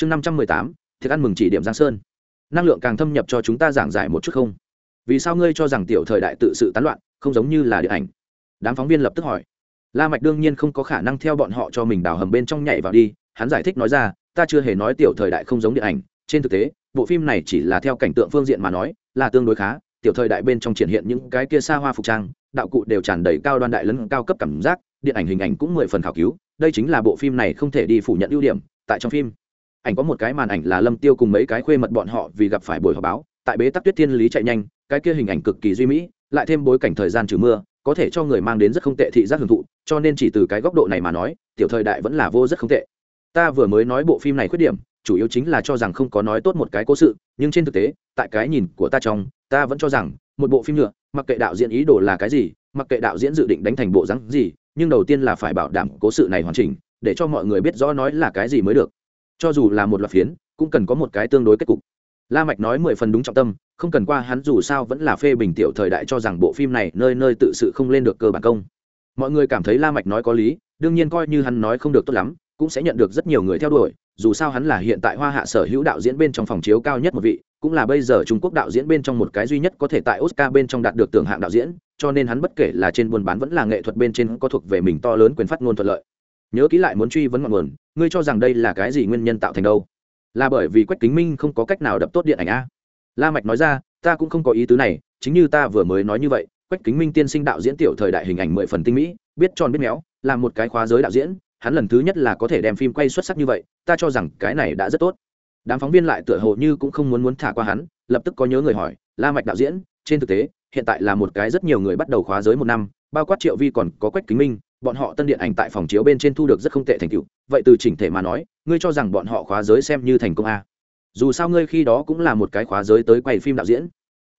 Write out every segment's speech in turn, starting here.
chương năm trăm mười tám, thiệt ăn mừng chỉ điểm giang sơn. Năng lượng càng thâm nhập cho chúng ta giảng giải một chút không? Vì sao ngươi cho rằng tiểu thời đại tự sự tán loạn, không giống như là điện ảnh? Đám phóng viên lập tức hỏi. La mạch đương nhiên không có khả năng theo bọn họ cho mình đào hầm bên trong nhảy vào đi, hắn giải thích nói ra, ta chưa hề nói tiểu thời đại không giống điện ảnh. Trên thực tế, bộ phim này chỉ là theo cảnh tượng phương diện mà nói, là tương đối khá. Tiểu thời đại bên trong triển hiện những cái kia xa hoa phục trang, đạo cụ đều tràn đầy cao đoan đại lẫn cao cấp cảm giác, điện ảnh hình ảnh cũng mười phần khảo cứu. Đây chính là bộ phim này không thể đi phủ nhận ưu điểm tại trong phim ảnh có một cái màn ảnh là lâm tiêu cùng mấy cái khuê mật bọn họ vì gặp phải buổi họp báo, tại bế tắc tuyết thiên lý chạy nhanh, cái kia hình ảnh cực kỳ duy mỹ, lại thêm bối cảnh thời gian trừ mưa, có thể cho người mang đến rất không tệ thị giác hưởng thụ, cho nên chỉ từ cái góc độ này mà nói, tiểu thời đại vẫn là vô rất không tệ. Ta vừa mới nói bộ phim này khuyết điểm, chủ yếu chính là cho rằng không có nói tốt một cái cố sự, nhưng trên thực tế, tại cái nhìn của ta trong, ta vẫn cho rằng, một bộ phim nhựa mặc kệ đạo diễn ý đồ là cái gì, mặc kệ đạo diễn dự định đánh thành bộ rắn gì, nhưng đầu tiên là phải bảo đảm cố sự này hoàn chỉnh, để cho mọi người biết rõ nói là cái gì mới được cho dù là một loạt phiến, cũng cần có một cái tương đối kết cục. La mạch nói mười phần đúng trọng tâm, không cần qua hắn dù sao vẫn là phê bình tiểu thời đại cho rằng bộ phim này nơi nơi tự sự không lên được cơ bản công. Mọi người cảm thấy la mạch nói có lý, đương nhiên coi như hắn nói không được tốt lắm, cũng sẽ nhận được rất nhiều người theo đuổi, dù sao hắn là hiện tại hoa hạ sở hữu đạo diễn bên trong phòng chiếu cao nhất một vị, cũng là bây giờ trung quốc đạo diễn bên trong một cái duy nhất có thể tại oscar bên trong đạt được tưởng hạng đạo diễn, cho nên hắn bất kể là trên buôn bán vẫn là nghệ thuật bên trên có thuộc về mình to lớn quyền phát ngôn thuận lợi nhớ kỹ lại muốn truy vấn ngọn nguồn, ngươi cho rằng đây là cái gì nguyên nhân tạo thành đâu? Là bởi vì quách kính minh không có cách nào đập tốt điện ảnh a. La mạch nói ra, ta cũng không có ý tứ này, chính như ta vừa mới nói như vậy, quách kính minh tiên sinh đạo diễn tiểu thời đại hình ảnh mười phần tinh mỹ, biết tròn biết méo, là một cái khóa giới đạo diễn, hắn lần thứ nhất là có thể đem phim quay xuất sắc như vậy, ta cho rằng cái này đã rất tốt. Đám phóng viên lại tựa hồ như cũng không muốn muốn thả qua hắn, lập tức có nhớ người hỏi, la mạch đạo diễn, trên thực tế, hiện tại là một cái rất nhiều người bắt đầu khóa giới một năm, bao quát triệu vi còn có quách kính minh bọn họ tân điện ảnh tại phòng chiếu bên trên thu được rất không tệ thành tựu. Vậy từ chỉnh thể mà nói, ngươi cho rằng bọn họ khóa giới xem như thành công a dù sao ngươi khi đó cũng là một cái khóa giới tới quay phim đạo diễn.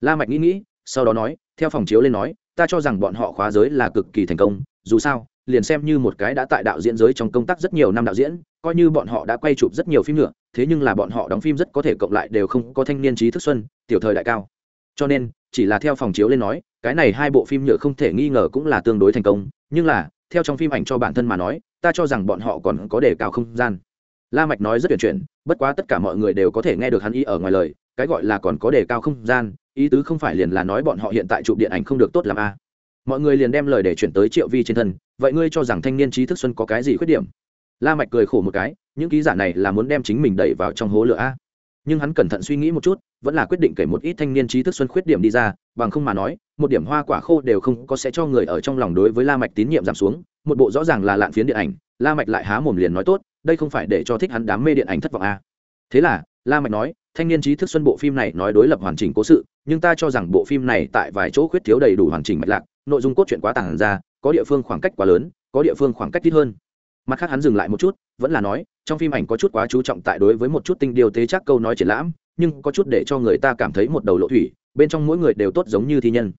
La mạch nghĩ nghĩ, sau đó nói, theo phòng chiếu lên nói, ta cho rằng bọn họ khóa giới là cực kỳ thành công. Dù sao, liền xem như một cái đã tại đạo diễn giới trong công tác rất nhiều năm đạo diễn, coi như bọn họ đã quay chụp rất nhiều phim nữa, thế nhưng là bọn họ đóng phim rất có thể cộng lại đều không có thanh niên trí thức xuân, tiểu thời đại cao. Cho nên, chỉ là theo phòng chiếu lên nói, cái này hai bộ phim nhựa không thể nghi ngờ cũng là tương đối thành công, nhưng là theo trong phim ảnh cho bản thân mà nói, ta cho rằng bọn họ còn có đề cao không gian. La mạch nói rất tuyệt chuyển, bất quá tất cả mọi người đều có thể nghe được hắn ý ở ngoài lời, cái gọi là còn có đề cao không gian, ý tứ không phải liền là nói bọn họ hiện tại chụp điện ảnh không được tốt làm a. Mọi người liền đem lời để chuyển tới triệu vi trên thân, vậy ngươi cho rằng thanh niên trí thức xuân có cái gì khuyết điểm? La mạch cười khổ một cái, những ký giả này là muốn đem chính mình đẩy vào trong hố lửa a. Nhưng hắn cẩn thận suy nghĩ một chút, vẫn là quyết định kể một ít thanh niên trí thức xuân khuyết điểm đi ra, bằng không mà nói một điểm hoa quả khô đều không có sẽ cho người ở trong lòng đối với la mạch tín nhiệm giảm xuống, một bộ rõ ràng là lạn phiến điện ảnh, la mạch lại há mồm liền nói tốt, đây không phải để cho thích hắn đám mê điện ảnh thất vọng a thế là, la mạch nói, thanh niên trí thức xuân bộ phim này nói đối lập hoàn chỉnh cố sự, nhưng ta cho rằng bộ phim này tại vài chỗ khuyết thiếu đầy đủ hoàn chỉnh mạch lạc, nội dung cốt truyện quá tàng ra, có địa phương khoảng cách quá lớn, có địa phương khoảng cách ít hơn. Mặt khác hắn dừng lại một chút, vẫn là nói, trong phim ảnh có chút quá chú trọng tại đối với một chút tinh điều tế chắc câu nói triển lãm, nhưng có chút để cho người ta cảm thấy một đầu lộ thủy, bên trong mỗi người đều tốt giống như thi nhân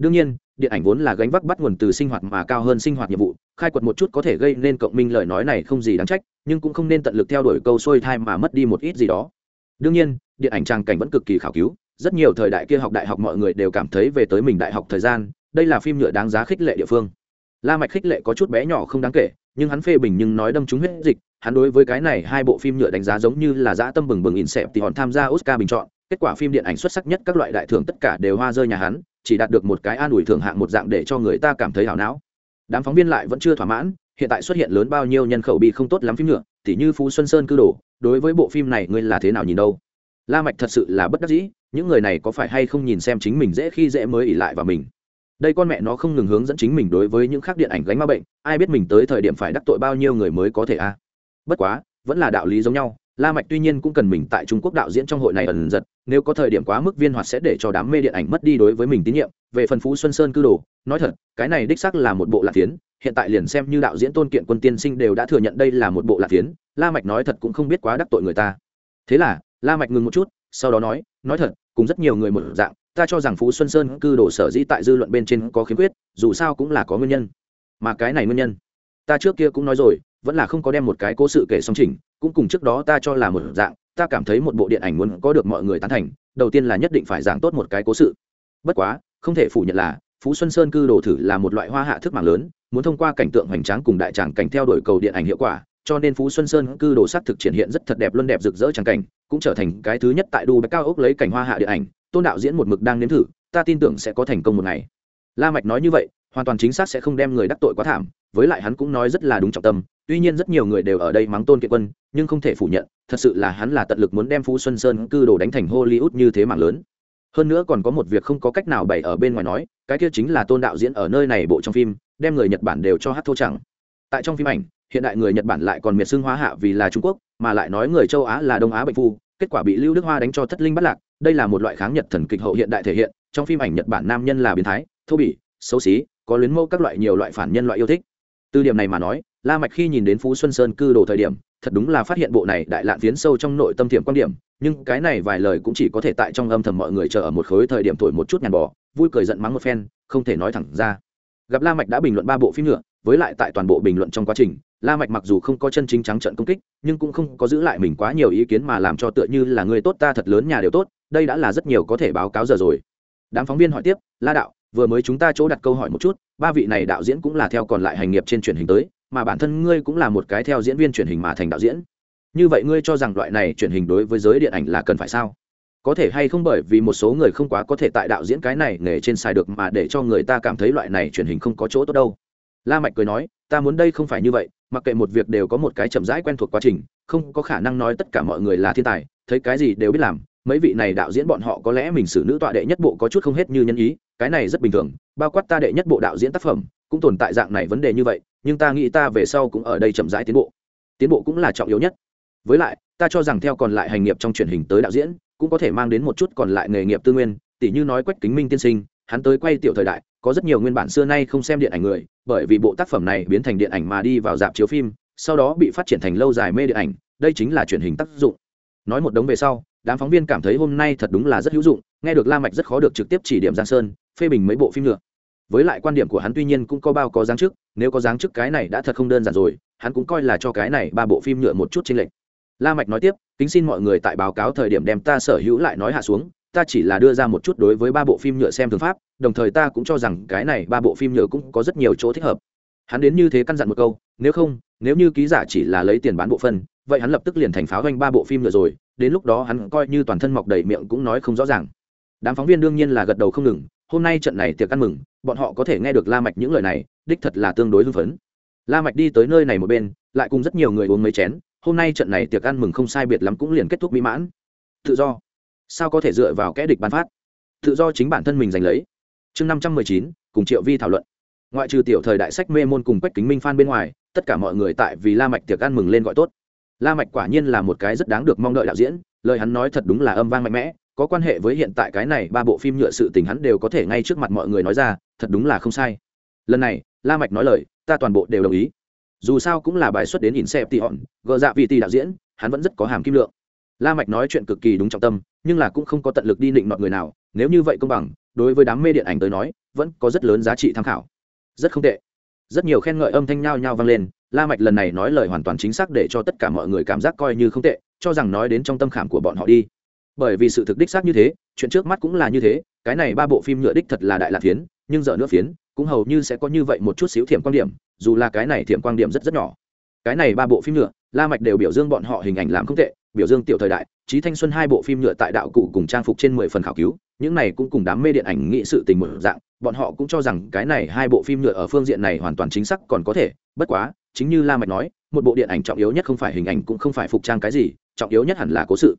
đương nhiên, điện ảnh vốn là gánh vác bắt nguồn từ sinh hoạt mà cao hơn sinh hoạt nhiệm vụ, khai quật một chút có thể gây nên cộng minh lời nói này không gì đáng trách, nhưng cũng không nên tận lực theo đuổi câu xuôi thai mà mất đi một ít gì đó. Đương nhiên, điện ảnh trang cảnh vẫn cực kỳ khảo cứu, rất nhiều thời đại kia học đại học mọi người đều cảm thấy về tới mình đại học thời gian, đây là phim nhựa đáng giá khích lệ địa phương. La mạch khích lệ có chút bé nhỏ không đáng kể, nhưng hắn phê bình nhưng nói đâm trúng huyết dịch, hắn đối với cái này hai bộ phim nhựa đánh giá giống như là dã tâm bừng bừng in xẹp thì hòn tham gia oscar bình chọn, kết quả phim điện ảnh xuất sắc nhất các loại đại thưởng tất cả đều hoa rơi nhà hắn chỉ đạt được một cái an ủi thưởng hạng một dạng để cho người ta cảm thấy hảo não. Đám phóng viên lại vẫn chưa thỏa mãn, hiện tại xuất hiện lớn bao nhiêu nhân khẩu bị không tốt lắm phim nhựa tỉ như phú xuân sơn cư đồ đối với bộ phim này ngươi là thế nào nhìn đâu? La mạch thật sự là bất đắc dĩ, những người này có phải hay không nhìn xem chính mình dễ khi dễ mới ỉ lại vào mình? Đây con mẹ nó không ngừng hướng dẫn chính mình đối với những khác điện ảnh gánh ma bệnh, ai biết mình tới thời điểm phải đắc tội bao nhiêu người mới có thể a bất quá, vẫn là đạo lý giống nhau la mạch tuy nhiên cũng cần mình tại trung quốc đạo diễn trong hội này ẩn giật, nếu có thời điểm quá mức viên hoạt sẽ để cho đám mê điện ảnh mất đi đối với mình tín nhiệm. Về phần phú xuân sơn cư đồ, nói thật, cái này đích xác là một bộ lạc tiến hiện tại liền xem như đạo diễn tôn kiện quân tiên sinh đều đã thừa nhận đây là một bộ lạc tiến la mạch nói thật cũng không biết quá đắc tội người ta. Thế là, la mạch ngừng một chút, sau đó nói nói thật, cùng rất nhiều người một dạng, ta cho rằng phú xuân sơn cư đồ sở dĩ tại dư luận bên trên có khiếm khuyết, dù sao cũng là có nguyên nhân. Mà cái này nguyên nhân, ta trước kia cũng nói rồi vẫn là không có đem một cái cố sự kể song chỉnh, cũng cùng trước đó ta cho là một dạng, ta cảm thấy một bộ điện ảnh muốn có được mọi người tán thành, đầu tiên là nhất định phải giảng tốt một cái cố sự. Bất quá, không thể phủ nhận là, phú xuân sơn cư đồ thử là một loại hoa hạ thức mạng lớn, muốn thông qua cảnh tượng hoành tráng cùng đại tràng cảnh theo đuổi cầu điện ảnh hiệu quả, cho nên phú xuân sơn cư đồ sắc thực triển hiện rất thật đẹp luôn đẹp rực rỡ tràng cảnh, cũng trở thành cái thứ nhất tại đu bách cao ốc lấy cảnh hoa hạ điện ảnh, tôn đạo diễn một mực đang nếm thử, ta tin tưởng sẽ có thành công một ngày. La mạch nói như vậy, hoàn toàn chính xác sẽ không đem người đắc tội quá thảm, với lại hắn cũng nói rất là đúng trọng tâm tuy nhiên rất nhiều người đều ở đây mắng tôn kiện quân, nhưng không thể phủ nhận, thật sự là hắn là tận lực muốn đem phú xuân sơn cư đồ đánh thành hollywood như thế mạng lớn. Hơn nữa còn có một việc không có cách nào bày ở bên ngoài nói, cái kia chính là tôn đạo diễn ở nơi này bộ trong phim, đem người nhật bản đều cho hát thô chẳng. Tại trong phim ảnh, hiện đại người nhật bản lại còn miệt xưng hóa hạ vì là trung quốc, mà lại nói người châu á là đông á bệnh phu, kết quả bị lưu đức hoa đánh cho thất linh bắt lạc. Đây là một loại kháng nhật thần kịch hậu hiện đại thể hiện, trong phim ảnh nhật bản nam nhân là biến thái, thô bỉ, xấu xí, có luyến mẫu các loại nhiều loại phản nhân loại yêu thích. Từ điểm này mà nói la mạch khi nhìn đến phú xuân sơn cư đồ thời điểm, thật đúng là phát hiện bộ này đại lạn phiến sâu trong nội tâm thiểm quan điểm, nhưng cái này vài lời cũng chỉ có thể tại trong âm thầm mọi người chờ ở một khối thời điểm thổi một chút nhàn bỏ vui cười giận mắng một phen, không thể nói thẳng ra. Gặp la mạch đã bình luận ba bộ phim nữa, với lại tại toàn bộ bình luận trong quá trình, la mạch mặc dù không có chân chính trắng trận công kích, nhưng cũng không có giữ lại mình quá nhiều ý kiến mà làm cho tựa như là người tốt ta thật lớn nhà đều tốt, đây đã là rất nhiều có thể báo cáo giờ rồi. Đám phóng viên hỏi tiếp, la đạo, vừa mới chúng ta chỗ đặt câu hỏi một chút, ba vị này đạo diễn cũng là theo còn lại hành nghiệp trên truyền hình tới mà bản thân ngươi cũng là một cái theo diễn viên truyền hình mà thành đạo diễn. Như vậy ngươi cho rằng loại này truyền hình đối với giới điện ảnh là cần phải sao? Có thể hay không bởi vì một số người không quá có thể tại đạo diễn cái này nghề trên xài được mà để cho người ta cảm thấy loại này truyền hình không có chỗ tốt đâu. La mạch cười nói, ta muốn đây không phải như vậy, mặc kệ một việc đều có một cái chậm rãi quen thuộc quá trình, không có khả năng nói tất cả mọi người là thiên tài, thấy cái gì đều biết làm. Mấy vị này đạo diễn bọn họ có lẽ mình xử nữ tọa đệ nhất bộ có chút không hết như nhân ý, cái này rất bình thường, bao quát ta đệ nhất bộ đạo diễn tác phẩm, cũng tồn tại dạng này vấn đề như vậy nhưng ta nghĩ ta về sau cũng ở đây chậm rãi tiến bộ. Tiến bộ cũng là trọng yếu nhất. Với lại, ta cho rằng theo còn lại hành nghiệp trong truyền hình tới đạo diễn, cũng có thể mang đến một chút còn lại nghề nghiệp tư nguyên tỷ như nói quách kính minh tiên sinh, hắn tới quay tiểu thời đại, có rất nhiều nguyên bản xưa nay không xem điện ảnh người, bởi vì bộ tác phẩm này biến thành điện ảnh mà đi vào dạp chiếu phim, sau đó bị phát triển thành lâu dài mê điện ảnh, đây chính là truyền hình tác dụng. Nói một đống về sau, đám phóng viên cảm thấy hôm nay thật đúng là rất hữu dụng, nghe được la mạch rất khó được trực tiếp chỉ điểm giang sơn, phê bình mấy bộ phim nữa với lại quan điểm của hắn tuy nhiên cũng có bao có dáng trước, nếu có dáng trước cái này đã thật không đơn giản rồi, hắn cũng coi là cho cái này ba bộ phim nhựa một chút trên lệnh la mạch nói tiếp, kính xin mọi người tại báo cáo thời điểm đem ta sở hữu lại nói hạ xuống, ta chỉ là đưa ra một chút đối với ba bộ phim nhựa xem thường pháp, đồng thời ta cũng cho rằng cái này ba bộ phim nhựa cũng có rất nhiều chỗ thích hợp. Hắn đến như thế căn dặn một câu, nếu không, nếu như ký giả chỉ là lấy tiền bán bộ phân vậy hắn lập tức liền thành pháo doanh ba bộ phim nhựa rồi, đến lúc đó hắn coi như toàn thân mọc đầy miệng cũng nói không rõ ràng. Đám phóng viên đương nhiên là gật đầu không ngừng, hôm nay trận này tiệc ăn mừng bọn họ có thể nghe được la mạch những lời này, đích thật là tương đối hưng phấn. La mạch đi tới nơi này một bên, lại cùng rất nhiều người uống mấy chén, hôm nay trận này tiệc ăn mừng không sai biệt lắm cũng liền kết thúc mỹ mãn. Tự do. Sao có thể dựa vào kẻ địch ban phát? Tự do chính bản thân mình giành lấy. Chương năm trăm mười chín, cùng triệu vi thảo luận. Ngoại trừ tiểu thời đại sách mê môn cùng quách kính minh phan bên ngoài, tất cả mọi người tại vì la mạch tiệc ăn mừng lên gọi tốt. La mạch quả nhiên là một cái rất đáng được mong đợi đạo diễn, lời hắn nói thật đúng là âm vang mạnh mẽ có quan hệ với hiện tại cái này, ba bộ phim nhựa sự tình hắn đều có thể ngay trước mặt mọi người nói ra, thật đúng là không sai. Lần này, la mạch nói lời, ta toàn bộ đều đồng ý. Dù sao cũng là bài xuất đến nhìn xẹp tị hòn gờ dạ vị tỷ đạo diễn, hắn vẫn rất có hàm kim lượng. La mạch nói chuyện cực kỳ đúng trọng tâm, nhưng là cũng không có tận lực đi định nọt người nào, nếu như vậy công bằng, đối với đám mê điện ảnh tới nói, vẫn có rất lớn giá trị tham khảo. Rất không tệ. Rất nhiều khen ngợi âm thanh nhao nhao vang lên, la mạch lần này nói lời hoàn toàn chính xác để cho tất cả mọi người cảm giác coi như không tệ, cho rằng nói đến trong tâm khảm của bọn họ đi bởi vì sự thực đích xác như thế, chuyện trước mắt cũng là như thế, cái này ba bộ phim nhựa đích thật là đại lạc phiến, nhưng giờ nữa phiến, cũng hầu như sẽ có như vậy một chút xíu thiểm quan điểm, dù là cái này thiểm quan điểm rất rất nhỏ. Cái này ba bộ phim nhựa, la mạch đều biểu dương bọn họ hình ảnh làm không tệ, biểu dương tiểu thời đại trí thanh xuân hai bộ phim nhựa tại đạo cụ cùng trang phục trên mười phần khảo cứu, những này cũng cùng đám mê điện ảnh nghị sự tình một dạng, bọn họ cũng cho rằng cái này hai bộ phim nhựa ở phương diện này hoàn toàn chính xác còn có thể, bất quá, chính như la mạch nói, một bộ điện ảnh trọng yếu nhất không phải hình ảnh cũng không phải phục trang cái gì, trọng yếu nhất hẳn là cố sự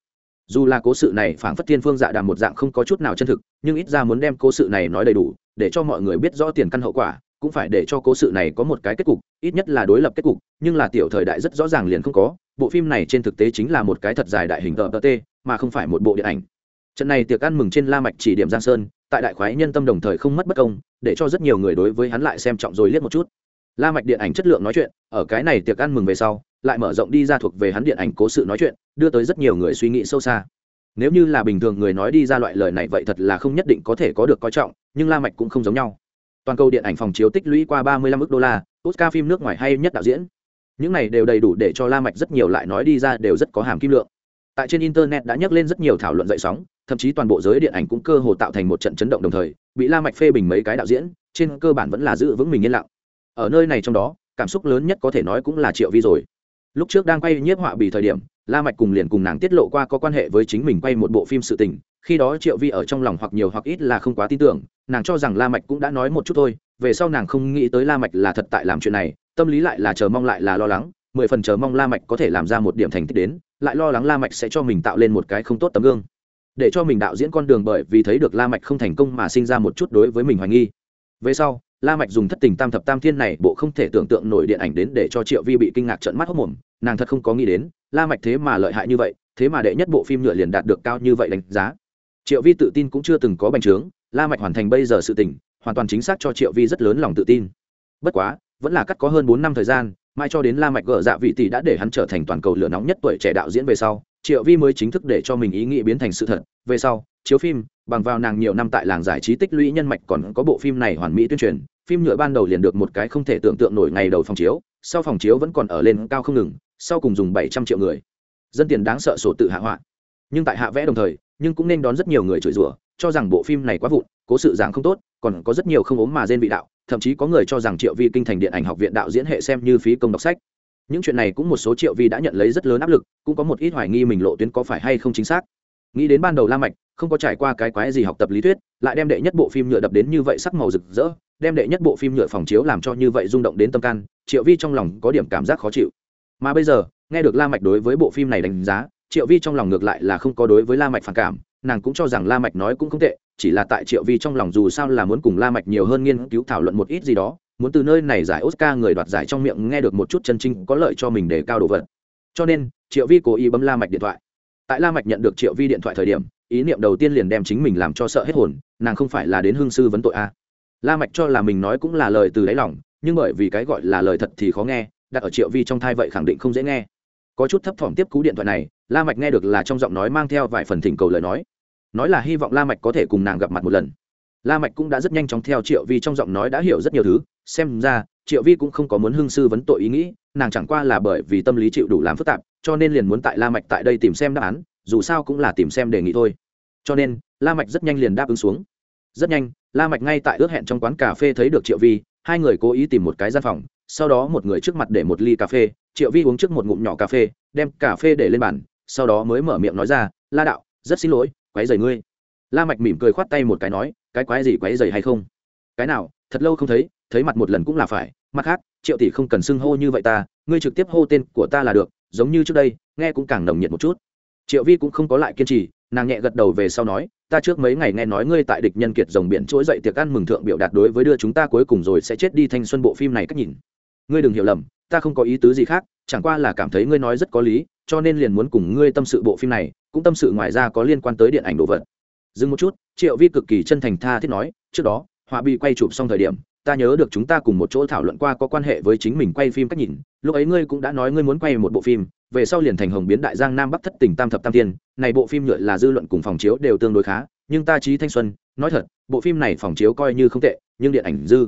dù là cố sự này phảng phất thiên phương dạ đàm một dạng không có chút nào chân thực, nhưng ít ra muốn đem cố sự này nói đầy đủ, để cho mọi người biết rõ tiền căn hậu quả, cũng phải để cho cố sự này có một cái kết cục, ít nhất là đối lập kết cục, nhưng là tiểu thời đại rất rõ ràng liền không có. Bộ phim này trên thực tế chính là một cái thật dài đại hình tờ t mà không phải một bộ điện ảnh. Trận này tiệc ăn mừng trên la mạch chỉ điểm giang sơn, tại đại khoái nhân tâm đồng thời không mất bất công, để cho rất nhiều người đối với hắn lại xem trọng rồi liếc một chút. La mạch điện ảnh chất lượng nói chuyện, ở cái này tiệc ăn mừng về sau lại mở rộng đi ra thuộc về hắn điện ảnh cố sự nói chuyện, đưa tới rất nhiều người suy nghĩ sâu xa. Nếu như là bình thường người nói đi ra loại lời này vậy thật là không nhất định có thể có được coi trọng, nhưng la mạch cũng không giống nhau. Toàn cầu điện ảnh phòng chiếu tích lũy qua ba mươi lăm đô la, oscar phim nước ngoài hay nhất đạo diễn. Những này đều đầy đủ để cho la mạch rất nhiều lại nói đi ra đều rất có hàm kim lượng. Tại trên internet đã nhắc lên rất nhiều thảo luận dậy sóng, thậm chí toàn bộ giới điện ảnh cũng cơ hồ tạo thành một trận chấn động đồng thời, bị la mạch phê bình mấy cái đạo diễn, trên cơ bản vẫn là giữ vững mình yên lặng. Ở nơi này trong đó, cảm xúc lớn nhất có thể nói cũng là triệu vi rồi lúc trước đang quay nhiếp họa bì thời điểm, la mạch cùng liền cùng nàng tiết lộ qua có quan hệ với chính mình quay một bộ phim sự tình, khi đó triệu vi ở trong lòng hoặc nhiều hoặc ít là không quá tin tưởng, nàng cho rằng la mạch cũng đã nói một chút thôi, về sau nàng không nghĩ tới la mạch là thật tại làm chuyện này, tâm lý lại là chờ mong lại là lo lắng, mười phần chờ mong la mạch có thể làm ra một điểm thành tích đến, lại lo lắng la mạch sẽ cho mình tạo lên một cái không tốt tấm gương. Để cho mình đạo diễn con đường bởi vì thấy được la mạch không thành công mà sinh ra một chút đối với mình hoài nghi. Về sau la mạch dùng thất tình tam thập tam thiên này bộ không thể tưởng tượng nổi điện ảnh đến để cho triệu vi bị kinh ngạc trợn mắt hốc mồm, nàng thật không có nghĩ đến, la mạch thế mà lợi hại như vậy, thế mà đệ nhất bộ phim nhựa liền đạt được cao như vậy đánh giá. Triệu vi tự tin cũng chưa từng có bành trướng, la mạch hoàn thành bây giờ sự tình, hoàn toàn chính xác cho triệu vi rất lớn lòng tự tin. Bất quá, vẫn là cắt có hơn bốn năm thời gian mai cho đến la mạch gỡ dạ vị tỷ đã để hắn trở thành toàn cầu lửa nóng nhất tuổi trẻ đạo diễn về sau, triệu vi mới chính thức để cho mình ý nghĩ biến thành sự thật. Về sau, chiếu phim bằng vào nàng nhiều năm tại làng giải trí tích lũy nhân mạch còn có bộ phim này hoàn mỹ tuyên truyền, phim nhựa ban đầu liền được một cái không thể tưởng tượng nổi ngày đầu phòng chiếu, sau phòng chiếu vẫn còn ở lên cao không ngừng, sau cùng dùng bảy trăm triệu người. Dân tiền đáng sợ sổ tự hạ họa. Nhưng tại hạ vẽ đồng thời, nhưng cũng nên đón rất nhiều người chửi rủa, cho rằng bộ phim này quá vụn, cố sự giảng không tốt, còn có rất nhiều không ốm mà rên vị đạo, thậm chí có người cho rằng triệu vi kinh thành điện ảnh học viện đạo diễn hệ xem như phí công đọc sách. Những chuyện này cũng một số triệu vi đã nhận lấy rất lớn áp lực, cũng có một ít hoài nghi mình lộ tuyến có phải hay không chính xác. Nghĩ đến ban đầu la mạch không có trải qua cái quái gì học tập lý thuyết, lại đem đệ nhất bộ phim nhựa đập đến như vậy sắc màu rực rỡ, đem đệ nhất bộ phim nhựa phòng chiếu làm cho như vậy rung động đến tâm can, triệu vi trong lòng có điểm cảm giác khó chịu. Mà bây giờ, nghe được la mạch đối với bộ phim này đánh giá, triệu vi trong lòng ngược lại là không có đối với la mạch phản cảm, nàng cũng cho rằng la mạch nói cũng không tệ, chỉ là tại triệu vi trong lòng dù sao là muốn cùng la mạch nhiều hơn nghiên cứu thảo luận một ít gì đó, muốn từ nơi này giải oscar người đoạt giải trong miệng nghe được một chút chân chính có lợi cho mình để cao đồ vật. Cho nên, triệu vi cố ý bấm la mạch điện thoại. Tại la mạch nhận được triệu vi điện thoại thời điểm ý niệm đầu tiên liền đem chính mình làm cho sợ hết hồn, nàng không phải là đến hương sư vấn tội a à. la mạch cho là mình nói cũng là lời từ đáy lòng, nhưng bởi vì cái gọi là lời thật thì khó nghe, đặt ở triệu vi trong thai vậy khẳng định không dễ nghe. Có chút thấp thỏm tiếp cú điện thoại này, la mạch nghe được là trong giọng nói mang theo vài phần thỉnh cầu lời nói. Nói là hy vọng la mạch có thể cùng nàng gặp mặt một lần. La mạch cũng đã rất nhanh chóng theo triệu vi trong giọng nói đã hiểu rất nhiều thứ, xem ra, triệu vi cũng không có muốn hưng sư vấn tội ý nghĩ, nàng chẳng qua là bởi vì tâm lý chịu đủ làm phức tạp, cho nên liền muốn tại la mạch tại đây tìm xem đáp án dù sao cũng là tìm xem đề nghị thôi. Cho nên, la mạch rất nhanh liền đáp ứng xuống. Rất nhanh, la mạch ngay tại ước hẹn trong quán cà phê thấy được triệu vi, hai người cố ý tìm một cái gian phòng, sau đó một người trước mặt để một ly cà phê, triệu vi uống trước một ngụm nhỏ cà phê, đem cà phê để lên bàn, sau đó mới mở miệng nói ra, la đạo, rất xin lỗi, quấy rầy ngươi. La mạch mỉm cười khoát tay một cái nói, cái quái gì quấy rầy hay không? Cái nào, thật lâu không thấy thấy mặt một lần cũng là phải, mặt khác, triệu tỷ không cần xưng hô như vậy ta, ngươi trực tiếp hô tên của ta là được, giống như trước đây, nghe cũng càng nồng nhiệt một chút triệu vi cũng không có lại kiên trì, nàng nhẹ gật đầu về sau nói, ta trước mấy ngày nghe nói ngươi tại địch nhân kiệt rồng biển trỗi dậy tiệc ăn mừng thượng biểu đạt đối với đưa chúng ta cuối cùng rồi sẽ chết đi thanh xuân bộ phim này cách nhìn. Ngươi đừng hiểu lầm, ta không có ý tứ gì khác, chẳng qua là cảm thấy ngươi nói rất có lý, cho nên liền muốn cùng ngươi tâm sự bộ phim này, cũng tâm sự ngoài ra có liên quan tới điện ảnh đồ vật. Dừng một chút, triệu vi cực kỳ chân thành tha thiết nói, trước đó, họa bị quay chụp xong thời điểm ta nhớ được chúng ta cùng một chỗ thảo luận qua có quan hệ với chính mình quay phim cách nhìn, lúc ấy ngươi cũng đã nói ngươi muốn quay một bộ phim, về sau liền thành hồng biến đại giang nam bắc thất tỉnh tam thập tam tiên này bộ phim nhựa là dư luận cùng phòng chiếu đều tương đối khá, nhưng ta trí thanh xuân, nói thật, bộ phim này phòng chiếu coi như không tệ, nhưng điện ảnh dư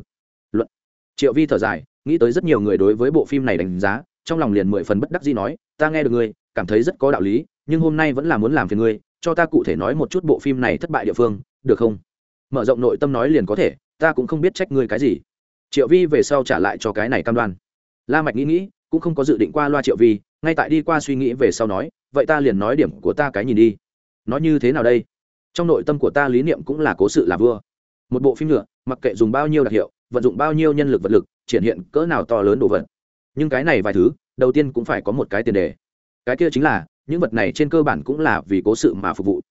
luận. Triệu vi thở dài, nghĩ tới rất nhiều người đối với bộ phim này đánh giá, trong lòng liền mười phần bất đắc dĩ nói, ta nghe được ngươi, cảm thấy rất có đạo lý, nhưng hôm nay vẫn là muốn làm phiền ngươi, cho ta cụ thể nói một chút bộ phim này thất bại địa phương, được không? Mở rộng nội tâm nói liền có thể ta cũng không biết trách ngươi cái gì. Triệu vi về sau trả lại cho cái này cam đoan. La mạch nghĩ nghĩ, cũng không có dự định qua loa triệu vi, ngay tại đi qua suy nghĩ về sau nói, vậy ta liền nói điểm của ta cái nhìn đi. Nói như thế nào đây? Trong nội tâm của ta lý niệm cũng là cố sự là vua. Một bộ phim nữa mặc kệ dùng bao nhiêu đặc hiệu, vận dụng bao nhiêu nhân lực vật lực, triển hiện cỡ nào to lớn đồ vật. Nhưng cái này vài thứ, đầu tiên cũng phải có một cái tiền đề. Cái kia chính là, những vật này trên cơ bản cũng là vì cố sự mà phục vụ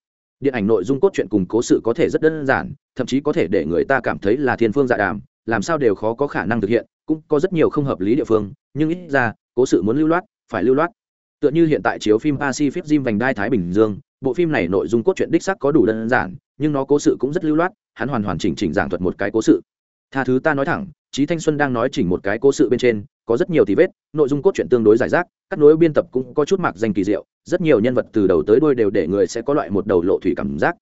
điện ảnh nội dung cốt truyện cùng cố sự có thể rất đơn giản, thậm chí có thể để người ta cảm thấy là thiên phương dạ đàm, làm sao đều khó có khả năng thực hiện, cũng có rất nhiều không hợp lý địa phương, nhưng ít ra, cố sự muốn lưu loát, phải lưu loát. Tựa như hiện tại chiếu phim pacific jim vành đai thái bình dương, bộ phim này nội dung cốt truyện đích sắc có đủ đơn giản, nhưng nó cố sự cũng rất lưu loát, hắn hoàn hoàn chỉnh chỉnh giảng thuật một cái cố sự. Tha thứ ta nói thẳng trí thanh xuân đang nói chỉnh một cái cố sự bên trên có rất nhiều thì vết, nội dung cốt truyện tương đối giải rác cắt nối biên tập cũng có chút mạc danh kỳ diệu, rất nhiều nhân vật từ đầu tới đuôi đều để người sẽ có loại một đầu lộ thủy cảm giác.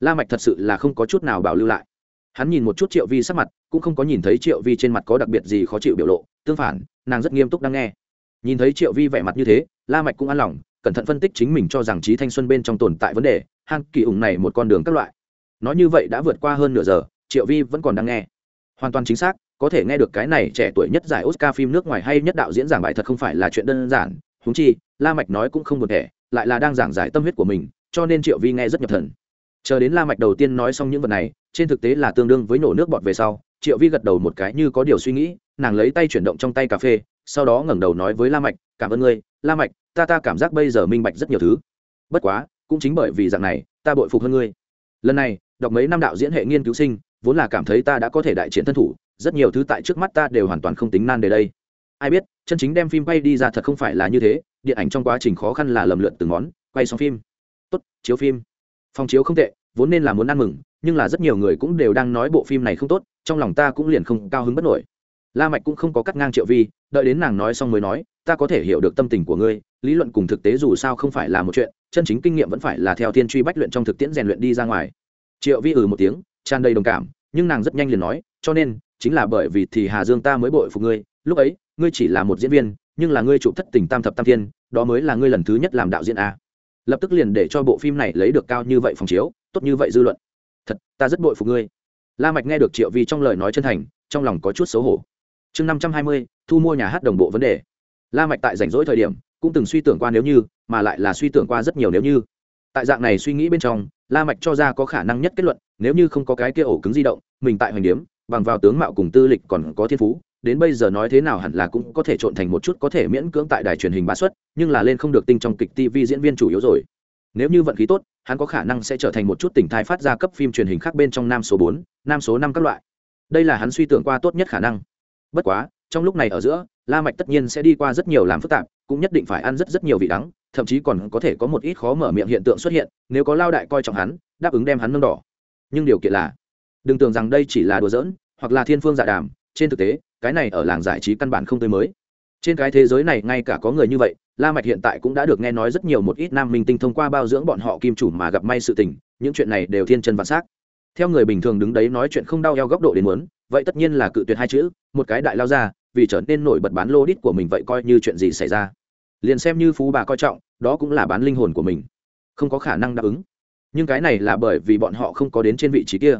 La mạch thật sự là không có chút nào bảo lưu lại. Hắn nhìn một chút triệu vi sắc mặt, cũng không có nhìn thấy triệu vi trên mặt có đặc biệt gì khó chịu biểu lộ, tương phản, nàng rất nghiêm túc đang nghe. Nhìn thấy triệu vi vẻ mặt như thế, la mạch cũng an lòng, cẩn thận phân tích chính mình cho rằng trí thanh xuân bên trong tồn tại vấn đề, hang kỳ ủng này một con đường các loại. Nói như vậy đã vượt qua hơn nửa giờ, triệu vi vẫn còn đang nghe. Hoàn toàn chính xác có thể nghe được cái này trẻ tuổi nhất giải oscar phim nước ngoài hay nhất đạo diễn giảng bài thật không phải là chuyện đơn giản húng chi, la mạch nói cũng không buồn thẻ, lại là đang giảng giải tâm huyết của mình, cho nên triệu vi nghe rất nhập thần. Chờ đến la mạch đầu tiên nói xong những vật này, trên thực tế là tương đương với nổ nước bọt về sau, triệu vi gật đầu một cái như có điều suy nghĩ, nàng lấy tay chuyển động trong tay cà phê, sau đó ngẩng đầu nói với la mạch, cảm ơn ngươi, la mạch, ta ta cảm giác bây giờ minh bạch rất nhiều thứ. Bất quá, cũng chính bởi vì dạng này, ta bội phục hơn ngươi. Lần này, đọc mấy năm đạo diễn hệ nghiên cứu sinh, vốn là cảm thấy ta đã có thể đại triển thân thủ rất nhiều thứ tại trước mắt ta đều hoàn toàn không tính nan đề đây. Ai biết, chân chính đem phim quay đi ra thật không phải là như thế, điện ảnh trong quá trình khó khăn là lầm lượn từng món, quay xong phim. Tốt, chiếu phim. Phòng chiếu không tệ, vốn nên là muốn ăn mừng, nhưng là rất nhiều người cũng đều đang nói bộ phim này không tốt, trong lòng ta cũng liền không cao hứng bất nổi. La mạch cũng không có cắt ngang triệu vi, đợi đến nàng nói xong mới nói, ta có thể hiểu được tâm tình của ngươi, lý luận cùng thực tế dù sao không phải là một chuyện, chân chính kinh nghiệm vẫn phải là theo thiên truy bách luyện trong thực tiễn rèn luyện đi ra ngoài. Triệu vi ừ một tiếng, tràn đầy đồng cảm nhưng nàng rất nhanh liền nói, cho nên, chính là bởi vì thì hà dương ta mới bội phục ngươi, lúc ấy, ngươi chỉ là một diễn viên, nhưng là ngươi chụp thất tình tam thập tam thiên, đó mới là ngươi lần thứ nhất làm đạo diễn a lập tức liền để cho bộ phim này lấy được cao như vậy phòng chiếu, tốt như vậy dư luận. Thật, ta rất bội phục ngươi. La mạch nghe được triệu vi trong lời nói chân thành, trong lòng có chút xấu hổ. Chương năm trăm hai mươi, thu mua nhà hát đồng bộ vấn đề. La mạch tại rảnh rỗi thời điểm, cũng từng suy tưởng qua nếu như, mà lại là suy tưởng qua rất nhiều nếu như tại dạng này suy nghĩ bên trong, la mạch cho ra có khả năng nhất kết luận, nếu như không có cái kia ổ cứng di động, mình tại hoành điếm, bằng vào tướng mạo cùng tư lịch còn có thiên phú, đến bây giờ nói thế nào hẳn là cũng có thể trộn thành một chút có thể miễn cưỡng tại đài truyền hình bá xuất, nhưng là lên không được tinh trong kịch tv diễn viên chủ yếu rồi. Nếu như vận khí tốt, hắn có khả năng sẽ trở thành một chút tỉnh thái phát ra cấp phim truyền hình khác bên trong nam số bốn, nam số năm các loại. Đây là hắn suy tưởng qua tốt nhất khả năng. Bất quá, trong lúc này ở giữa, la mạch tất nhiên sẽ đi qua rất nhiều làm phức tạp cũng nhất định phải ăn rất rất nhiều vị đắng, thậm chí còn có thể có một ít khó mở miệng hiện tượng xuất hiện, nếu có lao đại coi trọng hắn, đáp ứng đem hắn nâng đỏ. Nhưng điều kiện là, đừng tưởng rằng đây chỉ là đùa giỡn, hoặc là thiên phương dạ đàm, trên thực tế, cái này ở làng giải trí căn bản không tới mới. Trên cái thế giới này, ngay cả có người như vậy, la mạch hiện tại cũng đã được nghe nói rất nhiều một ít nam minh tinh thông qua bao dưỡng bọn họ kim chủ mà gặp may sự tình, những chuyện này đều thiên chân vạn sắc theo người bình thường đứng đấy nói chuyện không đau eo góc độ đến muốn, vậy tất nhiên là cự tuyệt hai chữ, một cái đại lao ra vì trở nên nổi bật bán lô đít của mình vậy coi như chuyện gì xảy ra. Liền xem như phú bà coi trọng, đó cũng là bán linh hồn của mình. Không có khả năng đáp ứng. Nhưng cái này là bởi vì bọn họ không có đến trên vị trí kia.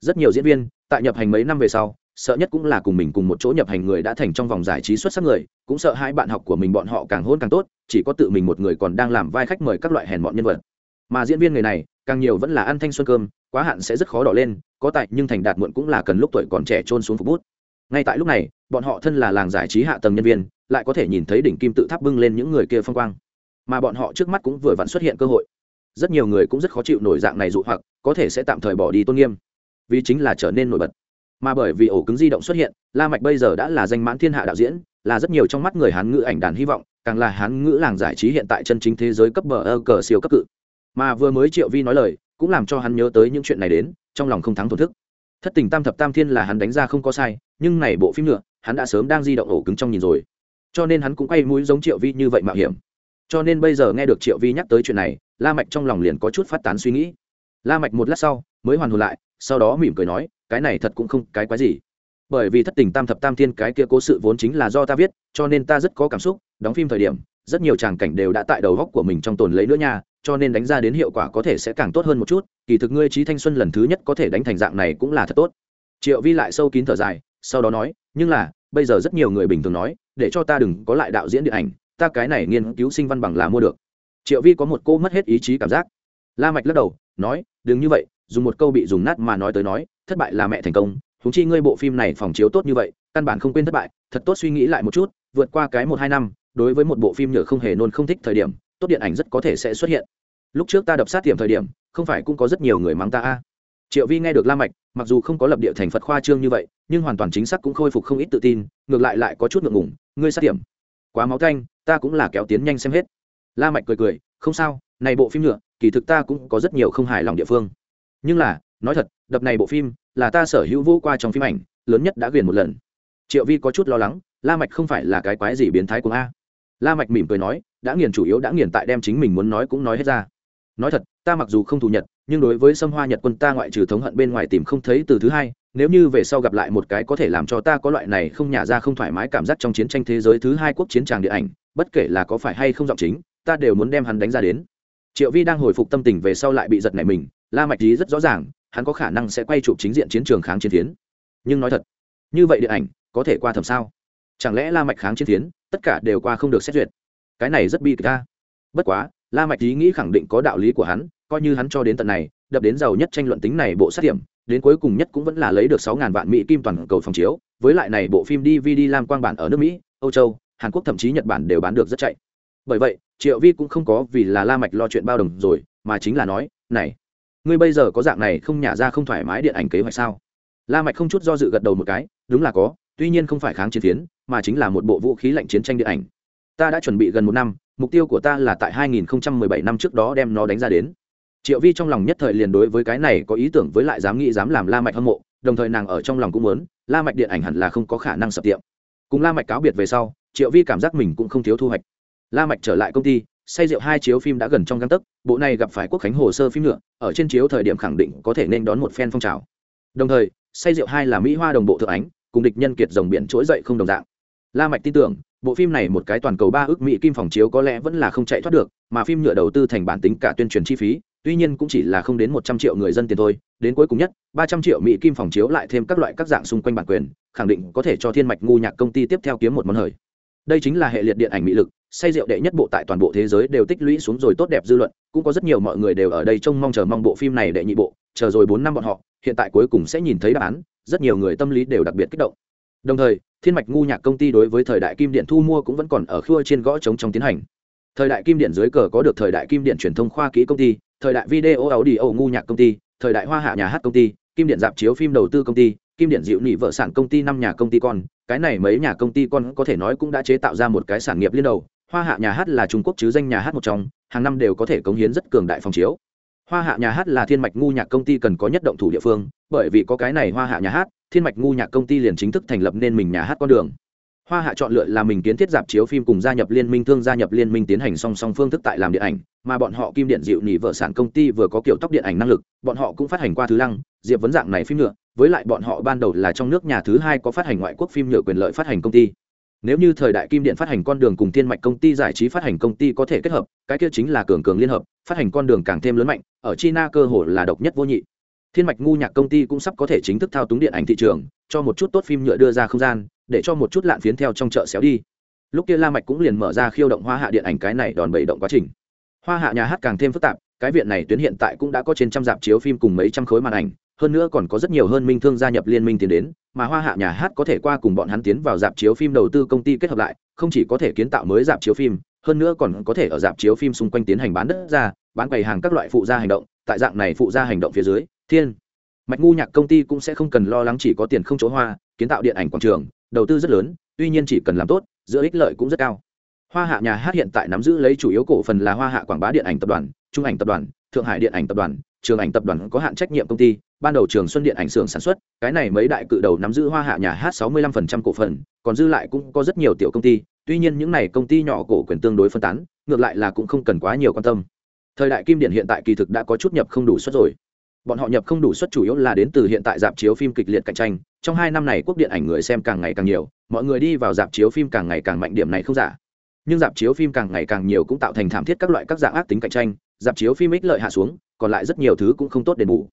Rất nhiều diễn viên, tại nhập hành mấy năm về sau, sợ nhất cũng là cùng mình cùng một chỗ nhập hành người đã thành trong vòng giải trí xuất sắc người, cũng sợ hai bạn học của mình bọn họ càng hôn càng tốt, chỉ có tự mình một người còn đang làm vai khách mời các loại hèn bọn nhân vật. Mà diễn viên người này, càng nhiều vẫn là ăn thanh xuân cơm, quá hạn sẽ rất khó đỏ lên, có tại nhưng thành đạt muộn cũng là cần lúc tuổi còn trẻ trôn xuống phục bút. Ngay tại lúc này bọn họ thân là làng giải trí hạ tầng nhân viên, lại có thể nhìn thấy đỉnh kim tự tháp bưng lên những người kia phong quang. Mà bọn họ trước mắt cũng vừa vặn xuất hiện cơ hội. Rất nhiều người cũng rất khó chịu nổi dạng này dụ hoặc, có thể sẽ tạm thời bỏ đi tôn nghiêm. Vì chính là trở nên nổi bật. Mà bởi vì ổ cứng di động xuất hiện, la mạch bây giờ đã là danh mãn thiên hạ đạo diễn, là rất nhiều trong mắt người hán ngữ ảnh đàn hy vọng, càng là hán ngữ làng giải trí hiện tại chân chính thế giới cấp bờ ơ cờ siêu cấp cự. Mà vừa mới triệu vi nói lời, cũng làm cho hắn nhớ tới những chuyện này đến, trong lòng không thắng thổn thức. Thất tình tam thập tam thiên là hắn đánh ra không có sai, nhưng này bộ phim nữa hắn đã sớm đang di động ổ cứng trong nhìn rồi. Cho nên hắn cũng quay mũi giống triệu vi như vậy mạo hiểm. Cho nên bây giờ nghe được triệu vi nhắc tới chuyện này, la mạch trong lòng liền có chút phát tán suy nghĩ. La mạch một lát sau, mới hoàn hồn lại, sau đó mỉm cười nói, cái này thật cũng không cái quái gì. Bởi vì thất tình tam thập tam thiên cái kia cố sự vốn chính là do ta viết, cho nên ta rất có cảm xúc, đóng phim thời điểm, rất nhiều tràng cảnh đều đã tại đầu góc của mình trong tồn lấy nữa nha, cho nên đánh ra đến hiệu quả có thể sẽ càng tốt hơn một chút, kỳ thực ngươi trí thanh xuân lần thứ nhất có thể đánh thành dạng này cũng là thật tốt. Triệu vi lại sâu kín thở dài sau đó nói, nhưng là, bây giờ rất nhiều người bình thường nói, để cho ta đừng có lại đạo diễn điện ảnh, ta cái này nghiên cứu sinh văn bằng là mua được. Triệu vi có một cô mất hết ý chí cảm giác. La mạch lắc đầu, nói, đừng như vậy, dùng một câu bị dùng nát mà nói tới nói, thất bại là mẹ thành công chúng chi ngươi bộ phim này phòng chiếu tốt như vậy, căn bản không quên thất bại, thật tốt suy nghĩ lại một chút, vượt qua cái một hai năm, đối với một bộ phim nhựa không hề nôn không thích thời điểm, tốt điện ảnh rất có thể sẽ xuất hiện. Lúc trước ta đập sát tiềm thời điểm, không phải cũng có rất nhiều người mắng ta a triệu vi nghe được la mạch mặc dù không có lập địa thành phật khoa trương như vậy nhưng hoàn toàn chính xác cũng khôi phục không ít tự tin ngược lại lại có chút ngượng ngùng ngươi sát điểm? quá máu thanh, ta cũng là kéo tiến nhanh xem hết. La mạch cười cười không sao này bộ phim nhựa kỳ thực ta cũng có rất nhiều không hài lòng địa phương. Nhưng là nói thật đập này bộ phim là ta sở hữu vô qua trong phim ảnh lớn nhất đã ghiền một lần. Triệu vi có chút lo lắng la mạch không phải là cái quái gì biến thái của a? La mạch mỉm cười nói đã nghiền chủ yếu đã nghiền tại đem chính mình muốn nói cũng nói hết ra. Nói thật ta mặc dù không thù nhật nhưng đối với sâm hoa nhật quân ta ngoại trừ thống hận bên ngoài tìm không thấy từ thứ hai, nếu như về sau gặp lại một cái có thể làm cho ta có loại này không nhả ra không thoải mái cảm giác trong chiến tranh thế giới thứ hai quốc chiến tràng điện ảnh, bất kể là có phải hay không giọng chính, ta đều muốn đem hắn đánh ra đến. Triệu vi đang hồi phục tâm tình về sau lại bị giật này mình, la mạch ý rất rõ ràng, hắn có khả năng sẽ quay chụp chính diện chiến trường kháng chiến tiến nhưng nói thật, như vậy điện ảnh, có thể qua thẩm sao? Chẳng lẽ la mạch kháng chiến tiến tất cả đều qua không được xét duyệt? Cái này rất bi kịch ta. Bất quá, la mạch ý nghĩ khẳng định có đạo lý của hắn coi như hắn cho đến tận này, đập đến giàu nhất tranh luận tính này bộ sát điểm đến cuối cùng nhất cũng vẫn là lấy được sáu ngàn vạn mỹ kim toàn cầu phòng chiếu, với lại này bộ phim dvd lam quang bản ở nước mỹ, âu châu, hàn quốc thậm chí nhật bản đều bán được rất chạy. Bởi vậy, triệu vi cũng không có vì là la mạch lo chuyện bao đồng rồi, mà chính là nói, này, ngươi bây giờ có dạng này không nhả ra không thoải mái điện ảnh kế hoạch sao? La mạch không chút do dự gật đầu một cái, đúng là có, tuy nhiên không phải kháng chiến phiến, mà chính là một bộ vũ khí lạnh chiến tranh điện ảnh. Ta đã chuẩn bị gần một năm, mục tiêu của ta là tại 2017 năm trước đó đem nó đánh ra đến triệu vi trong lòng nhất thời liền đối với cái này có ý tưởng với lại dám nghĩ dám làm la mạch hâm mộ, đồng thời nàng ở trong lòng cũng muốn, la mạch điện ảnh hẳn là không có khả năng sập tiệm. Cùng la mạch cáo biệt về sau, triệu vi cảm giác mình cũng không thiếu thu hoạch. La mạch trở lại công ty, say rượu hai chiếu phim đã gần trong găng tấc, bộ này gặp phải quốc khánh hồ sơ phim nữa, ở trên chiếu thời điểm khẳng định có thể nên đón một phen phong trào. Đồng thời, say rượu hai là mỹ hoa đồng bộ thượng ánh, cùng địch nhân kiệt rồng biển trỗi dậy không đồng dạng. La mạch tin tưởng, bộ phim này một cái toàn cầu ba ước mỹ kim phòng chiếu có lẽ vẫn là không chạy thoát được, mà phim nhựa đầu tư thành bản tính cả tuyên truyền chi phí tuy nhiên cũng chỉ là không đến một trăm triệu người dân tiền thôi, đến cuối cùng nhất, ba trăm triệu mỹ kim phòng chiếu lại thêm các loại các dạng xung quanh bản quyền, khẳng định có thể cho thiên mạch ngu nhạc công ty tiếp theo kiếm một món hời. Đây chính là hệ liệt điện ảnh mỹ lực, say rượu đệ nhất bộ tại toàn bộ thế giới đều tích lũy xuống rồi tốt đẹp dư luận, cũng có rất nhiều mọi người đều ở đây trông mong chờ mong bộ phim này đệ nhị bộ, chờ rồi bốn năm bọn họ, hiện tại cuối cùng sẽ nhìn thấy đáp án, rất nhiều người tâm lý đều đặc biệt kích động. Đồng thời, thiên mạch ngu nhạc công ty đối với thời đại kim điện thu mua cũng vẫn còn ở khua trên gõ trống trong tiến hành. Thời đại kim điện dưới cờ có được thời đại kim điện truyền thông khoa kỹ công ty thời đại video ấu đi âu ngu nhạc công ty, thời đại hoa hạ nhà hát công ty, kim điện dạp chiếu phim đầu tư công ty, kim điện dịu nị vợ sản công ty năm nhà công ty con. Cái này mấy nhà công ty con có thể nói cũng đã chế tạo ra một cái sản nghiệp liên đầu. Hoa hạ nhà hát là trung quốc chứ danh nhà hát một trong, hàng năm đều có thể cống hiến rất cường đại phòng chiếu. Hoa hạ nhà hát là thiên mạch ngu nhạc công ty cần có nhất động thủ địa phương, bởi vì có cái này hoa hạ nhà hát, thiên mạch ngu nhạc công ty liền chính thức thành lập nên mình nhà hát con đường hoa hạ chọn lựa là mình kiến thiết dạp chiếu phim cùng gia nhập liên minh thương, gia nhập liên minh tiến hành song song phương thức tại làm điện ảnh, mà bọn họ kim điện dịu nỉ vợ sản công ty vừa có kiểu tóc điện ảnh năng lực, bọn họ cũng phát hành qua thứ lăng, diệp vấn dạng này phim nhựa, với lại bọn họ ban đầu là trong nước nhà thứ hai có phát hành ngoại quốc phim nhựa quyền lợi phát hành công ty. Nếu như thời đại kim điện phát hành con đường cùng thiên mạch công ty giải trí phát hành công ty có thể kết hợp, cái kia chính là cường cường liên hợp, phát hành con đường càng thêm lớn mạnh, ở china cơ hội là độc nhất vô nhị. Thiên mạch ngu nhạc công ty cũng sắp có thể chính thức thao túng điện ảnh thị trường, cho một chút tốt phim nhựa đưa ra không gian để cho một chút lạn phiến theo trong chợ xéo đi. Lúc kia la mạch cũng liền mở ra khiêu động hoa hạ điện ảnh cái này đòn bẩy động quá trình. Hoa hạ nhà hát càng thêm phức tạp, cái viện này tuyến hiện tại cũng đã có trên trăm dạp chiếu phim cùng mấy trăm khối màn ảnh, hơn nữa còn có rất nhiều hơn minh thương gia nhập liên minh tiến đến, mà hoa hạ nhà hát có thể qua cùng bọn hắn tiến vào dạp chiếu phim đầu tư công ty kết hợp lại, không chỉ có thể kiến tạo mới dạp chiếu phim, hơn nữa còn có thể ở dạp chiếu phim xung quanh tiến hành bán đất ra, bán quầy hàng các loại phụ gia hành động, tại dạng này phụ gia hành động phía dưới, thiên, mạch ngu nhạc công ty cũng sẽ không cần lo lắng chỉ có tiền không chỗ hoa, kiến tạo điện ảnh quảng trường đầu tư rất lớn, tuy nhiên chỉ cần làm tốt, giữa ích lợi cũng rất cao. Hoa hạ nhà hát hiện tại nắm giữ lấy chủ yếu cổ phần là hoa hạ quảng bá điện ảnh tập đoàn, trung ảnh tập đoàn, thượng hải điện ảnh tập đoàn, trường ảnh tập đoàn có hạn trách nhiệm công ty, ban đầu trường xuân điện ảnh xưởng sản xuất, cái này mấy đại cự đầu nắm giữ hoa hạ nhà hát sáu mươi 65% cổ phần, còn dư lại cũng có rất nhiều tiểu công ty, tuy nhiên những này công ty nhỏ cổ quyền tương đối phân tán, ngược lại là cũng không cần quá nhiều quan tâm. Thời đại kim điện hiện tại kỳ thực đã có chút nhập không đủ suất rồi. Bọn họ nhập không đủ suất chủ yếu là đến từ hiện tại dạp chiếu phim kịch liệt cạnh tranh trong hai năm này quốc điện ảnh người xem càng ngày càng nhiều, mọi người đi vào dạp chiếu phim càng ngày càng mạnh điểm này không giả. Nhưng dạp chiếu phim càng ngày càng nhiều cũng tạo thành thảm thiết các loại các dạng ác tính cạnh tranh, dạp chiếu phim ích lợi hạ xuống, còn lại rất nhiều thứ cũng không tốt đền bù.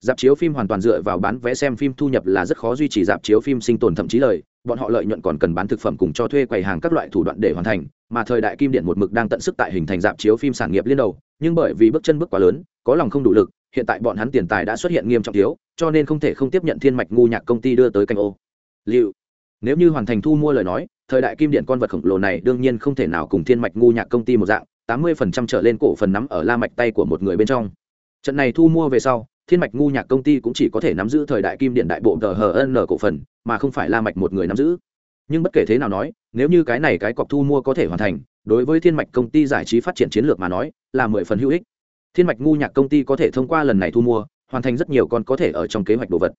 Dạp chiếu phim hoàn toàn dựa vào bán vé xem phim thu nhập là rất khó duy trì dạp chiếu phim sinh tồn thậm chí lời, bọn họ lợi nhuận còn cần bán thực phẩm cùng cho thuê quầy hàng các loại thủ đoạn để hoàn thành, mà thời đại kim điện một mực đang tận sức tại hình thành dạp chiếu phim sản nghiệp liên đầu nhưng bởi vì bước chân bước quá lớn, có lòng không đủ lực, hiện tại bọn hắn tiền tài đã xuất hiện nghiêm trọng thiếu, cho nên không thể không tiếp nhận thiên mạch ngu nhạc công ty đưa tới canh ô. Liệu, nếu như hoàn thành thu mua lời nói, thời đại kim điện con vật khổng lồ này đương nhiên không thể nào cùng thiên mạch ngu nhạc công ty một dạng, tám mươi phần trăm trở lên cổ phần nắm ở la mạch tay của một người bên trong. Trận này thu mua về sau, thiên mạch ngu nhạc công ty cũng chỉ có thể nắm giữ thời đại kim điện đại bộ ghn cổ phần, mà không phải la mạch một người nắm giữ. Nhưng bất kể thế nào nói, nếu như cái này cái cọc thu mua có thể hoàn thành đối với thiên mạch công ty giải trí phát triển chiến lược mà nói, là mười phần hữu ích. Thiên mạch ngu nhạc công ty có thể thông qua lần này thu mua, hoàn thành rất nhiều con có thể ở trong kế hoạch đồ vật.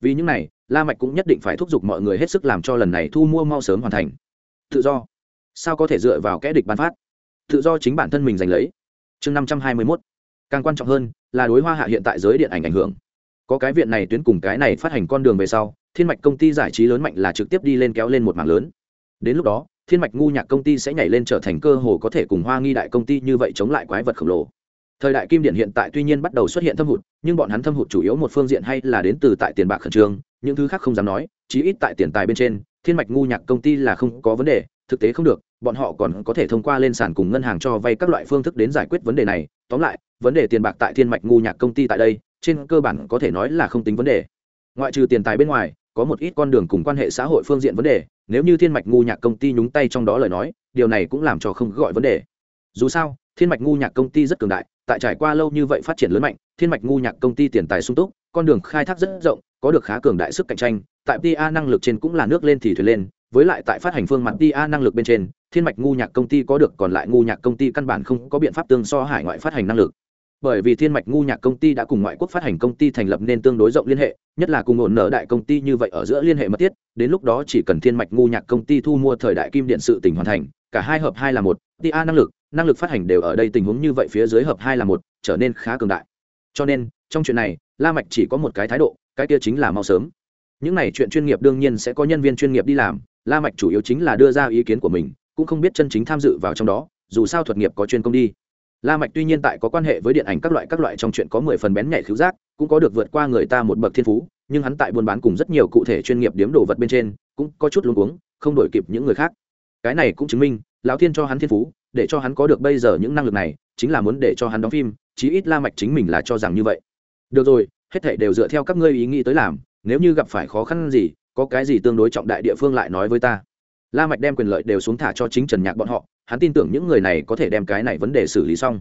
Vì những này, la mạch cũng nhất định phải thúc giục mọi người hết sức làm cho lần này thu mua mau sớm hoàn thành. Tự do. Sao có thể dựa vào kẽ địch ban phát? Tự do chính bản thân mình giành lấy. Chương năm trăm hai mươi 521 càng quan trọng hơn, là đối hoa hạ hiện tại giới điện ảnh ảnh hưởng. Có cái viện này tuyến cùng cái này phát hành con đường về sau, thiên mạch công ty giải trí lớn mạnh là trực tiếp đi lên kéo lên một mảng lớn. Đến lúc đó thiên mạch ngu nhạc công ty sẽ nhảy lên trở thành cơ hồ có thể cùng hoa nghi đại công ty như vậy chống lại quái vật khổng lồ. Thời đại kim điện hiện tại tuy nhiên bắt đầu xuất hiện thâm hụt, nhưng bọn hắn thâm hụt chủ yếu một phương diện hay là đến từ tại tiền bạc khẩn trương, những thứ khác không dám nói, chí ít tại tiền tài bên trên, thiên mạch ngu nhạc công ty là không có vấn đề, thực tế không được, bọn họ còn có thể thông qua lên sàn cùng ngân hàng cho vay các loại phương thức đến giải quyết vấn đề này. Tóm lại, vấn đề tiền bạc tại thiên mạch ngu nhạc công ty tại đây, trên cơ bản có thể nói là không tính vấn đề. Ngoại trừ tiền tài bên ngoài có một ít con đường cùng quan hệ xã hội phương diện vấn đề, nếu như thiên mạch ngu nhạc công ty nhúng tay trong đó lời nói, điều này cũng làm cho không gọi vấn đề. Dù sao, thiên mạch ngu nhạc công ty rất cường đại, tại trải qua lâu như vậy phát triển lớn mạnh, thiên mạch ngu nhạc công ty tiền tài sung túc, con đường khai thác rất rộng, có được khá cường đại sức cạnh tranh, tại pa năng lực trên cũng là nước lên thì thuyền lên, với lại tại phát hành phương mặt pa năng lực bên trên, thiên mạch ngu nhạc công ty có được, còn lại ngu nhạc công ty căn bản không có biện pháp tương so hải ngoại phát hành năng lực bởi vì thiên mạch ngu nhạc công ty đã cùng ngoại quốc phát hành công ty thành lập nên tương đối rộng liên hệ, nhất là cùng ổn nở đại công ty như vậy ở giữa liên hệ mật thiết, đến lúc đó chỉ cần thiên mạch ngu nhạc công ty thu mua thời đại kim điện sự tỉnh hoàn thành, cả hai hợp hai là một ta năng lực năng lực phát hành đều ở đây tình huống như vậy phía dưới hợp hai là một, trở nên khá cường đại. Cho nên, trong chuyện này, la mạch chỉ có một cái thái độ, cái kia chính là mau sớm. Những này chuyện chuyên nghiệp đương nhiên sẽ có nhân viên chuyên nghiệp đi làm, la mạch chủ yếu chính là đưa ra ý kiến của mình, cũng không biết chân chính tham dự vào trong đó, dù sao thuật nghiệp có chuyên công đi la mạch tuy nhiên tại có quan hệ với điện ảnh các loại các loại trong chuyện có mười phần bén nhạy khiếu giác, cũng có được vượt qua người ta một bậc thiên phú, nhưng hắn tại buôn bán cùng rất nhiều cụ thể chuyên nghiệp điếm đồ vật bên trên, cũng có chút luống cuống, không đổi kịp những người khác. Cái này cũng chứng minh, lão thiên cho hắn thiên phú, để cho hắn có được bây giờ những năng lực này, chính là muốn để cho hắn đóng phim, chí ít la mạch chính mình là cho rằng như vậy. Được rồi, hết thảy đều dựa theo các ngươi ý nghĩ tới làm, nếu như gặp phải khó khăn gì, có cái gì tương đối trọng đại địa phương lại nói với ta la mạch đem quyền lợi đều xuống thả cho chính trần nhạc bọn họ, hắn tin tưởng những người này có thể đem cái này vấn đề xử lý xong.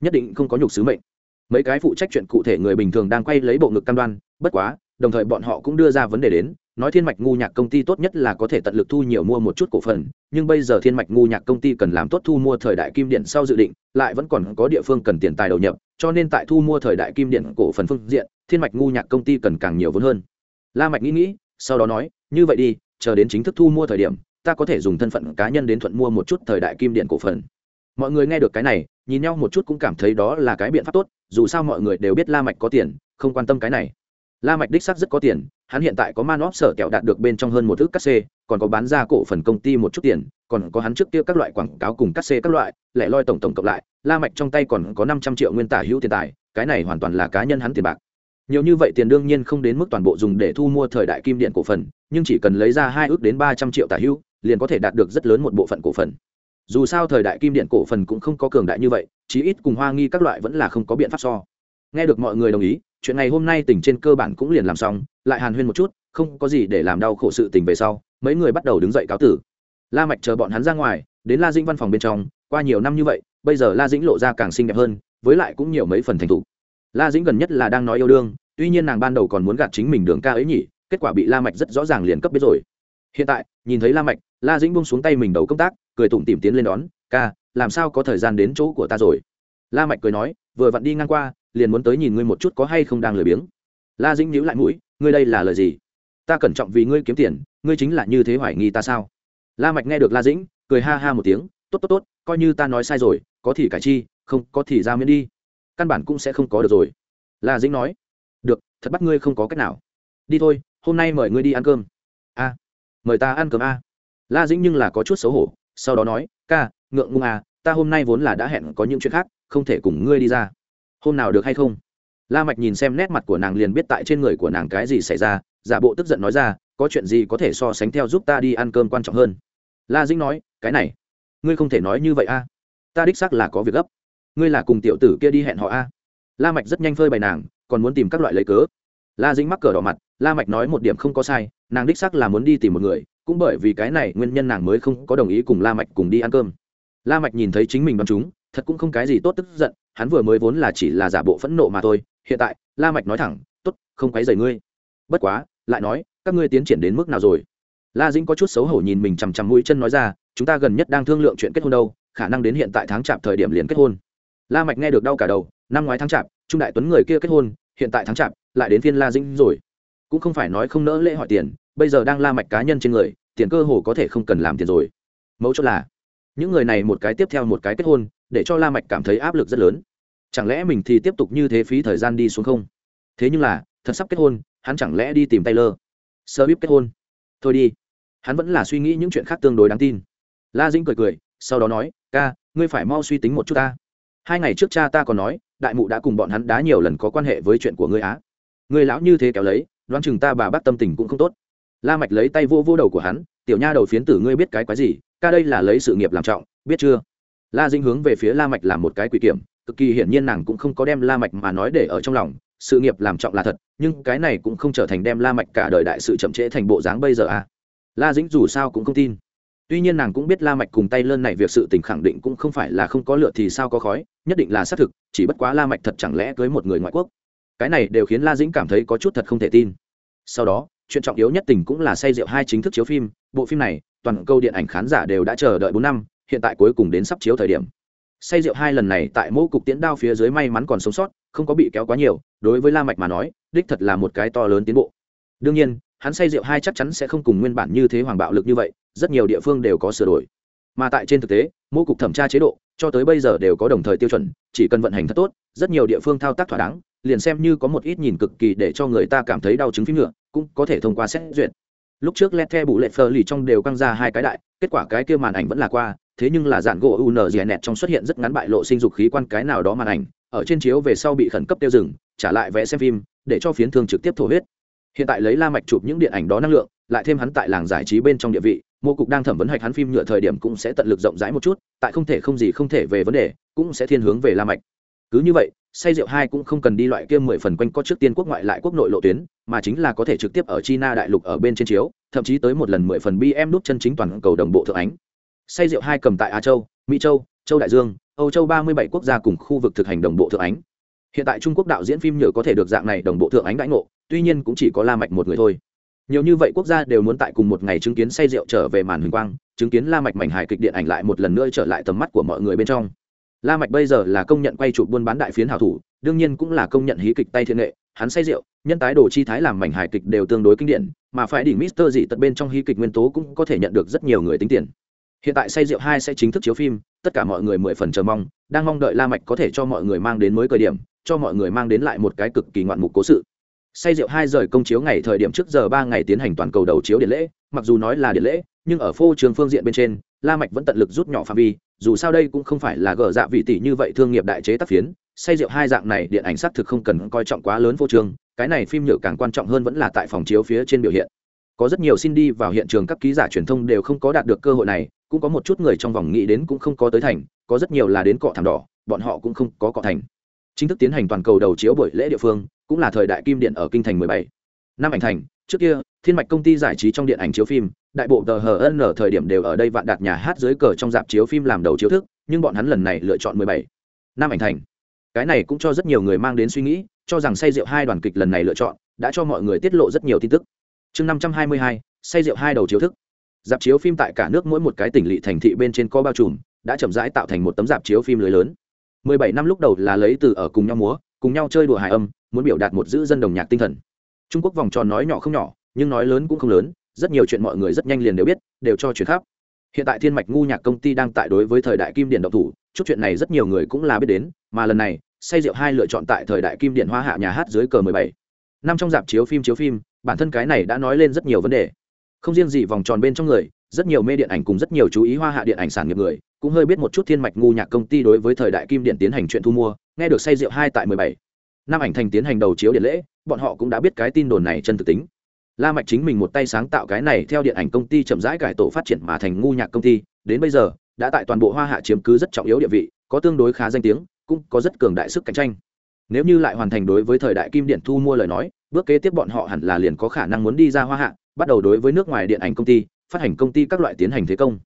Nhất định không có nhục sứ mệnh. Mấy cái phụ trách chuyện cụ thể người bình thường đang quay lấy bộ ngực cam đoan, bất quá, đồng thời bọn họ cũng đưa ra vấn đề đến, nói thiên mạch ngu nhạc công ty tốt nhất là có thể tận lực thu nhiều mua một chút cổ phần, nhưng bây giờ thiên mạch ngu nhạc công ty cần làm tốt thu mua thời đại kim điện sau dự định, lại vẫn còn có địa phương cần tiền tài đầu nhập, cho nên tại thu mua thời đại kim điện cổ phần phương diện, thiên mạch ngu nhạc công ty cần càng nhiều vốn hơn. La mạch nghĩ nghĩ, sau đó nói, như vậy đi, chờ đến chính thức thu mua thời điểm ta có thể dùng thân phận cá nhân đến thuận mua một chút thời đại kim điện cổ phần. Mọi người nghe được cái này, nhìn nhau một chút cũng cảm thấy đó là cái biện pháp tốt, dù sao mọi người đều biết la mạch có tiền, không quan tâm cái này. La mạch đích xác rất có tiền, hắn hiện tại có man óp sở kẹo đạt được bên trong hơn một thước cắt xê, còn có bán ra cổ phần công ty một chút tiền, còn có hắn trước kia các loại quảng cáo cùng cắt xê các loại, lẻ loi tổng tổng cộng lại, la mạch trong tay còn có năm trăm triệu nguyên tả hữu tiền tài, cái này hoàn toàn là cá nhân hắn tiền bạc. Nhiều như vậy tiền đương nhiên không đến mức toàn bộ dùng để thu mua thời đại kim điện cổ phần, nhưng chỉ cần lấy ra hai ước đến ba trăm triệu tả hữu liền có thể đạt được rất lớn một bộ phận cổ phần. Dù sao thời đại kim điện cổ phần cũng không có cường đại như vậy, chí ít cùng hoa nghi các loại vẫn là không có biện pháp so. Nghe được mọi người đồng ý, chuyện này hôm nay tỉnh trên cơ bản cũng liền làm xong, lại hàn huyên một chút, không có gì để làm đau khổ sự tình về sau, mấy người bắt đầu đứng dậy cáo tử. La mạch chờ bọn hắn ra ngoài, đến la dĩnh văn phòng bên trong, qua nhiều năm như vậy, bây giờ la dĩnh lộ ra càng xinh đẹp hơn, với lại cũng nhiều mấy phần thành thục. La dĩnh gần nhất là đang nói yêu đương, tuy nhiên nàng ban đầu còn muốn gạt chính mình đường ca ấy nhỉ, kết quả bị la mạch rất rõ ràng liền cấp biết rồi. Hiện tại, nhìn thấy la mạch la dĩnh buông xuống tay mình đầu công tác, cười tủm tìm tiến lên đón, ca, làm sao có thời gian đến chỗ của ta rồi? La mạch cười nói, vừa vặn đi ngang qua, liền muốn tới nhìn ngươi một chút có hay không đang lười biếng. La dĩnh nhíu lại mũi, ngươi đây là lời gì? Ta cẩn trọng vì ngươi kiếm tiền, ngươi chính là như thế hoài nghi ta sao? La mạch nghe được la dĩnh, cười ha ha một tiếng, tốt tốt tốt, coi như ta nói sai rồi, có thì cải chi, không, có thì ra miễn đi. Căn bản cũng sẽ không có được rồi. La dĩnh nói, được, thật bắt ngươi không có cách nào. Đi thôi, hôm nay mời ngươi đi ăn cơm. A, mời ta ăn cơm a la dĩnh nhưng là có chút xấu hổ, sau đó nói, ca, ngượng ngung à ta hôm nay vốn là đã hẹn có những chuyện khác, không thể cùng ngươi đi ra. Hôm nào được hay không? La mạch nhìn xem nét mặt của nàng liền biết tại trên người của nàng cái gì xảy ra, giả bộ tức giận nói ra, có chuyện gì có thể so sánh theo giúp ta đi ăn cơm quan trọng hơn? La dĩnh nói, cái này, ngươi không thể nói như vậy a. Ta đích xác là có việc gấp. Ngươi là cùng tiểu tử kia đi hẹn họ a. La mạch rất nhanh phơi bày nàng, còn muốn tìm các loại lấy cớ. La dĩnh mắc cờ đỏ mặt, la mạch nói một điểm không có sai, nàng đích xác là muốn đi tìm một người cũng bởi vì cái này nguyên nhân nàng mới không có đồng ý cùng la mạch cùng đi ăn cơm. La mạch nhìn thấy chính mình đoán chúng, thật cũng không cái gì tốt tức giận, hắn vừa mới vốn là chỉ là giả bộ phẫn nộ mà thôi, hiện tại, la mạch nói thẳng, tốt, không quấy rầy ngươi. Bất quá, lại nói, các ngươi tiến triển đến mức nào rồi? La dĩnh có chút xấu hổ nhìn mình chằm chằm mũi chân nói ra, chúng ta gần nhất đang thương lượng chuyện kết hôn đâu, khả năng đến hiện tại tháng chạp thời điểm liền kết hôn. La mạch nghe được đau cả đầu, năm ngoái tháng chạp, trung đại tuấn người kia kết hôn, hiện tại tháng chạp, lại đến phiên la dĩnh rồi. Cũng không phải nói không nỡ lễ hỏi tiền bây giờ đang la mạch cá nhân trên người, tiền cơ hồ có thể không cần làm tiền rồi. Mấu chốt là, những người này một cái tiếp theo một cái kết hôn, để cho la mạch cảm thấy áp lực rất lớn. Chẳng lẽ mình thì tiếp tục như thế phí thời gian đi xuống không? Thế nhưng là, thật sắp kết hôn, hắn chẳng lẽ đi tìm taylor? Sơ bíp kết hôn. Thôi đi. Hắn vẫn là suy nghĩ những chuyện khác tương đối đáng tin. La dĩnh cười cười, sau đó nói, ca, ngươi phải mau suy tính một chút ta. Hai ngày trước cha ta còn nói, đại mụ đã cùng bọn hắn đá nhiều lần có quan hệ với chuyện của ngươi á. Ngươi lão như thế kéo lấy, đoán chừng ta bà bác tâm tình cũng không tốt la mạch lấy tay vô vô đầu của hắn, tiểu nha đầu phiến tử ngươi biết cái quái gì? Ca đây là lấy sự nghiệp làm trọng, biết chưa? La dĩnh hướng về phía la mạch làm một cái quỷ kiểm, cực kỳ hiển nhiên nàng cũng không có đem la mạch mà nói để ở trong lòng, sự nghiệp làm trọng là thật, nhưng cái này cũng không trở thành đem la mạch cả đời đại sự chậm trễ thành bộ dáng bây giờ à? La dĩnh dù sao cũng không tin. Tuy nhiên nàng cũng biết la mạch cùng tay lơn này việc sự tình khẳng định cũng không phải là không có lựa thì sao có khói, nhất định là xác thực, chỉ bất quá la mạch thật chẳng lẽ cưới một người ngoại quốc? Cái này đều khiến la dĩnh cảm thấy có chút thật không thể tin. Sau đó chuyện trọng yếu nhất tình cũng là say rượu hai chính thức chiếu phim, bộ phim này, toàn câu điện ảnh khán giả đều đã chờ đợi bốn năm, hiện tại cuối cùng đến sắp chiếu thời điểm. Say rượu hai lần này tại mô cục tiễn đao phía dưới may mắn còn sống sót, không có bị kéo quá nhiều, đối với la mạch mà nói, đích thật là một cái to lớn tiến bộ. Đương nhiên, hắn say rượu hai chắc chắn sẽ không cùng nguyên bản như thế hoàng bạo lực như vậy, rất nhiều địa phương đều có sửa đổi. Mà tại trên thực tế, mô cục thẩm tra chế độ, cho tới bây giờ đều có đồng thời tiêu chuẩn, chỉ cần vận hành thật tốt, rất nhiều địa phương thao tác thỏa đáng liền xem như có một ít nhìn cực kỳ để cho người ta cảm thấy đau chứng phím ngựa cũng có thể thông qua xét duyệt. Lúc trước lét the bụ lệ phờ lì trong đều căng ra hai cái đại, kết quả cái kia màn ảnh vẫn là qua, thế nhưng là dạn gỗ unz nẹt trong xuất hiện rất ngắn bại lộ sinh dục khí quan cái nào đó màn ảnh, ở trên chiếu về sau bị khẩn cấp tiêu dừng, trả lại vẽ xem phim, để cho phiến thương trực tiếp thổ huyết. Hiện tại lấy la mạch chụp những điện ảnh đó năng lượng, lại thêm hắn tại làng giải trí bên trong địa vị, mô cục đang thẩm vấn hạch hắn phim nhựa thời điểm cũng sẽ tận lực rộng rãi một chút, tại không thể không gì không thể về vấn đề, cũng sẽ thiên hướng về la mạch. Cứ như vậy say rượu hai cũng không cần đi loại kia mười phần quanh có trước tiên quốc ngoại lại quốc nội lộ tuyến, mà chính là có thể trực tiếp ở china đại lục ở bên trên chiếu, thậm chí tới một lần mười phần bm nút chân chính toàn cầu đồng bộ thượng ánh. Say rượu hai cầm tại á châu, mỹ châu châu đại dương, âu châu ba mươi bảy quốc gia cùng khu vực thực hành đồng bộ thượng ánh. Hiện tại trung quốc đạo diễn phim nhựa có thể được dạng này đồng bộ thượng ánh đãi ngộ, tuy nhiên cũng chỉ có la mạch một người thôi. Nhiều như vậy quốc gia đều muốn tại cùng một ngày chứng kiến say rượu trở về màn hình quang, chứng kiến la mạch mảnh hài kịch điện ảnh lại một lần nữa trở lại tầm mắt của mọi người bên trong la mạch bây giờ là công nhận quay chụp buôn bán đại phiến hảo thủ, đương nhiên cũng là công nhận hí kịch tay thiên nghệ. Hắn say rượu, nhân tái đồ chi thái làm mảnh hài kịch đều tương đối kinh điển, mà phải đỉnh mister dị tật bên trong hí kịch nguyên tố cũng có thể nhận được rất nhiều người tính tiền. Hiện tại say rượu hai sẽ chính thức chiếu phim, tất cả mọi người mười phần chờ mong, đang mong đợi la mạch có thể cho mọi người mang đến mới cơ điểm, cho mọi người mang đến lại một cái cực kỳ ngoạn mục cố sự. Say rượu hai rời công chiếu ngày thời điểm trước giờ ba ngày tiến hành toàn cầu đầu chiếu điện lễ, mặc dù nói là điện lễ, nhưng ở phô trường phương diện bên trên, la mạch vẫn tận lực rút nhỏ phạm vi dù sao đây cũng không phải là gờ dạ vị tỷ như vậy thương nghiệp đại chế tác phiến, say rượu hai dạng này điện ảnh xác thực không cần coi trọng quá lớn vô trường cái này phim nhựa càng quan trọng hơn vẫn là tại phòng chiếu phía trên biểu hiện có rất nhiều xin đi vào hiện trường các ký giả truyền thông đều không có đạt được cơ hội này, cũng có một chút người trong vòng nghĩ đến cũng không có tới thành, có rất nhiều là đến cọ thảm đỏ, bọn họ cũng không có cọ thành chính thức tiến hành toàn cầu đầu chiếu buổi lễ địa phương, cũng là thời đại kim điện ở kinh thành 17. năm ảnh thành trước kia thiên mạch công ty giải trí trong điện ảnh chiếu phim đại bộ tờ hn ở thời điểm đều ở đây vạn đạt nhà hát dưới cờ trong dạp chiếu phim làm đầu chiếu thức nhưng bọn hắn lần này lựa chọn 17. năm ảnh thành. Cái này cũng cho rất nhiều người mang đến suy nghĩ cho rằng say rượu hai đoàn kịch lần này lựa chọn đã cho mọi người tiết lộ rất nhiều tin tức. Chương 522, say rượu hai đầu chiếu thức. Dạp chiếu phim tại cả nước mỗi một cái tỉnh lỵ thành thị bên trên có bao trùm đã chậm rãi tạo thành một tấm dạp chiếu phim lưới lớn. 17 năm lúc đầu là lấy từ ở cùng nhau múa cùng nhau chơi đùa hài âm muốn biểu đạt một giữ dân đồng nhạc tinh thần trung quốc vòng tròn nói nhỏ không nhỏ, nhưng nói lớn cũng không lớn, rất nhiều chuyện mọi người rất nhanh liền đều biết, đều cho chuyện khắp. Hiện tại thiên mạch ngu nhạc công ty đang tại đối với thời đại kim điện độc thủ, chút chuyện này rất nhiều người cũng là biết đến, mà lần này, say rượu hai lựa chọn tại thời đại kim điện hoa hạ nhà hát dưới cờ 17. năm trong dạp chiếu phim chiếu phim, bản thân cái này đã nói lên rất nhiều vấn đề. Không riêng gì vòng tròn bên trong người, rất nhiều mê điện ảnh cùng rất nhiều chú ý hoa hạ điện ảnh sản nghiệp người, cũng hơi biết một chút thiên mạch ngu nhạc công ty đối với thời đại kim điện tiến hành chuyện thu mua, nghe được say rượu hai tại 17 năm ảnh thành tiến hành đầu chiếu điện lễ bọn họ cũng đã biết cái tin đồn này chân thực tính. La mạch chính mình một tay sáng tạo cái này theo điện ảnh công ty chậm rãi cải tổ phát triển mà thành ngu nhạc công ty, đến bây giờ, đã tại toàn bộ hoa hạ chiếm cứ rất trọng yếu địa vị, có tương đối khá danh tiếng, cũng có rất cường đại sức cạnh tranh. Nếu như lại hoàn thành đối với thời đại kim điện thu mua lời nói, bước kế tiếp bọn họ hẳn là liền có khả năng muốn đi ra hoa hạ, bắt đầu đối với nước ngoài điện ảnh công ty, phát hành công ty các loại tiến hành thế công.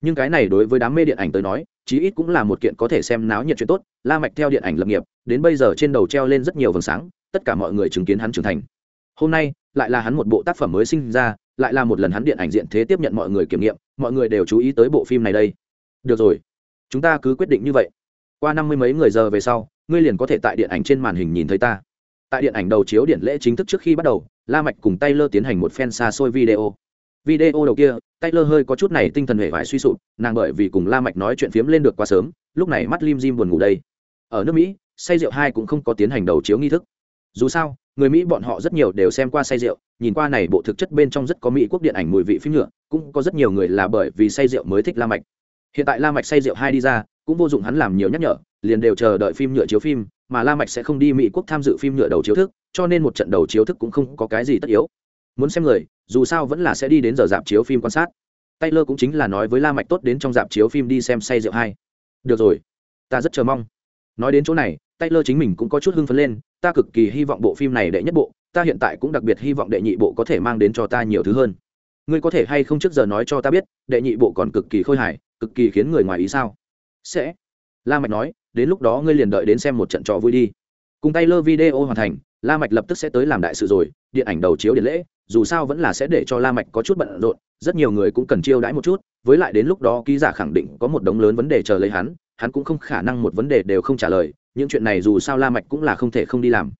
Nhưng cái này đối với đám mê điện ảnh tới nói, chí ít cũng là một kiện có thể xem náo nhiệt chuyện tốt. La mạch theo điện ảnh lập nghiệp, đến bây giờ trên đầu treo lên rất nhiều vầng sáng tất cả mọi người chứng kiến hắn trưởng thành. Hôm nay, lại là hắn một bộ tác phẩm mới sinh ra, lại là một lần hắn điện ảnh diện thế tiếp nhận mọi người kiểm nghiệm, mọi người đều chú ý tới bộ phim này đây. Được rồi, chúng ta cứ quyết định như vậy. Qua năm mươi mấy người giờ về sau, ngươi liền có thể tại điện ảnh trên màn hình nhìn thấy ta. Tại điện ảnh đầu chiếu điện lễ chính thức trước khi bắt đầu, la mạch cùng taylor tiến hành một phen xa xôi video. Video đầu kia, taylor hơi có chút này tinh thần hề vải suy sụp, nàng bởi vì cùng la mạch nói chuyện phiếm lên được quá sớm, lúc này mắt lim dim buồn ngủ đây. Ở nước mỹ, say rượu hai cũng không có tiến hành đầu chiếu nghi thức dù sao, người mỹ bọn họ rất nhiều đều xem qua say rượu, nhìn qua này bộ thực chất bên trong rất có mỹ quốc điện ảnh mùi vị phim nhựa, cũng có rất nhiều người là bởi vì say rượu mới thích la mạch. Hiện tại la mạch say rượu hai đi ra, cũng vô dụng hắn làm nhiều nhắc nhở, liền đều chờ đợi phim nhựa chiếu phim, mà la mạch sẽ không đi mỹ quốc tham dự phim nhựa đầu chiếu thức, cho nên một trận đầu chiếu thức cũng không có cái gì tất yếu. Muốn xem người, dù sao vẫn là sẽ đi đến giờ dạp chiếu phim quan sát. Taylor cũng chính là nói với la mạch tốt đến trong dạp chiếu phim đi xem say rượu hai. Được rồi, ta rất chờ mong. Nói đến chỗ này taylor chính mình cũng có chút hưng phấn lên, ta cực kỳ hy vọng bộ phim này đệ nhất bộ, ta hiện tại cũng đặc biệt hy vọng đệ nhị bộ có thể mang đến cho ta nhiều thứ hơn. Ngươi có thể hay không trước giờ nói cho ta biết, đệ nhị bộ còn cực kỳ khôi hài, cực kỳ khiến người ngoài ý sao? Sẽ. La mạch nói, đến lúc đó ngươi liền đợi đến xem một trận trò vui đi. Cùng Taylor video hoàn thành, la mạch lập tức sẽ tới làm đại sự rồi, điện ảnh đầu chiếu điện lễ, dù sao vẫn là sẽ để cho la mạch có chút bận rộn, rất nhiều người cũng cần chiêu đãi một chút, với lại đến lúc đó ký giả khẳng định có một đống lớn vấn đề chờ lấy hắn hắn cũng không khả năng một vấn đề đều không trả lời những chuyện này dù sao la mạch cũng là không thể không đi làm.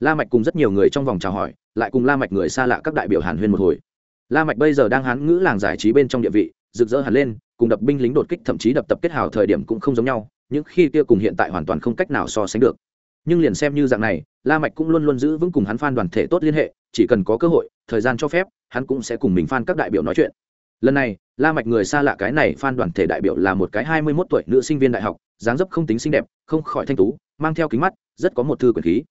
La mạch cùng rất nhiều người trong vòng chào hỏi, lại cùng la mạch người xa lạ các đại biểu hàn huyên một hồi. La mạch bây giờ đang hán ngữ làng giải trí bên trong địa vị, rực rỡ hẳn lên, cùng đập binh lính đột kích thậm chí đập tập kết hào thời điểm cũng không giống nhau, những khi kia cùng hiện tại hoàn toàn không cách nào so sánh được. Nhưng liền xem như dạng này, la mạch cũng luôn luôn giữ vững cùng hắn fan đoàn thể tốt liên hệ, chỉ cần có cơ hội, thời gian cho phép, hắn cũng sẽ cùng mình fan các đại biểu nói chuyện. Lần này, la mạch người xa lạ cái này fan đoàn thể đại biểu là một cái hai mươi 21 tuổi nữ sinh viên đại học dáng dấp không tính xinh đẹp, không khỏi thanh tú, mang theo kính mắt, rất có một thư quyền khí.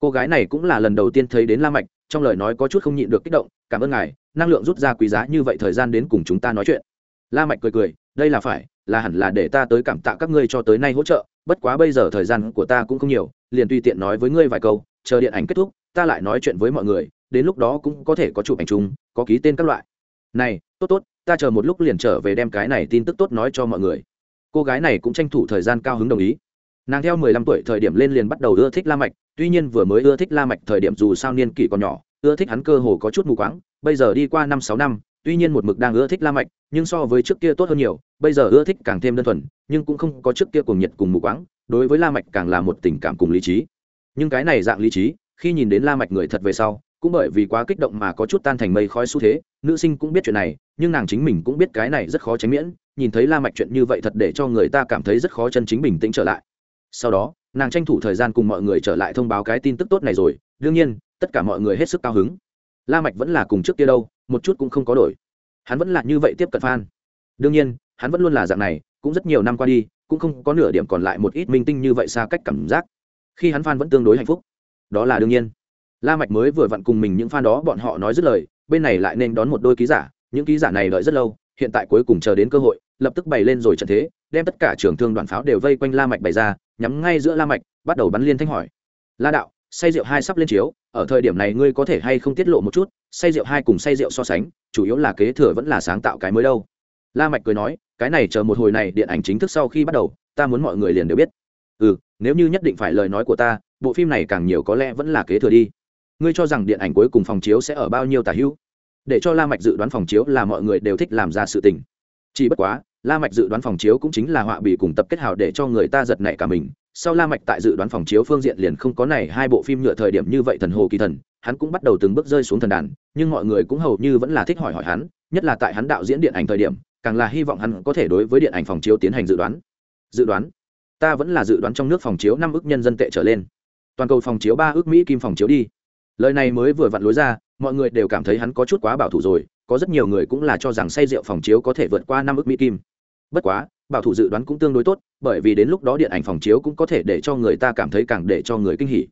Cô gái này cũng là lần đầu tiên thấy đến la mạch, trong lời nói có chút không nhịn được kích động, cảm ơn ngài, năng lượng rút ra quý giá như vậy thời gian đến cùng chúng ta nói chuyện. La mạch cười cười, đây là phải, là hẳn là để ta tới cảm tạ các ngươi cho tới nay hỗ trợ, bất quá bây giờ thời gian của ta cũng không nhiều, liền tùy tiện nói với ngươi vài câu, chờ điện ảnh kết thúc, ta lại nói chuyện với mọi người, đến lúc đó cũng có thể có chụp ảnh chung, có ký tên các loại. Này, tốt tốt, ta chờ một lúc liền trở về đem cái này tin tức tốt nói cho mọi người cô gái này cũng tranh thủ thời gian cao hứng đồng ý. Nàng theo mười lăm tuổi thời điểm lên liền bắt đầu ưa thích la mạch, tuy nhiên vừa mới ưa thích la mạch thời điểm dù sao niên kỷ còn nhỏ, ưa thích hắn cơ hồ có chút mù quáng, bây giờ đi qua năm sáu năm, tuy nhiên một mực đang ưa thích la mạch, nhưng so với trước kia tốt hơn nhiều, bây giờ ưa thích càng thêm đơn thuần, nhưng cũng không có trước kia cùng nhiệt cùng mù quáng, đối với la mạch càng là một tình cảm cùng lý trí. Nhưng cái này dạng lý trí, khi nhìn đến la mạch người thật về sau cũng bởi vì quá kích động mà có chút tan thành mây khói xu thế, nữ sinh cũng biết chuyện này, nhưng nàng chính mình cũng biết cái này rất khó tránh miễn, nhìn thấy la mạch chuyện như vậy thật để cho người ta cảm thấy rất khó chân chính bình tĩnh trở lại. Sau đó, nàng tranh thủ thời gian cùng mọi người trở lại thông báo cái tin tức tốt này rồi, đương nhiên, tất cả mọi người hết sức cao hứng. La mạch vẫn là cùng trước kia đâu, một chút cũng không có đổi. Hắn vẫn là như vậy tiếp cận fan. Đương nhiên, hắn vẫn luôn là dạng này, cũng rất nhiều năm qua đi, cũng không có nửa điểm còn lại một ít minh tinh như vậy xa cách cảm giác. Khi hắn fan vẫn tương đối hạnh phúc. Đó là đương nhiên la mạch mới vừa vặn cùng mình những fan đó bọn họ nói dứt lời, bên này lại nên đón một đôi ký giả, những ký giả này đợi rất lâu, hiện tại cuối cùng chờ đến cơ hội, lập tức bày lên rồi trận thế, đem tất cả trưởng thương đoàn pháo đều vây quanh la mạch bày ra, nhắm ngay giữa la mạch, bắt đầu bắn liên thanh hỏi. La đạo, say rượu hai sắp lên chiếu, ở thời điểm này ngươi có thể hay không tiết lộ một chút, say rượu hai cùng say rượu so sánh, chủ yếu là kế thừa vẫn là sáng tạo cái mới đâu. La mạch cười nói, cái này chờ một hồi này điện ảnh chính thức sau khi bắt đầu, ta muốn mọi người liền đều biết. Ừ nếu như nhất định phải lời nói của ta, bộ phim này càng nhiều có lẽ vẫn là kế thừa đi ngươi cho rằng điện ảnh cuối cùng phòng chiếu sẽ ở bao nhiêu tà hữu? Để cho la mạch dự đoán phòng chiếu là mọi người đều thích làm ra sự tình. Chỉ bất quá, la mạch dự đoán phòng chiếu cũng chính là họa bị cùng tập kết hào để cho người ta giật nảy cả mình. Sau la mạch tại dự đoán phòng chiếu phương diện liền không có này hai bộ phim nhựa thời điểm như vậy thần hồ kỳ thần, hắn cũng bắt đầu từng bước rơi xuống thần đàn, nhưng mọi người cũng hầu như vẫn là thích hỏi hỏi hắn, nhất là tại hắn đạo diễn điện ảnh thời điểm, càng là hy vọng hắn có thể đối với điện ảnh phòng chiếu tiến hành dự đoán. Dự đoán? Ta vẫn là dự đoán trong nước phòng chiếu năm ước nhân dân tệ trở lên. Toàn cầu phòng chiếu ba ước mỹ kim phòng chiếu đi lời này mới vừa vặn lối ra, mọi người đều cảm thấy hắn có chút quá bảo thủ rồi, có rất nhiều người cũng là cho rằng say rượu phòng chiếu có thể vượt qua năm ước mỹ kim. Bất quá, bảo thủ dự đoán cũng tương đối tốt, bởi vì đến lúc đó điện ảnh phòng chiếu cũng có thể để cho người ta cảm thấy càng để cho người kinh hỉ.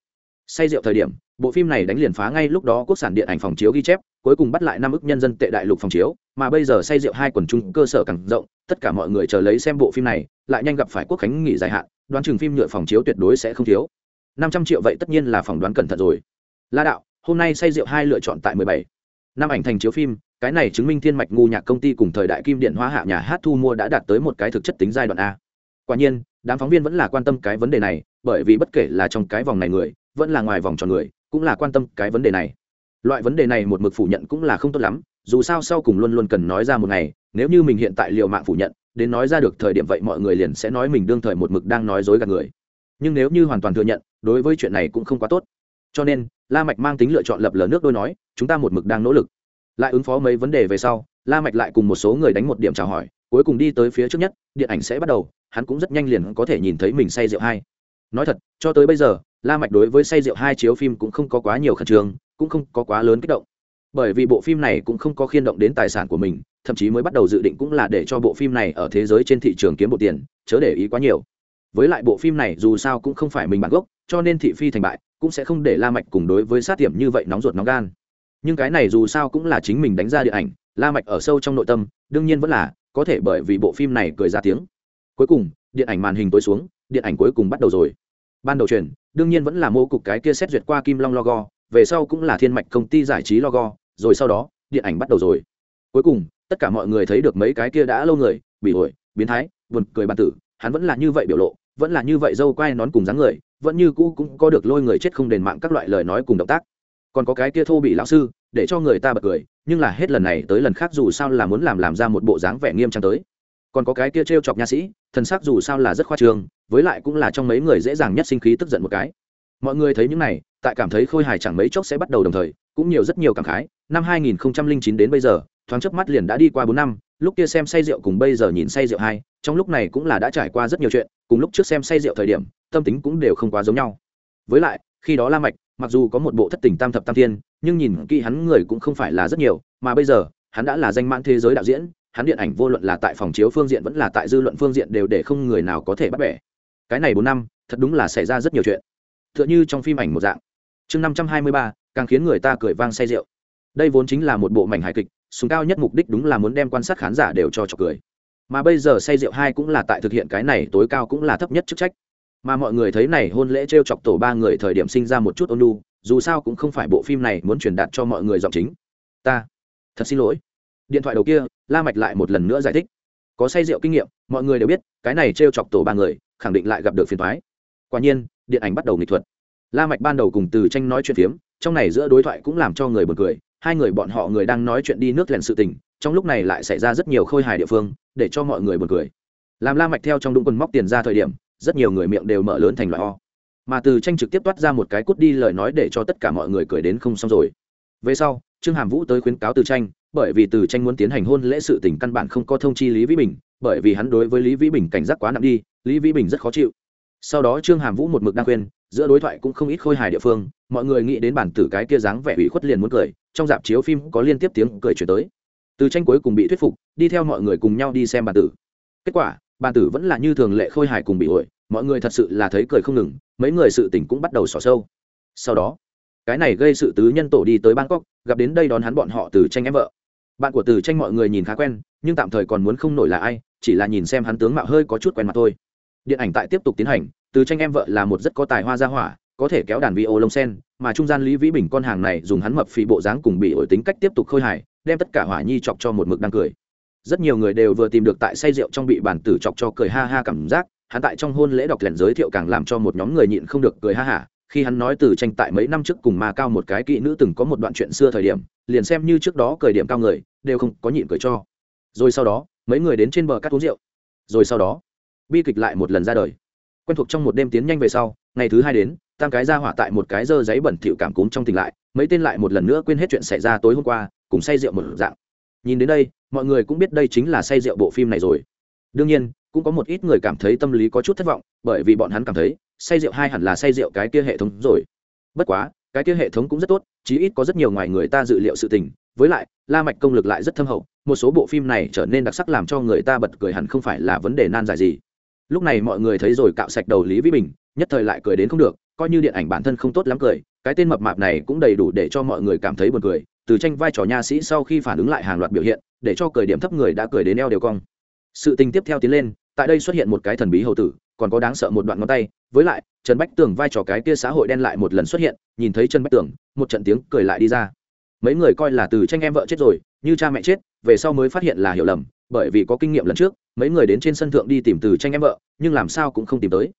Say rượu thời điểm, bộ phim này đánh liền phá ngay lúc đó quốc sản điện ảnh phòng chiếu ghi chép, cuối cùng bắt lại năm ức nhân dân tệ đại lục phòng chiếu, mà bây giờ say rượu hai quần trung cơ sở càng rộng, tất cả mọi người chờ lấy xem bộ phim này, lại nhanh gặp phải quốc khánh nghỉ dài hạn, đoán chừng phim nhựa phòng chiếu tuyệt đối sẽ không thiếu. Năm trăm triệu vậy tất nhiên là phỏng đoán cẩn thận rồi la đạo, hôm nay say rượu hai lựa chọn tại mười bảy. Năm ảnh thành chiếu phim, cái này chứng minh thiên mạch ngu nhạc công ty cùng thời đại kim điện hóa hạ nhà hát thu mua đã đạt tới một cái thực chất tính giai đoạn a. Quả nhiên, đám phóng viên vẫn là quan tâm cái vấn đề này, bởi vì bất kể là trong cái vòng này người, vẫn là ngoài vòng tròn người, cũng là quan tâm cái vấn đề này. Loại vấn đề này một mực phủ nhận cũng là không tốt lắm, dù sao sau cùng luôn luôn cần nói ra một ngày, nếu như mình hiện tại liều mạng phủ nhận, đến nói ra được thời điểm vậy mọi người liền sẽ nói mình đương thời một mực đang nói dối gạt người. Nhưng nếu như hoàn toàn thừa nhận, đối với chuyện này cũng không quá tốt. Cho nên la mạch mang tính lựa chọn lập lờ nước đôi nói, chúng ta một mực đang nỗ lực. Lại ứng phó mấy vấn đề về sau, la mạch lại cùng một số người đánh một điểm chào hỏi, cuối cùng đi tới phía trước nhất, điện ảnh sẽ bắt đầu, hắn cũng rất nhanh liền có thể nhìn thấy mình say rượu hai. Nói thật, cho tới bây giờ, la mạch đối với say rượu hai chiếu phim cũng không có quá nhiều khẩn trương, cũng không có quá lớn kích động. Bởi vì bộ phim này cũng không có khiên động đến tài sản của mình, thậm chí mới bắt đầu dự định cũng là để cho bộ phim này ở thế giới trên thị trường kiếm bộ tiền, chớ để ý quá nhiều với lại bộ phim này dù sao cũng không phải mình bản gốc, cho nên thị phi thành bại, cũng sẽ không để la mạch cùng đối với sát tiệm như vậy nóng ruột nóng gan. Nhưng cái này dù sao cũng là chính mình đánh ra điện ảnh, la mạch ở sâu trong nội tâm, đương nhiên vẫn là có thể bởi vì bộ phim này cười ra tiếng. Cuối cùng, điện ảnh màn hình tối xuống, điện ảnh cuối cùng bắt đầu rồi. Ban đầu truyền, đương nhiên vẫn là mô cục cái kia xét duyệt qua kim long logo, về sau cũng là thiên mạch công ty giải trí logo, rồi sau đó, điện ảnh bắt đầu rồi. Cuối cùng, tất cả mọi người thấy được mấy cái kia đã lâu người, bị ổi, biến thái, buồn cười bàn tử, hắn vẫn là như vậy biểu lộ vẫn là như vậy dâu quai nón cùng dáng người, vẫn như cũ cũng có được lôi người chết không đền mạng các loại lời nói cùng động tác. Còn có cái kia thô bị lão sư, để cho người ta bật cười, nhưng là hết lần này tới lần khác dù sao là muốn làm làm ra một bộ dáng vẻ nghiêm trang tới. Còn có cái kia t r e o chọc nha sĩ, thần sắc dù sao là rất khoa trương, với lại cũng là trong mấy người dễ dàng nhất sinh khí tức giận một cái. Mọi người thấy những này, tại cảm thấy khôi hài chẳng mấy chốc sẽ bắt đầu đồng thời, cũng nhiều rất nhiều cảm khái. Năm 2009 đến bây giờ, thoáng chớp mắt liền đã đi qua bốn năm, lúc kia xem say rượu cùng bây giờ nhìn say rượu hai trong lúc này cũng là đã trải qua rất nhiều chuyện, cùng lúc trước xem say rượu thời điểm, tâm tính cũng đều không quá giống nhau. Với lại, khi đó la mạch, mặc dù có một bộ thất tình tam thập tam thiên, nhưng nhìn kỹ hắn người cũng không phải là rất nhiều, mà bây giờ, hắn đã là danh mãn thế giới đạo diễn, hắn điện ảnh vô luận là tại phòng chiếu phương diện vẫn là tại dư luận phương diện đều để không người nào có thể bắt bẻ. Cái này bốn năm, thật đúng là xảy ra rất nhiều chuyện. Tựa như trong phim ảnh một dạng. Chương năm trăm hai mươi ba, càng khiến người ta cười vang say rượu. Đây vốn chính là một bộ mảnh hài kịch súng cao nhất mục đích đúng là muốn đem quan sát khán giả đều cho trọc cười mà bây giờ say rượu hai cũng là tại thực hiện cái này, tối cao cũng là thấp nhất chức trách. Mà mọi người thấy này, hôn lễ t r e o chọc tổ ba người thời điểm sinh ra một chút ôn lu dù sao cũng không phải bộ phim này muốn truyền đạt cho mọi người giọng chính. Ta, thật xin lỗi. Điện thoại đầu kia, la mạch lại một lần nữa giải thích. Có say rượu kinh nghiệm, mọi người đều biết, cái này t r e o chọc tổ ba người, khẳng định lại gặp được phiền thoái quả nhiên, điện ảnh bắt đầu nghịch thuật. La mạch ban đầu cùng từ tranh nói chuyện phiếm, trong này giữa đối thoại cũng làm cho người buồn cười. Hai người bọn họ người đang nói chuyện đi nước lèn sự tình trong lúc này lại xảy ra rất nhiều khôi hài địa phương, để cho mọi người buồn cười. Làm la mạch theo trong đúng quần móc tiền ra thời điểm, rất nhiều người miệng đều mở lớn thành loại o. Mà từ tranh trực tiếp toát ra một cái cút đi lời nói để cho tất cả mọi người cười đến không xong rồi. Về sau, trương hàm vũ tới khuyến cáo từ tranh, bởi vì từ tranh muốn tiến hành hôn lễ sự tình căn bản không có thông chi lý vĩ bình, bởi vì hắn đối với lý vĩ bình cảnh giác quá nặng đi, lý vĩ bình rất khó chịu. Sau đó trương hàm vũ một mực đang khuyên, giữa đối thoại cũng không ít khôi hài địa phương, mọi người nghĩ đến bản tử cái kia dáng vẻ ủy khuất liền muốn cười, trong dạp chiếu phim có liên tiếp tiếng cười chuyển tới từ tranh cuối cùng bị thuyết phục, đi theo mọi người cùng nhau đi xem bà tử. Kết quả bà tử vẫn là như thường lệ khôi hài cùng bị ổi, mọi người thật sự là thấy cười không ngừng, mấy người sự tỉnh cũng bắt đầu xỏ sâu. Sau đó, cái này gây sự tứ nhân tổ đi tới bangkok, gặp đến đây đón hắn bọn họ từ tranh em vợ. Bạn của từ tranh mọi người nhìn khá quen, nhưng tạm thời còn muốn không nổi là ai, chỉ là nhìn xem hắn tướng mạo hơi có chút quen mặt thôi. Điện ảnh tại tiếp tục tiến hành, từ tranh em vợ là một rất có tài hoa gia hỏa, có thể kéo đàn vi ô lông sen, mà trung gian lý vĩ bình con hàng này dùng hắn mập phì bộ dáng cùng bị ổi tính cách tiếp tục khôi hài đem tất cả hỏa nhi chọc cho một mực đang cười. Rất nhiều người đều vừa tìm được tại say rượu trong bị bản tử chọc cho cười ha ha cảm giác, hắn tại trong hôn lễ đọc lẻn giới thiệu càng làm cho một nhóm người nhịn không được cười ha hả. Khi hắn nói từ tranh tại mấy năm trước cùng ma cao một cái kỹ nữ từng có một đoạn chuyện xưa thời điểm, liền xem như trước đó cười điểm cao người, đều không có nhịn cười cho. Rồi sau đó, mấy người đến trên bờ cắt uống rượu. Rồi sau đó, bi kịch lại một lần ra đời. Quen thuộc trong một đêm tiến nhanh về sau, ngày thứ hai đến, tam cái ra hỏa tại một cái dơ giấy bẩn thỉu cảm cúm trong tỉnh lại, mấy tên lại một lần nữa quên hết chuyện xảy ra tối hôm qua cùng say rượu một dạng. Nhìn đến đây, mọi người cũng biết đây chính là say rượu bộ phim này rồi. Đương nhiên, cũng có một ít người cảm thấy tâm lý có chút thất vọng, bởi vì bọn hắn cảm thấy, say rượu hai hẳn là say rượu cái kia hệ thống rồi. Bất quá, cái kia hệ thống cũng rất tốt, chí ít có rất nhiều ngoài người ta dự liệu sự tình. Với lại, la mạch công lực lại rất thâm hậu, một số bộ phim này trở nên đặc sắc làm cho người ta bật cười hẳn không phải là vấn đề nan giải gì. Lúc này mọi người thấy rồi cạo sạch đầu lý vĩ bình, nhất thời lại cười đến không được, coi như điện ảnh bản thân không tốt lắm cười, cái tên mập mạp này cũng đầy đủ để cho mọi người cảm thấy buồn cười từ tranh vai trò nha sĩ sau khi phản ứng lại hàng loạt biểu hiện, để cho cười điểm thấp người đã cười đến eo đều cong. Sự tình tiếp theo tiến lên, tại đây xuất hiện một cái thần bí hầu tử, còn có đáng sợ một đoạn ngón tay. Với lại, trần bách tường vai trò cái kia xã hội đen lại một lần xuất hiện, nhìn thấy trần bách tường, một trận tiếng cười lại đi ra. Mấy người coi là từ tranh em vợ chết rồi, như cha mẹ chết, về sau mới phát hiện là hiểu lầm, bởi vì có kinh nghiệm lần trước, mấy người đến trên sân thượng đi tìm từ tranh em vợ, nhưng làm sao cũng không tìm tới.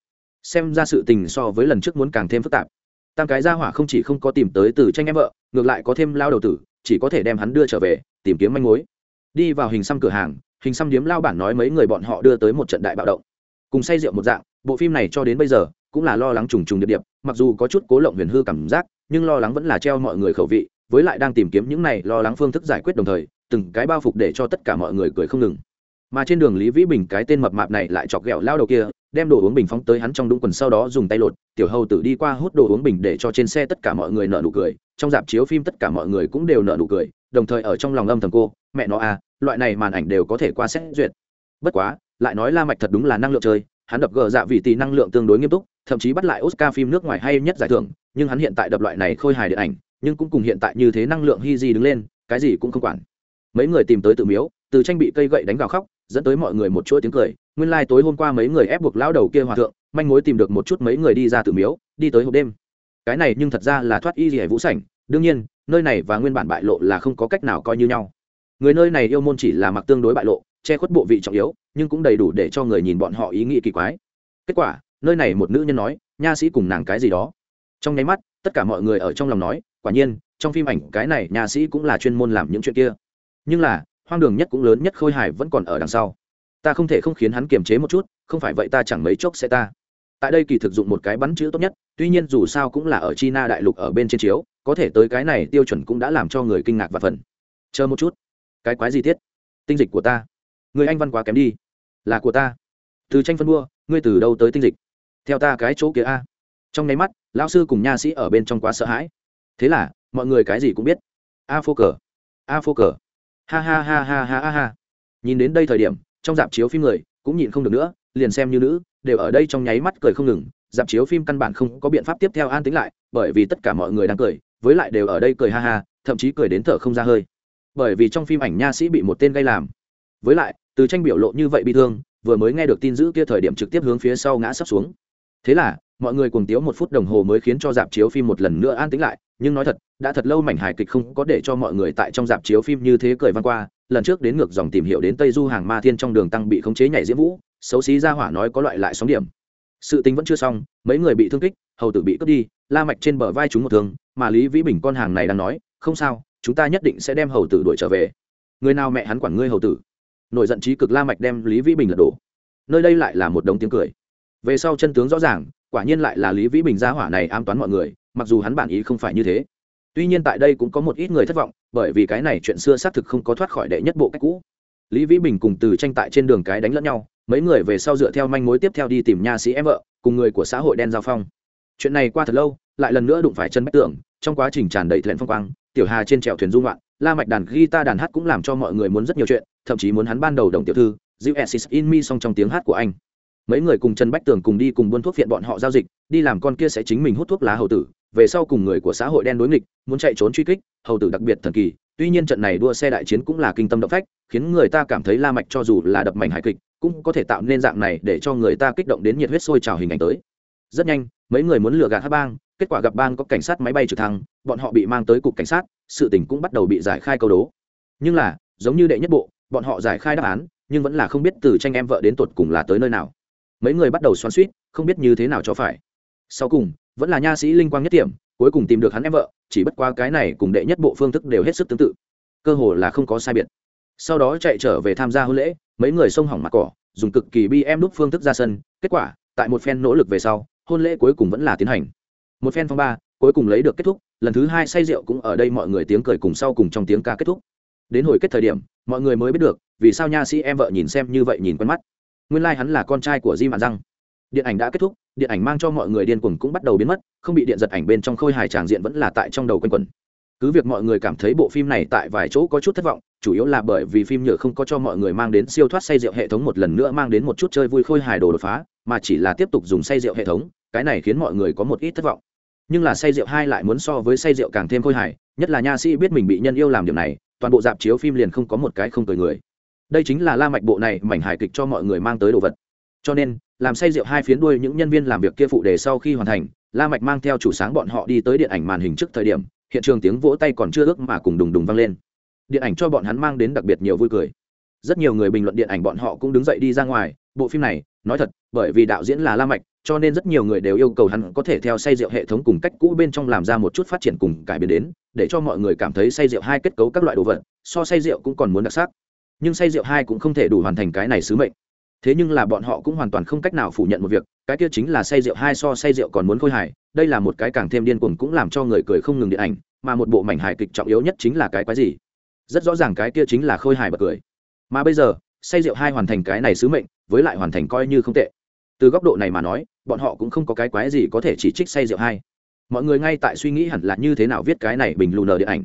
Xem ra sự tình so với lần trước muốn càng thêm phức tạp tam cái gia hỏa không chỉ không có tìm tới từ tranh em vợ, ngược lại có thêm lao đầu tử, chỉ có thể đem hắn đưa trở về, tìm kiếm manh mối. Đi vào hình xăm cửa hàng, hình xăm điếm lao bản nói mấy người bọn họ đưa tới một trận đại bạo động. Cùng say rượu một dạng, bộ phim này cho đến bây giờ, cũng là lo lắng trùng trùng điệp điệp, mặc dù có chút cố lộng huyền hư cảm giác, nhưng lo lắng vẫn là treo mọi người khẩu vị, với lại đang tìm kiếm những này lo lắng phương thức giải quyết đồng thời, từng cái bao phục để cho tất cả mọi người cười không ngừng. Mà trên đường lý vĩ bình cái tên mập mạp này lại chọc ghẹo lao đầu kia đem đồ uống bình phóng tới hắn trong đúng quần sau đó dùng tay lột. Tiểu hầu tử đi qua hút đồ uống bình để cho trên xe tất cả mọi người nợ nụ cười. Trong dạp chiếu phim tất cả mọi người cũng đều nợ nụ cười, đồng thời ở trong lòng âm thầm cô, mẹ nó à loại này màn ảnh đều có thể qua xét duyệt. Bất quá, lại nói la mạch thật đúng là năng lượng chơi, hắn đập gờ dạ vì tỷ năng lượng tương đối nghiêm túc, thậm chí bắt lại oscar phim nước ngoài hay nhất giải thưởng, nhưng hắn hiện tại đập loại này khôi hài điện ảnh, nhưng cũng cùng hiện tại như thế năng lượng hy di đứng lên, cái gì cũng không quản. Mấy người tìm tới tự miếu, từ tranh bị cây gậy đánh gào khóc, dẫn tới mọi người một chuỗi tiếng cười nguyên lai tối hôm qua mấy người ép buộc lão đầu kia hòa thượng, manh mối tìm được một chút mấy người đi ra tự miếu, đi tới hộp đêm. Cái này nhưng thật ra là thoát y gì vũ sảnh, đương nhiên, nơi này và nguyên bản bại lộ là không có cách nào coi như nhau. Người nơi này yêu môn chỉ là mặc tương đối bại lộ, che khuất bộ vị trọng yếu, nhưng cũng đầy đủ để cho người nhìn bọn họ ý nghĩ kỳ quái. Kết quả, nơi này một nữ nhân nói, nha sĩ cùng nàng cái gì đó? Trong nháy mắt, tất cả mọi người ở trong lòng nói, quả nhiên, trong phim ảnh, cái này nha sĩ cũng là chuyên môn làm những chuyện kia. Nhưng là, hoang đường nhất cũng lớn nhất khôi hài vẫn còn ở đằng sau ta không thể không khiến hắn kiềm chế một chút, không phải vậy ta chẳng mấy chốc sẽ ta. Tại đây kỳ thực dụng một cái bắn chữ tốt nhất, tuy nhiên dù sao cũng là ở china đại lục ở bên trên chiếu, có thể tới cái này tiêu chuẩn cũng đã làm cho người kinh ngạc và phần. Chờ một chút. Cái quái gì tiết? Tinh dịch của ta. Người anh văn quá kém đi. Là của ta. Từ tranh phân đua, ngươi từ đâu tới tinh dịch? Theo ta cái chỗ kia a. Trong nháy mắt, lão sư cùng nha sĩ ở bên trong quá sợ hãi. Thế là, mọi người cái gì cũng biết. A phô cờ. A phô cờ. Ha ha ha ha ha ha ha. Nhìn đến đây thời điểm trong dạp chiếu phim người, cũng nhịn không được nữa, liền xem như nữ, đều ở đây trong nháy mắt cười không ngừng. Dạp chiếu phim căn bản không có biện pháp tiếp theo an tính lại, bởi vì tất cả mọi người đang cười, với lại đều ở đây cười ha ha, thậm chí cười đến thở không ra hơi. Bởi vì trong phim ảnh nha sĩ bị một tên gây làm. Với lại, từ tranh biểu lộ như vậy bị thương, vừa mới nghe được tin dữ kia thời điểm trực tiếp hướng phía sau ngã sắp xuống. Thế là, mọi người cùng tiếu một phút đồng hồ mới khiến cho dạp chiếu phim một lần nữa an tĩnh lại, nhưng nói thật, đã thật lâu mảnh hài kịch không có để cho mọi người tại trong dạp chiếu phim như thế cười văn qua lần trước đến ngược dòng tìm hiểu đến tây du hàng ma thiên trong đường tăng bị khống chế nhảy diễm vũ, xấu xí ra hỏa nói có loại lại sóng điểm. Sự tính vẫn chưa xong, mấy người bị thương kích, hầu tử bị cướp đi, la mạch trên bờ vai chúng một thương, mà lý vĩ bình con hàng này đang nói, không sao, chúng ta nhất định sẽ đem hầu tử đuổi trở về. Người nào mẹ hắn quản ngươi hầu tử? Nổi giận trí cực la mạch đem lý vĩ bình lật đổ. Nơi đây lại là một đống tiếng cười. Về sau chân tướng rõ ràng, quả nhiên lại là lý vĩ bình gia hỏa này ám toán mọi người, mặc dù hắn bản ý không phải như thế. Tuy nhiên tại đây cũng có một ít người thất vọng bởi vì cái này chuyện xưa xác thực không có thoát khỏi đệ nhất bộ cách cũ lý vĩ bình cùng từ tranh tại trên đường cái đánh lẫn nhau mấy người về sau dựa theo manh mối tiếp theo đi tìm nha sĩ em vợ cùng người của xã hội đen giao phong chuyện này qua thật lâu lại lần nữa đụng phải chân bách tưởng trong quá trình tràn đầy thuyền phong quang tiểu hà trên trèo thuyền dung loạn la mạch đàn guitar đàn hát cũng làm cho mọi người muốn rất nhiều chuyện thậm chí muốn hắn ban đầu đồng tiểu thư Diệu Essis in me song trong tiếng hát của anh. Mấy người cùng Trần Bách Tường cùng đi cùng buôn thuốc viện bọn họ giao dịch, đi làm con kia sẽ chính mình hút thuốc lá hầu tử, về sau cùng người của xã hội đen đối nghịch, muốn chạy trốn truy kích, hầu tử đặc biệt thần kỳ, tuy nhiên trận này đua xe đại chiến cũng là kinh tâm động phách, khiến người ta cảm thấy La Mạch cho dù là đập mảnh hài kịch, cũng có thể tạo nên dạng này để cho người ta kích động đến nhiệt huyết sôi trào hình ảnh tới. Rất nhanh, mấy người muốn lừa gạt Hát Bang, kết quả gặp bang có cảnh sát máy bay trực thăng, bọn họ bị mang tới cục cảnh sát, sự tình cũng bắt đầu bị giải khai câu đố. Nhưng là, giống như đệ nhất bộ, bọn họ giải khai đáp án, nhưng vẫn là không biết từ tranh em vợ đến tột cùng là tới nơi nào mấy người bắt đầu xoắn suýt không biết như thế nào cho phải sau cùng vẫn là nha sĩ linh quang nhất điểm cuối cùng tìm được hắn em vợ, chỉ bất qua cái này cùng đệ nhất bộ phương thức đều hết sức tương tự. Cơ hồ là không có sai biệt. Sau đó chạy trở về tham gia hôn lễ, mấy người xông hỏng mặt cỏ, dùng cực kỳ bi em đúc phương thức ra sân. Kết quả, tại một phen nỗ lực về sau, hôn lễ cuối cùng vẫn là tiến hành. Một phen phong ba, cuối cùng lấy được kết thúc, lần thứ hai say rượu cũng ở đây mọi người tiếng cười cùng sau cùng trong tiếng ca kết thúc. Đến hồi kết thời điểm, mọi người mới biết được, vì sao nha sĩ em vợ nhìn xem như vậy nhìn quen mắt. Nguyên lai、like、hắn là con trai của di mạn răng điện ảnh đã kết thúc, điện ảnh mang cho mọi người điên cuồng cũng bắt đầu biến mất, không bị điện giật ảnh bên trong khôi hài tràng diện vẫn là tại trong đầu quanh quẩn. Cứ việc mọi người cảm thấy bộ phim này tại vài chỗ có chút thất vọng, chủ yếu là bởi vì phim nhựa không có cho mọi người mang đến siêu thoát say rượu hệ thống một lần nữa mang đến một chút chơi vui khôi hài đồ đột phá, mà chỉ là tiếp tục dùng say rượu hệ thống, cái này khiến mọi người có một ít thất vọng. Nhưng là say rượu hai lại muốn so với say rượu càng thêm khôi hài, nhất là nha sĩ biết mình bị nhân yêu làm điều này, toàn bộ dạp chiếu phim liền không có một cái không cười người. Đây chính là la mạch bộ này mảnh hài kịch cho mọi người mang tới đồ vật. Cho nên làm say rượu hai phiến đuôi những nhân viên làm việc kia phụ đề sau khi hoàn thành, la mạch mang theo chủ sáng bọn họ đi tới điện ảnh màn hình trước thời điểm, hiện trường tiếng vỗ tay còn chưa ước mà cùng đùng đùng vang lên. Điện ảnh cho bọn hắn mang đến đặc biệt nhiều vui cười. Rất nhiều người bình luận điện ảnh bọn họ cũng đứng dậy đi ra ngoài, bộ phim này, nói thật, bởi vì đạo diễn là la mạch, cho nên rất nhiều người đều yêu cầu hắn có thể theo say rượu hệ thống cùng cách cũ bên trong làm ra một chút phát triển cùng cải biến đến, để cho mọi người cảm thấy say rượu hai kết cấu các loại đồ vật, so say rượu cũng còn muốn đặc sắc. Nhưng say rượu hai cũng không thể đủ hoàn thành cái này sứ mệnh thế nhưng là bọn họ cũng hoàn toàn không cách nào phủ nhận một việc, cái kia chính là say rượu, hai so say rượu còn muốn khôi hài, đây là một cái càng thêm điên cuồng cũng làm cho người cười không ngừng điện ảnh, mà một bộ mảnh hài kịch trọng yếu nhất chính là cái quái gì? Rất rõ ràng cái kia chính là khôi hài bật cười. Mà bây giờ, say rượu hai hoàn thành cái này sứ mệnh, với lại hoàn thành coi như không tệ. Từ góc độ này mà nói, bọn họ cũng không có cái quái gì có thể chỉ trích say rượu hai. Mọi người ngay tại suy nghĩ hẳn là như thế nào viết cái này bình lù nờ điện ảnh.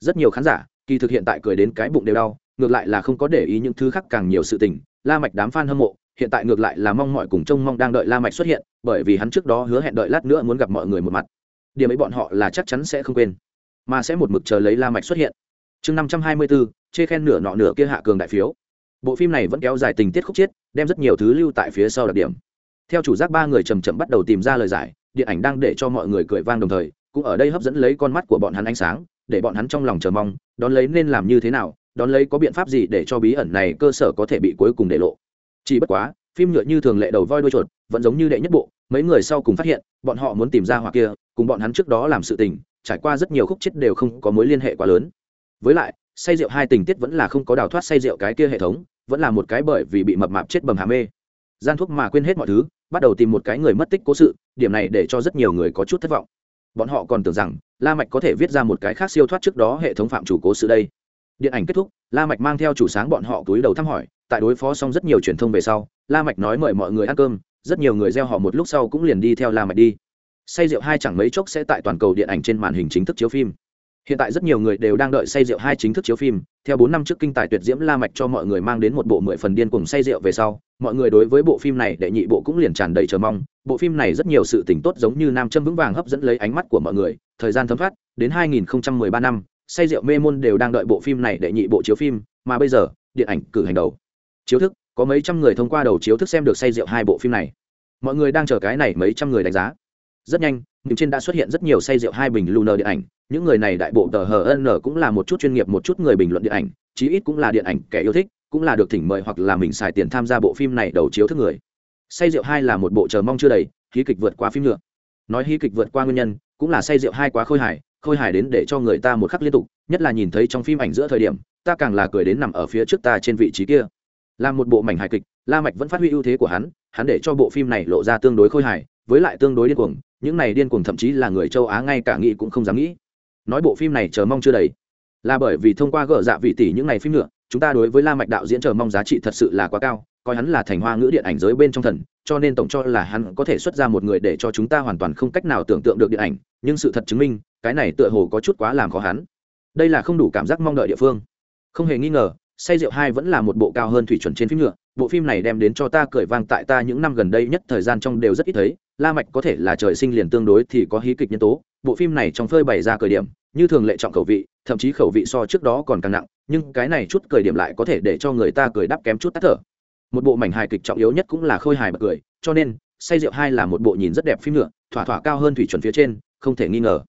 Rất nhiều khán giả, kỳ thực hiện tại cười đến cái bụng đều đau, ngược lại là không có để ý những thứ khác càng nhiều sự tình la mạch đám fan hâm mộ, hiện tại ngược lại là mong mọi cùng trông mong đang đợi la mạch xuất hiện, bởi vì hắn trước đó hứa hẹn đợi lát nữa muốn gặp mọi người một mặt. Điểm ấy bọn họ là chắc chắn sẽ không quên, mà sẽ một mực chờ lấy la mạch xuất hiện. Chương năm trăm hai mươi bốn chê khen nửa nọ nửa kia hạ cường đại phiếu. Bộ phim này vẫn kéo dài tình tiết khúc chiết, đem rất nhiều thứ lưu tại phía sau đặc điểm. Theo chủ giác ba người chậm chậm bắt đầu tìm ra lời giải, điện ảnh đang để cho mọi người cười vang đồng thời, cũng ở đây hấp dẫn lấy con mắt của bọn hắn ánh sáng, để bọn hắn trong lòng chờ mong, đón lấy nên làm như thế nào đón lấy có biện pháp gì để cho bí ẩn này cơ sở có thể bị cuối cùng để lộ. Chỉ bất quá, phim nhựa như thường lệ đầu voi đuôi chuột, vẫn giống như đệ nhất bộ, mấy người sau cùng phát hiện, bọn họ muốn tìm ra hoặc kia, cùng bọn hắn trước đó làm sự tình, trải qua rất nhiều khúc chết đều không có mối liên hệ quá lớn. Với lại, say rượu hai tình tiết vẫn là không có đào thoát say rượu cái kia hệ thống, vẫn là một cái bởi vì bị mập mạp chết bầm hà mê. Gian thuốc mà quên hết mọi thứ, bắt đầu tìm một cái người mất tích cố sự, điểm này để cho rất nhiều người có chút thất vọng. Bọn họ còn tưởng rằng la mạch có thể viết ra một cái khác siêu thoát trước đó hệ thống phạm chủ cố sự đây điện ảnh kết thúc, la mạch mang theo chủ sáng bọn họ túi đầu thăm hỏi, tại đối phó xong rất nhiều truyền thông về sau, la mạch nói mời mọi người ăn cơm, rất nhiều người gieo họ một lúc sau cũng liền đi theo la mạch đi. Say rượu hai chẳng mấy chốc sẽ tại toàn cầu điện ảnh trên màn hình chính thức chiếu phim. Hiện tại rất nhiều người đều đang đợi say rượu hai chính thức chiếu phim, theo bốn năm trước kinh tài tuyệt diễm la mạch cho mọi người mang đến một bộ mười phần điên cùng say rượu về sau, mọi người đối với bộ phim này đệ nhị bộ cũng liền tràn đầy chờ mong. Bộ phim này rất nhiều sự tình tốt giống như nam châm vững vàng hấp dẫn lấy ánh mắt của mọi người, thời gian thấm thoát, đến 2013 năm say rượu mê môn đều đang đợi bộ phim này để nhị bộ chiếu phim, mà bây giờ, điện ảnh cử hành đầu. Chiếu thức, có mấy trăm người thông qua đầu chiếu thức xem được say rượu hai bộ phim này. Mọi người đang chờ cái này mấy trăm người đánh giá. Rất nhanh nhưng trên đã xuất hiện rất nhiều say rượu hai bình lunar điện ảnh, những người này đại bộ tờ hn cũng là một chút chuyên nghiệp, một chút người bình luận điện ảnh, chí ít cũng là điện ảnh kẻ yêu thích, cũng là được thỉnh mời hoặc là mình xài tiền tham gia bộ phim này đầu chiếu thức người. Say rượu hai là một bộ chờ mong chưa đầy, hí kịch vượt qua phim nữa nói hí kịch vượt qua nguyên nhân, cũng là say rượu hai quá khôi hài khôi hài đến để cho người ta một khắc liên tục, nhất là nhìn thấy trong phim ảnh giữa thời điểm, ta càng là cười đến nằm ở phía trước ta trên vị trí kia. Làm một bộ mảnh hài kịch, la mạch vẫn phát huy ưu thế của hắn hắn để cho bộ phim này lộ ra tương đối khôi hài, với lại tương đối điên cuồng, những này điên cuồng thậm chí là người châu á ngay cả nghĩ cũng không dám nghĩ. Nói bộ phim này chờ mong chưa đầy. Là bởi vì thông qua gỡ dạ vị tỷ những này phim nữa, chúng ta đối với la mạch đạo diễn chờ mong giá trị thật sự là quá cao, coi hắn là thành hoa ngữ điện ảnh giới bên trong thần, cho nên tổng cho là hắn có thể xuất ra một người để cho chúng ta hoàn toàn không cách nào tưởng tượng được điện ảnh, nhưng sự thật chứng minh cái này tựa hồ có chút quá làm khó hắn. Đây là không đủ cảm giác mong đợi địa phương. Không hề nghi ngờ, say rượu hai vẫn là một bộ cao hơn thủy chuẩn trên phim nhựa bộ phim này đem đến cho ta cười vang tại ta những năm gần đây nhất thời gian trong đều rất ít thấy. La mạch có thể là trời sinh liền tương đối thì có hí kịch nhân tố. Bộ phim này trong phơi bày ra cười điểm, như thường lệ trọng khẩu vị, thậm chí khẩu vị so trước đó còn càng nặng, nhưng cái này chút cười điểm lại có thể để cho người ta cười đắp kém chút tắt thở. Một bộ mảnh hài kịch trọng yếu nhất cũng là khôi hài bật cười, cho nên, say rượu hai là một bộ nhìn rất đẹp phim nữa thỏa thỏa cao hơn thủy chuẩn phía trên, không thể nghi ngờ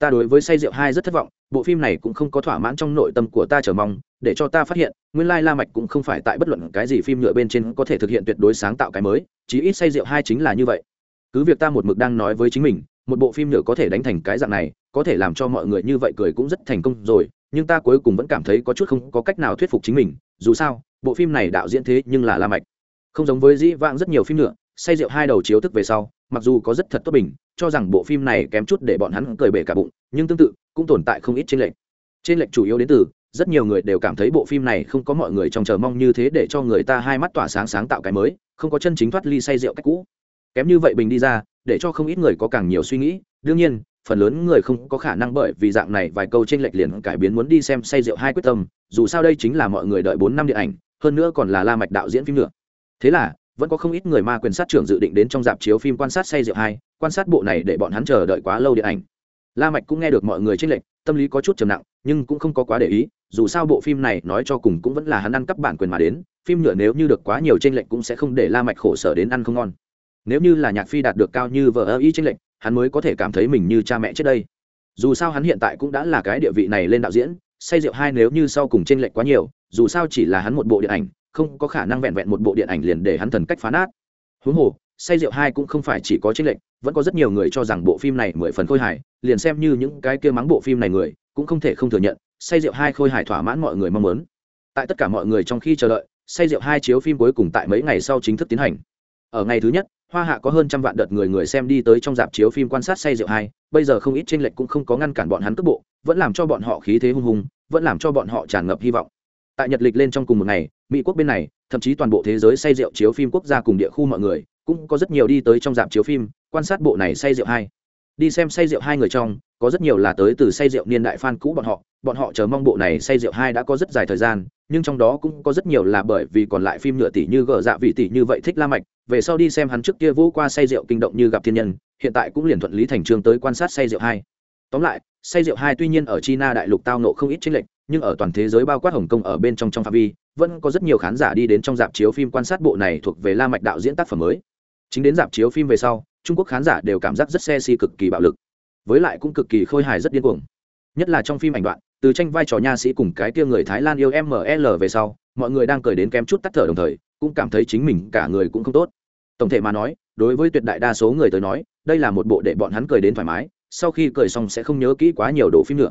ta đối với say rượu hai rất thất vọng, bộ phim này cũng không có thỏa mãn trong nội tâm của ta chờ mong, để cho ta phát hiện, nguyên lai la mạch cũng không phải tại bất luận cái gì phim nhựa bên trên có thể thực hiện tuyệt đối sáng tạo cái mới, chí ít say rượu hai chính là như vậy. Cứ việc ta một mực đang nói với chính mình, một bộ phim nhựa có thể đánh thành cái dạng này, có thể làm cho mọi người như vậy cười cũng rất thành công rồi, nhưng ta cuối cùng vẫn cảm thấy có chút không có cách nào thuyết phục chính mình, dù sao, bộ phim này đạo diễn thế nhưng là la mạch. Không giống với dĩ vãng rất nhiều phim nhựa, say rượu hai đầu chiếu thức về sau, mặc dù có rất thật tốt bình cho rằng bộ phim này kém chút để bọn hắn cười bể cả bụng, nhưng tương tự, cũng tồn tại không ít trên lệnh trên lệnh chủ yếu đến từ, rất nhiều người đều cảm thấy bộ phim này không có mọi người trong chờ mong như thế để cho người ta hai mắt tỏa sáng sáng tạo cái mới, không có chân chính thoát ly say rượu cách cũ. Kém như vậy bình đi ra, để cho không ít người có càng nhiều suy nghĩ. Đương nhiên, phần lớn người không có khả năng bởi vì dạng này vài câu trên lệch liền cải biến muốn đi xem say rượu hai quyết tâm, dù sao đây chính là mọi người đợi bốn năm điện ảnh, hơn nữa còn là la mạch đạo diễn phim nữa. Thế là vẫn có không ít người ma quyền sát trưởng dự định đến trong dạp chiếu phim quan sát say rượu hai, quan sát bộ này để bọn hắn chờ đợi quá lâu điện ảnh. La mạch cũng nghe được mọi người trên lệnh tâm lý có chút trầm nặng, nhưng cũng không có quá để ý, dù sao bộ phim này nói cho cùng cũng vẫn là hắn ăn cắp bản quyền mà đến, phim nhựa nếu như được quá nhiều trên lệnh cũng sẽ không để la mạch khổ sở đến ăn không ngon. Nếu như là nhạc phi đạt được cao như vợ ơ ý trên lệnh hắn mới có thể cảm thấy mình như cha mẹ trước đây. Dù sao hắn hiện tại cũng đã là cái địa vị này lên đạo diễn, say rượu hai nếu như sau cùng trên lệnh quá nhiều, dù sao chỉ là hắn một bộ điện ảnh không có khả năng vẹn vẹn một bộ điện ảnh liền để hắn thần cách phá nát. Huống hồ, say rượu hai cũng không phải chỉ có trên lệnh vẫn có rất nhiều người cho rằng bộ phim này mười phần khôi hài, liền xem như những cái kia mắng bộ phim này người, cũng không thể không thừa nhận, say rượu hai khôi hài thỏa mãn mọi người mong muốn. Tại tất cả mọi người trong khi chờ đợi, say rượu hai chiếu phim cuối cùng tại mấy ngày sau chính thức tiến hành. Ở ngày thứ nhất, hoa hạ có hơn trăm vạn đợt người người xem đi tới trong dạp chiếu phim quan sát say rượu hai, bây giờ không ít tranh lệch cũng không có ngăn cản bọn hắn cước bộ, vẫn làm cho bọn họ khí thế hung hùng, vẫn làm cho bọn họ tràn ngập hy vọng. Tại nhật lịch lên trong cùng một ngày mỹ quốc bên này, thậm chí toàn bộ thế giới say rượu chiếu phim quốc gia cùng địa khu mọi người, cũng có rất nhiều đi tới trong dạp chiếu phim, quan sát bộ này say rượu hai đi xem say rượu hai người trong, có rất nhiều là tới từ say rượu niên đại fan cũ bọn họ bọn họ chờ mong bộ này say rượu hai đã có rất dài thời gian, nhưng trong đó cũng có rất nhiều là bởi vì còn lại phim nhựa tỷ như gờ dạ vị tỷ như vậy thích la mạch, về sau đi xem hắn trước kia vô qua say rượu kinh động như gặp thiên nhân, hiện tại cũng liền thuận lý thành trương tới quan sát say rượu hai. Tóm lại, say rượu hai tuy nhiên ở china đại lục tao nộ không ít chênh lệch, nhưng ở toàn thế giới bao quát hồng kông ở bên trong trong phạm vi vẫn có rất nhiều khán giả đi đến trong dạp chiếu phim quan sát bộ này thuộc về la mạch đạo diễn tác phẩm mới. Chính đến dạp chiếu phim về sau, trung quốc khán giả đều cảm giác rất xe si cực kỳ bạo lực. Với lại cũng cực kỳ khôi hài rất điên cuồng. Nhất là trong phim ảnh đoạn, từ tranh vai trò nha sĩ cùng cái kia người thái lan yêu ml về sau, mọi người đang cười đến kém chút tắt thở đồng thời, cũng cảm thấy chính mình cả người cũng không tốt. Tổng thể mà nói, đối với tuyệt đại đa số người tới nói, đây là một bộ để bọn hắn cười đến thoải mái, sau khi cười xong sẽ không nhớ kỹ quá nhiều đồ phim nữa.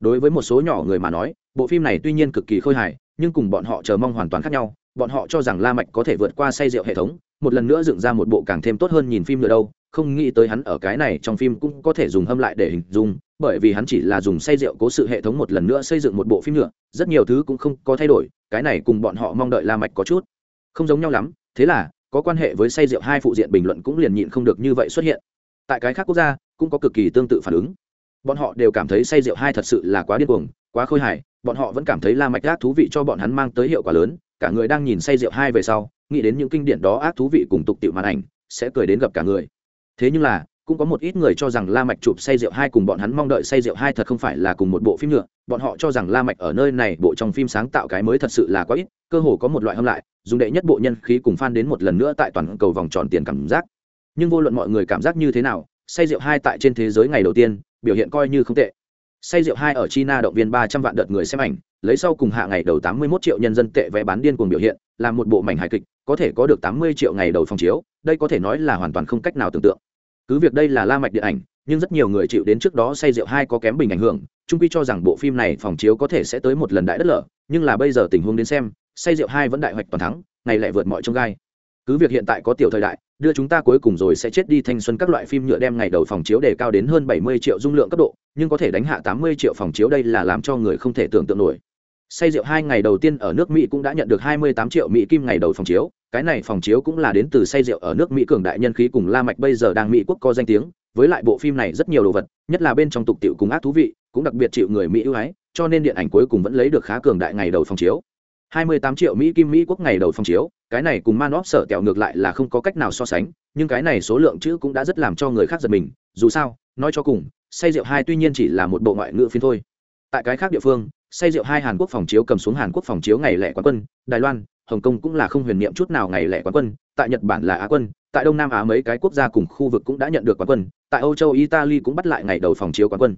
Đối với một số nhỏ người mà nói, bộ phim này tuy nhiên cực kỳ khôi hài nhưng cùng bọn họ chờ mong hoàn toàn khác nhau, bọn họ cho rằng la mạch có thể vượt qua say rượu hệ thống, một lần nữa dựng ra một bộ càng thêm tốt hơn nhìn phim nữa đâu, không nghĩ tới hắn ở cái này trong phim cũng có thể dùng hâm lại để hình dung, bởi vì hắn chỉ là dùng say rượu cố sự hệ thống một lần nữa xây dựng một bộ phim nữa, rất nhiều thứ cũng không có thay đổi, cái này cùng bọn họ mong đợi la mạch có chút không giống nhau lắm, thế là, có quan hệ với say rượu hai phụ diện bình luận cũng liền nhịn không được như vậy xuất hiện. Tại cái khác quốc gia, cũng có cực kỳ tương tự phản ứng. Bọn họ đều cảm thấy say rượu hai thật sự là quá điên cuồng quá khôi hài, bọn họ vẫn cảm thấy la mạch ác thú vị cho bọn hắn mang tới hiệu quả lớn, cả người đang nhìn say rượu hai về sau, nghĩ đến những kinh điển đó ác thú vị cùng tục tiểu màn ảnh, sẽ cười đến gặp cả người. Thế nhưng là, cũng có một ít người cho rằng la mạch chụp say rượu hai cùng bọn hắn mong đợi say rượu hai thật không phải là cùng một bộ phim nữa, bọn họ cho rằng la mạch ở nơi này bộ trong phim sáng tạo cái mới thật sự là quá ít, cơ hồ có một loại hâm lại, dùng đệ nhất bộ nhân khí cùng fan đến một lần nữa tại toàn cầu vòng tròn tiền cảm giác. Nhưng vô luận mọi người cảm giác như thế nào, say rượu hai tại trên thế giới ngày đầu tiên, biểu hiện coi như không tệ say rượu hai ở china động viên ba trăm vạn đợt người xem ảnh, lấy sau cùng hạ ngày đầu tám mươi 81 triệu nhân dân tệ vé bán điên cuồng biểu hiện là một bộ mảnh hài kịch, có thể có được tám mươi triệu ngày đầu phòng chiếu, đây có thể nói là hoàn toàn không cách nào tưởng tượng. Cứ việc đây là la mạch điện ảnh, nhưng rất nhiều người chịu đến trước đó say rượu hai có kém bình ảnh hưởng trung quy cho rằng bộ phim này phòng chiếu có thể sẽ tới một lần đại đất lở, nhưng là bây giờ tình huống đến xem, say rượu hai vẫn đại hoạch toàn thắng, ngày lại vượt mọi trông gai. Cứ việc hiện tại có tiểu thời đại đưa chúng ta cuối cùng rồi sẽ chết đi thanh xuân các loại phim nhựa đem ngày đầu phòng chiếu đề cao đến hơn 70 triệu dung lượng cấp độ, nhưng có thể đánh hạ 80 triệu phòng chiếu đây là làm cho người không thể tưởng tượng nổi. Say rượu hai ngày đầu tiên ở nước mỹ cũng đã nhận được 28 triệu mỹ kim ngày đầu phòng chiếu, cái này phòng chiếu cũng là đến từ say rượu ở nước mỹ cường đại nhân khí cùng la mạch bây giờ đang mỹ quốc có danh tiếng, với lại bộ phim này rất nhiều đồ vật, nhất là bên trong tục tiểu cùng ác thú vị, cũng đặc biệt chịu người mỹ ưu ái, cho nên điện ảnh cuối cùng vẫn lấy được khá cường đại ngày đầu phòng chiếu. 28 triệu mỹ kim mỹ quốc ngày đầu phòng chiếu cái này cùng man óp sở tẹo ngược lại là không có cách nào so sánh, nhưng cái này số lượng chữ cũng đã rất làm cho người khác giật mình, dù sao, nói cho cùng, say rượu hai tuy nhiên chỉ là một bộ ngoại ngữ phiên thôi. Tại cái khác địa phương, say rượu hai hàn quốc phòng chiếu cầm xuống hàn quốc phòng chiếu ngày lẻ quán quân, đài loan, hồng kông cũng là không huyền niệm chút nào ngày lẻ quán quân, tại nhật bản là á quân, tại đông nam á mấy cái quốc gia cùng khu vực cũng đã nhận được quán quân, tại âu châu, italy cũng bắt lại ngày đầu phòng chiếu quán quân.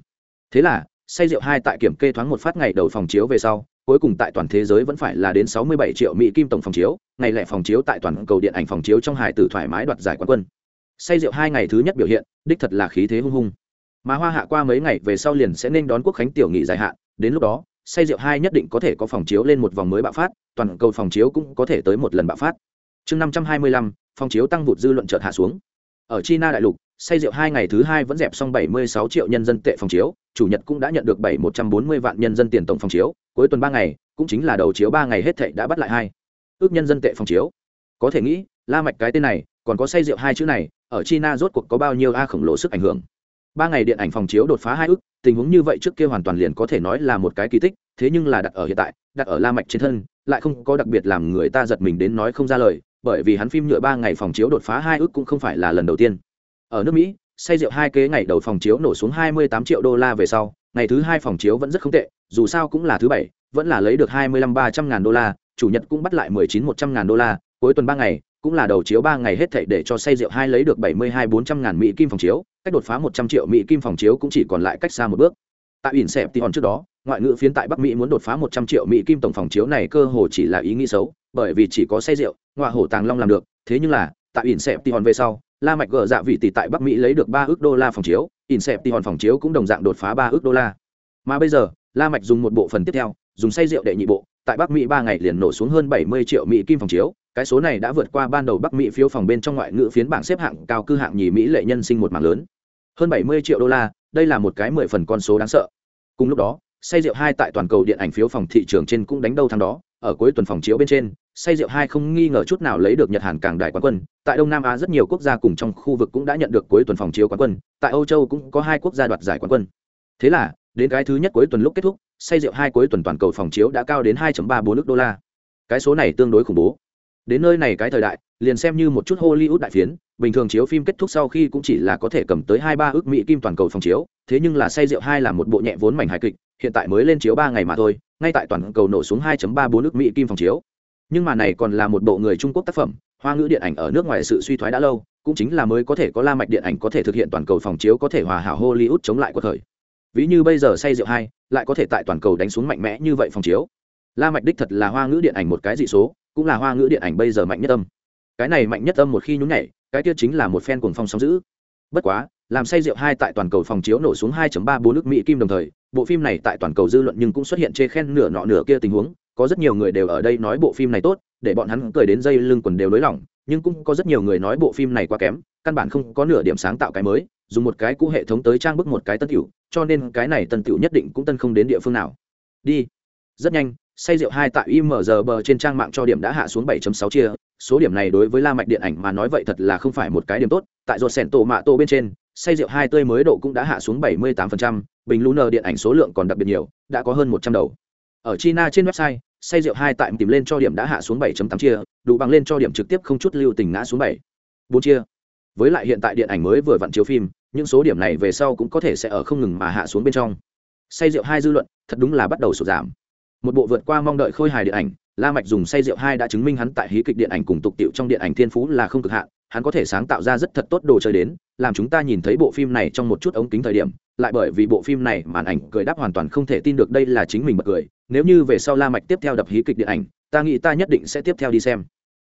Thế là, say rượu hai tại kiểm kê thoáng một phát ngày đầu phòng chiếu về sau cuối cùng tại toàn thế giới vẫn phải là đến 67 triệu mỹ kim tổng phòng chiếu, ngày lẻ phòng chiếu tại toàn cầu điện ảnh phòng chiếu trong hải tử thoải mái đoạt giải quán quân. Say rượu hai ngày thứ nhất biểu hiện, đích thật là khí thế hung hung. Mà hoa hạ qua mấy ngày về sau liền sẽ nên đón quốc khánh tiểu nghị dài hạn, đến lúc đó, say rượu hai nhất định có thể có phòng chiếu lên một vòng mới bạo phát, toàn cầu phòng chiếu cũng có thể tới một lần bạo phát. Chương năm trăm hai mươi lăm, phòng chiếu tăng vụt dư luận chợt hạ xuống. Ở china đại lục say rượu hai ngày thứ hai vẫn dẹp xong bảy mươi sáu triệu nhân dân tệ phòng chiếu, chủ nhật cũng đã nhận được bảy một trăm bốn mươi vạn nhân dân tiền tổng phòng chiếu, cuối tuần ba ngày, cũng chính là đầu chiếu ba ngày hết thệ đã bắt lại hai. Ước nhân dân tệ phòng chiếu. Có thể nghĩ, la mạch cái tên này, còn có say rượu hai chữ này, ở china rốt cuộc có bao nhiêu a khổng lồ sức ảnh hưởng. Ba ngày điện ảnh phòng chiếu đột phá hai ước, tình huống như vậy trước kia hoàn toàn liền có thể nói là một cái kỳ tích, thế nhưng là đặt ở hiện tại, đặt ở la mạch trên thân, lại không có đặc biệt làm người ta giật mình đến nói không ra lời, bởi vì hắn phim nhựa ba ngày phòng chiếu đột phá hai ước cũng không phải là lần đầu tiên ở nước mỹ, say rượu hai kế ngày đầu phòng chiếu nổ xuống 28 triệu đô la về sau, ngày thứ hai phòng chiếu vẫn rất không tệ, dù sao cũng là thứ bảy, vẫn là lấy được 25 300 ngàn đô la, chủ nhật cũng bắt lại 19 100 ngàn đô la, cuối tuần ba ngày, cũng là đầu chiếu ba ngày hết thảy để cho say rượu hai lấy được 72 400 ngàn mỹ kim phòng chiếu, cách đột phá 100 triệu mỹ kim phòng chiếu cũng chỉ còn lại cách xa một bước. Tại ỉn xẹp thì hòn trước đó, ngoại ngữ phiến tại bắc mỹ muốn đột phá 100 triệu mỹ kim tổng phòng chiếu này cơ hồ chỉ là ý nghĩ xấu, bởi vì chỉ có say rượu ngoại hổ tàng long làm được, thế nhưng là, tại ỉn xẹp thì hòn về sau la mạch gỡ dạ vị tỷ tại bắc mỹ lấy được ba ước đô la phòng chiếu ỉn xẹp hòn phòng chiếu cũng đồng dạng đột phá ba ước đô la. Mà bây giờ, la mạch dùng một bộ phần tiếp theo, dùng say rượu đệ nhị bộ, tại bắc mỹ ba ngày liền nổ xuống hơn 70 triệu mỹ kim phòng chiếu. Cái số này đã vượt qua ban đầu bắc mỹ phiếu phòng bên trong ngoại ngữ phiến bảng xếp hạng cao cư hạng nhì mỹ lệ nhân sinh một mảng lớn. Hơn 70 triệu đô la, đây là một cái mười phần con số đáng sợ. Cùng lúc đó, say rượu hai tại toàn cầu điện ảnh phiếu phòng thị trường trên cũng đánh đâu thắng đó, ở cuối tuần phòng chiếu bên trên say rượu hai không nghi ngờ chút nào lấy được nhật hàn càng đại quán quân, tại đông nam á rất nhiều quốc gia cùng trong khu vực cũng đã nhận được cuối tuần phòng chiếu quán quân, tại âu châu cũng có hai quốc gia đoạt giải quán quân. Thế là, đến cái thứ nhất cuối tuần lúc kết thúc, say rượu hai cuối tuần toàn cầu phòng chiếu đã cao đến 2.34 nước đô la. Cái số này tương đối khủng bố. Đến nơi này cái thời đại, liền xem như một chút hollywood đại phiến, bình thường chiếu phim kết thúc sau khi cũng chỉ là có thể cầm tới hai ba ước mỹ kim toàn cầu phòng chiếu, thế nhưng là say rượu hai là một bộ nhẹ vốn mảnh hài kịch, hiện tại mới lên chiếu ba ngày mà thôi, ngay tại toàn cầu nổ xuống 2.34 nước mỹ kim phòng chiếu nhưng mà này còn là một bộ người trung quốc tác phẩm, hoa ngữ điện ảnh ở nước ngoài sự suy thoái đã lâu, cũng chính là mới có thể có la mạch điện ảnh có thể thực hiện toàn cầu phòng chiếu có thể hòa hảo hollywood chống lại của thời. Ví như bây giờ say rượu hai, lại có thể tại toàn cầu đánh xuống mạnh mẽ như vậy phòng chiếu. La mạch đích thật là hoa ngữ điện ảnh một cái dị số, cũng là hoa ngữ điện ảnh bây giờ mạnh nhất âm. Cái này mạnh nhất âm một khi nhún nhảy, cái kia chính là một fan cuồng phong sóng dữ. Bất quá, làm say rượu hai tại toàn cầu phòng chiếu nổ xuống 2.34 nước mỹ kim đồng thời, bộ phim này tại toàn cầu dư luận nhưng cũng xuất hiện chê khen nửa nọ nửa kia tình huống có rất nhiều người đều ở đây nói bộ phim này tốt để bọn hắn cười đến dây lưng quần đều nới lỏng nhưng cũng có rất nhiều người nói bộ phim này quá kém căn bản không có nửa điểm sáng tạo cái mới dùng một cái cũ hệ thống tới trang bức một cái tân tiểu cho nên cái này tân tiểu nhất định cũng tân không đến địa phương nào. Đi. Rất nhanh say rượu hai tại img bờ trên trang mạng cho điểm đã hạ xuống 7.6 chia số điểm này đối với la mạch điện ảnh mà nói vậy thật là không phải một cái điểm tốt tại ruột sẹn tổ mạ tô bên trên say rượu hai tươi mới độ cũng đã hạ xuống 78%, bình lunar điện ảnh số lượng còn đặc biệt nhiều đã có hơn 100 đầu. Ở china trên website say rượu hai tại tìm lên cho điểm đã hạ xuống 7.8 chia, đủ bằng lên cho điểm trực tiếp không chút lưu tình ngã xuống 7. 4 chia với lại hiện tại điện ảnh mới vừa vặn chiếu phim, những số điểm này về sau cũng có thể sẽ ở không ngừng mà hạ xuống bên trong say rượu hai dư luận, thật đúng là bắt đầu sụt giảm một bộ vượt qua mong đợi khôi hài điện ảnh, la mạch dùng say rượu hai đã chứng minh hắn tại hí kịch điện ảnh cùng tục tiệu trong điện ảnh thiên phú là không cực hạn, hắn có thể sáng tạo ra rất thật tốt đồ chơi đến, làm chúng ta nhìn thấy bộ phim này trong một chút ống kính thời điểm, lại bởi vì bộ phim này màn ảnh cười đáp hoàn toàn không thể tin được đây là chính mình bật cười nếu như về sau la mạch tiếp theo đập hí kịch điện ảnh, ta nghĩ ta nhất định sẽ tiếp theo đi xem.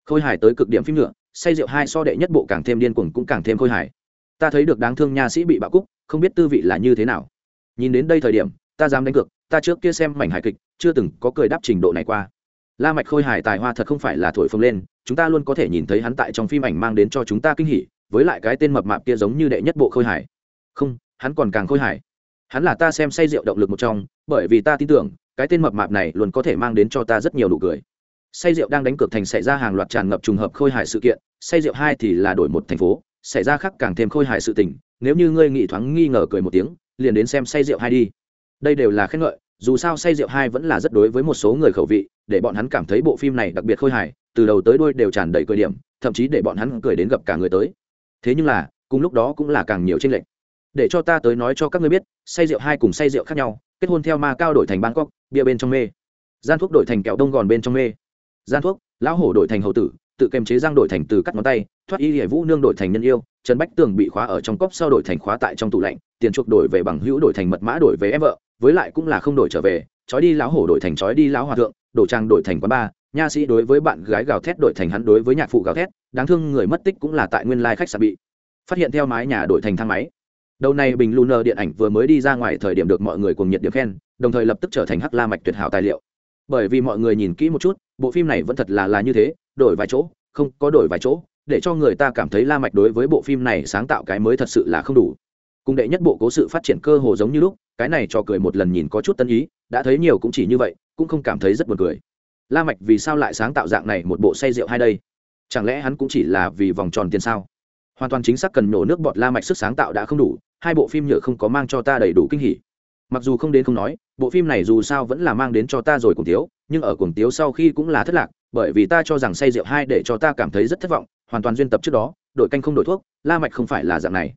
Khôi hài tới cực điểm phim nữa, say rượu hai so đệ nhất bộ càng thêm điên cuồng cũng càng thêm khôi hài. Ta thấy được đáng thương nha sĩ bị bạo cúc, không biết tư vị là như thế nào. Nhìn đến đây thời điểm, ta dám đánh cược, ta trước kia xem mảnh hài kịch, chưa từng có cười đáp trình độ này qua. La mạch khôi hài tài hoa thật không phải là thổi phồng lên, chúng ta luôn có thể nhìn thấy hắn tại trong phim ảnh mang đến cho chúng ta kinh hỉ, với lại cái tên mập mạp kia giống như đệ nhất bộ khôi hài không, hắn còn càng khôi hài hắn là ta xem say rượu động lực một trong, bởi vì ta tin tưởng, cái tên mập mạp này luôn có thể mang đến cho ta rất nhiều nụ cười. Say rượu đang đánh cược thành xảy ra hàng loạt tràn ngập trùng hợp khôi hài sự kiện, say rượu hai thì là đổi một thành phố, xảy ra khác càng thêm khôi hài sự tình, nếu như ngươi nghĩ thoáng nghi ngờ cười một tiếng, liền đến xem say rượu hai đi. Đây đều là khen ngợi, dù sao say rượu hai vẫn là rất đối với một số người khẩu vị, để bọn hắn cảm thấy bộ phim này đặc biệt khôi hài, từ đầu tới đuôi đều tràn đầy cười điểm, thậm chí để bọn hắn cười đến gặp cả người tới. Thế nhưng là, cùng lúc đó cũng là càng nhiều tranh lệch để cho ta tới nói cho các ngươi biết say rượu hai cùng say rượu khác nhau kết hôn theo ma cao đổi thành bangkok bia bên trong mê gian thuốc đổi thành kẹo đông gòn bên trong mê gian thuốc lão hổ đổi thành hậu tử tự kềm chế giang đổi thành từ cắt ngón tay thoát y hệ vũ nương đổi thành nhân yêu trần bách tường bị khóa ở trong cốc sau đổi thành khóa tại trong tủ lạnh tiền chuộc đổi về bằng hữu đổi thành mật mã đổi về em vợ với lại cũng là không đổi trở về trói đi lão hổ đổi thành trói đi lão hòa thượng đổ trang đổi thành quán ba nha sĩ đối với bạn gái gào thét đổi thành hắn đối với nhạc phụ gào thét đáng thương người mất tích cũng là tại nguyên lai khách sạn bị phát hiện theo mái nhà đổi thành thang máy đầu này bình lunar điện ảnh vừa mới đi ra ngoài thời điểm được mọi người cùng nhiệt điểm khen, đồng thời lập tức trở thành hắc la mạch tuyệt hảo tài liệu. Bởi vì mọi người nhìn kỹ một chút, bộ phim này vẫn thật là là như thế, đổi vài chỗ, không có đổi vài chỗ, để cho người ta cảm thấy la mạch đối với bộ phim này sáng tạo cái mới thật sự là không đủ. Cùng đệ nhất bộ cố sự phát triển cơ hồ giống như lúc, cái này cho cười một lần nhìn có chút tân ý, đã thấy nhiều cũng chỉ như vậy, cũng không cảm thấy rất buồn cười. La mạch vì sao lại sáng tạo dạng này một bộ say rượu hai đây? Chẳng lẽ hắn cũng chỉ là vì vòng tròn tiền sao? Hoàn toàn chính xác cần nổ nước bọt la mạch sức sáng tạo đã không đủ hai bộ phim nhựa không có mang cho ta đầy đủ kinh hỉ. Mặc dù không đến không nói, bộ phim này dù sao vẫn là mang đến cho ta rồi cùng tiếu, nhưng ở cùng tiếu sau khi cũng là thất lạc, bởi vì ta cho rằng say rượu hai để cho ta cảm thấy rất thất vọng, hoàn toàn duyên tập trước đó đội canh không đổi thuốc, la mạch không phải là dạng này.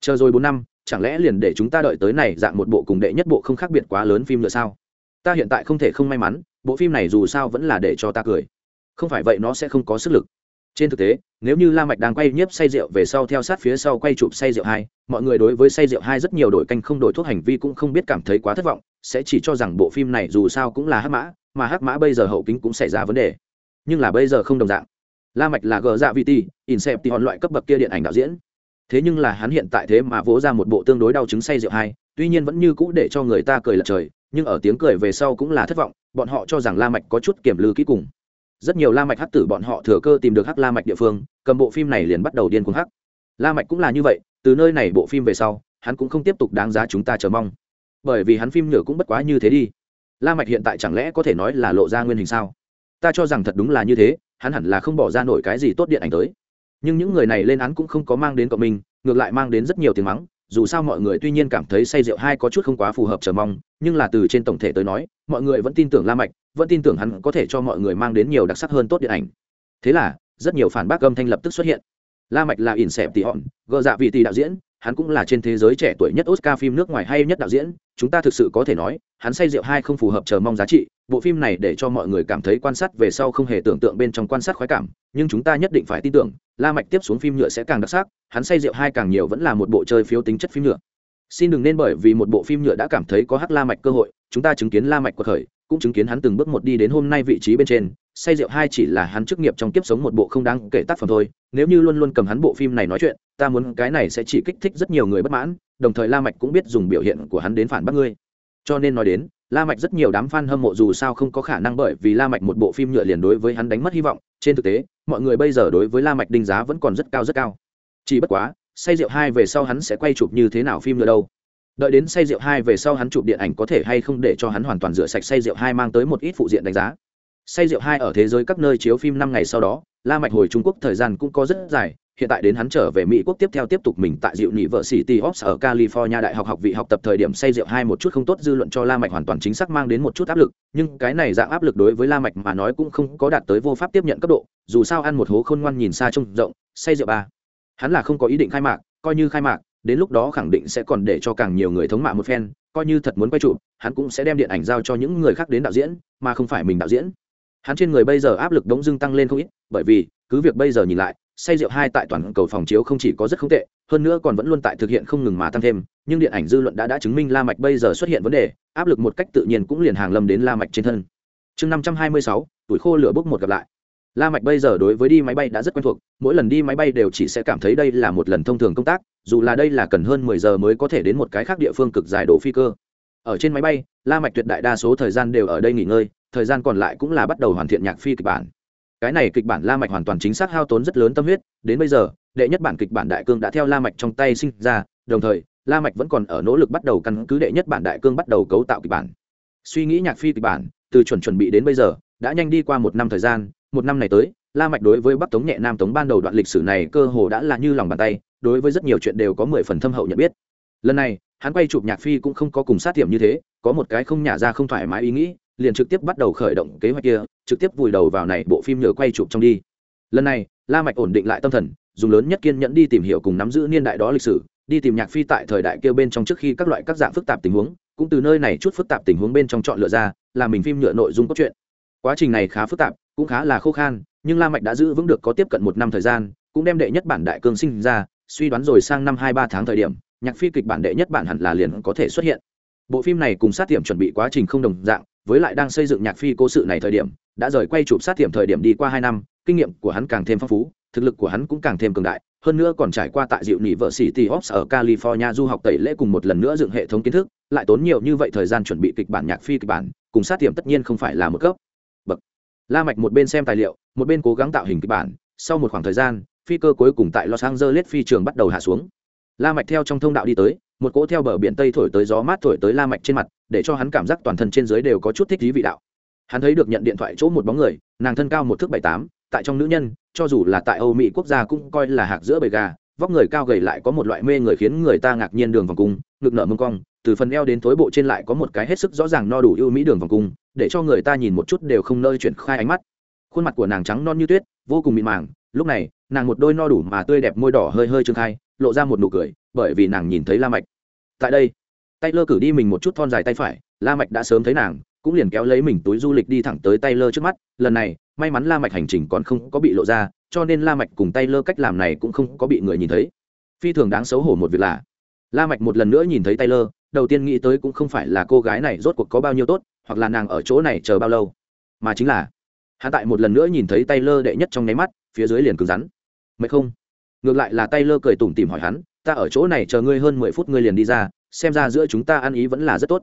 Chờ rồi bốn năm, chẳng lẽ liền để chúng ta đợi tới này dạng một bộ cùng đệ nhất bộ không khác biệt quá lớn phim nữa sao? Ta hiện tại không thể không may mắn, bộ phim này dù sao vẫn là để cho ta cười. Không phải vậy nó sẽ không có sức lực trên thực tế, nếu như la mạch đang quay nhiếp say rượu về sau theo sát phía sau quay chụp say rượu hai, mọi người đối với say rượu hai rất nhiều đổi canh không đổi thuốc hành vi cũng không biết cảm thấy quá thất vọng, sẽ chỉ cho rằng bộ phim này dù sao cũng là hắc mã, mà hắc mã bây giờ hậu kính cũng xảy ra vấn đề. Nhưng là bây giờ không đồng dạng. La mạch là gờ dạ vt hòn loại cấp bậc kia điện ảnh đạo diễn. Thế nhưng là hắn hiện tại thế mà vỗ ra một bộ tương đối đau chứng say rượu hai, tuy nhiên vẫn như cũ để cho người ta cười lật trời, nhưng ở tiếng cười về sau cũng là thất vọng, bọn họ cho rằng la mạch có chút kiểm lư kỹ cùng rất nhiều la mạch hắc tử bọn họ thừa cơ tìm được hắc la mạch địa phương, cầm bộ phim này liền bắt đầu điên cuồng hắc. La mạch cũng là như vậy, từ nơi này bộ phim về sau, hắn cũng không tiếp tục đáng giá chúng ta chờ mong. Bởi vì hắn phim nhựa cũng bất quá như thế đi. La mạch hiện tại chẳng lẽ có thể nói là lộ ra nguyên hình sao? Ta cho rằng thật đúng là như thế, hắn hẳn là không bỏ ra nổi cái gì tốt điện ảnh tới. Nhưng những người này lên án cũng không có mang đến cộng mình ngược lại mang đến rất nhiều tiếng mắng dù sao mọi người tuy nhiên cảm thấy say rượu hai có chút không quá phù hợp chờ mong, nhưng là từ trên tổng thể tới nói, mọi người vẫn tin tưởng la mạch, vẫn tin tưởng hắn có thể cho mọi người mang đến nhiều đặc sắc hơn tốt điện ảnh. Thế là, rất nhiều phản bác âm thanh lập tức xuất hiện. La mạch là ỉn xẹp tỷ hòn, gờ dạ vị tỷ đạo diễn hắn cũng là trên thế giới trẻ tuổi nhất oscar phim nước ngoài hay nhất đạo diễn, chúng ta thực sự có thể nói, hắn say rượu hai không phù hợp chờ mong giá trị, bộ phim này để cho mọi người cảm thấy quan sát về sau không hề tưởng tượng bên trong quan sát khoái cảm, nhưng chúng ta nhất định phải tin tưởng, la mạch tiếp xuống phim nhựa sẽ càng đặc sắc, hắn say rượu hai càng nhiều vẫn là một bộ chơi phiếu tính chất phim nhựa. Xin đừng nên bởi vì một bộ phim nhựa đã cảm thấy có hắc la mạch cơ hội, chúng ta chứng kiến la mạch quật khởi cũng chứng kiến hắn từng bước một đi đến hôm nay vị trí bên trên, say rượu hai chỉ là hắn chức nghiệp trong kiếp sống một bộ không đáng kể tác phẩm thôi, nếu như luôn luôn cầm hắn bộ phim này nói chuyện, ta muốn cái này sẽ chỉ kích thích rất nhiều người bất mãn, đồng thời la mạch cũng biết dùng biểu hiện của hắn đến phản bác ngươi. Cho nên nói đến, la mạch rất nhiều đám fan hâm mộ dù sao không có khả năng bởi vì la mạch một bộ phim nhựa liền đối với hắn đánh mất hy vọng, trên thực tế, mọi người bây giờ đối với la mạch đánh giá vẫn còn rất cao rất cao. Chỉ bất quá, say rượu hai về sau hắn sẽ quay chụp như thế nào phim nữa đâu? Đợi đến say rượu hai về sau hắn chụp điện ảnh có thể hay không để cho hắn hoàn toàn rửa sạch say rượu hai mang tới một ít phụ diện đánh giá. Say rượu hai ở thế giới các nơi chiếu phim năm ngày sau đó, la mạch hồi trung quốc thời gian cũng có rất dài, hiện tại đến hắn trở về mỹ quốc tiếp theo tiếp tục mình tại rượu nhị vợ city ops ở california đại học học vị học tập thời điểm say rượu hai một chút không tốt dư luận cho la mạch hoàn toàn chính xác mang đến một chút áp lực, nhưng cái này dạng áp lực đối với la mạch mà nói cũng không có đạt tới vô pháp tiếp nhận cấp độ, dù sao ăn một hố khôn ngoan nhìn xa trông rộng, say rượu ba. Hắn là không có ý định khai mạc, coi như khai mạc đến lúc đó khẳng định sẽ còn để cho càng nhiều người thống mạ một phen, coi như thật muốn quay trụ, hắn cũng sẽ đem điện ảnh giao cho những người khác đến đạo diễn, mà không phải mình đạo diễn. Hắn trên người bây giờ áp lực đống dưng tăng lên không ít, bởi vì, cứ việc bây giờ nhìn lại, say rượu hai tại toàn cầu phòng chiếu không chỉ có rất không tệ, hơn nữa còn vẫn luôn tại thực hiện không ngừng mà tăng thêm, nhưng điện ảnh dư luận đã đã chứng minh la mạch bây giờ xuất hiện vấn đề, áp lực một cách tự nhiên cũng liền hàng lâm đến la mạch trên thân. Chương năm trăm hai mươi sáu, tuổi khô lửa bốc một gặp lại la mạch bây giờ đối với đi máy bay đã rất quen thuộc, mỗi lần đi máy bay đều chỉ sẽ cảm thấy đây là một lần thông thường công tác, dù là đây là cần hơn mười giờ mới có thể đến một cái khác địa phương cực dài độ phi cơ. Ở trên máy bay, la mạch tuyệt đại đa số thời gian đều ở đây nghỉ ngơi, thời gian còn lại cũng là bắt đầu hoàn thiện nhạc phi kịch bản. Cái này kịch bản la mạch hoàn toàn chính xác hao tốn rất lớn tâm huyết, đến bây giờ, đệ nhất bản kịch bản đại cương đã theo la mạch trong tay sinh ra, đồng thời, la mạch vẫn còn ở nỗ lực bắt đầu căn cứ đệ nhất bản đại cương bắt đầu cấu tạo kịch bản. Suy nghĩ nhạc phi kịch bản, từ chuẩn chuẩn bị đến bây giờ, đã nhanh đi qua một năm thời gian một năm này tới, la mạch đối với bắc tống nhẹ, nam tống ban đầu đoạn lịch sử này cơ hồ đã là như lòng bàn tay, đối với rất nhiều chuyện đều có mười phần thâm hậu nhận biết. Lần này, hắn quay chụp nhạc phi cũng không có cùng sát tiệm như thế, có một cái không nhả ra không thoải mái ý nghĩ, liền trực tiếp bắt đầu khởi động kế hoạch kia, trực tiếp vùi đầu vào này bộ phim nhờ quay chụp trong đi. Lần này, la mạch ổn định lại tâm thần, dùng lớn nhất kiên nhẫn đi tìm hiểu cùng nắm giữ niên đại đó lịch sử, đi tìm nhạc phi tại thời đại kia bên trong trước khi các loại các dạng phức tạp tình huống, cũng từ nơi này chút phức tạp tình huống bên trong chọn lựa ra, là mình phim nhựa nội dung cốt truyện. Quá trình này khá phức tạp cũng khá là khô khan, nhưng la mạch đã giữ vững được có tiếp cận một năm thời gian, cũng đem đệ nhất bản đại cương sinh ra, suy đoán rồi sang năm hai ba tháng thời điểm, nhạc phi kịch bản đệ nhất bản hẳn là liền có thể xuất hiện. Bộ phim này cùng sát tiệm chuẩn bị quá trình không đồng dạng, với lại đang xây dựng nhạc phi cố sự này thời điểm, đã rời quay chụp sát tiệm thời điểm đi qua hai năm, kinh nghiệm của hắn càng thêm phong phú, thực lực của hắn cũng càng thêm cường đại, hơn nữa còn trải qua tại dịu nỉ vợ sĩ t hops ở california du học tẩy lễ cùng một lần nữa dựng hệ thống kiến thức, lại tốn nhiều như vậy thời gian chuẩn bị kịch bản nhạc phi kịch bản, cùng sát tiệm tất nhiên không phải là một cấp la mạch một bên xem tài liệu, một bên cố gắng tạo hình kịch bản, sau một khoảng thời gian, phi cơ cuối cùng tại los angeles phi trường bắt đầu hạ xuống. La mạch theo trong thông đạo đi tới, một cỗ theo bờ biển tây thổi tới gió mát thổi tới la mạch trên mặt, để cho hắn cảm giác toàn thân trên dưới đều có chút thích thú vị đạo. Hắn thấy được nhận điện thoại chỗ một bóng người, nàng thân cao một thước bảy tám, tại trong nữ nhân, cho dù là tại âu mỹ quốc gia cũng coi là hạc giữa bầy gà, vóc người cao gầy lại có một loại mê người khiến người ta ngạc nhiên đường vòng cung, ngực nở mông cong từ phần eo đến tối bộ trên lại có một cái hết sức rõ ràng no đủ ưu mỹ đường vòng cung, để cho người ta nhìn một chút đều không nơi chuyển khai ánh mắt. Khuôn mặt của nàng trắng non như tuyết, vô cùng mịn màng, lúc này, nàng một đôi no đủ mà tươi đẹp môi đỏ hơi hơi trương khai, lộ ra một nụ cười, bởi vì nàng nhìn thấy la mạch. Tại đây tay lơ cử đi mình một chút thon dài tay phải, la mạch đã sớm thấy nàng, cũng liền kéo lấy mình túi du lịch đi thẳng tới tay lơ trước mắt, lần này, may mắn la mạch hành trình còn không có bị lộ ra, cho nên la mạch cùng tay lơ cách làm này cũng không có bị người nhìn thấy. Phi thường đáng xấu hổ một việc là, la mạch một lần nữa nhìn thấy tay lơ đầu tiên nghĩ tới cũng không phải là cô gái này rốt cuộc có bao nhiêu tốt, hoặc là nàng ở chỗ này chờ bao lâu. Mà chính là, hắn tại một lần nữa nhìn thấy tay lơ đệ nhất trong nháy mắt, phía dưới liền cứng rắn. Mệt không? Ngược lại là tay lơ cười tủm tỉm hỏi hắn, ta ở chỗ này chờ ngươi hơn mười phút ngươi liền đi ra, xem ra giữa chúng ta ăn ý vẫn là rất tốt.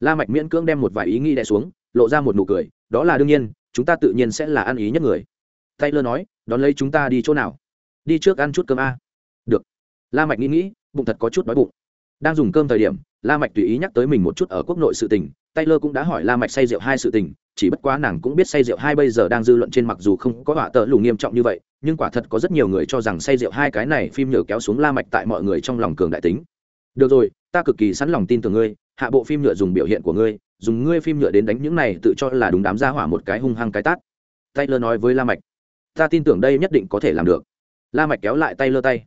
La mạch miễn cưỡng đem một vài ý nghĩ đè xuống, lộ ra một nụ cười, đó là đương nhiên, chúng ta tự nhiên sẽ là ăn ý nhất người. Tay lơ nói, đón lấy chúng ta đi chỗ nào? Đi trước ăn chút cơm a. Được. La mạch nghĩ nghĩ, bụng thật có chút đói bụng đang dùng cơm thời điểm, la mạch tùy ý nhắc tới mình một chút ở quốc nội sự tình, taylor cũng đã hỏi la mạch say rượu hai sự tình, chỉ bất quá nàng cũng biết say rượu hai bây giờ đang dư luận trên mặc dù không có họa tợ lù nghiêm trọng như vậy, nhưng quả thật có rất nhiều người cho rằng say rượu hai cái này phim nhờ kéo xuống la mạch tại mọi người trong lòng cường đại tính. Được rồi, ta cực kỳ sẵn lòng tin tưởng ngươi, hạ bộ phim nhựa dùng biểu hiện của ngươi, dùng ngươi phim nhựa đến đánh những này tự cho là đúng đám ra hỏa một cái hung hăng cái tát. Taylor nói với la mạch, ta tin tưởng đây nhất định có thể làm được. La mạch kéo lại taylor tay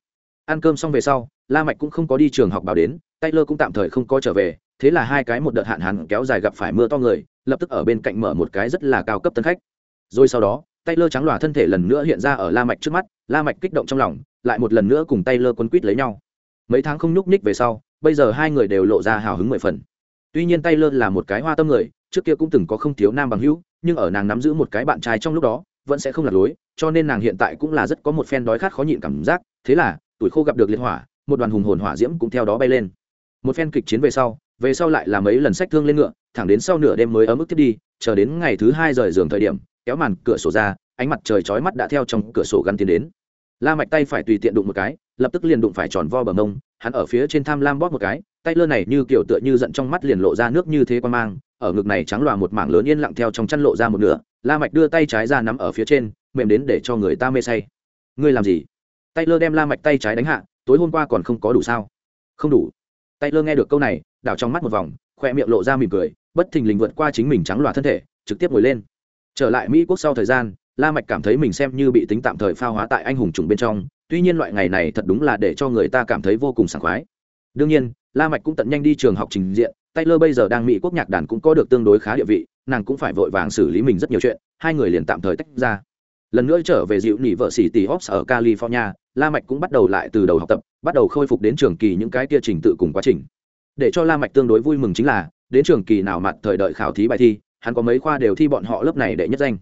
ăn cơm xong về sau, la mạch cũng không có đi trường học bảo đến, taylor cũng tạm thời không có trở về, thế là hai cái một đợt hạn hán kéo dài gặp phải mưa to người, lập tức ở bên cạnh mở một cái rất là cao cấp tân khách. Rồi sau đó tay lơ trắng lòa thân thể lần nữa hiện ra ở la mạch trước mắt, la mạch kích động trong lòng, lại một lần nữa cùng tay lơ quýt lấy nhau. Mấy tháng không nhúc nhích về sau, bây giờ hai người đều lộ ra hào hứng mười phần. Tuy nhiên tay lơ là một cái hoa tâm người, trước kia cũng từng có không thiếu nam bằng hữu, nhưng ở nàng nắm giữ một cái bạn trai trong lúc đó, vẫn sẽ không lạc lối, cho nên nàng hiện tại cũng là rất có một phen đói khát khó nhịn cảm giác, thế là tuổi khô gặp được liệt hỏa, một đoàn hùng hồn hỏa diễm cũng theo đó bay lên. Một phen kịch chiến về sau về sau lại là mấy lần sách thương lên ngựa, thẳng đến sau nửa đêm mới ấm ức tiếp đi, chờ đến ngày thứ hai rời giường thời điểm, kéo màn cửa sổ ra, ánh mặt trời chói mắt đã theo trong cửa sổ gắn tiến đến. La mạch tay phải tùy tiện đụng một cái, lập tức liền đụng phải tròn vo bờ mông, hắn ở phía trên tham lam bóp một cái, tay lơ này như kiểu tựa như giận trong mắt liền lộ ra nước như thế quan mang, ở ngực này trắng loà một mảng lớn yên lặng theo trong chăn lộ ra một nửa, la mạch đưa tay trái ra nắm ở phía trên, mềm đến để cho người ta mê say. Ngươi làm gì? Tay lơ đem la mạch tay trái đánh hạ, tối hôm qua còn không có đủ sao? Không đủ. Tay lơ nghe được câu này, đảo trong mắt một vòng, khoe miệng lộ ra mỉm cười, bất thình lình vượt qua chính mình trắng loà thân thể, trực tiếp ngồi lên. Trở lại mỹ quốc sau thời gian, la mạch cảm thấy mình xem như bị tính tạm thời pha hóa tại anh hùng trùng bên trong, tuy nhiên loại ngày này thật đúng là để cho người ta cảm thấy vô cùng sảng khoái. Đương nhiên, la mạch cũng tận nhanh đi trường học trình diện, taylor bây giờ đang mỹ quốc nhạc đàn cũng có được tương đối khá địa vị, nàng cũng phải vội vàng xử lý mình rất nhiều chuyện, hai người liền tạm thời tách ra. Lần nữa trở về dịu nỉ vợ sĩ tỷ Hobbs ở california la mạch cũng bắt đầu lại từ đầu học tập, bắt đầu khôi phục đến trường kỳ những cái kia trình tự cùng quá trình. Để cho la mạch tương đối vui mừng chính là, đến trường kỳ nào mặt thời đợi khảo thí bài thi, hắn có mấy khoa đều thi bọn họ lớp này để nhất danh.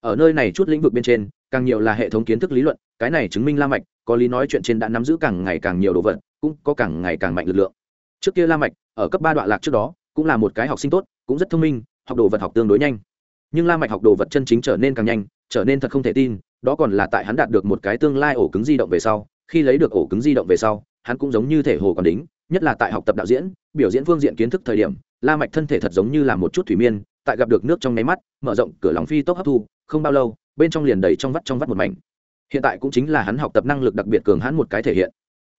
Ở nơi này chút lĩnh vực bên trên, càng nhiều là hệ thống kiến thức lý luận, cái này chứng minh la mạch có lý nói chuyện trên đã nắm giữ càng ngày càng nhiều đồ vật, cũng có càng ngày càng mạnh lực lượng. Trước kia la mạch, ở cấp ba đoạn lạc trước đó, cũng là một cái học sinh tốt, cũng rất thông minh, học đồ vật học tương đối nhanh. Nhưng la mạch học đồ vật chân chính trở nên càng nhanh, trở nên thật không thể tin đó còn là tại hắn đạt được một cái tương lai ổ cứng di động về sau khi lấy được ổ cứng di động về sau hắn cũng giống như thể hồ còn đính nhất là tại học tập đạo diễn biểu diễn phương diện kiến thức thời điểm la mạch thân thể thật giống như là một chút thủy miên tại gặp được nước trong nháy mắt mở rộng cửa lòng phi tốc hấp thu không bao lâu bên trong liền đầy trong vắt trong vắt một mảnh. Hiện tại cũng chính là hắn học tập năng lực đặc biệt cường hắn một cái thể hiện.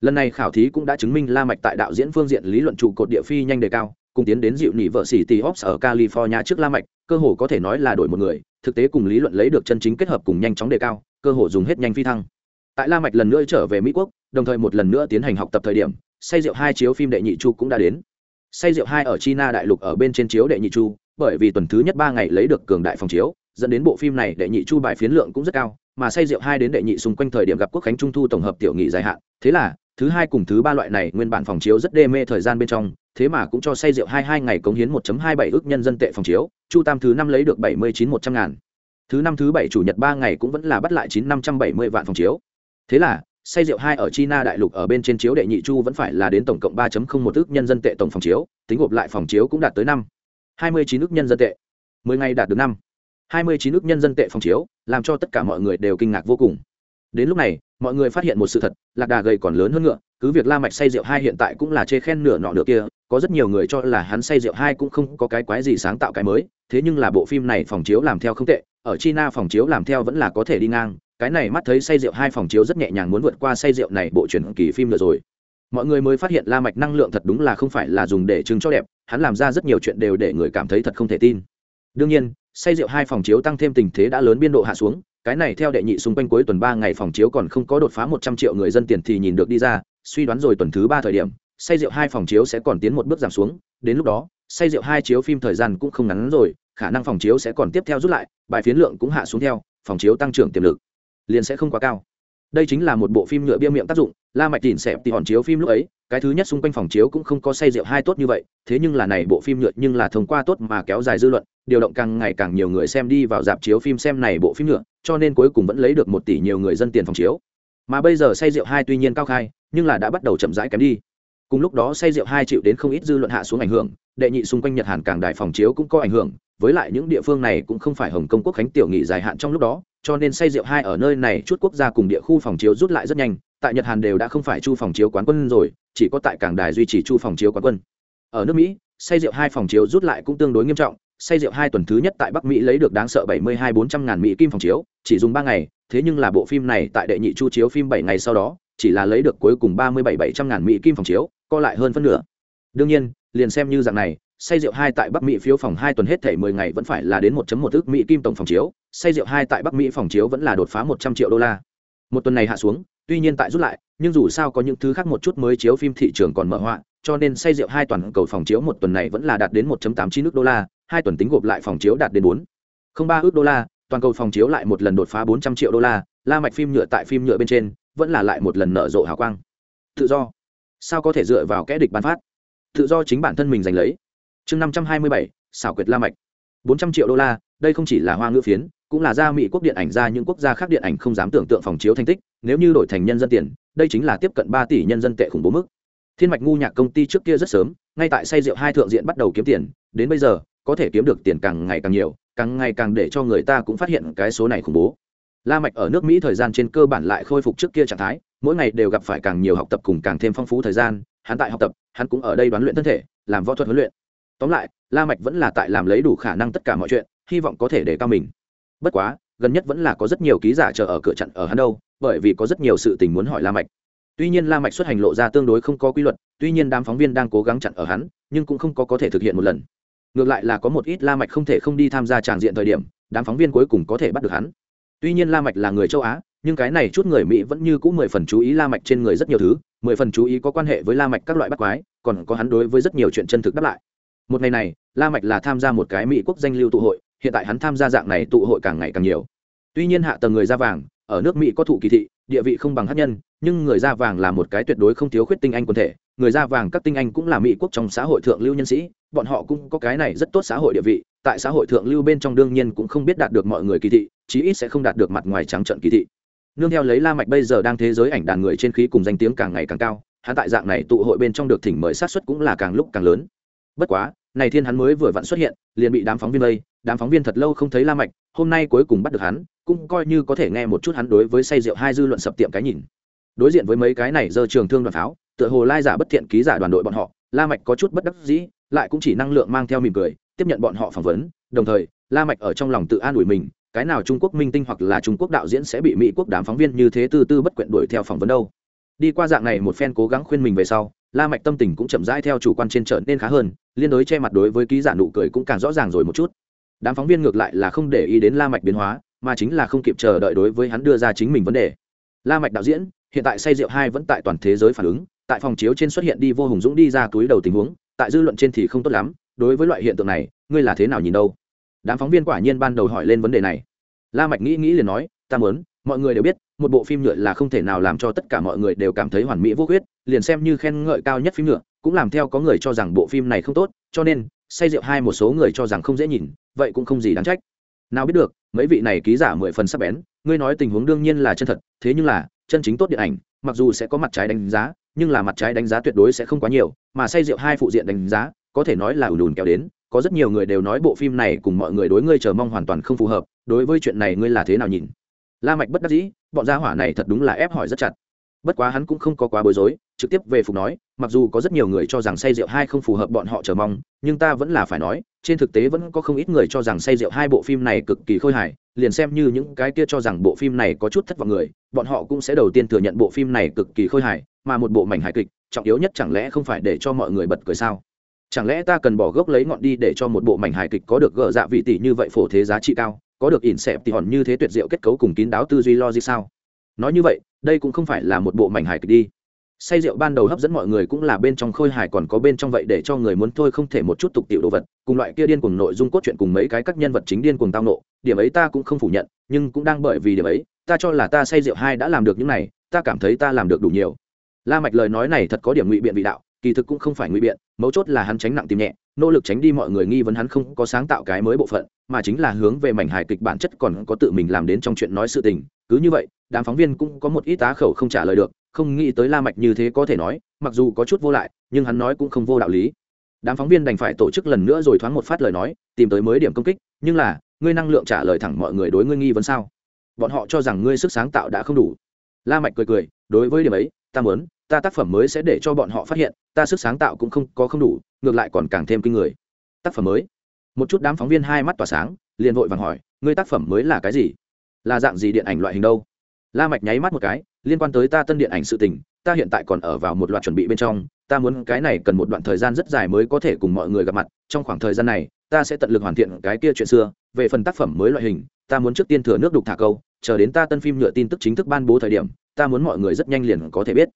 Lần này khảo thí cũng đã chứng minh la mạch tại đạo diễn phương diện lý luận trụ cột địa phi nhanh đề cao cùng tiến đến dịu nỉ vợ sĩ tỷ hops ở California trước La Mạch, cơ hồ có thể nói là đổi một người, thực tế cùng lý luận lấy được chân chính kết hợp cùng nhanh chóng đề cao, cơ hội dùng hết nhanh phi thăng. Tại La Mạch lần nữa trở về Mỹ quốc, đồng thời một lần nữa tiến hành học tập thời điểm, say rượu hai chiếu phim đệ nhị chu cũng đã đến. Say rượu hai ở China đại lục ở bên trên chiếu đệ nhị chu, bởi vì tuần thứ nhất ba ngày lấy được cường đại phòng chiếu, dẫn đến bộ phim này đệ nhị chu bài phiến lượng cũng rất cao, mà say rượu hai đến đệ nhị xung quanh thời điểm gặp quốc khánh trung thu tổng hợp tiểu nghị dài hạn, thế là thứ hai cùng thứ ba loại này nguyên bản phòng chiếu rất đê mê thời gian bên trong thế mà cũng cho say rượu hai hai ngày cống hiến 1.27 ước nhân dân tệ phòng chiếu, chu tam thứ năm lấy được 79 100 ngàn. Thứ năm thứ bảy chủ nhật ba ngày cũng vẫn là bắt lại chín năm trăm bảy mươi vạn phòng chiếu. Thế là, say rượu hai ở china đại lục ở bên trên chiếu đệ nhị chu vẫn phải là đến tổng cộng 3.01 ước nhân dân tệ tổng phòng chiếu, tính gộp lại phòng chiếu cũng đạt tới 5 29 ước nhân dân tệ. 10 ngày đạt được 5 29 ước nhân dân tệ phòng chiếu, làm cho tất cả mọi người đều kinh ngạc vô cùng. Đến lúc này, mọi người phát hiện một sự thật, lạc đà gầy còn lớn hơn ngựa, cứ việc la mạch say rượu hai hiện tại cũng là chê khen nửa nọ nửa kia có rất nhiều người cho là hắn say rượu hai cũng không có cái quái gì sáng tạo cái mới, thế nhưng là bộ phim này phòng chiếu làm theo không tệ, ở china phòng chiếu làm theo vẫn là có thể đi ngang, cái này mắt thấy say rượu hai phòng chiếu rất nhẹ nhàng muốn vượt qua say rượu này bộ truyền kỳ phim nữa rồi. Mọi người mới phát hiện la mạch năng lượng thật đúng là không phải là dùng để chứng cho đẹp, hắn làm ra rất nhiều chuyện đều để người cảm thấy thật không thể tin. Đương nhiên, say rượu hai phòng chiếu tăng thêm tình thế đã lớn biên độ hạ xuống, cái này theo đệ nhị xung quanh cuối tuần ba ngày phòng chiếu còn không có đột phá một trăm triệu người dân tiền thì nhìn được đi ra, suy đoán rồi tuần thứ ba thời điểm say rượu hai phòng chiếu sẽ còn tiến một bước giảm xuống, đến lúc đó, say rượu hai chiếu phim thời gian cũng không ngắn rồi, khả năng phòng chiếu sẽ còn tiếp theo rút lại, bài phiến lượng cũng hạ xuống theo, phòng chiếu tăng trưởng tiềm lực liền sẽ không quá cao. Đây chính là một bộ phim nhựa bia miệng tác dụng, la mạch tìm xẹp thì hòn chiếu phim lúc ấy, cái thứ nhất xung quanh phòng chiếu cũng không có say rượu hai tốt như vậy, thế nhưng là này bộ phim nhựa nhưng là thông qua tốt mà kéo dài dư luận, điều động càng ngày càng nhiều người xem đi vào dạp chiếu phim xem này bộ phim nhựa, cho nên cuối cùng vẫn lấy được một tỷ nhiều người dân tiền phòng chiếu. Mà bây giờ say rượu hai tuy nhiên cao khai, nhưng là đã bắt đầu chậm rãi kém đi cùng lúc đó say rượu hai chịu đến không ít dư luận hạ xuống ảnh hưởng, đệ nhị xung quanh nhật hàn càng đài phòng chiếu cũng có ảnh hưởng, với lại những địa phương này cũng không phải hồng kông quốc khánh tiểu nghị dài hạn trong lúc đó, cho nên say rượu hai ở nơi này chút quốc gia cùng địa khu phòng chiếu rút lại rất nhanh, tại nhật hàn đều đã không phải chu phòng chiếu quán quân rồi, chỉ có tại cảng đài duy trì chu phòng chiếu quán quân. Ở nước mỹ, say rượu hai phòng chiếu rút lại cũng tương đối nghiêm trọng, say rượu hai tuần thứ nhất tại bắc mỹ lấy được đáng sợ bảy mươi hai bốn trăm ngàn mỹ kim phòng chiếu, chỉ dùng ba ngày, thế nhưng là bộ phim này tại đệ nhị chu chiếu phim bảy ngày sau đó chỉ là lấy được cuối cùng ba mươi bảy bảy trăm ngàn mỹ kim phòng chiếu, co lại hơn phân nửa. Đương nhiên, liền xem như dạng này, say rượu hai tại bắc mỹ phiếu phòng hai tuần hết thể mười ngày vẫn phải là đến một một ước mỹ kim tổng phòng chiếu, say rượu hai tại bắc mỹ phòng chiếu vẫn là đột phá một trăm triệu đô la. Một tuần này hạ xuống, tuy nhiên tại rút lại, nhưng dù sao có những thứ khác một chút mới chiếu phim thị trường còn mở họa, cho nên say rượu hai toàn cầu phòng chiếu một tuần này vẫn là đạt đến 1.89 ức đô la, hai tuần tính gộp lại phòng chiếu đạt đến 4 không ba đô la, toàn cầu phòng chiếu lại một lần đột phá 400 triệu đô la la mạch phim nhựa tại phim nhựa bên trên vẫn là lại một lần nở rộ hào quang. Tự do. Sao có thể dựa vào kẽ địch bán phát? Tự do chính bản thân mình giành lấy. Chương 527, xảo quyệt la mạch. 400 triệu đô la đây không chỉ là hoa ngữ phiến cũng là ra mỹ quốc điện ảnh ra những quốc gia khác điện ảnh không dám tưởng tượng phòng chiếu thành tích nếu như đổi thành nhân dân tiền đây chính là tiếp cận ba tỷ nhân dân tệ khủng bố mức. Thiên mạch ngu nhạc công ty trước kia rất sớm ngay tại say rượu hai thượng diện bắt đầu kiếm tiền đến bây giờ có thể kiếm được tiền càng ngày càng nhiều càng ngày càng để cho người ta cũng phát hiện cái số này khủng bố la mạch ở nước mỹ thời gian trên cơ bản lại khôi phục trước kia trạng thái, mỗi ngày đều gặp phải càng nhiều học tập cùng càng thêm phong phú thời gian, hắn tại học tập, hắn cũng ở đây đoán luyện thân thể, làm võ thuật huấn luyện. Tóm lại, la mạch vẫn là tại làm lấy đủ khả năng tất cả mọi chuyện, hy vọng có thể để cao mình. Bất quá, gần nhất vẫn là có rất nhiều ký giả chờ ở cửa chặn ở hắn đâu, bởi vì có rất nhiều sự tình muốn hỏi la mạch. Tuy nhiên la mạch xuất hành lộ ra tương đối không có quy luật, tuy nhiên đám phóng viên đang cố gắng chặn ở hắn, nhưng cũng không có có thể thực hiện một lần. Ngược lại là có một ít la mạch không thể không đi tham gia tràng diện thời điểm, đám phóng viên cuối cùng có thể bắt được hắn tuy nhiên la mạch là người châu á, nhưng cái này chút người mỹ vẫn như cũ mười phần chú ý la mạch trên người rất nhiều thứ, mười phần chú ý có quan hệ với la mạch các loại bắt quái, còn có hắn đối với rất nhiều chuyện chân thực đáp lại. Một ngày này, la mạch là tham gia một cái mỹ quốc danh lưu tụ hội, hiện tại hắn tham gia dạng này tụ hội càng ngày càng nhiều. Tuy nhiên hạ tầng người da vàng, ở nước mỹ có thụ kỳ thị, địa vị không bằng hát nhân, nhưng người da vàng là một cái tuyệt đối không thiếu khuyết tinh anh quần thể, người da vàng các tinh anh cũng là mỹ quốc trong xã hội thượng lưu nhân sĩ, bọn họ cũng có cái này rất tốt xã hội địa vị, tại xã hội thượng lưu bên trong đương nhiên cũng không biết đạt được mọi người kỳ thị chí ít sẽ không đạt được mặt ngoài trắng trận kỳ thị. Nương theo lấy la mạch bây giờ đang thế giới ảnh đàn người trên khí cùng danh tiếng càng ngày càng cao, hắn tại dạng này tụ hội bên trong được thỉnh mời sát suất cũng là càng lúc càng lớn. Bất quá, này thiên hắn mới vừa vặn xuất hiện, liền bị đám phóng viên lây đám phóng viên thật lâu không thấy la mạch, hôm nay cuối cùng bắt được hắn, cũng coi như có thể nghe một chút hắn đối với say rượu hai dư luận sập tiệm cái nhìn. Đối diện với mấy cái này giờ trường thương đoàn pháo, tựa hồ lai giả bất thiện ký giả đoàn đội bọn họ, la mạch có chút bất đắc dĩ, lại cũng chỉ năng lượng mang theo mỉm cười, tiếp nhận bọn họ phỏng vấn, đồng thời, la mạch ở trong lòng tự an ủi mình cái nào trung quốc minh tinh hoặc là trung quốc đạo diễn sẽ bị mỹ quốc đám phóng viên như thế tư tư bất quyện đuổi theo phỏng vấn đâu. Đi qua dạng này một phen cố gắng khuyên mình về sau, la mạch tâm tình cũng chậm rãi theo chủ quan trên trở nên khá hơn, liên đối che mặt đối với ký giả nụ cười cũng càng rõ ràng rồi một chút. Đám phóng viên ngược lại là không để ý đến la mạch biến hóa, mà chính là không kịp chờ đợi đối với hắn đưa ra chính mình vấn đề. La mạch đạo diễn, hiện tại say rượu hai vẫn tại toàn thế giới phản ứng, tại phòng chiếu trên xuất hiện đi vô hùng dũng đi ra túi đầu tình huống, tại dư luận trên thì không tốt lắm, đối với loại hiện tượng này, ngươi là thế nào nhìn đâu? Đám phóng viên quả nhiên ban đầu hỏi lên vấn đề này. La mạch nghĩ nghĩ liền nói, ta muốn, mọi người đều biết, một bộ phim nhựa là không thể nào làm cho tất cả mọi người đều cảm thấy hoàn mỹ vô khuyết, liền xem như khen ngợi cao nhất phim nhựa, cũng làm theo có người cho rằng bộ phim này không tốt, cho nên, say rượu hai một số người cho rằng không dễ nhìn, vậy cũng không gì đáng trách. Nào biết được, mấy vị này ký giả mười phần sắp bén, ngươi nói tình huống đương nhiên là chân thật, thế nhưng là, chân chính tốt điện ảnh, mặc dù sẽ có mặt trái đánh giá, nhưng là mặt trái đánh giá tuyệt đối sẽ không quá nhiều, mà say rượu hai phụ diện đánh giá, có thể nói là ủn ùn kéo đến có rất nhiều người đều nói bộ phim này cùng mọi người đối ngươi chờ mong hoàn toàn không phù hợp, đối với chuyện này ngươi là thế nào nhìn? La mạch bất đắc dĩ, bọn gia hỏa này thật đúng là ép hỏi rất chặt. Bất quá hắn cũng không có quá bối rối, trực tiếp về phục nói, mặc dù có rất nhiều người cho rằng say rượu hai không phù hợp bọn họ chờ mong, nhưng ta vẫn là phải nói, trên thực tế vẫn có không ít người cho rằng say rượu hai bộ phim này cực kỳ khôi hài, liền xem như những cái kia cho rằng bộ phim này có chút thất vọng người, bọn họ cũng sẽ đầu tiên thừa nhận bộ phim này cực kỳ khôi hài, mà một bộ mảnh hài kịch, trọng yếu nhất chẳng lẽ không phải để cho mọi người bật cười sao? Chẳng lẽ ta cần bỏ gốc lấy ngọn đi để cho một bộ mảnh hài kịch có được gỡ dạ vị tỷ như vậy phổ thế giá trị cao, có được ỉn xẹp thì hòn như thế tuyệt diệu kết cấu cùng kín đáo tư duy logic sao? Nói như vậy, đây cũng không phải là một bộ mảnh hài kịch đi. Say rượu ban đầu hấp dẫn mọi người cũng là bên trong khôi hài còn có bên trong vậy để cho người muốn thôi không thể một chút tục tiểu đồ vật, cùng loại kia điên cuồng nội dung cốt truyện cùng mấy cái các nhân vật chính điên cuồng tao nộ, điểm ấy ta cũng không phủ nhận, nhưng cũng đang bởi vì điểm ấy, ta cho là ta say rượu hai đã làm được những này, ta cảm thấy ta làm được đủ nhiều. La mạch lời nói này thật có điểm ngụy biện vị đạo kỳ thực cũng không phải ngụy biện, mấu chốt là hắn tránh nặng tìm nhẹ, nỗ lực tránh đi mọi người nghi vấn hắn không có sáng tạo cái mới bộ phận, mà chính là hướng về mảnh hài kịch bản chất còn có tự mình làm đến trong chuyện nói sự tình. Cứ như vậy, đám phóng viên cũng có một ít tá khẩu không trả lời được, không nghĩ tới la mạch như thế có thể nói, mặc dù có chút vô lại, nhưng hắn nói cũng không vô đạo lý. Đám phóng viên đành phải tổ chức lần nữa rồi thoáng một phát lời nói, tìm tới mới điểm công kích, nhưng là, ngươi năng lượng trả lời thẳng mọi người đối ngươi nghi vấn sao? Bọn họ cho rằng ngươi sức sáng tạo đã không đủ. La mạch cười cười, đối với điểm ấy, ta muốn, ta tác phẩm mới sẽ để cho bọn họ phát hiện ta sức sáng tạo cũng không có không đủ, ngược lại còn càng thêm kinh người. Tác phẩm mới. Một chút đám phóng viên hai mắt tỏa sáng, liền vội vàng hỏi, ngươi tác phẩm mới là cái gì? Là dạng gì điện ảnh loại hình đâu? La mạch nháy mắt một cái, liên quan tới ta tân điện ảnh sự tình, ta hiện tại còn ở vào một loạt chuẩn bị bên trong, ta muốn cái này cần một đoạn thời gian rất dài mới có thể cùng mọi người gặp mặt, trong khoảng thời gian này, ta sẽ tận lực hoàn thiện cái kia chuyện xưa, về phần tác phẩm mới loại hình, ta muốn trước tiên thừa nước đục thả câu, chờ đến ta tân phim nhựa tin tức chính thức ban bố thời điểm, ta muốn mọi người rất nhanh liền có thể biết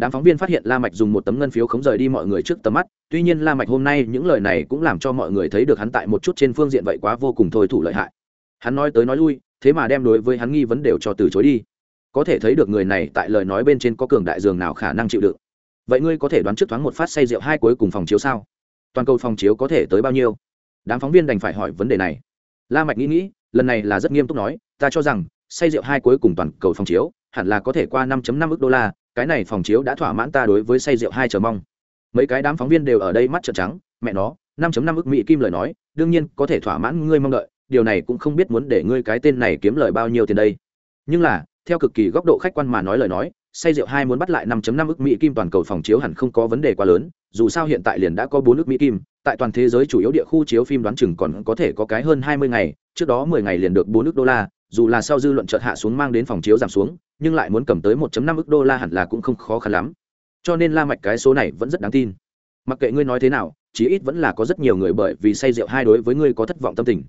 đám phóng viên phát hiện la mạch dùng một tấm ngân phiếu khống rời đi mọi người trước tầm mắt, tuy nhiên la mạch hôm nay những lời này cũng làm cho mọi người thấy được hắn tại một chút trên phương diện vậy quá vô cùng thôi thủ lợi hại. Hắn nói tới nói lui, thế mà đem đối với hắn nghi vấn đều cho từ chối đi. Có thể thấy được người này tại lời nói bên trên có cường đại dường nào khả năng chịu đựng. Vậy ngươi có thể đoán trước thoáng một phát say rượu hai cuối cùng phòng chiếu sao? Toàn cầu phòng chiếu có thể tới bao nhiêu? Đám phóng viên đành phải hỏi vấn đề này. La mạch nghĩ nghĩ, lần này là rất nghiêm túc nói, ta cho rằng, say rượu hai cuối cùng toàn cầu phòng chiếu, hẳn là có thể qua 5.5 ức đô la cái này phòng chiếu đã thỏa mãn ta đối với say rượu hai chờ mong. Mấy cái đám phóng viên đều ở đây mắt trợn trắng, mẹ nó 5.5 ức mỹ kim lời nói, đương nhiên có thể thỏa mãn ngươi mong đợi, điều này cũng không biết muốn để ngươi cái tên này kiếm lời bao nhiêu tiền đây. Nhưng là, theo cực kỳ góc độ khách quan mà nói lời nói, say rượu hai muốn bắt lại 5.5 ức mỹ kim toàn cầu phòng chiếu hẳn không có vấn đề quá lớn, dù sao hiện tại liền đã có bốn ức mỹ kim, tại toàn thế giới chủ yếu địa khu chiếu phim đoán chừng còn có thể có cái hơn 20 ngày, trước đó 10 ngày liền được bốn ức đô la dù là sau dư luận chợt hạ xuống mang đến phòng chiếu giảm xuống, nhưng lại muốn cầm tới 1.5 ức đô la hẳn là cũng không khó khăn lắm. Cho nên la mạch cái số này vẫn rất đáng tin. Mặc kệ ngươi nói thế nào, chí ít vẫn là có rất nhiều người bởi vì say rượu hai đối với ngươi có thất vọng tâm tình.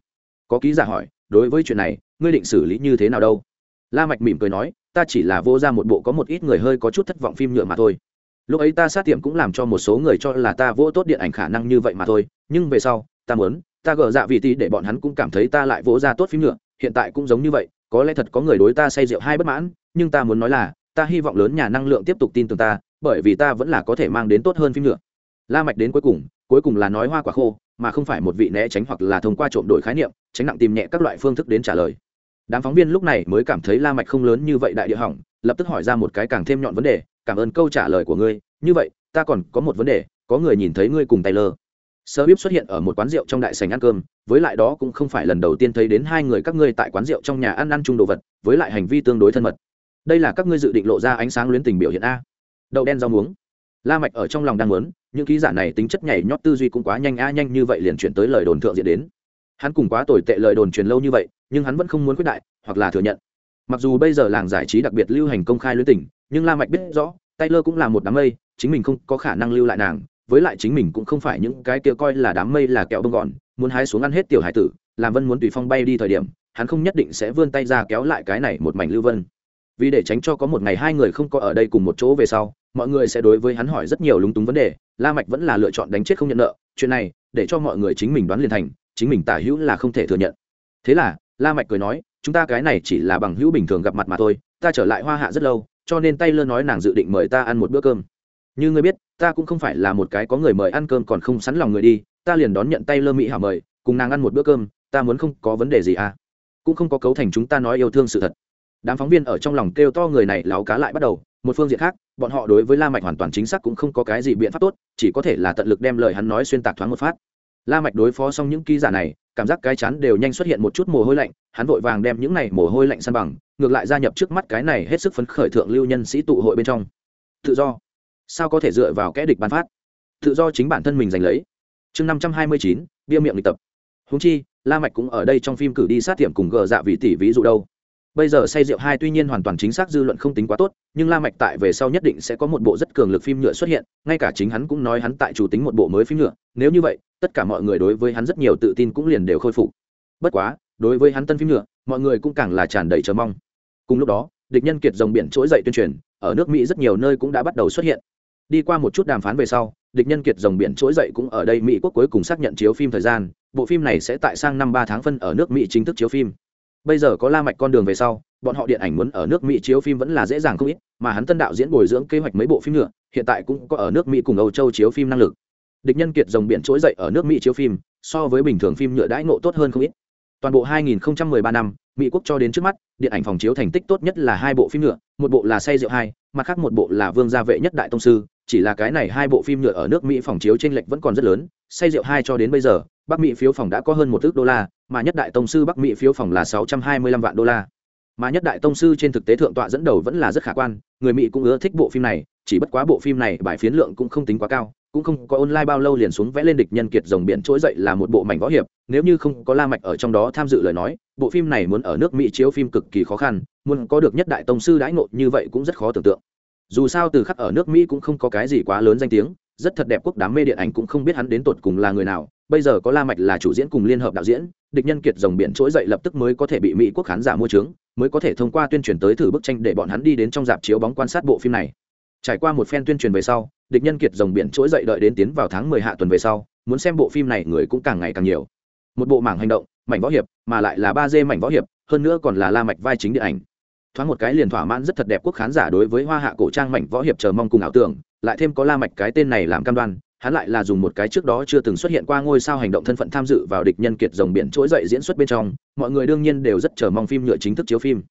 Có ký giả hỏi, đối với chuyện này, ngươi định xử lý như thế nào đâu? La mạch mỉm cười nói, ta chỉ là vô ra một bộ có một ít người hơi có chút thất vọng phim nhựa mà thôi. Lúc ấy ta sát tiệm cũng làm cho một số người cho là ta vô tốt điện ảnh khả năng như vậy mà thôi, nhưng về sau, ta muốn, ta gỡ dạ vị tí để bọn hắn cũng cảm thấy ta lại vỗ ra tốt phim nhựa hiện tại cũng giống như vậy, có lẽ thật có người đối ta say rượu hai bất mãn, nhưng ta muốn nói là, ta hy vọng lớn nhà năng lượng tiếp tục tin tưởng ta, bởi vì ta vẫn là có thể mang đến tốt hơn phim nữa. La mạch đến cuối cùng cuối cùng là nói hoa quả khô, mà không phải một vị né tránh hoặc là thông qua trộm đổi khái niệm, tránh nặng tìm nhẹ các loại phương thức đến trả lời. Đám phóng viên lúc này mới cảm thấy la mạch không lớn như vậy đại địa hỏng, lập tức hỏi ra một cái càng thêm nhọn vấn đề, cảm ơn câu trả lời của ngươi, như vậy, ta còn có một vấn đề, có người nhìn thấy ngươi cùng taylor sơ bíp xuất hiện ở một quán rượu trong đại sảnh ăn cơm, với lại đó cũng không phải lần đầu tiên thấy đến hai người các ngươi tại quán rượu trong nhà ăn ăn chung đồ vật, với lại hành vi tương đối thân mật. Đây là các ngươi dự định lộ ra ánh sáng luyến tình biểu hiện a. Đậu đen rau muống. La mạch ở trong lòng đang muốn, những ký giả này tính chất nhảy nhót tư duy cũng quá nhanh a, nhanh như vậy liền chuyển tới lời đồn thượng diện đến. Hắn cùng quá tồi tệ lời đồn truyền lâu như vậy, nhưng hắn vẫn không muốn quyết đại, hoặc là thừa nhận. Mặc dù bây giờ làng giải trí đặc biệt lưu hành công khai luyến tình, nhưng la mạch biết rõ, taylor cũng là một đám mây, chính mình không có khả năng lưu lại nàng với lại chính mình cũng không phải những cái kia coi là đám mây là kẹo bông gòn muốn hái xuống ăn hết tiểu hải tử, làm vân muốn tùy phong bay đi thời điểm, hắn không nhất định sẽ vươn tay ra kéo lại cái này một mảnh lưu vân. Vì để tránh cho có một ngày hai người không có ở đây cùng một chỗ về sau, mọi người sẽ đối với hắn hỏi rất nhiều lúng túng vấn đề, la mạch vẫn là lựa chọn đánh chết không nhận nợ, chuyện này, để cho mọi người chính mình đoán liền thành, chính mình tả hữu là không thể thừa nhận. Thế là, la mạch cười nói, chúng ta cái này chỉ là bằng hữu bình thường gặp mặt mà thôi, ta trở lại hoa hạ rất lâu, cho nên tay lơ nói nàng dự định mời ta ăn một bữa cơm như ngươi biết, ta cũng không phải là một cái có người mời ăn cơm còn không sẵn lòng người đi, ta liền đón nhận tay lơ mỹ hảo mời, cùng nàng ăn một bữa cơm, ta muốn không có vấn đề gì à. Cũng không có cấu thành chúng ta nói yêu thương sự thật. Đám phóng viên ở trong lòng kêu to người này láo cá lại bắt đầu, một phương diện khác, bọn họ đối với la mạch hoàn toàn chính xác cũng không có cái gì biện pháp tốt, chỉ có thể là tận lực đem lời hắn nói xuyên tạc thoáng một phát. La mạch đối phó xong những ký giả này, cảm giác cái chán đều nhanh xuất hiện một chút mồ hôi lạnh, hắn vội vàng đem những này mồ hôi lạnh san bằng, ngược lại gia nhập trước mắt cái này hết sức phấn khởi thượng lưu nhân sĩ tụ hội bên trong. Tự do sao có thể dựa vào kẻ địch ban phát? Tự do chính bản thân mình giành lấy. Chương năm trăm hai mươi chín, bia miệng lịch tập. Húng chi, la mạch cũng ở đây trong phim cử đi sát tiệm cùng gờ dạ vị tỷ ví dụ đâu. Bây giờ say rượu hai tuy nhiên hoàn toàn chính xác dư luận không tính quá tốt, nhưng la mạch tại về sau nhất định sẽ có một bộ rất cường lực phim nhựa xuất hiện, ngay cả chính hắn cũng nói hắn tại chủ tính một bộ mới phim nhựa. Nếu như vậy, tất cả mọi người đối với hắn rất nhiều tự tin cũng liền đều khôi phục. Bất quá, đối với hắn tân phim nhựa, mọi người cũng càng là tràn đầy chờ mong. Cùng lúc đó, địch nhân kiệt dòng biển trỗi dậy tuyên truyền, ở nước mỹ rất nhiều nơi cũng đã bắt đầu xuất hiện đi qua một chút đàm phán về sau, địch nhân kiệt dòng biển trỗi dậy cũng ở đây mỹ quốc cuối cùng xác nhận chiếu phim thời gian, bộ phim này sẽ tại sang năm ba tháng phân ở nước mỹ chính thức chiếu phim. Bây giờ có la mạch con đường về sau, bọn họ điện ảnh muốn ở nước mỹ chiếu phim vẫn là dễ dàng không ít, mà hắn tân đạo diễn bồi dưỡng kế hoạch mấy bộ phim nữa, hiện tại cũng có ở nước mỹ cùng âu châu chiếu phim năng lực. Địch nhân kiệt dòng biển trỗi dậy ở nước mỹ chiếu phim, so với bình thường phim nhựa đãi ngộ tốt hơn không ít. Toàn bộ 2013 năm, mỹ quốc cho đến trước mắt, điện ảnh phòng chiếu thành tích tốt nhất là hai bộ phim nhựa, một bộ là say rượu hai, mặt khác một bộ là vương gia vệ nhất đại tông sư chỉ là cái này hai bộ phim nhựa ở nước mỹ phòng chiếu trên lệch vẫn còn rất lớn, say rượu hai cho đến bây giờ, bắc mỹ phiếu phòng đã có hơn một ước đô la, mà nhất đại tông sư bắc mỹ phiếu phòng là 625 vạn đô la. Mà nhất đại tông sư trên thực tế thượng tọa dẫn đầu vẫn là rất khả quan, người mỹ cũng ưa thích bộ phim này, chỉ bất quá bộ phim này bài phiến lượng cũng không tính quá cao, cũng không có online bao lâu liền xuống vẽ lên địch nhân kiệt dòng biển trỗi dậy là một bộ mảnh võ hiệp, nếu như không có la mạch ở trong đó tham dự lời nói, bộ phim này muốn ở nước mỹ chiếu phim cực kỳ khó khăn, muốn có được nhất đại tông sư đãi ngộ như vậy cũng rất khó tưởng tượng dù sao từ khắc ở nước mỹ cũng không có cái gì quá lớn danh tiếng, rất thật đẹp quốc đám mê điện ảnh cũng không biết hắn đến tột cùng là người nào, bây giờ có la mạch là chủ diễn cùng liên hợp đạo diễn, địch nhân kiệt dòng biển trỗi dậy lập tức mới có thể bị mỹ quốc khán giả mua trướng, mới có thể thông qua tuyên truyền tới thử bức tranh để bọn hắn đi đến trong dạp chiếu bóng quan sát bộ phim này. Trải qua một phen tuyên truyền về sau, địch nhân kiệt dòng biển trỗi dậy đợi đến tiến vào tháng mười hạ tuần về sau, muốn xem bộ phim này người cũng càng ngày càng nhiều. Một bộ mảng hành động, mảnh võ hiệp, mà lại là ba d mảnh võ hiệp, hơn nữa còn là la mạch vai chính điện ảnh thoáng một cái liền thỏa mãn rất thật đẹp quốc khán giả đối với hoa hạ cổ trang mảnh võ hiệp chờ mong cùng ảo tưởng, lại thêm có la mạch cái tên này làm cam đoan, hắn lại là dùng một cái trước đó chưa từng xuất hiện qua ngôi sao hành động thân phận tham dự vào địch nhân kiệt rồng biển trỗi dậy diễn xuất bên trong, mọi người đương nhiên đều rất chờ mong phim nhựa chính thức chiếu phim.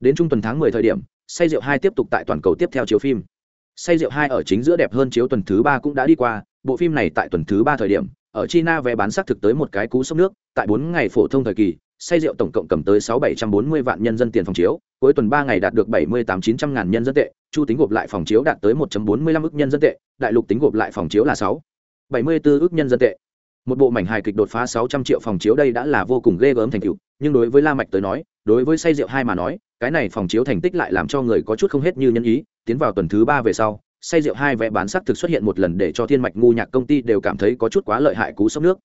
Đến trung tuần tháng 10 thời điểm, say rượu hai tiếp tục tại toàn cầu tiếp theo chiếu phim. Say rượu hai ở chính giữa đẹp hơn chiếu tuần thứ ba cũng đã đi qua, bộ phim này tại tuần thứ ba thời điểm, ở china vé bán xác thực tới một cái cú sốc nước, tại bốn ngày phổ thông thời kỳ say rượu tổng cộng cầm tới sáu bảy trăm bốn mươi vạn nhân dân tiền phòng chiếu, cuối tuần ba ngày đạt được bảy mươi tám chín trăm ngàn nhân dân tệ, chu tính gộp lại phòng chiếu đạt tới một bốn mươi lăm ước nhân dân tệ, đại lục tính gộp lại phòng chiếu là sáu bảy mươi bốn ước nhân dân tệ. Một bộ mảnh hài kịch đột phá sáu trăm triệu phòng chiếu đây đã là vô cùng ghê gớm thành tựu, nhưng đối với la mạch tới nói, đối với say rượu hai mà nói, cái này phòng chiếu thành tích lại làm cho người có chút không hết như nhân ý, tiến vào tuần thứ ba về sau, say rượu hai vẽ bán sắc thực xuất hiện một lần để cho thiên mạch ngu nhạc công ty đều cảm thấy có chút quá lợi hại cú sốc nước.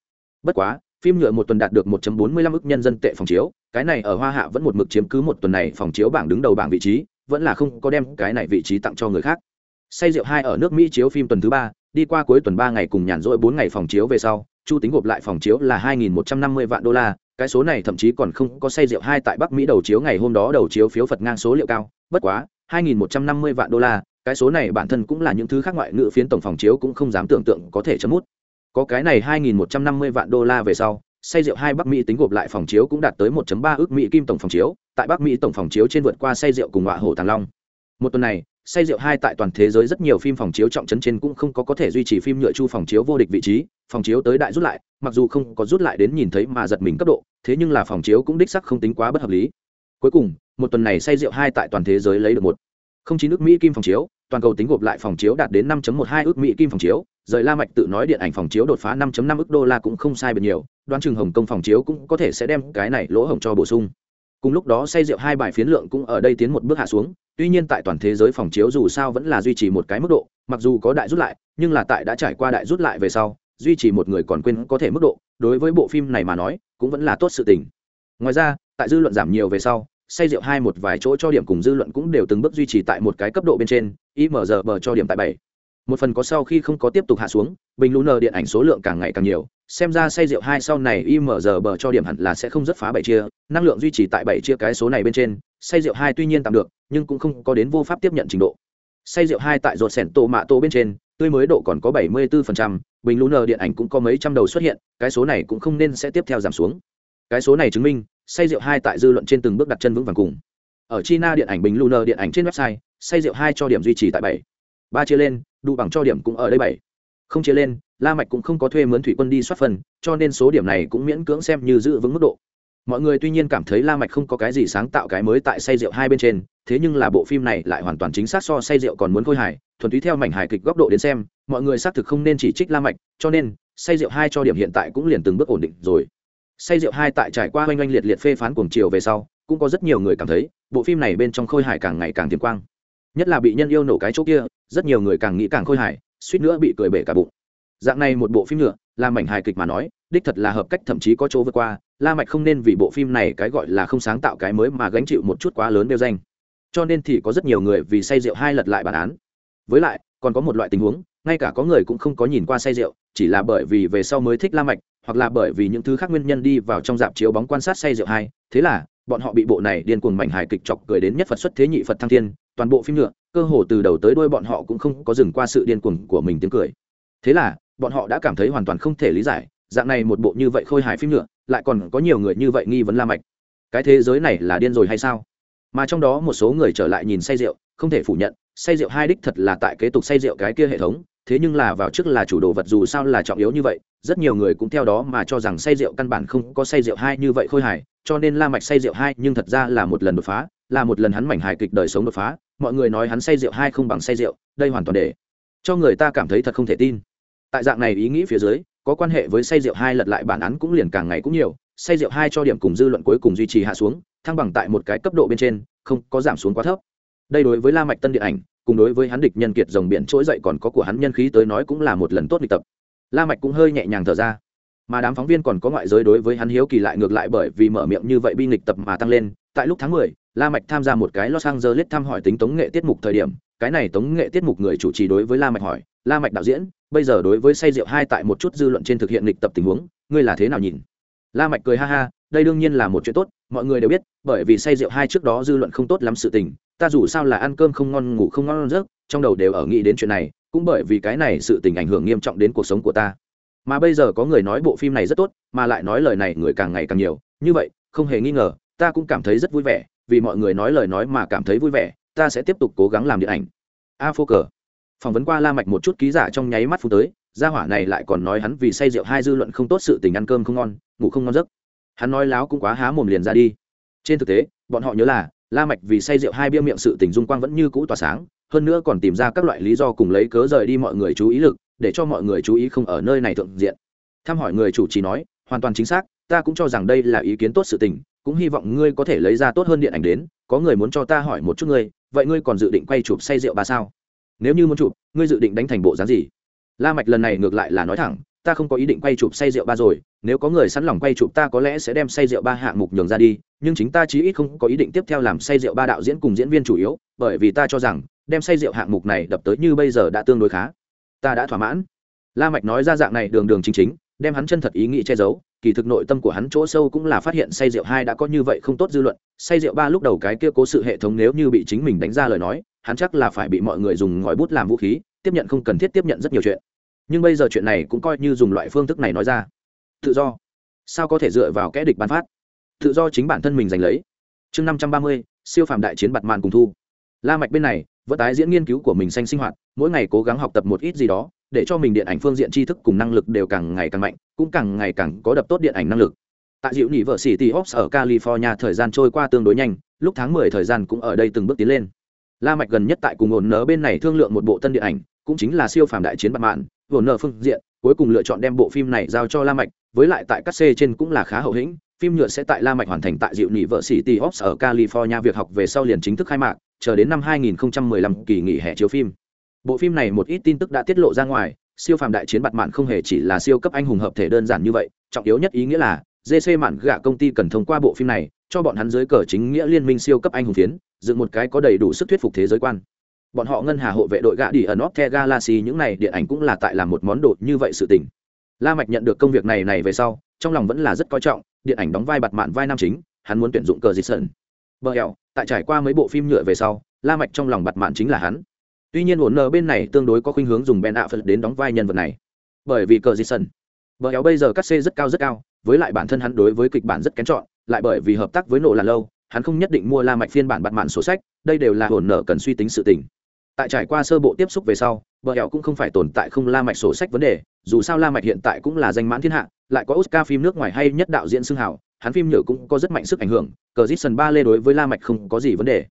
Bất quá phim nhựa một tuần đạt được 1.45 ức nhân dân tệ phòng chiếu, cái này ở hoa hạ vẫn một mực chiếm cứ một tuần này phòng chiếu bảng đứng đầu bảng vị trí, vẫn là không có đem cái này vị trí tặng cho người khác. Say rượu hai ở nước mỹ chiếu phim tuần thứ ba, đi qua cuối tuần ba ngày cùng nhàn rỗi bốn ngày phòng chiếu về sau, chu tính gộp lại phòng chiếu là 2.150 vạn đô la, cái số này thậm chí còn không có say rượu hai tại bắc mỹ đầu chiếu ngày hôm đó đầu chiếu phiếu phật ngang số liệu cao, bất quá 2.150 vạn đô la, cái số này bản thân cũng là những thứ khác ngoại ngữ phiến tổng phòng chiếu cũng không dám tưởng tượng có thể chấm mút có cái này 2.150 vạn đô la về sau, say rượu hai bắc mỹ tính gộp lại phòng chiếu cũng đạt tới 1.3 ước mỹ kim tổng phòng chiếu, tại bắc mỹ tổng phòng chiếu trên vượt qua say rượu cùng họa hổ tàng long. Một tuần này, say rượu hai tại toàn thế giới rất nhiều phim phòng chiếu trọng trấn trên cũng không có có thể duy trì phim nhựa chu phòng chiếu vô địch vị trí, phòng chiếu tới đại rút lại, mặc dù không có rút lại đến nhìn thấy mà giật mình cấp độ, thế nhưng là phòng chiếu cũng đích sắc không tính quá bất hợp lý. Cuối cùng, một tuần này say rượu hai tại toàn thế giới lấy được một không chín ước mỹ kim phòng chiếu, toàn cầu tính gộp lại phòng chiếu đạt đến 5.12 ước mỹ kim phòng chiếu rời la mạch tự nói điện ảnh phòng chiếu đột phá 5.5 ức đô la cũng không sai biệt nhiều, đoán chừng hồng công phòng chiếu cũng có thể sẽ đem cái này lỗ hổng cho bổ sung. Cùng lúc đó say rượu hai bài phiến lượng cũng ở đây tiến một bước hạ xuống, tuy nhiên tại toàn thế giới phòng chiếu dù sao vẫn là duy trì một cái mức độ, mặc dù có đại rút lại, nhưng là tại đã trải qua đại rút lại về sau, duy trì một người còn quên có thể mức độ, đối với bộ phim này mà nói, cũng vẫn là tốt sự tình. Ngoài ra, tại dư luận giảm nhiều về sau, say rượu hai một vài chỗ cho điểm cùng dư luận cũng đều từng bước duy trì tại một cái cấp độ bên trên, IMDb cho điểm tại bảy một phần có sau khi không có tiếp tục hạ xuống bình lũ nờ điện ảnh số lượng càng ngày càng nhiều xem ra say rượu hai sau này im giờ bờ cho điểm hẳn là sẽ không rất phá bảy chia năng lượng duy trì tại bảy chia cái số này bên trên say rượu hai tuy nhiên tạm được nhưng cũng không có đến vô pháp tiếp nhận trình độ. Say rượu hai tại ruột sẻn tô mạ tô bên trên tươi mới độ còn có bảy mươi 74%, bình lũ nờ điện ảnh cũng có mấy trăm đầu xuất hiện cái số này cũng không nên sẽ tiếp theo giảm xuống. Cái số này chứng minh say rượu hai tại dư luận trên từng bước đặt chân vững vàng cùng. Ở china điện ảnh bình lunar điện ảnh trên website say rượu hai cho điểm duy trì tại bảy ba chia lên, đủ bằng cho điểm cũng ở đây bảy. Không chia lên, la mạch cũng không có thuê mướn thủy quân đi soát phần, cho nên số điểm này cũng miễn cưỡng xem như giữ vững mức độ. Mọi người tuy nhiên cảm thấy la mạch không có cái gì sáng tạo cái mới tại say rượu hai bên trên, thế nhưng là bộ phim này lại hoàn toàn chính xác so say rượu còn muốn khôi hài, thuần túy theo mảnh hài kịch góc độ đến xem, mọi người xác thực không nên chỉ trích la mạch, cho nên, say rượu hai cho điểm hiện tại cũng liền từng bước ổn định rồi. Say rượu hai tại trải qua oanh oanh liệt liệt phê phán cuồng chiều về sau, cũng có rất nhiều người cảm thấy, bộ phim này bên trong khôi hài càng ngày càng tiềm quang nhất là bị nhân yêu nổ cái chỗ kia, rất nhiều người càng nghĩ càng khôi hài, suýt nữa bị cười bể cả bụng. Dạng này một bộ phim nữa là mảnh hài kịch mà nói, đích thật là hợp cách thậm chí có chỗ vượt qua, la mạch không nên vì bộ phim này cái gọi là không sáng tạo cái mới mà gánh chịu một chút quá lớn đeo danh. Cho nên thì có rất nhiều người vì say rượu hai lật lại bản án. Với lại, còn có một loại tình huống, ngay cả có người cũng không có nhìn qua say rượu, chỉ là bởi vì về sau mới thích la mạch, hoặc là bởi vì những thứ khác nguyên nhân đi vào trong dạp chiếu bóng quan sát say rượu hai, thế là bọn họ bị bộ này điên cuồng mảnh hài kịch chọc cười đến nhất phật xuất thế nhị phật thăng thiên, toàn bộ phim nhựa, cơ hồ từ đầu tới đuôi bọn họ cũng không có dừng qua sự điên cuồng của mình tiếng cười. Thế là, bọn họ đã cảm thấy hoàn toàn không thể lý giải, dạng này một bộ như vậy khôi hài phim nhựa, lại còn có nhiều người như vậy nghi vấn la mạch. Cái thế giới này là điên rồi hay sao? Mà trong đó một số người trở lại nhìn say rượu, không thể phủ nhận, say rượu hai đích thật là tại kế tục say rượu cái kia hệ thống thế nhưng là vào trước là chủ đồ vật dù sao là trọng yếu như vậy, rất nhiều người cũng theo đó mà cho rằng say rượu căn bản không có say rượu hai như vậy khôi hài, cho nên la mạch say rượu hai nhưng thật ra là một lần đột phá, là một lần hắn mảnh hài kịch đời sống đột phá, mọi người nói hắn say rượu hai không bằng say rượu, đây hoàn toàn để cho người ta cảm thấy thật không thể tin. Tại dạng này ý nghĩ phía dưới, có quan hệ với say rượu hai lật lại bản án cũng liền càng ngày cũng nhiều, say rượu hai cho điểm cùng dư luận cuối cùng duy trì hạ xuống, thăng bằng tại một cái cấp độ bên trên, không có giảm xuống quá thấp. Đây đối với la mạch tân điện ảnh cùng đối với hắn địch nhân kiệt rồng biển trỗi dậy còn có của hắn nhân khí tới nói cũng là một lần tốt lịch tập. La mạch cũng hơi nhẹ nhàng thở ra. Mà đám phóng viên còn có ngoại giới đối với hắn hiếu kỳ lại ngược lại bởi vì mở miệng như vậy bi nghịch tập mà tăng lên. Tại lúc tháng 10, la mạch tham gia một cái los angeles thăm hỏi tính tống nghệ tiết mục thời điểm cái này tống nghệ tiết mục người chủ trì đối với la mạch hỏi la mạch đạo diễn bây giờ đối với say rượu hai tại một chút dư luận trên thực hiện lịch tập tình huống ngươi là thế nào nhìn? La mạch cười ha ha đây đương nhiên là một chuyện tốt, mọi người đều biết, bởi vì say rượu hai trước đó dư luận không tốt lắm sự tình, ta dù sao là ăn cơm không ngon, ngủ không ngon giấc, trong đầu đều ở nghĩ đến chuyện này, cũng bởi vì cái này sự tình ảnh hưởng nghiêm trọng đến cuộc sống của ta. Mà bây giờ có người nói bộ phim này rất tốt, mà lại nói lời này người càng ngày càng nhiều, như vậy, không hề nghi ngờ, ta cũng cảm thấy rất vui vẻ, vì mọi người nói lời nói mà cảm thấy vui vẻ, ta sẽ tiếp tục cố gắng làm điện ảnh. A phô cờ. Phỏng vấn qua la mạch một chút ký giả trong nháy mắt phút tới, gia hỏa này lại còn nói hắn vì say rượu hai dư luận không tốt sự tình ăn cơm không ngon, ngủ không ngon giấc hắn nói láo cũng quá há mồm liền ra đi. Trên thực tế, bọn họ nhớ là, la mạch vì say rượu hai bia miệng sự tình dung quang vẫn như cũ tỏa sáng, hơn nữa còn tìm ra các loại lý do cùng lấy cớ rời đi mọi người chú ý lực, để cho mọi người chú ý không ở nơi này thượng diện. Thăm hỏi người chủ trì nói, hoàn toàn chính xác, ta cũng cho rằng đây là ý kiến tốt sự tình, cũng hy vọng ngươi có thể lấy ra tốt hơn điện ảnh đến, có người muốn cho ta hỏi một chút ngươi, vậy ngươi còn dự định quay chụp say rượu ba sao? Nếu như muốn chụp, ngươi dự định đánh thành bộ dáng gì? La mạch lần này ngược lại là nói thẳng, ta không có ý định quay chụp say rượu ba rồi nếu có người sẵn lòng quay chụp ta có lẽ sẽ đem say rượu ba hạng mục nhường ra đi, nhưng chính ta chí ít không có ý định tiếp theo làm say rượu ba đạo diễn cùng diễn viên chủ yếu, bởi vì ta cho rằng, đem say rượu hạng mục này đập tới như bây giờ đã tương đối khá. Ta đã thỏa mãn. La mạch nói ra dạng này đường đường chính chính, đem hắn chân thật ý nghĩ che giấu, kỳ thực nội tâm của hắn chỗ sâu cũng là phát hiện say rượu hai đã có như vậy không tốt dư luận, say rượu ba lúc đầu cái kia cố sự hệ thống nếu như bị chính mình đánh ra lời nói, hắn chắc là phải bị mọi người dùng ngòi bút làm vũ khí, tiếp nhận không cần thiết tiếp nhận rất nhiều chuyện. Nhưng bây giờ chuyện này cũng coi như dùng loại phương thức này nói ra tự do. Sao có thể dựa vào kẽ địch bán phát? Tự do chính bản thân mình giành lấy. Chương năm trăm ba mươi, siêu phàm đại chiến bặt màn cùng thu. La mạch bên này, vẫn tái diễn nghiên cứu của mình xanh sinh hoạt, mỗi ngày cố gắng học tập một ít gì đó, để cho mình điện ảnh phương diện tri thức cùng năng lực đều càng ngày càng mạnh, cũng càng ngày càng có đập tốt điện ảnh năng lực. Tại diệu nhị vợ sĩ t ops ở california, thời gian trôi qua tương đối nhanh, lúc tháng mười thời gian cũng ở đây từng bước tiến lên. La mạch gần nhất tại cùng ổn nở bên này thương lượng một bộ tân điện ảnh, cũng chính là siêu phàm đại chiến bạc mạn ổn nở phương diện, cuối cùng lựa chọn đem bộ phim này giao cho la mạch với lại tại các c trên cũng là khá hậu hĩnh, phim nhựa sẽ tại la mạch hoàn thành tại dịu nhị vợ sĩ t ở california. Việc học về sau liền chính thức khai mạc, chờ đến năm 2015 kỳ nghỉ hè chiếu phim. Bộ phim này một ít tin tức đã tiết lộ ra ngoài, siêu phàm đại chiến bạt mạn không hề chỉ là siêu cấp anh hùng hợp thể đơn giản như vậy, trọng yếu nhất ý nghĩa là dc mạn gạ công ty cần thông qua bộ phim này, cho bọn hắn dưới cờ chính nghĩa liên minh siêu cấp anh hùng phiến, dựng một cái có đầy đủ sức thuyết phục thế giới quan. Bọn họ ngân hà hộ vệ đội gạ đi ở north galaxy những này điện ảnh cũng là tại làm một món đồ như vậy sự tình la mạch nhận được công việc này này về sau, trong lòng vẫn là rất coi trọng, điện ảnh đóng vai bạt mạn vai nam chính, hắn muốn tuyển dụng cờ dịch sơn bờ hẹo tại trải qua mấy bộ phim nhựa về sau, la mạch trong lòng bạt mạn chính là hắn. Tuy nhiên ổn nờ bên này tương đối có khuynh hướng dùng ben ạ phật đến đóng vai nhân vật này. Bởi vì cờ di sân Bờ eo bây giờ cắt xê rất cao rất cao, với lại bản thân hắn đối với kịch bản rất kén chọn, lại bởi vì hợp tác với nộ là lâu, hắn không nhất định mua la mạch phiên bản bạt mạn sổ sách, đây đều là ổn nờ cần suy tính sự tình tại trải qua sơ bộ tiếp xúc về sau vợ hẹo cũng không phải tồn tại không la mạch sổ sách vấn đề, dù sao la mạch hiện tại cũng là danh mãn thiên hạ, lại có oscar phim nước ngoài hay nhất đạo diễn xưng hào, hắn phim nhựa cũng có rất mạnh sức ảnh hưởng, cờ dít sần ba lê đối với la mạch không có gì vấn đề.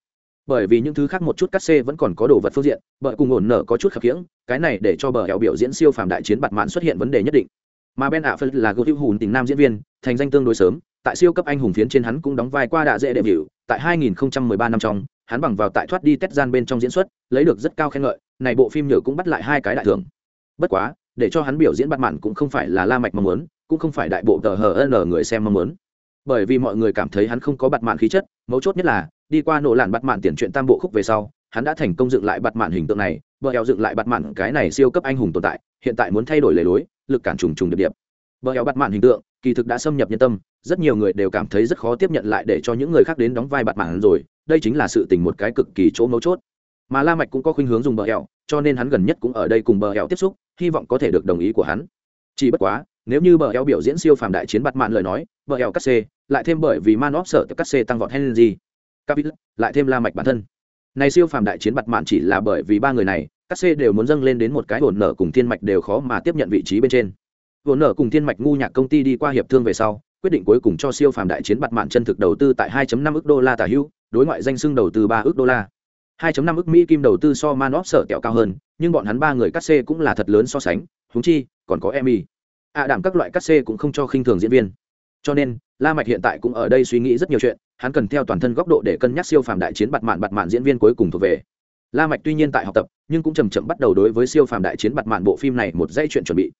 Bởi vì những thứ khác một chút cắt xê vẫn còn có đồ vật phương diện, bờ cùng ổn nở có chút khập khiễng, cái này để cho bờ hẹo biểu diễn siêu phàm đại chiến bạt mạn xuất hiện vấn đề nhất định. Mà ben ạ phân là gấu hữu hùn tình nam diễn viên, thành danh tương đối sớm, tại siêu cấp anh hùng phiến trên hắn cũng đóng vai qua đạ dễ đệ biểu, tại 2013 năm trong hắn bằng vào tại thoát đi tết gian bên trong diễn xuất, lấy được rất cao khen ngợi, này bộ phim nhựa cũng bắt lại hai cái đại thưởng. Bất quá, để cho hắn biểu diễn bắt mạn cũng không phải là la mạch mong muốn, cũng không phải đại bộ tờ hờ n người xem mong muốn. Bởi vì mọi người cảm thấy hắn không có bắt mạn khí chất, mấu chốt nhất là, đi qua nổ làn bắt mạn tiền truyện tam bộ khúc về sau, hắn đã thành công dựng lại bắt mạn hình tượng này, bờ eo dựng lại bắt mạn cái này siêu cấp anh hùng tồn tại, hiện tại muốn thay đổi lề lối, lực cản trùng trùng điệp điệp. Bờ eo bắt mạn hình tượng, kỳ thực đã xâm nhập nhân tâm, rất nhiều người đều cảm thấy rất khó tiếp nhận lại để cho những người khác đến đóng vai bắt mạn rồi đây chính là sự tình một cái cực kỳ chỗ mấu chốt. Mà la mạch cũng có khuynh hướng dùng bờ eo cho nên hắn gần nhất cũng ở đây cùng bờ eo tiếp xúc, hy vọng có thể được đồng ý của hắn. Chỉ bất quá, nếu như bờ eo biểu diễn siêu phàm đại chiến bắt mạn lời nói, bờ eo cắt xê, lại thêm bởi vì man óp sợ cắt xê tăng vọt henry capit lại thêm la mạch bản thân. Này siêu phàm đại chiến bạt mạn chỉ là bởi vì ba người này các xê đều muốn dâng lên đến một cái hồn nở cùng thiên mạch đều khó mà tiếp nhận vị trí bên trên. Hồn nở cùng thiên mạch ngu nhạc công ty đi qua hiệp thương về sau, quyết định cuối cùng cho siêu phàm đại chiến bạt mạn chân thực đầu tư tại 2.5 ức đô la tả hữu đối ngoại danh xưng đầu tư 3 ức đô la. 2.5 ức mỹ kim đầu tư so Manop sở kẹo cao hơn, nhưng bọn hắn ba người cắt xê cũng là thật lớn so sánh, huống chi, còn có emmy. À đảm các loại cắt xê cũng không cho khinh thường diễn viên. Cho nên, la mạch hiện tại cũng ở đây suy nghĩ rất nhiều chuyện, hắn cần theo toàn thân góc độ để cân nhắc siêu phàm đại chiến bạt mạn bạt mạn diễn viên cuối cùng thuộc về. La mạch tuy nhiên tại học tập, nhưng cũng chậm chậm bắt đầu đối với siêu phàm đại chiến bạt mạn bộ phim này một dãy chuyện chuẩn bị.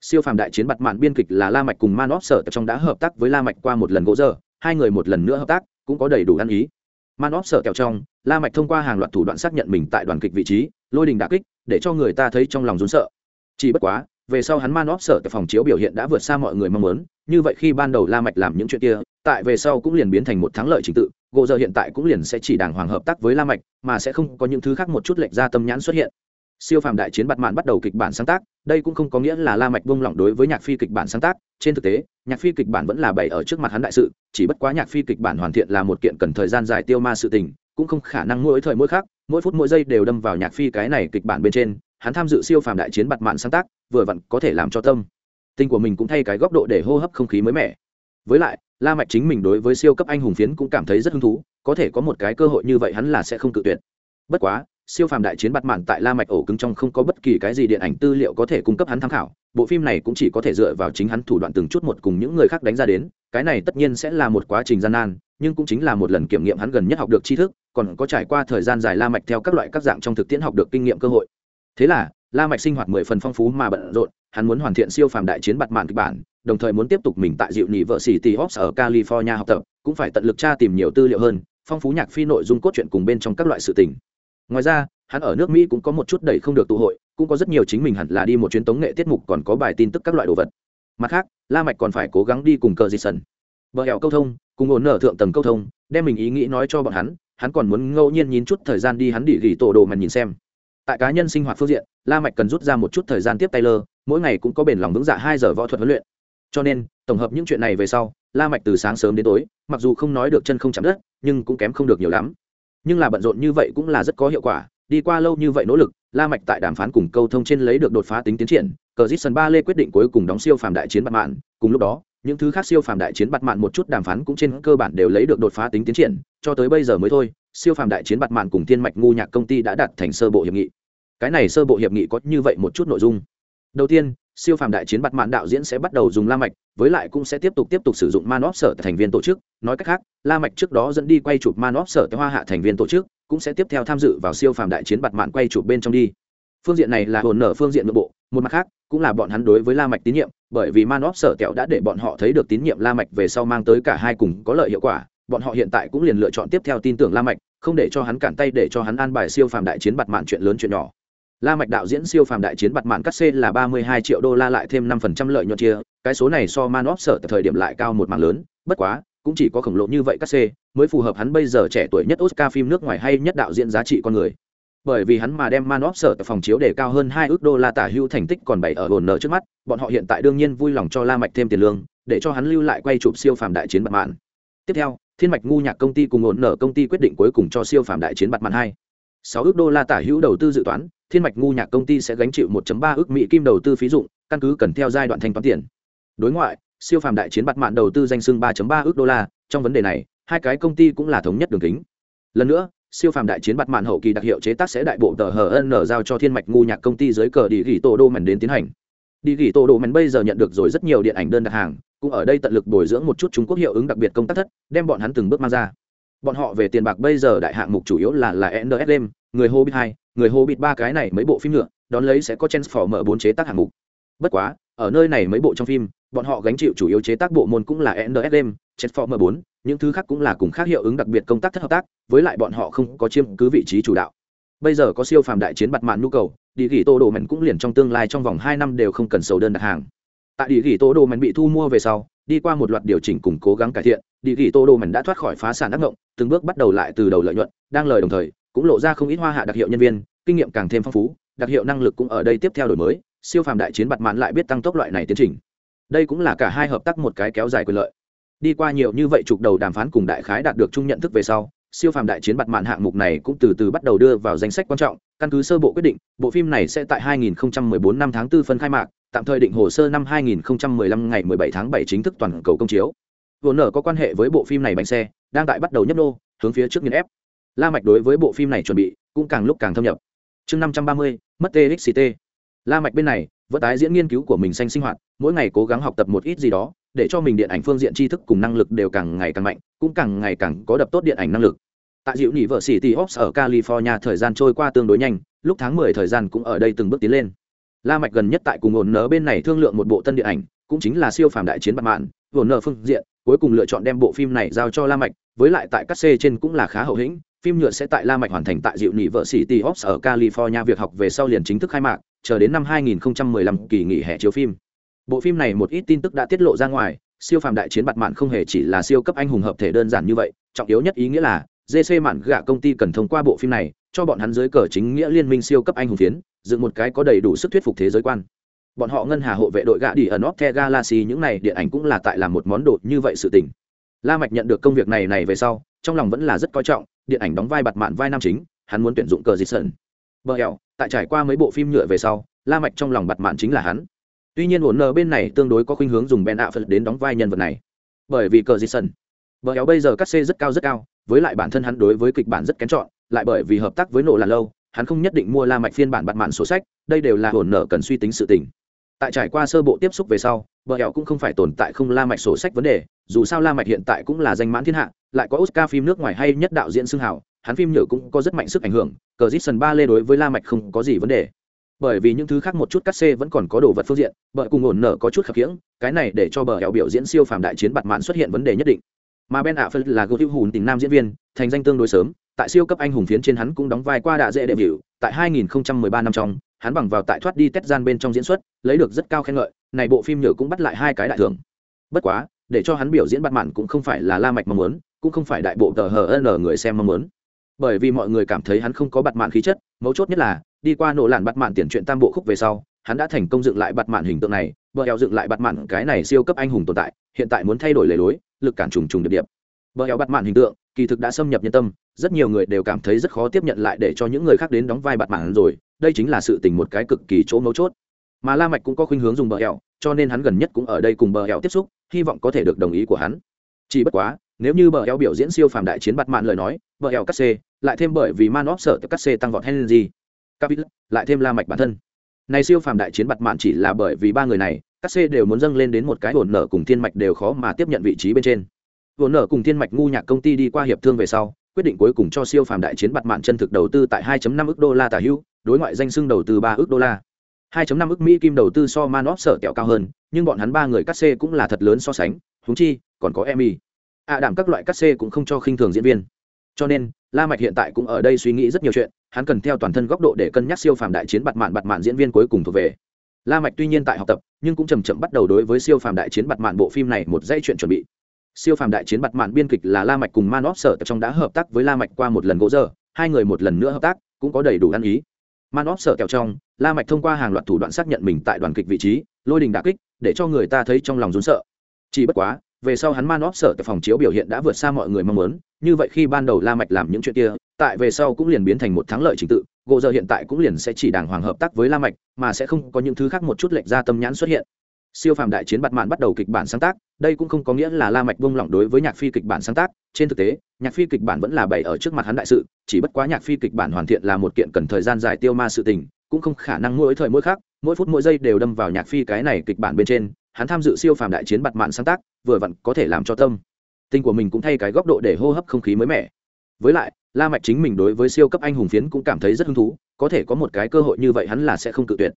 Siêu phàm đại chiến bạt mạn biên kịch là la mạch cùng Manop sở trong đã hợp tác với la mạch qua một lần gỗ giờ hai người một lần nữa hợp tác, cũng có đầy đủ ăn ý man óp sợ kẹo trong, la mạch thông qua hàng loạt thủ đoạn xác nhận mình tại đoàn kịch vị trí, lôi đình đả kích, để cho người ta thấy trong lòng rún sợ. Chỉ bất quá, về sau hắn man óp sợ tại phòng chiếu biểu hiện đã vượt xa mọi người mong muốn, như vậy khi ban đầu la mạch làm những chuyện kia, tại về sau cũng liền biến thành một thắng lợi trình tự gỗ giờ hiện tại cũng liền sẽ chỉ đàng hoàng hợp tác với la mạch, mà sẽ không có những thứ khác một chút lệch ra tâm nhãn xuất hiện siêu phàm đại chiến bạt mạn bắt đầu kịch bản sáng tác, đây cũng không có nghĩa là la mạch buông lỏng đối với nhạc phi kịch bản sáng tác. Trên thực tế, nhạc phi kịch bản vẫn là bày ở trước mặt hắn đại sự, chỉ bất quá nhạc phi kịch bản hoàn thiện là một kiện cần thời gian dài tiêu ma sự tình, cũng không khả năng mỗi thời mỗi khác mỗi phút mỗi giây đều đâm vào nhạc phi cái này kịch bản bên trên. Hắn tham dự siêu phàm đại chiến bạt mạn sáng tác, vừa vặn có thể làm cho tâm tình của mình cũng thay cái góc độ để hô hấp không khí mới mẻ. Với lại, la mạch chính mình đối với siêu cấp anh hùng phiến cũng cảm thấy rất hứng thú, có thể có một cái cơ hội như vậy hắn là sẽ không cự tuyệt. Bất quá siêu phàm đại chiến bạt mạn tại la mạch ổ cứng trong không có bất kỳ cái gì điện ảnh tư liệu có thể cung cấp hắn tham khảo bộ phim này cũng chỉ có thể dựa vào chính hắn thủ đoạn từng chút một cùng những người khác đánh ra đến cái này tất nhiên sẽ là một quá trình gian nan nhưng cũng chính là một lần kiểm nghiệm hắn gần nhất học được tri thức còn có trải qua thời gian dài la mạch theo các loại các dạng trong thực tiễn học được kinh nghiệm cơ hội thế là la mạch sinh hoạt mười phần phong phú mà bận rộn hắn muốn hoàn thiện siêu phàm đại chiến bạt mạn kịch bản đồng thời muốn tiếp tục mình tại dịu nhị vợ sĩ tỷ hops ở California học tập, cũng phải tận lực tra tìm nhiều tư liệu hơn, phong phú nhạc phi nội dung cốt truyện cùng bên trong các loại sự tình. Ngoài ra, hắn ở nước Mỹ cũng có một chút đẩy không được tụ hội, cũng có rất nhiều chính mình hẳn là đi một chuyến tống nghệ tiết mục còn có bài tin tức các loại đồ vật. Mặt khác, La Mạch còn phải cố gắng đi cùng cờ Jason. Bờ hẻo câu thông, cùng ổn nở thượng tầng câu thông, đem mình ý nghĩ nói cho bọn hắn, hắn còn muốn ngẫu nhiên nhìn chút thời gian đi hắn đi gỉ tổ đồ mà nhìn xem. Tại cá nhân sinh hoạt phương diện, La Mạch cần rút ra một chút thời gian tiếp Taylor, mỗi ngày cũng có bền lòng vững dạ hai giờ võ thuật huấn luyện cho nên tổng hợp những chuyện này về sau la mạch từ sáng sớm đến tối mặc dù không nói được chân không chạm đất nhưng cũng kém không được nhiều lắm nhưng là bận rộn như vậy cũng là rất có hiệu quả, đi qua lâu như vậy nỗ lực, la mạch tại đàm phán cùng câu thông trên lấy được đột phá tính tiến triển, cờ dít sân ba lê quyết định cuối cùng đóng siêu phàm đại chiến bạt mạn, cùng lúc đó, những thứ khác siêu phàm đại chiến bạt mạn một chút đàm phán cũng trên cơ bản đều lấy được đột phá tính tiến triển, cho tới bây giờ mới thôi, siêu phàm đại chiến bạt mạn cùng thiên mạch ngu nhạc công ty đã đạt thành sơ bộ hiệp nghị. Cái này sơ bộ hiệp nghị có như vậy một chút nội dung. Đầu tiên siêu phàm đại chiến bạt mạn đạo diễn sẽ bắt đầu dùng la mạch, với lại cũng sẽ tiếp tục tiếp tục sử dụng man sở thành viên tổ chức. Nói cách khác, la mạch trước đó dẫn đi quay chụp man sở hoa hạ thành viên tổ chức, cũng sẽ tiếp theo tham dự vào siêu phàm đại chiến bạt mạn quay chụp bên trong đi. Phương diện này là hồn nở phương diện nội bộ, một mặt khác, cũng là bọn hắn đối với la mạch tín nhiệm, bởi vì man sở kẹo đã để bọn họ thấy được tín nhiệm la mạch về sau mang tới cả hai cùng có lợi hiệu quả. Bọn họ hiện tại cũng liền lựa chọn tiếp theo tin tưởng la mạch, không để cho hắn cản tay, để cho hắn an bài siêu phàm đại chiến bạt mạn chuyện lớn chuyện nhỏ. La Mạch đạo diễn siêu phàm đại chiến bật mạn cắt xê là 32 triệu đô la lại thêm 5% lợi nhuận chia, cái số này so Man Ops sở thời điểm lại cao một mảng lớn, bất quá, cũng chỉ có khổng lồ như vậy cắt xê mới phù hợp hắn bây giờ trẻ tuổi nhất Oscar phim nước ngoài hay nhất đạo diễn giá trị con người. Bởi vì hắn mà đem Man Ops sở phòng chiếu để cao hơn 2 ức đô la tả hữu thành tích còn bày ở ổn nợ trước mắt, bọn họ hiện tại đương nhiên vui lòng cho La Mạch thêm tiền lương, để cho hắn lưu lại quay chụp siêu phàm đại chiến bật mạn. Tiếp theo, Thiên Mạch ngu nhạc công ty cùng ổn nợ công ty quyết định cuối cùng cho siêu phàm đại chiến bật mạn 2 sáu ước đô la tả hữu đầu tư dự toán thiên mạch ngu nhạc công ty sẽ gánh chịu 1.3 ước mỹ kim đầu tư phí dụng căn cứ cần theo giai đoạn thanh toán tiền. Đối ngoại siêu phàm đại chiến bắt mạng đầu tư danh xưng 3.3 ước đô la trong vấn đề này hai cái công ty cũng là thống nhất đường kính. Lần nữa siêu phàm đại chiến bắt mạng hậu kỳ đặc hiệu chế tác sẽ đại bộ tờ hn giao cho thiên mạch ngu nhạc công ty dưới cờ đi gỉ tô đô mảnh đến tiến hành. Đi gỉ tô đô mảnh bây giờ nhận được rồi rất nhiều điện ảnh đơn đặt hàng cũng ở đây tận lực bồi dưỡng một chút trung quốc hiệu ứng đặc biệt công tác thất đem bọn hắn từng bước mang ra. Bọn họ về tiền bạc bây giờ đại hạng mục chủ yếu là là NS Game, người Hobbit hai, người Hobbit ba cái này mấy bộ phim nữa, đón lấy sẽ có Transformer bốn chế tác hạng mục. Bất quá, ở nơi này mấy bộ trong phim, bọn họ gánh chịu chủ yếu chế tác bộ môn cũng là NS Game, Transformer bốn, những thứ khác cũng là cùng khác hiệu ứng đặc biệt công tác thất hợp tác, với lại bọn họ không có chiếm cứ vị trí chủ đạo. Bây giờ có siêu phàm đại chiến bật mạn nhu cầu, địa gỉ tô đồ mảnh cũng liền trong tương lai trong vòng hai năm đều không cần sầu đơn đặt hàng. Tại địa gỉ tô đồ mảnh bị thu mua về sau, đi qua một loạt điều chỉnh cùng cố gắng cải thiện địa gỉ tô đồ mảnh đã thoát khỏi phá sản đắc ngộng từng bước bắt đầu lại từ đầu lợi nhuận đang lời đồng thời cũng lộ ra không ít hoa hạ đặc hiệu nhân viên kinh nghiệm càng thêm phong phú đặc hiệu năng lực cũng ở đây tiếp theo đổi mới siêu phàm đại chiến bặt mạn lại biết tăng tốc loại này tiến trình đây cũng là cả hai hợp tác một cái kéo dài quyền lợi đi qua nhiều như vậy chục đầu đàm phán cùng đại khái đạt được chung nhận thức về sau siêu phàm đại chiến bặt mạn hạng mục này cũng từ từ bắt đầu đưa vào danh sách quan trọng căn cứ sơ bộ quyết định bộ phim này sẽ tại 2014 năm tháng 4 phân khai mạc tạm thời định hồ sơ năm 2015 ngày 17 tháng 7 chính thức toàn cầu công chiếu. Vốn nở có quan hệ với bộ phim này bánh xe, đang tại bắt đầu nhấp nô, hướng phía trước nghiên ép. La Mạch đối với bộ phim này chuẩn bị cũng càng lúc càng thâm nhập. Chương 530, mất TXT. La Mạch bên này, vẫn tái diễn nghiên cứu của mình xanh sinh hoạt, mỗi ngày cố gắng học tập một ít gì đó, để cho mình điện ảnh phương diện tri thức cùng năng lực đều càng ngày càng mạnh, cũng càng ngày càng có đập tốt điện ảnh năng lực. Tại Diệu Nhị vợ sĩ Ops ở California thời gian trôi qua tương đối nhanh, lúc tháng 10 thời gian cũng ở đây từng bước tiến lên la mạch gần nhất tại cùng ổn nở bên này thương lượng một bộ tân điện ảnh cũng chính là siêu phàm đại chiến bạc mạn ổn nở phương diện cuối cùng lựa chọn đem bộ phim này giao cho la mạch với lại tại các c trên cũng là khá hậu hĩnh phim nhựa sẽ tại la mạch hoàn thành tại dịu nhị vợ city ops ở california. Việc học về sau liền chính thức khai mạc, chờ đến năm 2015 kỳ nghỉ hè chiếu phim. Bộ phim này một ít tin tức đã tiết lộ ra ngoài, siêu phàm đại chiến bạt mạn không hề chỉ là siêu cấp anh hùng hợp thể đơn giản như vậy, trọng yếu nhất ý nghĩa là dc mạn gạ công ty cần thông qua bộ phim này, cho bọn hắn dưới cờ chính nghĩa liên minh siêu cấp anh hùng phiến, dựng một cái có đầy đủ sức thuyết phục thế giới quan. Bọn họ ngân hà hộ vệ đội gạ đi ở north galaxy, những này điện ảnh cũng là tại làm một món đồ như vậy sự tình la mạch nhận được công việc này này về sau, trong lòng vẫn là rất coi trọng, điện ảnh đóng vai bạt mạn vai nam chính, hắn muốn tuyển dụng cờ dịch sơn bờ hẹo tại trải qua mấy bộ phim nhựa về sau, la mạch trong lòng bạt mạn chính là hắn. Tuy nhiên ổn nờ bên này tương đối có khuynh hướng dùng ben ạ phật đến đóng vai nhân vật này. Bởi vì cờ dịch sơn bờ hẹo bây giờ cắt xê rất cao rất cao, với lại bản thân hắn đối với kịch bản rất kén chọn, lại bởi vì hợp tác với nổ là lâu, hắn không nhất định mua la mạch phiên bản bạt mạn sổ sách, đây đều là ổn nờ cần suy tính sự tình. Tại trải qua sơ bộ tiếp xúc về sau, bờ hẹo cũng không phải tồn tại không la mạch sổ sách vấn đề dù sao la mạch hiện tại cũng là danh mãn thiên hạ, lại có oscar phim nước ngoài hay nhất đạo diễn xưng hào, hắn phim nhựa cũng có rất mạnh sức ảnh hưởng, cờ dít sần ba lê đối với la mạch không có gì vấn đề. Bởi vì những thứ khác một chút cắt xê vẫn còn có đồ vật phương diện, bờ cùng ổn nở có chút khập khiễng, cái này để cho bờ kéo biểu diễn siêu phàm đại chiến bạt mạn xuất hiện vấn đề nhất định. Mà ben affleck là gương hữu hùn tình nam diễn viên, thành danh tương đối sớm, tại siêu cấp anh hùng phiến trên hắn cũng đóng vai qua đạ dễ đệ biểu tại 2013 năm trong, hắn bằng vào tại thoát đi test gian bên trong diễn xuất, lấy được rất cao khen ngợi, này bộ phim nhựa cũng bắt lại hai cái đại thưởng. Bất quá để cho hắn biểu diễn bắt mạn cũng không phải là la mạch mong muốn, cũng không phải đại bộ tờ hờ n người xem mong muốn. Bởi vì mọi người cảm thấy hắn không có bạt mạn khí chất, mấu chốt nhất là, đi qua nổ làn bạt mạn tiền truyện tam bộ khúc về sau, hắn đã thành công dựng lại bạt mạn hình tượng này, bờ eo dựng lại bạt mạn cái này siêu cấp anh hùng tồn tại, hiện tại muốn thay đổi lề lối, lực cản trùng trùng điệp điệp. Bờ eo bạt mạn hình tượng, kỳ thực đã xâm nhập nhân tâm, rất nhiều người đều cảm thấy rất khó tiếp nhận lại để cho những người khác đến đóng vai bạt mạn rồi, đây chính là sự tình một cái cực kỳ chỗ mấu chốt. Mà la mạch cũng có khuynh hướng dùng bờ eo, cho nên hắn gần nhất cũng ở đây cùng bờ eo tiếp xúc hy vọng có thể được đồng ý của hắn. Chỉ bất quá, nếu như bờ eo biểu diễn siêu phàm đại chiến bạt mạn lời nói, bờ eo cắt c lại thêm bởi vì man óp sợ cắt c tăng vọt henry capit lại thêm la mạch bản thân. Này siêu phàm đại chiến bạt mạn chỉ là bởi vì ba người này cắt c đều muốn dâng lên đến một cái hồn nở cùng thiên mạch đều khó mà tiếp nhận vị trí bên trên. Hồn nở cùng thiên mạch ngu nhạc công ty đi qua hiệp thương về sau, quyết định cuối cùng cho siêu phàm đại chiến bạt mạn chân thực đầu tư tại 2.5 ức đô la tả hữu, đối ngoại danh xưng đầu tư 3 ức đô la. 2.5 ức mỹ kim đầu tư so Manop sở kẹo cao hơn nhưng bọn hắn ba người cắt xê cũng là thật lớn so sánh húng chi còn có emmy. À, đảm các loại cắt xê cũng không cho khinh thường diễn viên. Cho nên la mạch hiện tại cũng ở đây suy nghĩ rất nhiều chuyện hắn cần theo toàn thân góc độ để cân nhắc siêu phàm đại chiến bạt mạn bạt mạn diễn viên cuối cùng thuộc về. La mạch tuy nhiên tại học tập nhưng cũng chậm chậm bắt đầu đối với siêu phàm đại chiến bạt mạn bộ phim này một dây chuyện chuẩn bị. Siêu phàm đại chiến bạt mạn biên kịch là la mạch cùng Manop sở trong đã hợp tác với la mạch qua một lần gỗ giờ hai người một lần nữa hợp tác cũng có đầy đủ ăn ý man óp kẹo trong, la mạch thông qua hàng loạt thủ đoạn xác nhận mình tại đoàn kịch vị trí, lôi đình đả kích, để cho người ta thấy trong lòng rún sợ. Chỉ bất quá, về sau hắn man óp tại phòng chiếu biểu hiện đã vượt xa mọi người mong muốn, như vậy khi ban đầu la mạch làm những chuyện kia, tại về sau cũng liền biến thành một thắng lợi trình tự, gỗ giờ hiện tại cũng liền sẽ chỉ đàng hoàng hợp tác với la mạch, mà sẽ không có những thứ khác một chút lệch ra tâm nhãn xuất hiện siêu phàm đại chiến bạt mạn bắt đầu kịch bản sáng tác, đây cũng không có nghĩa là la mạch buông lỏng đối với nhạc phi kịch bản sáng tác, trên thực tế, nhạc phi kịch bản vẫn là bày ở trước mặt hắn đại sự, chỉ bất quá nhạc phi kịch bản hoàn thiện là một kiện cần thời gian dài tiêu ma sự tình, cũng không khả năng mỗi thời mỗi khác mỗi phút mỗi giây đều đâm vào nhạc phi cái này kịch bản bên trên, hắn tham dự siêu phàm đại chiến bạt mạn sáng tác, vừa vặn có thể làm cho tâm. Tinh của mình cũng thay cái góc độ để hô hấp không khí mới mẻ. Với lại, la mạch chính mình đối với siêu cấp anh hùng phiến cũng cảm thấy rất hứng thú, có thể có một cái cơ hội như vậy hắn là sẽ không cự tuyệt.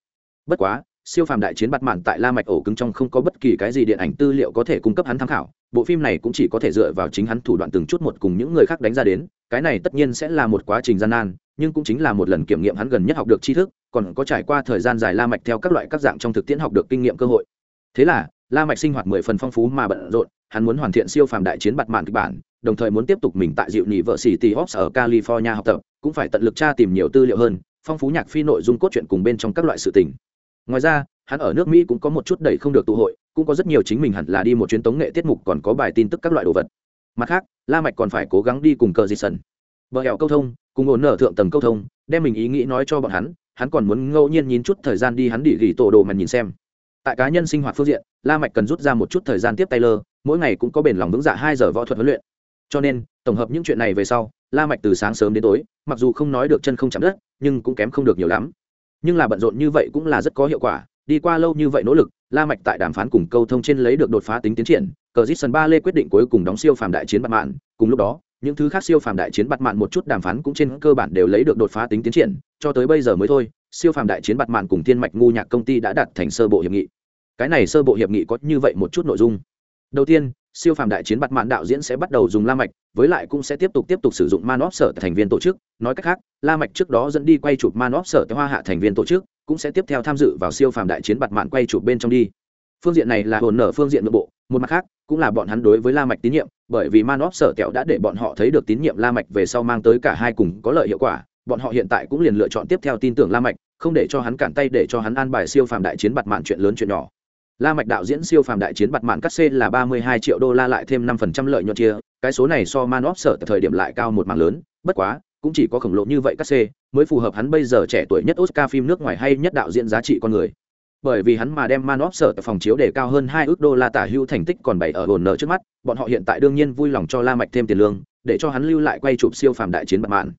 Bất quá siêu phàm đại chiến bạt mạn tại la mạch ổ cứng trong không có bất kỳ cái gì điện ảnh tư liệu có thể cung cấp hắn tham khảo bộ phim này cũng chỉ có thể dựa vào chính hắn thủ đoạn từng chút một cùng những người khác đánh ra đến cái này tất nhiên sẽ là một quá trình gian nan nhưng cũng chính là một lần kiểm nghiệm hắn gần nhất học được tri thức còn có trải qua thời gian dài la mạch theo các loại các dạng trong thực tiễn học được kinh nghiệm cơ hội thế là la mạch sinh hoạt mười phần phong phú mà bận rộn hắn muốn hoàn thiện siêu phàm đại chiến bạt mạn kịch bản đồng thời muốn tiếp tục mình tại dịu nhị vợ sĩ tỷ hops ở California học tập, cũng phải tận lực tra tìm nhiều tư liệu hơn, phong phú nhạc phi nội dung cốt truyện cùng bên trong các loại sự tình. Ngoài ra, hắn ở nước Mỹ cũng có một chút đẩy không được tụ hội, cũng có rất nhiều chính mình hẳn là đi một chuyến tống nghệ tiết mục còn có bài tin tức các loại đồ vật. Mặt khác, La Mạch còn phải cố gắng đi cùng cờ Jason. Bờ hẻo câu thông, cùng ổn nở thượng tầng câu thông, đem mình ý nghĩ nói cho bọn hắn, hắn còn muốn ngẫu nhiên nhín chút thời gian đi hắn đi gỉ tổ đồ mà nhìn xem tại cá nhân sinh hoạt phương diện la mạch cần rút ra một chút thời gian tiếp taylor mỗi ngày cũng có bền lòng vững dạ hai giờ võ thuật huấn luyện cho nên tổng hợp những chuyện này về sau la mạch từ sáng sớm đến tối mặc dù không nói được chân không chạm đất nhưng cũng kém không được nhiều lắm nhưng là bận rộn như vậy cũng là rất có hiệu quả, đi qua lâu như vậy nỗ lực, la mạch tại đàm phán cùng câu thông trên lấy được đột phá tính tiến triển, cờ dít ba lê quyết định cuối cùng đóng siêu phàm đại chiến bạt mạn, cùng lúc đó, những thứ khác siêu phàm đại chiến bạt mạn một chút đàm phán cũng trên cơ bản đều lấy được đột phá tính tiến triển, cho tới bây giờ mới thôi, siêu phàm đại chiến bạt mạn cùng thiên mạch ngu nhạc công ty đã đạt thành sơ bộ hiệp nghị. Cái này sơ bộ hiệp nghị có như vậy một chút nội dung. Đầu tiên siêu phàm đại chiến bắt mạn đạo diễn sẽ bắt đầu dùng la mạch, với lại cũng sẽ tiếp tục tiếp tục sử dụng manop sở thành viên tổ chức. Nói cách khác, la mạch trước đó dẫn đi quay chụp manop sở hoa hạ thành viên tổ chức, cũng sẽ tiếp theo tham dự vào siêu phàm đại chiến bạt mạn quay chụp bên trong đi. Phương diện này là hồn nở phương diện nội bộ, một mặt khác, cũng là bọn hắn đối với la mạch tín nhiệm, bởi vì manop sở kẹo đã để bọn họ thấy được tín nhiệm la mạch về sau mang tới cả hai cùng có lợi hiệu quả. Bọn họ hiện tại cũng liền lựa chọn tiếp theo tin tưởng la mạch, không để cho hắn cản tay để cho hắn an bài siêu phàm đại chiến bạt mạn chuyện lớn chuyện nhỏ. La Mạch đạo diễn siêu phàm đại chiến bật mạn cắt xê là 32 triệu đô la lại thêm 5% lợi nhuận chia, cái số này so Man of sở thời điểm lại cao một mảng lớn, bất quá, cũng chỉ có khổng lồ như vậy cắt xê mới phù hợp hắn bây giờ trẻ tuổi nhất Oscar phim nước ngoài hay nhất đạo diễn giá trị con người. Bởi vì hắn mà đem Man of sở phòng chiếu để cao hơn 2 ức đô la tả hưu thành tích còn bày ở hồn nợ trước mắt, bọn họ hiện tại đương nhiên vui lòng cho La Mạch thêm tiền lương, để cho hắn lưu lại quay chụp siêu phàm đại chiến bật mạn.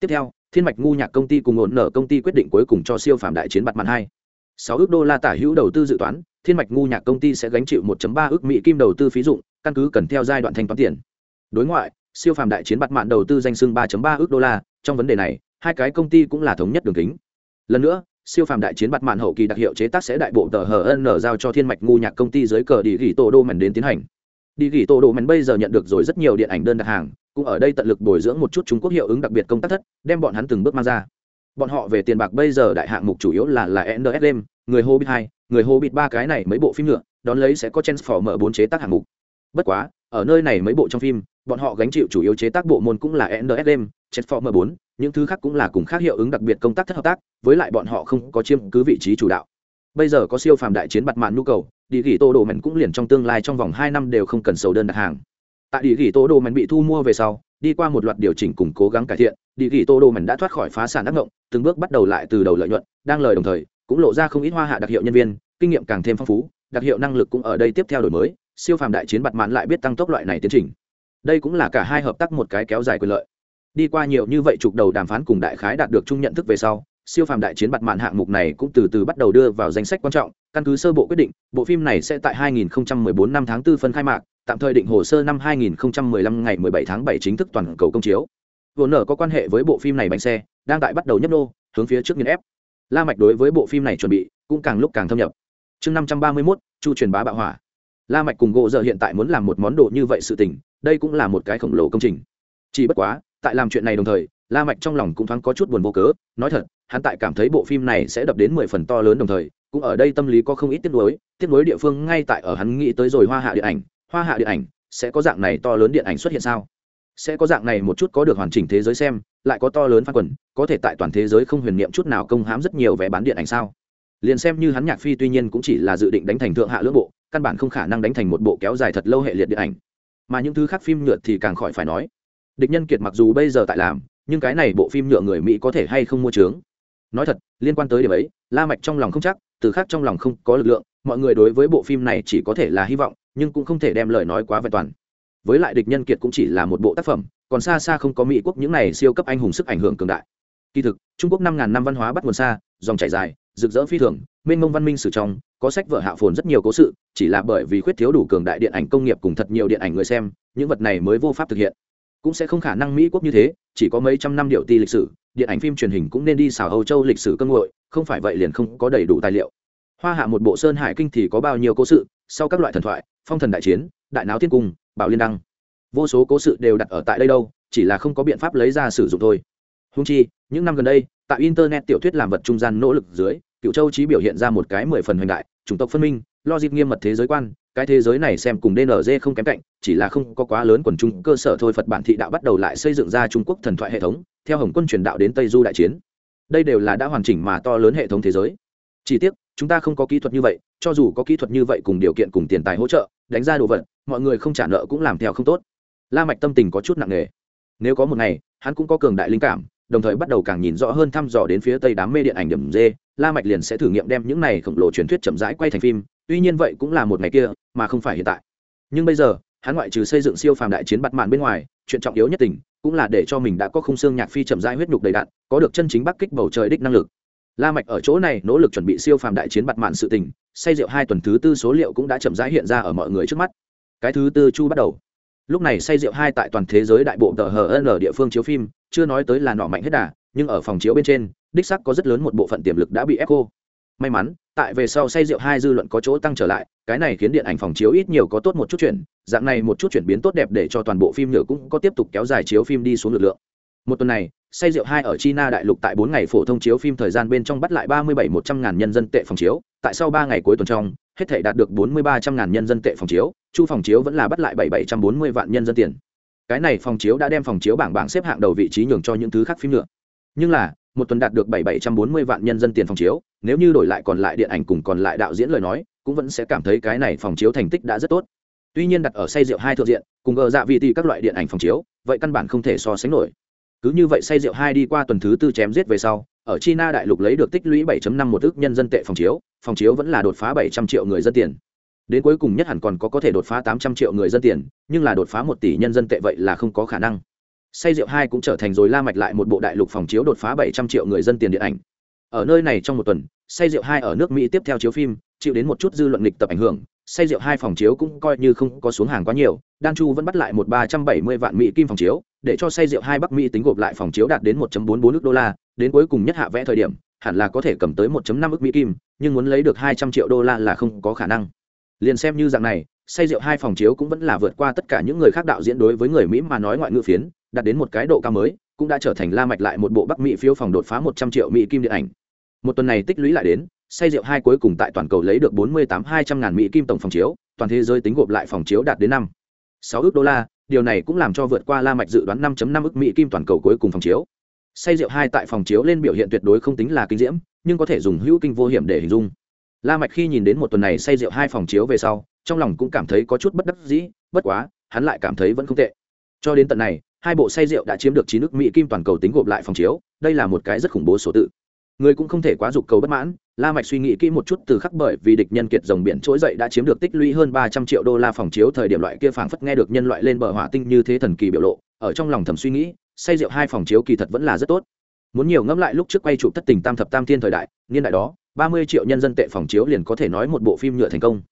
Tiếp theo, Thiên Mạch ngu nhạc công ty cùng hồn nợ công ty quyết định cuối cùng cho siêu phàm đại chiến bật mạn 2. 6 ước đô la tả hữu đầu tư dự toán, thiên mạch ngu nhạc công ty sẽ gánh chịu 1.3 ước mỹ kim đầu tư phí dụng căn cứ cần theo giai đoạn thanh toán tiền. Đối ngoại siêu phàm đại chiến bắt mạn đầu tư danh xưng 3.3 ước đô la trong vấn đề này hai cái công ty cũng là thống nhất đường kính. Lần nữa siêu phàm đại chiến bắt mạn hậu kỳ đặc hiệu chế tác sẽ đại bộ tờ hn giao cho thiên mạch ngu nhạc công ty dưới cờ đi gỉ tổ đô mảnh đến tiến hành. Đi gỉ tổ đô mảnh bây giờ nhận được rồi rất nhiều điện ảnh đơn đặt hàng cũng ở đây tận lực bồi dưỡng một chút trung quốc hiệu ứng đặc biệt công tác thất đem bọn hắn từng bước mang ra bọn họ về tiền bạc bây giờ đại hạng mục chủ yếu là là nsm người hobbit hai, người Hobbit ba cái này mấy bộ phim nữa, đón lấy sẽ có mở bốn chế tác hạng mục. Bất quá, ở nơi này mấy bộ trong phim, bọn họ gánh chịu chủ yếu chế tác bộ môn cũng là nsm transformer bốn, những thứ khác cũng là cùng khác hiệu ứng đặc biệt công tác thất hợp tác, với lại bọn họ không có chiếm cứ vị trí chủ đạo. Bây giờ có siêu phàm đại chiến bặt mạn nhu cầu đi ghi tô đồ mảnh cũng liền trong tương lai trong vòng hai năm đều không cần sầu đơn đặt hàng. Tại địa ghi tô đồ mảnh bị thu mua về sau đi qua một loạt điều chỉnh cùng cố gắng cải thiện địa ghi tô đô mảnh đã thoát khỏi phá sản ác ngộng, từng bước bắt đầu lại từ đầu lợi nhuận, đang lời đồng thời, cũng lộ ra không ít hoa hạ đặc hiệu nhân viên, kinh nghiệm càng thêm phong phú, đặc hiệu năng lực cũng ở đây tiếp theo đổi mới, siêu phàm đại chiến bặt mãn lại biết tăng tốc loại này tiến trình. Đây cũng là cả hai hợp tác một cái kéo dài quyền lợi. Đi qua nhiều như vậy chục đầu đàm phán cùng đại khái đạt được chung nhận thức về sau siêu phàm đại chiến bặt mạn hạng mục này cũng từ từ bắt đầu đưa vào danh sách quan trọng. Căn cứ sơ bộ quyết định, bộ phim này sẽ tại 2014 năm tháng 4 phân khai mạc, tạm thời định hồ sơ năm 2015 ngày 17 tháng 7 chính thức toàn cầu công chiếu. Vốn nở có quan hệ với bộ phim này bánh xe, đang tại bắt đầu nhấp nô, hướng phía trước nghiên ép. La mạch đối với bộ phim này chuẩn bị cũng càng lúc càng thâm nhập. Chương năm trăm ba mươi mốt, chu truyền bá bạo hỏa. La mạch cùng gỗ giờ hiện tại muốn làm một món đồ như vậy sự tình, đây cũng là một cái khổng lồ công trình. Chỉ bất quá tại làm chuyện này đồng thời, la mạch trong lòng cũng thoáng có chút buồn vô cớ, nói thật, hắn tại cảm thấy bộ phim này sẽ đập đến mười phần to lớn đồng thời, cũng ở đây tâm lý có không ít tiếc nuối tiếc nuối địa phương ngay tại ở hắn nghĩ tới rồi hoa hạ điện ảnh, hoa hạ điện ảnh sẽ có dạng này to lớn điện ảnh xuất hiện sao? Sẽ có dạng này một chút có được hoàn chỉnh thế giới xem, lại có to lớn phan quần, có thể tại toàn thế giới không huyền niệm chút nào công hãm rất nhiều vé bán điện ảnh sao? Liền xem như hắn nhạc phi tuy nhiên cũng chỉ là dự định đánh thành thượng hạ lưỡng bộ, căn bản không khả năng đánh thành một bộ kéo dài thật lâu hệ liệt điện ảnh. Mà những thứ khác phim nhựa thì càng khỏi phải nói địch nhân kiệt mặc dù bây giờ tại làm, nhưng cái này bộ phim nhựa người mỹ có thể hay không mua trướng? Nói thật, liên quan tới điểm ấy, la mạch trong lòng không chắc, từ khác trong lòng không có lực lượng, mọi người đối với bộ phim này chỉ có thể là hy vọng, nhưng cũng không thể đem lời nói quá vẹn toàn. Với lại địch nhân kiệt cũng chỉ là một bộ tác phẩm, còn xa xa không có mỹ quốc những này siêu cấp anh hùng sức ảnh hưởng cường đại. Kỳ thực, trung quốc năm ngàn năm văn hóa bắt nguồn xa, dòng chảy dài, rực rỡ phi thường, mênh mông văn minh sử trong, có sách vở hạ phồn rất nhiều cố sự, chỉ là bởi vì khuyết thiếu đủ cường đại điện ảnh công nghiệp cùng thật nhiều điện ảnh người xem, những vật này mới vô pháp thực hiện cũng sẽ không khả năng mỹ quốc như thế, chỉ có mấy trăm năm điệu ti lịch sử, điện ảnh phim truyền hình cũng nên đi xào âu châu lịch sử cơ ngội không phải vậy liền không có đầy đủ tài liệu. Hoa hạ một bộ sơn hải kinh thì có bao nhiêu cố sự, sau các loại thần thoại, phong thần đại chiến, đại náo thiên cung bảo liên đăng. Vô số cố sự đều đặt ở tại đây đâu, chỉ là không có biện pháp lấy ra sử dụng thôi. Húng chi, những năm gần đây, tại internet tiểu thuyết làm vật trung gian nỗ lực dưới cựu châu trí biểu hiện ra một cái mười phần hoành đại, chủng tộc phân minh, logic nghiêm mật thế giới quan cái thế giới này xem cùng dnz không kém cạnh, chỉ là không có quá lớn quần chúng cơ sở thôi, phật bản thị đạo bắt đầu lại xây dựng ra trung quốc thần thoại hệ thống, theo hồng quân truyền đạo đến tây du đại chiến. Đây đều là đã hoàn chỉnh mà to lớn hệ thống thế giới. Chỉ tiếc, chúng ta không có kỹ thuật như vậy, cho dù có kỹ thuật như vậy cùng điều kiện cùng tiền tài hỗ trợ, đánh ra đồ vật, mọi người không trả nợ cũng làm theo không tốt. La mạch tâm tình có chút nặng nề. Nếu có một ngày, hắn cũng có cường đại linh cảm, đồng thời bắt đầu càng nhìn rõ hơn thăm dò đến phía tây đám mê điện ảnh điểm dê la mạch liền sẽ thử nghiệm đem những này khổng lồ truyền thuyết chậm rãi quay thành phim tuy nhiên vậy cũng là một ngày kia, mà không phải hiện tại. Nhưng bây giờ, hắn ngoại trừ xây dựng siêu phàm đại chiến bặt màn bên ngoài, chuyện trọng yếu nhất tình, cũng là để cho mình đã có khung xương nhạc phi chậm rãi huyết nhục đầy đạn, có được chân chính bắc kích bầu trời đích năng lực. La mạch ở chỗ này nỗ lực chuẩn bị siêu phàm đại chiến bặt màn sự tình xây rượu hai tuần thứ tư số liệu cũng đã chậm rãi hiện ra ở mọi người trước mắt. Cái thứ tư chu bắt đầu. Lúc này say rượu hai tại toàn thế giới đại bộ tờ hờ ở địa phương chiếu phim, chưa nói tới là nọ mạnh hết đà, nhưng ở phòng chiếu bên trên, đích xác có rất lớn một bộ phận tiềm lực đã bị ép cô may mắn, tại về sau say rượu hai dư luận có chỗ tăng trở lại, cái này khiến điện ảnh phòng chiếu ít nhiều có tốt một chút chuyển, dạng này một chút chuyển biến tốt đẹp để cho toàn bộ phim nhựa cũng có tiếp tục kéo dài chiếu phim đi xuống lực lượng. Một tuần này, say rượu hai ở china đại lục tại bốn ngày phổ thông chiếu phim thời gian bên trong bắt lại ba mươi bảy một trăm ngàn nhân dân tệ phòng chiếu, tại sau ba ngày cuối tuần trong, hết thể đạt được bốn mươi ba trăm ngàn nhân dân tệ phòng chiếu, chu phòng chiếu vẫn là bắt lại bảy bảy trăm bốn mươi vạn nhân dân tiền. Cái này phòng chiếu đã đem phòng chiếu bảng bảng xếp hạng đầu vị trí nhường cho những thứ khác phim nữa nhưng là một tuần đạt được bảy bảy trăm bốn mươi vạn nhân dân tiền phòng chiếu, nếu như đổi lại còn lại điện ảnh cùng còn lại đạo diễn lời nói, cũng vẫn sẽ cảm thấy cái này phòng chiếu thành tích đã rất tốt. Tuy nhiên đặt ở say rượu hai thượng diện, cùng gờ dạ vị tỷ các loại điện ảnh phòng chiếu, vậy căn bản không thể so sánh nổi. Cứ như vậy say rượu hai đi qua tuần thứ tư chém giết về sau, ở china đại lục lấy được tích lũy 7.5 một ước nhân dân tệ phòng chiếu phòng chiếu vẫn là đột phá 700 triệu người dân tiền. Đến cuối cùng nhất hẳn còn có có thể đột phá 800 triệu người dân tiền, nhưng là đột phá một tỷ nhân dân tệ vậy là không có khả năng say rượu hai cũng trở thành rồi la mạch lại một bộ đại lục phòng chiếu đột phá 700 triệu người dân tiền điện ảnh. Ở nơi này trong một tuần, say rượu hai ở nước mỹ tiếp theo chiếu phim, chịu đến một chút dư luận lịch tập ảnh hưởng, say rượu hai phòng chiếu cũng coi như không có xuống hàng quá nhiều, đan chu vẫn bắt lại một ba trăm bảy mươi vạn mỹ kim phòng chiếu, để cho say rượu hai bắc mỹ tính gộp lại phòng chiếu đạt đến 1.44 nước đô la, đến cuối cùng nhất hạ vẽ thời điểm, hẳn là có thể cầm tới 1.5 ức mỹ kim, nhưng muốn lấy được 200 triệu đô la là không có khả năng. Liền xem như dạng này, say rượu hai phòng chiếu cũng vẫn là vượt qua tất cả những người khác đạo diễn đối với người mỹ mà nói ngoại ngữ phiến đạt đến một cái độ cao mới, cũng đã trở thành la mạch lại một bộ bắc mỹ phiếu phòng đột phá 100 triệu mỹ kim điện ảnh. Một tuần này tích lũy lại đến, say rượu hai cuối cùng tại toàn cầu lấy được 48 200 ngàn mỹ kim tổng phòng chiếu, toàn thế giới tính gộp lại phòng chiếu đạt đến năm. Sáu ước đô la, điều này cũng làm cho vượt qua la mạch dự đoán 5.5 ức mỹ kim toàn cầu cuối cùng phòng chiếu. Say rượu hai tại phòng chiếu lên biểu hiện tuyệt đối không tính là kinh diễm, nhưng có thể dùng hữu kinh vô hiểm để hình dung. La mạch khi nhìn đến một tuần này say rượu hai phòng chiếu về sau, trong lòng cũng cảm thấy có chút bất đắc dĩ, bất quá, hắn lại cảm thấy vẫn không tệ. Cho đến tận này hai bộ say rượu đã chiếm được chín nước mỹ kim toàn cầu tính gộp lại phòng chiếu, đây là một cái rất khủng bố số tự. Người cũng không thể quá dục cầu bất mãn, la mạch suy nghĩ kỹ một chút từ khắc bởi vì địch nhân kiệt dòng biển trỗi dậy đã chiếm được tích lũy hơn ba trăm triệu đô la phòng chiếu thời điểm loại kia phảng phất nghe được nhân loại lên bờ hỏa tinh như thế thần kỳ biểu lộ, ở trong lòng thầm suy nghĩ, say rượu hai phòng chiếu kỳ thật vẫn là rất tốt. Muốn nhiều ngẫm lại lúc trước quay chụp thất tình tam thập tam thiên thời đại, niên đại đó, ba mươi triệu nhân dân tệ phòng chiếu liền có thể nói một bộ phim nhựa thành công.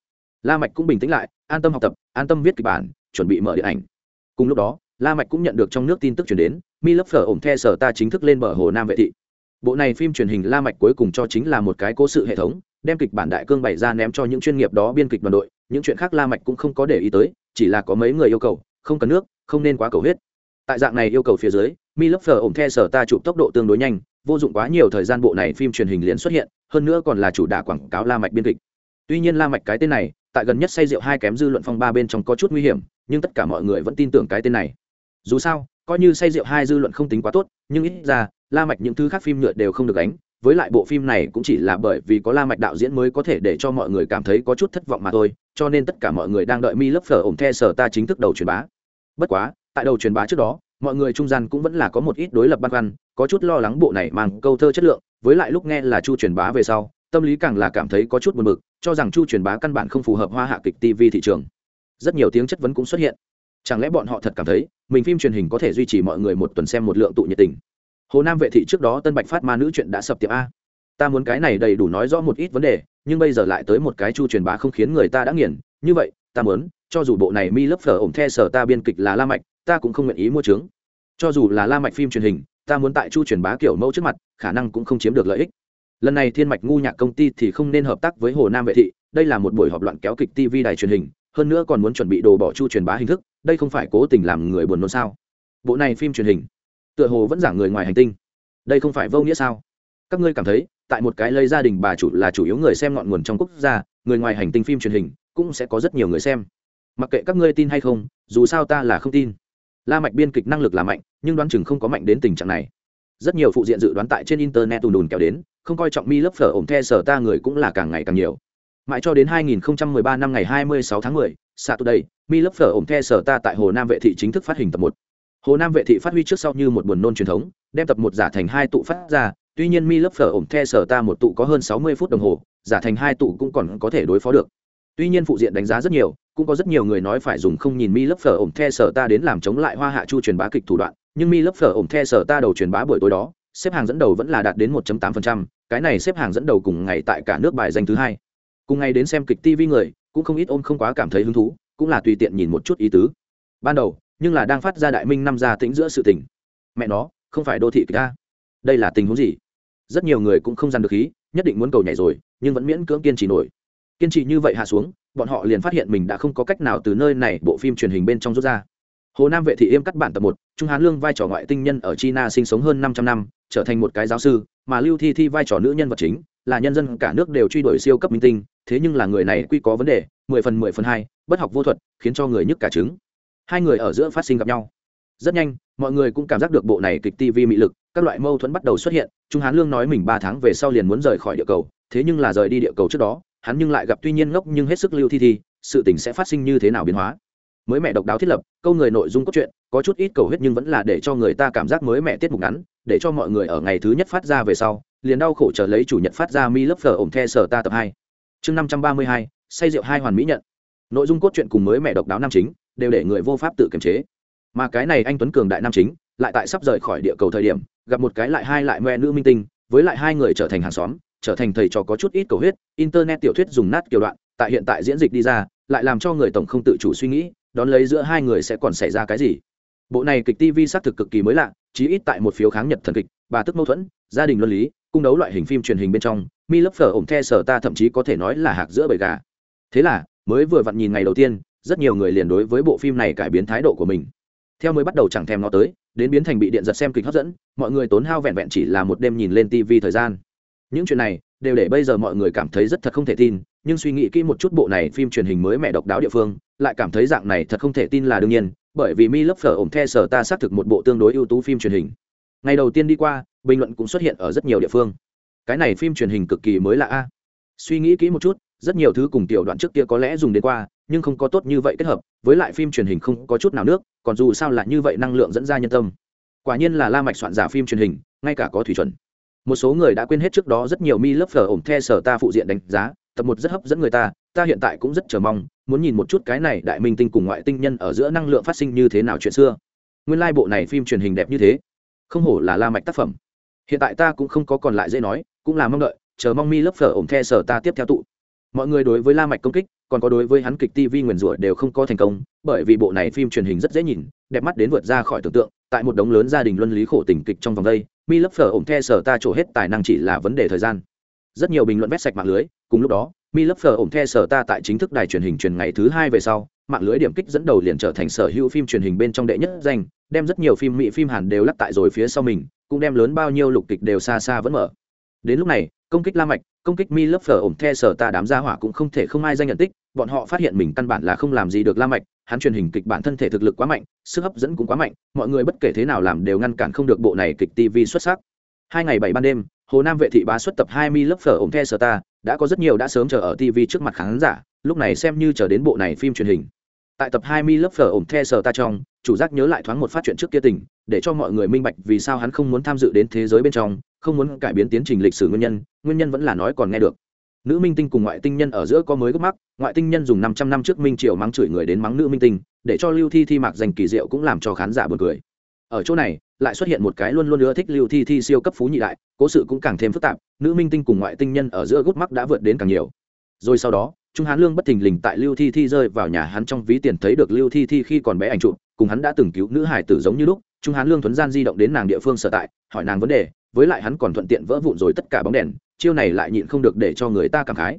La mạch cũng bình tĩnh lại, an tâm học tập, an tâm viết kịch bản, chuẩn bị mở điện ảnh. Cùng lúc đó la mạch cũng nhận được trong nước tin tức truyền đến, mi lấp phở ổng the sở ta chính thức lên bờ hồ nam vệ thị. Bộ này phim truyền hình la mạch cuối cùng cho chính là một cái cố sự hệ thống, đem kịch bản đại cương bày ra ném cho những chuyên nghiệp đó biên kịch đoàn đội, những chuyện khác la mạch cũng không có để ý tới, chỉ là có mấy người yêu cầu, không cần nước, không nên quá cầu huyết. Tại dạng này yêu cầu phía dưới, mi lấp phở ổng the sở ta chụp tốc độ tương đối nhanh, vô dụng quá nhiều thời gian bộ này phim truyền hình liền xuất hiện, hơn nữa còn là chủ đả quảng cáo la mạch biên kịch. Tuy nhiên la mạch cái tên này, tại gần nhất say rượu hai kém dư luận phong ba bên trong có chút nguy hiểm, nhưng tất cả mọi người vẫn tin tưởng cái tên này dù sao, coi như say rượu hai dư luận không tính quá tốt, nhưng ít ra, la mạch những thứ khác phim nhựa đều không được đánh với lại bộ phim này cũng chỉ là bởi vì có la mạch đạo diễn mới có thể để cho mọi người cảm thấy có chút thất vọng mà thôi, cho nên tất cả mọi người đang đợi mi lớp phở ổn the sở ta chính thức đầu truyền bá. Bất quá, tại đầu truyền bá trước đó, mọi người trung gian cũng vẫn là có một ít đối lập băn khoăn, có chút lo lắng bộ này mang câu thơ chất lượng, với lại lúc nghe là chu truyền bá về sau, tâm lý càng là cảm thấy có chút buồn bực, cho rằng chu truyền bá căn bản không phù hợp hoa hạ kịch tv thị trường. Rất nhiều tiếng chất vấn cũng xuất hiện chẳng lẽ bọn họ thật cảm thấy, mình phim truyền hình có thể duy trì mọi người một tuần xem một lượng tụ nhiệt tình? Hồ nam vệ thị trước đó tân bạch phát ma nữ chuyện đã sập tiệm a. Ta muốn cái này đầy đủ nói rõ một ít vấn đề, nhưng bây giờ lại tới một cái chu truyền bá không khiến người ta đã nghiền. Như vậy, ta muốn, cho dù bộ này mi lớp phở ổng the sở ta biên kịch là la mạch, ta cũng không nguyện ý mua trứng cho dù là la mạch phim truyền hình, ta muốn tại chu truyền bá kiểu mẫu trước mặt, khả năng cũng không chiếm được lợi ích. Lần này thiên mạch ngu nhạc công ty thì không nên hợp tác với hồ nam vệ thị, đây là một buổi họp loạn kéo kịch tv đài truyền hình hơn nữa còn muốn chuẩn bị đồ bỏ chu truyền bá hình thức, đây không phải cố tình làm người buồn nôn sao? Bộ này phim truyền hình, tựa hồ vẫn giảng người ngoài hành tinh. Đây không phải vô nghĩa sao? Các ngươi cảm thấy, tại một cái lây gia đình bà chủ là chủ yếu người xem ngọn nguồn trong quốc gia, người ngoài hành tinh phim truyền hình cũng sẽ có rất nhiều người xem. Mặc kệ các ngươi tin hay không, dù sao ta là không tin. La mạch biên kịch năng lực là mạnh, nhưng đoán chừng không có mạnh đến tình trạng này. Rất nhiều phụ diện dự đoán tại trên internet tùn đùn kéo đến, không coi trọng mi lớp phở ổn the sở ta người cũng là càng ngày càng nhiều mãi cho đến 2013 năm ngày 26 tháng 10, Saturday, tụ đây mi lớp phở ổm the sở ta tại hồ nam vệ thị chính thức phát hình tập một. Hồ nam vệ thị phát huy trước sau như một buồn nôn truyền thống đem tập một giả thành hai tụ phát ra tuy nhiên mi lớp phở ổm the sở ta một tụ có hơn 60 phút đồng hồ giả thành hai tụ cũng còn có thể đối phó được. Tuy nhiên phụ diện đánh giá rất nhiều cũng có rất nhiều người nói phải dùng không nhìn mi lớp phở ổm the sở ta đến làm chống lại hoa hạ chu truyền bá kịch thủ đoạn nhưng mi lớp phở ổm the sở ta đầu truyền bá buổi tối đó xếp hàng dẫn đầu vẫn là đạt đến 1.8%, cái này xếp hàng dẫn đầu cùng ngày tại cả nước bài danh thứ hai cùng ngày đến xem kịch tv người, cũng không ít ôm không quá cảm thấy hứng thú, cũng là tùy tiện nhìn một chút ý tứ. Ban đầu, nhưng là đang phát ra đại minh năm gia tĩnh giữa sự tình. Mẹ nó, không phải đô thị kịch ta đây là tình huống gì? Rất nhiều người cũng không dằn được khí, nhất định muốn cầu nhảy rồi, nhưng vẫn miễn cưỡng kiên trì nổi. Kiên trì như vậy hạ xuống, bọn họ liền phát hiện mình đã không có cách nào từ nơi này bộ phim truyền hình bên trong rút ra. Hồ nam vệ thị yêm cắt bản tập một, trung hán lương vai trò ngoại tinh nhân ở china sinh sống hơn 500 năm, trở thành một cái giáo sư, mà lưu thi thi vai trò nữ nhân vật chính là nhân dân cả nước đều truy đuổi siêu cấp minh tinh, thế nhưng là người này quy có vấn đề, mười phần mười phần hai, bất học vô thuật, khiến cho người nhức cả trứng. Hai người ở giữa phát sinh gặp nhau. Rất nhanh, mọi người cũng cảm giác được bộ này kịch tv mị lực, các loại mâu thuẫn bắt đầu xuất hiện, trung hán lương nói mình ba tháng về sau liền muốn rời khỏi địa cầu, thế nhưng là rời đi địa cầu trước đó, hắn nhưng lại gặp tuy nhiên ngốc nhưng hết sức lưu thi thi, sự tình sẽ phát sinh như thế nào biến hóa. Mới mẹ độc đáo thiết lập, câu người nội dung cốt truyện, có chút ít cầu huyết nhưng vẫn là để cho người ta cảm giác mới mẹ tiết mục ngắn để cho mọi người ở ngày thứ nhất phát ra về sau, liền đau khổ chờ lấy chủ nhật phát ra mi lớp phở ổng the sở ta tập hai. Chương năm trăm ba mươi hai, say rượu hai hoàn mỹ nhận. Nội dung cốt truyện cùng mới mẹ độc đáo nam chính, đều để người vô pháp tự kiềm chế. Mà cái này anh tuấn cường đại nam chính, lại tại sắp rời khỏi địa cầu thời điểm, gặp một cái lại hai lại ngoe nữ minh tinh, với lại hai người trở thành hàng xóm, trở thành thầy trò có chút ít cầu huyết, internet tiểu thuyết dùng nát kiểu đoạn, tại hiện tại diễn dịch đi ra, lại làm cho người tổng không tự chủ suy nghĩ, đón lấy giữa hai người sẽ còn xảy ra cái gì bộ này kịch tv xác thực cực kỳ mới lạ, chí ít tại một phiếu kháng nhật thần kịch, bà tức mâu thuẫn, gia đình luân lý, cung đấu loại hình phim truyền hình bên trong, mi lớp phở ổng the sở ta thậm chí có thể nói là hạc giữa bầy gà. Thế là, mới vừa vặn nhìn ngày đầu tiên, rất nhiều người liền đối với bộ phim này cải biến thái độ của mình. Theo mới bắt đầu chẳng thèm nó tới, đến biến thành bị điện giật xem kịch hấp dẫn, mọi người tốn hao vẹn vẹn chỉ là một đêm nhìn lên tv thời gian. Những chuyện này, đều để bây giờ mọi người cảm thấy rất thật không thể tin nhưng suy nghĩ kỹ một chút bộ này phim truyền hình mới mẹ độc đáo địa phương, lại cảm thấy dạng này thật không thể tin là đương nhiên, bởi vì mi lớp phở ổng the sở ta xác thực một bộ tương đối ưu tú phim truyền hình. Ngày đầu tiên đi qua, bình luận cũng xuất hiện ở rất nhiều địa phương. Cái này phim truyền hình cực kỳ mới lạ a. Suy nghĩ kỹ một chút, rất nhiều thứ cùng tiểu đoạn trước kia có lẽ dùng đến qua, nhưng không có tốt như vậy kết hợp, với lại phim truyền hình không có chút nào nước, còn dù sao là như vậy năng lượng dẫn ra nhân tâm. Quả nhiên là la mạch soạn giả phim truyền hình, ngay cả có thủy chuẩn. Một số người đã quên hết trước đó rất nhiều mi lớp phở ổng the sở ta phụ diện đánh giá tập một rất hấp dẫn người ta ta hiện tại cũng rất chờ mong, muốn nhìn một chút cái này đại minh tinh cùng ngoại tinh nhân ở giữa năng lượng phát sinh như thế nào chuyện xưa. Nguyên lai bộ này phim truyền hình đẹp như thế. Không hổ là la mạch tác phẩm. Hiện tại ta cũng không có còn lại dễ nói, cũng là mong đợi, chờ mong mi lớp phở ổng the sở ta tiếp theo tụ. Mọi người đối với la mạch công kích, còn có đối với hắn kịch tv nguyền rủa đều không có thành công, bởi vì bộ này phim truyền hình rất dễ nhìn, đẹp mắt đến vượt ra khỏi tưởng tượng, tại một đống lớn gia đình luân lý khổ tình kịch trong vòng đây, mi lớp phở ổng the sở ta trổ hết tài năng chỉ là vấn đề thời gian rất nhiều bình luận vét sạch mạng lưới, cùng lúc đó, mi lớp phở ổng the sở ta tại chính thức đài truyền hình truyền ngày thứ hai về sau, mạng lưới điểm kích dẫn đầu liền trở thành sở hữu phim truyền hình bên trong đệ nhất danh, đem rất nhiều phim mỹ phim hàn đều lắc tại rồi phía sau mình, cũng đem lớn bao nhiêu lục kịch đều xa xa vẫn mở. Đến lúc này, công kích la mạch, công kích mi lớp phở ổng the sở ta đám gia hỏa cũng không thể không ai danh nhận tích, bọn họ phát hiện mình căn bản là không làm gì được la mạch, hắn truyền hình kịch bản thân thể thực lực quá mạnh, sức hấp dẫn cũng quá mạnh, mọi người bất kể thế nào làm đều ngăn cản không được bộ này kịch tv xuất sắc. Hai ngày bảy ban đêm hồ nam vệ thị bá xuất tập hai mi lớp phở ổng the sơ ta đã có rất nhiều đã sớm chờ ở tv trước mặt khán giả, lúc này xem như chờ đến bộ này phim truyền hình. Tại tập hai mi lớp phở ổng the sơ ta trong, chủ giác nhớ lại thoáng một phát chuyện trước kia tình, để cho mọi người minh bạch vì sao hắn không muốn tham dự đến thế giới bên trong, không muốn cải biến tiến trình lịch sử nguyên nhân nguyên nhân vẫn là nói còn nghe được. Nữ minh tinh cùng ngoại tinh nhân ở giữa có mới gốc mắc, ngoại tinh nhân dùng năm trăm năm trước minh triều mắng chửi người đến mắng nữ minh tinh, để cho lưu thi thi mạc dành kỳ diệu cũng làm cho khán giả bật cười ở chỗ này lại xuất hiện một cái luôn luôn ưa thích lưu thi thi siêu cấp phú nhị đại cố sự cũng càng thêm phức tạp nữ minh tinh cùng ngoại tinh nhân ở giữa gút mắc đã vượt đến càng nhiều. Rồi sau đó trung hán lương bất thình lình tại lưu thi thi rơi vào nhà hắn trong ví tiền thấy được lưu thi thi khi còn bé ảnh chụp, cùng hắn đã từng cứu nữ hải tử giống như lúc trung hán lương thuấn gian di động đến nàng địa phương sở tại hỏi nàng vấn đề với lại hắn còn thuận tiện vỡ vụn rồi tất cả bóng đèn chiêu này lại nhịn không được để cho người ta cảm khái.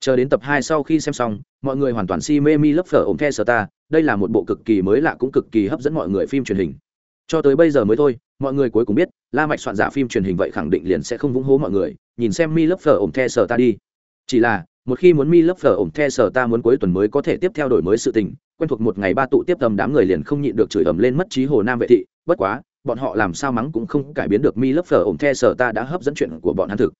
Chờ đến tập hai sau khi xem xong mọi người hoàn toàn si mê mi lấp phở ổng the sờ ta đây là một bộ cực kỳ mới lạ cũng cực kỳ hấp dẫn mọi người phim truyền hình cho tới bây giờ mới thôi, mọi người cuối cùng biết, la mạch soạn giả phim truyền hình vậy khẳng định liền sẽ không vũng hố mọi người, nhìn xem mi lớp phở ổng the sở ta đi. Chỉ là, một khi muốn mi lớp phở ổng the sở ta muốn cuối tuần mới có thể tiếp theo đổi mới sự tình, quen thuộc một ngày ba tụ tiếp tầm đám người liền không nhịn được chửi ầm lên mất trí hồ nam vệ thị, bất quá, bọn họ làm sao mắng cũng không cải biến được mi lớp phở ổng the sở ta đã hấp dẫn chuyện của bọn hắn thực.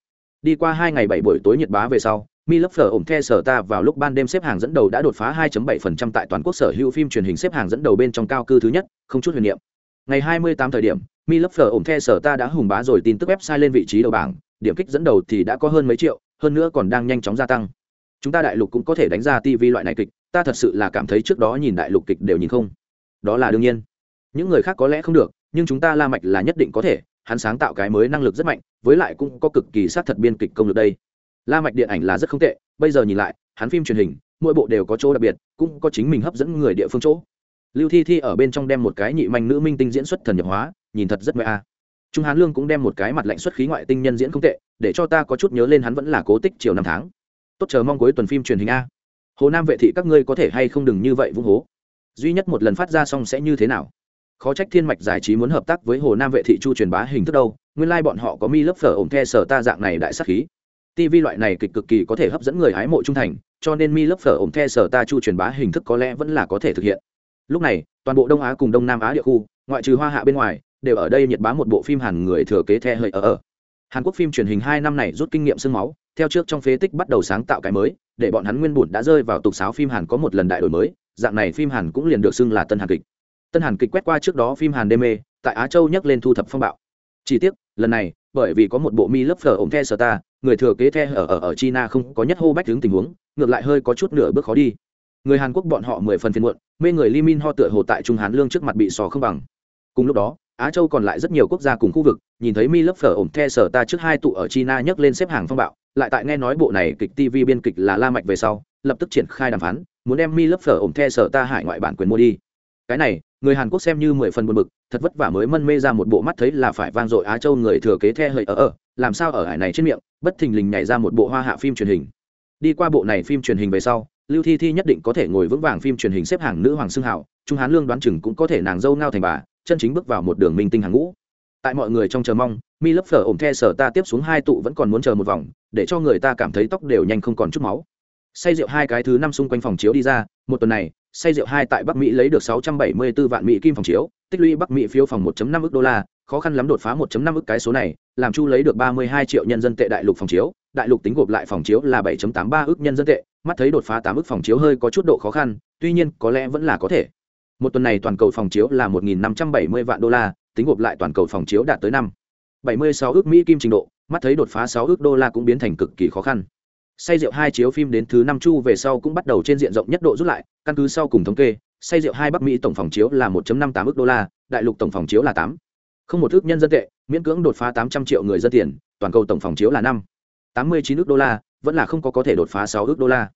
Đi qua hai ngày bảy buổi tối nhiệt bá về sau, mi lớp phở ổng the sở ta vào lúc ban đêm xếp hàng dẫn đầu đã đột phá 2.7% tại toàn quốc sở hữu phim truyền hình xếp hàng dẫn đầu bên trong cao cư thứ nhất, không chút huyền niệm ngày 28 thời điểm mi lớp phở ổng the sở ta đã hùng bá rồi tin tức website lên vị trí đầu bảng, điểm kích dẫn đầu thì đã có hơn mấy triệu, hơn nữa còn đang nhanh chóng gia tăng. Chúng ta đại lục cũng có thể đánh ra tv loại này kịch, ta thật sự là cảm thấy trước đó nhìn đại lục kịch đều nhìn không. Đó là đương nhiên. Những người khác có lẽ không được, nhưng chúng ta la mạch là nhất định có thể, hắn sáng tạo cái mới năng lực rất mạnh, với lại cũng có cực kỳ sát thật biên kịch công lực đây. La mạch điện ảnh là rất không tệ, bây giờ nhìn lại, hắn phim truyền hình, mỗi bộ đều có chỗ đặc biệt, cũng có chính mình hấp dẫn người địa phương chỗ lưu thi thi ở bên trong đem một cái nhị manh nữ minh tinh diễn xuất thần nhập hóa, nhìn thật rất mê a. Trung hán lương cũng đem một cái mặt lạnh xuất khí ngoại tinh nhân diễn không tệ, để cho ta có chút nhớ lên hắn vẫn là cố tích chiều năm tháng. Tốt, chờ mong cuối tuần phim truyền hình a. Hồ nam vệ thị các ngươi có thể hay không đừng như vậy vung hố. Duy nhất một lần phát ra xong sẽ như thế nào? Khó trách thiên mạch giải trí muốn hợp tác với hồ nam vệ thị chu truyền bá hình thức đâu, nguyên lai、like、bọn họ có mi lớp phở ổng the sở ta dạng này đại sắc khí. Tv loại này kịch cực kỳ có thể hấp dẫn người hái mộ trung thành, cho nên mi lớp phở ổng the sở ta chu truyền bá hình thức có lẽ vẫn là có thể thực hiện lúc này, toàn bộ đông á cùng đông nam á địa khu, ngoại trừ hoa hạ bên ngoài, đều ở đây nhiệt bá một bộ phim hàn người thừa kế the hơi ở ở. Hàn quốc phim truyền hình hai năm này rút kinh nghiệm sương máu, theo trước trong phế tích bắt đầu sáng tạo cái mới, để bọn hắn nguyên bùn đã rơi vào tục sáo phim hàn có một lần đại đổi mới, dạng này phim hàn cũng liền được xưng là tân hàn kịch. Tân hàn kịch quét qua trước đó phim hàn đê mê, tại á châu nhắc lên thu thập phong bạo. Chi tiết lần này, bởi vì có một bộ mi lớp phở ổng the sờ ta, người thừa kế the ở ở ở china không có nhất hô bách tướng tình huống, ngược lại hơi có chút nửa bước khó đi người hàn quốc bọn họ mười phần phiền muộn, mê người li min ho tựa hồ tại trung hán lương trước mặt bị sò không bằng. Cùng lúc đó, á châu còn lại rất nhiều quốc gia cùng khu vực, nhìn thấy mi lớp phở ổng the sở ta trước hai tụ ở china nhấc lên xếp hàng phong bạo, lại tại nghe nói bộ này kịch tv biên kịch là la mạch về sau, lập tức triển khai đàm phán, muốn đem mi lớp phở ổng the sở ta hải ngoại bản quyền mua đi. Cái này, người hàn quốc xem như mười phần buồn bực, thật vất vả mới mân mê ra một bộ mắt thấy là phải vang dội á châu người thừa kế the hơi ở ở, làm sao ở hải này trên miệng, bất thình lình nhảy ra một bộ hoa hạ phim truyền hình. Đi qua bộ này phim truyền hình về sau lưu thi thi nhất định có thể ngồi vững vàng phim truyền hình xếp hàng nữ hoàng xưng hảo trung hán lương đoán chừng cũng có thể nàng dâu ngao thành bà, chân chính bước vào một đường minh tinh hàng ngũ. Tại mọi người trong chờ mong, mi lấp phở ổng the sở ta tiếp xuống hai tụ vẫn còn muốn chờ một vòng, để cho người ta cảm thấy tóc đều nhanh không còn chút máu. Say rượu hai cái thứ năm xung quanh phòng chiếu đi ra, một tuần này, say rượu hai tại bắc mỹ lấy được 674 vạn mỹ kim phòng chiếu, tích lũy bắc mỹ phiếu phòng 1.5 ức đô la, khó khăn lắm đột phá 1.5 ức cái số này, làm chu lấy được 32 triệu nhân dân tệ đại lục phòng chiếu, đại lục tính gộp lại phòng chiếu là 7.83 ức nhân dân tệ mắt thấy đột phá tám ức phòng chiếu hơi có chút độ khó khăn, tuy nhiên có lẽ vẫn là có thể. Một tuần này toàn cầu phòng chiếu là 1.570 vạn đô la, tính gộp lại toàn cầu phòng chiếu đạt tới năm. 76 ước mỹ kim trình độ, mắt thấy đột phá 6 ước đô la cũng biến thành cực kỳ khó khăn. Say rượu hai chiếu phim đến thứ năm chu về sau cũng bắt đầu trên diện rộng nhất độ rút lại, căn cứ sau cùng thống kê, say rượu hai bắc mỹ tổng phòng chiếu là 1.58 ước đô la, đại lục tổng phòng chiếu là tám. Không một ước nhân dân tệ, miễn cưỡng đột phá 800 triệu người dân tiền, toàn cầu tổng phòng chiếu là năm. 89 ước đô la, vẫn là không có có thể đột phá 6 ước đô la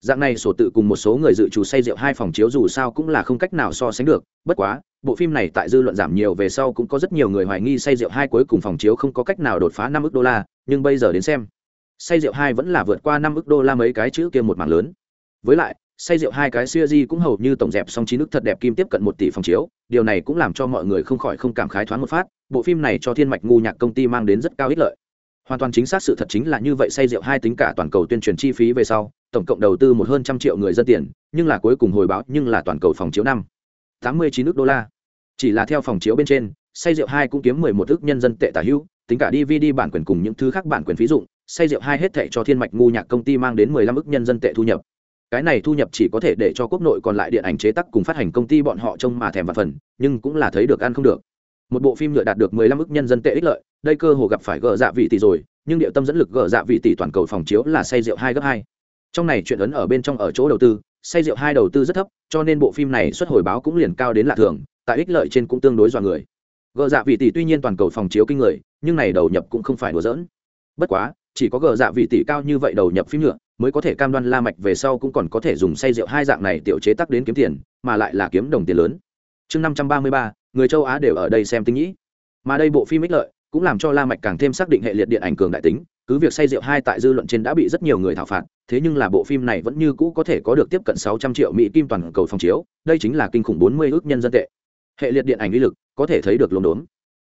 dạng này sổ tự cùng một số người dự trù say rượu hai phòng chiếu dù sao cũng là không cách nào so sánh được. Bất quá, bộ phim này tại dư luận giảm nhiều về sau cũng có rất nhiều người hoài nghi say rượu hai cuối cùng phòng chiếu không có cách nào đột phá năm ước đô la, nhưng bây giờ đến xem, say rượu hai vẫn là vượt qua năm ước đô la mấy cái chữ kia một mảng lớn. Với lại, say rượu hai cái siêu di cũng hầu như tổng dẹp song trí nước thật đẹp kim tiếp cận một tỷ phòng chiếu, điều này cũng làm cho mọi người không khỏi không cảm khái thoáng một phát. Bộ phim này cho thiên mạch ngu nhạc công ty mang đến rất cao ích lợi hoàn toàn chính xác sự thật chính là như vậy say rượu hai tính cả toàn cầu tuyên truyền chi phí về sau, tổng cộng đầu tư một hơn trăm triệu người dân tiền, nhưng là cuối cùng hồi báo, nhưng là toàn cầu phòng chiếu năm. tám mươi chín ước đô la. Chỉ là theo phòng chiếu bên trên, say rượu hai cũng kiếm mười một ước nhân dân tệ tả hữu, tính cả dvd bản quyền cùng những thứ khác bản quyền phí dụng, say rượu hai hết thệ cho thiên mạch ngu nhạc công ty mang đến mười lăm ước nhân dân tệ thu nhập. Cái này thu nhập chỉ có thể để cho quốc nội còn lại điện ảnh chế tác cùng phát hành công ty bọn họ trông mà thèm và phần, nhưng cũng là thấy được ăn không được. Một bộ phim nhựa đạt được mười lăm ước nhân dân tệ ích lợi đây cơ hồ gặp phải gỡ dạ vị tỷ rồi, nhưng địa tâm dẫn lực gỡ dạ vị tỷ toàn cầu phòng chiếu là say rượu hai gấp hai. Trong này chuyện ấn ở bên trong ở chỗ đầu tư, say rượu hai đầu tư rất thấp, cho nên bộ phim này xuất hồi báo cũng liền cao đến lạ thường, tại ích lợi trên cũng tương đối dọa người. Gỡ dạ vị tỷ tuy nhiên toàn cầu phòng chiếu kinh người, nhưng này đầu nhập cũng không phải đùa giỡn. Bất quá, chỉ có gỡ dạ vị tỷ cao như vậy đầu nhập phim nhựa mới có thể cam đoan la mạch về sau cũng còn có thể dùng say rượu hai dạng này tiểu chế tác đến kiếm tiền, mà lại là kiếm đồng tiền lớn. Chương năm trăm ba mươi ba, người châu á đều ở đây xem tinh nhĩ. Mà đây bộ phim ích lợi cũng làm cho la mạch càng thêm xác định hệ liệt điện ảnh cường đại tính cứ việc say rượu hai tại dư luận trên đã bị rất nhiều người thảo phạt thế nhưng là bộ phim này vẫn như cũ có thể có được tiếp cận 600 triệu mỹ kim toàn cầu phòng chiếu đây chính là kinh khủng 40 ước nhân dân tệ hệ liệt điện ảnh uy lực có thể thấy được lồn đốn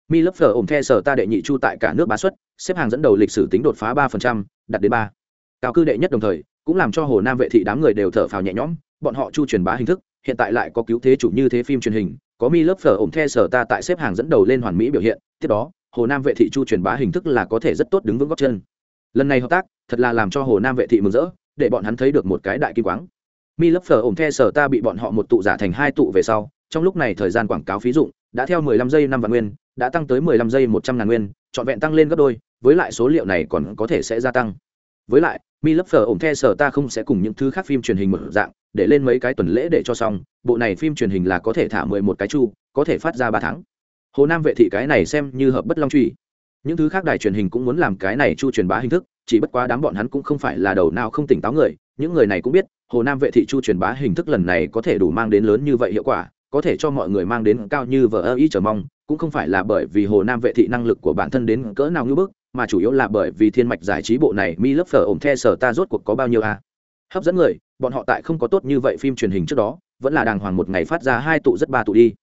mi lớp phở ổn the sở ta đệ nhị chu tại cả nước bá xuất xếp hàng dẫn đầu lịch sử tính đột phá 3%, đạt đến 3. cao cư đệ nhất đồng thời cũng làm cho hồ nam vệ thị đám người đều thở phào nhẹ nhõm bọn họ chu truyền bá hình thức hiện tại lại có cứu thế chủ như thế phim truyền hình có mi lớp phở ổn the sở ta tại xếp hàng dẫn đầu lên hoàn mỹ biểu hiện tiếp đó hồ nam vệ thị chu truyền bá hình thức là có thể rất tốt đứng vững góc chân. Lần này hợp tác, thật là làm cho hồ nam vệ thị mừng rỡ, để bọn hắn thấy được một cái đại kim quáng. Mi lấp phở ổng the sở ta bị bọn họ một tụ giả thành hai tụ về sau, trong lúc này thời gian quảng cáo phí dụng, đã theo 15 giây năm vạn nguyên, đã tăng tới 15 giây một trăm ngàn nguyên, trọn vẹn tăng lên gấp đôi, với lại số liệu này còn có thể sẽ gia tăng. Với lại, mi lấp phở ổng the sở ta không sẽ cùng những thứ khác phim truyền hình mở dạng, để lên mấy cái tuần lễ để cho xong, bộ này phim truyền hình là có thể thả mười một cái chu, có thể phát ra ba tháng hồ nam vệ thị cái này xem như hợp bất long truy. Những thứ khác đài truyền hình cũng muốn làm cái này chu truyền bá hình thức, chỉ bất quá đám bọn hắn cũng không phải là đầu nào không tỉnh táo người, những người này cũng biết, hồ nam vệ thị chu truyền bá hình thức lần này có thể đủ mang đến lớn như vậy hiệu quả, có thể cho mọi người mang đến cao như vợ ơ ý chờ mong, cũng không phải là bởi vì hồ nam vệ thị năng lực của bản thân đến cỡ nào ngưỡng bức, mà chủ yếu là bởi vì thiên mạch giải trí bộ này mi lớp phở ổm the sở ta rốt cuộc có bao nhiêu a. Hấp dẫn người, bọn họ tại không có tốt như vậy phim truyền hình trước đó, vẫn là đàng hoàng một ngày phát ra hai tụ rất ba tụ đi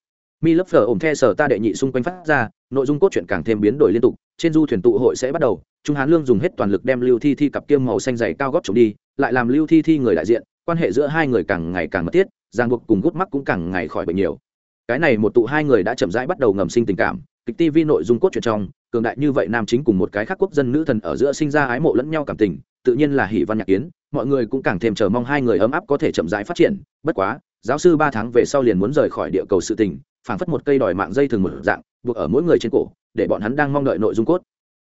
mi lớp phở ổm the sở ta đệ nhị xung quanh phát ra, nội dung cốt truyện càng thêm biến đổi liên tục, trên du thuyền tụ hội sẽ bắt đầu, trung hán lương dùng hết toàn lực đem lưu thi thi cặp kiêm màu xanh dày cao góp trộm đi, lại làm lưu thi thi người đại diện, quan hệ giữa hai người càng ngày càng mật thiết, ràng buộc cùng gút mắt cũng càng ngày khỏi bệnh nhiều. Cái này một tụ hai người đã chậm rãi bắt đầu ngầm sinh tình cảm, kịch tv nội dung cốt truyện trong, cường đại như vậy nam chính cùng một cái khác quốc dân nữ thần ở giữa sinh ra ái mộ lẫn nhau cảm tình, tự nhiên là hỷ văn nhạc kiến, mọi người cũng càng thêm chờ mong hai người ấm áp có thể chậm rãi phát triển, bất quá, giáo sư ba tháng về sau liền muốn rời khỏi địa cầu sự tình phảng phất một cây đòi mạng dây thường một dạng, buộc ở mỗi người trên cổ, để bọn hắn đang mong đợi nội dung cốt.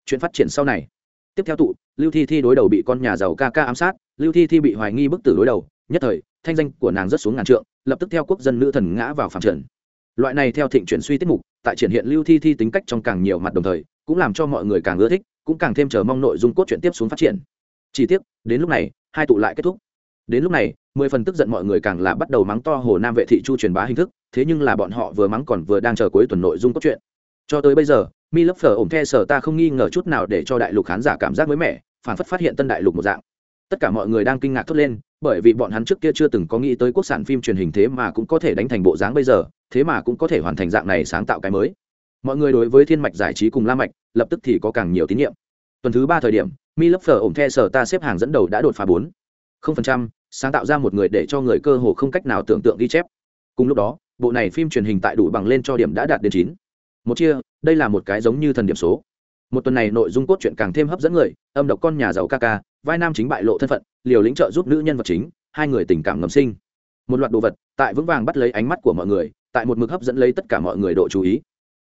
Chuyện phát triển sau này. Tiếp theo tụ, lưu thi thi đối đầu bị con nhà giàu ca ca ám sát, lưu thi thi bị hoài nghi bức tử đối đầu, nhất thời, thanh danh của nàng rất xuống ngàn trượng, lập tức theo quốc dân nữ thần ngã vào phạm trần. Loại này theo thịnh chuyển suy tiết mục, tại triển hiện lưu thi thi tính cách trong càng nhiều mặt đồng thời, cũng làm cho mọi người càng ưa thích, cũng càng thêm chờ mong nội dung cốt truyện tiếp xuống phát triển. Chỉ tiếc, đến lúc này, hai tụ lại kết thúc. Đến lúc này, mười phần tức giận mọi người càng là bắt đầu mắng to hồ nam vệ thị chu truyền bá hình thức thế nhưng là bọn họ vừa mắng còn vừa đang chờ cuối tuần nội dung cốt truyện. Cho tới bây giờ, mi lấp phở ổng the sở ta không nghi ngờ chút nào để cho đại lục khán giả cảm giác mới mẻ, phản phất phát hiện tân đại lục một dạng. Tất cả mọi người đang kinh ngạc thốt lên, bởi vì bọn hắn trước kia chưa từng có nghĩ tới quốc sản phim truyền hình thế mà cũng có thể đánh thành bộ dáng bây giờ, thế mà cũng có thể hoàn thành dạng này sáng tạo cái mới. Mọi người đối với thiên mạch giải trí cùng la mạch, lập tức thì có càng nhiều tín nhiệm. Tuần thứ ba thời điểm, mi lấp phở ổng the sở ta xếp hàng dẫn đầu đã đột phá bốn. Không phần trăm, sáng tạo ra một người để cho người cơ hồ không cách nào tưởng tượng ghi chép. Cùng lúc đó bộ này phim truyền hình tại đủ bằng lên cho điểm đã đạt đến chín. Một chia, đây là một cái giống như thần điểm số. Một tuần này nội dung cốt truyện càng thêm hấp dẫn người, âm độc con nhà giàu ca ca, vai nam chính bại lộ thân phận, liều lĩnh trợ giúp nữ nhân vật chính, hai người tình cảm ngầm sinh. Một loạt đồ vật, tại vững vàng bắt lấy ánh mắt của mọi người, tại một mực hấp dẫn lấy tất cả mọi người độ chú ý.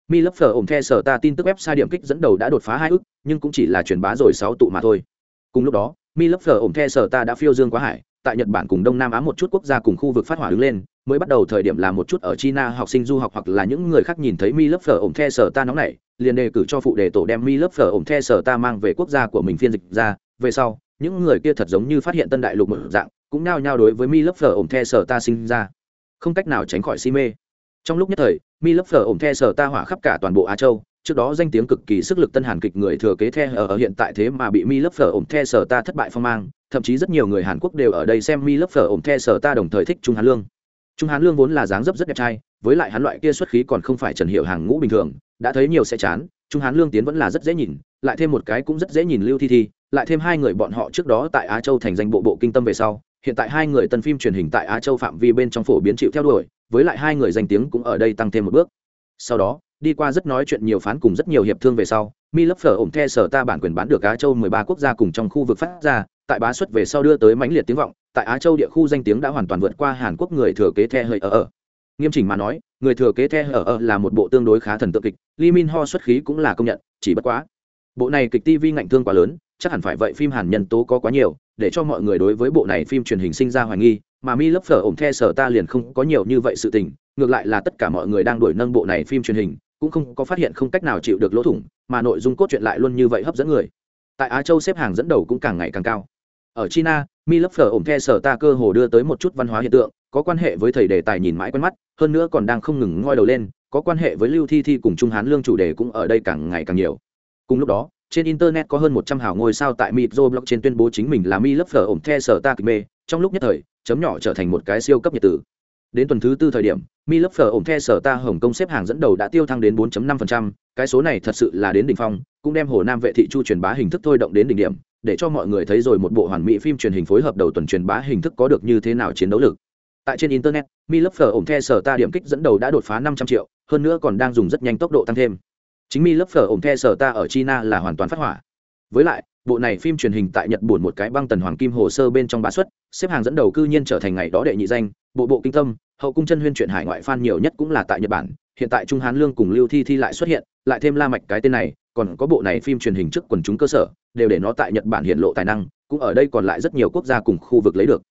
Mi lấp phở ổng the sở ta tin tức website điểm kích dẫn đầu đã đột phá hai ức, nhưng cũng chỉ là truyền bá rồi sáu tụ mà thôi. Cùng lúc đó, mi lấp phở ổng the sở ta đã phiêu dương quá hải tại nhật bản cùng đông nam á một chút quốc gia cùng khu vực phát hỏa đứng lên mới bắt đầu thời điểm là một chút ở china học sinh du học hoặc là những người khác nhìn thấy mi lớp phở ổng the sở ta nóng này liền đề cử cho phụ đề tổ đem mi lớp phở ổng the sở ta mang về quốc gia của mình phiên dịch ra. Về sau những người kia thật giống như phát hiện tân đại lục một dạng cũng nao nhao đối với mi lớp phở ổng the sở ta sinh ra. Không cách nào tránh khỏi si mê. Trong lúc nhất thời mi lớp phở ổng the sở ta hỏa khắp cả toàn bộ á châu trước đó danh tiếng cực kỳ sức lực tân hàn kịch người thừa kế the ở, hiện tại thế mà bị mi lớp phở ổng the sở ta thất bại phong mang thậm chí rất nhiều người hàn quốc đều ở đây xem mi lớp phở ổng the sở ta đồng thời thích trung Hán lương. Trung hán lương vốn là dáng dấp rất đẹp trai, với lại hắn loại kia xuất khí còn không phải trần hiệu hàng ngũ bình thường, đã thấy nhiều sẽ chán, trung hán lương tiến vẫn là rất dễ nhìn, lại thêm một cái cũng rất dễ nhìn lưu thi thi, lại thêm hai người bọn họ trước đó tại á châu thành danh bộ bộ kinh tâm về sau, hiện tại hai người tân phim truyền hình tại á châu phạm vi bên trong phổ biến chịu theo đuổi, với lại hai người danh tiếng cũng ở đây tăng thêm một bước. Sau đó, đi qua rất nói chuyện nhiều phán cùng rất nhiều hiệp thương về sau, mi lớp phở ổng the sở ta bản quyền bán được á châu mười ba quốc gia cùng trong khu vực phát ra tại bá xuất về sau đưa tới mãnh liệt tiếng vọng, tại á châu địa khu danh tiếng đã hoàn toàn vượt qua hàn quốc người thừa kế the hơi ở ở nghiêm chỉnh mà nói, người thừa kế the ở ở là một bộ tương đối khá thần tượng kịch, Lee Min Ho xuất khí cũng là công nhận, chỉ bất quá, bộ này kịch TV ngạnh thương quá lớn, chắc hẳn phải vậy phim hàn nhân tố có quá nhiều, để cho mọi người đối với bộ này phim truyền hình sinh ra hoài nghi, mà mi lớp phở ổng the sở ta liền không có nhiều như vậy sự tình, ngược lại là tất cả mọi người đang đuổi nâng bộ này phim truyền hình, cũng không có phát hiện không cách nào chịu được lỗ thủng, mà nội dung cốt truyện lại luôn như vậy hấp dẫn người. Tại á châu xếp hàng dẫn đầu cũng càng ngày càng cao ở china mi lấp phở ổng the sở ta cơ hồ đưa tới một chút văn hóa hiện tượng có quan hệ với thầy đề tài nhìn mãi quen mắt hơn nữa còn đang không ngừng ngoi đầu lên có quan hệ với lưu thi thi cùng trung hán lương chủ đề cũng ở đây càng ngày càng nhiều. Cùng lúc đó trên internet có hơn một trăm hào ngôi sao tại mitro blog trên tuyên bố chính mình là mi lấp phở ổng the sở ta kịch mê trong lúc nhất thời chấm nhỏ trở thành một cái siêu cấp nhiệt tử. Đến tuần thứ tư thời điểm mi lấp phở ổng the sở ta hồng kông xếp hàng dẫn đầu đã tiêu thăng đến 4.5%, cái số này thật sự là đến đỉnh phong cũng đem hồ nam vệ thị chu truyền bá hình thức thôi động đến đỉnh điểm để cho mọi người thấy rồi một bộ hoàn mỹ phim truyền hình phối hợp đầu tuần truyền bá hình thức có được như thế nào chiến đấu lực. Tại trên internet mi lớp phở ổn the sở ta điểm kích dẫn đầu đã đột phá 500 triệu, hơn nữa còn đang dùng rất nhanh tốc độ tăng thêm. Chính mi lớp phở ổn the sở ta ở china là hoàn toàn phát hỏa. Với lại, bộ này phim truyền hình tại nhật buồn một cái băng tần hoàng kim hồ sơ bên trong bá xuất, xếp hàng dẫn đầu cư nhiên trở thành ngày đó đệ nhị danh, bộ bộ kinh tâm, hậu cung chân huyên truyện hải ngoại fan nhiều nhất cũng là tại nhật bản. Hiện tại trung hán lương cùng lưu thi thi lại xuất hiện, lại thêm la mạch cái tên này còn có bộ này phim truyền hình trước quần chúng cơ sở, đều để nó tại nhật bản hiện lộ tài năng, cũng ở đây còn lại rất nhiều quốc gia cùng khu vực lấy được.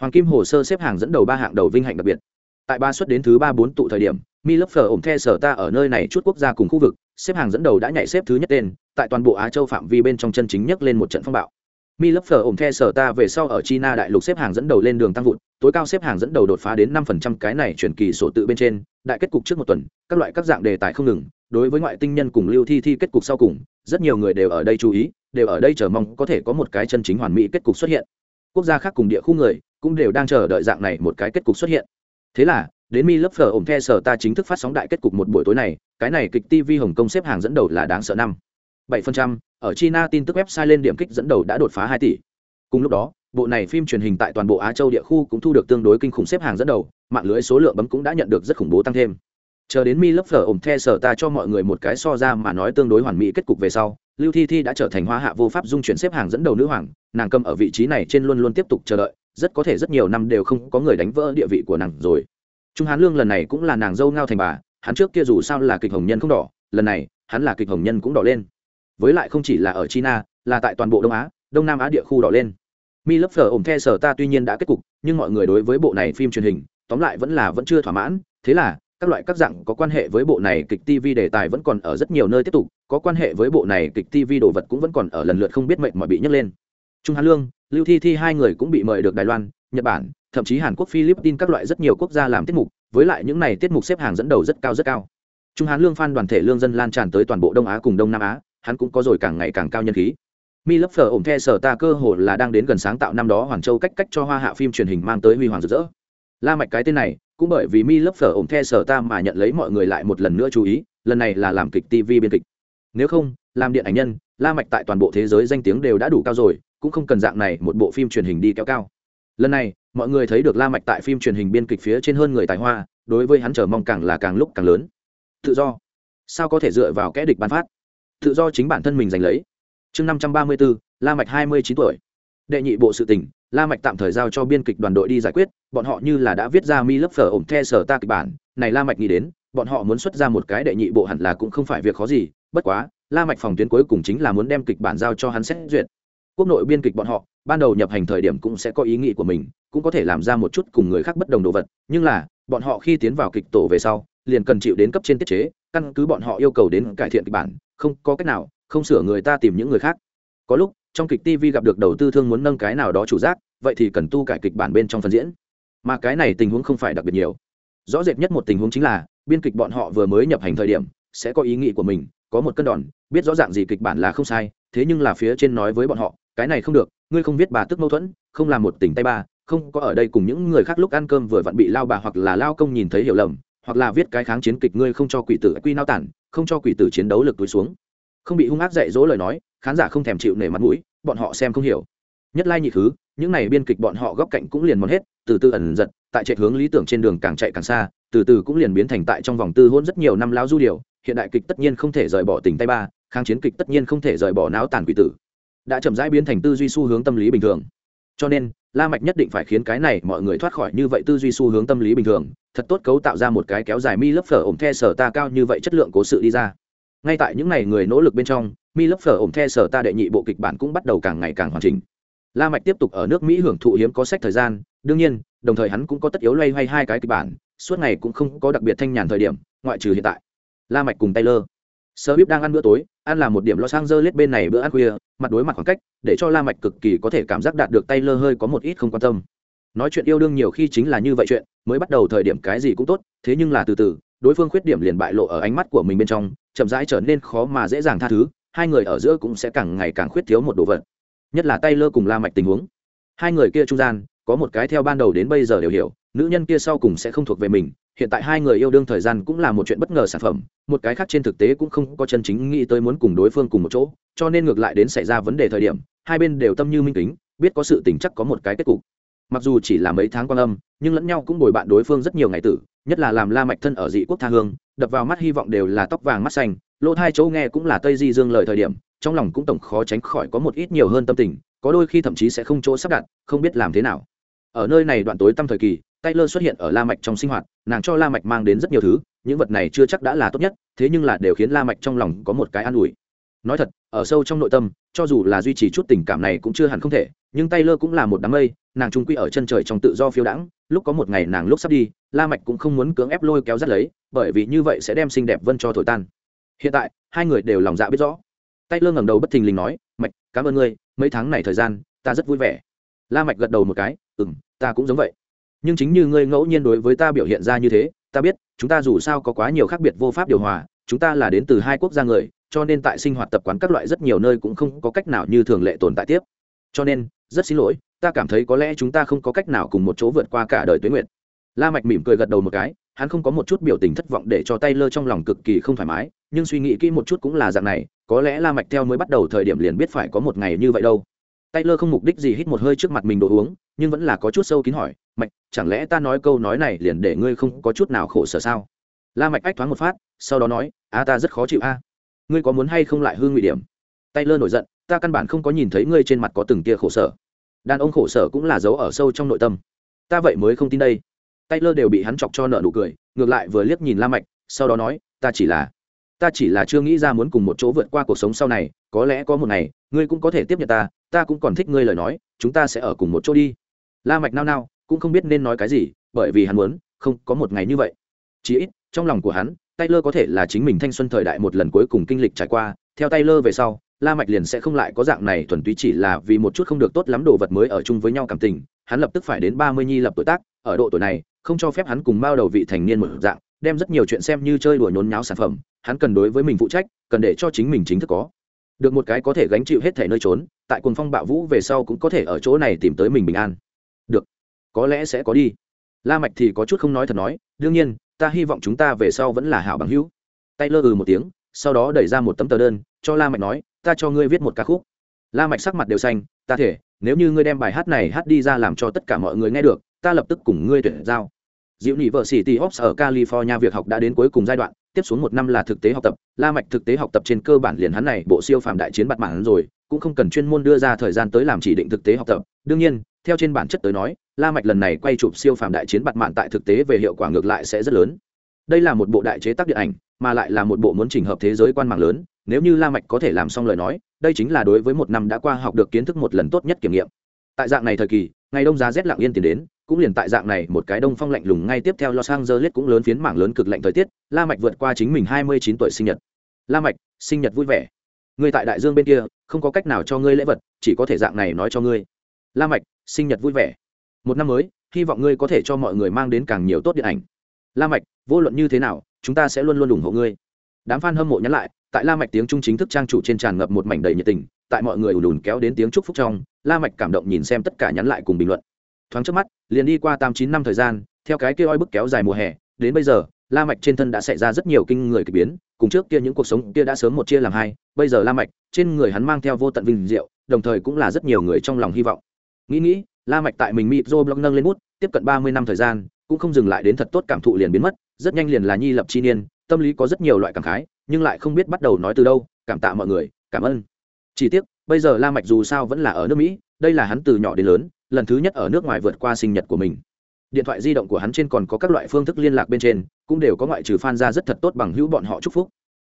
Hoàng kim hồ sơ xếp hàng dẫn đầu ba hạng đầu vinh hạnh đặc biệt. Tại ba suất đến thứ ba bốn tụ thời điểm, mi lớp phở ổm the sở ta ở nơi này chút quốc gia cùng khu vực, xếp hàng dẫn đầu đã nhảy xếp thứ nhất tên, tại toàn bộ á châu phạm vi bên trong chân chính nhất lên một trận phong bạo mi lấp phở ổng the sở ta về sau ở china đại lục xếp hàng dẫn đầu lên đường tăng vụt, tối cao xếp hàng dẫn đầu đột phá đến năm phần trăm cái này chuyển kỳ sổ tự bên trên, đại kết cục trước một tuần, các loại các dạng đề tài không ngừng, đối với ngoại tinh nhân cùng lưu thi thi kết cục sau cùng, rất nhiều người đều ở đây chú ý, đều ở đây chờ mong có thể có một cái chân chính hoàn mỹ kết cục xuất hiện. Quốc gia khác cùng địa khu người cũng đều đang chờ đợi dạng này một cái kết cục xuất hiện. Thế là, đến mi lớp phở ổng the sở ta chính thức phát sóng đại kết cục một buổi tối này, cái này kịch tv hồng kông xếp hàng dẫn đầu là đáng sợ năm. bảy phần trăm ở china tin tức website lên điểm kích dẫn đầu đã đột phá hai tỷ. Cùng lúc đó, bộ này phim truyền hình tại toàn bộ á châu địa khu cũng thu được tương đối kinh khủng xếp hàng dẫn đầu, mạng lưới số lượng bấm cũng đã nhận được rất khủng bố tăng thêm. Chờ đến mi lớp phở ổng the sở ta cho mọi người một cái so ra mà nói tương đối hoàn mỹ kết cục về sau, lưu thi thi đã trở thành hoa hạ vô pháp dung chuyển xếp hàng dẫn đầu nữ hoàng, nàng cầm ở vị trí này trên luôn luôn tiếp tục chờ đợi, rất có thể rất nhiều năm đều không có người đánh vỡ địa vị của nàng rồi. Trung hán lương lần này cũng là nàng dâu ngao thành bà, hắn trước kia dù sao là kịch hồng nhân không đỏ, lần này, hắn là kịch hồng nhân cũng đỏ lên với lại không chỉ là ở china, là tại toàn bộ đông á, đông nam á địa khu đỏ lên. Mi lớp phở ổng the sở ta tuy nhiên đã kết cục, nhưng mọi người đối với bộ này phim truyền hình, tóm lại vẫn là vẫn chưa thỏa mãn. Thế là, các loại các dạng có quan hệ với bộ này kịch tv đề tài vẫn còn ở rất nhiều nơi tiếp tục, có quan hệ với bộ này kịch tv đồ vật cũng vẫn còn ở lần lượt không biết mệnh mà bị nhấc lên. Trung hán lương, lưu thi thi hai người cũng bị mời được đài loan, nhật bản, thậm chí hàn quốc, philippines các loại rất nhiều quốc gia làm tiết mục, với lại những này tiết mục xếp hàng dẫn đầu rất cao rất cao. Trung hán lương phan đoàn thể lương dân lan tràn tới toàn bộ đông á cùng đông nam á hắn cũng có rồi càng ngày càng cao nhân khí. Mi lấp phở ổng the sở ta cơ hồ là đang đến gần sáng tạo năm đó hoàng châu cách cách cho hoa hạ phim truyền hình mang tới huy hoàng rực rỡ. La mạch cái tên này, cũng bởi vì mi lấp phở ổng the sở ta mà nhận lấy mọi người lại một lần nữa chú ý, lần này là làm kịch tv biên kịch. Nếu không, làm điện ảnh nhân, la mạch tại toàn bộ thế giới danh tiếng đều đã đủ cao rồi, cũng không cần dạng này một bộ phim truyền hình đi kéo cao. Lần này, mọi người thấy được la mạch tại phim truyền hình biên kịch phía trên hơn người tài hoa, đối với hắn chờ mong càng là càng lúc càng lớn. Tự do. Sao có thể dựa vào kẻ địch ban phát? Tự do chính bản thân mình giành lấy. Chương năm trăm ba mươi bốn la mạch hai mươi chín tuổi. Đệ nhị bộ sự tình, la mạch tạm thời giao cho biên kịch đoàn đội đi giải quyết, bọn họ như là đã viết ra mi lớp phở ổn the sở ta kịch bản. Này la mạch nghĩ đến, bọn họ muốn xuất ra một cái đệ nhị bộ hẳn là cũng không phải việc khó gì, bất quá, la mạch phòng tuyến cuối cùng chính là muốn đem kịch bản giao cho hắn xét duyệt. Quốc nội biên kịch bọn họ, ban đầu nhập hành thời điểm cũng sẽ có ý nghĩ của mình, cũng có thể làm ra một chút cùng người khác bất đồng đồ vật, nhưng là, bọn họ khi tiến vào kịch tổ về sau, liền cần chịu đến cấp trên tiết chế, căn cứ bọn họ yêu cầu đến cải thiện kịch bản không có cách nào, không sửa người ta tìm những người khác. Có lúc, trong kịch tv gặp được đầu tư thương muốn nâng cái nào đó chủ giác, vậy thì cần tu cải kịch bản bên trong phần diễn. Mà cái này tình huống không phải đặc biệt nhiều. Rõ rệt nhất một tình huống chính là, biên kịch bọn họ vừa mới nhập hành thời điểm, sẽ có ý nghĩ của mình, có một cân đòn, biết rõ ràng gì kịch bản là không sai, thế nhưng là phía trên nói với bọn họ, cái này không được, ngươi không viết bà tức mâu thuẫn, không làm một tình tay ba, không có ở đây cùng những người khác lúc ăn cơm vừa vặn bị lao bà hoặc là lao công nhìn thấy hiểu lầm, hoặc là viết cái kháng chiến kịch ngươi không cho quỷ tử quy nao tản không cho quỷ tử chiến đấu lực túi xuống. Không bị hung ác dạy dỗ lời nói, khán giả không thèm chịu nể mặt mũi, bọn họ xem không hiểu. Nhất lai nhị thứ những này biên kịch bọn họ góc cạnh cũng liền mòn hết, từ từ ẩn giật, tại chạy hướng lý tưởng trên đường càng chạy càng xa, từ từ cũng liền biến thành tại trong vòng tư hôn rất nhiều năm lao du điều, hiện đại kịch tất nhiên không thể rời bỏ tình tay ba, kháng chiến kịch tất nhiên không thể rời bỏ não tàn quỷ tử. Đã chậm rãi biến thành tư duy xu hướng tâm lý bình thường cho nên, la mạch nhất định phải khiến cái này mọi người thoát khỏi như vậy tư duy xu hướng tâm lý bình thường, thật tốt cấu tạo ra một cái kéo dài mi lớp phở ổm the sở ta cao như vậy chất lượng cố sự đi ra. Ngay tại những ngày người nỗ lực bên trong, mi lớp phở ổm the sở ta đệ nhị bộ kịch bản cũng bắt đầu càng ngày càng hoàn chỉnh. La mạch tiếp tục ở nước mỹ hưởng thụ hiếm có sách thời gian, đương nhiên, đồng thời hắn cũng có tất yếu loay hoay hai cái kịch bản, suốt ngày cũng không có đặc biệt thanh nhàn thời điểm, ngoại trừ hiện tại. La mạch cùng taylor sơ bíp đang ăn bữa tối, ăn là một điểm lo sang dơ lết bên này bữa ăn khuya, mặt đối mặt khoảng cách, để cho la mạch cực kỳ có thể cảm giác đạt được tay lơ hơi có một ít không quan tâm. Nói chuyện yêu đương nhiều khi chính là như vậy chuyện, mới bắt đầu thời điểm cái gì cũng tốt, thế nhưng là từ từ, đối phương khuyết điểm liền bại lộ ở ánh mắt của mình bên trong, chậm rãi trở nên khó mà dễ dàng tha thứ, hai người ở giữa cũng sẽ càng ngày càng khuyết thiếu một đồ vật. Nhất là tay lơ cùng la mạch tình huống. Hai người kia trung gian, có một cái theo ban đầu đến bây giờ đều hiểu, nữ nhân kia sau cùng sẽ không thuộc về mình hiện tại hai người yêu đương thời gian cũng là một chuyện bất ngờ sản phẩm, một cái khác trên thực tế cũng không có chân chính nghĩ tới muốn cùng đối phương cùng một chỗ, cho nên ngược lại đến xảy ra vấn đề thời điểm, hai bên đều tâm như minh kính, biết có sự tình chắc có một cái kết cục. Mặc dù chỉ là mấy tháng quan âm, nhưng lẫn nhau cũng bồi bạn đối phương rất nhiều ngày tử, nhất là làm la mạch thân ở dị quốc tha hương, đập vào mắt hy vọng đều là tóc vàng mắt xanh lỗ thai chỗ nghe cũng là tây di dương lời thời điểm, trong lòng cũng tổng khó tránh khỏi có một ít nhiều hơn tâm tình, có đôi khi thậm chí sẽ không chỗ sắp đặt, không biết làm thế nào. Ở nơi này đoạn tối tâm thời kỳ Taylor xuất hiện ở La Mạch trong sinh hoạt, nàng cho La Mạch mang đến rất nhiều thứ, những vật này chưa chắc đã là tốt nhất, thế nhưng là đều khiến La Mạch trong lòng có một cái an ủi. Nói thật, ở sâu trong nội tâm, cho dù là duy trì chút tình cảm này cũng chưa hẳn không thể, nhưng Taylor cũng là một đám mây, nàng trung quy ở chân trời trong tự do phiêu dãng, lúc có một ngày nàng lúc sắp đi, La Mạch cũng không muốn cưỡng ép lôi kéo dắt lấy, bởi vì như vậy sẽ đem xinh đẹp Vân cho thổi tan. Hiện tại, hai người đều lòng dạ biết rõ. Taylor ngẩng đầu bất thình lình nói, "Mạch, cảm ơn ngươi, mấy tháng này thời gian, ta rất vui vẻ." La Mạch gật đầu một cái, "Ừm, ta cũng giống vậy." Nhưng chính như ngươi ngẫu nhiên đối với ta biểu hiện ra như thế, ta biết, chúng ta dù sao có quá nhiều khác biệt vô pháp điều hòa, chúng ta là đến từ hai quốc gia người, cho nên tại sinh hoạt tập quán các loại rất nhiều nơi cũng không có cách nào như thường lệ tồn tại tiếp. Cho nên, rất xin lỗi, ta cảm thấy có lẽ chúng ta không có cách nào cùng một chỗ vượt qua cả đời tuế nguyện. La mạch mỉm cười gật đầu một cái, hắn không có một chút biểu tình thất vọng để cho tay lơ trong lòng cực kỳ không thoải mái, nhưng suy nghĩ kỹ một chút cũng là dạng này, có lẽ la mạch theo mới bắt đầu thời điểm liền biết phải có một ngày như vậy đâu. Tay lơ không mục đích gì hít một hơi trước mặt mình đồ uống, nhưng vẫn là có chút sâu kín hỏi mạch, chẳng lẽ ta nói câu nói này liền để ngươi không có chút nào khổ sở sao? La mạch ách thoáng một phát, sau đó nói, a, ta rất khó chịu, a. Ngươi có muốn hay không lại hương ngụy điểm? Tay lơ nổi giận, ta căn bản không có nhìn thấy ngươi trên mặt có từng tia khổ sở. Đàn ông khổ sở cũng là giấu ở sâu trong nội tâm. Ta vậy mới không tin đây. Tay lơ đều bị hắn chọc cho nợ nụ cười, ngược lại vừa liếc nhìn la mạch, sau đó nói, ta chỉ là, ta chỉ là chưa nghĩ ra muốn cùng một chỗ vượt qua cuộc sống sau này, có lẽ có một ngày, ngươi cũng có thể tiếp nhận ta ta cũng còn thích ngươi lời nói, chúng ta sẽ ở cùng một chỗ đi. La mạch nao nao cũng không biết nên nói cái gì bởi vì hắn muốn không có một ngày như vậy. Chỉ ít trong lòng của hắn Taylor có thể là chính mình thanh xuân thời đại một lần cuối cùng kinh lịch trải qua. Theo Taylor về sau La Mạch liền sẽ không lại có dạng này thuần túy chỉ là vì một chút không được tốt lắm đồ vật mới ở chung với nhau cảm tình, hắn lập tức phải đến 30 nhi lập tuổi tác, ở độ tuổi này, không cho phép hắn cùng bao đầu vị thành niên một dạng, đem rất nhiều chuyện xem như chơi đùa nhốn nháo sản phẩm, hắn cần đối với mình phụ trách, cần để cho chính mình chính thức có. Được một cái có thể gánh chịu hết thể nơi trốn, tại cuồng phong bạo vũ về sau cũng có thể ở chỗ này tìm tới mình bình an. Được, có lẽ sẽ có đi. La Mạch thì có chút không nói thật nói, đương nhiên, ta hy vọng chúng ta về sau vẫn là hảo bằng hữu. Tay lơ ừ một tiếng, sau đó đẩy ra một tấm tờ đơn, cho La Mạch nói, ta cho ngươi viết một ca khúc. La Mạch sắc mặt đều xanh, ta thể, nếu như ngươi đem bài hát này hát đi ra làm cho tất cả mọi người nghe được, ta lập tức cùng ngươi tuyển giao diệu nhị vợ sĩ tỷ ops ở california việc học đã đến cuối cùng giai đoạn tiếp xuống một năm là thực tế học tập la mạch thực tế học tập trên cơ bản liền hắn này bộ siêu phàm đại chiến bạt mạng rồi cũng không cần chuyên môn đưa ra thời gian tới làm chỉ định thực tế học tập. Đương nhiên, theo trên bản chất tới nói, la mạch lần này quay chụp siêu phàm đại chiến bạt mạng tại thực tế về hiệu quả ngược lại sẽ rất lớn. Đây là một bộ đại chế tác điện ảnh, mà lại là một bộ muốn chỉnh hợp thế giới quan mạng lớn. Nếu như la mạch có thể làm xong lời nói, đây chính là đối với một năm đã qua học được kiến thức một lần tốt nhất kiểm nghiệm. Tại dạng này thời kỳ, ngày đông giá rét lặng yên tiến đến, cũng liền tại dạng này một cái đông phong lạnh lùng ngay tiếp theo los angeles cũng lớn phiến mảng lớn cực lạnh thời tiết, la mạch vượt qua chính mình hai mươi chín tuổi sinh nhật. La mạch, sinh nhật vui vẻ ngươi tại đại dương bên kia, không có cách nào cho ngươi lễ vật, chỉ có thể dạng này nói cho ngươi. La mạch, sinh nhật vui vẻ. Một năm mới, hy vọng ngươi có thể cho mọi người mang đến càng nhiều tốt điện ảnh. La mạch, vô luận như thế nào, chúng ta sẽ luôn luôn ủng hộ ngươi. Đám fan hâm mộ nhắn lại, tại la mạch tiếng trung chính thức trang chủ trên tràn ngập một mảnh đầy nhiệt tình, tại mọi người ùn ùn kéo đến tiếng chúc phúc trong, la mạch cảm động nhìn xem tất cả nhắn lại cùng bình luận. Thoáng trước mắt, liền đi qua tám chín năm thời gian, theo cái kia oi bức kéo dài mùa hè, đến bây giờ la mạch trên thân đã xảy ra rất nhiều kinh người kỳ biến, cùng trước kia những cuộc sống kia đã sớm một chia làm hai, bây giờ la mạch trên người hắn mang theo vô tận vinh diệu, đồng thời cũng là rất nhiều người trong lòng hy vọng. Nghĩ nghĩ, la mạch tại mình mịp blog nâng lên bút, tiếp cận ba mươi năm thời gian, cũng không dừng lại đến thật tốt cảm thụ liền biến mất, rất nhanh liền là nhi lập chi niên, tâm lý có rất nhiều loại cảm khái, nhưng lại không biết bắt đầu nói từ đâu, cảm tạ mọi người, cảm ơn. Chỉ tiếc, bây giờ la mạch dù sao vẫn là ở nước mỹ, đây là hắn từ nhỏ đến lớn, lần thứ nhất ở nước ngoài vượt qua sinh nhật của mình điện thoại di động của hắn trên còn có các loại phương thức liên lạc bên trên, cũng đều có ngoại trừ f a n ra rất thật tốt bằng hữu bọn họ chúc phúc.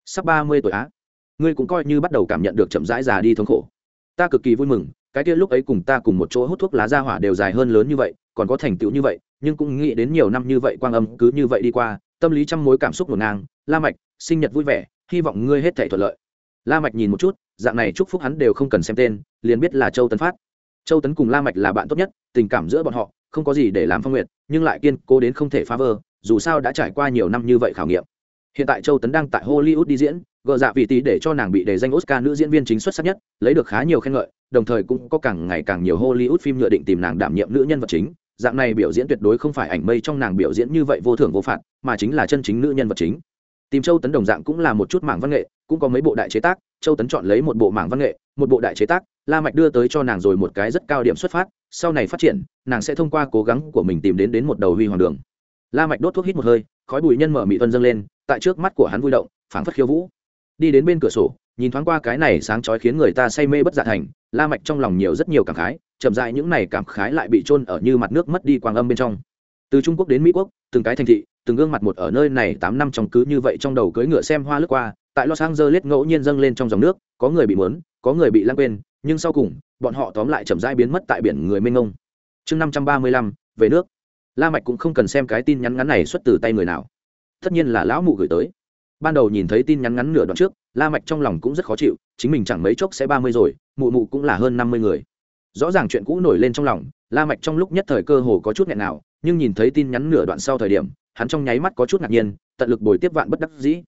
Sắp ba mươi tuổi á. Ngươi cũng coi như bắt đầu cảm nhận được chậm rãi già đi thống khổ. Ta cực kỳ vui mừng, cái kia lúc ấy cùng ta cùng một chỗ hút thuốc lá ra hỏa đều dài hơn lớn như vậy, còn có thành tựu như vậy, nhưng cũng nghĩ đến nhiều năm như vậy quang âm cứ như vậy đi qua, tâm lý trăm mối cảm xúc ngổn ngang. La mạch, sinh nhật vui vẻ, hy vọng ngươi hết thảy thuận lợi. La mạch nhìn một chút, dạng này chúc phúc hắn đều không cần xem tên, liền biết là châu tấn phát. Châu tấn cùng la mạch là bạn tốt nhất, tình cảm giữa bọn họ không có gì để làm phong nguyệt, nhưng lại kiên cố đến không thể phá vỡ, dù sao đã trải qua nhiều năm như vậy khảo nghiệm. Hiện tại châu tấn đang tại hollywood đi diễn, gợ dạ vị tí để cho nàng bị đề danh oscar nữ diễn viên chính xuất sắc nhất, lấy được khá nhiều khen ngợi, đồng thời cũng có càng ngày càng nhiều hollywood phim nhựa định tìm nàng đảm nhiệm nữ nhân vật chính. Dạng này biểu diễn tuyệt đối không phải ảnh mây trong nàng biểu diễn như vậy vô thưởng vô phạt, mà chính là chân chính nữ nhân vật chính. Tìm châu tấn đồng dạng cũng là một chút mảng văn nghệ, cũng có mấy bộ đại chế tác, châu tấn chọn lấy một bộ mảng văn nghệ, một bộ đại chế tác la mạch đưa tới cho nàng rồi một cái rất cao điểm xuất phát sau này phát triển nàng sẽ thông qua cố gắng của mình tìm đến đến một đầu huy hoàng đường. La mạch đốt thuốc hít một hơi khói bụi nhân mở mị tuân dâng lên tại trước mắt của hắn vui động phảng phất khiêu vũ. Đi đến bên cửa sổ nhìn thoáng qua cái này sáng chói khiến người ta say mê bất dạ thành la mạch trong lòng nhiều rất nhiều cảm khái chậm rãi những này cảm khái lại bị trôn ở như mặt nước mất đi quang âm bên trong. Từ trung quốc đến mỹ quốc từng cái thành thị từng gương mặt một ở nơi này tám năm trong cứ như vậy trong đầu cưỡi ngựa xem hoa lướt qua tại los angeles ngẫu nhiên dâng lên trong dòng nước có người bị muốn, có người bị lãng quên nhưng sau cùng, bọn họ tóm lại chậm rãi biến mất tại biển người mênh mông. Chương năm trăm ba mươi lăm, về nước. La mạch cũng không cần xem cái tin nhắn ngắn này xuất từ tay người nào. Tất nhiên là lão mụ gửi tới. Ban đầu nhìn thấy tin nhắn ngắn nửa đoạn trước, la mạch trong lòng cũng rất khó chịu, chính mình chẳng mấy chốc sẽ ba mươi rồi, mụ mụ cũng là hơn năm mươi người. Rõ ràng chuyện cũ nổi lên trong lòng, la mạch trong lúc nhất thời cơ hồ có chút nghẹn nào, nhưng nhìn thấy tin nhắn nửa đoạn sau thời điểm, hắn trong nháy mắt có chút ngạc nhiên, tận lực bồi tiếp vạn bất đắc dĩ.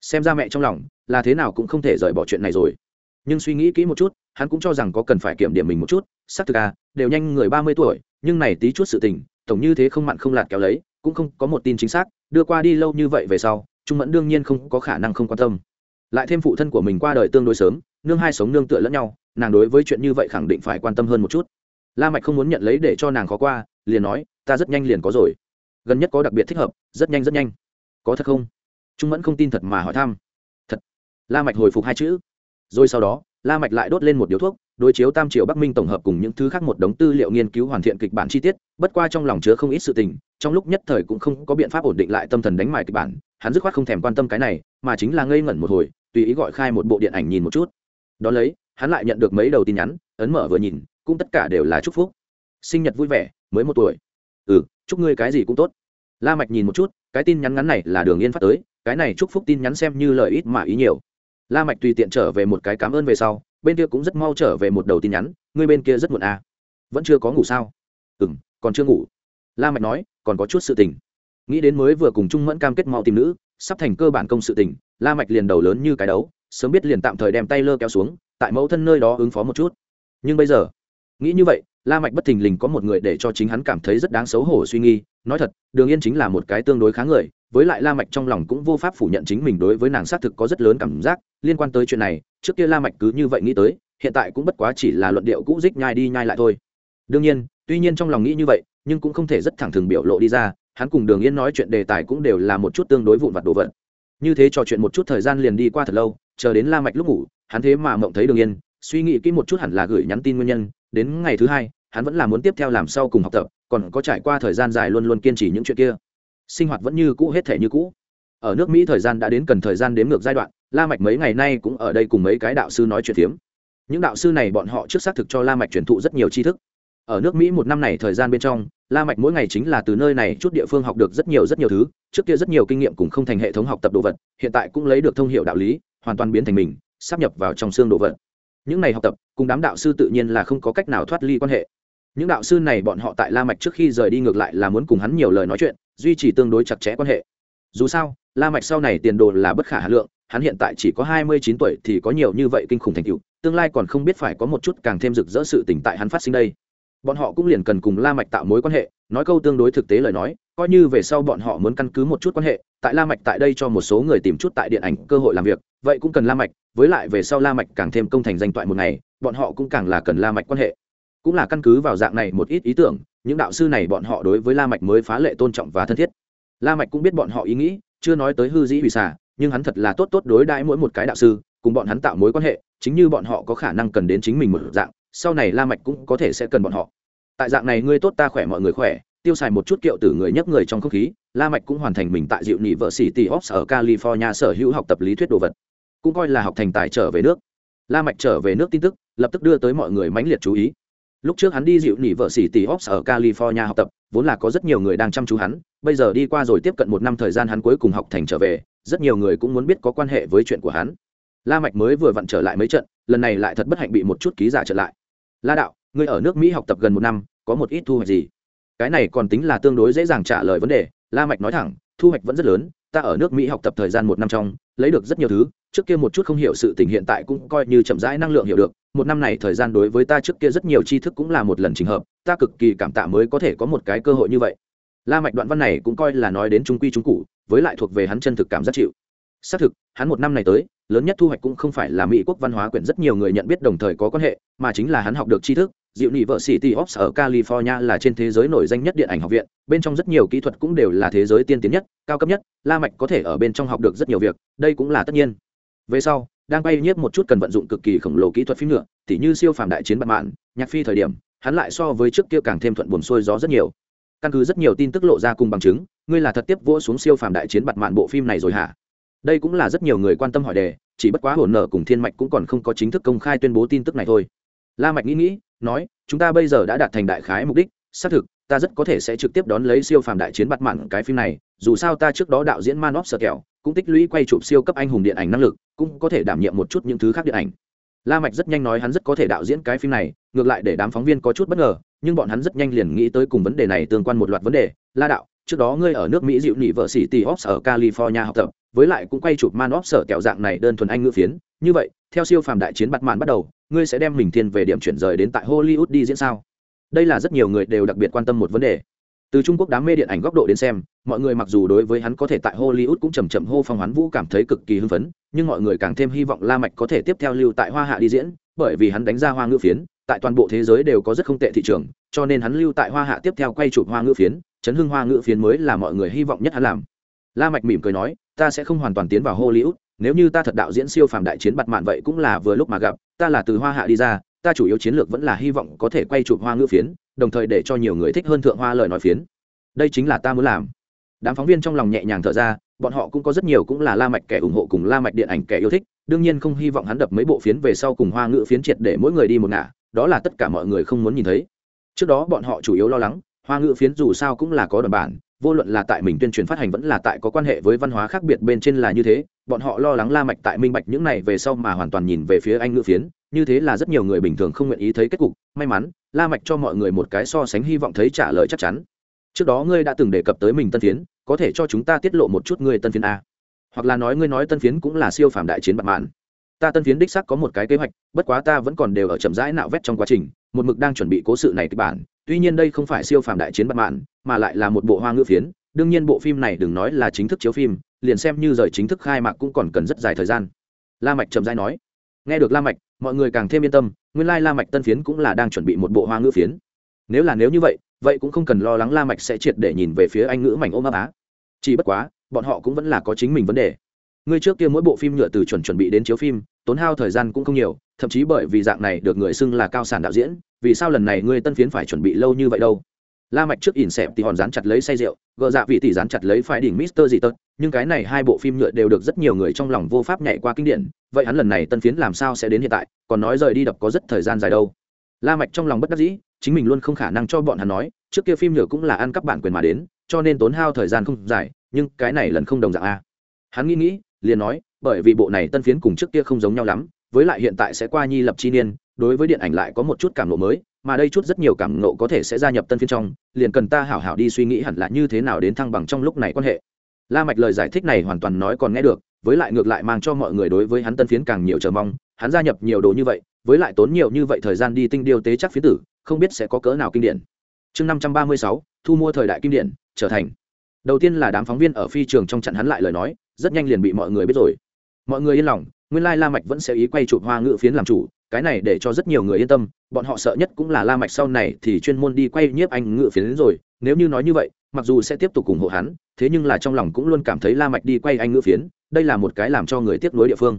Xem ra mẹ trong lòng là thế nào cũng không thể rời bỏ chuyện này rồi. Nhưng suy nghĩ kỹ một chút hắn cũng cho rằng có cần phải kiểm điểm mình một chút, xác thực à đều nhanh người ba mươi tuổi, nhưng này tí chút sự tình, tổng như thế không mặn không lạt kéo lấy, cũng không có một tin chính xác, đưa qua đi lâu như vậy về sau trung mẫn đương nhiên không có khả năng không quan tâm. Lại thêm phụ thân của mình qua đời tương đối sớm, nương hai sống nương tựa lẫn nhau, nàng đối với chuyện như vậy khẳng định phải quan tâm hơn một chút. La mạch không muốn nhận lấy để cho nàng khó qua, liền nói, ta rất nhanh liền có rồi. Gần nhất có đặc biệt thích hợp, rất nhanh rất nhanh. Có thật không? Trung mẫn không tin thật mà hỏi thăm. Thật. La mạch hồi phục hai chữ rồi sau đó, la mạch lại đốt lên một điếu thuốc, đối chiếu tam triệu bắc minh tổng hợp cùng những thứ khác một đống tư liệu nghiên cứu hoàn thiện kịch bản chi tiết, bất qua trong lòng chứa không ít sự tình, trong lúc nhất thời cũng không có biện pháp ổn định lại tâm thần đánh mài kịch bản, hắn dứt khoát không thèm quan tâm cái này, mà chính là ngây ngẩn một hồi, tùy ý gọi khai một bộ điện ảnh nhìn một chút. Đón lấy, hắn lại nhận được mấy đầu tin nhắn, ấn mở vừa nhìn, cũng tất cả đều là chúc phúc. Sinh nhật vui vẻ, mới một tuổi. Ừ chúc ngươi cái gì cũng tốt. La mạch nhìn một chút, cái tin nhắn ngắn này là đường yên phát tới, cái này chúc phúc tin nhắn xem như lời ít mà ý nhiều la mạch tùy tiện trở về một cái cảm ơn về sau, bên kia cũng rất mau trở về một đầu tin nhắn, ngươi bên kia rất muộn à? Vẫn chưa có ngủ sao? Ừm, còn chưa ngủ. La mạch nói, còn có chút sự tình. Nghĩ đến mới vừa cùng trung mẫn cam kết mau tìm nữ, sắp thành cơ bản công sự tình, la mạch liền đầu lớn như cái đấu, sớm biết liền tạm thời đem tay lơ kéo xuống, tại mẫu thân nơi đó ứng phó một chút. Nhưng bây giờ nghĩ như vậy, la mạch bất thình lình có một người để cho chính hắn cảm thấy rất đáng xấu hổ suy nghi nói thật, đường yên chính là một cái tương đối khá người, với lại la mạch trong lòng cũng vô pháp phủ nhận chính mình đối với nàng xác thực có rất lớn cảm giác, liên quan tới chuyện này, trước kia la mạch cứ như vậy nghĩ tới, hiện tại cũng bất quá chỉ là luận điệu cũ dích nhai đi nhai lại thôi. Đương nhiên, tuy nhiên trong lòng nghĩ như vậy, nhưng cũng không thể rất thẳng thừng biểu lộ đi ra, hắn cùng đường yên nói chuyện đề tài cũng đều là một chút tương đối vụn vặt đồ vật. Như thế trò chuyện một chút thời gian liền đi qua thật lâu, chờ đến la mạch lúc ngủ, hắn thế mà mộng thấy đường yên, suy nghĩ kỹ một chút hẳn là gửi nhắn tin nguyên nhân đến ngày thứ hai hắn vẫn là muốn tiếp theo làm sau cùng học tập còn có trải qua thời gian dài luôn luôn kiên trì những chuyện kia. Sinh hoạt vẫn như cũ hết thể như cũ. Ở nước mỹ thời gian đã đến cần thời gian đếm ngược giai đoạn la mạch mấy ngày nay cũng ở đây cùng mấy cái đạo sư nói chuyện tiếm, những đạo sư này bọn họ trước xác thực cho la mạch truyền thụ rất nhiều tri thức. Ở nước mỹ một năm này thời gian bên trong la mạch mỗi ngày chính là từ nơi này chút địa phương học được rất nhiều rất nhiều thứ trước kia rất nhiều kinh nghiệm cũng không thành hệ thống học tập đồ vật hiện tại cũng lấy được thông hiệu đạo lý hoàn toàn biến thành mình sắp nhập vào trong xương đồ vật những này học tập, cùng đám đạo sư tự nhiên là không có cách nào thoát ly quan hệ. Những đạo sư này bọn họ tại la mạch trước khi rời đi ngược lại là muốn cùng hắn nhiều lời nói chuyện, duy trì tương đối chặt chẽ quan hệ. Dù sao, la mạch sau này tiền đồ là bất khả hà lượng, hắn hiện tại chỉ có hai mươi chín tuổi thì có nhiều như vậy kinh khủng thành tựu, tương lai còn không biết phải có một chút càng thêm rực rỡ sự tỉnh tại hắn phát sinh đây bọn họ cũng liền cần cùng la mạch tạo mối quan hệ, nói câu tương đối thực tế lời nói, coi như về sau bọn họ muốn căn cứ một chút quan hệ, tại la mạch tại đây cho một số người tìm chút tại điện ảnh cơ hội làm việc, vậy cũng cần la mạch, với lại về sau la mạch càng thêm công thành danh toại một ngày, bọn họ cũng càng là cần la mạch quan hệ. Cũng là căn cứ vào dạng này một ít ý tưởng, những đạo sư này bọn họ đối với la mạch mới phá lệ tôn trọng và thân thiết. La mạch cũng biết bọn họ ý nghĩ, chưa nói tới hư dĩ hủy xả, nhưng hắn thật là tốt tốt đối đãi mỗi một cái đạo sư, cùng bọn hắn tạo mối quan hệ, chính như bọn họ có khả năng cần đến chính mình một dạng, sau này la mạch cũng có thể sẽ cần bọn họ tại dạng này ngươi tốt ta khỏe mọi người khỏe, tiêu xài một chút kiệu tử người nhấc người trong không khí, la mạch cũng hoàn thành mình tại dịu nhị vợ sĩ tỷ ops ở california sở hữu học tập lý thuyết đồ vật. Cũng coi là học thành tài trở về nước. La mạch trở về nước tin tức, lập tức đưa tới mọi người mãnh liệt chú ý. Lúc trước hắn đi dịu nhị vợ sĩ tỷ ops ở california học tập, vốn là có rất nhiều người đang chăm chú hắn, bây giờ đi qua rồi tiếp cận một năm thời gian hắn cuối cùng học thành trở về, rất nhiều người cũng muốn biết có quan hệ với chuyện của hắn. La mạch mới vừa vặn trở lại mấy trận, lần này lại thật bất hạnh bị một chút ký giả trở lại. La đạo ngươi ở nước mỹ học tập gần một năm, có một ít thu hoạch gì? Cái này còn tính là tương đối dễ dàng trả lời vấn đề, la mạch nói thẳng, thu hoạch vẫn rất lớn, ta ở nước mỹ học tập thời gian một năm trong, lấy được rất nhiều thứ, trước kia một chút không hiểu sự tình hiện tại cũng coi như chậm rãi năng lượng hiểu được, một năm này thời gian đối với ta trước kia rất nhiều tri thức cũng là một lần trình hợp, ta cực kỳ cảm tạ mới có thể có một cái cơ hội như vậy. La mạch đoạn văn này cũng coi là nói đến trung quy trung cụ với lại thuộc về hắn chân thực cảm giác chịu. Xác thực, hắn một năm này tới, lớn nhất thu hoạch cũng không phải là mỹ quốc văn hóa quyển rất nhiều người nhận biết đồng thời có quan hệ, mà chính là hắn học được tri thức Diệu nỉ vợ City Ops ở California là trên thế giới nổi danh nhất điện ảnh học viện, bên trong rất nhiều kỹ thuật cũng đều là thế giới tiên tiến nhất, cao cấp nhất, La Mạch có thể ở bên trong học được rất nhiều việc, đây cũng là tất nhiên. Về sau, đang bay nhiếp một chút cần vận dụng cực kỳ khổng lồ kỹ thuật phim nữa, tỉ như siêu phàm đại chiến bạt mạn, nhạc phi thời điểm, hắn lại so với trước kia càng thêm thuận buồm xuôi gió rất nhiều. Căn cứ rất nhiều tin tức lộ ra cùng bằng chứng, ngươi là thật tiếp vỗ xuống siêu phàm đại chiến bạt mạn bộ phim này rồi hả? Đây cũng là rất nhiều người quan tâm hỏi đề, chỉ bất quá hồn nợ cùng Thiên Mạch cũng còn không có chính thức công khai tuyên bố tin tức này thôi. La Mạch nghĩ nghĩ, nói chúng ta bây giờ đã đạt thành đại khái mục đích xác thực ta rất có thể sẽ trực tiếp đón lấy siêu phàm đại chiến bắt mặn cái phim này dù sao ta trước đó đạo diễn man of sợ kẹo cũng tích lũy quay chụp siêu cấp anh hùng điện ảnh năng lực cũng có thể đảm nhiệm một chút những thứ khác điện ảnh. La mạch rất nhanh nói hắn rất có thể đạo diễn cái phim này ngược lại để đám phóng viên có chút bất ngờ nhưng bọn hắn rất nhanh liền nghĩ tới cùng vấn đề này tương quan một loạt vấn đề. La đạo trước đó ngươi ở nước mỹ dịu nỉ vợ sĩ tỷ ops ở california học tập với lại cũng quay chụp man óp sở kẹo dạng này đơn thuần anh ngữ phiến. Như vậy, theo siêu phàm đại chiến bắt màn bắt đầu, ngươi sẽ đem mình thiên về điểm chuyển rời đến tại hollywood đi diễn sao? Đây là rất nhiều người đều đặc biệt quan tâm một vấn đề. Từ trung quốc đám mê điện ảnh góc độ đến xem, mọi người mặc dù đối với hắn có thể tại hollywood cũng chầm chậm hô phong hoán vũ cảm thấy cực kỳ hưng phấn, nhưng mọi người càng thêm hy vọng la mạch có thể tiếp theo lưu tại hoa hạ đi diễn, bởi vì hắn đánh ra hoa ngữ phiến, tại toàn bộ thế giới đều có rất không tệ thị trường, cho nên hắn lưu tại hoa hạ tiếp theo quay chụp hoa ngữ phiến, chấn hưng hoa ngữ phiến mới là mọi người hy vọng nhất hắn làm la mạch mỉm cười nói, ta sẽ không hoàn toàn tiến vào hollywood, nếu như ta thật đạo diễn siêu phàm đại chiến bặt mạn vậy cũng là vừa lúc mà gặp, ta là từ hoa hạ đi ra, ta chủ yếu chiến lược vẫn là hy vọng có thể quay chụp hoa ngữ phiến, đồng thời để cho nhiều người thích hơn thượng hoa lời nói phiến. Đây chính là ta muốn làm. Đám phóng viên trong lòng nhẹ nhàng thở ra, bọn họ cũng có rất nhiều cũng là la mạch kẻ ủng hộ cùng la mạch điện ảnh kẻ yêu thích, đương nhiên không hy vọng hắn đập mấy bộ phiến về sau cùng hoa ngữ phiến triệt để mỗi người đi một ngả, đó là tất cả mọi người không muốn nhìn thấy. Trước đó bọn họ chủ yếu lo lắng, hoa ngữ phiến dù sao cũng là có đoàn bản vô luận là tại mình tuyên truyền phát hành vẫn là tại có quan hệ với văn hóa khác biệt bên trên là như thế, bọn họ lo lắng la mạch tại minh bạch những này về sau mà hoàn toàn nhìn về phía anh ngữ phiến, như thế là rất nhiều người bình thường không nguyện ý thấy kết cục. May mắn, la mạch cho mọi người một cái so sánh hy vọng thấy trả lời chắc chắn. Trước đó ngươi đã từng đề cập tới mình tân phiến, có thể cho chúng ta tiết lộ một chút ngươi tân phiến a. Hoặc là nói ngươi nói tân phiến cũng là siêu phàm đại chiến bạc mạn. Ta tân phiến đích xác có một cái kế hoạch, bất quá ta vẫn còn đều ở chậm rãi nạo vét trong quá trình, một mực đang chuẩn bị cố sự này kịch bản tuy nhiên đây không phải siêu phàm đại chiến bạc mạn mà lại là một bộ hoa ngữ phiến. Đương nhiên bộ phim này đừng nói là chính thức chiếu phim, liền xem như rời chính thức khai mạc cũng còn cần rất dài thời gian. La mạch trầm rãi nói. Nghe được la mạch, mọi người càng thêm yên tâm, nguyên lai la mạch tân phiến cũng là đang chuẩn bị một bộ hoa ngữ phiến. Nếu là nếu như vậy vậy cũng không cần lo lắng la mạch sẽ triệt để nhìn về phía anh ngữ mảnh ôm ấp á. Chỉ bất quá, bọn họ cũng vẫn là có chính mình vấn đề ngươi trước kia mỗi bộ phim nhựa từ chuẩn chuẩn bị đến chiếu phim, tốn hao thời gian cũng không nhiều, thậm chí bởi vì dạng này được người xưng là cao sản đạo diễn, vì sao lần này ngươi tân phiến phải chuẩn bị lâu như vậy đâu? La mạch trước ỉn xẹp thì hòn dán chặt lấy say rượu, gờ dạ vị tỷ dán chặt lấy phải đỉnh mister gì tật, nhưng cái này hai bộ phim nhựa đều được rất nhiều người trong lòng vô pháp nhảy qua kinh điển, vậy hắn lần này tân phiến làm sao sẽ đến hiện tại, còn nói rời đi đập có rất thời gian dài đâu. La mạch trong lòng bất đắc dĩ, chính mình luôn không khả năng cho bọn hắn nói, trước kia phim nhựa cũng là ăn cắp bản quyền mà đến, cho nên tốn hao thời gian không dài, nhưng cái này lần không đồng dạng a hắn nghĩ nghĩ liền nói, bởi vì bộ này tân phiến cùng trước kia không giống nhau lắm, với lại hiện tại sẽ qua nhi lập chi niên, đối với điện ảnh lại có một chút cảm nộ mới, mà đây chút rất nhiều cảm nộ có thể sẽ gia nhập tân phiên trong, liền cần ta hảo hảo đi suy nghĩ hẳn là như thế nào đến thăng bằng trong lúc này quan hệ. La mạch lời giải thích này hoàn toàn nói còn nghe được, với lại ngược lại mang cho mọi người đối với hắn tân phiến càng nhiều chờ mong, hắn gia nhập nhiều đồ như vậy, với lại tốn nhiều như vậy thời gian đi tinh điều tế chắc phiến tử, không biết sẽ có cỡ nào kinh điển. Chương năm trăm ba mươi sáu, thu mua thời đại kinh điển trở thành. Đầu tiên là đám phóng viên ở phi trường trong trận hắn lại lời nói rất nhanh liền bị mọi người biết rồi. Mọi người yên lòng, nguyên lai la mạch vẫn sẽ ý quay chụp hoa ngữ phiến làm chủ, cái này để cho rất nhiều người yên tâm, bọn họ sợ nhất cũng là la mạch sau này thì chuyên môn đi quay nhiếp anh ngữ phiến đến rồi, nếu như nói như vậy, mặc dù sẽ tiếp tục ủng hộ hắn, thế nhưng là trong lòng cũng luôn cảm thấy la mạch đi quay anh ngữ phiến, đây là một cái làm cho người tiếc nuối địa phương.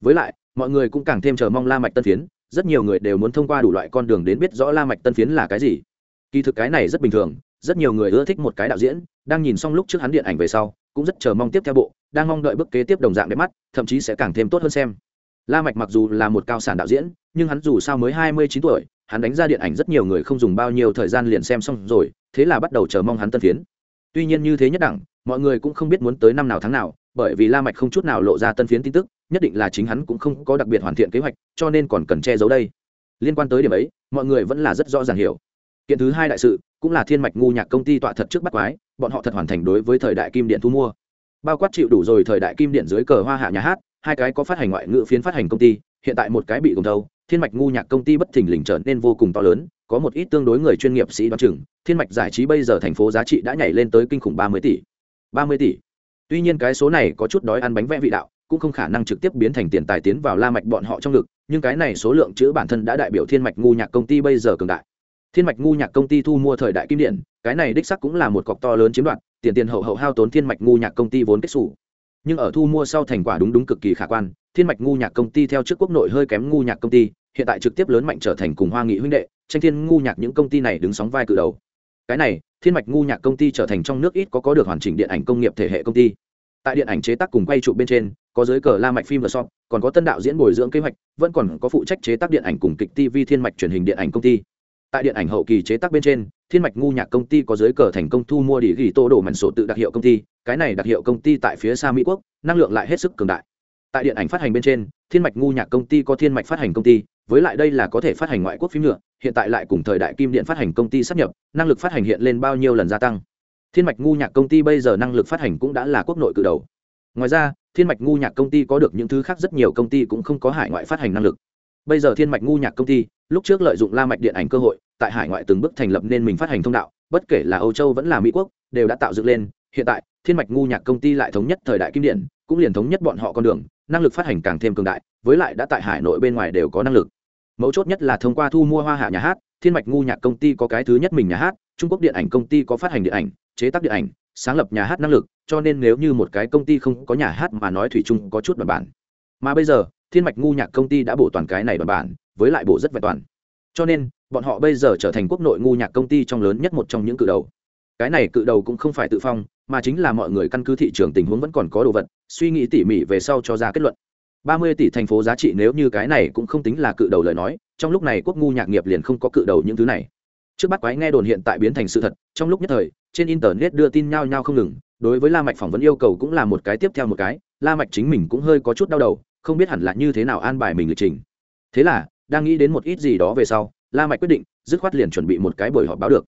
Với lại, mọi người cũng càng thêm chờ mong la mạch tân phiến, rất nhiều người đều muốn thông qua đủ loại con đường đến biết rõ la mạch tân phiến là cái gì. Kỳ thực cái này rất bình thường, rất nhiều người ưa thích một cái đạo diễn, đang nhìn xong lúc trước hắn điện ảnh về sau cũng rất chờ mong tiếp theo bộ, đang mong đợi bước kế tiếp đồng dạng đẹp mắt, thậm chí sẽ càng thêm tốt hơn xem. La mạch mặc dù là một cao sản đạo diễn, nhưng hắn dù sao mới hai mươi chín tuổi, hắn đánh ra điện ảnh rất nhiều người không dùng bao nhiêu thời gian liền xem xong rồi, thế là bắt đầu chờ mong hắn tân phiến tuy nhiên như thế nhất đẳng, mọi người cũng không biết muốn tới năm nào tháng nào, bởi vì la mạch không chút nào lộ ra tân phiến tin tức, nhất định là chính hắn cũng không có đặc biệt hoàn thiện kế hoạch, cho nên còn cần che giấu đây. Liên quan tới điểm ấy, mọi người vẫn là rất rõ ràng hiểu. Kiện thứ hai đại sự, cũng là thiên mạch ngu nhạc công ty tọa thật trước bắt quái bọn họ thật hoàn thành đối với thời đại kim điện thu mua. Bao quát chịu đủ rồi thời đại kim điện dưới cờ hoa hạ nhà hát, hai cái có phát hành ngoại ngữ phiến phát hành công ty, hiện tại một cái bị gồng thâu thiên mạch ngu nhạc công ty bất thình lình trở nên vô cùng to lớn, có một ít tương đối người chuyên nghiệp sĩ đoán chừng, thiên mạch giải trí bây giờ thành phố giá trị đã nhảy lên tới kinh khủng ba mươi tỷ. Ba mươi tỷ. Tuy nhiên cái số này có chút đói ăn bánh vẽ vị đạo, cũng không khả năng trực tiếp biến thành tiền tài tiến vào la mạch bọn họ trong ngực, nhưng cái này số lượng chữ bản thân đã đại biểu thiên mạch ngu nhạc công ty bây giờ cường đại thiên mạch ngu nhạc công ty thu mua thời đại kim điện, cái này đích sắc cũng là một cọc to lớn chiếm đoạt, tiền tiền hậu hậu hao tốn thiên mạch ngu nhạc công ty vốn kết xù. Nhưng ở thu mua sau thành quả đúng đúng cực kỳ khả quan, thiên mạch ngu nhạc công ty theo trước quốc nội hơi kém ngu nhạc công ty, hiện tại trực tiếp lớn mạnh trở thành cùng hoa nghị huynh đệ, tranh thiên ngu nhạc những công ty này đứng sóng vai cự đầu. Cái này, thiên mạch ngu nhạc công ty trở thành trong nước ít có có được hoàn chỉnh điện ảnh công nghiệp thể hệ công ty. Tại điện ảnh chế tác cùng quay trụ bên trên, có giới cờ la mạch phim và shop, còn có tân đạo diễn bồi dưỡng kế hoạch, vẫn còn có phụ trách chế tác điện ảnh cùng kịch tv thiên mạch truyền hình điện ảnh công ty tại điện ảnh hậu kỳ chế tác bên trên, thiên mạch ngu nhạc công ty có giới cờ thành công thu mua đi ghi tô đổ mảnh sổ tự đặc hiệu công ty, cái này đặc hiệu công ty tại phía xa mỹ quốc, năng lượng lại hết sức cường đại. Tại điện ảnh phát hành bên trên, thiên mạch ngu nhạc công ty có thiên mạch phát hành công ty, với lại đây là có thể phát hành ngoại quốc phim nhựa hiện tại lại cùng thời đại kim điện phát hành công ty sắp nhập, năng lực phát hành hiện lên bao nhiêu lần gia tăng. Thiên mạch ngu nhạc công ty bây giờ năng lực phát hành cũng đã là quốc nội cự đầu. Ngoài ra, thiên mạch ngu nhạc công ty có được những thứ khác rất nhiều công ty cũng không có hải ngoại phát hành năng lực. Bây giờ thiên mạch ngu nhạc công ty, lúc trước lợi dụng la mạch điện ảnh cơ hội tại hải ngoại từng bước thành lập nên mình phát hành thông đạo, bất kể là âu châu vẫn là mỹ quốc, đều đã tạo dựng lên. Hiện tại, thiên mạch ngu nhạc công ty lại thống nhất thời đại kim điện, cũng liền thống nhất bọn họ con đường, năng lực phát hành càng thêm cường đại, với lại đã tại hải nội bên ngoài đều có năng lực. Mấu chốt nhất là thông qua thu mua hoa hạ nhà hát, thiên mạch ngu nhạc công ty có cái thứ nhất mình nhà hát, trung quốc điện ảnh công ty có phát hành điện ảnh, chế tác điện ảnh, sáng lập nhà hát năng lực, cho nên nếu như một cái công ty không có nhà hát mà nói thủy chung có chút bản bản. Mà bây giờ, thiên mạch ngu nhạc công ty đã bổ toàn cái này bản bản, với lại bổ rất vẹn toàn. Cho nên bọn họ bây giờ trở thành quốc nội ngu nhạc công ty trong lớn nhất một trong những cự đầu. Cái này cự đầu cũng không phải tự phong, mà chính là mọi người căn cứ thị trường tình huống vẫn còn có đồ vật, suy nghĩ tỉ mỉ về sau cho ra kết luận. Ba mươi tỷ thành phố giá trị nếu như cái này cũng không tính là cự đầu lời nói, trong lúc này quốc ngu nhạc nghiệp liền không có cự đầu những thứ này. Trước bắt quái nghe đồn hiện tại biến thành sự thật, trong lúc nhất thời, trên internet đưa tin nhao nhao không ngừng, đối với la mạch phỏng vấn yêu cầu cũng là một cái tiếp theo một cái, la mạch chính mình cũng hơi có chút đau đầu, không biết hẳn là như thế nào an bài mình lịch trình. Thế là, đang nghĩ đến một ít gì đó về sau la mạch quyết định, dứt khoát liền chuẩn bị một cái buổi họp báo được.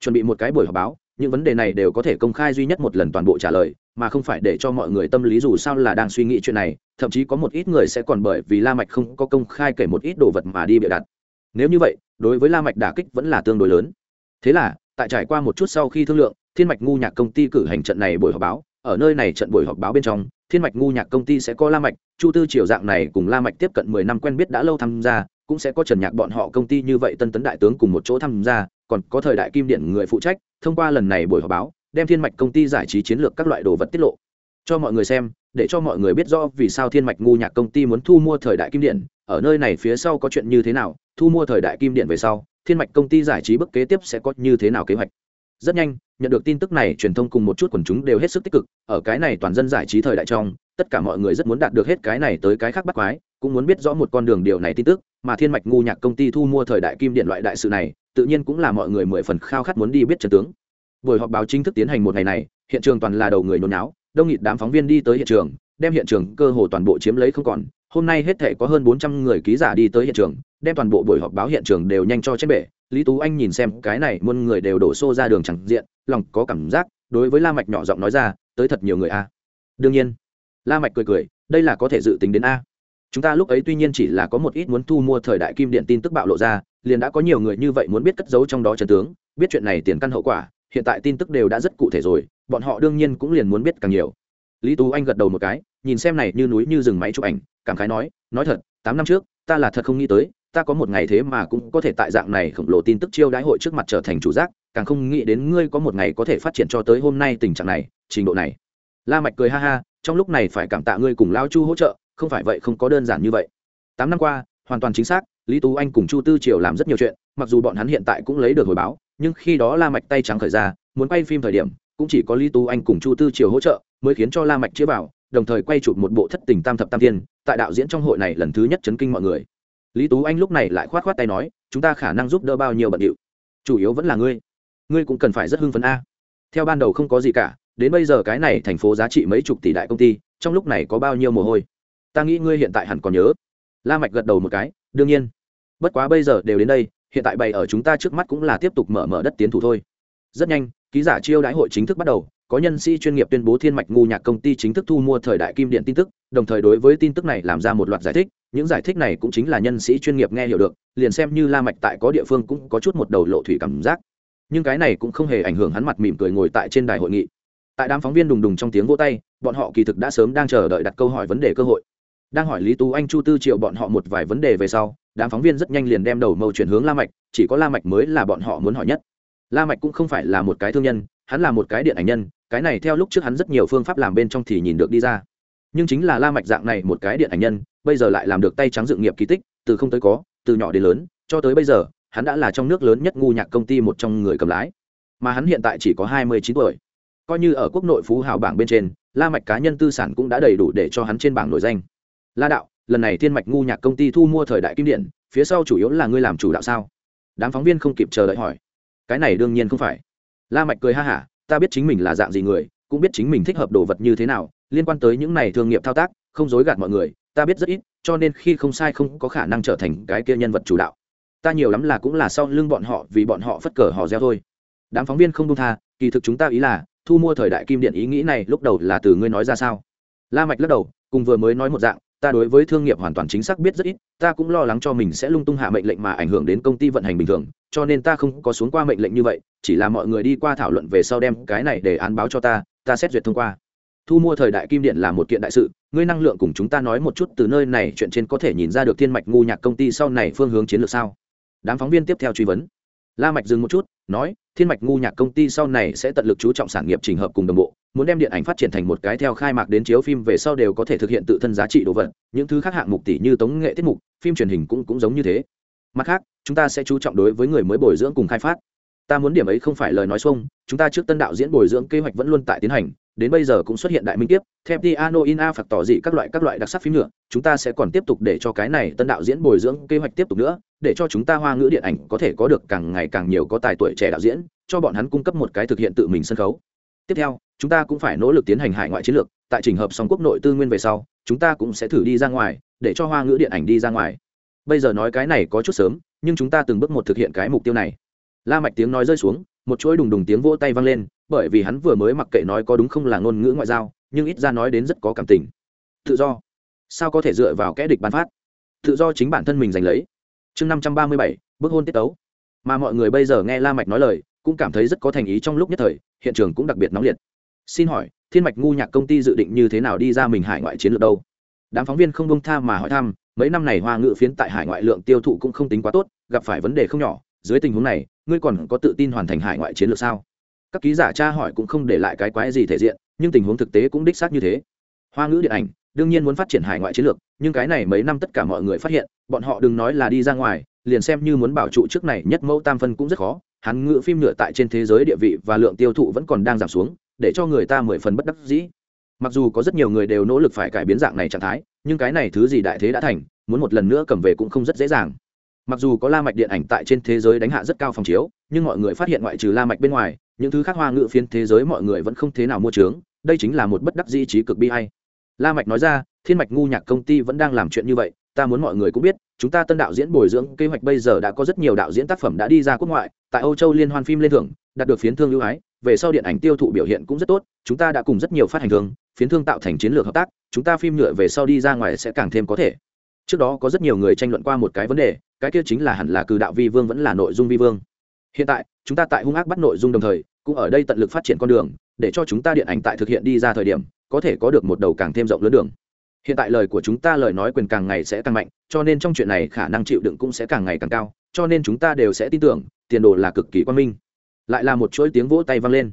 Chuẩn bị một cái buổi họp báo, những vấn đề này đều có thể công khai duy nhất một lần toàn bộ trả lời, mà không phải để cho mọi người tâm lý dù sao là đang suy nghĩ chuyện này, thậm chí có một ít người sẽ còn bởi vì la mạch không có công khai kể một ít đồ vật mà đi bịa đặt. Nếu như vậy, đối với la mạch đả kích vẫn là tương đối lớn. Thế là, tại trải qua một chút sau khi thương lượng, thiên mạch ngu nhạc công ty cử hành trận này buổi họp báo. Ở nơi này trận buổi họp báo bên trong, thiên mạch ngu nhạc công ty sẽ có la mạch, chu tư triều dạng này cùng la mạch tiếp cận mười năm quen biết đã lâu tham gia cũng sẽ có trần nhạc bọn họ công ty như vậy tân tấn đại tướng cùng một chỗ tham gia, còn có thời đại kim điện người phụ trách, thông qua lần này buổi họp báo, đem thiên mạch công ty giải trí chiến lược các loại đồ vật tiết lộ. Cho mọi người xem, để cho mọi người biết rõ vì sao thiên mạch ngu nhạc công ty muốn thu mua thời đại kim điện, ở nơi này phía sau có chuyện như thế nào, thu mua thời đại kim điện về sau, thiên mạch công ty giải trí bước kế tiếp sẽ có như thế nào kế hoạch. Rất nhanh, nhận được tin tức này, truyền thông cùng một chút quần chúng đều hết sức tích cực, ở cái này toàn dân giải trí thời đại trong, tất cả mọi người rất muốn đạt được hết cái này tới cái khác bắt quái, cũng muốn biết rõ một con đường điều này tin tức mà thiên mạch ngu nhạc công ty thu mua thời đại kim điện loại đại sự này, tự nhiên cũng là mọi người mười phần khao khát muốn đi biết trận tướng. Buổi họp báo chính thức tiến hành một ngày này, hiện trường toàn là đầu người nôn náo đông nghịt đám phóng viên đi tới hiện trường, đem hiện trường cơ hồ toàn bộ chiếm lấy không còn. Hôm nay hết thể có hơn bốn trăm người ký giả đi tới hiện trường, đem toàn bộ buổi họp báo hiện trường đều nhanh cho chết bể. Lý tú anh nhìn xem, cái này muôn người đều đổ xô ra đường chẳng diện, lòng có cảm giác, đối với la mạch nhỏ giọng nói ra, tới thật nhiều người a. Đương nhiên. La mạch cười cười, đây là có thể dự tính đến a chúng ta lúc ấy tuy nhiên chỉ là có một ít muốn thu mua thời đại kim điện tin tức bạo lộ ra, liền đã có nhiều người như vậy muốn biết cất giấu trong đó trần tướng, biết chuyện này tiền căn hậu quả, hiện tại tin tức đều đã rất cụ thể rồi, bọn họ đương nhiên cũng liền muốn biết càng nhiều. Lý tú anh gật đầu một cái, nhìn xem này như núi như rừng máy chụp ảnh, cảm khái nói nói thật, tám năm trước, ta là thật không nghĩ tới, ta có một ngày thế mà cũng có thể tại dạng này khổng lồ tin tức chiêu đãi hội trước mặt trở thành chủ giác, càng không nghĩ đến ngươi có một ngày có thể phát triển cho tới hôm nay tình trạng này, trình độ này. La mạch cười ha ha, trong lúc này phải cảm tạ ngươi cùng lao chu hỗ trợ không phải vậy không có đơn giản như vậy. Tám năm qua, hoàn toàn chính xác, lý tú anh cùng chu tư triều làm rất nhiều chuyện, mặc dù bọn hắn hiện tại cũng lấy được hồi báo, nhưng khi đó la mạch tay trắng khởi ra, muốn quay phim thời điểm, cũng chỉ có lý tú anh cùng chu tư triều hỗ trợ, mới khiến cho la mạch chĩa vào, đồng thời quay chụp một bộ thất tình tam thập tam thiên, tại đạo diễn trong hội này lần thứ nhất chấn kinh mọi người. Lý tú anh lúc này lại khoát khoát tay nói, chúng ta khả năng giúp đỡ bao nhiêu bận điệu? Chủ yếu vẫn là ngươi. Ngươi cũng cần phải rất hưng phấn a. Theo ban đầu không có gì cả, đến bây giờ cái này thành phố giá trị mấy chục tỷ đại công ty, trong lúc này có bao nhiêu mồ hôi? Ta nghĩ ngươi hiện tại hẳn còn nhớ. La mạch gật đầu một cái, đương nhiên. Bất quá bây giờ đều đến đây, hiện tại bày ở chúng ta trước mắt cũng là tiếp tục mở mở đất tiến thủ thôi. Rất nhanh, ký giả chiêu đãi hội chính thức bắt đầu, có nhân sĩ chuyên nghiệp tuyên bố thiên mạch ngu nhạc công ty chính thức thu mua thời đại kim điện tin tức, đồng thời đối với tin tức này làm ra một loạt giải thích, những giải thích này cũng chính là nhân sĩ chuyên nghiệp nghe hiểu được, liền xem như la mạch tại có địa phương cũng có chút một đầu lộ thủy cảm giác. Nhưng cái này cũng không hề ảnh hưởng hắn mặt mỉm cười ngồi tại trên đài hội nghị. Tại đám phóng viên đùng đùng trong tiếng vỗ tay, bọn họ kỳ thực đã sớm đang chờ đợi đặt câu hỏi vấn đề cơ hội đang hỏi lý tú anh, chu tư triệu bọn họ một vài vấn đề về sau, đám phóng viên rất nhanh liền đem đầu mâu chuyển hướng la mạch, chỉ có la mạch mới là bọn họ muốn hỏi nhất. La mạch cũng không phải là một cái thương nhân, hắn là một cái điện ảnh nhân, cái này theo lúc trước hắn rất nhiều phương pháp làm bên trong thì nhìn được đi ra. Nhưng chính là la mạch dạng này một cái điện ảnh nhân, bây giờ lại làm được tay trắng dựng nghiệp kỳ tích, từ không tới có, từ nhỏ đến lớn, cho tới bây giờ, hắn đã là trong nước lớn nhất ngu nhạc công ty một trong người cầm lái. Mà hắn hiện tại chỉ có hai mươi chín tuổi. Coi như ở quốc nội phú hào bảng bên trên, la mạch cá nhân tư sản cũng đã đầy đủ để cho hắn trên bảng nổi danh la đạo, lần này thiên mạch ngu nhạc công ty thu mua thời đại kim điện, phía sau chủ yếu là ngươi làm chủ đạo sao? Đám phóng viên không kịp chờ đợi hỏi. Cái này đương nhiên không phải. La mạch cười ha hả, ta biết chính mình là dạng gì người, cũng biết chính mình thích hợp đồ vật như thế nào, liên quan tới những này thương nghiệp thao tác, không dối gạt mọi người, ta biết rất ít, cho nên khi không sai không có khả năng trở thành cái kia nhân vật chủ đạo. Ta nhiều lắm là cũng là sau lưng bọn họ, vì bọn họ phất cờ họ reo thôi. Đám phóng viên không đông tha, kỳ thực chúng ta ý là, thu mua thời đại kim điện ý nghĩ này lúc đầu là từ ngươi nói ra sao? La mạch lắc đầu, cùng vừa mới nói một dạng ta đối với thương nghiệp hoàn toàn chính xác biết rất ít, ta cũng lo lắng cho mình sẽ lung tung hạ mệnh lệnh mà ảnh hưởng đến công ty vận hành bình thường, cho nên ta không có xuống qua mệnh lệnh như vậy, chỉ là mọi người đi qua thảo luận về sau đem cái này để án báo cho ta ta xét duyệt thông qua. Thu mua thời đại kim điện là một kiện đại sự, ngươi năng lượng cùng chúng ta nói một chút từ nơi này chuyện trên có thể nhìn ra được thiên mạch ngu nhạc công ty sau này phương hướng chiến lược sao? Đám phóng viên tiếp theo truy vấn. La mạch dừng một chút, nói, thiên mạch ngu nhạc công ty sau này sẽ tận lực chú trọng sản nghiệp trình hợp cùng đồng bộ muốn đem điện ảnh phát triển thành một cái theo khai mạc đến chiếu phim về sau đều có thể thực hiện tự thân giá trị đồ vật, những thứ khác hạng mục tỷ như tống nghệ tiết mục, phim truyền hình cũng cũng giống như thế. Mặt khác, chúng ta sẽ chú trọng đối với người mới bồi dưỡng cùng khai phát. Ta muốn điểm ấy không phải lời nói xuông, chúng ta trước tân đạo diễn bồi dưỡng kế hoạch vẫn luôn tại tiến hành, đến bây giờ cũng xuất hiện đại minh tiếp theo piano in a phạt tỏ dị các loại các loại đặc sắc phim nữa, chúng ta sẽ còn tiếp tục để cho cái này tân đạo diễn bồi dưỡng kế hoạch tiếp tục nữa, để cho chúng ta hoa ngữ điện ảnh có thể có được càng ngày càng nhiều có tài tuổi trẻ đạo diễn, cho bọn hắn cung cấp một cái thực hiện tự mình sân khấu tiếp theo, chúng ta cũng phải nỗ lực tiến hành hải ngoại chiến lược, tại trình hợp song quốc nội tư nguyên về sau, chúng ta cũng sẽ thử đi ra ngoài, để cho hoa ngữ điện ảnh đi ra ngoài. Bây giờ nói cái này có chút sớm, nhưng chúng ta từng bước một thực hiện cái mục tiêu này. La mạch tiếng nói rơi xuống, một chuỗi đùng đùng tiếng vỗ tay vang lên, bởi vì hắn vừa mới mặc kệ nói có đúng không là ngôn ngữ ngoại giao, nhưng ít ra nói đến rất có cảm tình. Tự do. Sao có thể dựa vào kẽ địch ban phát? Tự do chính bản thân mình giành lấy. Chương năm trăm ba mươi bảy bước hôn tiết tấu. Mà mọi người bây giờ nghe la mạch nói lời cũng cảm thấy rất có thành ý trong lúc nhất thời, hiện trường cũng đặc biệt nóng liệt. Xin hỏi, thiên mạch ngu nhạc công ty dự định như thế nào đi ra mình hải ngoại chiến lược đâu? Đám phóng viên không bông tha mà hỏi thăm, mấy năm này hoa ngữ phiến tại hải ngoại lượng tiêu thụ cũng không tính quá tốt, gặp phải vấn đề không nhỏ, dưới tình huống này, ngươi còn có tự tin hoàn thành hải ngoại chiến lược sao? Các ký giả tra hỏi cũng không để lại cái quái gì thể diện, nhưng tình huống thực tế cũng đích xác như thế. Hoa ngữ điện ảnh, đương nhiên muốn phát triển hải ngoại chiến lược, nhưng cái này mấy năm tất cả mọi người phát hiện, bọn họ đừng nói là đi ra ngoài liền xem như muốn bảo trụ trước này nhất mẫu tam phân cũng rất khó, hắn ngự phim nhựa tại trên thế giới địa vị và lượng tiêu thụ vẫn còn đang giảm xuống, để cho người ta mười phần bất đắc dĩ. Mặc dù có rất nhiều người đều nỗ lực phải cải biến dạng này trạng thái, nhưng cái này thứ gì đại thế đã thành, muốn một lần nữa cầm về cũng không rất dễ dàng. Mặc dù có la mạch điện ảnh tại trên thế giới đánh hạ rất cao phòng chiếu, nhưng mọi người phát hiện ngoại trừ la mạch bên ngoài, những thứ khác hoa ngữ phiến thế giới mọi người vẫn không thế nào mua trướng, đây chính là một bất đắc dĩ trí cực bi hay la mạch nói ra, thiên mạch ngu nhạc công ty vẫn đang làm chuyện như vậy, ta muốn mọi người cũng biết chúng ta tân đạo diễn bồi dưỡng kế hoạch bây giờ đã có rất nhiều đạo diễn tác phẩm đã đi ra quốc ngoại, tại âu châu liên hoan phim lên thưởng, đạt được phiến thương ưu ái. Về sau điện ảnh tiêu thụ biểu hiện cũng rất tốt, chúng ta đã cùng rất nhiều phát hành thương, phiến thương tạo thành chiến lược hợp tác, chúng ta phim nhựa về sau đi ra ngoài sẽ càng thêm có thể. Trước đó có rất nhiều người tranh luận qua một cái vấn đề, cái kia chính là hẳn là cử đạo vi vương vẫn là nội dung vi vương. Hiện tại, chúng ta tại hung ác bắt nội dung đồng thời, cũng ở đây tận lực phát triển con đường, để cho chúng ta điện ảnh tại thực hiện đi ra thời điểm, có thể có được một đầu càng thêm rộng lớn đường hiện tại lời của chúng ta lời nói quyền càng ngày sẽ càng mạnh, cho nên trong chuyện này khả năng chịu đựng cũng sẽ càng ngày càng cao, cho nên chúng ta đều sẽ tin tưởng, tiền đồ là cực kỳ quan minh. Lại là một chuỗi tiếng vỗ tay vang lên.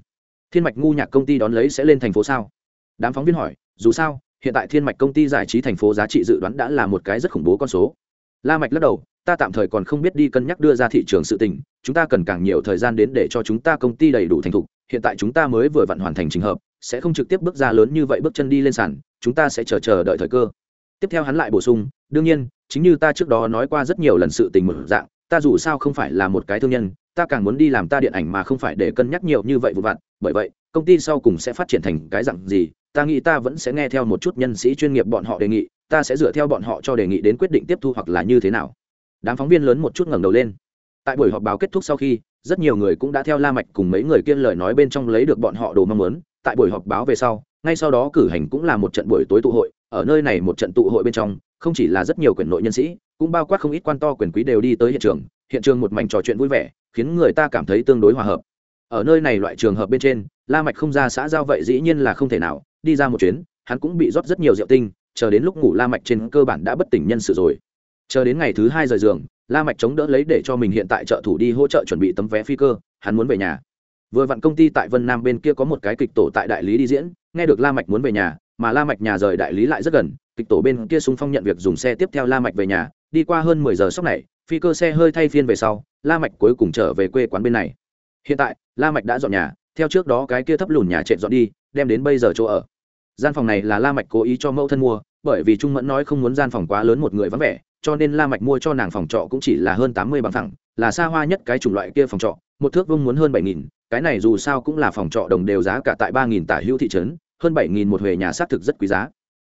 Thiên mạch ngu nhạc công ty đón lấy sẽ lên thành phố sao? Đám phóng viên hỏi, dù sao, hiện tại thiên mạch công ty giải trí thành phố giá trị dự đoán đã là một cái rất khủng bố con số. La mạch lắc đầu, ta tạm thời còn không biết đi cân nhắc đưa ra thị trường sự tình, chúng ta cần càng nhiều thời gian đến để cho chúng ta công ty đầy đủ thành thục hiện tại chúng ta mới vừa vặn hoàn thành trình hợp, sẽ không trực tiếp bước ra lớn như vậy bước chân đi lên sàn, chúng ta sẽ chờ chờ đợi thời cơ. Tiếp theo hắn lại bổ sung, đương nhiên, chính như ta trước đó nói qua rất nhiều lần sự tình một dạng, ta dù sao không phải là một cái thương nhân, ta càng muốn đi làm ta điện ảnh mà không phải để cân nhắc nhiều như vậy vụ vặt. Bởi vậy, công ty sau cùng sẽ phát triển thành cái dạng gì, ta nghĩ ta vẫn sẽ nghe theo một chút nhân sĩ chuyên nghiệp bọn họ đề nghị, ta sẽ dựa theo bọn họ cho đề nghị đến quyết định tiếp thu hoặc là như thế nào. Đám phóng viên lớn một chút ngẩng đầu lên. Tại buổi họp báo kết thúc sau khi rất nhiều người cũng đã theo la mạch cùng mấy người kia lời nói bên trong lấy được bọn họ đồ mong muốn, tại buổi họp báo về sau, ngay sau đó cử hành cũng là một trận buổi tối tụ hội, ở nơi này một trận tụ hội bên trong, không chỉ là rất nhiều quyền nội nhân sĩ, cũng bao quát không ít quan to quyền quý đều đi tới hiện trường hiện trường một mảnh trò chuyện vui vẻ, khiến người ta cảm thấy tương đối hòa hợp. Ở nơi này loại trường hợp bên trên, la mạch không ra xã giao vậy dĩ nhiên là không thể nào, đi ra một chuyến, hắn cũng bị rót rất nhiều rượu tinh, chờ đến lúc ngủ la mạch trên cơ bản đã bất tỉnh nhân sự rồi. Chờ đến ngày thứ hai rời giường la mạch chống đỡ lấy để cho mình hiện tại trợ thủ đi hỗ trợ chuẩn bị tấm vé phi cơ, hắn muốn về nhà. Vừa vặn công ty tại vân nam bên kia có một cái kịch tổ tại đại lý đi diễn, nghe được la mạch muốn về nhà, mà la mạch nhà rời đại lý lại rất gần, kịch tổ bên kia xung phong nhận việc dùng xe tiếp theo la mạch về nhà, đi qua hơn mười giờ sốc này, phi cơ xe hơi thay phiên về sau, la mạch cuối cùng trở về quê quán bên này. Hiện tại, la mạch đã dọn nhà, theo trước đó cái kia thấp lùn nhà trệ dọn đi, đem đến bây giờ chỗ ở. Gian phòng này là la mạch cố ý cho mẫu thân mua, bởi vì trung mẫn nói không muốn gian phòng quá lớn một người vắng vẻ cho nên la mạch mua cho nàng phòng trọ cũng chỉ là hơn tám mươi bằng thẳng là xa hoa nhất cái chủng loại kia phòng trọ một thước vuông muốn hơn bảy nghìn cái này dù sao cũng là phòng trọ đồng đều giá cả tại ba nghìn tả hữu thị trấn hơn bảy nghìn một huề nhà xác thực rất quý giá.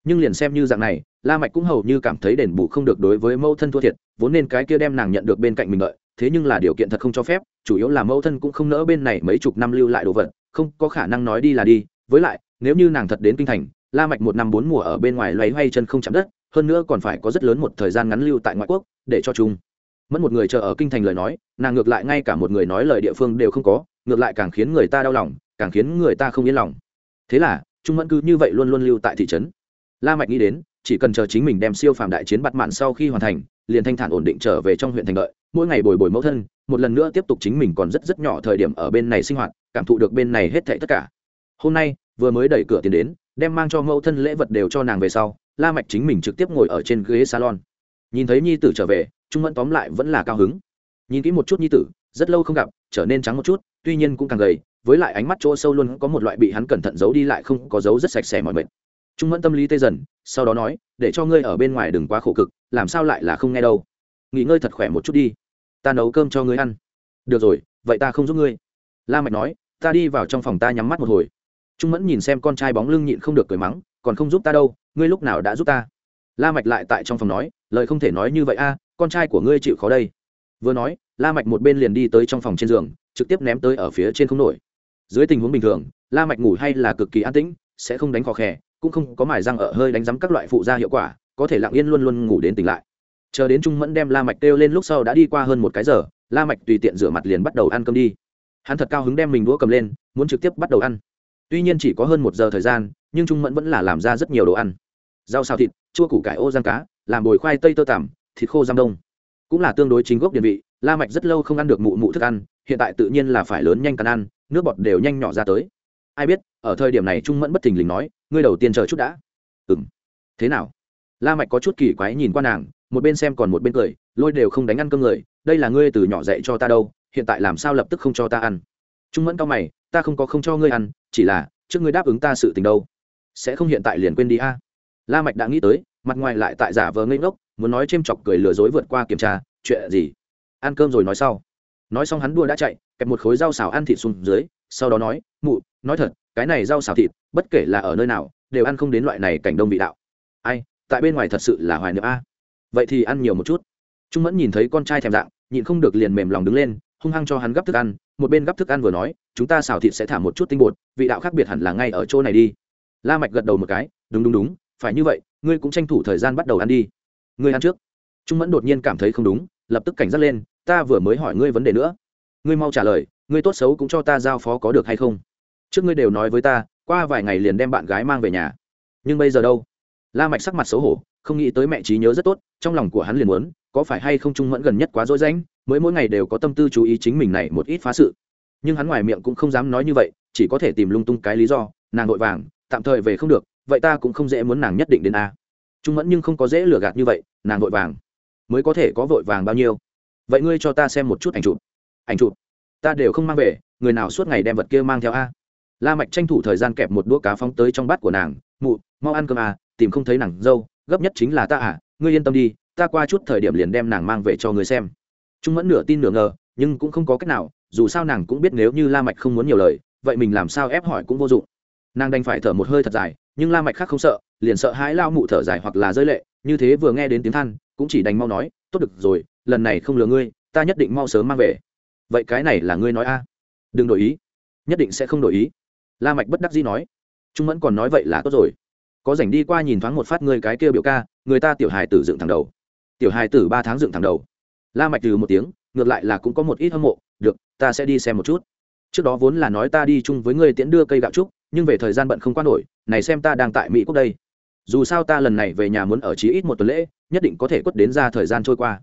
Nhưng liền xem như dạng này la mạch cũng hầu như cảm thấy đền bù không được đối với mẫu thân thua thiệt vốn nên cái kia đem nàng nhận được bên cạnh mình lợi, thế nhưng là điều kiện thật không cho phép chủ yếu là mẫu thân cũng không nỡ bên này mấy chục năm lưu lại đồ vật không có khả năng nói đi là đi với lại nếu như nàng thật đến kinh thành la mạch một năm bốn mùa ở bên ngoài loay hoay chân không chạm đất hơn nữa còn phải có rất lớn một thời gian ngắn lưu tại ngoại quốc, để cho chung mất một người chờ ở kinh thành lời nói, nàng ngược lại ngay cả một người nói lời địa phương đều không có, ngược lại càng khiến người ta đau lòng, càng khiến người ta không yên lòng. Thế là trung mẫn cứ như vậy luôn luôn lưu tại thị trấn. La mạch nghĩ đến, chỉ cần chờ chính mình đem siêu phàm đại chiến bắt mạn sau khi hoàn thành, liền thanh thản ổn định trở về trong huyện thành lợi mỗi ngày bồi bồi mẫu thân, một lần nữa tiếp tục chính mình còn rất rất nhỏ thời điểm ở bên này sinh hoạt, cảm thụ được bên này hết thảy tất cả. Hôm nay, vừa mới đẩy cửa tiền đến đem mang cho mẫu thân lễ vật đều cho nàng về sau, la mạch chính mình trực tiếp ngồi ở trên ghế salon. Nhìn thấy nhi tử trở về, trung mẫn tóm lại vẫn là cao hứng. Nhìn kỹ một chút nhi tử, rất lâu không gặp, trở nên trắng một chút, tuy nhiên cũng càng gầy, với lại ánh mắt chỗ sâu luôn có một loại bị hắn cẩn thận giấu đi lại không có giấu rất sạch sẽ mọi mệt. Trung mẫn tâm lý tê dần, sau đó nói, để cho ngươi ở bên ngoài đừng quá khổ cực, làm sao lại là không nghe đâu. Nghỉ ngơi thật khỏe một chút đi. Ta nấu cơm cho ngươi ăn. Được rồi, vậy ta không giúp ngươi. La mạch nói, ta đi vào trong phòng ta nhắm mắt một hồi trung mẫn nhìn xem con trai bóng lưng nhịn không được cười mắng, còn không giúp ta đâu, ngươi lúc nào đã giúp ta? La mạch lại tại trong phòng nói, lời không thể nói như vậy a, con trai của ngươi chịu khó đây. Vừa nói, la mạch một bên liền đi tới trong phòng trên giường, trực tiếp ném tới ở phía trên không nổi. Dưới tình huống bình thường, la mạch ngủ hay là cực kỳ an tĩnh, sẽ không đánh khó khè, cũng không có mài răng ở hơi đánh giấm các loại phụ gia hiệu quả, có thể lặng yên luôn luôn ngủ đến tỉnh lại. Chờ đến trung mẫn đem la mạch kêu lên lúc sau đã đi qua hơn một cái giờ, la mạch tùy tiện rửa mặt liền bắt đầu ăn cơm đi. Hắn thật cao hứng đem mình đũa cầm lên, muốn trực tiếp bắt đầu ăn tuy nhiên chỉ có hơn một giờ thời gian, nhưng trung mẫn vẫn là làm ra rất nhiều đồ ăn. Rau xào thịt, chua củ cải ô giang cá, làm bồi khoai tây tơ tằm, thịt khô giam đông. Cũng là tương đối chính gốc điển vị, la mạch rất lâu không ăn được mụ mụ thức ăn, hiện tại tự nhiên là phải lớn nhanh cắn ăn, nước bọt đều nhanh nhỏ ra tới. Ai biết, ở thời điểm này trung mẫn bất thình lình nói, ngươi đầu tiên chờ chút đã. Ừm. Thế nào? La mạch có chút kỳ quái nhìn qua nàng, một bên xem còn một bên cười, lôi đều không đánh ăn cơm người, đây là ngươi từ nhỏ dạy cho ta đâu, hiện tại làm sao lập tức không cho ta ăn? Trung mẫn cao mày ta không có không cho ngươi ăn chỉ là trước ngươi đáp ứng ta sự tình đâu sẽ không hiện tại liền quên đi a la mạch đã nghĩ tới mặt ngoài lại tại giả vờ ngây ngốc muốn nói chêm chọc cười lừa dối vượt qua kiểm tra chuyện gì ăn cơm rồi nói sau nói xong hắn đua đã chạy kẹp một khối rau xào ăn thịt xuống dưới sau đó nói mụ nói thật cái này rau xào thịt bất kể là ở nơi nào đều ăn không đến loại này cảnh đông vị đạo ai tại bên ngoài thật sự là hoài niệm a vậy thì ăn nhiều một chút trung mẫn nhìn thấy con trai thèm dạng nhịn không được liền mềm lòng đứng lên hung hăng cho hắn gấp thức ăn, một bên gấp thức ăn vừa nói, chúng ta xào thịt sẽ thả một chút tinh bột, vị đạo khác biệt hẳn là ngay ở chỗ này đi. La mạch gật đầu một cái, đúng đúng đúng, phải như vậy, ngươi cũng tranh thủ thời gian bắt đầu ăn đi. Ngươi ăn trước. Trung mẫn đột nhiên cảm thấy không đúng, lập tức cảnh giác lên, ta vừa mới hỏi ngươi vấn đề nữa. Ngươi mau trả lời, ngươi tốt xấu cũng cho ta giao phó có được hay không? Trước ngươi đều nói với ta, qua vài ngày liền đem bạn gái mang về nhà. Nhưng bây giờ đâu? La mạch sắc mặt xấu hổ không nghĩ tới mẹ trí nhớ rất tốt, trong lòng của hắn liền muốn, có phải hay không trung mẫn gần nhất quá dối danh mới mỗi ngày đều có tâm tư chú ý chính mình này một ít phá sự. Nhưng hắn ngoài miệng cũng không dám nói như vậy, chỉ có thể tìm lung tung cái lý do, nàng vội vàng, tạm thời về không được, vậy ta cũng không dễ muốn nàng nhất định đến a. Trung mẫn nhưng không có dễ lừa gạt như vậy, nàng vội vàng, mới có thể có vội vàng bao nhiêu? Vậy ngươi cho ta xem một chút ảnh chụp. Ảnh chụp? Ta đều không mang về, người nào suốt ngày đem vật kia mang theo a? La mạch tranh thủ thời gian kẹp một đũa cá phóng tới trong bát của nàng, mụ, mau ăn cơm à tìm không thấy nàng dâu gấp nhất chính là ta à ngươi yên tâm đi, ta qua chút thời điểm liền đem nàng mang về cho ngươi xem. Trung mẫn nửa tin nửa ngờ, nhưng cũng không có cách nào, dù sao nàng cũng biết nếu như la mạch không muốn nhiều lời, vậy mình làm sao ép hỏi cũng vô dụng. Nàng đành phải thở một hơi thật dài, nhưng la mạch khác không sợ, liền sợ hãi lao mụ thở dài hoặc là rơi lệ, như thế vừa nghe đến tiếng than, cũng chỉ đành mau nói, tốt được rồi, lần này không lừa ngươi, ta nhất định mau sớm mang về. Vậy cái này là ngươi nói a? Đừng đổi ý. Nhất định sẽ không đổi ý. La mạch bất đắc dĩ nói. Trung mẫn còn nói vậy là tốt rồi có rảnh đi qua nhìn thoáng một phát ngươi cái kia biểu ca, người ta tiểu hài tử dựng thẳng đầu. Tiểu hài tử ba tháng dựng thẳng đầu. La mạch từ một tiếng, ngược lại là cũng có một ít hâm mộ, được, ta sẽ đi xem một chút. Trước đó vốn là nói ta đi chung với ngươi tiễn đưa cây gạo trúc, nhưng về thời gian bận không qua nổi, này xem ta đang tại mỹ quốc đây. Dù sao ta lần này về nhà muốn ở chí ít một tuần lễ, nhất định có thể quất đến ra thời gian trôi qua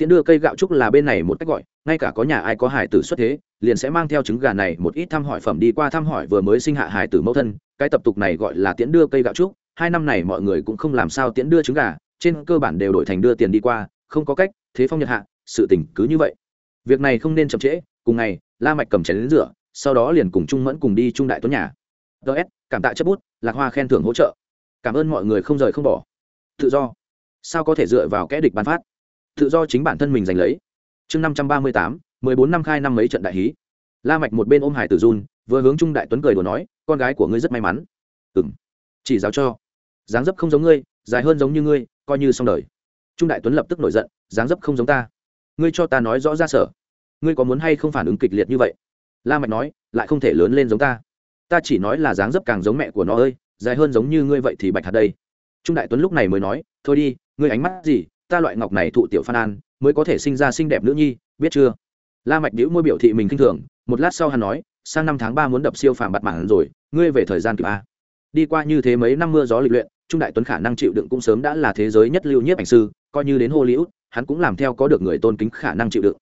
tiễn đưa cây gạo trúc là bên này một cách gọi, ngay cả có nhà ai có hải tử xuất thế, liền sẽ mang theo trứng gà này một ít thăm hỏi phẩm đi qua thăm hỏi vừa mới sinh hạ hải tử mẫu thân. Cái tập tục này gọi là tiễn đưa cây gạo trúc. Hai năm này mọi người cũng không làm sao tiễn đưa trứng gà, trên cơ bản đều đổi thành đưa tiền đi qua, không có cách, thế phong nhật hạ, sự tình cứ như vậy. Việc này không nên chậm trễ, cùng ngày, la mạch cầm chén đến rửa, sau đó liền cùng trung mẫn cùng đi trung đại tuấn nhà. Ts cảm tạ chấp bút, lạc hoa khen thưởng hỗ trợ. Cảm ơn mọi người không rời không bỏ. Tự do. Sao có thể dựa vào kẽ địch bán phát? Tự do chính bản thân mình giành lấy. Chương năm trăm ba mươi tám, mười bốn năm khai năm mấy trận đại hí. La mạch một bên ôm hải tử run vừa hướng trung đại tuấn cười đùa nói, con gái của ngươi rất may mắn. Ừm, chỉ giáo cho. Dáng dấp không giống ngươi, dài hơn giống như ngươi, coi như xong đời. Trung đại tuấn lập tức nổi giận, dáng dấp không giống ta. Ngươi cho ta nói rõ ra sở. Ngươi có muốn hay không phản ứng kịch liệt như vậy? La mạch nói, lại không thể lớn lên giống ta. Ta chỉ nói là dáng dấp càng giống mẹ của nó ơi, dài hơn giống như ngươi vậy thì bạch hạt đây. Trung đại tuấn lúc này mới nói, thôi đi, ngươi ánh mắt gì ta loại ngọc này thụ tiểu phan an, mới có thể sinh ra xinh đẹp nữ nhi, biết chưa? La mạch điếu môi biểu thị mình kinh thường, một lát sau hắn nói, sang năm tháng ba muốn đập siêu phàm bạt mảng rồi, ngươi về thời gian kịp a. Đi qua như thế mấy năm mưa gió lịch luyện, trung đại tuấn khả năng chịu đựng cũng sớm đã là thế giới nhất lưu nhiếp ảnh sư, coi như đến hollywood, hắn cũng làm theo có được người tôn kính khả năng chịu đựng.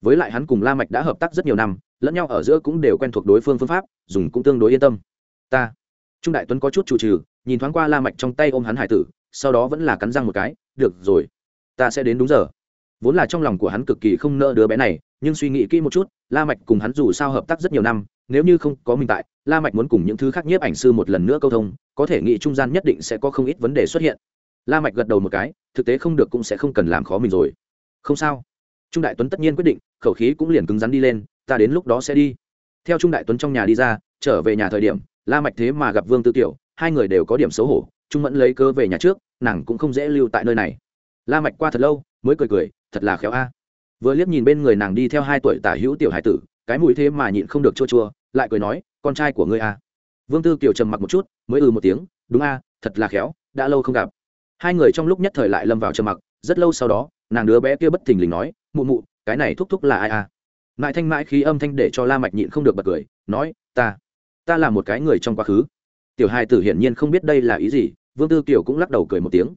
Với lại hắn cùng la mạch đã hợp tác rất nhiều năm, lẫn nhau ở giữa cũng đều quen thuộc đối phương phương pháp, dùng cũng tương đối yên tâm. Ta. Trung đại tuấn có chút chủ trừ nhìn thoáng qua la mạch trong tay ôm hắn hải tử, sau đó vẫn là cắn răng một cái, được rồi ta sẽ đến đúng giờ. Vốn là trong lòng của hắn cực kỳ không nỡ đứa bé này, nhưng suy nghĩ kỹ một chút, la mạch cùng hắn dù sao hợp tác rất nhiều năm, nếu như không có mình tại, la mạch muốn cùng những thứ khác nhiếp ảnh sư một lần nữa câu thông, có thể nghĩ trung gian nhất định sẽ có không ít vấn đề xuất hiện. La mạch gật đầu một cái, thực tế không được cũng sẽ không cần làm khó mình rồi. Không sao. Trung đại tuấn tất nhiên quyết định, khẩu khí cũng liền cứng rắn đi lên, ta đến lúc đó sẽ đi. Theo trung đại tuấn trong nhà đi ra, trở về nhà thời điểm, la mạch thế mà gặp vương tư tiểu, hai người đều có điểm xấu hổ, trung mẫn lấy cơ về nhà trước, nàng cũng không dễ lưu tại nơi này la mạch qua thật lâu, mới cười cười, thật là khéo a. Vừa liếc nhìn bên người nàng đi theo hai tuổi tả hữu tiểu hải tử, cái mũi thế mà nhịn không được chua chua, lại cười nói, con trai của ngươi a. Vương tư kiều trầm mặc một chút, mới ừ một tiếng, đúng a, thật là khéo, đã lâu không gặp. Hai người trong lúc nhất thời lại lâm vào trầm mặc, rất lâu sau đó, nàng đứa bé kia bất thình lình nói, mụ mụ, cái này thúc thúc là ai a? Mãi thanh mãi khí âm thanh để cho la mạch nhịn không được bật cười, nói, ta ta là một cái người trong quá khứ. Tiểu hai tử hiển nhiên không biết đây là ý gì, vương tư kiều cũng lắc đầu cười một tiếng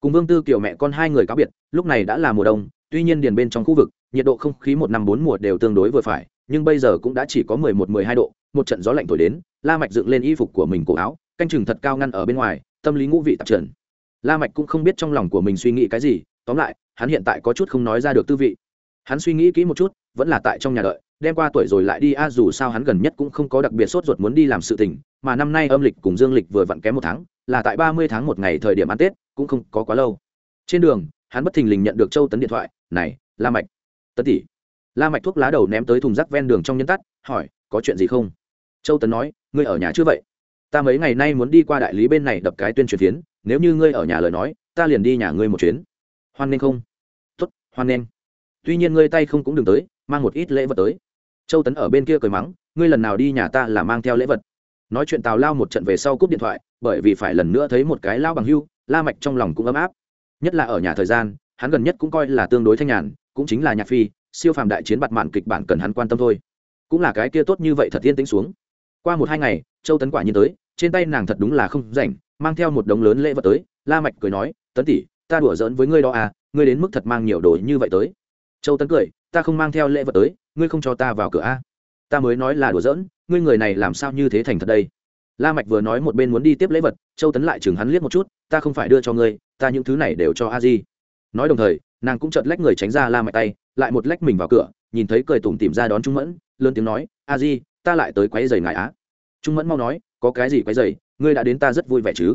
cùng vương tư kiều mẹ con hai người cáo biệt, lúc này đã là mùa đông, tuy nhiên điền bên trong khu vực, nhiệt độ không khí một năm bốn mùa đều tương đối vừa phải, nhưng bây giờ cũng đã chỉ có mười một, mười hai độ, một trận gió lạnh thổi đến, la mạch dựng lên y phục của mình cổ áo, canh chừng thật cao ngăn ở bên ngoài, tâm lý ngũ vị tạp trần. La mạch cũng không biết trong lòng của mình suy nghĩ cái gì, tóm lại, hắn hiện tại có chút không nói ra được tư vị. Hắn suy nghĩ kỹ một chút, vẫn là tại trong nhà đợi đem qua tuổi rồi lại đi, a dù sao hắn gần nhất cũng không có đặc biệt sốt ruột muốn đi làm sự tình, mà năm nay âm lịch cùng dương lịch vừa vặn kém một tháng là tại ba mươi tháng một ngày thời điểm ăn tết, cũng không có quá lâu. Trên đường, hắn bất thình lình nhận được châu tấn điện thoại, này, la mạch. Tấn tỷ. La mạch thuốc lá đầu ném tới thùng rác ven đường trong nhân tắt, hỏi, có chuyện gì không? Châu tấn nói, ngươi ở nhà chưa vậy? Ta mấy ngày nay muốn đi qua đại lý bên này đập cái tuyên truyền phiến, nếu như ngươi ở nhà lời nói, ta liền đi nhà ngươi một chuyến. Hoan nên không? Tốt, hoan nên tuy nhiên ngươi tay không cũng đừng tới, mang một ít lễ vật tới. Châu tấn ở bên kia cười mắng, ngươi lần nào đi nhà ta là mang theo lễ vật. Nói chuyện tào lao một trận về sau cúp điện thoại bởi vì phải lần nữa thấy một cái lao bằng hưu, la mạch trong lòng cũng ấm áp. Nhất là ở nhà thời gian, hắn gần nhất cũng coi là tương đối thanh nhàn, cũng chính là nhạc phi, siêu phàm đại chiến bạt mạn kịch bản cần hắn quan tâm thôi. Cũng là cái kia tốt như vậy thật yên tĩnh xuống. Qua một hai ngày, châu tấn quả nhiên tới, trên tay nàng thật đúng là không rảnh, mang theo một đống lớn lễ vật tới, la mạch cười nói, tấn tỷ, ta đùa giỡn với ngươi đó à ngươi đến mức thật mang nhiều đồ như vậy tới. Châu tấn cười, ta không mang theo lễ vật tới, ngươi không cho ta vào cửa a à? ta mới nói là đùa giỡn, ngươi người này làm sao như thế thành thật đây? La mạch vừa nói một bên muốn đi tiếp lễ vật, châu tấn lại chừng hắn liếc một chút, ta không phải đưa cho ngươi, ta những thứ này đều cho a di. Nói đồng thời, nàng cũng chợt lách người tránh ra la mạch tay, lại một lách mình vào cửa, nhìn thấy cười tủm tỉm ra đón trung mẫn, lớn tiếng nói, a di, ta lại tới quấy giày ngài á. Trung mẫn mau nói, có cái gì quấy giày ngươi đã đến ta rất vui vẻ chứ?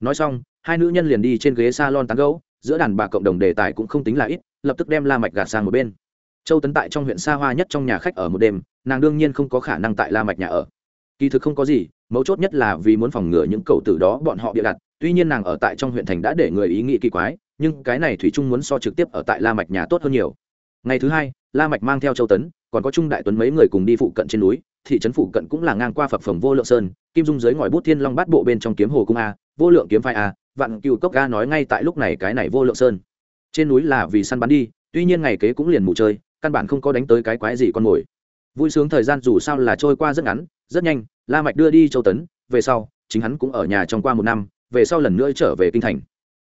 Nói xong, hai nữ nhân liền đi trên ghế salon tán gẫu, giữa đàn bà cộng đồng đề tài cũng không tính là ít, lập tức đem la mạch gạt sang một bên. Châu tấn tại trong huyện xa hoa nhất trong nhà khách ở một đêm, nàng đương nhiên không có khả năng tại la mạch nhà ở kỳ thực không có gì, mấu chốt nhất là vì muốn phòng ngừa những cầu tử đó bọn họ bịa đặt. Tuy nhiên nàng ở tại trong huyện thành đã để người ý nghĩ kỳ quái, nhưng cái này thủy trung muốn so trực tiếp ở tại la mạch nhà tốt hơn nhiều. Ngày thứ hai, la mạch mang theo châu tấn, còn có trung đại tuấn mấy người cùng đi phụ cận trên núi, thị trấn phụ cận cũng là ngang qua phập phồng vô lượng sơn, kim dung dưới ngòi bút thiên long bát bộ bên trong kiếm hồ cung a, vô lượng kiếm phai a, vạn cựu cốc ga nói ngay tại lúc này cái này vô lượng sơn. Trên núi là vì săn bắn đi, tuy nhiên ngày kế cũng liền mù chơi, căn bản không có đánh tới cái quái gì con mồi. Vui sướng thời gian dù sao là trôi qua rất ngắn, rất nhanh la mạch đưa đi châu tấn, về sau, chính hắn cũng ở nhà trong qua một năm, về sau lần nữa trở về kinh thành.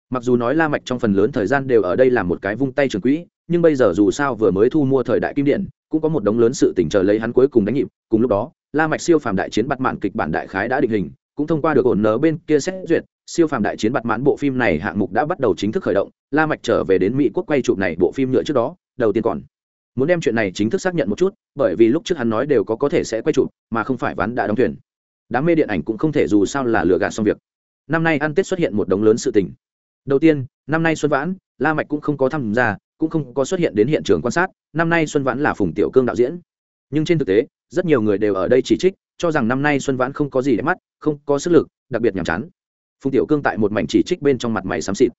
Mặc dù nói la mạch trong phần lớn thời gian đều ở đây làm một cái vung tay trường quỹ, nhưng bây giờ dù sao vừa mới thu mua thời đại kim điện, cũng có một đống lớn sự tình chờ lấy hắn cuối cùng đánh nhịp. Cùng lúc đó, la mạch siêu phàm đại chiến bắt mạn kịch bản đại khái đã định hình, cũng thông qua được ổn nở bên kia xét duyệt, siêu phàm đại chiến bắt mãn bộ phim này hạng mục đã bắt đầu chính thức khởi động. La mạch trở về đến mỹ quốc quay chụp này bộ phim nhựa trước đó, đầu tiên còn muốn đem chuyện này chính thức xác nhận một chút, bởi vì lúc trước hắn nói đều có có thể sẽ quay chụp, mà không phải ván đã đóng thuyền. Đám mê điện ảnh cũng không thể dù sao là lừa gạt xong việc. Năm nay ăn tết xuất hiện một đống lớn sự tình. Đầu tiên, năm nay xuân vãn, la mạch cũng không có tham gia, cũng không có xuất hiện đến hiện trường quan sát, năm nay xuân vãn là phùng tiểu cương đạo diễn. Nhưng trên thực tế, rất nhiều người đều ở đây chỉ trích, cho rằng năm nay xuân vãn không có gì để mắt, không có sức lực, đặc biệt nhàm chán. Phùng tiểu cương tại một mảnh chỉ trích bên trong mặt mày xám xịt.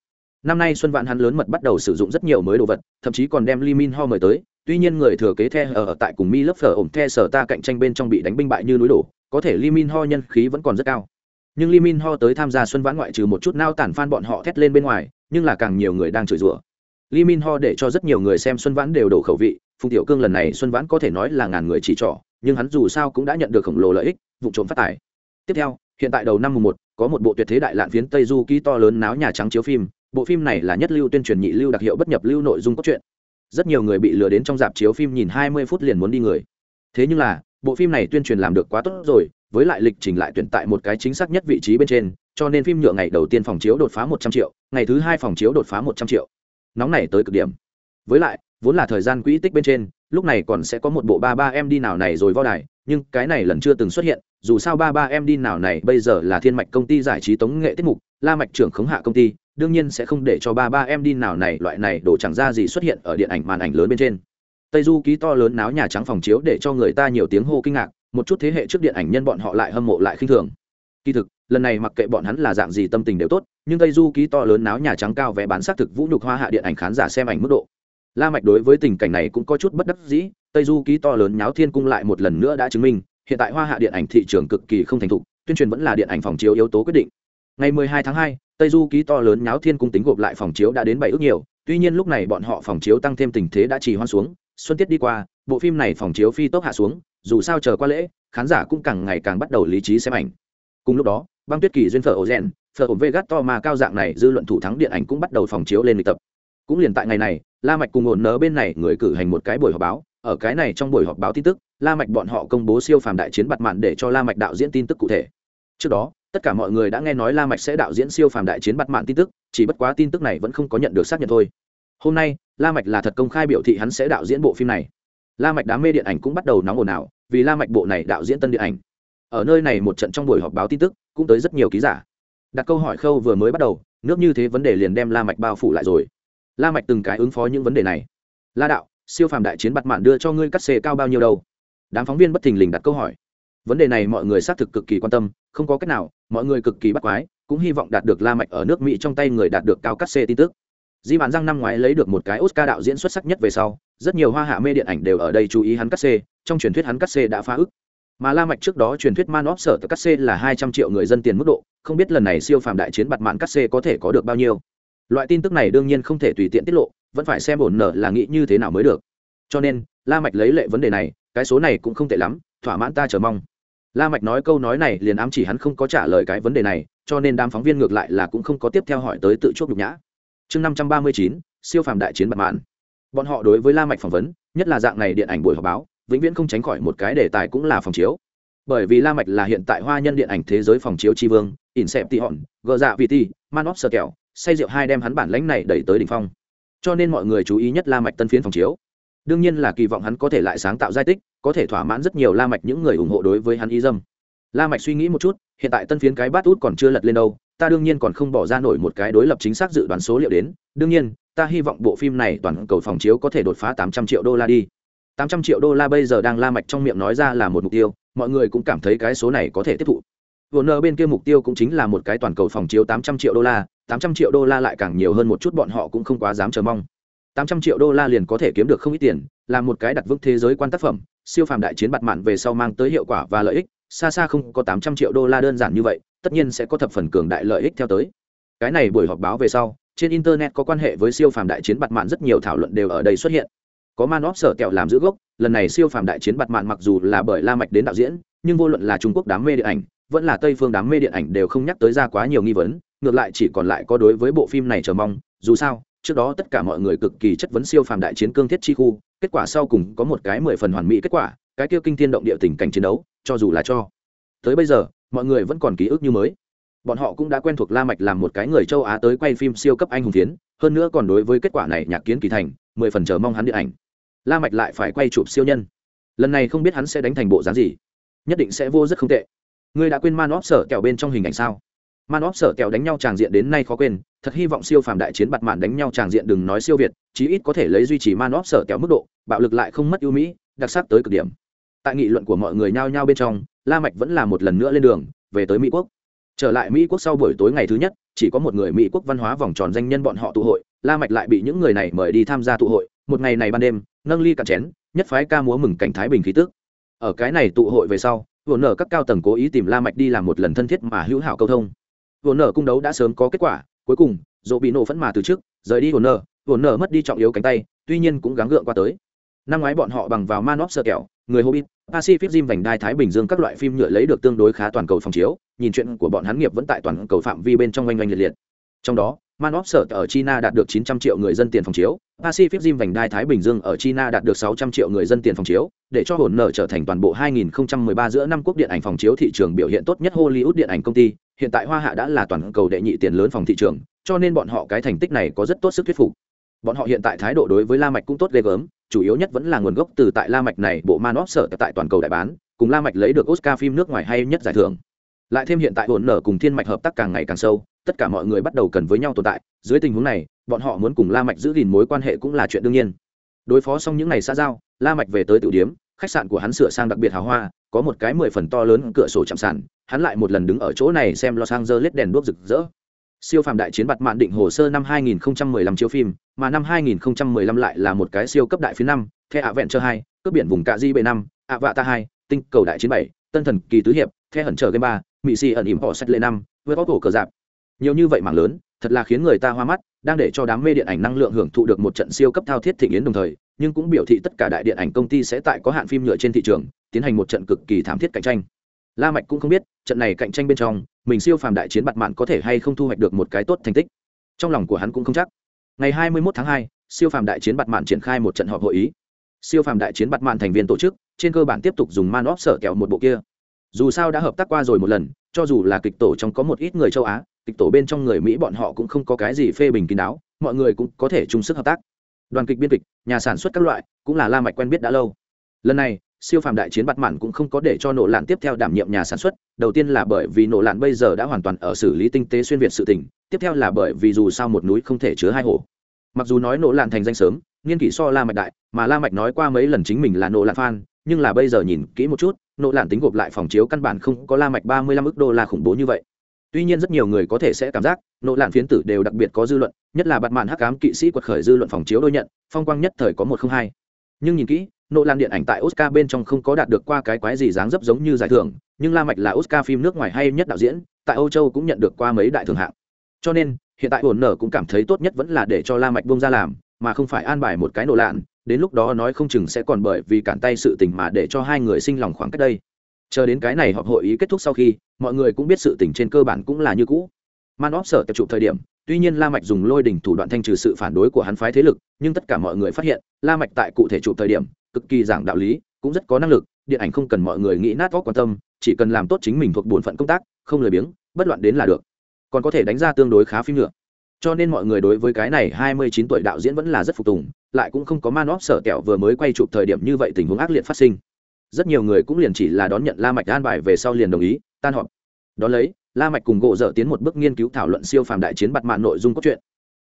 Năm nay xuân vãn hắn lớn mật bắt đầu sử dụng rất nhiều mới đồ vật, thậm chí còn đem Limin Min Ho mời tới tuy nhiên người thừa kế the ở tại cùng mi lớp phở ổn the sở ta cạnh tranh bên trong bị đánh binh bại như núi đổ có thể li Min Ho nhân khí vẫn còn rất cao. Nhưng li Min Ho tới tham gia Xuân Vãn ngoại trừ một chút nao tản phan bọn họ thét lên bên ngoài, nhưng là càng nhiều người đang chửi rủa. li Min Ho để cho rất nhiều người xem Xuân Vãn đều đổ khẩu vị, Phùng Tiểu Cương lần này Xuân Vãn có thể nói là ngàn người chỉ trỏ, nhưng hắn dù sao cũng đã nhận được khổng lồ lợi ích, vụ trộm phát tài. Tiếp theo, hiện tại đầu năm mùng một có một bộ tuyệt thế đại lạn phiến Tây Du ký to lớn náo nhà trắng chiếu phim, bộ phim này là nhất lưu tuyên truyền nhị lưu đặc hiệu bất nhập lưu nội dung cốt truyện. Rất nhiều người bị lừa đến trong dạp chiếu phim nhìn 20 phút liền muốn đi người. Thế nhưng là, bộ phim này tuyên truyền làm được quá tốt rồi, với lại lịch trình lại tuyển tại một cái chính xác nhất vị trí bên trên, cho nên phim nhựa ngày đầu tiên phòng chiếu đột phá 100 triệu, ngày thứ hai phòng chiếu đột phá 100 triệu. Nóng này tới cực điểm. Với lại, vốn là thời gian quỹ tích bên trên, lúc này còn sẽ có một bộ ba ba em đi nào này rồi vo đài, nhưng cái này lần chưa từng xuất hiện, dù sao ba ba em đi nào này bây giờ là thiên mạch công ty giải trí tống nghệ tiết mục, La Mạch trưởng khống hạ công ty, đương nhiên sẽ không để cho ba ba em đi nào này loại này đổ chẳng ra gì xuất hiện ở điện ảnh màn ảnh lớn bên trên. Tây Du ký to lớn náo nhà trắng phòng chiếu để cho người ta nhiều tiếng hô kinh ngạc, một chút thế hệ trước điện ảnh nhân bọn họ lại hâm mộ lại khinh thường. Kỳ thực lần này mặc kệ bọn hắn là dạng gì tâm tình đều tốt nhưng tây du ký to lớn náo nhà trắng cao vé bán xác thực vũ nhục hoa hạ điện ảnh khán giả xem ảnh mức độ. La mạch đối với tình cảnh này cũng có chút bất đắc dĩ tây du ký to lớn nháo thiên cung lại một lần nữa đã chứng minh hiện tại hoa hạ điện ảnh thị trường cực kỳ không thành thục tuyên truyền vẫn là điện ảnh phòng chiếu yếu tố quyết định. Ngày 12 tháng 2, tây du ký to lớn nháo thiên cung tính gộp lại phòng chiếu đã đến bảy ước nhiều, tuy nhiên lúc này bọn họ phòng chiếu tăng thêm tình thế đã trì hoãn xuống, xuân tiết đi qua, bộ phim này phòng chiếu phi tốc hạ xuống, dù sao chờ qua lễ, khán giả cũng càng ngày càng bắt đầu lý trí xem ảnh. Cùng lúc đó, băng tuyết kỳ duyên phở ổ rèn, phở ổ vegas to mà cao dạng này dư luận thủ thắng điện ảnh cũng bắt đầu phòng chiếu lên lịch tập. Cũng liền tại ngày này, la mạch cùng ổn nớ bên này người cử hành một cái buổi họp báo, ở cái này trong buổi họp báo tin tức, la mạch bọn họ công bố siêu phàm đại chiến bạt mạn để cho la mạch đạo diễn tin tức cụ thể. Trước đó tất cả mọi người đã nghe nói la mạch sẽ đạo diễn siêu phàm đại chiến bắt mạng tin tức, chỉ bất quá tin tức này vẫn không có nhận được xác nhận thôi. Hôm nay, la mạch là thật công khai biểu thị hắn sẽ đạo diễn bộ phim này. La mạch đám mê điện ảnh cũng bắt đầu nóng ồn ào, vì la mạch bộ này đạo diễn tân điện ảnh. Ở nơi này một trận trong buổi họp báo tin tức, cũng tới rất nhiều ký giả. Đặt câu hỏi khâu vừa mới bắt đầu, nước như thế vấn đề liền đem la mạch bao phủ lại rồi. La mạch từng cái ứng phó những vấn đề này. La đạo, siêu phàm đại chiến bắt mạng đưa cho ngươi cắt xê cao bao nhiêu đâu? Đám phóng viên bất thình lình đặt câu hỏi. Vấn đề này mọi người xác thực cực kỳ quan tâm, không có cách nào mọi người cực kỳ bắt quái, cũng hy vọng đạt được la mạch ở nước mỹ trong tay người đạt được cao cắt xê tin tức. Di bản răng năm ngoái lấy được một cái oscar đạo diễn xuất sắc nhất về sau, rất nhiều hoa hạ mê điện ảnh đều ở đây chú ý hắn cắt xê trong truyền thuyết hắn cắt xê đã phá ức. Mà la mạch trước đó truyền thuyết man óp sở cắt xê là hai trăm triệu người dân tiền mức độ, không biết lần này siêu phàm đại chiến bạt mạng cắt xê có thể có được bao nhiêu. Loại tin tức này đương nhiên không thể tùy tiện tiết lộ, vẫn phải xem ổn nở là nghĩ như thế nào mới được. Cho nên, la mạch lấy lệ vấn đề này, cái số này cũng không tệ lắm, thỏa mãn ta chờ mong la mạch nói câu nói này liền ám chỉ hắn không có trả lời cái vấn đề này, cho nên đám phóng viên ngược lại là cũng không có tiếp theo hỏi tới tự chuốc nhục nhã. Chương năm trăm ba mươi chín, siêu phàm đại chiến bặt mạn. Bọn họ đối với la mạch phỏng vấn, nhất là dạng này điện ảnh buổi họp báo, vĩnh viễn không tránh khỏi một cái đề tài cũng là phòng chiếu. Bởi vì la mạch là hiện tại hoa nhân điện ảnh thế giới phòng chiếu tri vương ỉn xẹp tị hòn, gờ dạ vị ti, man óc sơ kẹo say rượu hai đem hắn bản lãnh này đẩy tới đỉnh phong. Cho nên mọi người chú ý nhất la mạch tân phiến phòng chiếu. Đương nhiên là kỳ vọng hắn có thể lại sáng tạo giai tích có thể thỏa mãn rất nhiều la mạch những người ủng hộ đối với hắn y dâm. La mạch suy nghĩ một chút, hiện tại tân phiến cái bát út còn chưa lật lên đâu, ta đương nhiên còn không bỏ ra nổi một cái đối lập chính xác dự đoán số liệu đến, đương nhiên, ta hy vọng bộ phim này toàn cầu phòng chiếu có thể đột phá 800 triệu đô la đi. 800 triệu đô la bây giờ đang la mạch trong miệng nói ra là một mục tiêu, mọi người cũng cảm thấy cái số này có thể tiếp thụ. Warner bên kia mục tiêu cũng chính là một cái toàn cầu phòng chiếu 800 triệu đô la 800 triệu đô la lại càng nhiều hơn một chút bọn họ cũng không quá dám chờ mong. 800 triệu đô la liền có thể kiếm được không ít tiền làm một cái đặt vững thế giới quan tác phẩm siêu phàm đại chiến bạt mạn về sau mang tới hiệu quả và lợi ích, xa xa không có 800 triệu đô la đơn giản như vậy, tất nhiên sẽ có thập phần cường đại lợi ích theo tới. Cái này buổi họp báo về sau, trên internet có quan hệ với siêu phàm đại chiến bạt mạn, rất nhiều thảo luận đều ở đây xuất hiện. Có man óp sở kẹo làm giữ gốc, lần này siêu phàm đại chiến bạt mạn mặc dù là bởi la mạch đến đạo diễn, nhưng vô luận là trung quốc đám mê điện ảnh, vẫn là tây phương đám mê điện ảnh đều không nhắc tới ra quá nhiều nghi vấn, ngược lại chỉ còn lại có đối với bộ phim này chờ mong, dù sao trước đó tất cả mọi người cực kỳ chất vấn siêu phàm đại chiến cương thiết chi khu, kết quả sau cùng có một cái mười phần hoàn mỹ kết quả, cái kia kinh thiên động địa tình cảnh chiến đấu, cho dù là cho. Tới bây giờ, mọi người vẫn còn ký ức như mới. Bọn họ cũng đã quen thuộc la mạch làm một cái người châu á tới quay phim siêu cấp anh hùng tiến hơn nữa còn đối với kết quả này nhạc kiến kỳ thành, mười phần chờ mong hắn điện ảnh. La mạch lại phải quay chụp siêu nhân. Lần này không biết hắn sẽ đánh thành bộ dáng gì. Nhất định sẽ vô rất không tệ. Ngươi đã quên man óp sở kẹo bên trong hình ảnh sao? Man óp sở kẹo đánh nhau tràng diện đến nay khó quên, thật hy vọng siêu phàm đại chiến bặt mạn đánh nhau tràng diện đừng nói siêu việt, chí ít có thể lấy duy trì man óp sở kẹo mức độ, bạo lực lại không mất ưu mỹ, đặc sắc tới cực điểm. Tại nghị luận của mọi người nhao nhao bên trong, la mạch vẫn là một lần nữa lên đường, về tới mỹ quốc. Trở lại mỹ quốc sau buổi tối ngày thứ nhất, chỉ có một người mỹ quốc văn hóa vòng tròn danh nhân bọn họ tụ hội, la mạch lại bị những người này mời đi tham gia tụ hội, một ngày này ban đêm, nâng ly cạn chén, nhất phái ca múa mừng cảnh thái bình khí tức. Ở cái này tụ hội về sau, vừa nở các cao tầng cố ý tìm la mạch đi làm một lần thân thiết mà hữu hảo câu thông vồn nở cung đấu đã sớm có kết quả, cuối cùng dỗ bị nổ phẫn mà từ trước rời đi vồn nở vồn nở mất đi trọng yếu cánh tay, tuy nhiên cũng gắng gượng qua tới. Năm ngoái bọn họ bằng vào manop sơ kẹo người hobbit, pacific rim vành đai thái bình dương các loại phim nhựa lấy được tương đối khá toàn cầu phòng chiếu, nhìn chuyện của bọn hắn nghiệp vẫn tại toàn cầu phạm vi bên trong oanh oanh liệt liệt. Trong đó manop sở ở china đạt được 900 triệu người dân tiền phòng chiếu pacific rim vành đai thái bình dương ở china đạt được 600 triệu người dân tiền phòng chiếu, để cho hồn nợ trở thành toàn bộ 2013 giữa năm quốc điện ảnh phòng chiếu thị trường biểu hiện tốt nhất hollywood điện ảnh công ty. Hiện tại hoa hạ đã là toàn cầu đệ nhị tiền lớn phòng thị trường, cho nên bọn họ cái thành tích này có rất tốt sức thuyết phục. Bọn họ hiện tại thái độ đối với la mạch cũng tốt ghê gớm, chủ yếu nhất vẫn là nguồn gốc từ tại la mạch này, bộ man of sở tại toàn cầu đại bán, cùng la mạch lấy được oscar phim nước ngoài hay nhất giải thưởng. Lại thêm hiện tại hồn nở cùng thiên mạch hợp tác càng ngày càng sâu, tất cả mọi người bắt đầu cần với nhau tồn tại. Dưới tình huống này bọn họ muốn cùng la mạch giữ gìn mối quan hệ cũng là chuyện đương nhiên. Đối phó xong những ngày xa giao, la mạch về tới tiểu điếm, khách sạn của hắn sửa sang đặc biệt hào hoa, có một cái mười phần to lớn cửa sổ chạm sàn, hắn lại một lần đứng ở chỗ này xem los angeles đèn đuốc rực rỡ. Siêu phàm đại chiến bạt mạn định hồ sơ năm 2015 chiếu phim, mà năm 2015 lại là một cái siêu cấp đại phía năm, the ạ vẹn chờ hai, cướp biển vùng cạ di bệ năm ạ vạ ta hai, tinh cầu đại chiến bảy, tân thần kỳ tứ hiệp, the hận chờ game ba mỹ xì ẩn ỉm họ sách lệ năm với có cổ cờ dạp nhiều như vậy mảng lớn thật là khiến người ta hoa mắt đang để cho đám mê điện ảnh năng lượng hưởng thụ được một trận siêu cấp thao thiết thịnh yến đồng thời nhưng cũng biểu thị tất cả đại điện ảnh công ty sẽ tại có hạn phim nhựa trên thị trường tiến hành một trận cực kỳ thảm thiết cạnh tranh. La mạch cũng không biết trận này cạnh tranh bên trong mình siêu phàm đại chiến bạt mạn có thể hay không thu hoạch được một cái tốt thành tích. Trong lòng của hắn cũng không chắc. Ngày 21 tháng 2, siêu phàm đại chiến bạt mạn triển khai một trận họp hội ý. Siêu phàm đại chiến bạt mạn thành viên tổ chức trên cơ bản tiếp tục dùng man óp sở kẹo một bộ kia. Dù sao đã hợp tác qua rồi một lần cho dù là kịch tổ trong có một ít người châu á kịch tổ bên trong người mỹ bọn họ cũng không có cái gì phê bình kín đáo, mọi người cũng có thể chung sức hợp tác. Đoàn kịch biên kịch, nhà sản xuất các loại, cũng là la mạch quen biết đã lâu. Lần này, siêu phàm đại chiến bắt mạn cũng không có để cho nổ lạn tiếp theo đảm nhiệm nhà sản xuất, đầu tiên là bởi vì nổ lạn bây giờ đã hoàn toàn ở xử lý tinh tế xuyên việt sự tình, tiếp theo là bởi vì dù sao một núi không thể chứa hai hồ. Mặc dù nói nổ lạn thành danh sớm, nghiên kỷ so la mạch đại, mà la mạch nói qua mấy lần chính mình là nổ lạn fan, nhưng là bây giờ nhìn kỹ một chút, nổ lạn tính gộp lại phòng chiếu căn bản không có la mạch ba mươi lăm ức đô la khủng bố như vậy tuy nhiên rất nhiều người có thể sẽ cảm giác nỗ lạn phiến tử đều đặc biệt có dư luận, nhất là bạt mạn hắc ám kỵ sĩ quật khởi dư luận phòng chiếu đôi nhận, phong quang nhất thời có một không hai. Nhưng nhìn kỹ, nộ lan điện ảnh tại oscar bên trong không có đạt được qua cái quái gì dáng dấp giống như giải thưởng, nhưng la mạch là oscar phim nước ngoài hay nhất đạo diễn, tại âu châu cũng nhận được qua mấy đại thưởng hạng. Cho nên, hiện tại ổn nở cũng cảm thấy tốt nhất vẫn là để cho la mạch buông ra làm, mà không phải an bài một cái nỗ lạn, đến lúc đó nói không chừng sẽ còn bởi vì cản tay sự tình mà để cho hai người sinh lòng khoảng cách đây chờ đến cái này họp hội ý kết thúc sau khi, mọi người cũng biết sự tình trên cơ bản cũng là như cũ. Man óp sở tập chụp thời điểm, tuy nhiên la mạch dùng lôi đỉnh thủ đoạn thanh trừ sự phản đối của hắn phái thế lực, nhưng tất cả mọi người phát hiện, la mạch tại cụ thể chụp thời điểm, cực kỳ giảng đạo lý, cũng rất có năng lực, điện ảnh không cần mọi người nghĩ nát óc quan tâm, chỉ cần làm tốt chính mình thuộc bổn phận công tác, không lười biếng, bất loạn đến là được. Còn có thể đánh ra tương đối khá phim nữa. Cho nên mọi người đối với cái này 29 tuổi đạo diễn vẫn là rất phục tùng, lại cũng không có man óp sở kẹo vừa mới quay chụp thời điểm như vậy tình huống ác liệt phát sinh rất nhiều người cũng liền chỉ là đón nhận la mạch an bài về sau liền đồng ý, tan họp. Đó lấy, la mạch cùng gỗ dở tiến một bước nghiên cứu thảo luận siêu phàm đại chiến bạt mạn nội dung cốt truyện.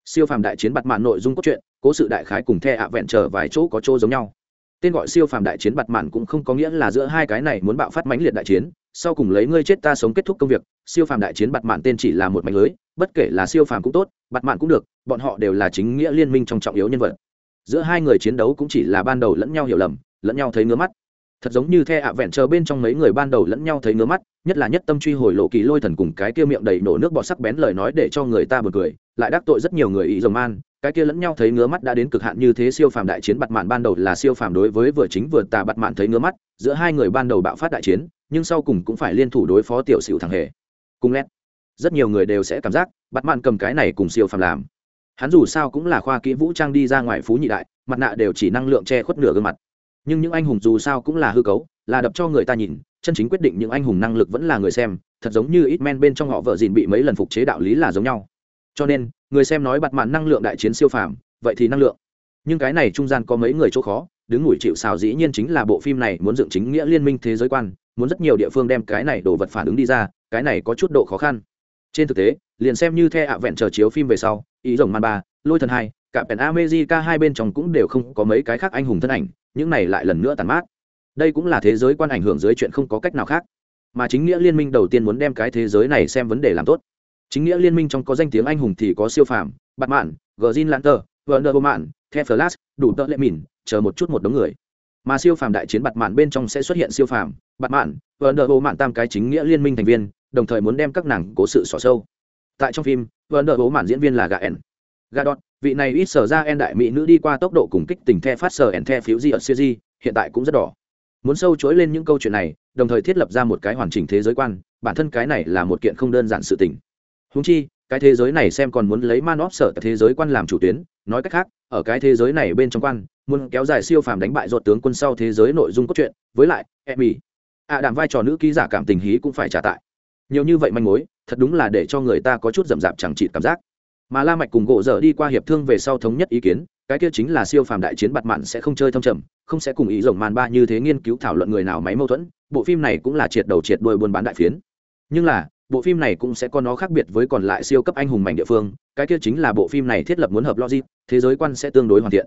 Siêu phàm đại chiến bạt mạn nội dung cốt truyện, cố sự đại khái cùng the ạ vẹn trở vài chỗ có chỗ giống nhau. Tên gọi siêu phàm đại chiến bạt mạn cũng không có nghĩa là giữa hai cái này muốn bạo phát mãnh liệt đại chiến, sau cùng lấy ngươi chết ta sống kết thúc công việc, siêu phàm đại chiến bạt mạn tên chỉ là một mảnh lưới, bất kể là siêu phàm cũng tốt, bạt mạn cũng được, bọn họ đều là chính nghĩa liên minh trong trọng yếu nhân vật. Giữa hai người chiến đấu cũng chỉ là ban đầu lẫn nhau hiểu lầm, lẫn nhau thấy ngứa mắt thật giống như the ạ vẹn chờ bên trong mấy người ban đầu lẫn nhau thấy ngứa mắt, nhất là nhất tâm truy hồi lộ kỳ lôi thần cùng cái kia miệng đầy nổ nước bọt sắc bén lời nói để cho người ta bật cười, lại đắc tội rất nhiều người ý dòng man, cái kia lẫn nhau thấy ngứa mắt đã đến cực hạn như thế siêu phàm đại chiến bặt mạn ban đầu là siêu phàm đối với vừa chính vừa tà bặt mạn thấy ngứa mắt, giữa hai người ban đầu bạo phát đại chiến, nhưng sau cùng cũng phải liên thủ đối phó tiểu sửu thằng hề. Cùng lét rất nhiều người đều sẽ cảm giác bặt mạn cầm cái này cùng siêu phàm làm. Hắn dù sao cũng là khoa kỹ vũ trang đi ra ngoài phú nhị đại, mặt nạ đều chỉ năng lượng che khuất nửa gương mặt nhưng những anh hùng dù sao cũng là hư cấu, là đập cho người ta nhìn, chân chính quyết định những anh hùng năng lực vẫn là người xem, thật giống như ít men bên trong họ vợ dìn bị mấy lần phục chế đạo lý là giống nhau. Cho nên, người xem nói bặt mạn năng lượng đại chiến siêu phàm, vậy thì năng lượng. Nhưng cái này trung gian có mấy người chỗ khó, đứng ngủi chịu xào dĩ nhiên chính là bộ phim này muốn dựng chính nghĩa liên minh thế giới quan, muốn rất nhiều địa phương đem cái này đồ vật phản ứng đi ra, cái này có chút độ khó khăn. Trên thực tế, liền xem như the ạ vẹn chờ chiếu phim về sau, ý rồng man ba, lôi thần hai cả pèn amejica hai bên trong cũng đều không có mấy cái khác anh hùng thân ảnh những này lại lần nữa tàn mát. Đây cũng là thế giới quan ảnh hưởng dưới chuyện không có cách nào khác. Mà chính nghĩa liên minh đầu tiên muốn đem cái thế giới này xem vấn đề làm tốt. Chính nghĩa liên minh trong có danh tiếng anh hùng thì có siêu phàm, bạt mạn gờ zin lanter, werner mạn the flash, đủ tợ lệ mìn, chờ một chút một đống người. Mà siêu phàm đại chiến bạt mạn bên trong sẽ xuất hiện siêu phàm, bạt mạn vợn nơ mạn tam cái chính nghĩa liên minh thành viên, đồng thời muốn đem các nàng cố sự xỏ sâu. Tại trong phim vợn đờ bộ mạn diễn viên là gà ẻn gà đọt vị này ít sở ra en đại mỹ nữ đi qua tốc độ cùng kích tình the phát sở en the phiếu di ở siêu di, hiện tại cũng rất đỏ. Muốn sâu chối lên những câu chuyện này, đồng thời thiết lập ra một cái hoàn chỉnh thế giới quan, bản thân cái này là một kiện không đơn giản sự tình. Húng chi, cái thế giới này xem còn muốn lấy man óp sở thế giới quan làm chủ tuyến, nói cách khác, ở cái thế giới này bên trong quan, muốn kéo dài siêu phàm đánh bại ruột tướng quân sau thế giới nội dung cốt truyện, với lại em emmy ạ đảm vai trò nữ ký giả cảm tình hí cũng phải trả tại. Nhiều như vậy manh mối, thật đúng là để cho người ta có chút rậm rạp chẳng trị cảm giác mà la mạch cùng gỗ dở đi qua hiệp thương về sau thống nhất ý kiến, cái kia chính là siêu phàm đại chiến bạt mạn sẽ không chơi thâm trầm, không sẽ cùng ý rồng màn ba như thế nghiên cứu thảo luận người nào máy mâu thuẫn, bộ phim này cũng là triệt đầu triệt đuôi buôn bán đại phiến. Nhưng là, bộ phim này cũng sẽ có nó khác biệt với còn lại siêu cấp anh hùng mảnh địa phương, cái kia chính là bộ phim này thiết lập muốn hợp logic, thế giới quan sẽ tương đối hoàn thiện.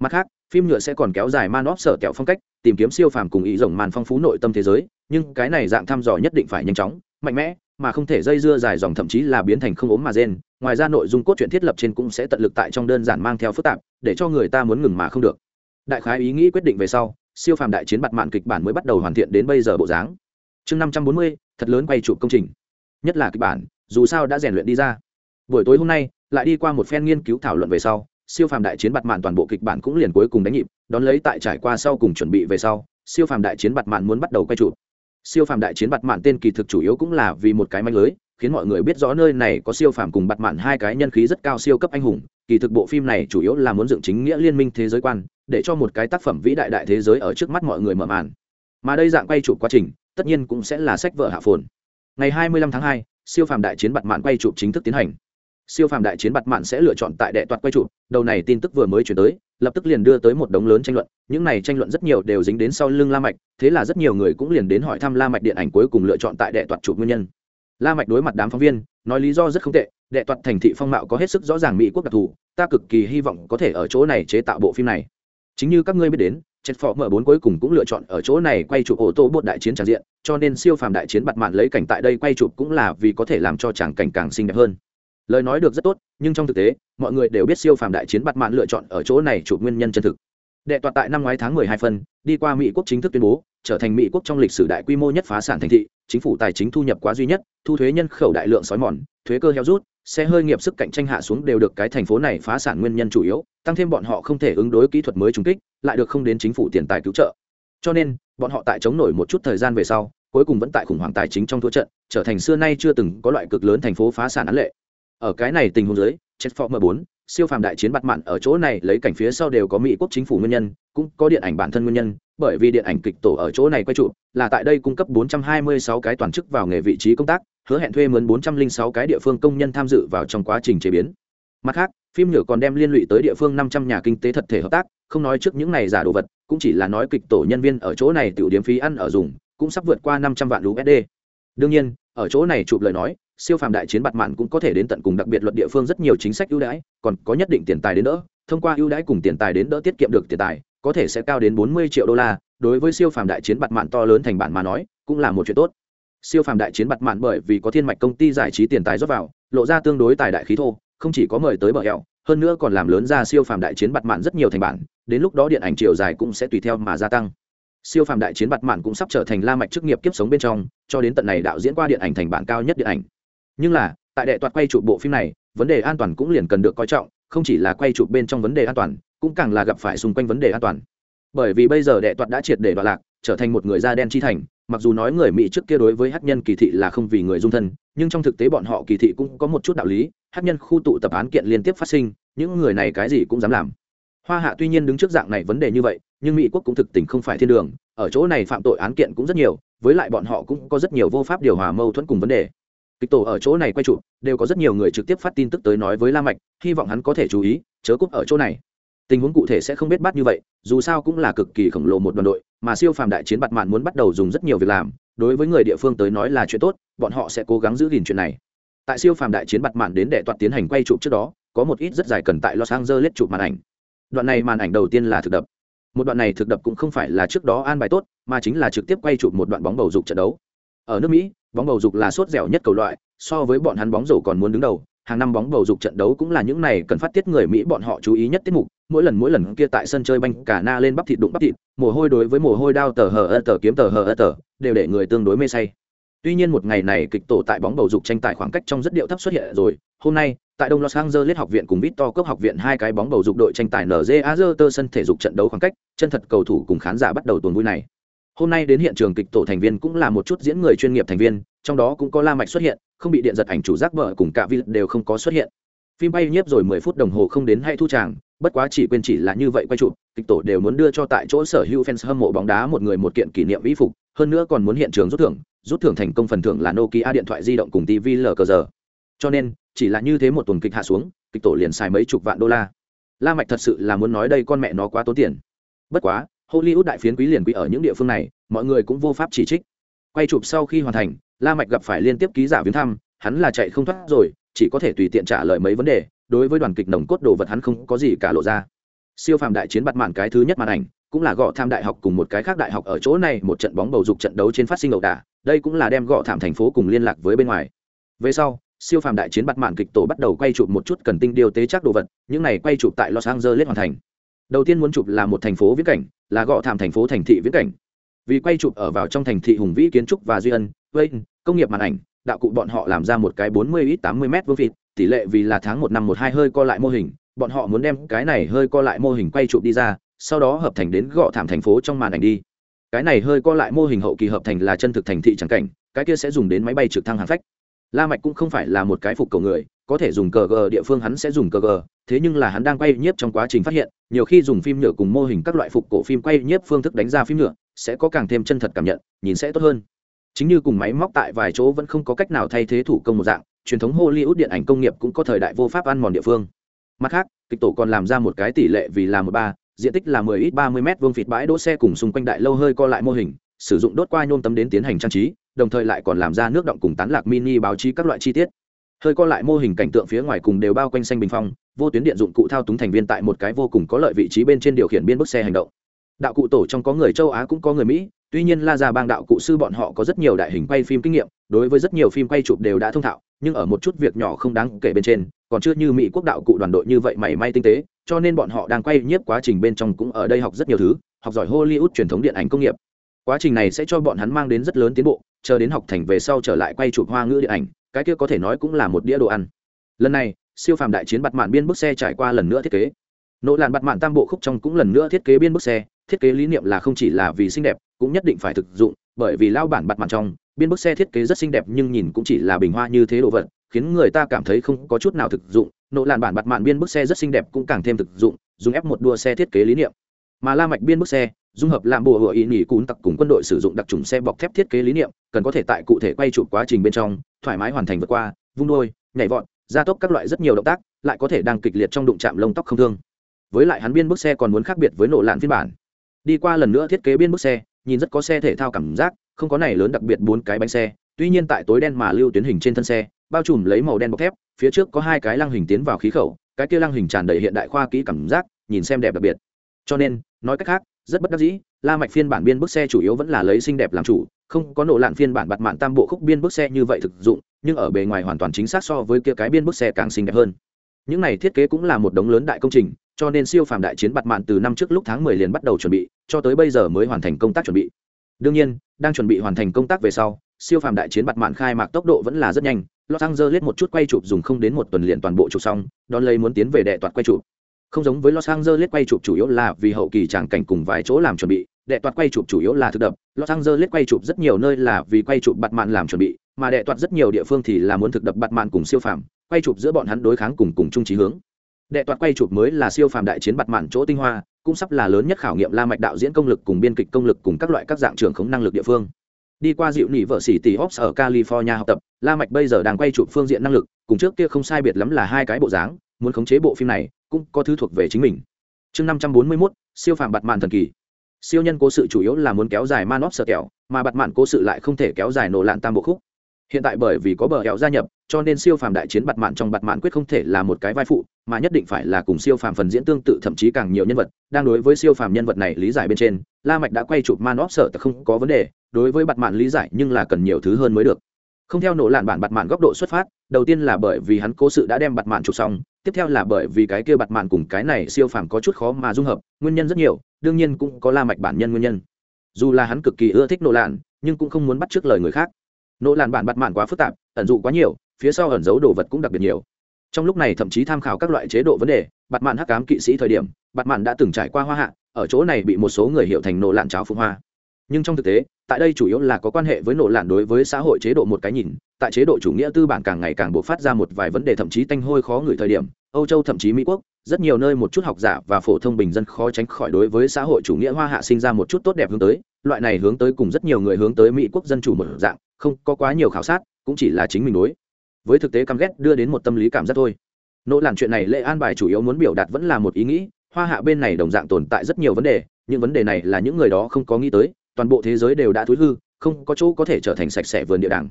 Mặt khác, phim nhựa sẽ còn kéo dài man óp sở kẹo phong cách, tìm kiếm siêu phàm cùng ý rồng màn phong phú nội tâm thế giới, nhưng cái này dạng thăm dò nhất định phải nhanh chóng, mạnh mẽ mà không thể dây dưa dài dòng, thậm chí là biến thành không ốm mà rên. Ngoài ra nội dung cốt truyện thiết lập trên cũng sẽ tận lực tại trong đơn giản mang theo phức tạp, để cho người ta muốn ngừng mà không được. Đại khái ý nghĩ quyết định về sau, siêu phàm đại chiến bặt mạn kịch bản mới bắt đầu hoàn thiện đến bây giờ bộ dáng. Chương năm trăm bốn mươi, thật lớn quay chụp công trình. Nhất là kịch bản, dù sao đã rèn luyện đi ra. Buổi tối hôm nay, lại đi qua một phen nghiên cứu thảo luận về sau, siêu phàm đại chiến bặt mạn toàn bộ kịch bản cũng liền cuối cùng đánh nhịp, đón lấy tại trải qua sau cùng chuẩn bị về sau, siêu phàm đại chiến bặt mạn muốn bắt đầu quay chụp siêu phàm đại chiến bặt mạn tên kỳ thực chủ yếu cũng là vì một cái manh lưới khiến mọi người biết rõ nơi này có siêu phàm cùng bặt mạn hai cái nhân khí rất cao siêu cấp anh hùng. Kỳ thực bộ phim này chủ yếu là muốn dựng chính nghĩa liên minh thế giới quan để cho một cái tác phẩm vĩ đại đại thế giới ở trước mắt mọi người mở màn. Mà đây dạng quay chụp quá trình tất nhiên cũng sẽ là sách vở hạ phồn. Ngày 25 tháng 2, siêu phàm đại chiến bặt mạn quay chụp chính thức tiến hành siêu phàm đại chiến bặt mạn sẽ lựa chọn tại đệ toạt quay trụ, đầu này tin tức vừa mới chuyển tới, lập tức liền đưa tới một đống lớn tranh luận, những này tranh luận rất nhiều đều dính đến sau lưng la mạch, thế là rất nhiều người cũng liền đến hỏi thăm la mạch điện ảnh cuối cùng lựa chọn tại đệ toạt chụp nguyên nhân. La mạch đối mặt đám phóng viên, nói lý do rất không tệ, đệ toạt thành thị phong mạo có hết sức rõ ràng mỹ quốc đặc thù, ta cực kỳ hy vọng có thể ở chỗ này chế tạo bộ phim này. Chính như các ngươi biết đến chết phò mở bốn cuối cùng cũng lựa chọn ở chỗ này quay chụp ô tô bột đại chiến tràng diện, cho nên siêu phàm đại chiến bặt mạn lấy cảnh tại đây quay chụp cũng là vì có thể làm cho tràng cảnh càng xinh đẹp hơn lời nói được rất tốt, nhưng trong thực tế, mọi người đều biết siêu phàm đại chiến bắt mạn lựa chọn ở chỗ này chụp nguyên nhân chân thực. Đệ toàn tại năm ngoái tháng 12 phân, đi qua mỹ quốc chính thức tuyên bố, trở thành mỹ quốc trong lịch sử đại quy mô nhất phá sản thành thị, chính phủ tài chính thu nhập quá duy nhất, thu thuế nhân khẩu đại lượng sói mòn, thuế cơ heo rút, xe hơi nghiệp sức cạnh tranh hạ xuống đều được cái thành phố này phá sản nguyên nhân chủ yếu, tăng thêm bọn họ không thể ứng đối kỹ thuật mới trúng kích, lại được không đến chính phủ tiền tài cứu trợ. Cho nên, bọn họ tại chống nổi một chút thời gian về sau, cuối cùng vẫn tại khủng hoảng tài chính trong thua trận, trở thành xưa nay chưa từng có loại cực lớn thành phố phá sản án lệ ở cái này tình huống dưới chết phó m bốn, siêu phàm đại chiến bắt mạn ở chỗ này lấy cảnh phía sau đều có mỹ quốc chính phủ nguyên nhân, cũng có điện ảnh bản thân nguyên nhân, bởi vì điện ảnh kịch tổ ở chỗ này quay trụ, là tại đây cung cấp 426 cái toàn chức vào nghề vị trí công tác, hứa hẹn thuê mướn 406 cái địa phương công nhân tham dự vào trong quá trình chế biến. Mặt khác, phim nhựa còn đem liên lụy tới địa phương 500 nhà kinh tế thật thể hợp tác, không nói trước những này giả đồ vật, cũng chỉ là nói kịch tổ nhân viên ở chỗ này tiểu điểm phí ăn ở dùng, cũng sắp vượt qua 500 vạn USD đương nhiên, ở chỗ này chụp lời nói siêu phàm đại chiến bạt mạn cũng có thể đến tận cùng đặc biệt luật địa phương rất nhiều chính sách ưu đãi, còn có nhất định tiền tài đến đỡ, thông qua ưu đãi cùng tiền tài đến đỡ tiết kiệm được tiền tài, có thể sẽ cao đến 40 triệu đô la. Đối với siêu phàm đại chiến bạt mạn to lớn thành bản mà nói, cũng là một chuyện tốt. Siêu phàm đại chiến bạt mạn bởi vì có thiên mạch công ty giải trí tiền tài rót vào, lộ ra tương đối tài đại khí thô, không chỉ có mời tới bờ hẹo, hơn nữa còn làm lớn ra siêu phàm đại chiến bạt mạn rất nhiều thành bản, đến lúc đó điện ảnh chiều dài cũng sẽ tùy theo mà gia tăng. Siêu phàm đại chiến bạt mạn cũng sắp trở thành la mạch chức nghiệp kiếp sống bên trong, cho đến tận này đạo diễn qua điện ảnh thành bản cao nhất điện ảnh nhưng là, tại đệ toạt quay chụp bộ phim này, vấn đề an toàn cũng liền cần được coi trọng, không chỉ là quay chụp bên trong vấn đề an toàn, cũng càng là gặp phải xung quanh vấn đề an toàn. Bởi vì bây giờ đệ toạt đã triệt để đoạn lạc, trở thành một người da đen chi thành, mặc dù nói người mỹ trước kia đối với hát nhân kỳ thị là không vì người dung thân, nhưng trong thực tế bọn họ kỳ thị cũng có một chút đạo lý, hát nhân khu tụ tập án kiện liên tiếp phát sinh, những người này cái gì cũng dám làm. Hoa hạ tuy nhiên đứng trước dạng này vấn đề như vậy, nhưng mỹ quốc cũng thực tình không phải thiên đường, ở chỗ này phạm tội án kiện cũng rất nhiều, với lại bọn họ cũng có rất nhiều vô pháp điều hòa mâu thuẫn cùng vấn đề kịch tổ ở chỗ này quay trụ đều có rất nhiều người trực tiếp phát tin tức tới nói với la mạch, hy vọng hắn có thể chú ý, chớ cúp ở chỗ này. Tình huống cụ thể sẽ không biết bắt như vậy, dù sao cũng là cực kỳ khổng lồ một đoàn đội, mà siêu phàm đại chiến bạt mạn muốn bắt đầu dùng rất nhiều việc làm, đối với người địa phương tới nói là chuyện tốt, bọn họ sẽ cố gắng giữ gìn chuyện này. Tại siêu phàm đại chiến bạt mạn đến đệ toàn tiến hành quay chụp trước đó, có một ít rất dài cần tại los angeles chụp màn ảnh. Đoạn này màn ảnh đầu tiên là thực đập. Một đoạn này thực đập cũng không phải là trước đó an bài tốt, mà chính là trực tiếp quay chụp một đoạn bóng bầu dục trận đấu ở nước mỹ, bóng bầu dục là sốt dẻo nhất cầu loại, so với bọn hắn bóng rổ còn muốn đứng đầu. Hàng năm bóng bầu dục trận đấu cũng là những này cần phát tiết người mỹ bọn họ chú ý nhất tiết mục. Mỗi lần mỗi lần kia tại sân chơi banh cả na lên bắp thịt đụng bắp thịt, mồ hôi đối với mồ hôi đao tờ hờ ơ tờ kiếm tờ hờ ơ tờ, đều để người tương đối mê say. Tuy nhiên một ngày này kịch tổ tại bóng bầu dục tranh tài khoảng cách trong rất điệu thấp xuất hiện rồi. Hôm nay, tại đông los angeles học viện cùng victor cốc học viện hai cái bóng bầu dục đội tranh tài nza azerter sân thể dục trận đấu khoảng cách, chân thật cầu thủ cùng khán giả bắt đầu tuần vui này hôm nay đến hiện trường kịch tổ thành viên cũng là một chút diễn người chuyên nghiệp thành viên, trong đó cũng có la mạch xuất hiện, không bị điện giật ảnh chủ giác vợ cùng cả vi đều không có xuất hiện. Phim bay nhiếp rồi mười phút đồng hồ không đến hay thu tràng, bất quá chỉ quên chỉ là như vậy quay chụp, kịch tổ đều muốn đưa cho tại chỗ sở hữu fans hâm mộ bóng đá một người một kiện kỷ niệm vĩ phục, hơn nữa còn muốn hiện trường rút thưởng rút thưởng thành công phần thưởng là nokia điện thoại di động cùng tv lờ cờ giờ cho nên, chỉ là như thế một tuần kịch hạ xuống, kịch tổ liền xài mấy chục vạn đô la. La mạch thật sự là muốn nói đây con mẹ nó quá tốn tiền. Bất quá hollywood đại phiến quý liền quý ở những địa phương này, mọi người cũng vô pháp chỉ trích. Quay chụp sau khi hoàn thành, la mạch gặp phải liên tiếp ký giả viếng thăm, hắn là chạy không thoát rồi, chỉ có thể tùy tiện trả lời mấy vấn đề, đối với đoàn kịch nồng cốt đồ vật hắn không có gì cả lộ ra. Siêu phàm đại chiến bắt màn cái thứ nhất màn ảnh, cũng là gõ tham đại học cùng một cái khác đại học ở chỗ này một trận bóng bầu dục trận đấu trên phát sinh ẩu đả, đây cũng là đem gõ thảm thành phố cùng liên lạc với bên ngoài. Về sau, siêu phàm đại chiến bắt màn kịch tổ bắt đầu quay chụp một chút cần tinh điều tế chắc đồ vật, những này quay chụp tại los angeles hoàn thành đầu tiên muốn chụp là một thành phố viễn cảnh, là gọ thảm thành phố thành thị viễn cảnh. Vì quay chụp ở vào trong thành thị hùng vĩ kiến trúc và duy ân vây công nghiệp màn ảnh, đạo cụ bọn họ làm ra một cái bốn mươi ít tám mươi m vuông vịt tỷ lệ vì là tháng một năm một hai hơi co lại mô hình, bọn họ muốn đem cái này hơi co lại mô hình quay chụp đi ra, sau đó hợp thành đến gọ thảm thành phố trong màn ảnh đi. Cái này hơi co lại mô hình hậu kỳ hợp thành là chân thực thành thị trắng cảnh, cái kia sẽ dùng đến máy bay trực thăng hàng phách la mạch cũng không phải là một cái phục cầu người, có thể dùng cờ gờ địa phương hắn sẽ dùng cờ gờ, thế nhưng là hắn đang quay nhiếp trong quá trình phát hiện, nhiều khi dùng phim nhựa cùng mô hình các loại phục cổ phim quay nhiếp phương thức đánh ra phim nhựa, sẽ có càng thêm chân thật cảm nhận, nhìn sẽ tốt hơn. Chính như cùng máy móc tại vài chỗ vẫn không có cách nào thay thế thủ công một dạng, truyền thống hollywood điện ảnh công nghiệp cũng có thời đại vô pháp ăn mòn địa phương. Mặt khác, kịch tổ còn làm ra một cái tỷ lệ vì là một ba, diện tích là 10 ít 30 mét vuông phịt bãi đỗ xe cùng xung quanh đại lâu hơi co lại mô hình, sử dụng đốt qua nhôm tấm đến tiến hành trang trí đồng thời lại còn làm ra nước động cùng tán lạc mini báo chí các loại chi tiết. Hơi co lại mô hình cảnh tượng phía ngoài cùng đều bao quanh xanh bình phong, vô tuyến điện dụng cụ thao túng thành viên tại một cái vô cùng có lợi vị trí bên trên điều khiển biên bức xe hành động. Đạo cụ tổ trong có người châu á cũng có người mỹ, tuy nhiên la ra bang đạo cụ sư bọn họ có rất nhiều đại hình quay phim kinh nghiệm, đối với rất nhiều phim quay chụp đều đã thông thạo, nhưng ở một chút việc nhỏ không đáng kể bên trên, còn chưa như mỹ quốc đạo cụ đoàn đội như vậy mảy may tinh tế, cho nên bọn họ đang quay nhiếp quá trình bên trong cũng ở đây học rất nhiều thứ, học giỏi hollywood truyền thống điện ảnh công nghiệp quá trình này sẽ cho bọn hắn mang đến rất lớn tiến bộ, chờ đến học thành về sau trở lại quay chụp hoa ngữ điện ảnh, cái kia có thể nói cũng là một đĩa đồ ăn. Lần này, siêu phàm đại chiến bặt mạn biên bức xe trải qua lần nữa thiết kế. Nỗ làn bặt mạn tam bộ khúc trong cũng lần nữa thiết kế biên bức xe, thiết kế lý niệm là không chỉ là vì xinh đẹp, cũng nhất định phải thực dụng, bởi vì lao bản bặt mạn trong, biên bức xe thiết kế rất xinh đẹp nhưng nhìn cũng chỉ là bình hoa như thế đồ vật, khiến người ta cảm thấy không có chút nào thực dụng. Nỗ làn bản bặt mạn biên bức xe rất xinh đẹp cũng càng thêm thực dụng, dùng ép một đua xe thiết kế lý niệm mà la mạch biên bức xe, dung hợp làm bùa hựa ý nghỉ cún tặc cùng quân đội sử dụng đặc trùng xe bọc thép thiết kế lý niệm, cần có thể tại cụ thể quay chụp quá trình bên trong, thoải mái hoàn thành vượt qua, vung đôi, nhảy vọt, gia tốc các loại rất nhiều động tác, lại có thể đang kịch liệt trong đụng chạm lông tóc không thương. Với lại hắn biên bức xe còn muốn khác biệt với nổ lạn phiên bản. Đi qua lần nữa thiết kế biên bức xe, nhìn rất có xe thể thao cảm giác, không có này lớn đặc biệt bốn cái bánh xe, tuy nhiên tại tối đen mà lưu tuyến hình trên thân xe, bao trùm lấy màu đen bọc thép, phía trước có hai cái lăng hình tiến vào khí khẩu, cái kia lăng hình tràn đầy hiện đại khoa kỹ cảm giác, nhìn xem đẹp đặc biệt. Cho nên nói cách khác rất bất đắc dĩ la mạch phiên bản biên bức xe chủ yếu vẫn là lấy xinh đẹp làm chủ không có nổ lạn phiên bản bạt mạn tam bộ khúc biên bức xe như vậy thực dụng nhưng ở bề ngoài hoàn toàn chính xác so với kia cái biên bức xe càng xinh đẹp hơn những này thiết kế cũng là một đống lớn đại công trình cho nên siêu phàm đại chiến bạt mạn từ năm trước lúc tháng 10 liền bắt đầu chuẩn bị cho tới bây giờ mới hoàn thành công tác chuẩn bị đương nhiên đang chuẩn bị hoàn thành công tác về sau siêu phàm đại chiến bạt mạn khai mạc tốc độ vẫn là rất nhanh Los Angeles một chút quay chụp dùng không đến một tuần liền toàn bộ chụp xong, đón lấy muốn tiến về đệ toạt quay chụp. Không giống với Los Angeles quay chụp chủ yếu là vì hậu kỳ tràng cảnh cùng vài chỗ làm chuẩn bị, đệ toạt quay chụp chủ yếu là thực đập, Los Angeles quay chụp rất nhiều nơi là vì quay chụp bạt mạn làm chuẩn bị, mà đệ toạt rất nhiều địa phương thì là muốn thực đập bạt mạn cùng siêu phàm, quay chụp giữa bọn hắn đối kháng cùng cùng chung chí hướng. Đệ toạt quay chụp mới là siêu phàm đại chiến bạt mạn chỗ tinh hoa, cũng sắp là lớn nhất khảo nghiệm La Mạch đạo diễn công lực cùng biên kịch công lực cùng các loại các dạng trưởng khống năng lực địa phương đi qua dịu nỉ vợ xỉ tỷ ops ở california học tập la mạch bây giờ đang quay chụp phương diện năng lực cùng trước kia không sai biệt lắm là hai cái bộ dáng muốn khống chế bộ phim này cũng có thứ thuộc về chính mình. Chương năm trăm bốn mươi 541, siêu phàm bạt mạn thần kỳ. Siêu nhân cố sự chủ yếu là muốn kéo dài man óc sợ kẹo mà bạt mạn cố sự lại không thể kéo dài nổ lạn tam bộ khúc. Hiện tại bởi vì có bờ kẹo gia nhập cho nên siêu phàm đại chiến bạt mạn trong bạt mạn quyết không thể là một cái vai phụ mà nhất định phải là cùng siêu phàm phần diễn tương tự thậm chí càng nhiều nhân vật. Đang đối với siêu phàm nhân vật này lý giải bên trên la mạch đã quay chụp man óc sợ không có vấn đề đối với bạt mạn lý giải nhưng là cần nhiều thứ hơn mới được. Không theo nổ lạn bản bạt mạn góc độ xuất phát đầu tiên là bởi vì hắn cố sự đã đem bạt mạn chụp xong tiếp theo là bởi vì cái kia bạt mạn cùng cái này siêu phàm có chút khó mà dung hợp, nguyên nhân rất nhiều, đương nhiên cũng có la mạch bản nhân nguyên nhân. Dù là hắn cực kỳ ưa thích nỗ lạn, nhưng cũng không muốn bắt trước lời người khác. Nỗ lạn bản bạt mạn quá phức tạp, ẩn dụ quá nhiều, phía sau ẩn giấu đồ vật cũng đặc biệt nhiều. Trong lúc này thậm chí tham khảo các loại chế độ vấn đề, bạt mạn hắc ám kỵ sĩ thời điểm, bạt mạn đã từng trải qua hoa hạ, ở chỗ này bị một số người hiểu thành nỗ lạn cháo phùng hoa. Nhưng trong thực tế, tại đây chủ yếu là có quan hệ với nỗ lạn đối với xã hội chế độ một cái nhìn, tại chế độ chủ nghĩa tư bản càng ngày càng buộc phát ra một vài vấn đề thậm chí tanh hôi khó ngửi thời điểm âu châu thậm chí mỹ quốc, rất nhiều nơi một chút học giả và phổ thông bình dân khó tránh khỏi đối với xã hội chủ nghĩa hoa hạ sinh ra một chút tốt đẹp hướng tới, loại này hướng tới cùng rất nhiều người hướng tới mỹ quốc dân chủ một dạng, không có quá nhiều khảo sát, cũng chỉ là chính mình đối. Với thực tế căm ghét đưa đến một tâm lý cảm giác thôi. Nỗ làm chuyện này lệ an bài chủ yếu muốn biểu đạt vẫn là một ý nghĩ, hoa hạ bên này đồng dạng tồn tại rất nhiều vấn đề, những vấn đề này là những người đó không có nghĩ tới, toàn bộ thế giới đều đã thối hư, không có chỗ có thể trở thành sạch sẽ vườn địa đàng.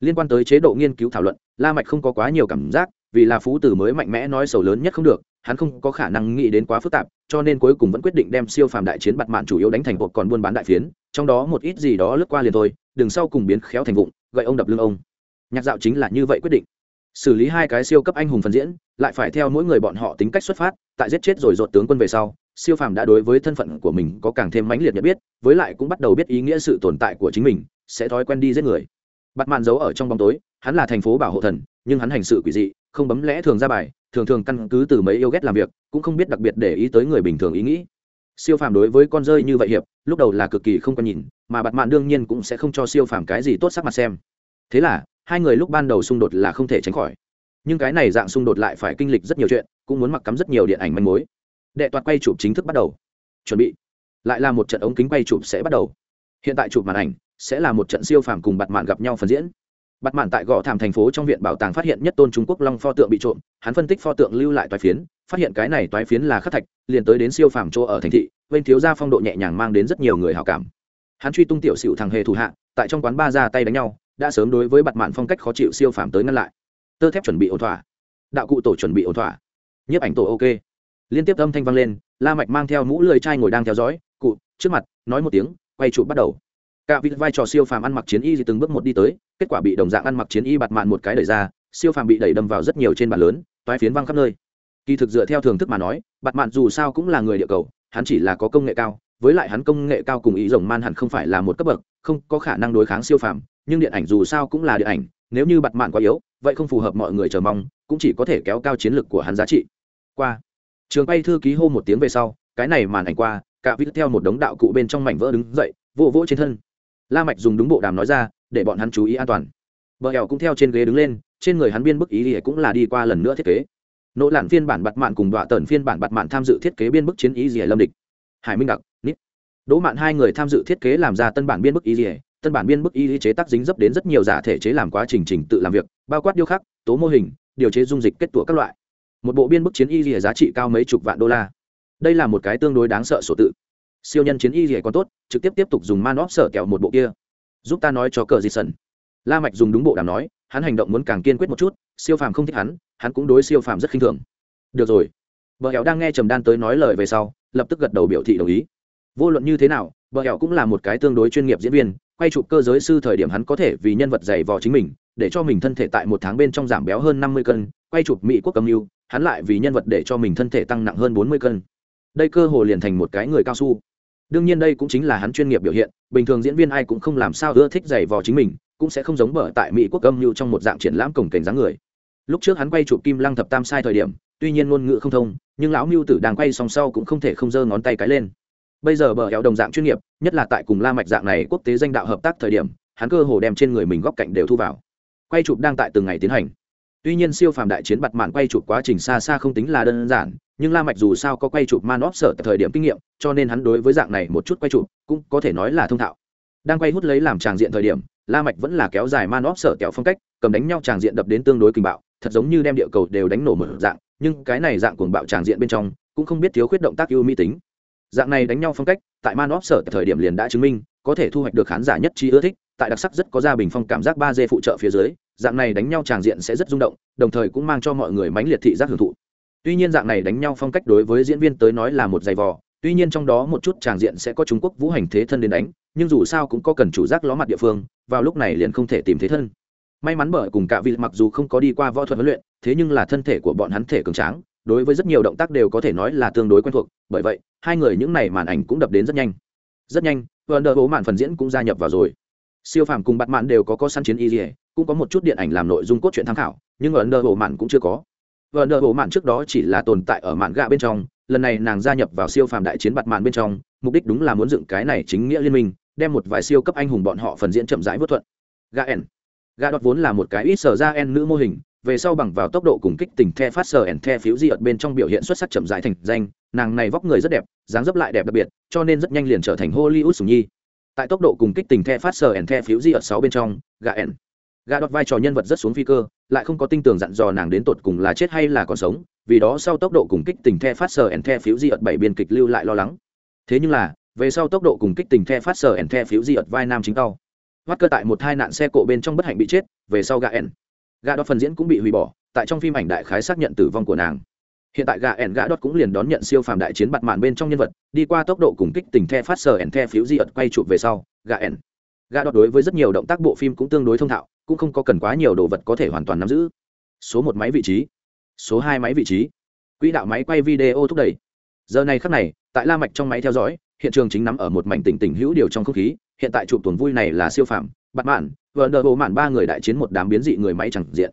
Liên quan tới chế độ nghiên cứu thảo luận, la mạch không có quá nhiều cảm giác vì là phú tử mới mạnh mẽ nói sầu lớn nhất không được, hắn không có khả năng nghĩ đến quá phức tạp, cho nên cuối cùng vẫn quyết định đem siêu phàm đại chiến bặt mạn chủ yếu đánh thành bộ còn buôn bán đại phiến, trong đó một ít gì đó lướt qua liền thôi, đừng sau cùng biến khéo thành vụng, gậy ông đập lưng ông. Nhạc dạo chính là như vậy quyết định. Xử lý hai cái siêu cấp anh hùng phần diễn, lại phải theo mỗi người bọn họ tính cách xuất phát, tại giết chết rồi dột tướng quân về sau, siêu phàm đã đối với thân phận của mình có càng thêm mãnh liệt nhận biết, với lại cũng bắt đầu biết ý nghĩa sự tồn tại của chính mình, sẽ thói quen đi giết người. Bắt mạn giấu ở trong bóng tối, hắn là thành phố bảo hộ thần nhưng hắn hành sự quỷ dị, không bấm lẽ thường ra bài, thường thường căn cứ từ mấy yêu ghét làm việc, cũng không biết đặc biệt để ý tới người bình thường ý nghĩ. Siêu phàm đối với con rơi như vậy hiệp, lúc đầu là cực kỳ không có nhìn, mà bặt mạn đương nhiên cũng sẽ không cho siêu phàm cái gì tốt sắc mặt xem. Thế là, hai người lúc ban đầu xung đột là không thể tránh khỏi. Nhưng cái này dạng xung đột lại phải kinh lịch rất nhiều chuyện, cũng muốn mặc cắm rất nhiều điện ảnh manh mối. Đệ toạt quay chụp chính thức bắt đầu. Chuẩn bị. Lại là một trận ống kính quay chụp sẽ bắt đầu. Hiện tại chụp màn ảnh sẽ là một trận siêu phàm cùng bặt mạn gặp nhau phần diễn bặt mạn tại gò thảm thành phố trong viện bảo tàng phát hiện nhất tôn trung quốc long pho tượng bị trộm, hắn phân tích pho tượng lưu lại toái phiến, phát hiện cái này toái phiến là khắc thạch, liền tới đến siêu phàm chỗ ở thành thị, bên thiếu gia phong độ nhẹ nhàng mang đến rất nhiều người hào cảm. Hắn truy tung tiểu xịu thằng hề thủ hạ, tại trong quán ba ra tay đánh nhau, đã sớm đối với bặt mạn phong cách khó chịu siêu phàm tới ngăn lại. Tơ thép chuẩn bị ổn thỏa. Đạo cụ tổ chuẩn bị ổn thỏa. Nhiếp ảnh tổ ok. Liên tiếp âm thanh vang lên, la mạch mang theo mũ lười trai ngồi đang theo dõi, cụ, trước mặt, nói một tiếng, quay chụp bắt đầu cả vị vai trò siêu phàm ăn mặc chiến y gì từng bước một đi tới, kết quả bị đồng dạng ăn mặc chiến y bạt mạn một cái đẩy ra, siêu phàm bị đẩy đâm vào rất nhiều trên bàn lớn, toái phiến văng khắp nơi. Kỳ thực dựa theo thường thức mà nói, bạt mạn dù sao cũng là người địa cầu, hắn chỉ là có công nghệ cao, với lại hắn công nghệ cao cùng ý rồng man hẳn không phải là một cấp bậc, không có khả năng đối kháng siêu phàm, nhưng điện ảnh dù sao cũng là điện ảnh, nếu như bạt mạn quá yếu, vậy không phù hợp mọi người chờ mong, cũng chỉ có thể kéo cao chiến lược của hắn giá trị. Qua, trường bay thư ký hô một tiếng về sau, cái này màn ảnh qua, cả vít theo một đống đạo cụ bên trong mảnh vỡ đứng dậy, vỗ vỗ trên thân la mạch dùng đúng bộ đàm nói ra, để bọn hắn chú ý an toàn. Bờ hẻo cũng theo trên ghế đứng lên, trên người hắn biên bức ý thì cũng là đi qua lần nữa thiết kế. Nỗ lạn phiên bản bặt mạn cùng đọa tần phiên bản bặt mạn tham dự thiết kế biên bức chiến ý gì lâm địch. Hải minh đặc, nít. Đỗ mạn hai người tham dự thiết kế làm ra tân bản biên bức ý gì tân bản biên bức ý chế tác dính dấp đến rất nhiều giả thể chế làm quá trình trình tự làm việc, bao quát điêu khắc, tố mô hình, điều chế dung dịch kết tủa các loại. Một bộ biên bức chiến y gì giá trị cao mấy chục vạn đô la. Đây là một cái tương đối đáng sợ sổ tự siêu nhân chiến y gì còn tốt, trực tiếp tiếp tục dùng man óp sở kẹo một bộ kia. Giúp ta nói cho cờ di sân la mạch dùng đúng bộ đàm nói, hắn hành động muốn càng kiên quyết một chút, siêu phàm không thích hắn hắn cũng đối siêu phàm rất khinh thường. Được rồi. Bờ hẻo đang nghe trầm đan tới nói lời về sau, lập tức gật đầu biểu thị đồng ý. Vô luận như thế nào, bờ hẻo cũng là một cái tương đối chuyên nghiệp diễn viên, quay chụp cơ giới sư thời điểm hắn có thể vì nhân vật dày vò chính mình, để cho mình thân thể tại một tháng bên trong giảm béo hơn năm mươi cân, quay chụp mỹ quốc cầm mưu, hắn lại vì nhân vật để cho mình thân thể tăng nặng hơn bốn mươi cân đây cơ hồ liền thành một cái người cao su. Đương nhiên đây cũng chính là hắn chuyên nghiệp biểu hiện, bình thường diễn viên ai cũng không làm sao ưa thích giày vò chính mình, cũng sẽ không giống bở tại mỹ quốc âm như trong một dạng triển lãm cổng cảnh dáng người. Lúc trước hắn quay chụp kim lăng thập tam sai thời điểm, tuy nhiên ngôn ngữ không thông, nhưng lão mưu tử đang quay song sau cũng không thể không giơ ngón tay cái lên. Bây giờ bờ kéo đồng dạng chuyên nghiệp, nhất là tại cùng la mạch dạng này quốc tế danh đạo hợp tác thời điểm, hắn cơ hồ đem trên người mình góc cạnh đều thu vào. Quay chụp đang tại từng ngày tiến hành. Tuy nhiên siêu phàm đại chiến bặt mạn quay chụp quá trình xa xa không tính là đơn giản nhưng la mạch dù sao có quay chụp man óp sở thời điểm kinh nghiệm, cho nên hắn đối với dạng này một chút quay chụp cũng có thể nói là thông thạo. Đang quay hút lấy làm tràng diện thời điểm, la mạch vẫn là kéo dài man óp sở kẹo phong cách, cầm đánh nhau tràng diện đập đến tương đối kinh bạo, thật giống như đem địa cầu đều đánh nổ một dạng, nhưng cái này dạng cuồng bạo tràng diện bên trong cũng không biết thiếu khuyết động tác ưu mỹ tính. Dạng này đánh nhau phong cách, tại man óp sở thời điểm liền đã chứng minh, có thể thu hoạch được khán giả nhất trí ưa thích, tại đặc sắc rất có gia bình phong cảm giác ba d phụ trợ phía dưới, dạng này đánh nhau tràng diện sẽ rất rung động, đồng thời cũng mang cho mọi người mãnh liệt thị giác hưởng thụ tuy nhiên dạng này đánh nhau phong cách đối với diễn viên tới nói là một giày vò, tuy nhiên trong đó một chút tràng diện sẽ có trung quốc vũ hành thế thân đến đánh, nhưng dù sao cũng có cần chủ giác ló mặt địa phương, vào lúc này liền không thể tìm thế thân. May mắn bởi cùng cả vị mặc dù không có đi qua võ thuật huấn luyện, thế nhưng là thân thể của bọn hắn thể cường tráng, đối với rất nhiều động tác đều có thể nói là tương đối quen thuộc, bởi vậy, hai người những này màn ảnh cũng đập đến rất nhanh. Rất nhanh vợ nợ bố màn phần diễn cũng gia nhập vào rồi. Siêu phàm cùng bắt mạn đều có có săn chiến y dỉa cũng có một chút điện ảnh làm nội dung cốt truyện tham khảo, nhưng ở nợ bố mạn cũng chưa có vợ nợ bộ mạn trước đó chỉ là tồn tại ở mạn gạ bên trong, lần này nàng gia nhập vào siêu phàm đại chiến bạt mạn bên trong, mục đích đúng là muốn dựng cái này chính nghĩa liên minh, đem một vài siêu cấp anh hùng bọn họ phần diễn chậm rãi vớt thuận. Gà ẻn. Gà đọt vốn là một cái ít sở ra en nữ mô hình, về sau bằng vào tốc độ cùng kích tình the phát sở ẻn the phiếu di ợt bên trong biểu hiện xuất sắc chậm rãi thành danh, nàng này vóc người rất đẹp, dáng dấp lại đẹp đặc biệt, cho nên rất nhanh liền trở thành hollywood sùng nhi. Tại tốc độ cùng kích tình the phát sở ẻn the phiếu di ợt sáu bên trong, gà ẻn. Gà đọt vai trò nhân vật rất xuống phi cơ lại không có tinh tường dặn dò nàng đến tột cùng là chết hay là còn sống, vì đó sau tốc độ cùng kích tình the phát sờ ẻn the phiếu di ợt bảy biên kịch lưu lại lo lắng. Thế nhưng là, về sau tốc độ cùng kích tình the phát sờ ẻn the phiếu di ợt vai nam chính tao. Hoắt cơ tại một hai nạn xe cộ bên trong bất hạnh bị chết, về sau gà ẻn. Gà đó phần diễn cũng bị hủy bỏ, tại trong phim ảnh đại khái xác nhận tử vong của nàng. Hiện tại gà ẻn gã đốt cũng liền đón nhận siêu phàm đại chiến bặt mạn bên trong nhân vật, đi qua tốc độ cùng kích tình the phát sờ ẻn the phiếu di ợt quay chụp về sau gà ẻn. Gã đốt đối với rất nhiều động tác bộ phim cũng tương đối thông thạo cũng không có cần quá nhiều đồ vật có thể hoàn toàn nắm giữ. Số một máy vị trí, số hai máy vị trí. Quỹ đạo máy quay video thúc đẩy. Giờ này khắc này, tại la mạch trong máy theo dõi, hiện trường chính nắm ở một mảnh tỉnh tỉnh hữu điều trong không khí, hiện tại chụp tuần vui này là siêu phẩm bắt mạn vợ đờ bộ mạn ba người đại chiến một đám biến dị người máy chẳng diện.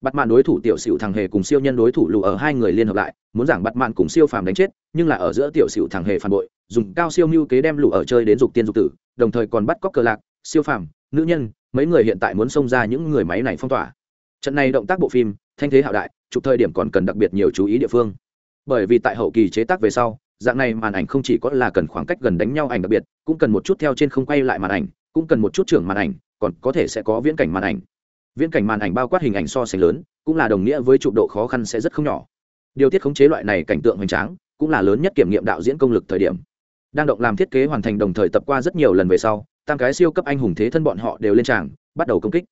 Bắt mạn đối thủ tiểu sửu thằng hề cùng siêu nhân đối thủ lù ở hai người liên hợp lại, muốn giảng bắt mạn cùng siêu phàm đánh chết, nhưng là ở giữa tiểu sửu thằng hề phản bội, dùng cao siêu mưu kế đem lù ở chơi đến dục tiên dục tử, đồng thời còn bắt cóc cờ lạc, siêu phàm nữ nhân, mấy người hiện tại muốn xông ra những người máy này phong tỏa. Trận này động tác bộ phim, thanh thế hạo đại, chụp thời điểm còn cần đặc biệt nhiều chú ý địa phương. Bởi vì tại hậu kỳ chế tác về sau, dạng này màn ảnh không chỉ có là cần khoảng cách gần đánh nhau ảnh đặc biệt, cũng cần một chút theo trên không quay lại màn ảnh, cũng cần một chút trưởng màn ảnh, còn có thể sẽ có viễn cảnh màn ảnh. Viễn cảnh màn ảnh bao quát hình ảnh so sánh lớn, cũng là đồng nghĩa với chụp độ khó khăn sẽ rất không nhỏ. Điều tiết khống chế loại này cảnh tượng hoành tráng, cũng là lớn nhất kiểm nghiệm đạo diễn công lực thời điểm. Đang động làm thiết kế hoàn thành đồng thời tập qua rất nhiều lần về sau tam cái siêu cấp anh hùng thế thân bọn họ đều lên tràng, bắt đầu công kích.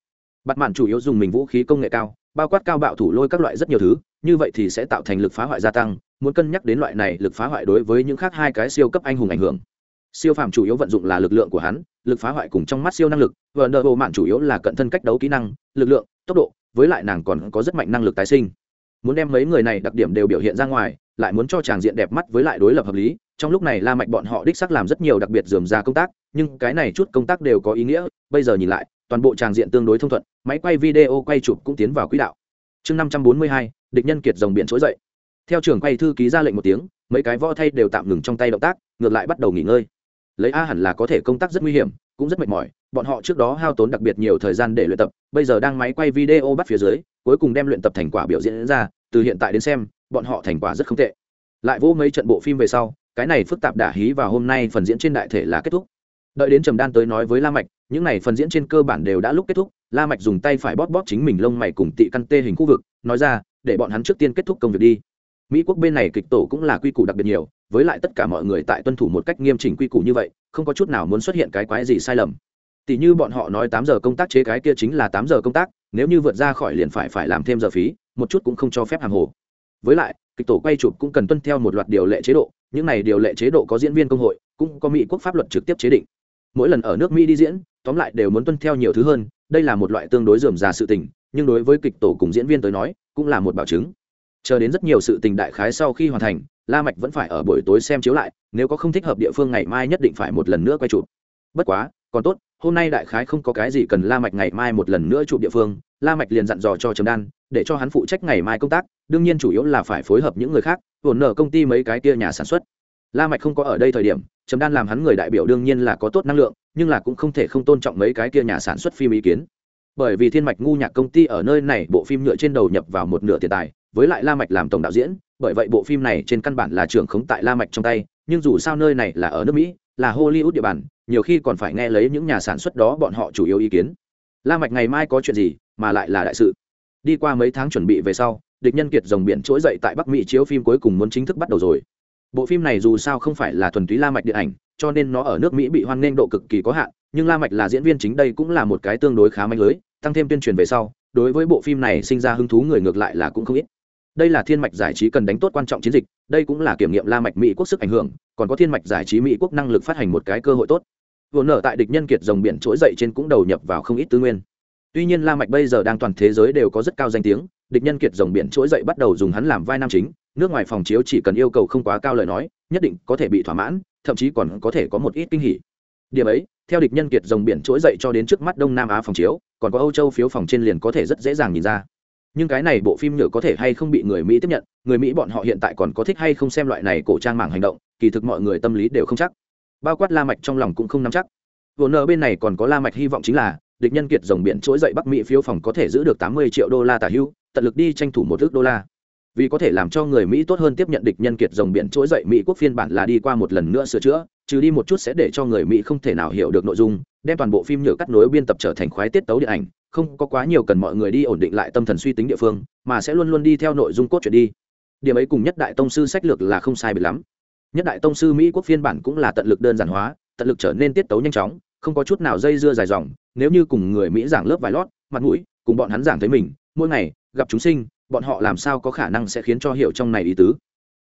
Bặt mạn chủ yếu dùng mình vũ khí công nghệ cao, bao quát cao bạo thủ lôi các loại rất nhiều thứ, như vậy thì sẽ tạo thành lực phá hoại gia tăng, muốn cân nhắc đến loại này lực phá hoại đối với những khác hai cái siêu cấp anh hùng ảnh hưởng. Siêu phàm chủ yếu vận dụng là lực lượng của hắn, lực phá hoại cùng trong mắt siêu năng lực vợ nợ bộ mạn chủ yếu là cận thân cách đấu kỹ năng, lực lượng, tốc độ, với lại nàng còn có rất mạnh năng lực tái sinh. Muốn đem mấy người này đặc điểm đều biểu hiện ra ngoài, lại muốn cho tràng diện đẹp mắt với lại đối lập hợp lý trong lúc này la mạch bọn họ đích xác làm rất nhiều đặc biệt dườm ra công tác, nhưng cái này chút công tác đều có ý nghĩa. Bây giờ nhìn lại, toàn bộ tràng diện tương đối thông thuận, máy quay video quay chụp cũng tiến vào quỹ đạo. Chương năm trăm bốn mươi hai, địch nhân kiệt dòng biển trỗi dậy. Theo trưởng quay thư ký ra lệnh một tiếng, mấy cái võ thay đều tạm ngừng trong tay động tác, ngược lại bắt đầu nghỉ ngơi. Lấy a hẳn là có thể công tác rất nguy hiểm, cũng rất mệt mỏi, bọn họ trước đó hao tốn đặc biệt nhiều thời gian để luyện tập, bây giờ đang máy quay video bắt phía dưới, cuối cùng đem luyện tập thành quả biểu diễn ra, từ hiện tại đến xem, bọn họ thành quả rất không tệ. Lại vô mấy trận bộ phim về sau cái này phức tạp đả hí và hôm nay phần diễn trên đại thể là kết thúc. Đợi đến trầm đan tới nói với la mạch, những này phần diễn trên cơ bản đều đã lúc kết thúc, la mạch dùng tay phải bóp bóp chính mình lông mày cùng tị căn tê hình khu vực, nói ra, để bọn hắn trước tiên kết thúc công việc đi. Mỹ quốc bên này kịch tổ cũng là quy củ đặc biệt nhiều, với lại tất cả mọi người tại tuân thủ một cách nghiêm chỉnh quy củ như vậy, không có chút nào muốn xuất hiện cái quái gì sai lầm. Tỷ như bọn họ nói tám giờ công tác chế cái kia chính là tám giờ công tác, nếu như vượt ra khỏi liền phải phải làm thêm giờ phí, một chút cũng không cho phép hàng hồ. Với lại, kịch tổ quay chụp cũng cần tuân theo một loạt điều lệ chế độ những này điều lệ chế độ có diễn viên công hội, cũng có mỹ quốc pháp luật trực tiếp chế định. Mỗi lần ở nước mỹ đi diễn, tóm lại đều muốn tuân theo nhiều thứ hơn, đây là một loại tương đối dườm già sự tình, nhưng đối với kịch tổ cùng diễn viên tới nói, cũng là một bảo chứng. Chờ đến rất nhiều sự tình đại khái sau khi hoàn thành, la mạch vẫn phải ở buổi tối xem chiếu lại, nếu có không thích hợp địa phương ngày mai nhất định phải một lần nữa quay chụp. Bất quá, còn tốt, hôm nay đại khái không có cái gì cần la mạch ngày mai một lần nữa chụp địa phương, la mạch liền dặn dò cho trầm đan, để cho hắn phụ trách ngày mai công tác, đương nhiên chủ yếu là phải phối hợp những người khác hồn nợ công ty mấy cái kia nhà sản xuất. La mạch không có ở đây thời điểm, trầm đan làm hắn người đại biểu đương nhiên là có tốt năng lượng, nhưng là cũng không thể không tôn trọng mấy cái kia nhà sản xuất phim ý kiến. Bởi vì thiên mạch ngu nhạc công ty ở nơi này bộ phim nhựa trên đầu nhập vào một nửa tiền tài, với lại la mạch làm tổng đạo diễn, bởi vậy bộ phim này trên căn bản là trưởng khống tại la mạch trong tay, nhưng dù sao nơi này là ở nước mỹ, là hollywood địa bàn, nhiều khi còn phải nghe lấy những nhà sản xuất đó bọn họ chủ yếu ý kiến. La mạch ngày mai có chuyện gì, mà lại là đại sự. Đi qua mấy tháng chuẩn bị về sau địch nhân kiệt dòng biển trỗi dậy tại bắc mỹ chiếu phim cuối cùng muốn chính thức bắt đầu rồi. Bộ phim này dù sao không phải là thuần túy la mạch điện ảnh, cho nên nó ở nước mỹ bị hoan nghênh độ cực kỳ có hạn, nhưng la mạch là diễn viên chính đây cũng là một cái tương đối khá manh lưới, tăng thêm tuyên truyền về sau, đối với bộ phim này sinh ra hứng thú người ngược lại là cũng không ít. Đây là thiên mạch giải trí cần đánh tốt quan trọng chiến dịch, đây cũng là kiểm nghiệm la mạch mỹ quốc sức ảnh hưởng, còn có thiên mạch giải trí mỹ quốc năng lực phát hành một cái cơ hội tốt. Vừa nở tại địch nhân kiệt dòng biển trỗi dậy trên cũng đầu nhập vào không ít tư nguyên. Tuy nhiên la mạch bây giờ đang toàn thế giới đều có rất cao danh tiếng địch nhân kiệt rồng biển trỗi dậy bắt đầu dùng hắn làm vai nam chính, nước ngoài phòng chiếu chỉ cần yêu cầu không quá cao lời nói, nhất định có thể bị thỏa mãn, thậm chí còn có thể có một ít kinh hỉ. Điểm ấy, theo địch nhân kiệt rồng biển trỗi dậy cho đến trước mắt đông nam á phòng chiếu, còn có âu châu phiếu phòng trên liền có thể rất dễ dàng nhìn ra. Nhưng cái này bộ phim nhựa có thể hay không bị người mỹ tiếp nhận, người mỹ bọn họ hiện tại còn có thích hay không xem loại này cổ trang mảng hành động, kỳ thực mọi người tâm lý đều không chắc. Bao quát la mạch trong lòng cũng không nắm chắc. Vốn nợ bên này còn có la mạch hy vọng chính là, địch nhân kiệt rồng biển trỗi dậy bắc mỹ phiếu phòng có thể giữ được tám mươi triệu đô la tả hưu tận lực đi tranh thủ một ước đô la. Vì có thể làm cho người mỹ tốt hơn tiếp nhận địch nhân kiệt dòng biển trỗi dậy, mỹ quốc phiên bản là đi qua một lần nữa sửa chữa, trừ đi một chút sẽ để cho người mỹ không thể nào hiểu được nội dung, đem toàn bộ phim nhựa cắt nối biên tập trở thành khoái tiết tấu điện ảnh, không có quá nhiều cần mọi người đi ổn định lại tâm thần suy tính địa phương, mà sẽ luôn luôn đi theo nội dung cốt truyện đi. Điểm ấy cùng nhất đại tông sư sách lược là không sai biệt lắm. Nhất đại tông sư mỹ quốc phiên bản cũng là tận lực đơn giản hóa, tận lực trở nên tiết tấu nhanh chóng, không có chút nào dây dưa dài dòng, nếu như cùng người mỹ giảng lớp vài lót, mặt mũi, cùng bọn hắn giảng thấy mình, mỗi ngày gặp chúng sinh, bọn họ làm sao có khả năng sẽ khiến cho hiểu trong này ý tứ?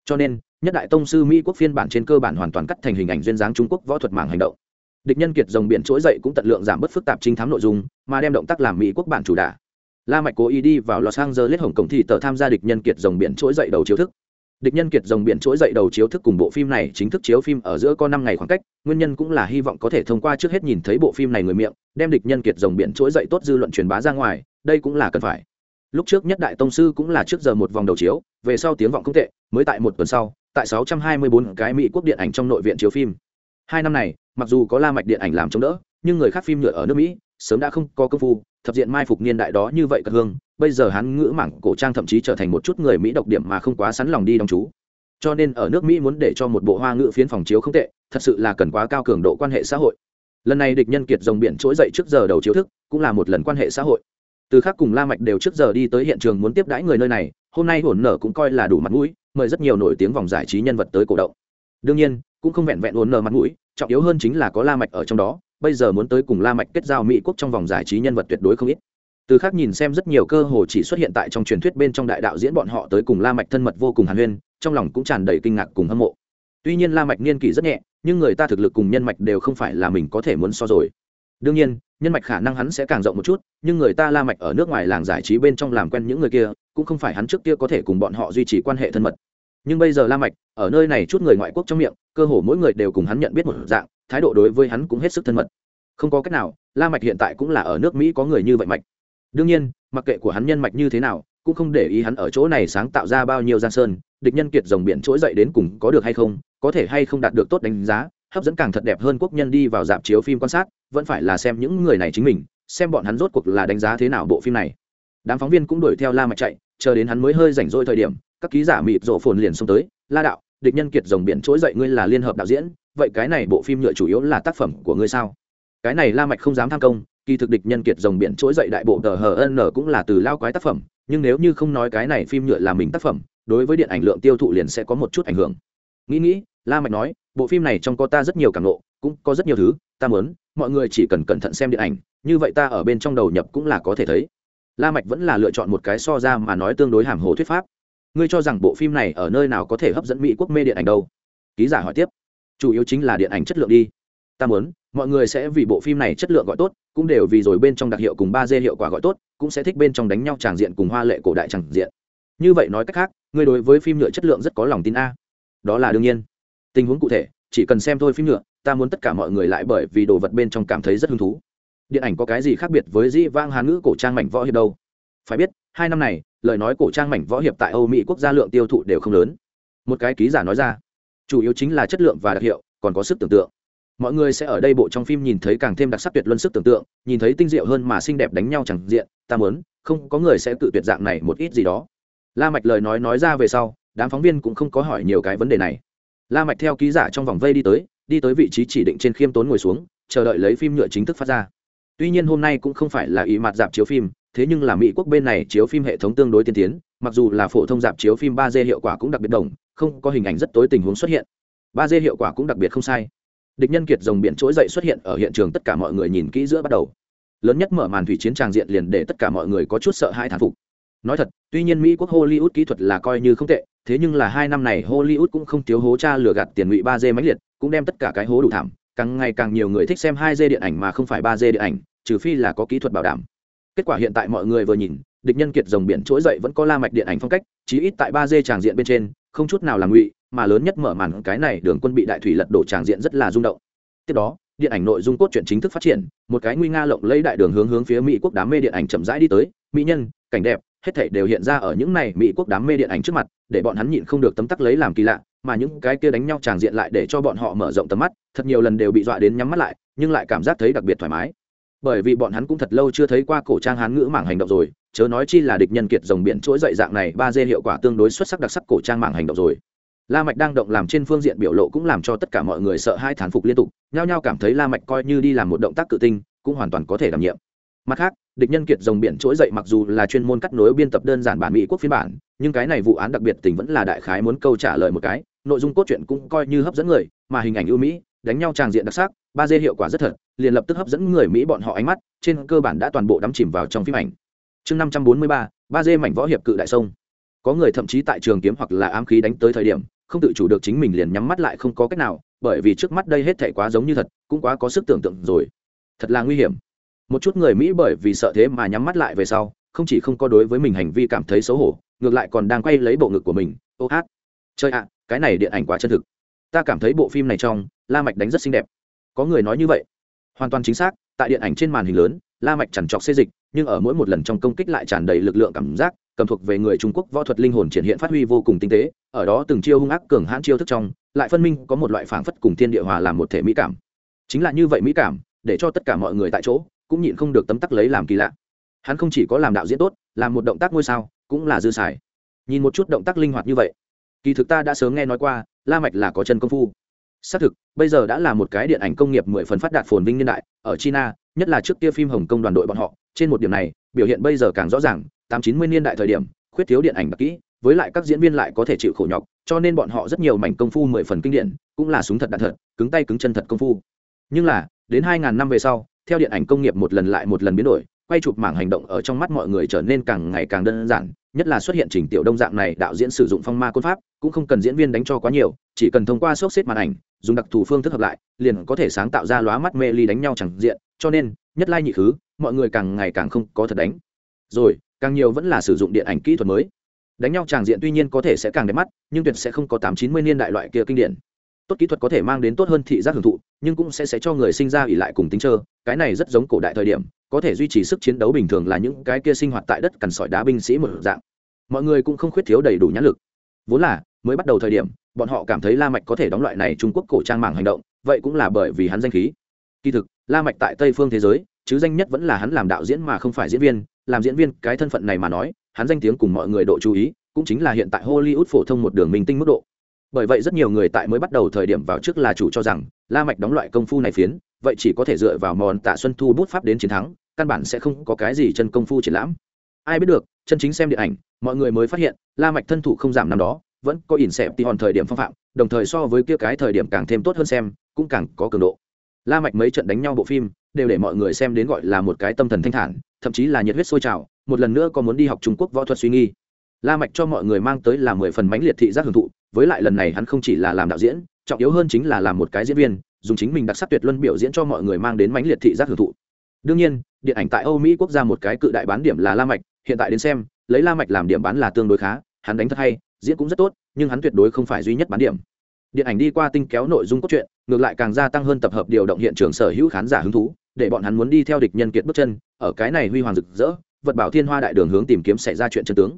Cho nên, nhất đại tông sư mỹ quốc phiên bản trên cơ bản hoàn toàn cắt thành hình ảnh duyên dáng trung quốc võ thuật mạng hành động. Địch nhân kiệt dòng biển trỗi dậy cũng tận lượng giảm bớt phức tạp trinh thám nội dung, mà đem động tác làm mỹ quốc bản chủ đả. La mạch cố ý đi vào los angeles hồng cổng thị tờ tham gia địch nhân kiệt dòng biển trỗi dậy đầu chiếu thức. Địch nhân kiệt dòng biển trỗi dậy đầu chiếu thức cùng bộ phim này chính thức chiếu phim ở giữa có năm ngày khoảng cách, nguyên nhân cũng là hy vọng có thể thông qua trước hết nhìn thấy bộ phim này người miệng, đem địch nhân kiệt dòng biển trỗi dậy tốt dư luận truyền bá ra ngoài, đây cũng là cần phải lúc trước nhất đại tông sư cũng là trước giờ một vòng đầu chiếu, về sau tiếng vọng không tệ, mới tại một tuần sau, tại 624 cái mỹ quốc điện ảnh trong nội viện chiếu phim. Hai năm này, mặc dù có la mạch điện ảnh làm chống đỡ, nhưng người khác phim nhựa ở nước mỹ, sớm đã không có công phu, thập diện mai phục niên đại đó như vậy cất hương, bây giờ hắn ngữ mảng cổ trang thậm chí trở thành một chút người mỹ độc điểm mà không quá sẵn lòng đi đóng chú. Cho nên ở nước mỹ muốn để cho một bộ hoa ngữ phiến phòng chiếu không tệ, thật sự là cần quá cao cường độ quan hệ xã hội. Lần này địch nhân kiệt dòng biển trỗi dậy trước giờ đầu chiếu thức, cũng là một lần quan hệ xã hội từ khác cùng la mạch đều trước giờ đi tới hiện trường muốn tiếp đãi người nơi này, hôm nay hồn nở cũng coi là đủ mặt mũi, mời rất nhiều nổi tiếng vòng giải trí nhân vật tới cổ động. Đương nhiên, cũng không vẹn vẹn hồn nở mặt mũi, trọng yếu hơn chính là có la mạch ở trong đó, bây giờ muốn tới cùng la mạch kết giao mỹ quốc trong vòng giải trí nhân vật tuyệt đối không ít. Từ khác nhìn xem rất nhiều cơ hồ chỉ xuất hiện tại trong truyền thuyết bên trong đại đạo diễn bọn họ tới cùng la mạch thân mật vô cùng hàn huyên, trong lòng cũng tràn đầy kinh ngạc cùng hâm mộ. Tuy nhiên la mạch niên kỷ rất nhẹ, nhưng người ta thực lực cùng nhân mạch đều không phải là mình có thể muốn so rồi đương nhiên, nhân mạch khả năng hắn sẽ càng rộng một chút, nhưng người ta la mạch ở nước ngoài làng giải trí bên trong làm quen những người kia, cũng không phải hắn trước kia có thể cùng bọn họ duy trì quan hệ thân mật. Nhưng bây giờ la mạch, ở nơi này chút người ngoại quốc trong miệng, cơ hồ mỗi người đều cùng hắn nhận biết một dạng, thái độ đối với hắn cũng hết sức thân mật. Không có cách nào, la mạch hiện tại cũng là ở nước mỹ có người như vậy mạch. Đương nhiên, mặc kệ của hắn nhân mạch như thế nào, cũng không để ý hắn ở chỗ này sáng tạo ra bao nhiêu giang sơn, địch nhân kiệt rồng biển trỗi dậy đến cùng có được hay không, có thể hay không đạt được tốt đánh giá, hấp dẫn càng thật đẹp hơn quốc nhân đi vào dạp chiếu phim quan sát vẫn phải là xem những người này chính mình, xem bọn hắn rốt cuộc là đánh giá thế nào bộ phim này. Đám phóng viên cũng đuổi theo la mạch chạy, chờ đến hắn mới hơi rảnh rỗi thời điểm, các ký giả mịt rộ phồn liền xông tới, la đạo, địch nhân kiệt rồng biển trỗi dậy, ngươi là liên hợp đạo diễn, vậy cái này bộ phim nhựa chủ yếu là tác phẩm của ngươi sao? Cái này la mạch không dám tham công, kỳ thực địch nhân kiệt rồng biển trỗi dậy đại bộ tờ hn cũng là từ lao quái tác phẩm, nhưng nếu như không nói cái này phim nhựa là mình tác phẩm, đối với điện ảnh lượng tiêu thụ liền sẽ có một chút ảnh hưởng. Nghĩ nghĩ, la mạch nói, bộ phim này trong có ta rất nhiều cảm ngộ cũng có rất nhiều thứ, ta muốn, mọi người chỉ cần cẩn thận xem điện ảnh, như vậy ta ở bên trong đầu nhập cũng là có thể thấy. La mạch vẫn là lựa chọn một cái so ra mà nói tương đối hàm hồ thuyết pháp. Ngươi cho rằng bộ phim này ở nơi nào có thể hấp dẫn mỹ quốc mê điện ảnh đâu? Ký giả hỏi tiếp. Chủ yếu chính là điện ảnh chất lượng đi. Ta muốn, mọi người sẽ vì bộ phim này chất lượng gọi tốt, cũng đều vì rồi bên trong đặc hiệu cùng ba d hiệu quả gọi tốt, cũng sẽ thích bên trong đánh nhau tràng diện cùng hoa lệ cổ đại tràng diện. Như vậy nói cách khác, ngươi đối với phim nhựa chất lượng rất có lòng tin a. Đó là đương nhiên. Tình huống cụ thể, chỉ cần xem thôi phim nhựa ta muốn tất cả mọi người lại bởi vì đồ vật bên trong cảm thấy rất hứng thú. Điện ảnh có cái gì khác biệt với dĩ vang hán ngữ cổ trang mảnh võ hiệp đâu? Phải biết, hai năm này, lời nói cổ trang mảnh võ hiệp tại âu mỹ quốc gia lượng tiêu thụ đều không lớn. Một cái ký giả nói ra, chủ yếu chính là chất lượng và đặc hiệu, còn có sức tưởng tượng. Mọi người sẽ ở đây bộ trong phim nhìn thấy càng thêm đặc sắc tuyệt luân sức tưởng tượng, nhìn thấy tinh diệu hơn mà xinh đẹp đánh nhau chẳng diện, ta muốn, không có người sẽ tự tuyệt dạng này một ít gì đó. La mạch lời nói nói ra về sau, đám phóng viên cũng không có hỏi nhiều cái vấn đề này. La mạch theo ký giả trong vòng vây đi tới đi tới vị trí chỉ định trên khiêm tốn ngồi xuống, chờ đợi lấy phim nhựa chính thức phát ra. Tuy nhiên hôm nay cũng không phải là ý mặt dạp chiếu phim, thế nhưng là mỹ quốc bên này chiếu phim hệ thống tương đối tiên tiến, mặc dù là phổ thông dạp chiếu phim ba d hiệu quả cũng đặc biệt đồng, không có hình ảnh rất tối tình huống xuất hiện. ba d hiệu quả cũng đặc biệt không sai. Địch nhân kiệt dòng biển trỗi dậy xuất hiện ở hiện trường tất cả mọi người nhìn kỹ giữa bắt đầu. Lớn nhất mở màn thủy chiến tràng diện liền để tất cả mọi người có chút sợ hãi thán phục. Nói thật, tuy nhiên mỹ quốc hollywood kỹ thuật là coi như không tệ thế nhưng là hai năm này hollywood cũng không thiếu hố cha lừa gạt tiền ngụy ba d mãnh liệt, cũng đem tất cả cái hố đủ thảm, càng ngày càng nhiều người thích xem hai d điện ảnh mà không phải ba d điện ảnh, trừ phi là có kỹ thuật bảo đảm. Kết quả hiện tại mọi người vừa nhìn, địch nhân kiệt dòng biển trỗi dậy vẫn có la mạch điện ảnh phong cách, chí ít tại ba d tràng diện bên trên, không chút nào là ngụy, mà lớn nhất mở màn cái này đường quân bị đại thủy lật đổ tràng diện rất là rung động. Tiếp đó, điện ảnh nội dung cốt truyện chính thức phát triển, một cái nguy nga lộng lẫy đại đường hướng hướng phía mỹ quốc đám mê điện ảnh chậm rãi đi tới, mỹ nhân, cảnh đẹp hết thảy đều hiện ra ở những này mỹ quốc đám mê điện ảnh trước mặt, để bọn hắn nhịn không được tấm tắc lấy làm kỳ lạ, mà những cái kia đánh nhau tràng diện lại để cho bọn họ mở rộng tầm mắt, thật nhiều lần đều bị dọa đến nhắm mắt lại, nhưng lại cảm giác thấy đặc biệt thoải mái. Bởi vì bọn hắn cũng thật lâu chưa thấy qua cổ trang hán ngữ mảng hành động rồi, chớ nói chi là địch nhân kiệt dòng biển chuỗi dậy dạng này, ba d hiệu quả tương đối xuất sắc đặc sắc cổ trang mảng hành động rồi. La mạch đang động làm trên phương diện biểu lộ cũng làm cho tất cả mọi người sợ hai thán phục liên tục, nhao nhao cảm thấy la mạch coi như đi làm một động tác cự tinh, cũng hoàn toàn có thể đảm nhiệm mặt khác, địch nhân kiệt dòng biển trỗi dậy mặc dù là chuyên môn cắt nối biên tập đơn giản bản mỹ quốc phiên bản, nhưng cái này vụ án đặc biệt tình vẫn là đại khái muốn câu trả lời một cái, nội dung cốt truyện cũng coi như hấp dẫn người, mà hình ảnh ưu mỹ, đánh nhau tràng diện đặc sắc, ba d hiệu quả rất thật, liền lập tức hấp dẫn người mỹ bọn họ ánh mắt, trên cơ bản đã toàn bộ đắm chìm vào trong phim ảnh. Chương năm trăm bốn mươi ba ba d mảnh võ hiệp cự đại sông. Có người thậm chí tại trường kiếm hoặc là ám khí đánh tới thời điểm, không tự chủ được chính mình liền nhắm mắt lại không có cách nào, bởi vì trước mắt đây hết thể quá giống như thật, cũng quá có sức tưởng tượng rồi. Thật là nguy hiểm một chút người mỹ bởi vì sợ thế mà nhắm mắt lại về sau, không chỉ không có đối với mình hành vi cảm thấy xấu hổ, ngược lại còn đang quay lấy bộ ngực của mình. Ô hát. Chơi ạ, cái này điện ảnh quá chân thực. Ta cảm thấy bộ phim này trong, la mạch đánh rất xinh đẹp. Có người nói như vậy. Hoàn toàn chính xác, tại điện ảnh trên màn hình lớn, la mạch chẳng chọc xê dịch, nhưng ở mỗi một lần trong công kích lại tràn đầy lực lượng cảm giác, cầm thuộc về người trung quốc võ thuật linh hồn triển hiện phát huy vô cùng tinh tế, ở đó từng chiêu hung ác cường hãn chiêu thức trong, lại phân minh có một loại phảng phất cùng thiên địa hòa làm một thể mỹ cảm. Chính là như vậy mỹ cảm, để cho tất cả mọi người tại chỗ cũng nhịn không được tấm tắc lấy làm kỳ lạ. Hắn không chỉ có làm đạo diễn tốt, làm một động tác ngôi sao, cũng là dư xài. Nhìn một chút động tác linh hoạt như vậy, kỳ thực ta đã sớm nghe nói qua, la mạch là có chân công phu. Xác thực, bây giờ đã là một cái điện ảnh công nghiệp mười phần phát đạt phồn vinh niên đại, ở china, nhất là trước kia phim hồng kông đoàn đội bọn họ, trên một điểm này, biểu hiện bây giờ càng rõ ràng, tám chín mươi niên đại thời điểm, khuyết thiếu điện ảnh đặc kỹ, với lại các diễn viên lại có thể chịu khổ nhọc, cho nên bọn họ rất nhiều mảnh công phu mười phần kinh điển, cũng là súng thật đạn thật, cứng tay cứng chân thật công phu. Nhưng là, đến hai ngàn năm về sau theo điện ảnh công nghiệp một lần lại một lần biến đổi, quay chụp mảng hành động ở trong mắt mọi người trở nên càng ngày càng đơn giản, nhất là xuất hiện trình tiểu đông dạng này đạo diễn sử dụng phong ma côn pháp, cũng không cần diễn viên đánh cho quá nhiều, chỉ cần thông qua sốc xếp màn ảnh, dùng đặc thù phương thức hợp lại, liền có thể sáng tạo ra lóa mắt mê ly đánh nhau chẳng diện, cho nên, nhất lai nhị khứ, mọi người càng ngày càng không có thật đánh. Rồi, càng nhiều vẫn là sử dụng điện ảnh kỹ thuật mới. Đánh nhau tràng diện tuy nhiên có thể sẽ càng đẹp mắt, nhưng tuyệt sẽ không có tám chín mươi niên đại loại kia kinh điển tốt kỹ thuật có thể mang đến tốt hơn thị giác hưởng thụ, nhưng cũng sẽ sẽ cho người sinh ra ỉ lại cùng tính trơ. Cái này rất giống cổ đại thời điểm, có thể duy trì sức chiến đấu bình thường là những cái kia sinh hoạt tại đất cằn sỏi đá binh sĩ một dạng. Mọi người cũng không khuyết thiếu đầy đủ nhãn lực. Vốn là, mới bắt đầu thời điểm, bọn họ cảm thấy la mạch có thể đóng loại này trung quốc cổ trang mảng hành động, vậy cũng là bởi vì hắn danh khí. Kỳ thực, la mạch tại tây phương thế giới, chứ danh nhất vẫn là hắn làm đạo diễn mà không phải diễn viên. Làm diễn viên, cái thân phận này mà nói, hắn danh tiếng cùng mọi người độ chú ý, cũng chính là hiện tại hollywood phổ thông một đường minh tinh mức độ bởi vậy rất nhiều người tại mới bắt đầu thời điểm vào trước là chủ cho rằng, la mạch đóng loại công phu này phiến, vậy chỉ có thể dựa vào mòn tạ xuân thu bút pháp đến chiến thắng, căn bản sẽ không có cái gì chân công phu triển lãm. Ai biết được, chân chính xem điện ảnh, mọi người mới phát hiện, la mạch thân thủ không giảm năm đó, vẫn có ỉn xẹp tí hòn thời điểm phong phạm, đồng thời so với kia cái thời điểm càng thêm tốt hơn xem, cũng càng có cường độ. La mạch mấy trận đánh nhau bộ phim, đều để mọi người xem đến gọi là một cái tâm thần thanh thản, thậm chí là nhiệt huyết sôi trào, một lần nữa có muốn đi học trung quốc võ thuật suy nghi la mạch cho mọi người mang tới là mười phần mãnh liệt thị giác hưởng thụ, với lại lần này hắn không chỉ là làm đạo diễn, trọng yếu hơn chính là làm một cái diễn viên, dùng chính mình đặc sắc tuyệt luân biểu diễn cho mọi người mang đến mãnh liệt thị giác hưởng thụ. Đương nhiên, điện ảnh tại âu mỹ quốc gia một cái cự đại bán điểm là la mạch, hiện tại đến xem, lấy la mạch làm điểm bán là tương đối khá, hắn đánh thật hay, diễn cũng rất tốt, nhưng hắn tuyệt đối không phải duy nhất bán điểm. Điện ảnh đi qua tinh kéo nội dung cốt truyện, ngược lại càng gia tăng hơn tập hợp điều động hiện trường sở hữu khán giả hứng thú, để bọn hắn muốn đi theo địch nhân kiệt bước chân, ở cái này huy hoàng rực rỡ, vật bảo thiên hoa đại đường hướng tìm kiếm xảy ra chuyện chân tướng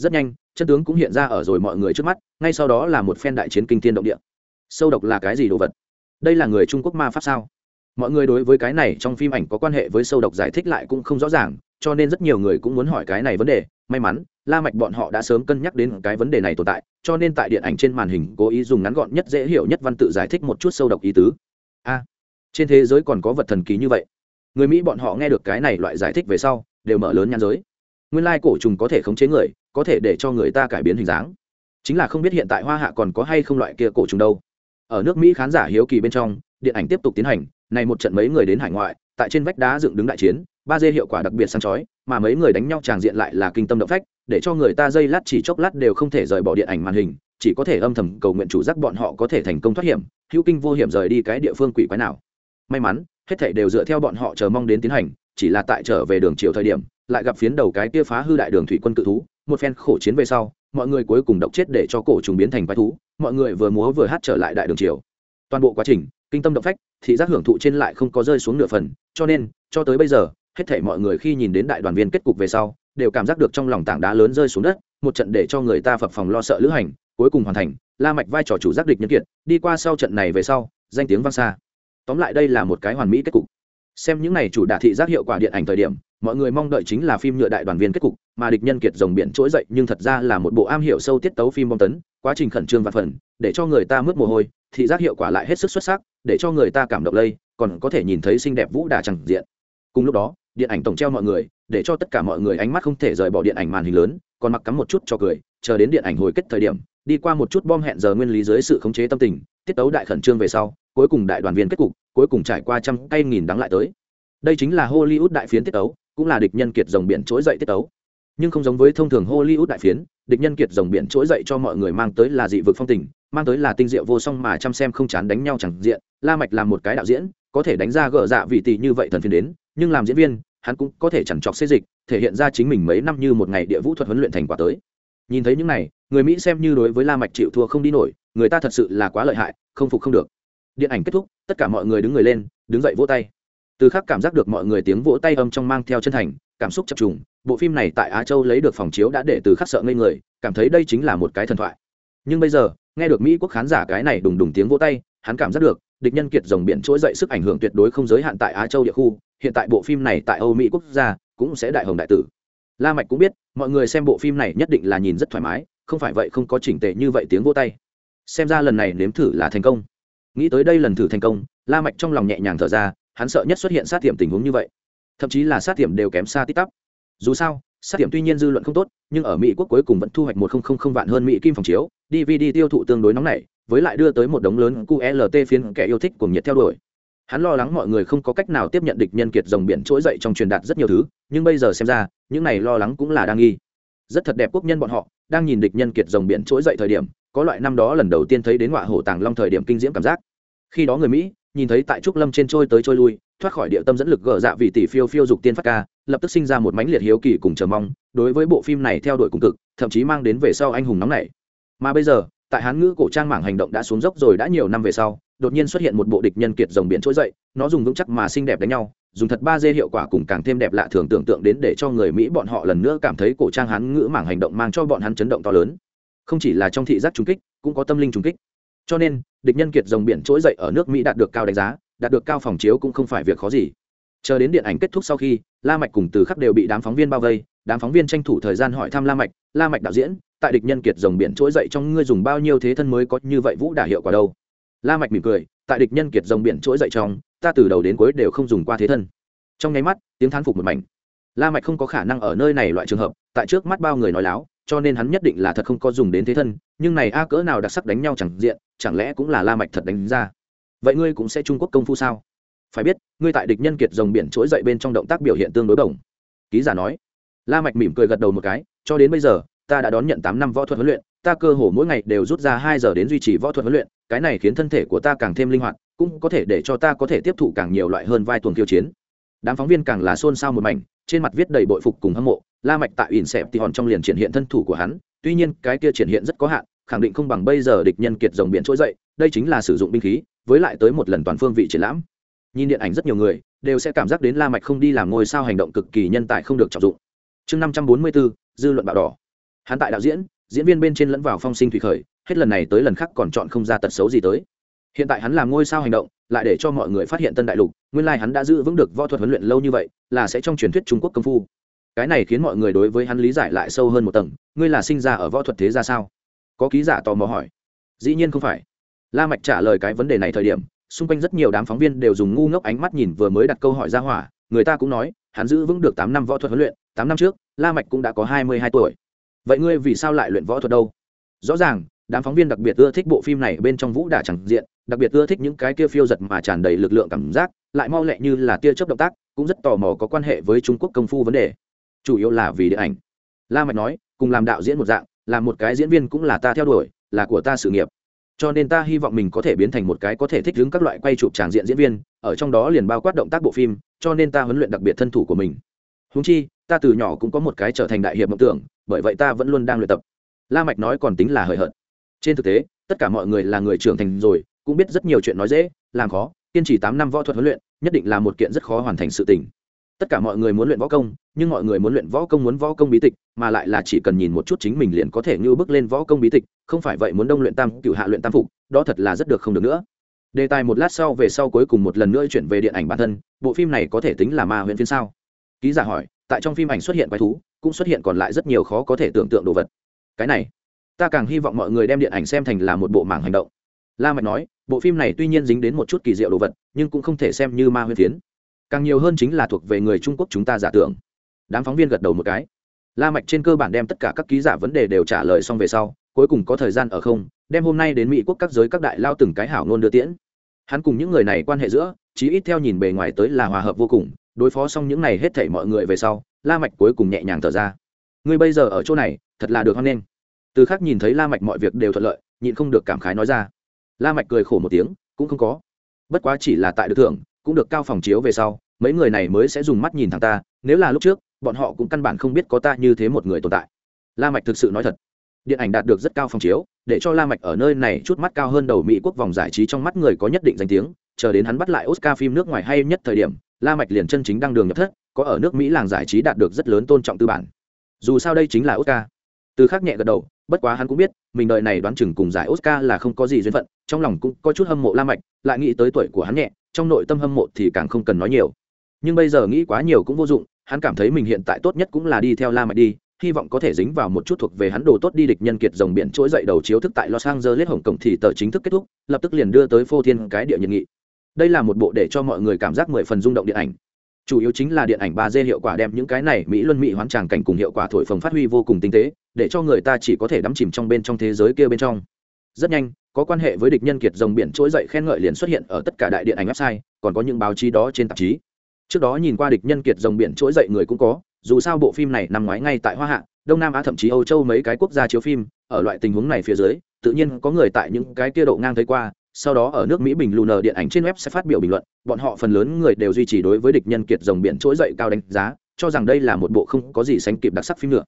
rất nhanh, chân tướng cũng hiện ra ở rồi mọi người trước mắt, ngay sau đó là một phen đại chiến kinh thiên động địa. Sâu độc là cái gì đồ vật? Đây là người trung quốc ma pháp sao? Mọi người đối với cái này trong phim ảnh có quan hệ với sâu độc giải thích lại cũng không rõ ràng, cho nên rất nhiều người cũng muốn hỏi cái này vấn đề. May mắn, la mạch bọn họ đã sớm cân nhắc đến cái vấn đề này tồn tại, cho nên tại điện ảnh trên màn hình cố ý dùng ngắn gọn nhất dễ hiểu nhất văn tự giải thích một chút sâu độc ý tứ. A, trên thế giới còn có vật thần kỳ như vậy. Người mỹ bọn họ nghe được cái này loại giải thích về sau, đều mở lớn nhan giới. Nguyên lai cổ trùng có thể khống chế người có thể để cho người ta cải biến hình dáng. Chính là không biết hiện tại hoa hạ còn có hay không loại kia cổ trùng đâu. Ở nước mỹ khán giả hiếu kỳ bên trong, điện ảnh tiếp tục tiến hành, này một trận mấy người đến hải ngoại, tại trên vách đá dựng đứng đại chiến, ba d hiệu quả đặc biệt sáng chói, mà mấy người đánh nhau tràng diện lại là kinh tâm động phách, để cho người ta dây lát chỉ chốc lát đều không thể rời bỏ điện ảnh màn hình, chỉ có thể âm thầm cầu nguyện chủ giác bọn họ có thể thành công thoát hiểm, hữu kinh vô hiểm rời đi cái địa phương quỷ quái nào. May mắn, hết thảy đều dựa theo bọn họ chờ mong đến tiến hành, chỉ là tại trở về đường chiều thời điểm, lại gặp phiến đầu cái kia phá hư đại đường thủy quân cự thú một phen khổ chiến về sau, mọi người cuối cùng độc chết để cho cổ trùng biến thành quái thú, mọi người vừa múa vừa hát trở lại đại đường chiều toàn bộ quá trình, kinh tâm động phách, thị giác hưởng thụ trên lại không có rơi xuống nửa phần, cho nên, cho tới bây giờ, hết thể mọi người khi nhìn đến đại đoàn viên kết cục về sau, đều cảm giác được trong lòng tảng đá lớn rơi xuống đất, một trận để cho người ta phập phòng lo sợ lữ hành, cuối cùng hoàn thành, la mạch vai trò chủ giác địch nhân kiệt, đi qua sau trận này về sau, danh tiếng vang xa. Tóm lại đây là một cái hoàn mỹ kết cục xem những này chủ đả thị giác hiệu quả điện ảnh thời điểm, mọi người mong đợi chính là phim nhựa đại đoàn viên kết cục, mà địch nhân kiệt dòng biển trỗi dậy, nhưng thật ra là một bộ am hiểu sâu tiết tấu phim bom tấn, quá trình khẩn trương và phần, để cho người ta mướt mồ hôi, thị giác hiệu quả lại hết sức xuất sắc, để cho người ta cảm động lây, còn có thể nhìn thấy xinh đẹp vũ đà chẳng diện. Cùng lúc đó, điện ảnh tổng treo mọi người, để cho tất cả mọi người ánh mắt không thể rời bỏ điện ảnh màn hình lớn, còn mặc cắm một chút cho cười, chờ đến điện ảnh hồi kết thời điểm, đi qua một chút bom hẹn giờ nguyên lý dưới sự khống chế tâm tình, tiết tấu đại khẩn trương về sau cuối cùng đại đoàn viên kết cục, cuối cùng trải qua trăm cây nghìn đắng lại tới. Đây chính là hollywood đại phiến tiết tấu, cũng là địch nhân kiệt dòng biển trỗi dậy tiết tấu. Nhưng không giống với thông thường hollywood đại phiến, địch nhân kiệt dòng biển trỗi dậy cho mọi người mang tới là dị vực phong tình, mang tới là tinh diệu vô song mà chăm xem không chán đánh nhau chẳng diện, la mạch làm một cái đạo diễn, có thể đánh ra gỡ dạ vị tỷ như vậy thần phiến đến, nhưng làm diễn viên, hắn cũng có thể chẳng chọc xê dịch, thể hiện ra chính mình mấy năm như một ngày địa vũ thuật huấn luyện thành quả tới. Nhìn thấy những này, người mỹ xem như đối với la mạch chịu thua không đi nổi, người ta thật sự là quá lợi hại, không phục không được điện ảnh kết thúc, tất cả mọi người đứng người lên, đứng dậy vỗ tay. Từ khắc cảm giác được mọi người tiếng vỗ tay âm trong mang theo chân thành, cảm xúc chập trùng, bộ phim này tại á châu lấy được phòng chiếu đã để từ khắc sợ ngây người, cảm thấy đây chính là một cái thần thoại. Nhưng bây giờ, nghe được mỹ quốc khán giả cái này đùng đùng tiếng vỗ tay, hắn cảm giác được, địch nhân kiệt dòng biển trỗi dậy sức ảnh hưởng tuyệt đối không giới hạn tại á châu địa khu, hiện tại bộ phim này tại âu mỹ quốc gia cũng sẽ đại hồng đại tử. La mạch cũng biết, mọi người xem bộ phim này nhất định là nhìn rất thoải mái, không phải vậy không có chỉnh tề như vậy tiếng vỗ tay. Xem ra lần này nếm thử là thành công nghĩ tới đây lần thử thành công, la mạch trong lòng nhẹ nhàng thở ra, hắn sợ nhất xuất hiện sát tiệm tình huống như vậy. Thậm chí là sát tiệm đều kém xa tít tắp. Dù sao, sát tiệm tuy nhiên dư luận không tốt, nhưng ở mỹ quốc cuối cùng vẫn thu hoạch một không vạn hơn mỹ kim phòng chiếu, dvd tiêu thụ tương đối nóng nảy, với lại đưa tới một đống lớn qlt phiến kẻ yêu thích cùng nhiệt theo đuổi. Hắn lo lắng mọi người không có cách nào tiếp nhận địch nhân kiệt dòng biển trỗi dậy trong truyền đạt rất nhiều thứ, nhưng bây giờ xem ra, những này lo lắng cũng là đang nghi. Rất thật đẹp quốc nhân bọn họ, đang nhìn địch nhân kiệt dòng biển trỗi dậy thời điểm có loại năm đó lần đầu tiên thấy đến ngọa hổ tàng long thời điểm kinh diễm cảm giác. Khi đó người mỹ nhìn thấy tại trúc lâm trên trôi tới trôi lui, thoát khỏi địa tâm dẫn lực gờ dạ vì tỷ phiêu phiêu dục tiên phát ca, lập tức sinh ra một mánh liệt hiếu kỳ cùng chờ mong, đối với bộ phim này theo đuổi cùng cực, thậm chí mang đến về sau anh hùng nóng này mà bây giờ, tại hán ngữ cổ trang mảng hành động đã xuống dốc rồi đã nhiều năm về sau, đột nhiên xuất hiện một bộ địch nhân kiệt dòng biển trỗi dậy, nó dùng vững chắc mà xinh đẹp đánh nhau, dùng thật ba d hiệu quả cùng càng thêm đẹp lạ thường tưởng tượng đến để cho người mỹ bọn họ lần nữa cảm thấy cổ trang hán ngữ mảng hành động mang cho bọn hắn chấn động to lớn không chỉ là trong thị giác trung kích, cũng có tâm linh trung kích. Cho nên, địch nhân kiệt dòng biển trỗi dậy ở nước mỹ đạt được cao đánh giá, đạt được cao phòng chiếu cũng không phải việc khó gì. Chờ đến điện ảnh kết thúc sau khi, la mạch cùng từ khắc đều bị đám phóng viên bao vây, đám phóng viên tranh thủ thời gian hỏi thăm la mạch la mạch đạo diễn, tại địch nhân kiệt dòng biển trỗi dậy trong ngươi dùng bao nhiêu thế thân mới có như vậy vũ đả hiệu quả đâu? La mạch mỉm cười, tại địch nhân kiệt dòng biển trỗi dậy trong, ta từ đầu đến cuối đều không dùng qua thế thân. Trong nháy mắt, tiếng thán phục một mảnh. La mạch không có khả năng ở nơi này loại trường hợp, tại trước mắt bao người nói láo cho nên hắn nhất định là thật không có dùng đến thế thân, nhưng này a cỡ nào đặc sắc đánh nhau chẳng diện, chẳng lẽ cũng là la mạch thật đánh ra? Vậy ngươi cũng sẽ trung quốc công phu sao? Phải biết, ngươi tại địch nhân kiệt dòng biển trỗi dậy bên trong động tác biểu hiện tương đối đồng. Ký giả nói. La mạch mỉm cười gật đầu một cái, cho đến bây giờ, ta đã đón nhận tám năm võ thuật huấn luyện, ta cơ hồ mỗi ngày đều rút ra hai giờ đến duy trì võ thuật huấn luyện, cái này khiến thân thể của ta càng thêm linh hoạt, cũng có thể để cho ta có thể tiếp thụ càng nhiều loại hơn vai tuồng kiêu chiến. Đám phóng viên càng là xôn xao một mảnh, trên mặt viết đầy bội phục cùng hâm mộ la mạch tại ỉn xẹp thì hòn trong liền triển hiện thân thủ của hắn tuy nhiên cái kia triển hiện rất có hạn khẳng định không bằng bây giờ địch nhân kiệt rồng biển trỗi dậy đây chính là sử dụng binh khí với lại tới một lần toàn phương vị triển lãm. Nhìn điện ảnh rất nhiều người đều sẽ cảm giác đến la mạch không đi làm ngôi sao hành động cực kỳ nhân tài không được trọng dụng. Chương năm trăm bốn mươi 544, dư luận bạo đỏ. Hắn tại đạo diễn diễn viên bên trên lẫn vào phong sinh thủy khởi hết lần này tới lần khác còn chọn không ra tật xấu gì tới. Hiện tại hắn làm ngôi sao hành động lại để cho mọi người phát hiện tân đại lục nguyên lai hắn đã giữ vững được võ thuật huấn luyện lâu như vậy là sẽ trong truyền thuyết trung quốc công phu cái này khiến mọi người đối với hắn lý giải lại sâu hơn một tầng, ngươi là sinh ra ở võ thuật thế ra sao? Có ký giả tò mò hỏi. Dĩ nhiên không phải. La mạch trả lời cái vấn đề này thời điểm, xung quanh rất nhiều đám phóng viên đều dùng ngu ngốc ánh mắt nhìn vừa mới đặt câu hỏi ra hỏa, người ta cũng nói, hắn giữ vững được tám năm võ thuật huấn luyện, tám năm trước, la mạch cũng đã có hai mươi hai tuổi. Vậy ngươi vì sao lại luyện võ thuật đâu? Rõ ràng, đám phóng viên đặc biệt ưa thích bộ phim này bên trong vũ đả chẳng diện, đặc biệt ưa thích những cái kia phiêu giật mà tràn đầy lực lượng cảm giác, lại mau lẹ như là tia chớp động tác, cũng rất tò mò có quan hệ với trung quốc công phu vấn đề chủ yếu là vì điện ảnh. La mạch nói, cùng làm đạo diễn một dạng làm một cái diễn viên cũng là ta theo đuổi, là của ta sự nghiệp. Cho nên ta hy vọng mình có thể biến thành một cái có thể thích ứng các loại quay chụp tràng diện diễn viên, ở trong đó liền bao quát động tác bộ phim, cho nên ta huấn luyện đặc biệt thân thủ của mình. Húng chi, ta từ nhỏ cũng có một cái trở thành đại hiệp mộng tưởng, bởi vậy ta vẫn luôn đang luyện tập. La mạch nói còn tính là hời hợt. Trên thực tế, tất cả mọi người là người trưởng thành rồi, cũng biết rất nhiều chuyện nói dễ, làm khó, kiên trì tám năm võ thuật huấn luyện, nhất định là một kiện rất khó hoàn thành sự tình tất cả mọi người muốn luyện võ công, nhưng mọi người muốn luyện võ công muốn võ công bí tịch, mà lại là chỉ cần nhìn một chút chính mình liền có thể như bước lên võ công bí tịch, không phải vậy muốn đông luyện tam cựu hạ luyện tam phục, đó thật là rất được không được nữa. Đề tài một lát sau về sau cuối cùng một lần nữa chuyển về điện ảnh bản thân, bộ phim này có thể tính là ma huyện phiên sao? Ký giả hỏi, tại trong phim ảnh xuất hiện quái thú, cũng xuất hiện còn lại rất nhiều khó có thể tưởng tượng đồ vật. Cái này, ta càng hy vọng mọi người đem điện ảnh xem thành là một bộ mảng hành động. La mạch nói, bộ phim này tuy nhiên dính đến một chút kỳ diệu đồ vật, nhưng cũng không thể xem như ma huyễn phiến càng nhiều hơn chính là thuộc về người trung quốc chúng ta giả tưởng. Đám phóng viên gật đầu một cái. La mạch trên cơ bản đem tất cả các ký giả vấn đề đều trả lời xong về sau, cuối cùng có thời gian ở không, đem hôm nay đến mỹ quốc các giới các đại lao từng cái hảo ngôn đưa tiễn. Hắn cùng những người này quan hệ giữa, chí ít theo nhìn bề ngoài tới là hòa hợp vô cùng, đối phó xong những này hết thảy mọi người về sau, la mạch cuối cùng nhẹ nhàng thở ra. Ngươi bây giờ ở chỗ này, thật là được hoan nghênh. Từ khác nhìn thấy la mạch mọi việc đều thuận lợi, nhịn không được cảm khái nói ra. La mạch cười khổ một tiếng, cũng không có. Bất quá chỉ là tại được thưởng cũng được cao phòng chiếu về sau, mấy người này mới sẽ dùng mắt nhìn thằng ta, nếu là lúc trước, bọn họ cũng căn bản không biết có ta như thế một người tồn tại. La mạch thực sự nói thật. Điện ảnh đạt được rất cao phòng chiếu, để cho la mạch ở nơi này chút mắt cao hơn đầu mỹ quốc vòng giải trí trong mắt người có nhất định danh tiếng, chờ đến hắn bắt lại oscar phim nước ngoài hay nhất thời điểm, la mạch liền chân chính đăng đường nhập thất, có ở nước mỹ làng giải trí đạt được rất lớn tôn trọng tư bản. Dù sao đây chính là oscar. Từ khắc nhẹ gật đầu, bất quá hắn cũng biết, mình đợi này đoán chừng cùng giải oscar là không có gì duyên phận, trong lòng cũng có chút hâm mộ la mạch lại nghĩ tới tuổi của hắn nhẹ trong nội tâm hâm mộ thì càng không cần nói nhiều nhưng bây giờ nghĩ quá nhiều cũng vô dụng hắn cảm thấy mình hiện tại tốt nhất cũng là đi theo la mạch đi hy vọng có thể dính vào một chút thuộc về hắn đồ tốt đi địch nhân kiệt rồng biển trỗi dậy đầu chiếu thức tại Los Angeles Hồng Kông thì tờ chính thức kết thúc, lập tức liền đưa tới phô thiên cái địa nhiệt nghị. Đây là một bộ để cho mọi người cảm giác mười phần rung động điện ảnh. Chủ yếu chính là điện ảnh 3D hiệu quả đem những cái này mỹ luân mỹ hoán tràng cảnh cùng hiệu quả thổi phồng phát huy vô cùng tinh tế, để cho người ta chỉ có thể đắm chìm trong bên trong thế giới kia bên trong. Rất nhanh, có quan hệ với địch nhân kiệt rồng biển trỗi dậy khen ngợi liền xuất hiện ở tất cả đại điện ảnh website, còn có những báo chí đó trên tạp chí. Trước đó nhìn qua địch nhân kiệt rồng biển trỗi dậy người cũng có, dù sao bộ phim này nằm ngoái ngay tại Hoa Hạ, đông nam á thậm chí âu châu mấy cái quốc gia chiếu phim ở loại tình huống này phía dưới tự nhiên có người tại những cái kia độ ngang thấy qua sau đó ở nước mỹ bình lù nờ điện ảnh trên web sẽ phát biểu bình luận bọn họ phần lớn người đều duy trì đối với địch nhân kiệt rồng biển trỗi dậy cao đánh giá cho rằng đây là một bộ không có gì sánh kịp đặc sắc phim nữa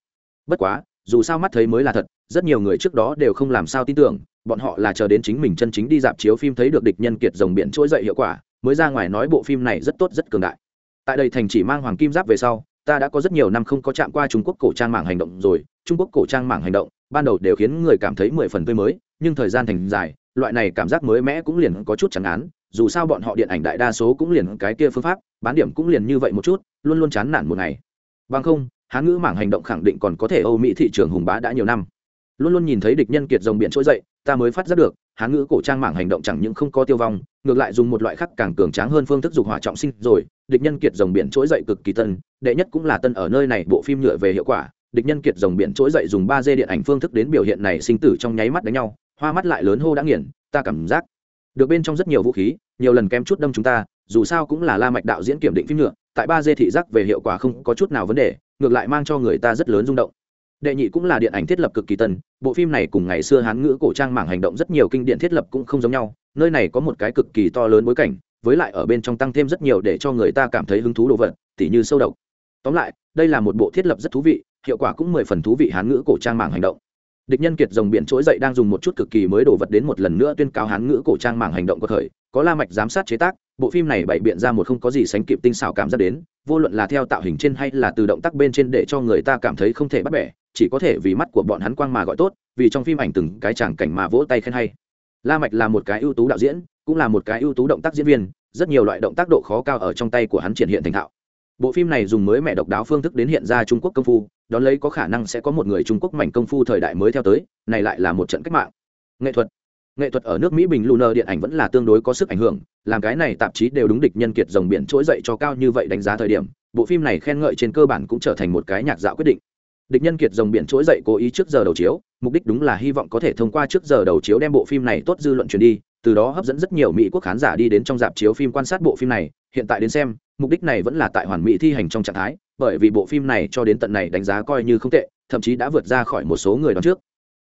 bất quá dù sao mắt thấy mới là thật rất nhiều người trước đó đều không làm sao tin tưởng bọn họ là chờ đến chính mình chân chính đi dạp chiếu phim thấy được địch nhân kiệt rồng biển trỗi dậy hiệu quả, mới ra ngoài nói bộ phim này rất tốt, rất cường đại. Tại đây thành chỉ mang hoàng kim giáp về sau, ta đã có rất nhiều năm không có chạm qua trung quốc cổ trang mạng hành động rồi. Trung quốc cổ trang mạng hành động, ban đầu đều khiến người cảm thấy mười phần tươi mới, nhưng thời gian thành dài, loại này cảm giác mới mẽ cũng liền có chút chẳng án. Dù sao bọn họ điện ảnh đại đa số cũng liền cái kia phương pháp, bán điểm cũng liền như vậy một chút, luôn luôn chán nản một ngày. Bằng không hán ngữ mảng hành động khẳng định còn có thể âu mỹ thị trường hùng bá đã nhiều năm. Luôn luôn nhìn thấy địch nhân kiệt dòng biển trỗi dậy ta mới phát giác được, hán ngữ cổ trang mảng hành động chẳng những không có tiêu vong, ngược lại dùng một loại khác càng cường tráng hơn phương thức dục hỏa trọng sinh rồi, địch nhân kiệt dòng biển trỗi dậy cực kỳ tân, đệ nhất cũng là tân ở nơi này, bộ phim nhựa về hiệu quả, địch nhân kiệt dòng biển trỗi dậy dùng ba d điện ảnh phương thức đến biểu hiện này sinh tử trong nháy mắt đánh nhau, hoa mắt lại lớn hô đã nghiền, ta cảm giác được bên trong rất nhiều vũ khí, nhiều lần kém chút đâm chúng ta, dù sao cũng là la mạch đạo diễn kiểm định phim nhựa, tại ba d thị giác về hiệu quả không có chút nào vấn đề, ngược lại mang cho người ta rất lớn rung động đệ nhị cũng là điện ảnh thiết lập cực kỳ tân, bộ phim này cùng ngày xưa hán ngữ cổ trang mảng hành động rất nhiều kinh điển thiết lập cũng không giống nhau, nơi này có một cái cực kỳ to lớn bối cảnh, với lại ở bên trong tăng thêm rất nhiều để cho người ta cảm thấy hứng thú đồ vật, tỉ như sâu độc. Tóm lại, đây là một bộ thiết lập rất thú vị, hiệu quả cũng mười phần thú vị hán ngữ cổ trang mảng hành động. Địch nhân kiệt dòng biển trỗi dậy đang dùng một chút cực kỳ mới đồ vật đến một lần nữa tuyên cáo hán ngữ cổ trang mảng hành động có thời, có la mạch giám sát chế tác, bộ phim này bày biện ra một không có gì sánh kịp tinh xảo cảm giác đến, vô luận là theo tạo hình trên hay là từ động tác bên trên để cho người ta cảm thấy không thể bắt bẻ chỉ có thể vì mắt của bọn hắn quang mà gọi tốt, vì trong phim ảnh từng cái tràng cảnh mà vỗ tay khen hay. La mạch là một cái ưu tú đạo diễn, cũng là một cái ưu tú động tác diễn viên, rất nhiều loại động tác độ khó cao ở trong tay của hắn triển hiện thành thạo. Bộ phim này dùng mới mẹ độc đáo phương thức đến hiện ra trung quốc công phu, đón lấy có khả năng sẽ có một người trung quốc mảnh công phu thời đại mới theo tới, này lại là một trận cách mạng. Nghệ thuật. Nghệ thuật ở nước mỹ bình lunar điện ảnh vẫn là tương đối có sức ảnh hưởng, làm cái này tạp chí đều đúng địch nhân kiệt dòng biển trỗi dậy cho cao như vậy đánh giá thời điểm, bộ phim này khen ngợi trên cơ bản cũng trở thành một cái nhạc dạo quyết định địch nhân kiệt dòng biển trỗi dậy cố ý trước giờ đầu chiếu, mục đích đúng là hy vọng có thể thông qua trước giờ đầu chiếu đem bộ phim này tốt dư luận truyền đi, từ đó hấp dẫn rất nhiều mỹ quốc khán giả đi đến trong dạp chiếu phim quan sát bộ phim này. Hiện tại đến xem, mục đích này vẫn là tại hoàn mỹ thi hành trong trạng thái, bởi vì bộ phim này cho đến tận này đánh giá coi như không tệ, thậm chí đã vượt ra khỏi một số người đón trước.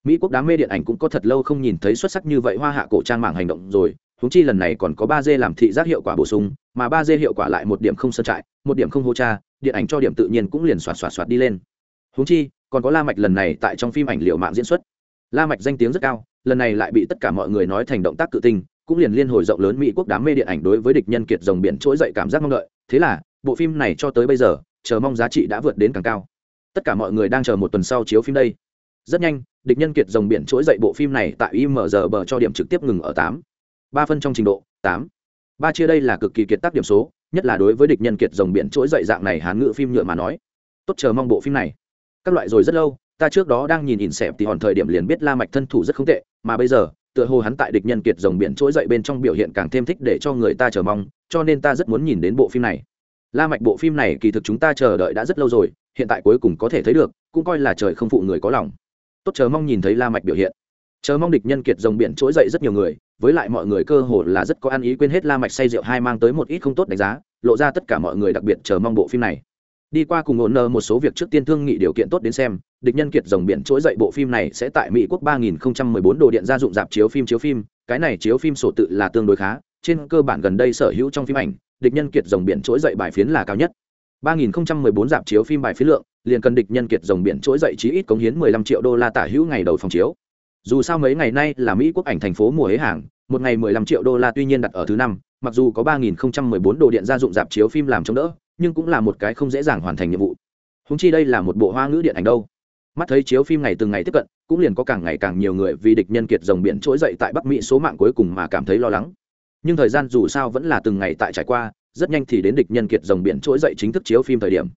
Mỹ quốc đám mê điện ảnh cũng có thật lâu không nhìn thấy xuất sắc như vậy hoa hạ cổ trang mạng hành động rồi húng chi lần này còn có ba d làm thị giác hiệu quả bổ sung, mà ba d hiệu quả lại một điểm không sơn trại, một điểm không hô cha điện ảnh cho điểm tự nhiên cũng liền xoạt xoạt xoạt đi lên húng chi, còn có la mạch lần này tại trong phim ảnh liệu mạng diễn xuất. La mạch danh tiếng rất cao, lần này lại bị tất cả mọi người nói thành động tác cự tinh, cũng liền liên hồi rộng lớn mỹ quốc đám mê điện ảnh đối với địch nhân kiệt dòng biển trỗi dậy cảm giác mong đợi. Thế là, bộ phim này cho tới bây giờ, chờ mong giá trị đã vượt đến càng cao. Tất cả mọi người đang chờ một tuần sau chiếu phim đây. Rất nhanh, địch nhân kiệt dòng biển trỗi dậy bộ phim này tại img bờ cho điểm trực tiếp ngừng ở tám. Ba phân trong trình độ, tám. Ba chia đây là cực kỳ kiệt tác điểm số, nhất là đối với địch nhân kiệt dòng biển trỗi dậy dạng này hán ngữ phim nhựa mà nói. Tốt, chờ mong bộ phim này các loại rồi rất lâu, ta trước đó đang nhìn ỉn xẹp thì hòn thời điểm liền biết la mạch thân thủ rất không tệ, mà bây giờ, tựa hồ hắn tại địch nhân kiệt rồng biển trỗi dậy bên trong biểu hiện càng thêm thích để cho người ta chờ mong, cho nên ta rất muốn nhìn đến bộ phim này. La mạch bộ phim này kỳ thực chúng ta chờ đợi đã rất lâu rồi, hiện tại cuối cùng có thể thấy được, cũng coi là trời không phụ người có lòng. Tốt, chờ mong nhìn thấy la mạch biểu hiện. Chờ mong địch nhân kiệt rồng biển trỗi dậy rất nhiều người, với lại mọi người cơ hồ là rất có ăn ý quên hết la mạch say rượu hai mang tới một ít không tốt đánh giá, lộ ra tất cả mọi người đặc biệt chờ mong bộ phim này đi qua cùng ổn nơ một số việc trước tiên thương nghị điều kiện tốt đến xem, địch nhân kiệt rồng biển trỗi dậy bộ phim này sẽ tại mỹ quốc 3014 đồ điện gia dụng dạp chiếu phim chiếu phim, cái này chiếu phim sổ tự là tương đối khá, trên cơ bản gần đây sở hữu trong phim ảnh, địch nhân kiệt rồng biển trỗi dậy bài phiến là cao nhất. 3014 dạp chiếu phim bài phiến lượng, liền cần địch nhân kiệt rồng biển trỗi dậy chí ít cống hiến 15 triệu đô la tả hữu ngày đầu phòng chiếu. Dù sao mấy ngày nay là mỹ quốc ảnh thành phố mùa hế hàng, một ngày 15 triệu đô la tuy nhiên đặt ở thứ năm, mặc dù có 3014 đồ điện gia dụng dạp chiếu phim làm chống đỡ nhưng cũng là một cái không dễ dàng hoàn thành nhiệm vụ. Húng chi đây là một bộ hoa ngữ điện ảnh đâu. Mắt thấy chiếu phim ngày từng ngày tiếp cận, cũng liền có càng ngày càng nhiều người vì địch nhân kiệt rồng biển trỗi dậy tại bắc mỹ số mạng cuối cùng mà cảm thấy lo lắng. Nhưng thời gian dù sao vẫn là từng ngày tại trải qua, rất nhanh thì đến địch nhân kiệt rồng biển trỗi dậy chính thức chiếu phim thời điểm.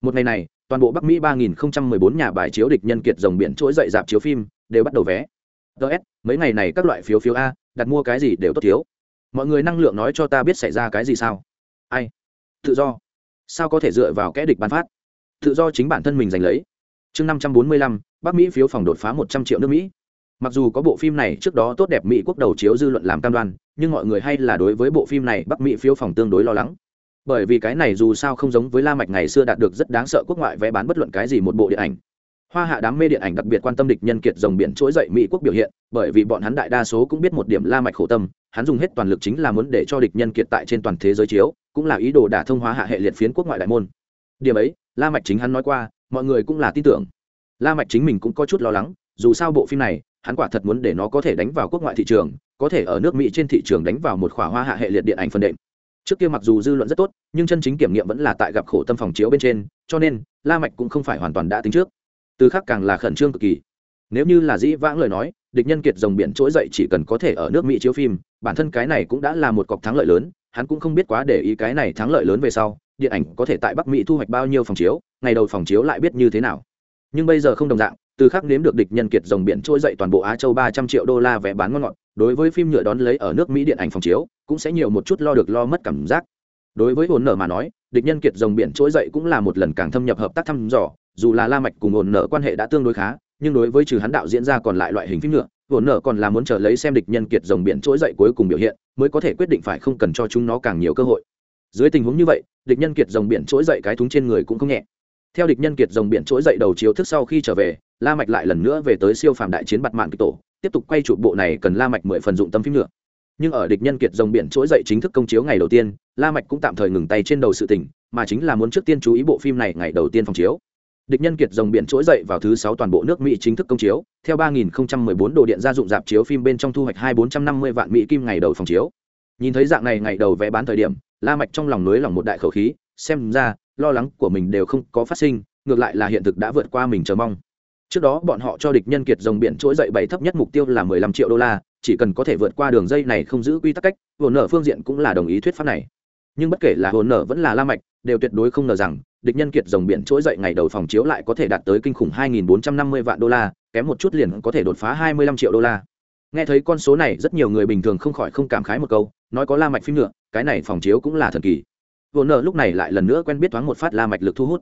Một ngày này, toàn bộ bắc mỹ 3014 nhà bài chiếu địch nhân kiệt rồng biển trỗi dậy dạp chiếu phim đều bắt đầu vé. Ts mấy ngày này các loại phiếu phiếu a, đặt mua cái gì đều tốt thiếu. Mọi người năng lượng nói cho ta biết xảy ra cái gì sao? Ai? Tự do sao có thể dựa vào kẽ địch bán phát? Tự do chính bản thân mình giành lấy. Chương năm trăm bốn mươi lăm, bắc mỹ phiếu phòng đột phá một trăm triệu nước mỹ. Mặc dù có bộ phim này trước đó tốt đẹp mỹ quốc đầu chiếu dư luận làm cam đoan, nhưng mọi người hay là đối với bộ phim này bắc mỹ phiếu phòng tương đối lo lắng. Bởi vì cái này dù sao không giống với la mạch ngày xưa đạt được rất đáng sợ quốc ngoại vé bán bất luận cái gì một bộ điện ảnh. Hoa hạ đám mê điện ảnh đặc biệt quan tâm địch nhân kiệt dòng biển trỗi dậy mỹ quốc biểu hiện, bởi vì bọn hắn đại đa số cũng biết một điểm la mạch khổ tâm, hắn dùng hết toàn lực chính là muốn để cho địch nhân kiệt tại trên toàn thế giới chiếu cũng là ý đồ đả thông hóa hạ hệ liệt phiến quốc ngoại đại môn. Điểm ấy, la mạch chính hắn nói qua, mọi người cũng là tin tưởng. La mạch chính mình cũng có chút lo lắng, dù sao bộ phim này, hắn quả thật muốn để nó có thể đánh vào quốc ngoại thị trường, có thể ở nước mỹ trên thị trường đánh vào một khỏa hoa hạ hệ liệt điện ảnh phân đệm. Trước kia mặc dù dư luận rất tốt, nhưng chân chính kiểm nghiệm vẫn là tại gặp khổ tâm phòng chiếu bên trên, cho nên, la mạch cũng không phải hoàn toàn đã tính trước. Từ khác càng là khẩn trương cực kỳ. Nếu như là dĩ vãng lời nói, địch nhân kiệt dòng biển trỗi dậy chỉ cần có thể ở nước mỹ chiếu phim, bản thân cái này cũng đã là một cọc thắng lợi lớn hắn cũng không biết quá để ý cái này thắng lợi lớn về sau, điện ảnh có thể tại bắc mỹ thu hoạch bao nhiêu phòng chiếu, ngày đầu phòng chiếu lại biết như thế nào. Nhưng bây giờ không đồng dạng, từ khắc nếm được địch nhân kiệt dòng biển trôi dậy toàn bộ á châu ba trăm triệu đô la vé bán ngon ngọt, đối với phim nhựa đón lấy ở nước mỹ điện ảnh phòng chiếu, cũng sẽ nhiều một chút lo được lo mất cảm giác. Đối với hồn nở mà nói, địch nhân kiệt dòng biển trỗi dậy cũng là một lần càng thâm nhập hợp tác thăm dò, dù là la mạch cùng hồn nở quan hệ đã tương đối khá, nhưng đối với trừ hắn đạo diễn ra còn lại loại hình phim nhựa hồn nở còn là muốn chờ lấy xem địch nhân kiệt dòng biển trỗi dậy cuối cùng biểu hiện, mới có thể quyết định phải không cần cho chúng nó càng nhiều cơ hội. Dưới tình huống như vậy, địch nhân kiệt dòng biển trỗi dậy cái thúng trên người cũng không nhẹ. Theo địch nhân kiệt dòng biển trỗi dậy đầu chiếu thức sau khi trở về, la mạch lại lần nữa về tới siêu phàm đại chiến bạt mạng kịch tổ, tiếp tục quay chụp bộ này cần la mạch mười phần dụng tâm phim nữa. Nhưng ở địch nhân kiệt dòng biển trỗi dậy chính thức công chiếu ngày đầu tiên, la mạch cũng tạm thời ngừng tay trên đầu sự tình, mà chính là muốn trước tiên chú ý bộ phim này ngày đầu tiên phòng chiếu địch nhân kiệt dòng biển trỗi dậy vào thứ sáu toàn bộ nước mỹ chính thức công chiếu. Theo 3014 đồ điện gia dụng dạp chiếu phim bên trong thu hoạch hai bốn trăm năm mươi vạn mỹ kim ngày đầu phòng chiếu. Nhìn thấy dạng này ngày đầu vé bán thời điểm, la mạch trong lòng nới lòng một đại khẩu khí, xem ra, lo lắng của mình đều không có phát sinh, ngược lại là hiện thực đã vượt qua mình chờ mong. Trước đó bọn họ cho địch nhân kiệt dòng biển trỗi dậy bảy thấp nhất mục tiêu là 15 triệu đô la, chỉ cần có thể vượt qua đường dây này không giữ quy tắc cách hồn nợ phương diện cũng là đồng ý thuyết pháp này. Nhưng bất kể là hồn nợ vẫn là la mạch, đều tuyệt đối không ngờ rằng địch nhân kiệt dòng biển trỗi dậy ngày đầu phòng chiếu lại có thể đạt tới kinh khủng 2.450 vạn đô la, kém một chút liền có thể đột phá 25 triệu đô la. Nghe thấy con số này, rất nhiều người bình thường không khỏi không cảm khái một câu, nói có la mạch phim nữa, cái này phòng chiếu cũng là thần kỳ. Vô nợ lúc này lại lần nữa quen biết thoáng một phát la mạch lực thu hút.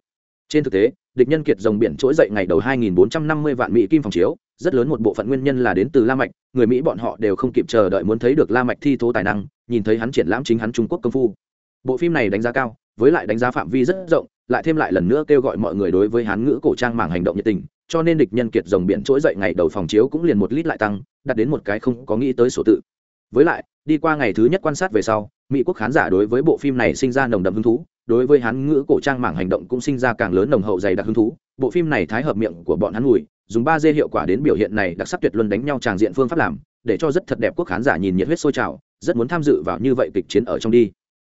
Trên thực tế, địch nhân kiệt dòng biển trỗi dậy ngày đầu 2.450 vạn mỹ kim phòng chiếu, rất lớn một bộ phận nguyên nhân là đến từ la mạch, người mỹ bọn họ đều không kịp chờ đợi muốn thấy được la mạch thi thố tài năng, nhìn thấy hắn triển lãm chính hắn trung quốc công phu. Bộ phim này đánh giá cao với lại đánh giá phạm vi rất rộng, lại thêm lại lần nữa kêu gọi mọi người đối với hán ngữ cổ trang mảng hành động nhiệt tình, cho nên địch nhân kiệt dòng biển trỗi dậy ngày đầu phòng chiếu cũng liền một lít lại tăng đặt đến một cái không có nghĩ tới sổ tự. Với lại, đi qua ngày thứ nhất quan sát về sau, mỹ quốc khán giả đối với bộ phim này sinh ra nồng đậm hứng thú, đối với hán ngữ cổ trang mảng hành động cũng sinh ra càng lớn nồng hậu dày đặc hứng thú. Bộ phim này thái hợp miệng của bọn hắn mùi dùng ba dê hiệu quả đến biểu hiện này đặc sắc tuyệt luân đánh nhau tràng diện phương pháp làm, để cho rất thật đẹp quốc khán giả nhìn nhiệt huyết sôi trào, rất muốn tham dự vào như vậy kịch chiến ở trong đi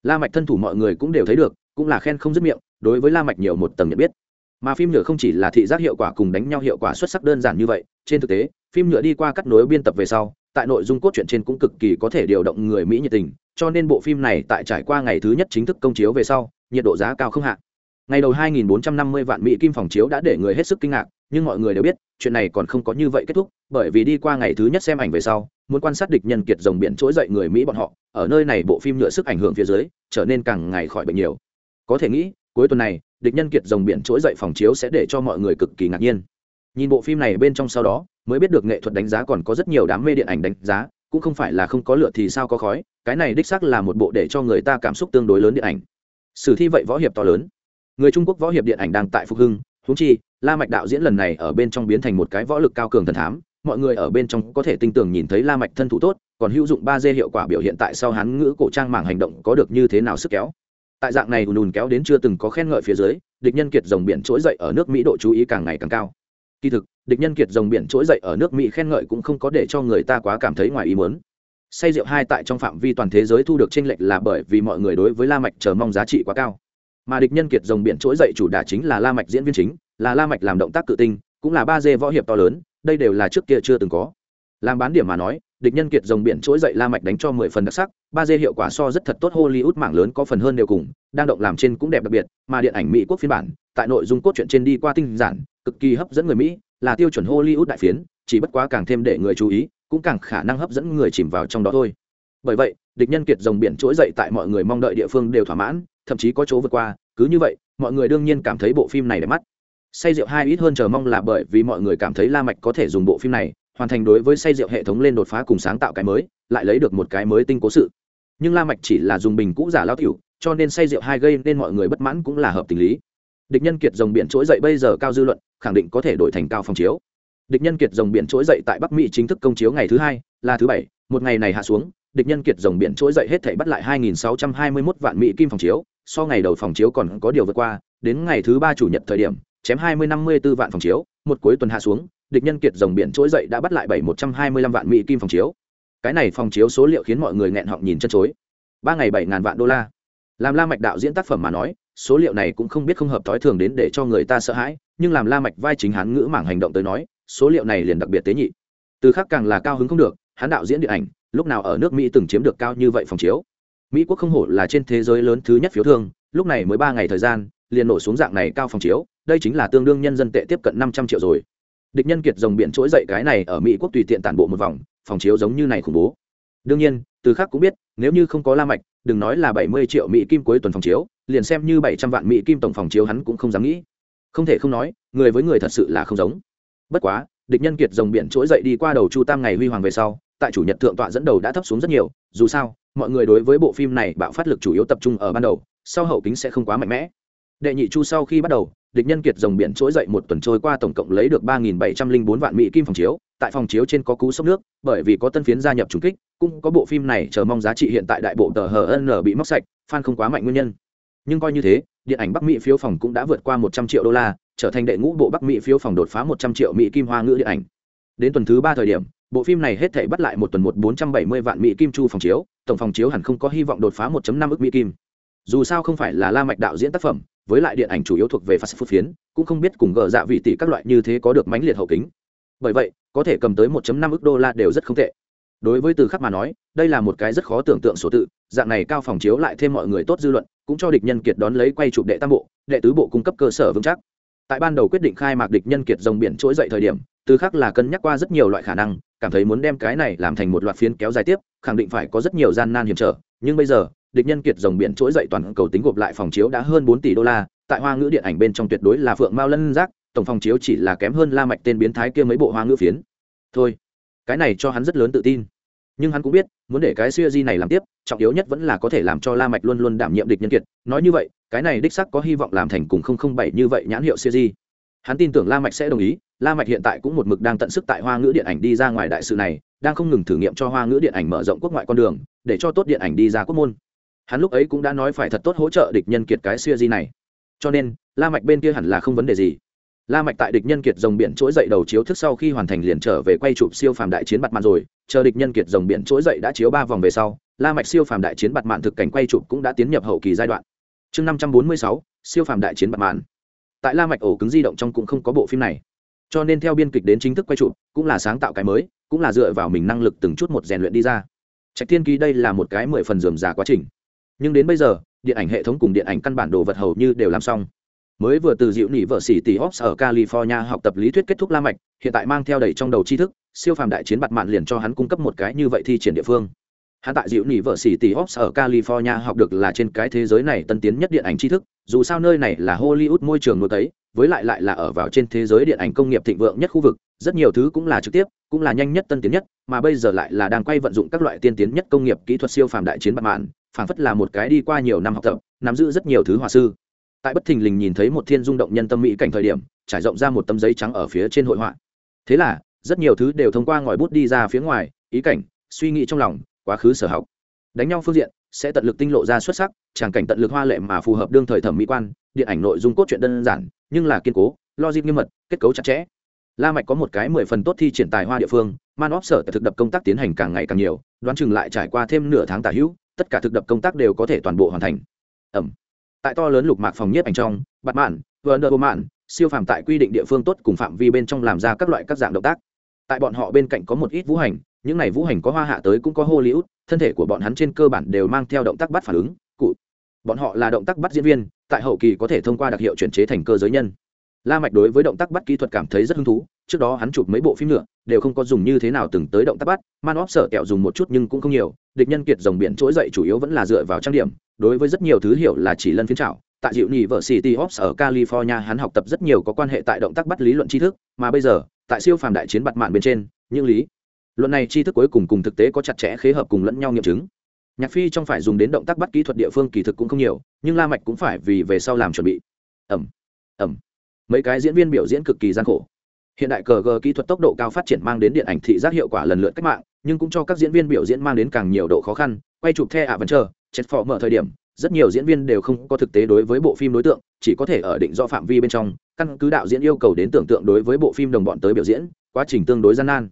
la mạch thân thủ mọi người cũng đều thấy được, cũng là khen không dứt miệng, đối với la mạch nhiều một tầng nhận biết. Mà phim nhựa không chỉ là thị giác hiệu quả cùng đánh nhau hiệu quả xuất sắc đơn giản như vậy, trên thực tế, phim nhựa đi qua cắt nối biên tập về sau, tại nội dung cốt truyện trên cũng cực kỳ có thể điều động người mỹ nhiệt tình, cho nên bộ phim này tại trải qua ngày thứ nhất chính thức công chiếu về sau, nhiệt độ giá cao không hạ. Ngày đầu 2.450 vạn mỹ kim phòng chiếu đã để người hết sức kinh ngạc, nhưng mọi người đều biết, chuyện này còn không có như vậy kết thúc, bởi vì đi qua ngày thứ nhất xem ảnh về sau muốn quan sát địch nhân kiệt rồng biển trỗi dậy người mỹ bọn họ, ở nơi này bộ phim nhựa sức ảnh hưởng phía dưới, trở nên càng ngày khỏi bệnh nhiều. Có thể nghĩ, cuối tuần này, địch nhân kiệt rồng biển trỗi dậy phòng chiếu sẽ để cho mọi người cực kỳ ngạc nhiên. Nhìn bộ phim này bên trong sau đó, mới biết được nghệ thuật đánh giá còn có rất nhiều đám mê điện ảnh đánh giá, cũng không phải là không có lửa thì sao có khói, cái này đích xác là một bộ để cho người ta cảm xúc tương đối lớn điện ảnh. Sử thi vậy võ hiệp to lớn. Người trung quốc võ hiệp điện ảnh đang tại phục hưng húng chi, la mạch đạo diễn lần này ở bên trong biến thành một cái võ lực cao cường thần thám mọi người ở bên trong có thể tinh tường nhìn thấy la mạch thân thủ tốt, còn hữu dụng ba d hiệu quả biểu hiện tại sau hắn ngữ cổ trang mảng hành động có được như thế nào sức kéo. Tại dạng này ùn ùn kéo đến chưa từng có khen ngợi phía dưới, địch nhân kiệt rồng biển trỗi dậy ở nước mỹ độ chú ý càng ngày càng cao. Kỳ thực, địch nhân kiệt rồng biển trỗi dậy ở nước mỹ khen ngợi cũng không có để cho người ta quá cảm thấy ngoài ý muốn. Say rượu hai tại trong phạm vi toàn thế giới thu được tranh lệch là bởi vì mọi người đối với la mạch chờ mong giá trị quá cao. Mà địch nhân kiệt rồng biển trỗi dậy chủ đà chính là la mạch diễn viên chính, là la mạch làm động tác cự tinh, cũng là ba d võ hiệp to lớn đây đều là trước kia chưa từng có. Làm bán điểm mà nói, địch nhân kiệt dòng biển trỗi dậy la mạch đánh cho mười phần đặc sắc, ba d hiệu quả so rất thật tốt hollywood mảng lớn có phần hơn đều cùng, đang động làm trên cũng đẹp đặc biệt, mà điện ảnh mỹ quốc phiên bản, tại nội dung cốt truyện trên đi qua tinh giản, cực kỳ hấp dẫn người mỹ, là tiêu chuẩn hollywood đại phiến, chỉ bất quá càng thêm để người chú ý, cũng càng khả năng hấp dẫn người chìm vào trong đó thôi. Bởi vậy, địch nhân kiệt dòng biển trỗi dậy tại mọi người mong đợi địa phương đều thỏa mãn, thậm chí có chỗ vượt qua, cứ như vậy, mọi người đương nhiên cảm thấy bộ phim này đẹp mắt say rượu hai ít hơn chờ mong là bởi vì mọi người cảm thấy la mạch có thể dùng bộ phim này hoàn thành đối với say rượu hệ thống lên đột phá cùng sáng tạo cái mới, lại lấy được một cái mới tinh cố sự. Nhưng la mạch chỉ là dùng bình cũ giả lao tiểu, cho nên say rượu hai gây nên mọi người bất mãn cũng là hợp tình lý. Địch nhân kiệt dồn biển trỗi dậy bây giờ cao dư luận, khẳng định có thể đổi thành cao phòng chiếu. Địch nhân kiệt dồn biển trỗi dậy tại bắc mỹ chính thức công chiếu ngày thứ hai, là thứ bảy, một ngày này hạ xuống, địch nhân kiệt dồn biển trỗi dậy hết thảy bắt lại 2.621 vạn mỹ kim phòng chiếu, so ngày đầu phòng chiếu còn có điều vượt qua, đến ngày thứ ba chủ nhật thời điểm chém 20-54 vạn phòng chiếu, một cuối tuần hạ xuống, địch nhân kiệt rồng biển trỗi dậy đã bắt lại bảy một trăm hai mươi lăm vạn mỹ kim phòng chiếu. Cái này phòng chiếu số liệu khiến mọi người nghẹn họng nhìn chân chối. Ba ngày bảy ngàn vạn đô la. Làm la mạch đạo diễn tác phẩm mà nói, số liệu này cũng không biết không hợp thói thường đến để cho người ta sợ hãi, nhưng làm la mạch vai chính hắn ngữ mảng hành động tới nói, số liệu này liền đặc biệt tế nhị. Từ khác càng là cao hứng không được hắn đạo diễn điện ảnh, lúc nào ở nước mỹ từng chiếm được cao như vậy phòng chiếu. Mỹ quốc không hổ là trên thế giới lớn thứ nhất phiếu thương, lúc này mới ba ngày thời gian, liền nổ xuống dạng này cao phòng chiếu đây chính là tương đương nhân dân tệ tiếp cận năm trăm triệu rồi. Địch nhân kiệt rồng biển trỗi dậy cái này ở mỹ quốc tùy tiện tản bộ một vòng, phòng chiếu giống như này khủng bố. Đương nhiên, từ khác cũng biết, nếu như không có la mạch, đừng nói là bảy mươi triệu mỹ kim cuối tuần phòng chiếu, liền xem như bảy trăm vạn mỹ kim tổng phòng chiếu hắn cũng không dám nghĩ. Không thể không nói, người với người thật sự là không giống. Bất quá, địch nhân kiệt rồng biển trỗi dậy đi qua đầu chu tam ngày huy hoàng về sau, tại chủ nhật thượng tọa dẫn đầu đã thấp xuống rất nhiều, dù sao, mọi người đối với bộ phim này bạo phát lực chủ yếu tập trung ở ban đầu, sau hậu kính sẽ không quá mạnh mẽ. Đệ nhị chu sau khi bắt đầu địch nhân kiệt rồng biển trỗi dậy một tuần trôi qua tổng cộng lấy được ba nghìn bảy trăm linh bốn vạn mỹ kim phòng chiếu. Tại phòng chiếu trên có cú sốc nước, bởi vì có tân phiến gia nhập trùng kích, cũng có bộ phim này chờ mong giá trị hiện tại đại bộ tờ hn bị móc sạch, fan không quá mạnh nguyên nhân. Nhưng coi như thế, điện ảnh bắc mỹ phiếu phòng cũng đã vượt qua một trăm triệu đô la, trở thành đệ ngũ bộ bắc mỹ phiếu phòng đột phá một trăm triệu mỹ kim hoa ngữ điện ảnh. Đến tuần thứ ba thời điểm, bộ phim này hết thể bắt lại một tuần một bốn trăm bảy mươi vạn mỹ kim chu phòng chiếu, tổng phòng chiếu hẳn không có hy vọng đột phá một năm ức mỹ kim dù sao không phải là la mạch đạo diễn tác phẩm, với lại điện ảnh chủ yếu thuộc về fast food phiến, cũng không biết cùng gờ dạ vị tỷ các loại như thế có được mãnh liệt hậu kính. Bởi vậy, có thể cầm tới 1.5 ức đô la đều rất không tệ. Đối với từ khắc mà nói, đây là một cái rất khó tưởng tượng số tự, dạng này cao phòng chiếu lại thêm mọi người tốt dư luận, cũng cho địch nhân kiệt đón lấy quay chụp đệ tam bộ, đệ tứ bộ cung cấp cơ sở vững chắc. Tại ban đầu quyết định khai mạc địch nhân kiệt dòng biển trỗi dậy thời điểm, từ khắc là cân nhắc qua rất nhiều loại khả năng, cảm thấy muốn đem cái này làm thành một loạt phiến kéo dài tiếp, khẳng định phải có rất nhiều gian nan hiểm trở, nhưng bây giờ địch nhân kiệt dòng biển trỗi dậy toàn cầu tính gộp lại phòng chiếu đã hơn bốn tỷ đô la, tại hoa ngữ điện ảnh bên trong tuyệt đối là phượng mao lân giác, tổng phòng chiếu chỉ là kém hơn la mạch tên biến thái kia mấy bộ hoa ngữ phiến. Thôi, cái này cho hắn rất lớn tự tin. Nhưng hắn cũng biết, muốn để cái siêu di này làm tiếp, trọng yếu nhất vẫn là có thể làm cho la mạch luôn luôn đảm nhiệm địch nhân kiệt. Nói như vậy, cái này đích xác có hy vọng làm thành cùng không không bảy như vậy nhãn hiệu siêu di hắn tin tưởng la mạch sẽ đồng ý, la mạch hiện tại cũng một mực đang tận sức tại hoa ngữ điện ảnh đi ra ngoài đại sự này, đang không ngừng thử nghiệm cho hoa ngữ điện ảnh mở rộng quốc ngoại con đường, để cho tốt điện ảnh đi ra quốc môn hắn lúc ấy cũng đã nói phải thật tốt hỗ trợ địch nhân kiệt cái siêu di này. Cho nên, la mạch bên kia hẳn là không vấn đề gì. La mạch tại địch nhân kiệt rồng biển trỗi dậy đầu chiếu thức sau khi hoàn thành liền trở về quay chụp siêu phàm đại chiến bạt mạn rồi. Chờ địch nhân kiệt rồng biển trỗi dậy đã chiếu ba vòng về sau, la mạch siêu phàm đại chiến bạt mạn thực cảnh quay chụp cũng đã tiến nhập hậu kỳ giai đoạn. Chương năm trăm bốn mươi sáu, siêu phàm đại chiến bạt mạn. Tại la mạch ổ cứng di động trong cũng không có bộ phim này. Cho nên theo biên kịch đến chính thức quay chụp, cũng là sáng tạo cái mới, cũng là dựa vào mình năng lực từng chút một rèn luyện đi ra. Trạch thiên ký đây là một cái mười phần dườm già quá trình nhưng đến bây giờ, điện ảnh hệ thống cùng điện ảnh căn bản đồ vật hầu như đều làm xong. Mới vừa từ dịu nỉ vợ xỉ tỷ hops ở california học tập lý thuyết kết thúc la mạch, hiện tại mang theo đầy trong đầu tri thức, siêu phàm đại chiến bạt mạn liền cho hắn cung cấp một cái như vậy thi triển địa phương. Hắn tại dịu nỉ vợ xỉ tỷ hops ở california học được là trên cái thế giới này tân tiến nhất điện ảnh tri thức, dù sao nơi này là hollywood môi trường nuôi tấy với lại lại là ở vào trên thế giới điện ảnh công nghiệp thịnh vượng nhất khu vực, rất nhiều thứ cũng là trực tiếp, cũng là nhanh nhất tân tiến nhất, mà bây giờ lại là đang quay vận dụng các loại tiên tiến nhất công nghiệp kỹ thuật siêu phàm đại chiến bạt mạn phảng phất là một cái đi qua nhiều năm học tập, nắm giữ rất nhiều thứ hòa sư. Tại bất thình lình nhìn thấy một thiên dung động nhân tâm mỹ cảnh thời điểm, trải rộng ra một tấm giấy trắng ở phía trên hội họa. Thế là, rất nhiều thứ đều thông qua ngòi bút đi ra phía ngoài, ý cảnh, suy nghĩ trong lòng, quá khứ sở học. Đánh nhau phương diện, sẽ tận lực tinh lộ ra xuất sắc, tràng cảnh tận lực hoa lệ mà phù hợp đương thời thẩm mỹ quan, điện ảnh nội dung cốt truyện đơn giản, nhưng là kiên cố, logic nghiêm mật, kết cấu chặt chẽ. La mạch có một cái mười phần tốt thi triển tài hoa địa phương, man óp sở thực đập công tác tiến hành càng ngày càng nhiều, đoán chừng lại trải qua thêm nửa tháng tả hữu tất cả thực đập công tác đều có thể toàn bộ hoàn thành. Ẩm. Tại to lớn lục mạc phòng nhiếp ảnh trong, bạt mạn vờ nợ mạn siêu phàm tại quy định địa phương tốt cùng phạm vi bên trong làm ra các loại các dạng động tác. Tại bọn họ bên cạnh có một ít vũ hành, những này vũ hành có hoa hạ tới cũng có hô liễu thân thể của bọn hắn trên cơ bản đều mang theo động tác bắt phản ứng, cụ. Bọn họ là động tác bắt diễn viên, tại hậu kỳ có thể thông qua đặc hiệu chuyển chế thành cơ giới nhân. La mạch đối với động tác bắt kỹ thuật cảm thấy rất hứng thú trước đó hắn chụp mấy bộ phim nữa, đều không có dùng như thế nào từng tới động tác bắt, man óp sợ kẹo dùng một chút nhưng cũng không nhiều, địch nhân kiệt dòng biển trỗi dậy chủ yếu vẫn là dựa vào trang điểm, đối với rất nhiều thứ hiểu là chỉ lân phiến trảo. Tại dịu nhị vợ city ops ở california, hắn học tập rất nhiều có quan hệ tại động tác bắt lý luận tri thức, mà bây giờ, tại siêu phàm đại chiến bặt mạn bên trên, những lý luận này tri thức cuối cùng cùng thực tế có chặt chẽ khế hợp cùng lẫn nhau nghiệm chứng. Nhạc phi trong phải dùng đến động tác bắt kỹ thuật địa phương kỳ thực cũng không nhiều, nhưng la mạch cũng phải vì về sau làm chuẩn bị. Ẩm ẩm mấy cái diễn viên biểu diễn cực kỳ gian khổ hiện đại cờ gờ kỹ thuật tốc độ cao phát triển mang đến điện ảnh thị giác hiệu quả lần lượt cách mạng, nhưng cũng cho các diễn viên biểu diễn mang đến càng nhiều độ khó khăn. Quay chụp the ạ vẫn chờ chết phò mở thời điểm, rất nhiều diễn viên đều không có thực tế đối với bộ phim đối tượng, chỉ có thể ở định do phạm vi bên trong, căn cứ đạo diễn yêu cầu đến tưởng tượng đối với bộ phim đồng bọn tới biểu diễn, quá trình tương đối gian nan.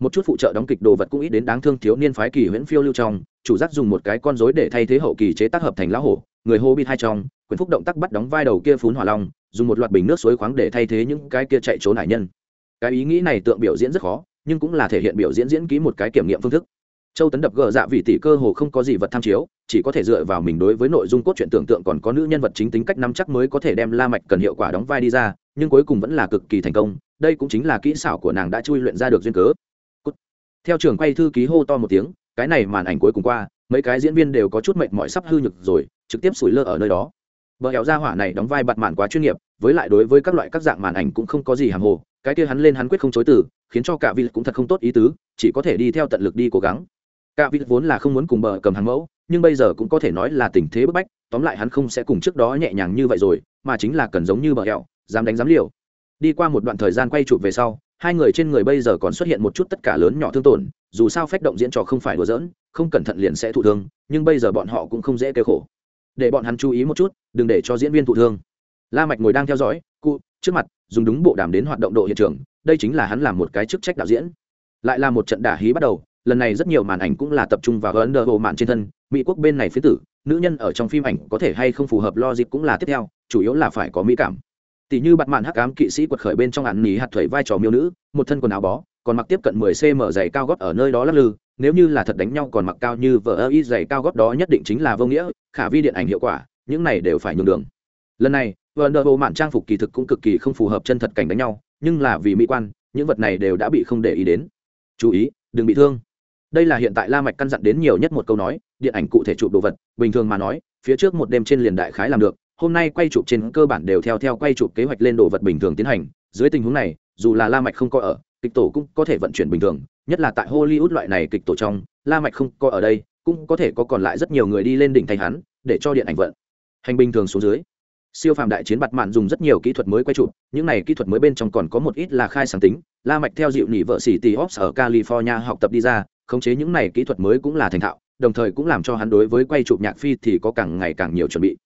Một chút phụ trợ đóng kịch đồ vật cũng ít đến đáng thương thiếu niên phái kỳ huyễn phiêu lưu trong, chủ giác dùng một cái con rối để thay thế hậu kỳ chế tác hợp thành lá hổ, người hô bịt hai trong quyền phúc động tác bắt đóng vai đầu kia phún hỏa long, dùng một loạt bình nước suối khoáng để thay thế những cái kia chạy trốn hải nhân cái ý nghĩ này tượng biểu diễn rất khó, nhưng cũng là thể hiện biểu diễn diễn ký một cái kiểm nghiệm phương thức. Châu tấn đập gờ dạ vị tỷ cơ hồ không có gì vật tham chiếu, chỉ có thể dựa vào mình đối với nội dung cốt truyện tưởng tượng còn có nữ nhân vật chính tính cách nắm chắc mới có thể đem la mạch cần hiệu quả đóng vai đi ra, nhưng cuối cùng vẫn là cực kỳ thành công, đây cũng chính là kỹ xảo của nàng đã chui luyện ra được duyên cớ. Theo trường quay thư ký hô to một tiếng, cái này màn ảnh cuối cùng qua, mấy cái diễn viên đều có chút mệt mỏi sắp hư nhược rồi, trực tiếp sủi lơ ở nơi đó. Bờ héo ra hỏa này đóng vai bặt màn quá chuyên nghiệp, với lại đối với các loại các dạng màn ảnh cũng không có gì hàm hồ, cái kia hắn lên hắn quyết không chối từ, khiến cho cả vị cũng thật không tốt ý tứ, chỉ có thể đi theo tận lực đi cố gắng. Cả vị vốn là không muốn cùng bờ cầm hàng mẫu, nhưng bây giờ cũng có thể nói là tình thế bức bách, tóm lại hắn không sẽ cùng trước đó nhẹ nhàng như vậy rồi, mà chính là cần giống như bờ hẹo, dám đánh dám liều. Đi qua một đoạn thời gian quay chụp về sau, hai người trên người bây giờ còn xuất hiện một chút tất cả lớn nhỏ thương tổn, dù sao phách động diễn trò không phải đùa giỡn, không cẩn thận liền sẽ thụ thương, nhưng bây giờ bọn họ cũng không dễ kêu khổ để bọn hắn chú ý một chút, đừng để cho diễn viên thụ thương. La mạch ngồi đang theo dõi, cụ, trước mặt, dùng đúng bộ đàm đến hoạt động độ hiện trường, đây chính là hắn làm một cái chức trách đạo diễn. Lại là một trận đả hí bắt đầu, lần này rất nhiều màn ảnh cũng là tập trung vào ấn độ bộ mạn trên thân, mỹ quốc bên này phía tử, nữ nhân ở trong phim ảnh có thể hay không phù hợp logic cũng là tiếp theo, chủ yếu là phải có mỹ cảm. Tỷ như bạt mạn hắc ám kỵ sĩ quật khởi bên trong ảnh nỉ hạt thủy vai trò miêu nữ, một thân quần áo bó, còn mặc tiếp cận 10 cm dày cao gót ở nơi đó lắc lư nếu như là thật đánh nhau còn mặc cao như vợ ơ y dày cao gót đó nhất định chính là vô nghĩa, khả vi điện ảnh hiệu quả, những này đều phải nhường đường. Lần này vợ nợ bộ mạn trang phục kỳ thực cũng cực kỳ không phù hợp chân thật cảnh đánh nhau, nhưng là vì mỹ quan, những vật này đều đã bị không để ý đến. Chú ý, đừng bị thương. Đây là hiện tại la mạch căn dặn đến nhiều nhất một câu nói, điện ảnh cụ thể chụp đồ vật, bình thường mà nói, phía trước một đêm trên liền đại khái làm được, hôm nay quay chụp trên cơ bản đều theo theo quay chụp kế hoạch lên đồ vật bình thường tiến hành, dưới tình huống này, dù là la mạch không có ở kịch tổ cũng có thể vận chuyển bình thường, nhất là tại hollywood loại này kịch tổ trong, la mạch không có ở đây, cũng có thể có còn lại rất nhiều người đi lên đỉnh thành hắn, để cho điện ảnh vận. Hành bình thường xuống dưới, siêu phàm đại chiến bạt mạn dùng rất nhiều kỹ thuật mới quay chụp, những này kỹ thuật mới bên trong còn có một ít là khai sáng tính. La mạch theo dịu nhị vợ xỉ tỷ hops ở california học tập đi ra, khống chế những này kỹ thuật mới cũng là thành thạo, đồng thời cũng làm cho hắn đối với quay chụp nhạc phi thì có càng ngày càng nhiều chuẩn bị.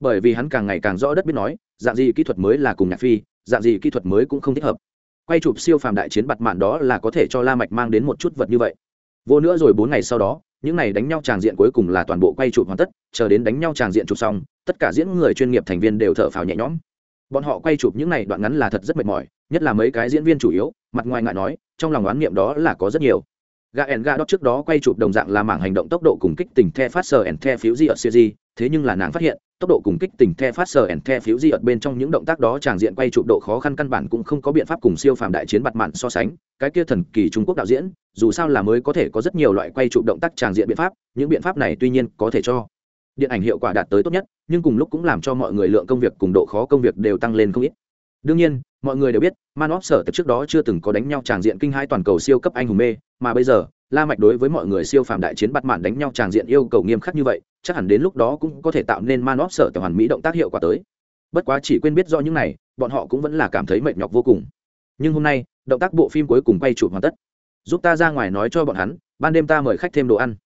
Bởi vì hắn càng ngày càng rõ đất biết nói, dạng gì kỹ thuật mới là cùng nhạc phi, dạng gì kỹ thuật mới cũng không thích hợp quay chụp siêu phàm đại chiến bặt mạn đó là có thể cho la mạch mang đến một chút vật như vậy. Vô nữa rồi bốn ngày sau đó, những này đánh nhau tràng diện cuối cùng là toàn bộ quay chụp hoàn tất, chờ đến đánh nhau tràng diện chụp xong, tất cả diễn người chuyên nghiệp thành viên đều thở phào nhẹ nhõm. Bọn họ quay chụp những này đoạn ngắn là thật rất mệt mỏi, nhất là mấy cái diễn viên chủ yếu, mặt ngoài ngại nói, trong lòng oán niệm đó là có rất nhiều. Gà ẻn gà trước đó quay chụp đồng dạng là mảng hành động tốc độ cùng kích tình the phát sờ ẻn the phiếu di ở series, thế nhưng là nàng phát hiện tốc độ cùng kích tình the phát sờ ẻn the phiếu di ợt bên trong những động tác đó tràng diện quay chụp độ khó khăn căn bản cũng không có biện pháp cùng siêu phàm đại chiến bặt mạn so sánh. Cái kia thần kỳ trung quốc đạo diễn, dù sao là mới có thể có rất nhiều loại quay chụp động tác tràng diện biện pháp, những biện pháp này tuy nhiên có thể cho điện ảnh hiệu quả đạt tới tốt nhất, nhưng cùng lúc cũng làm cho mọi người lượng công việc cùng độ khó công việc đều tăng lên không ít. Đương nhiên, mọi người đều biết, man of sở tập trước đó chưa từng có đánh nhau tràng diện kinh hai toàn cầu siêu cấp anh hùng mê, mà bây giờ, la mạch đối với mọi người siêu phàm đại chiến bắt mạn đánh nhau tràng diện yêu cầu nghiêm khắc như vậy chắc hẳn đến lúc đó cũng có thể tạo nên man óp sở tập hoàn mỹ động tác hiệu quả tới. Bất quá chỉ quên biết do những này, bọn họ cũng vẫn là cảm thấy mệt nhọc vô cùng. Nhưng hôm nay, động tác bộ phim cuối cùng quay chụp hoàn tất. Giúp ta ra ngoài nói cho bọn hắn, ban đêm ta mời khách thêm đồ ăn.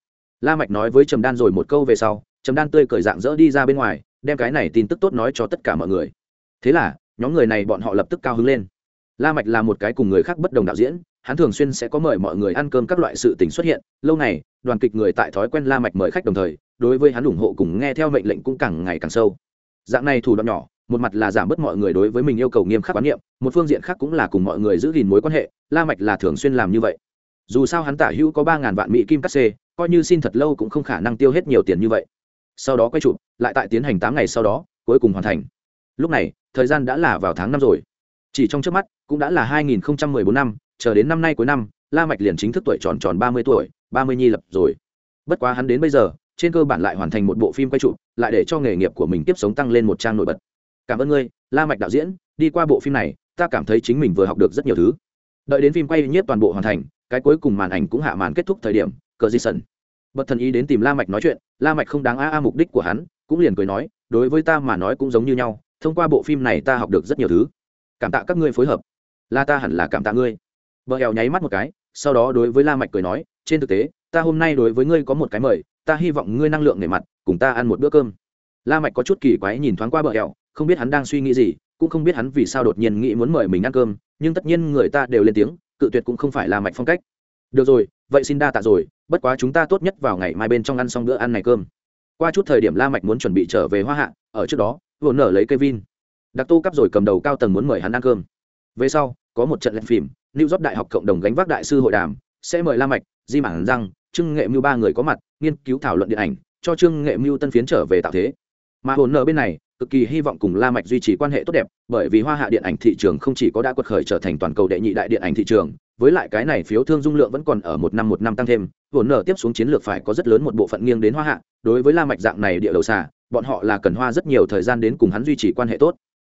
La mạch nói với trầm đan rồi một câu về sau, trầm đan tươi cười dạng dỡ đi ra bên ngoài, đem cái này tin tức tốt nói cho tất cả mọi người. Thế là, nhóm người này bọn họ lập tức cao hứng lên. La mạch là một cái cùng người khác bất đồng đạo diễn hắn thường xuyên sẽ có mời mọi người ăn cơm các loại sự tình xuất hiện. Lâu này, đoàn kịch người tại thói quen la mạch mời khách đồng thời, đối với hắn ủng hộ cùng nghe theo mệnh lệnh cũng càng ngày càng sâu. Dạng này thủ đoạn nhỏ, một mặt là giảm bớt mọi người đối với mình yêu cầu nghiêm khắc quán niệm, một phương diện khác cũng là cùng mọi người giữ gìn mối quan hệ, la mạch là thường xuyên làm như vậy. Dù sao hắn tả hữu có ba ngàn vạn mỹ kim cắt xê, coi như xin thật lâu cũng không khả năng tiêu hết nhiều tiền như vậy. Sau đó quay chụp, lại tại tiến hành tám ngày sau đó, cuối cùng hoàn thành. Lúc này, thời gian đã là vào tháng năm rồi. Chỉ trong trước mắt, cũng đã là 2014 năm chờ đến năm nay cuối năm la mạch liền chính thức tuổi tròn tròn 30 tuổi 30 nhi lập rồi. Bất quá hắn đến bây giờ trên cơ bản lại hoàn thành một bộ phim quay trụ, lại để cho nghề nghiệp của mình tiếp sống tăng lên một trang nổi bật. Cảm ơn ngươi la mạch đạo diễn đi qua bộ phim này ta cảm thấy chính mình vừa học được rất nhiều thứ. Đợi đến phim quay nhiếp toàn bộ hoàn thành cái cuối cùng màn ảnh cũng hạ màn kết thúc thời điểm cờ di sần. Bật thần ý đến tìm la mạch nói chuyện la mạch không đáng a a mục đích của hắn cũng liền cười nói đối với ta mà nói cũng giống như nhau thông qua bộ phim này ta học được rất nhiều thứ. Cảm tạ các ngươi phối hợp. La ta hẳn là cảm tạ ngươi vợ hèo nháy mắt một cái, sau đó đối với la mạch cười nói, trên thực tế, ta hôm nay đối với ngươi có một cái mời, ta hy vọng ngươi năng lượng nể mặt, cùng ta ăn một bữa cơm. La mạch có chút kỳ quái nhìn thoáng qua bờ hẹo không biết hắn đang suy nghĩ gì, cũng không biết hắn vì sao đột nhiên nghĩ muốn mời mình ăn cơm, nhưng tất nhiên người ta đều lên tiếng, cự tuyệt cũng không phải là mạch phong cách. Được rồi, vậy xin đa tạ rồi, bất quá chúng ta tốt nhất vào ngày mai bên trong ăn xong bữa ăn này cơm. Qua chút thời điểm la mạch muốn chuẩn bị trở về hoa hạ, ở trước đó, vừa nở lấy Kevin đặc tô cắp rồi cầm đầu cao tầng muốn mời hắn ăn cơm. Về sau, có một trận lệnh phim New York đại học cộng đồng gánh vác đại sư hội đàm sẽ mời la mạch di mảng răng trương nghệ mưu ba người có mặt nghiên cứu thảo luận điện ảnh cho trương nghệ mưu tân phiến trở về tạo thế mà hồn nở bên này cực kỳ hy vọng cùng La Mạch duy trì quan hệ tốt đẹp, bởi vì Hoa Hạ điện ảnh thị trường không chỉ có đã quật khởi trở thành toàn cầu đệ nhị đại điện ảnh thị trường, với lại cái này phiếu thương dung lượng vẫn còn ở một năm một năm tăng thêm, hồn nở tiếp xuống chiến lược phải có rất lớn một bộ phận nghiêng đến Hoa Hạ, đối với La Mạch dạng này địa đầu xà, bọn họ là cần hoa rất nhiều thời gian đến cùng hắn duy trì quan hệ tốt.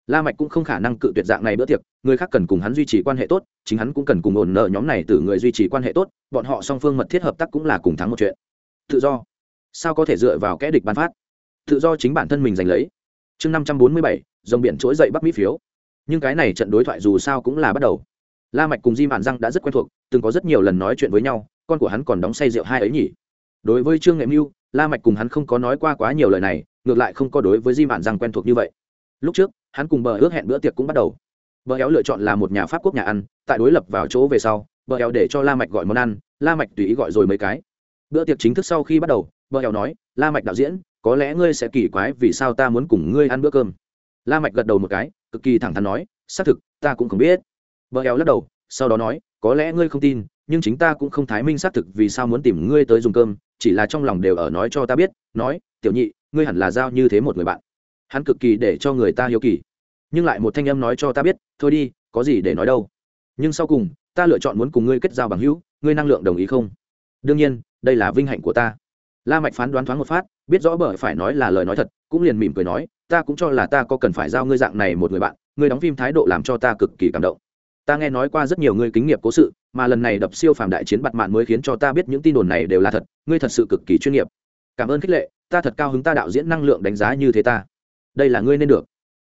La Mạch cũng không khả năng cự tuyệt dạng này bữa tiệc, người khác cần cùng hắn duy trì quan hệ tốt, chính hắn cũng cần cùng ổn nợ nhóm này từ người duy trì quan hệ tốt, bọn họ song phương mật thiết hợp tác cũng là cùng thắng một chuyện. Tự do, sao có thể dựa vào kẻ địch ban phát? Tự do chính bản thân mình giành lấy. Chương năm trăm bốn mươi bảy dòng biển trỗi dậy bắc mỹ phiếu. Nhưng cái này trận đối thoại dù sao cũng là bắt đầu. La mạch cùng di mạn răng đã rất quen thuộc từng có rất nhiều lần nói chuyện với nhau con của hắn còn đóng say rượu hai ấy nhỉ. Đối với trương nghệ mưu la mạch cùng hắn không có nói qua quá nhiều lời này ngược lại không có đối với di mạn răng quen thuộc như vậy. Lúc trước hắn cùng bờ ước hẹn bữa tiệc cũng bắt đầu. Bờ éo lựa chọn là một nhà pháp quốc nhà ăn, tại đối lập vào chỗ về sau, bờ éo để cho la mạch gọi món ăn, la mạch tùy ý gọi rồi mấy cái. Bữa tiệc chính thức sau khi bắt đầu, bờ éo nói, la mạch đạo diễn, có lẽ ngươi sẽ kỳ quái vì sao ta muốn cùng ngươi ăn bữa cơm. La mạch gật đầu một cái, cực kỳ thẳng thắn nói, xác thực, ta cũng không biết. Bờ éo lắc đầu, sau đó nói, có lẽ ngươi không tin, nhưng chính ta cũng không thái minh xác thực vì sao muốn tìm ngươi tới dùng cơm, chỉ là trong lòng đều ở nói cho ta biết, nói, tiểu nhị, ngươi hẳn là giao như thế một người bạn hắn cực kỳ để cho người ta hiếu kỳ. Nhưng lại một thanh âm nói cho ta biết, thôi đi, có gì để nói đâu. Nhưng sau cùng, ta lựa chọn muốn cùng ngươi kết giao bằng hữu, ngươi năng lượng đồng ý không? Đương nhiên, đây là vinh hạnh của ta. La mạch phán đoán thoáng một phát, biết rõ bởi phải nói là lời nói thật, cũng liền mỉm cười nói, ta cũng cho là ta có cần phải giao ngươi dạng này một người bạn, ngươi đóng phim thái độ làm cho ta cực kỳ cảm động. Ta nghe nói qua rất nhiều ngươi kinh nghiệm cố sự, mà lần này đập siêu phàm đại chiến bạt mạng mới khiến cho ta biết những tin đồn này đều là thật, ngươi thật sự cực kỳ chuyên nghiệp. Cảm ơn khích lệ, ta thật cao hứng ta đạo diễn năng lượng đánh giá như thế ta đây là ngươi nên được.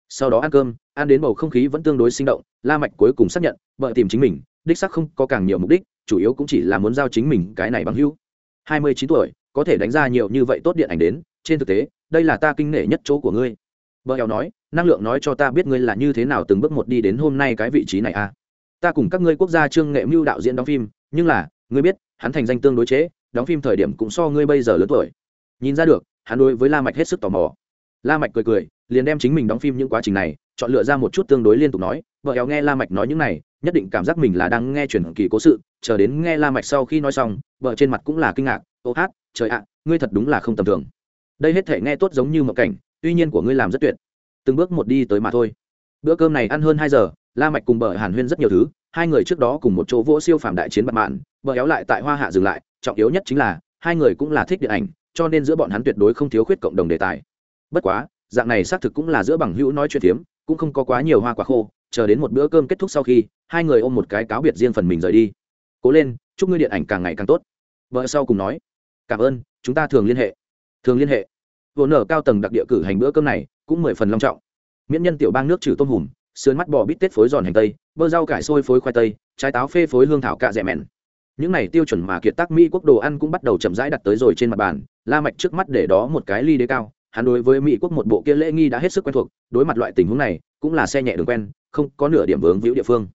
Sau đó ăn cơm, ăn đến bầu không khí vẫn tương đối sinh động, la mạch cuối cùng xác nhận, vợ tìm chính mình, đích xác không có càng nhiều mục đích, chủ yếu cũng chỉ là muốn giao chính mình cái này bằng hữu. Hai mươi chín tuổi, có thể đánh ra nhiều như vậy tốt điện ảnh đến, trên thực tế, đây là ta kinh nể nhất chỗ của ngươi. Vợ eo nói, năng lượng nói cho ta biết ngươi là như thế nào từng bước một đi đến hôm nay cái vị trí này a à. ta cùng các ngươi quốc gia trương nghệ mưu đạo diễn đóng phim, nhưng là, ngươi biết, hắn thành danh tương đối chế, đóng phim thời điểm cũng so ngươi bây giờ lớn tuổi. Nhìn ra được, hắn đối với la mạch hết sức tò mò la mạch cười cười, liền đem chính mình đóng phim những quá trình này, chọn lựa ra một chút tương đối liên tục nói, vợ éo nghe la mạch nói những này, nhất định cảm giác mình là đang nghe truyền kỳ cố sự, chờ đến nghe la mạch sau khi nói xong, vợ trên mặt cũng là kinh ngạc, ô hát, trời ạ, ngươi thật đúng là không tầm thường. Đây hết thể nghe tốt giống như một cảnh, tuy nhiên của ngươi làm rất tuyệt. Từng bước một đi tới mà thôi. Bữa cơm này ăn hơn hai giờ, la mạch cùng bờ hàn huyên rất nhiều thứ, hai người trước đó cùng một chỗ vỗ siêu phàm đại chiến bật mạn, bờ éo lại tại hoa hạ dừng lại, trọng yếu nhất chính là, hai người cũng là thích điện ảnh, cho nên giữa bọn hắn tuyệt đối không thiếu khuyết cộng đồng đề tài bất quá, dạng này xác thực cũng là giữa bằng hữu nói chuyện phiếm, cũng không có quá nhiều hoa quả khô, chờ đến một bữa cơm kết thúc sau khi, hai người ôm một cái cáo biệt riêng phần mình rời đi. Cố lên, chúc ngươi điện ảnh càng ngày càng tốt. Vợ sau cùng nói, cảm ơn, chúng ta thường liên hệ. Thường liên hệ. Vốn nở cao tầng đặc địa cử hành bữa cơm này cũng mười phần long trọng. Miễn nhân tiểu bang nước trừ tôm hùm, sườn mắt bò bít tết phối giòn hành tây, bơ rau cải sôi phối khoai tây, trái táo phê phối hương thảo cạ rẻ mèn những này tiêu chuẩn mà kiệt tác mỹ quốc đồ ăn cũng bắt đầu chậm rãi đặt tới rồi trên mặt bàn, la mạch trước mắt để đó một cái ly đế cao hắn đối với mỹ quốc một bộ kia lễ nghi đã hết sức quen thuộc, đối mặt loại tình huống này, cũng là xe nhẹ đường quen, không có nửa điểm vướng víu địa phương.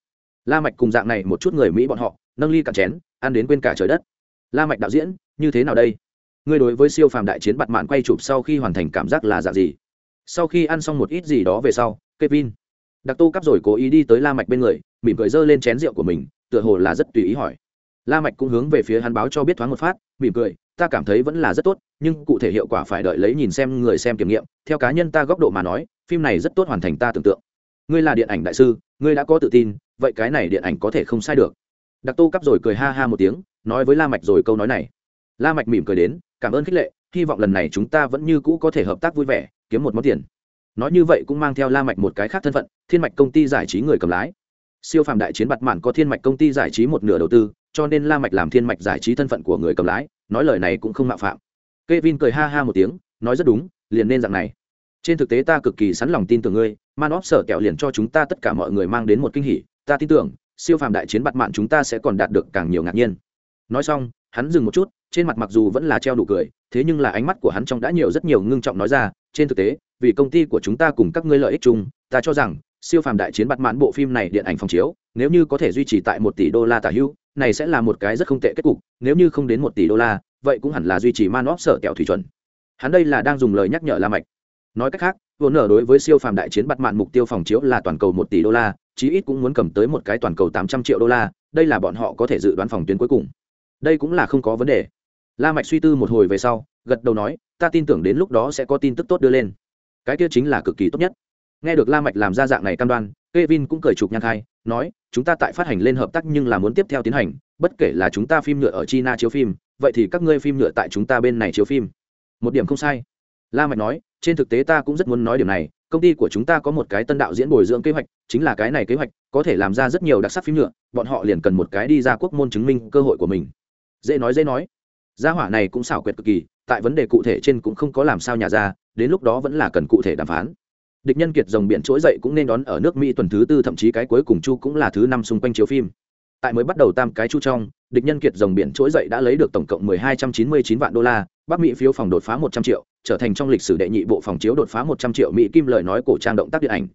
La mạch cùng dạng này một chút người mỹ bọn họ, nâng ly cạn chén, ăn đến quên cả trời đất. La mạch đạo diễn, như thế nào đây? Ngươi đối với siêu phàm đại chiến bạt mạn quay chụp sau khi hoàn thành cảm giác là dạng gì? Sau khi ăn xong một ít gì đó về sau, kevin. Đặc tô cắp rồi cố ý đi tới la mạch bên người, mỉm cười dơ lên chén rượu của mình, tựa hồ là rất tùy ý hỏi la mạch cũng hướng về phía hắn báo cho biết thoáng một phát, mỉm cười, ta cảm thấy vẫn là rất tốt, nhưng cụ thể hiệu quả phải đợi lấy nhìn xem người xem kiểm nghiệm. Theo cá nhân ta góc độ mà nói, phim này rất tốt hoàn thành ta tưởng tượng. Ngươi là điện ảnh đại sư, ngươi đã có tự tin, vậy cái này điện ảnh có thể không sai được. Đặc tô cắp rồi cười ha ha một tiếng, nói với la mạch rồi câu nói này. La mạch mỉm cười đến, cảm ơn khích lệ, hy vọng lần này chúng ta vẫn như cũ có thể hợp tác vui vẻ, kiếm một món tiền. Nói như vậy cũng mang theo la mạch một cái khác thân phận, thiên mạch công ty giải trí người cầm lái. Siêu phàm đại chiến bạt mạn có thiên mạch công ty giải trí một nửa đầu tư cho nên la mạch làm thiên mạch giải trí thân phận của người cầm lái, nói lời này cũng không mạo phạm. Kevin cười ha ha một tiếng, nói rất đúng, liền nên dạng này. Trên thực tế ta cực kỳ sẵn lòng tin tưởng ngươi Manop sở kẹo liền cho chúng ta tất cả mọi người mang đến một kinh hỉ, ta tin tưởng, siêu phàm đại chiến bặt mạn chúng ta sẽ còn đạt được càng nhiều ngạc nhiên. Nói xong, hắn dừng một chút, trên mặt mặc dù vẫn là treo đủ cười, thế nhưng là ánh mắt của hắn trong đã nhiều rất nhiều ngưng trọng nói ra, trên thực tế, vì công ty của chúng ta cùng các ngươi lợi ích chung, ta cho rằng, siêu phàm đại chiến bặt mãn bộ phim này điện ảnh phòng chiếu, nếu như có thể duy trì tại một tỷ đô la tả hữu này sẽ là một cái rất không tệ kết cục, nếu như không đến một tỷ đô la, vậy cũng hẳn là duy trì man óp sở kẹo thủy chuẩn. Hắn đây là đang dùng lời nhắc nhở la mạch. Nói cách khác vốn nở đối với siêu phàm đại chiến bắt mạn mục tiêu phòng chiếu là toàn cầu một tỷ đô la, chí ít cũng muốn cầm tới một cái toàn cầu tám trăm triệu đô la, đây là bọn họ có thể dự đoán phòng tuyến cuối cùng. Đây cũng là không có vấn đề. La mạch suy tư một hồi về sau, gật đầu nói, ta tin tưởng đến lúc đó sẽ có tin tức tốt đưa lên. Cái kia chính là cực kỳ tốt nhất nghe được la mạch làm ra dạng này cam đoan kevin cũng cười chụp nhăn hai, nói chúng ta tại phát hành lên hợp tác nhưng là muốn tiếp theo tiến hành bất kể là chúng ta phim nhựa ở china chiếu phim vậy thì các ngươi phim nhựa tại chúng ta bên này chiếu phim. Một điểm không sai. La mạch nói trên thực tế ta cũng rất muốn nói điểm này công ty của chúng ta có một cái tân đạo diễn bồi dưỡng kế hoạch chính là cái này kế hoạch có thể làm ra rất nhiều đặc sắc phim nhựa bọn họ liền cần một cái đi ra quốc môn chứng minh cơ hội của mình. Dễ nói dễ nói. Gia hỏa này cũng xảo quyệt cực kỳ tại vấn đề cụ thể trên cũng không có làm sao nhà ra đến lúc đó vẫn là cần cụ thể đàm phán địch nhân kiệt dòng biển trỗi dậy cũng nên đón ở nước mỹ tuần thứ tư, thậm chí cái cuối cùng chu cũng là thứ năm xung quanh chiếu phim. Tại mới bắt đầu tam cái chu trong, địch nhân kiệt dòng biển trỗi dậy đã lấy được tổng cộng 1299 vạn đô la, bắc mỹ phiếu phòng đột phá 100 triệu, trở thành trong lịch sử đệ nhị bộ phòng chiếu đột phá 100 triệu mỹ kim lời nói cổ trang động tác điện ảnh.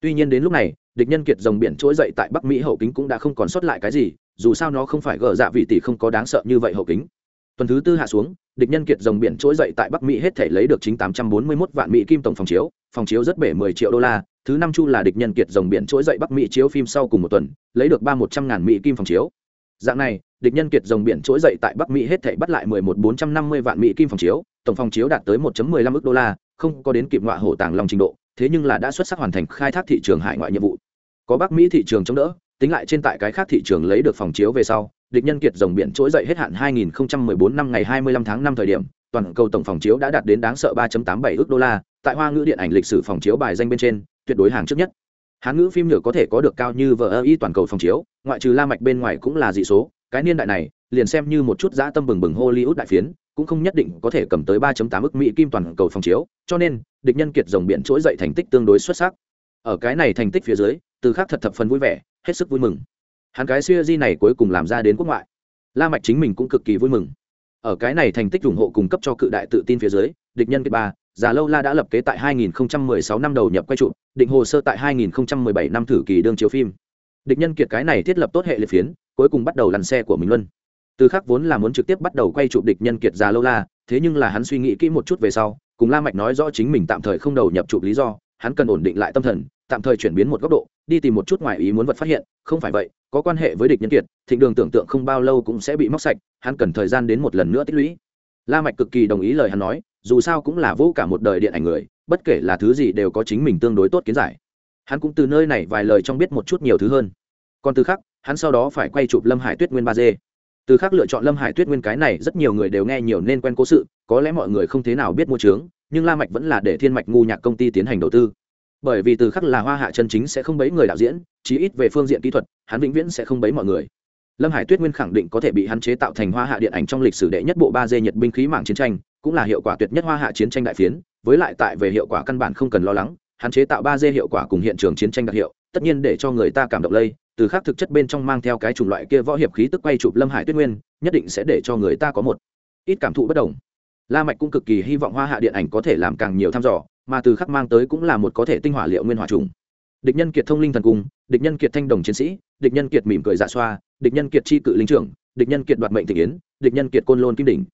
Tuy nhiên đến lúc này, địch nhân kiệt dòng biển trỗi dậy tại bắc mỹ hậu kính cũng đã không còn sót lại cái gì, dù sao nó không phải gỡ dạ vị tỷ không có đáng sợ như vậy hậu kính. Tuần thứ tư hạ xuống, địch nhân kiệt dòng biển trỗi dậy tại bắc mỹ hết thể lấy được chính 841 vạn mỹ kim tổng phòng chiếu phòng chiếu rất bể 10 triệu đô la, thứ năm chu là địch nhân kiệt rồng biển trỗi dậy bắc mỹ chiếu phim sau cùng một tuần, lấy được ba một trăm ngàn mỹ kim phòng chiếu. Dạng này, địch nhân kiệt rồng biển trỗi dậy tại bắc mỹ hết thảy bắt lại 11 450 vạn mỹ kim phòng chiếu, tổng phòng chiếu đạt tới 1.15 ức đô la, không có đến kịp ngọa hổ tàng lòng trình độ, thế nhưng là đã xuất sắc hoàn thành khai thác thị trường hải ngoại nhiệm vụ. Có bắc mỹ thị trường chống đỡ, tính lại trên tại cái khác thị trường lấy được phòng chiếu về sau, địch nhân kiệt rồng biển trỗi dậy hết hạn 2014 năm ngày 25 tháng 5 thời điểm toàn cầu tổng phòng chiếu đã đạt đến đáng sợ 3.87 ức đô la, tại hoa ngữ điện ảnh lịch sử phòng chiếu bài danh bên trên, tuyệt đối hàng trước nhất. Hán ngữ phim nhựa có thể có được cao như vờ y toàn cầu phòng chiếu, ngoại trừ la mạch bên ngoài cũng là dị số, cái niên đại này, liền xem như một chút dã tâm bừng bừng hollywood đại phiến, cũng không nhất định có thể cầm tới 3.8 ức mỹ kim toàn cầu phòng chiếu, cho nên, địch nhân kiệt rồng biển trỗi dậy thành tích tương đối xuất sắc. Ở cái này thành tích phía dưới, từ khác thật thập phần vui vẻ, hết sức vui mừng. Hắn cái siêu di này cuối cùng làm ra đến quốc ngoại. La mạch chính mình cũng cực kỳ vui mừng ở cái này thành tích ủng hộ cung cấp cho cự đại tự tin phía dưới, địch nhân kết ba, già lâu la đã lập kế tại 2016 năm đầu nhập quay trụ, định hồ sơ tại 2017 năm thử kỳ đương chiếu phim. Địch nhân kiệt cái này thiết lập tốt hệ liệt phiến, cuối cùng bắt đầu lăn xe của mình luân từ khắc vốn là muốn trực tiếp bắt đầu quay chụp địch nhân kiệt già lâu la, thế nhưng là hắn suy nghĩ kỹ một chút về sau, cùng la mạch nói rõ chính mình tạm thời không đầu nhập chụp lý do, hắn cần ổn định lại tâm thần, tạm thời chuyển biến một góc độ, đi tìm một chút ngoài ý muốn vật phát hiện, không phải vậy, có quan hệ với địch nhân kiệt, thịnh đường tưởng tượng không bao lâu cũng sẽ bị móc sạch hắn cần thời gian đến một lần nữa tích lũy. La mạch cực kỳ đồng ý lời hắn nói, dù sao cũng là vô cả một đời điện ảnh người, bất kể là thứ gì đều có chính mình tương đối tốt kiến giải. Hắn cũng từ nơi này vài lời trong biết một chút nhiều thứ hơn. Còn từ khắc hắn sau đó phải quay chụp lâm hải tuyết nguyên ba d. Từ khắc lựa chọn lâm hải tuyết nguyên cái này, rất nhiều người đều nghe nhiều nên quen cố sự, có lẽ mọi người không thế nào biết mua trướng nhưng la mạch vẫn là để thiên mạch ngu nhạc công ty tiến hành đầu tư. Bởi vì từ khắc là hoa hạ chân chính sẽ không bấy người đạo diễn, chí ít về phương diện kỹ thuật, hắn vĩnh viễn sẽ không bấy mọi người lâm hải tuyết nguyên khẳng định có thể bị hắn chế tạo thành hoa hạ điện ảnh trong lịch sử đệ nhất bộ ba d nhật binh khí mạng chiến tranh, cũng là hiệu quả tuyệt nhất hoa hạ chiến tranh đại phiến, với lại tại về hiệu quả căn bản không cần lo lắng, hắn chế tạo ba d hiệu quả cùng hiện trường chiến tranh đặc hiệu, tất nhiên để cho người ta cảm động lây, từ khác thực chất bên trong mang theo cái chủng loại kia võ hiệp khí tức quay chụp lâm hải tuyết nguyên, nhất định sẽ để cho người ta có một ít cảm thụ bất đồng. La mạch cũng cực kỳ hy vọng hoa hạ điện ảnh có thể làm càng nhiều thăm dò, mà từ khắc mang tới cũng là một có thể tinh hỏa liệu nguyên hỏa trùng. Địch nhân kiệt thông linh thần cung, địch nhân kiệt thanh đồng chiến sĩ địch nhân kiệt mỉm cười dạ xoa, địch nhân kiệt chi cự linh trưởng, địch nhân kiệt đoạt mệnh thị yến, địch nhân kiệt côn lôn kim đỉnh.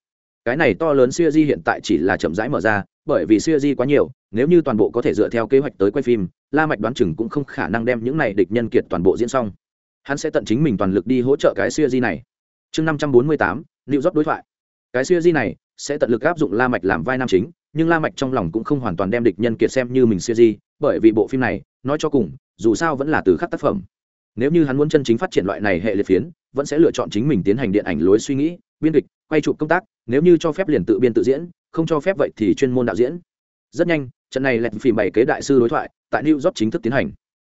Cái này to lớn siêu di hiện tại chỉ là chậm rãi mở ra, bởi vì siêu di quá nhiều, nếu như toàn bộ có thể dựa theo kế hoạch tới quay phim, la mạch đoán chừng cũng không khả năng đem những này địch nhân kiệt toàn bộ diễn xong. Hắn sẽ tận chính mình toàn lực đi hỗ trợ cái siêu di này. Chương năm trăm bốn mươi tám liệu dốc đối thoại. Cái siêu di này sẽ tận lực áp dụng la mạch làm vai nam chính, nhưng la mạch trong lòng cũng không hoàn toàn đem địch nhân kiệt xem như mình siêu di, bởi vì bộ phim này, nói cho cùng, dù sao vẫn là từ khắc tác phẩm nếu như hắn muốn chân chính phát triển loại này hệ liệt phiến, vẫn sẽ lựa chọn chính mình tiến hành điện ảnh lối suy nghĩ, biên kịch, quay chụp công tác, nếu như cho phép liền tự biên tự diễn, không cho phép vậy thì chuyên môn đạo diễn. Rất nhanh, trận này lẹt phim bảy kế đại sư đối thoại tại new york chính thức tiến hành.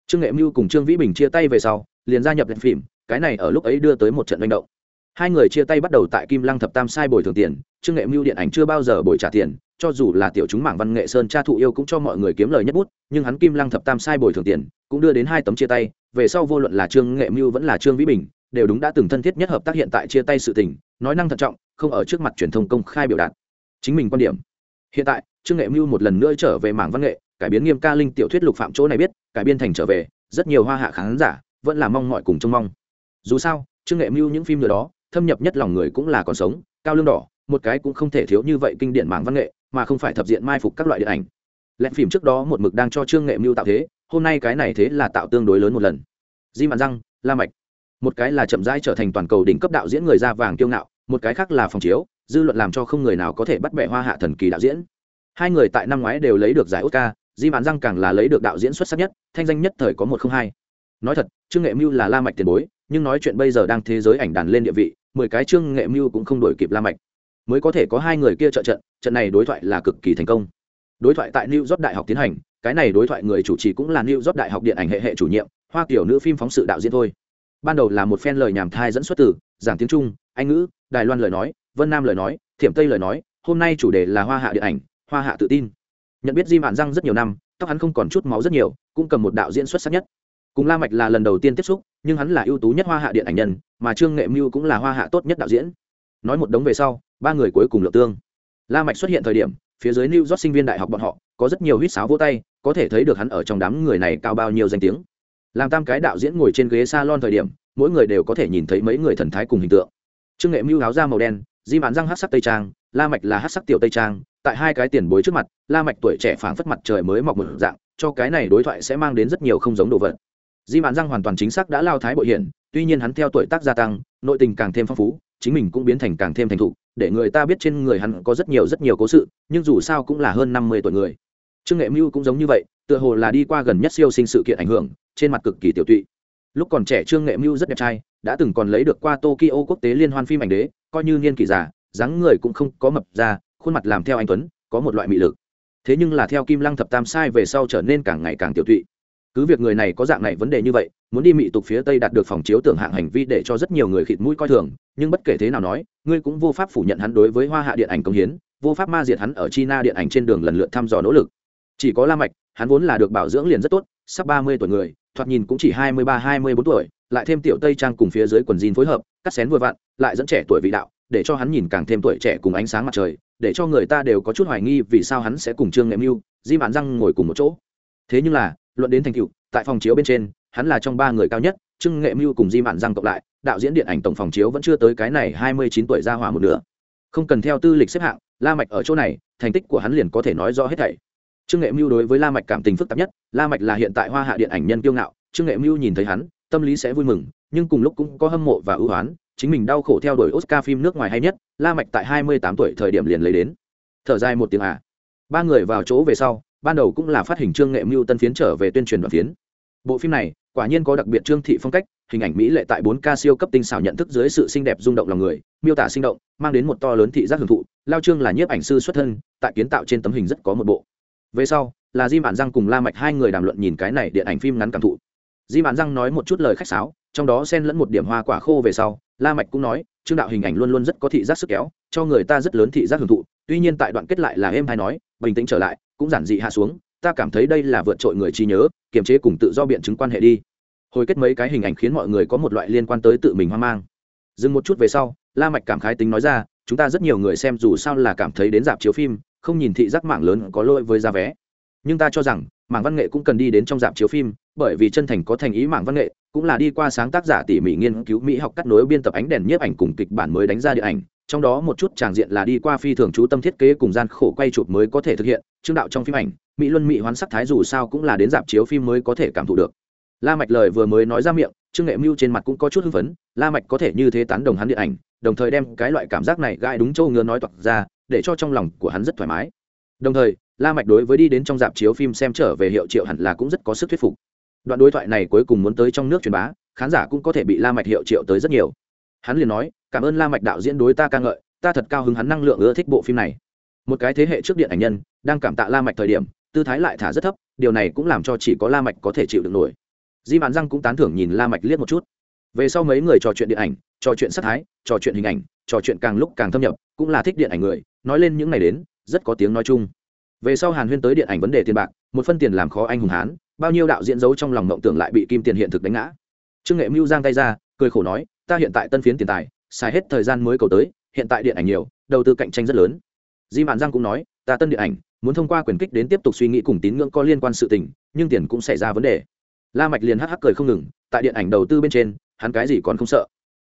Trương nghệ mưu cùng trương vĩ bình chia tay về sau, liền gia nhập lẹt phim, cái này ở lúc ấy đưa tới một trận manh động. Hai người chia tay bắt đầu tại kim lăng thập tam sai bồi thường tiền, trương nghệ mưu điện ảnh chưa bao giờ bồi trả tiền cho dù là tiểu chúng mảng văn nghệ sơn cha thụ yêu cũng cho mọi người kiếm lời nhất bút, nhưng hắn kim lăng thập tam sai bồi thường tiền, cũng đưa đến hai tấm chia tay, về sau vô luận là trương nghệ mưu vẫn là trương vĩ bình, đều đúng đã từng thân thiết nhất hợp tác hiện tại chia tay sự tình, nói năng thận trọng, không ở trước mặt truyền thông công khai biểu đạt. Chính mình quan điểm. Hiện tại, trương nghệ mưu một lần nữa trở về mảng văn nghệ, cải biến nghiêm ca linh tiểu thuyết lục phạm chỗ này biết, cải biên thành trở về, rất nhiều hoa hạ khán giả vẫn là mong mọi cùng trông mong. Dù sao, trương nghệ mưu những phim nữa đó, thâm nhập nhất lòng người cũng là còn sống, cao lương đỏ, một cái cũng không thể thiếu như vậy kinh điển mảng văn nghệ mà không phải thập diện mai phục các loại điện ảnh. Lẹn phim trước đó một mực đang cho trương nghệ mưu tạo thế, hôm nay cái này thế là tạo tương đối lớn một lần. Di mạn răng, la mạch. Một cái là chậm rãi trở thành toàn cầu đỉnh cấp đạo diễn người da vàng kiêu ngạo, một cái khác là phòng chiếu, dư luận làm cho không người nào có thể bắt bẻ hoa hạ thần kỳ đạo diễn. Hai người tại năm ngoái đều lấy được giải oscar, di mạn răng càng là lấy được đạo diễn xuất sắc nhất, thanh danh nhất thời có một không hai. Nói thật, trương nghệ mưu là la mạch tiền bối, nhưng nói chuyện bây giờ đang thế giới ảnh đàn lên địa vị, mười cái trương nghệ mưu cũng không đổi kịp la mạch mới có thể có hai người kia trợ trận trận này đối thoại là cực kỳ thành công. Đối thoại tại new york đại học tiến hành, cái này đối thoại người chủ trì cũng là new york đại học điện ảnh hệ hệ chủ nhiệm, hoa kiểu nữ phim phóng sự đạo diễn thôi. Ban đầu là một phen lời nhảm thai dẫn xuất từ, giảng tiếng trung, anh ngữ, đài loan lời nói, vân nam lời nói, thiểm tây lời nói, hôm nay chủ đề là hoa hạ điện ảnh, hoa hạ tự tin. Nhận biết di mạn răng rất nhiều năm, tóc hắn không còn chút máu rất nhiều, cũng cầm một đạo diễn xuất sắc nhất. Cùng la mạch là lần đầu tiên tiếp xúc, nhưng hắn là ưu tú nhất hoa hạ điện ảnh nhân, mà trương nghệ mưu cũng là hoa hạ tốt nhất đạo diễn nói một đống về sau, ba người cuối cùng lượng tương. La mạch xuất hiện thời điểm, phía dưới new york sinh viên đại học bọn họ, có rất nhiều huýt sáo vỗ tay, có thể thấy được hắn ở trong đám người này cao bao nhiêu danh tiếng. Làm tam cái đạo diễn ngồi trên ghế salon thời điểm, mỗi người đều có thể nhìn thấy mấy người thần thái cùng hình tượng. Trương nghệ mưu áo da màu đen, di mạn răng hát sắc tây trang, la mạch là hát sắc tiểu tây trang, tại hai cái tiền bối trước mặt, la mạch tuổi trẻ phảng phất mặt trời mới mọc một dạng, cho cái này đối thoại sẽ mang đến rất nhiều không giống đồ vật. Di mạn răng hoàn toàn chính xác đã lao thái bội hiển, tuy nhiên hắn theo tuổi tác gia tăng, nội tình càng thêm phong phú chính mình cũng biến thành càng thêm thành thục, để người ta biết trên người hắn có rất nhiều rất nhiều cố sự, nhưng dù sao cũng là hơn năm mươi tuổi người. Trương nghệ mưu cũng giống như vậy, tựa hồ là đi qua gần nhất siêu sinh sự kiện ảnh hưởng, trên mặt cực kỳ tiểu tụy. Lúc còn trẻ trương nghệ mưu rất đẹp trai, đã từng còn lấy được qua tokyo quốc tế liên hoan phim ảnh đế, coi như niên kỷ già, dáng người cũng không có mập ra, khuôn mặt làm theo anh tuấn, có một loại mị lực. Thế nhưng là theo kim lăng thập tam sai về sau trở nên càng ngày càng tiểu tụy cứ việc người này có dạng này vấn đề như vậy, muốn đi mị tục phía tây đạt được phòng chiếu tưởng hạng hành vi để cho rất nhiều người khịt mũi coi thường, nhưng bất kể thế nào nói, ngươi cũng vô pháp phủ nhận hắn đối với hoa hạ điện ảnh công hiến, vô pháp ma diệt hắn ở china điện ảnh trên đường lần lượt thăm dò nỗ lực. Chỉ có la mạch, hắn vốn là được bảo dưỡng liền rất tốt, sắp ba mươi tuổi người, thoạt nhìn cũng chỉ hai mươi ba, hai mươi bốn tuổi, lại thêm tiểu tây trang cùng phía dưới quần jean phối hợp, cắt xén vừa vặn, lại dẫn trẻ tuổi vị đạo, để cho hắn nhìn càng thêm tuổi trẻ cùng ánh sáng mặt trời, để cho người ta đều có chút hoài nghi vì sao hắn sẽ cùng trương nghệ mưu, di mạn răng ngồi cùng một chỗ. Thế nhưng là luận đến thành tựu, tại phòng chiếu bên trên, hắn là trong ba người cao nhất, trương nghệ mưu cùng di mạn răng cộng lại, đạo diễn điện ảnh tổng phòng chiếu vẫn chưa tới cái này hai mươi chín tuổi ra hỏa một nửa. Không cần theo tư lịch xếp hạng, la mạch ở chỗ này, thành tích của hắn liền có thể nói rõ hết thảy. Trương nghệ mưu đối với la mạch cảm tình phức tạp nhất, la mạch là hiện tại hoa hạ điện ảnh nhân kiêu ngạo, trương nghệ mưu nhìn thấy hắn, tâm lý sẽ vui mừng, nhưng cùng lúc cũng có hâm mộ và ưu ái chính mình đau khổ theo đuổi oscar phim nước ngoài hay nhất, la mạch tại hai mươi tám tuổi thời điểm liền lấy đến. Thở dài một tiếng à. Ba người vào chỗ về sau ban đầu cũng là phát hình trương nghệ mưu tân phiến trở về tuyên truyền đoạn phiến. Bộ phim này, quả nhiên có đặc biệt trương thị phong cách, hình ảnh mỹ lệ tại bốn k siêu cấp tinh xảo nhận thức dưới sự xinh đẹp rung động lòng người, miêu tả sinh động, mang đến một to lớn thị giác hưởng thụ, lao trương là nhiếp ảnh sư xuất thân, tại kiến tạo trên tấm hình rất có một bộ. Về sau, là di mạn răng cùng la mạch hai người đàm luận nhìn cái này điện ảnh phim ngắn cảm thụ. Di mạn răng nói một chút lời khách sáo, trong đó xen lẫn một điểm hoa quả khô về sau, la mạch cũng nói, trương đạo hình ảnh luôn luôn rất có thị giác sức kéo, cho người ta rất lớn thị giác hưởng thụ, tuy nhiên tại đoạn kết lại là em hay nói bình tĩnh trở lại, cũng giản dị hạ xuống, ta cảm thấy đây là vượt trội người trí nhớ, kiềm chế cùng tự do biện chứng quan hệ đi. Hồi kết mấy cái hình ảnh khiến mọi người có một loại liên quan tới tự mình hoang mang. Dừng một chút về sau, la mạch cảm khái tính nói ra, chúng ta rất nhiều người xem dù sao là cảm thấy đến dạp chiếu phim, không nhìn thị giác mạng lớn có lỗi với giá vé. Nhưng ta cho rằng, mảng văn nghệ cũng cần đi đến trong dạp chiếu phim, bởi vì chân thành có thành ý mảng văn nghệ, cũng là đi qua sáng tác giả tỉ mỉ nghiên cứu mỹ học cắt nối biên tập ánh đèn nhiếp ảnh cùng kịch bản mới đánh ra điện ảnh trong đó một chút tràng diện là đi qua phi thường chú tâm thiết kế cùng gian khổ quay chụp mới có thể thực hiện, chương đạo trong phim ảnh, mỹ luân mỹ hoán sắc thái dù sao cũng là đến dạp chiếu phim mới có thể cảm thụ được. La mạch lời vừa mới nói ra miệng, trương nghệ mưu trên mặt cũng có chút hưng phấn, la mạch có thể như thế tán đồng hắn điện ảnh, đồng thời đem cái loại cảm giác này gai đúng châu ngứa nói toạc ra, để cho trong lòng của hắn rất thoải mái. Đồng thời, la mạch đối với đi đến trong dạp chiếu phim xem trở về hiệu triệu hẳn là cũng rất có sức thuyết phục. Đoạn đối thoại này cuối cùng muốn tới trong nước truyền bá, khán giả cũng có thể bị la mạch hiệu triệu tới rất nhiều. Hắn liền nói cảm ơn la mạch đạo diễn đối ta ca ngợi, ta thật cao hứng hắn năng lượng ưa thích bộ phim này. Một cái thế hệ trước điện ảnh nhân, đang cảm tạ la mạch thời điểm, tư thái lại thả rất thấp, điều này cũng làm cho chỉ có la mạch có thể chịu được nổi. Di mạn răng cũng tán thưởng nhìn la mạch liếc một chút. Về sau mấy người trò chuyện điện ảnh, trò chuyện sát thái, trò chuyện hình ảnh, trò chuyện càng lúc càng thâm nhập, cũng là thích điện ảnh người, nói lên những ngày đến, rất có tiếng nói chung. Về sau hàn huyên tới điện ảnh vấn đề tiền bạc, một phân tiền làm khó anh hùng hán, bao nhiêu đạo diễn giấu trong lòng mộng tưởng lại bị kim tiền hiện thực đánh ngã. Trương nghệ mưu giang tay ra, cười khổ nói, ta hiện tại tân phiến tiền tài xài hết thời gian mới cầu tới, hiện tại điện ảnh nhiều, đầu tư cạnh tranh rất lớn. Di mạn giang cũng nói, ta tân điện ảnh, muốn thông qua quyền kích đến tiếp tục suy nghĩ cùng tín ngưỡng có liên quan sự tình, nhưng tiền cũng xảy ra vấn đề. La mạch liền hắc hắc cười không ngừng, tại điện ảnh đầu tư bên trên, hắn cái gì còn không sợ.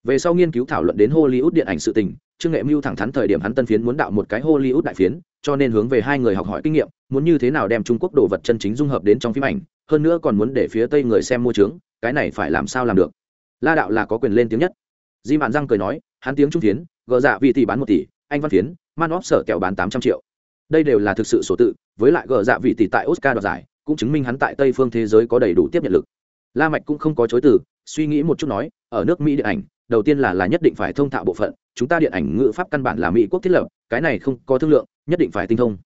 Về sau nghiên cứu thảo luận đến hollywood điện ảnh sự tình, trương nghệ mưu thẳng thắn thời điểm hắn tân phiến muốn đạo một cái hollywood đại phiến, cho nên hướng về hai người học hỏi kinh nghiệm, muốn như thế nào đem trung quốc đồ vật chân chính dung hợp đến trong phim ảnh, hơn nữa còn muốn để phía tây người xem mua trướng cái này phải làm sao làm được? La đạo là có quyền lên tiếng nhất di mạn răng cười nói, hắn tiếng trung phiến gờ dạ vị tỷ bán một tỷ, anh văn phiến man óp sở kẹo bán tám trăm triệu. Đây đều là thực sự số tự, với lại gờ dạ vị tỷ tại oscar đoạt giải, cũng chứng minh hắn tại tây phương thế giới có đầy đủ tiếp nhận lực. La mạch cũng không có chối từ, suy nghĩ một chút nói, ở nước mỹ điện ảnh, đầu tiên là là nhất định phải thông thạo bộ phận, chúng ta điện ảnh ngữ pháp căn bản là mỹ quốc thiết lập, cái này không có thương lượng, nhất định phải tinh thông.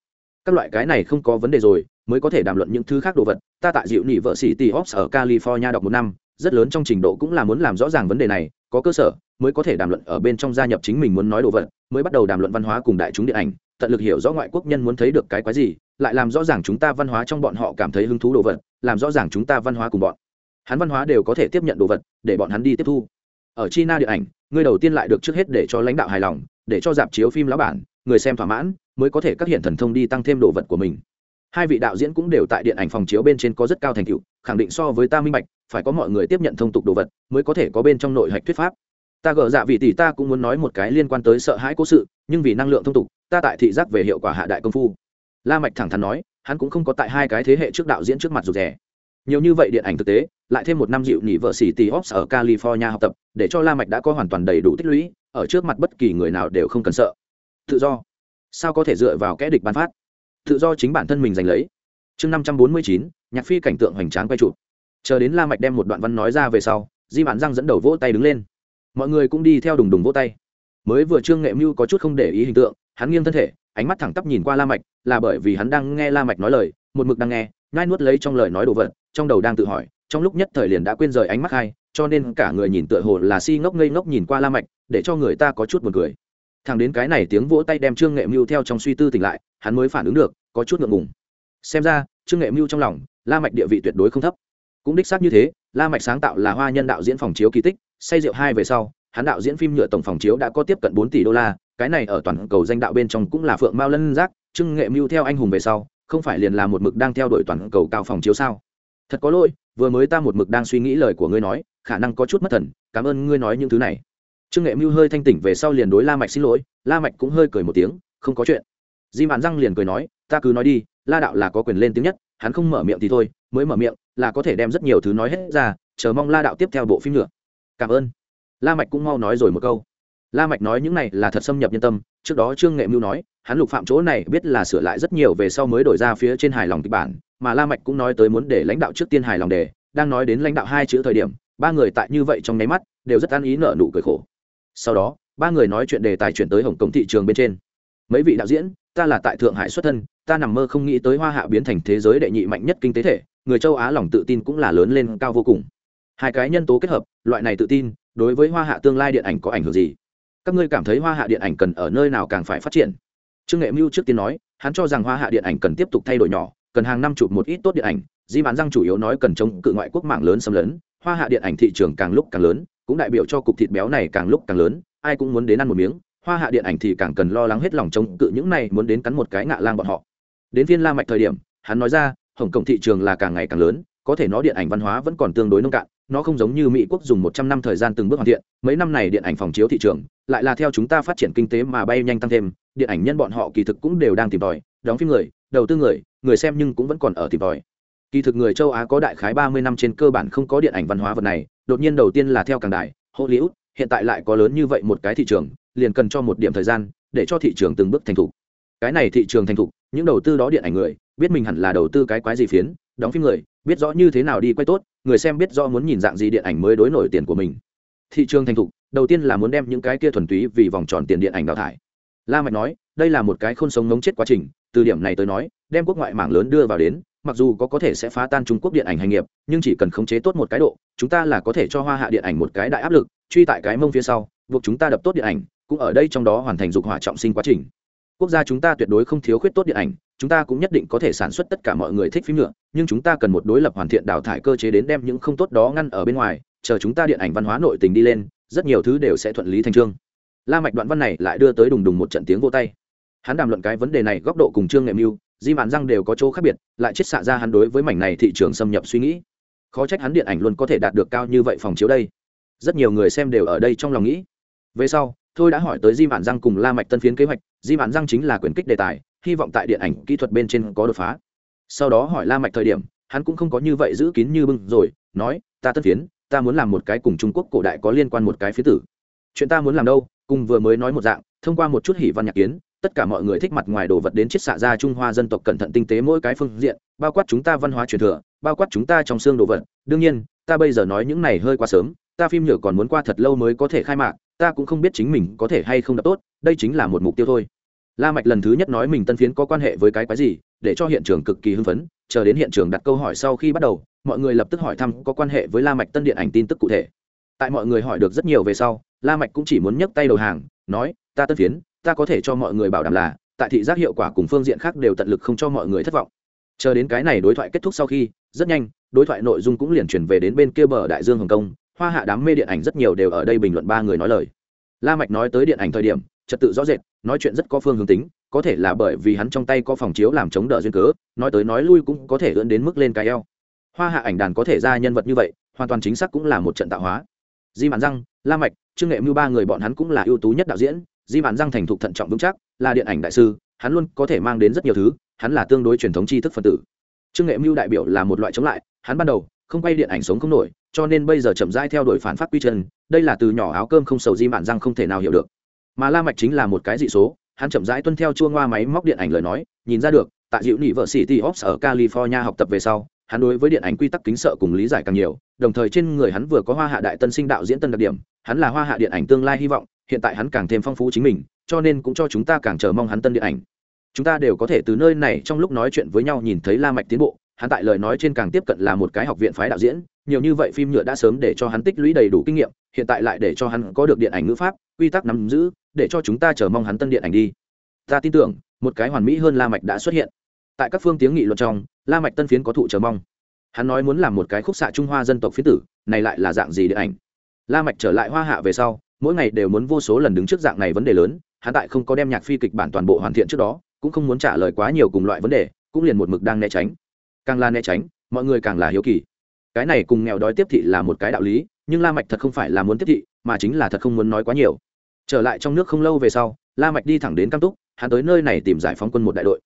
Các loại cái này không có vấn đề rồi, mới có thể đàm luận những thứ khác đồ vật, ta tại dịu nhị vợ sĩ t ops ở california đọc một năm, rất lớn trong trình độ cũng là muốn làm rõ ràng vấn đề này, có cơ sở mới có thể đàm luận ở bên trong gia nhập chính mình muốn nói đồ vật, mới bắt đầu đàm luận văn hóa cùng đại chúng điện ảnh, tận lực hiểu rõ ngoại quốc nhân muốn thấy được cái quái gì, lại làm rõ ràng chúng ta văn hóa trong bọn họ cảm thấy hứng thú đồ vật, làm rõ ràng chúng ta văn hóa cùng bọn. Hắn văn hóa đều có thể tiếp nhận đồ vật, để bọn hắn đi tiếp thu. Ở china điện ảnh, người đầu tiên lại được trước hết để cho lãnh đạo hài lòng, để cho dạp chiếu phim lão bản, người xem thỏa mãn, mới có thể các hiện thần thông đi tăng thêm đồ vật của mình. Hai vị đạo diễn cũng đều tại điện ảnh phòng chiếu bên trên có rất cao thành tựu, khẳng định so với ta minh bạch, phải có mọi người tiếp nhận thông tục đồ vật, mới có thể có bên trong nội hạch thuyết pháp ta gỡ dạ vị tỷ ta cũng muốn nói một cái liên quan tới sợ hãi cố sự, nhưng vì năng lượng thông tục, ta tại thị giác về hiệu quả hạ đại công phu. La mạch thẳng thắn nói, hắn cũng không có tại hai cái thế hệ trước đạo diễn trước mặt rụt rè. Nhiều như vậy điện ảnh thực tế, lại thêm một năm dịu nhị vợ xỉ tỷ ops ở california học tập, để cho la mạch đã có hoàn toàn đầy đủ tích lũy, ở trước mặt bất kỳ người nào đều không cần sợ. Tự do. Sao có thể dựa vào kẻ địch ban phát? Tự do chính bản thân mình giành lấy. Chương năm trăm bốn mươi chín, nhạc phi cảnh tượng hoành tráng quay chụp. Chờ đến la mạch đem một đoạn văn nói ra về sau, di bản răng dẫn đầu vỗ tay đứng lên mọi người cũng đi theo đùng đùng vỗ tay. Mới vừa trương nghệ mưu có chút không để ý hình tượng, hắn nghiêng thân thể, ánh mắt thẳng tắp nhìn qua la mạch, là bởi vì hắn đang nghe la mạch nói lời, một mực đang nghe, nhai nuốt lấy trong lời nói đồ vật, trong đầu đang tự hỏi, trong lúc nhất thời liền đã quên rời ánh mắt hai cho nên cả người nhìn tựa hồ là si ngốc ngây ngốc nhìn qua la mạch, để cho người ta có chút buồn cười. Thằng đến cái này tiếng vỗ tay đem trương nghệ mưu theo trong suy tư tỉnh lại, hắn mới phản ứng được, có chút ngượng ngùng. Xem ra, trương nghệ mưu trong lòng, la mạch địa vị tuyệt đối không thấp. Cũng đích xác như thế, la mạch sáng tạo là hoa nhân đạo diễn phòng chiếu kỳ tích say rượu hai về sau, hắn đạo diễn phim nhựa tổng phòng chiếu đã có tiếp cận bốn tỷ đô la, cái này ở toàn cầu danh đạo bên trong cũng là phượng mao lân giác trưng nghệ mưu theo anh hùng về sau, không phải liền là một mực đang theo đuổi toàn cầu cao phòng chiếu sao? Thật có lỗi, vừa mới ta một mực đang suy nghĩ lời của ngươi nói, khả năng có chút mất thần, cảm ơn ngươi nói những thứ này. Trương nghệ mưu hơi thanh tỉnh về sau liền đối la mạch xin lỗi, la mạch cũng hơi cười một tiếng, không có chuyện. Di mạn răng liền cười nói, ta cứ nói đi, la đạo là có quyền lên tiếng nhất, hắn không mở miệng thì thôi, mới mở miệng là có thể đem rất nhiều thứ nói hết ra, chờ mong la đạo tiếp theo bộ phim nữa cảm ơn. La mạch cũng mau nói rồi một câu. La mạch nói những này là thật xâm nhập nhân tâm, trước đó trương nghệ mưu nói, hắn lục phạm chỗ này biết là sửa lại rất nhiều về sau mới đổi ra phía trên hài lòng kịch bản, mà la mạch cũng nói tới muốn để lãnh đạo trước tiên hài lòng đề, đang nói đến lãnh đạo hai chữ thời điểm, ba người tại như vậy trong nháy mắt, đều rất ăn ý nở nụ cười khổ. Sau đó, ba người nói chuyện đề tài chuyển tới hồng kông thị trường bên trên. Mấy vị đạo diễn, ta là tại thượng hải xuất thân, ta nằm mơ không nghĩ tới hoa hạ biến thành thế giới đệ nhị mạnh nhất kinh tế thể, người châu á lòng tự tin cũng là lớn lên cao vô cùng hai cái nhân tố kết hợp, loại này tự tin, đối với hoa hạ tương lai điện ảnh có ảnh hưởng gì? Các ngươi cảm thấy hoa hạ điện ảnh cần ở nơi nào càng phải phát triển? Trương nghệ mưu trước tiên nói, hắn cho rằng hoa hạ điện ảnh cần tiếp tục thay đổi nhỏ, cần hàng năm chụp một ít tốt điện ảnh, di bán răng chủ yếu nói cần chống cự ngoại quốc mạng lớn xâm lấn, hoa hạ điện ảnh thị trường càng lúc càng lớn, cũng đại biểu cho cục thịt béo này càng lúc càng lớn, ai cũng muốn đến ăn một miếng, hoa hạ điện ảnh thì càng cần lo lắng hết lòng chống cự những này muốn đến cắn một cái ngạ lang bọn họ. Đến phiên la mạch thời điểm, hắn nói ra, hồng kông thị trường là càng ngày càng lớn có thể nó điện ảnh văn hóa vẫn còn tương đối nông cạn, nó không giống như mỹ quốc dùng một trăm năm thời gian từng bước hoàn thiện, mấy năm này điện ảnh phòng chiếu thị trường lại là theo chúng ta phát triển kinh tế mà bay nhanh tăng thêm, điện ảnh nhân bọn họ kỳ thực cũng đều đang tìm tòi, đóng phim người, đầu tư người người xem nhưng cũng vẫn còn ở tìm tòi. Kỳ thực người châu á có đại khái ba mươi năm trên cơ bản không có điện ảnh văn hóa vật này, đột nhiên đầu tiên là theo càng đại, hollywood, hiện tại lại có lớn như vậy một cái thị trường, liền cần cho một điểm thời gian để cho thị trường từng bước thành thục. Cái này thị trường thành thục, những đầu tư đó điện ảnh người, biết mình hẳn là đầu tư cái quái gì phiến, đóng phim người biết rõ như thế nào đi quay tốt, người xem biết rõ muốn nhìn dạng gì điện ảnh mới đối nổi tiền của mình. Thị trường thành thục, đầu tiên là muốn đem những cái kia thuần túy vì vòng tròn tiền điện ảnh đào thải. La mạch nói, đây là một cái khôn sống ngống chết quá trình, từ điểm này tới nói, đem quốc ngoại mảng lớn đưa vào đến, mặc dù có có thể sẽ phá tan trung quốc điện ảnh hành nghiệp, nhưng chỉ cần khống chế tốt một cái độ, chúng ta là có thể cho hoa hạ điện ảnh một cái đại áp lực, truy tại cái mông phía sau, buộc chúng ta đập tốt điện ảnh, cũng ở đây trong đó hoàn thành dục hỏa trọng sinh quá trình quốc gia chúng ta tuyệt đối không thiếu khuyết tốt điện ảnh, chúng ta cũng nhất định có thể sản xuất tất cả mọi người thích phim nữa, nhưng chúng ta cần một đối lập hoàn thiện đào thải cơ chế đến đem những không tốt đó ngăn ở bên ngoài, chờ chúng ta điện ảnh văn hóa nội tình đi lên, rất nhiều thứ đều sẽ thuận lý thành trương la mạch đoạn văn này lại đưa tới đùng đùng một trận tiếng vô tay. Hắn đàm luận cái vấn đề này góc độ cùng trương nghệ mưu, di mạn răng đều có chỗ khác biệt, lại chết xạ ra hắn đối với mảnh này thị trường xâm nhập suy nghĩ. Khó trách hắn điện ảnh luôn có thể đạt được cao như vậy phòng chiếu đây. Rất nhiều người xem đều ở đây trong lòng nghĩ. Về sau, thôi đã hỏi tới di mạn răng cùng la mạch tân phiến kế hoạch di mạn răng chính là quyền kích đề tài, hy vọng tại điện ảnh kỹ thuật bên trên có đột phá. Sau đó hỏi la mạch thời điểm, hắn cũng không có như vậy giữ kín như bưng rồi, nói, ta tân phiến, ta muốn làm một cái cùng trung quốc cổ đại có liên quan một cái phía tử. Chuyện ta muốn làm đâu? Cùng vừa mới nói một dạng, thông qua một chút hỉ văn nhạc kiến, tất cả mọi người thích mặt ngoài đồ vật đến chiết xạ ra trung hoa dân tộc cẩn thận tinh tế mỗi cái phương diện, bao quát chúng ta văn hóa truyền thừa, bao quát chúng ta trong xương đồ vật. Đương nhiên, ta bây giờ nói những này hơi quá sớm, ta phim nhựa còn muốn qua thật lâu mới có thể khai mạc ta cũng không biết chính mình có thể hay không đập tốt, đây chính là một mục tiêu thôi. La mạch lần thứ nhất nói mình tân phiến có quan hệ với cái quái gì, để cho hiện trường cực kỳ hưng phấn, chờ đến hiện trường đặt câu hỏi sau khi bắt đầu, mọi người lập tức hỏi thăm có quan hệ với la mạch tân điện ảnh tin tức cụ thể. Tại mọi người hỏi được rất nhiều về sau, la mạch cũng chỉ muốn nhấc tay đầu hàng, nói, ta tân phiến, ta có thể cho mọi người bảo đảm là, tại thị giác hiệu quả cùng phương diện khác đều tận lực không cho mọi người thất vọng. Chờ đến cái này đối thoại kết thúc sau khi, rất nhanh, đối thoại nội dung cũng liền chuyển về đến bên kia bờ đại dương hồng kông hoa hạ đám mê điện ảnh rất nhiều đều ở đây bình luận ba người nói lời. La mạch nói tới điện ảnh thời điểm, trật tự rõ rệt, nói chuyện rất có phương hướng tính, có thể là bởi vì hắn trong tay có phòng chiếu làm chống đỡ duyên cớ, nói tới nói lui cũng có thể ưỡn đến mức lên cái eo. Hoa hạ ảnh đàn có thể ra nhân vật như vậy, hoàn toàn chính xác cũng là một trận tạo hóa. Di mạn răng, la mạch, trương nghệ mưu ba người bọn hắn cũng là ưu tú nhất đạo diễn, di mạn răng thành thục thận trọng vững chắc, là điện ảnh đại sư, hắn luôn có thể mang đến rất nhiều thứ, hắn là tương đối truyền thống tri thức phân tử. Trương nghệ mưu đại biểu là một loại chống lại, hắn ban đầu không quay điện ảnh sống không nổi cho nên bây giờ chậm rãi theo đuổi phản phát quy chân, đây là từ nhỏ áo cơm không sầu di mạn răng không thể nào hiểu được. Mà la mạch chính là một cái dị số, hắn chậm rãi tuân theo chuông hoa máy móc điện ảnh lời nói, nhìn ra được, tại diệu nhị vợ sĩ t ops ở california học tập về sau, hắn đối với điện ảnh quy tắc kính sợ cùng lý giải càng nhiều, đồng thời trên người hắn vừa có hoa hạ đại tân sinh đạo diễn tân đặc điểm, hắn là hoa hạ điện ảnh tương lai hy vọng, hiện tại hắn càng thêm phong phú chính mình, cho nên cũng cho chúng ta càng chờ mong hắn tân điện ảnh. Chúng ta đều có thể từ nơi này trong lúc nói chuyện với nhau nhìn thấy la mạch tiến bộ hắn tại lời nói trên càng tiếp cận là một cái học viện phái đạo diễn, nhiều như vậy phim nhựa đã sớm để cho hắn tích lũy đầy đủ kinh nghiệm, hiện tại lại để cho hắn có được điện ảnh ngữ pháp, quy tắc nắm giữ, để cho chúng ta chờ mong hắn tân điện ảnh đi. Ta tin tưởng, một cái hoàn mỹ hơn la mạch đã xuất hiện. Tại các phương tiếng nghị luận trong, la mạch tân phiến có thụ chờ mong. Hắn nói muốn làm một cái khúc xạ trung hoa dân tộc phiến tử, này lại là dạng gì điện ảnh? La mạch trở lại hoa hạ về sau, mỗi ngày đều muốn vô số lần đứng trước dạng này vấn đề lớn, hắn tại không có đem nhạc phi kịch bản toàn bộ hoàn thiện trước đó, cũng không muốn trả lời quá nhiều cùng loại vấn đề, cũng liền một mực đang né tránh càng là né tránh, mọi người càng là hiếu kỳ. Cái này cùng nghèo đói tiếp thị là một cái đạo lý, nhưng la mạch thật không phải là muốn tiếp thị, mà chính là thật không muốn nói quá nhiều. Trở lại trong nước không lâu về sau, la mạch đi thẳng đến cam túc, hắn tới nơi này tìm giải phóng quân một đại đội.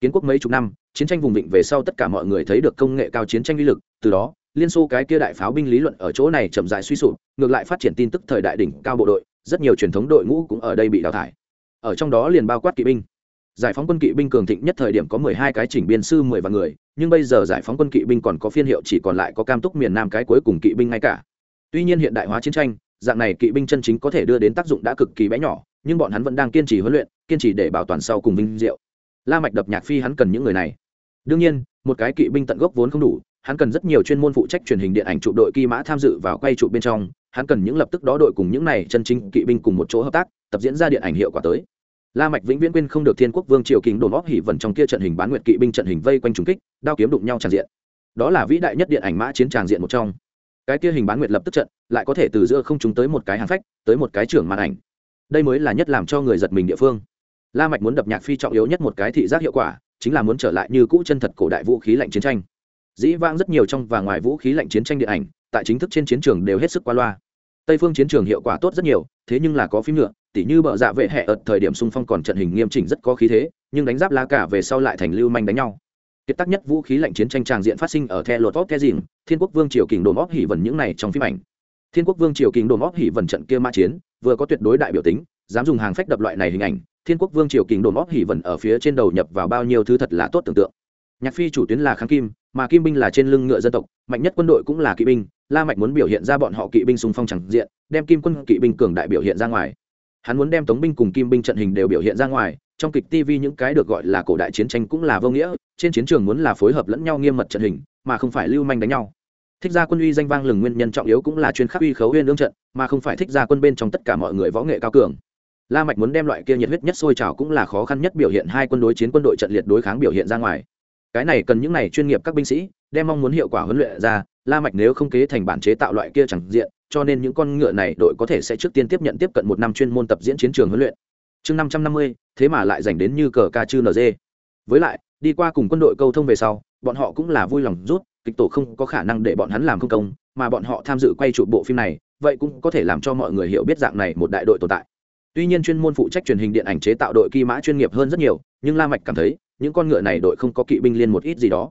Kiến quốc mấy chục năm, chiến tranh vùng vịnh về sau tất cả mọi người thấy được công nghệ cao chiến tranh uy lực, từ đó, liên xô cái kia đại pháo binh lý luận ở chỗ này chậm rãi suy sụp, ngược lại phát triển tin tức thời đại đỉnh cao bộ đội, rất nhiều truyền thống đội ngũ cũng ở đây bị đào thải. Ở trong đó liền bao quát kỵ binh giải phóng quân kỵ binh cường thịnh nhất thời điểm có mười hai cái chỉnh biên sư mười vạn người, nhưng bây giờ giải phóng quân kỵ binh còn có phiên hiệu chỉ còn lại có cam túc miền nam cái cuối cùng kỵ binh ngay cả. Tuy nhiên hiện đại hóa chiến tranh, dạng này kỵ binh chân chính có thể đưa đến tác dụng đã cực kỳ bé nhỏ, nhưng bọn hắn vẫn đang kiên trì huấn luyện, kiên trì để bảo toàn sau cùng vinh diệu. La mạch đập nhạc phi hắn cần những người này. Đương nhiên, một cái kỵ binh tận gốc vốn không đủ, hắn cần rất nhiều chuyên môn phụ trách truyền hình điện ảnh trụ đội kỳ mã tham dự vào quay trụ bên trong, hắn cần những lập tức đó đội cùng những này chân chính kỵ binh cùng một chỗ hợp tác, tập diễn ra điện ảnh hiệu quả tới la mạch vĩnh viễn quên không được thiên quốc vương triều kình đồn óp hỉ vần trong kia trận hình bán nguyệt kỵ binh trận hình vây quanh trùng kích, đao kiếm đụng nhau tràn diện. Đó là vĩ đại nhất điện ảnh mã chiến tràng diện một trong. Cái kia hình bán nguyệt lập tức trận, lại có thể từ giữa không chúng tới một cái hàng phách, tới một cái trưởng màn ảnh. Đây mới là nhất làm cho người giật mình địa phương. La mạch muốn đập nhạc phi trọng yếu nhất một cái thị giác hiệu quả, chính là muốn trở lại như cũ chân thật cổ đại vũ khí lạnh chiến tranh. Dĩ vãng rất nhiều trong và ngoài vũ khí lạnh chiến tranh điện ảnh, tại chính thức trên chiến trường đều hết sức qua loa. Tây phương chiến trường hiệu quả tốt rất nhiều, thế nhưng là có phim nữa tỉ như bợ dạ vệ hẹ ợt thời điểm xung phong còn trận hình nghiêm chỉnh rất có khí thế, nhưng đánh giáp lá cả về sau lại thành lưu manh đánh nhau. Kiệt tác nhất vũ khí lạnh chiến tranh tràng diện phát sinh ở the lột vóc the dìm thiên quốc vương triều kình đồn óp hỉ vần những này trong phim ảnh. Thiên quốc vương triều kình đồn óp hỉ vần trận kia ma chiến, vừa có tuyệt đối đại biểu tính, dám dùng hàng phách đập loại này hình ảnh, thiên quốc vương triều kình đồn óp hỉ vần ở phía trên đầu nhập vào bao nhiêu thứ thật là tốt tưởng tượng. Nhạc phi chủ tuyến là kháng kim, mà kim binh là trên lưng ngựa dân tộc, mạnh nhất quân đội cũng là kỵ binh, la mạch muốn biểu hiện ra bọn họ kỵ binh xung phong chẳng diện, đem kim quân kỵ binh cường đại biểu hiện ra ngoài hắn muốn đem tống binh cùng kim binh trận hình đều biểu hiện ra ngoài, trong kịch tv những cái được gọi là cổ đại chiến tranh cũng là vô nghĩa, trên chiến trường muốn là phối hợp lẫn nhau nghiêm mật trận hình, mà không phải lưu manh đánh nhau. Thích gia quân uy danh vang lừng nguyên nhân trọng yếu cũng là chuyên khắc uy khấu uyên lương trận, mà không phải thích gia quân bên trong tất cả mọi người võ nghệ cao cường. La mạch muốn đem loại kia nhiệt huyết nhất sôi trào cũng là khó khăn nhất biểu hiện hai quân đối chiến quân đội trận liệt đối kháng biểu hiện ra ngoài. Cái này cần những này chuyên nghiệp các binh sĩ, đem mong muốn hiệu quả huấn luyện ra, la mạch nếu không kế thành bản chế tạo loại kia chẳng diện cho nên những con ngựa này đội có thể sẽ trước tiên tiếp nhận tiếp cận một năm chuyên môn tập diễn chiến trường huấn luyện. Chương năm trăm năm mươi, thế mà lại dành đến như cờ ca chư nd với lại, đi qua cùng quân đội câu thông về sau, bọn họ cũng là vui lòng rút, kịch tổ không có khả năng để bọn hắn làm không công, mà bọn họ tham dự quay trụ bộ phim này, vậy cũng có thể làm cho mọi người hiểu biết dạng này một đại đội tồn tại. Tuy nhiên chuyên môn phụ trách truyền hình điện ảnh chế tạo đội kỳ mã chuyên nghiệp hơn rất nhiều, nhưng la mạch cảm thấy, những con ngựa này đội không có kỵ binh liên một ít gì đó.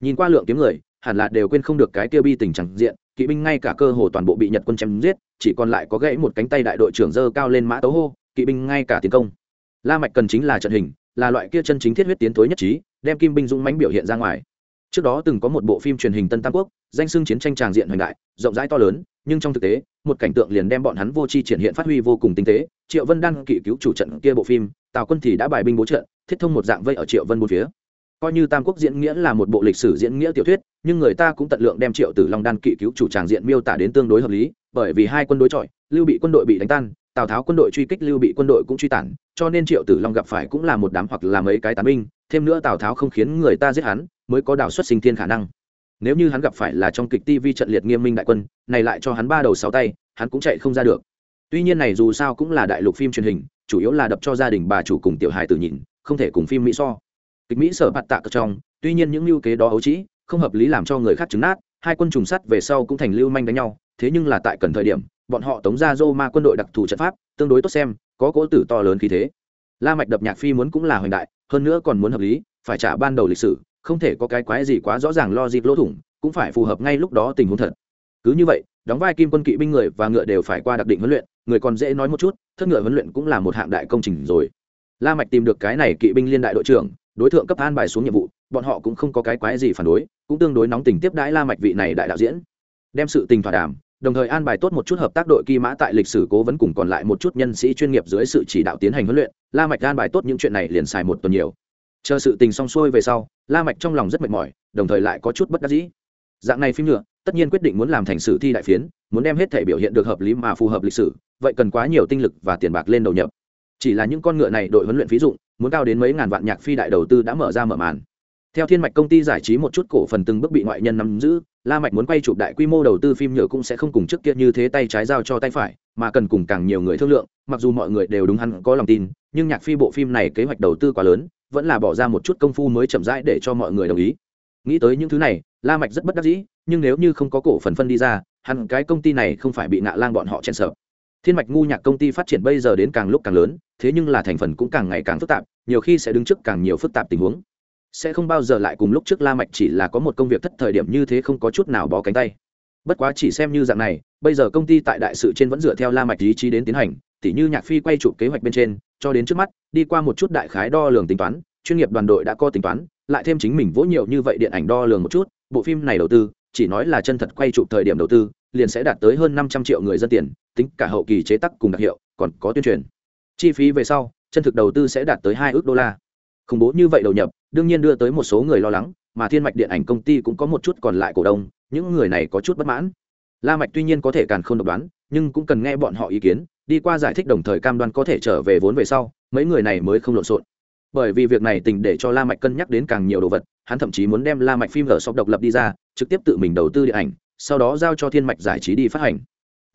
Nhìn qua lượng kiếm người, hẳn là đều quên không được cái tiêu bi tình chẳng diện kỵ binh ngay cả cơ hồ toàn bộ bị nhật quân chém giết, chỉ còn lại có gãy một cánh tay đại đội trưởng dơ cao lên mã tấu hô, kỵ binh ngay cả tiến công. La mạch cần chính là trận hình, là loại kia chân chính thiết huyết tiến tối nhất trí, đem kim binh dũng mãnh biểu hiện ra ngoài. Trước đó từng có một bộ phim truyền hình tân tam quốc, danh xưng chiến tranh tràng diện hoành đại, rộng rãi to lớn, nhưng trong thực tế, một cảnh tượng liền đem bọn hắn vô chi triển hiện phát huy vô cùng tinh tế. Triệu vân đang kỵ cứu chủ trận kia bộ phim, tào quân thì đã bài binh bố trận, thiết thông một dạng vây ở triệu vân bốn phía coi như tam quốc diễn nghĩa là một bộ lịch sử diễn nghĩa tiểu thuyết, nhưng người ta cũng tận lượng đem triệu tử long đan kỵ cứu chủ tràng diện miêu tả đến tương đối hợp lý, bởi vì hai quân đối chọi, lưu bị quân đội bị đánh tan, tào tháo quân đội truy kích lưu bị quân đội cũng truy tản, cho nên triệu tử long gặp phải cũng là một đám hoặc là mấy cái tán binh, thêm nữa tào tháo không khiến người ta giết hắn, mới có đảo xuất sinh thiên khả năng. Nếu như hắn gặp phải là trong kịch tv trận liệt nghiêm minh đại quân, này lại cho hắn ba đầu sáu tay, hắn cũng chạy không ra được. Tuy nhiên này dù sao cũng là đại lục phim truyền hình, chủ yếu là đập cho gia đình bà chủ cùng tiểu hài tử nhìn, không thể cùng phim mỹ so kịch mỹ sở bạt tạ cực trong, tuy nhiên những lưu kế đó ấu trĩ, không hợp lý làm cho người khác chứng nát, hai quân trùng sắt về sau cũng thành lưu manh đánh nhau, thế nhưng là tại cần thời điểm, bọn họ tống ra dô ma quân đội đặc thù trận pháp, tương đối tốt xem, có cỗ tử to lớn khí thế. La mạch đập nhạc phi muốn cũng là hoành đại, hơn nữa còn muốn hợp lý, phải trả ban đầu lịch sử, không thể có cái quái gì quá rõ ràng lo dịp lỗ thủng, cũng phải phù hợp ngay lúc đó tình huống thật. Cứ như vậy, đóng vai kim quân kỵ binh người và ngựa đều phải qua đặc định huấn luyện, người còn dễ nói một chút, thất ngựa huấn luyện cũng là một hạng đại công trình rồi. La mạch tìm được cái này kỵ binh liên đại đội trưởng đối tượng cấp an bài xuống nhiệm vụ, bọn họ cũng không có cái quái gì phản đối, cũng tương đối nóng tình tiếp đãi la mạch vị này đại đạo diễn. Đem sự tình thỏa đàm, đồng thời an bài tốt một chút hợp tác đội kỳ mã tại lịch sử cố vấn cùng còn lại một chút nhân sĩ chuyên nghiệp dưới sự chỉ đạo tiến hành huấn luyện, la mạch an bài tốt những chuyện này liền xài một tuần nhiều. Chờ sự tình xong xuôi về sau, la mạch trong lòng rất mệt mỏi, đồng thời lại có chút bất đắc dĩ. Dạng này phim nhựa tất nhiên quyết định muốn làm thành sử thi đại phiến, muốn đem hết thể biểu hiện được hợp lý mà phù hợp lịch sử, vậy cần quá nhiều tinh lực và tiền bạc lên đầu nhập. Chỉ là những con ngựa này đội huấn luyện phí dụng muốn cao đến mấy ngàn vạn nhạc phi đại đầu tư đã mở ra mở màn. Theo thiên mạch công ty giải trí một chút cổ phần từng bước bị ngoại nhân nắm giữ, la mạch muốn quay chụp đại quy mô đầu tư phim nhựa cũng sẽ không cùng trước kia như thế tay trái giao cho tay phải, mà cần cùng càng nhiều người thương lượng, mặc dù mọi người đều đúng hắn có lòng tin, nhưng nhạc phi bộ phim này kế hoạch đầu tư quá lớn, vẫn là bỏ ra một chút công phu mới chậm rãi để cho mọi người đồng ý. Nghĩ tới những thứ này, la mạch rất bất đắc dĩ, nhưng nếu như không có cổ phần phân đi ra hẳn cái công ty này không phải bị ngạ lang bọn họ chen sợ thiên mạch ngu nhạc công ty phát triển bây giờ đến càng lúc càng lớn thế nhưng là thành phần cũng càng ngày càng phức tạp, nhiều khi sẽ đứng trước càng nhiều phức tạp tình huống. Sẽ không bao giờ lại cùng lúc trước la mạch chỉ là có một công việc thất thời điểm như thế không có chút nào bó cánh tay. Bất quá chỉ xem như dạng này, bây giờ công ty tại đại sự trên vẫn dựa theo la mạch ý chí đến tiến hành, tỉ như nhạc phi quay chụp kế hoạch bên trên, cho đến trước mắt, đi qua một chút đại khái đo lường tính toán, chuyên nghiệp đoàn đội đã có tính toán, lại thêm chính mình vỗ nhiều như vậy điện ảnh đo lường một chút, bộ phim này đầu tư, chỉ nói là chân thật quay chụp thời điểm đầu tư, liền sẽ đạt tới hơn năm trăm triệu người dân tiền, tính cả hậu kỳ chế tác cùng đặc hiệu, còn có tuyên truyền chi phí về sau, chân thực đầu tư sẽ đạt tới hai ước đô la. Khủng bố như vậy đầu nhập, đương nhiên đưa tới một số người lo lắng, mà thiên mạch điện ảnh công ty cũng có một chút còn lại cổ đông, những người này có chút bất mãn. La mạch tuy nhiên có thể càn không độc đoán, nhưng cũng cần nghe bọn họ ý kiến, đi qua giải thích đồng thời cam đoan có thể trở về vốn về sau, mấy người này mới không lộn xộn. Bởi vì việc này tình để cho la mạch cân nhắc đến càng nhiều đồ vật, hắn thậm chí muốn đem la mạch phim ở sóc độc lập đi ra, trực tiếp tự mình đầu tư điện ảnh, sau đó giao cho thiên mạch giải trí đi phát hành.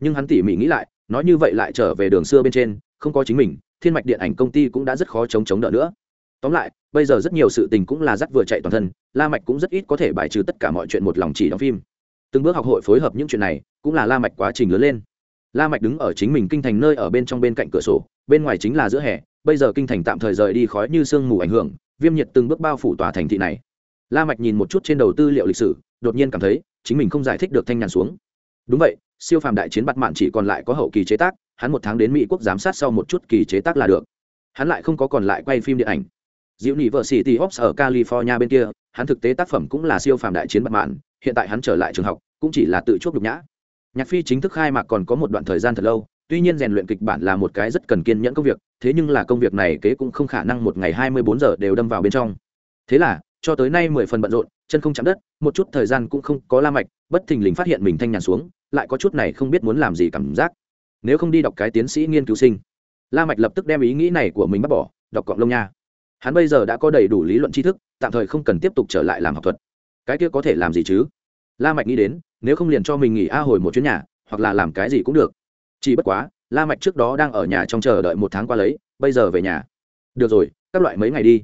Nhưng hắn tỉ mỉ nghĩ lại, nói như vậy lại trở về đường xưa bên trên không có chính mình, thiên mạch điện ảnh công ty cũng đã rất khó chống chống đỡ nữa. Tóm lại, bây giờ rất nhiều sự tình cũng là dắt vừa chạy toàn thân, la mạch cũng rất ít có thể bài trừ tất cả mọi chuyện một lòng chỉ đóng phim. Từng bước học hội phối hợp những chuyện này, cũng là la mạch quá trình lớn lên. La mạch đứng ở chính mình kinh thành nơi ở bên trong bên cạnh cửa sổ, bên ngoài chính là giữa hè, bây giờ kinh thành tạm thời rời đi khói như sương mù ảnh hưởng, viêm nhiệt từng bước bao phủ tòa thành thị này. La mạch nhìn một chút trên đầu tư liệu lịch sử, đột nhiên cảm thấy chính mình không giải thích được thanh nhàn xuống. Đúng vậy, siêu phàm đại chiến bắt mạn chỉ còn lại có hậu kỳ chế tác hắn một tháng đến mỹ quốc giám sát sau một chút kỳ chế tác là được. Hắn lại không có còn lại quay phim điện ảnh. Diệu nị vợ sĩ thì ops ở california bên kia, hắn thực tế tác phẩm cũng là siêu phàm đại chiến bắt mạn hiện tại hắn trở lại trường học, cũng chỉ là tự chuốc nhục nhã. Nhạc phi chính thức khai mạc còn có một đoạn thời gian thật lâu, tuy nhiên rèn luyện kịch bản là một cái rất cần kiên nhẫn công việc, thế nhưng là công việc này kế cũng không khả năng một ngày hai mươi bốn giờ đều đâm vào bên trong. Thế là, cho tới nay mười phần bận rộn, chân không chạm đất, một chút thời gian cũng không có la mạch, bất thình lình phát hiện mình thanh nhàn xuống, lại có chút này không biết muốn làm gì cảm giác nếu không đi đọc cái tiến sĩ nghiên cứu sinh. La mạch lập tức đem ý nghĩ này của mình bắt bỏ, đọc cọng lông nha. Hắn bây giờ đã có đầy đủ lý luận tri thức, tạm thời không cần tiếp tục trở lại làm học thuật. Cái kia có thể làm gì chứ? La mạch nghĩ đến, nếu không liền cho mình nghỉ a hồi một chuyến nhà, hoặc là làm cái gì cũng được. Chỉ bất quá, la mạch trước đó đang ở nhà trong chờ đợi một tháng qua lấy, bây giờ về nhà. Được rồi, các loại mấy ngày đi.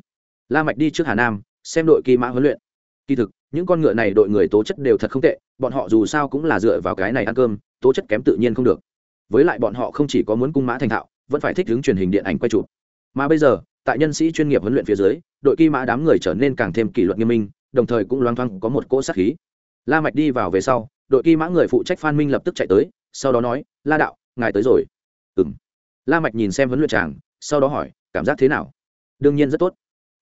La mạch đi trước hà nam, xem đội kỳ mã huấn luyện. Kỳ thực, những con ngựa này đội người tố chất đều thật không tệ, bọn họ dù sao cũng là dựa vào cái này ăn cơm, tố chất kém tự nhiên không được với lại bọn họ không chỉ có muốn cung mã thành thạo, vẫn phải thích ứng truyền hình điện ảnh quay chụp. Mà bây giờ, tại nhân sĩ chuyên nghiệp huấn luyện phía dưới, đội kỳ mã đám người trở nên càng thêm kỷ luật nghiêm minh, đồng thời cũng loang thoang có một cỗ sát khí. La mạch đi vào về sau, đội kỳ mã người phụ trách phan minh lập tức chạy tới, sau đó nói, la đạo, ngài tới rồi. Ừm. La mạch nhìn xem huấn luyện chàng, sau đó hỏi, cảm giác thế nào? Đương nhiên rất tốt.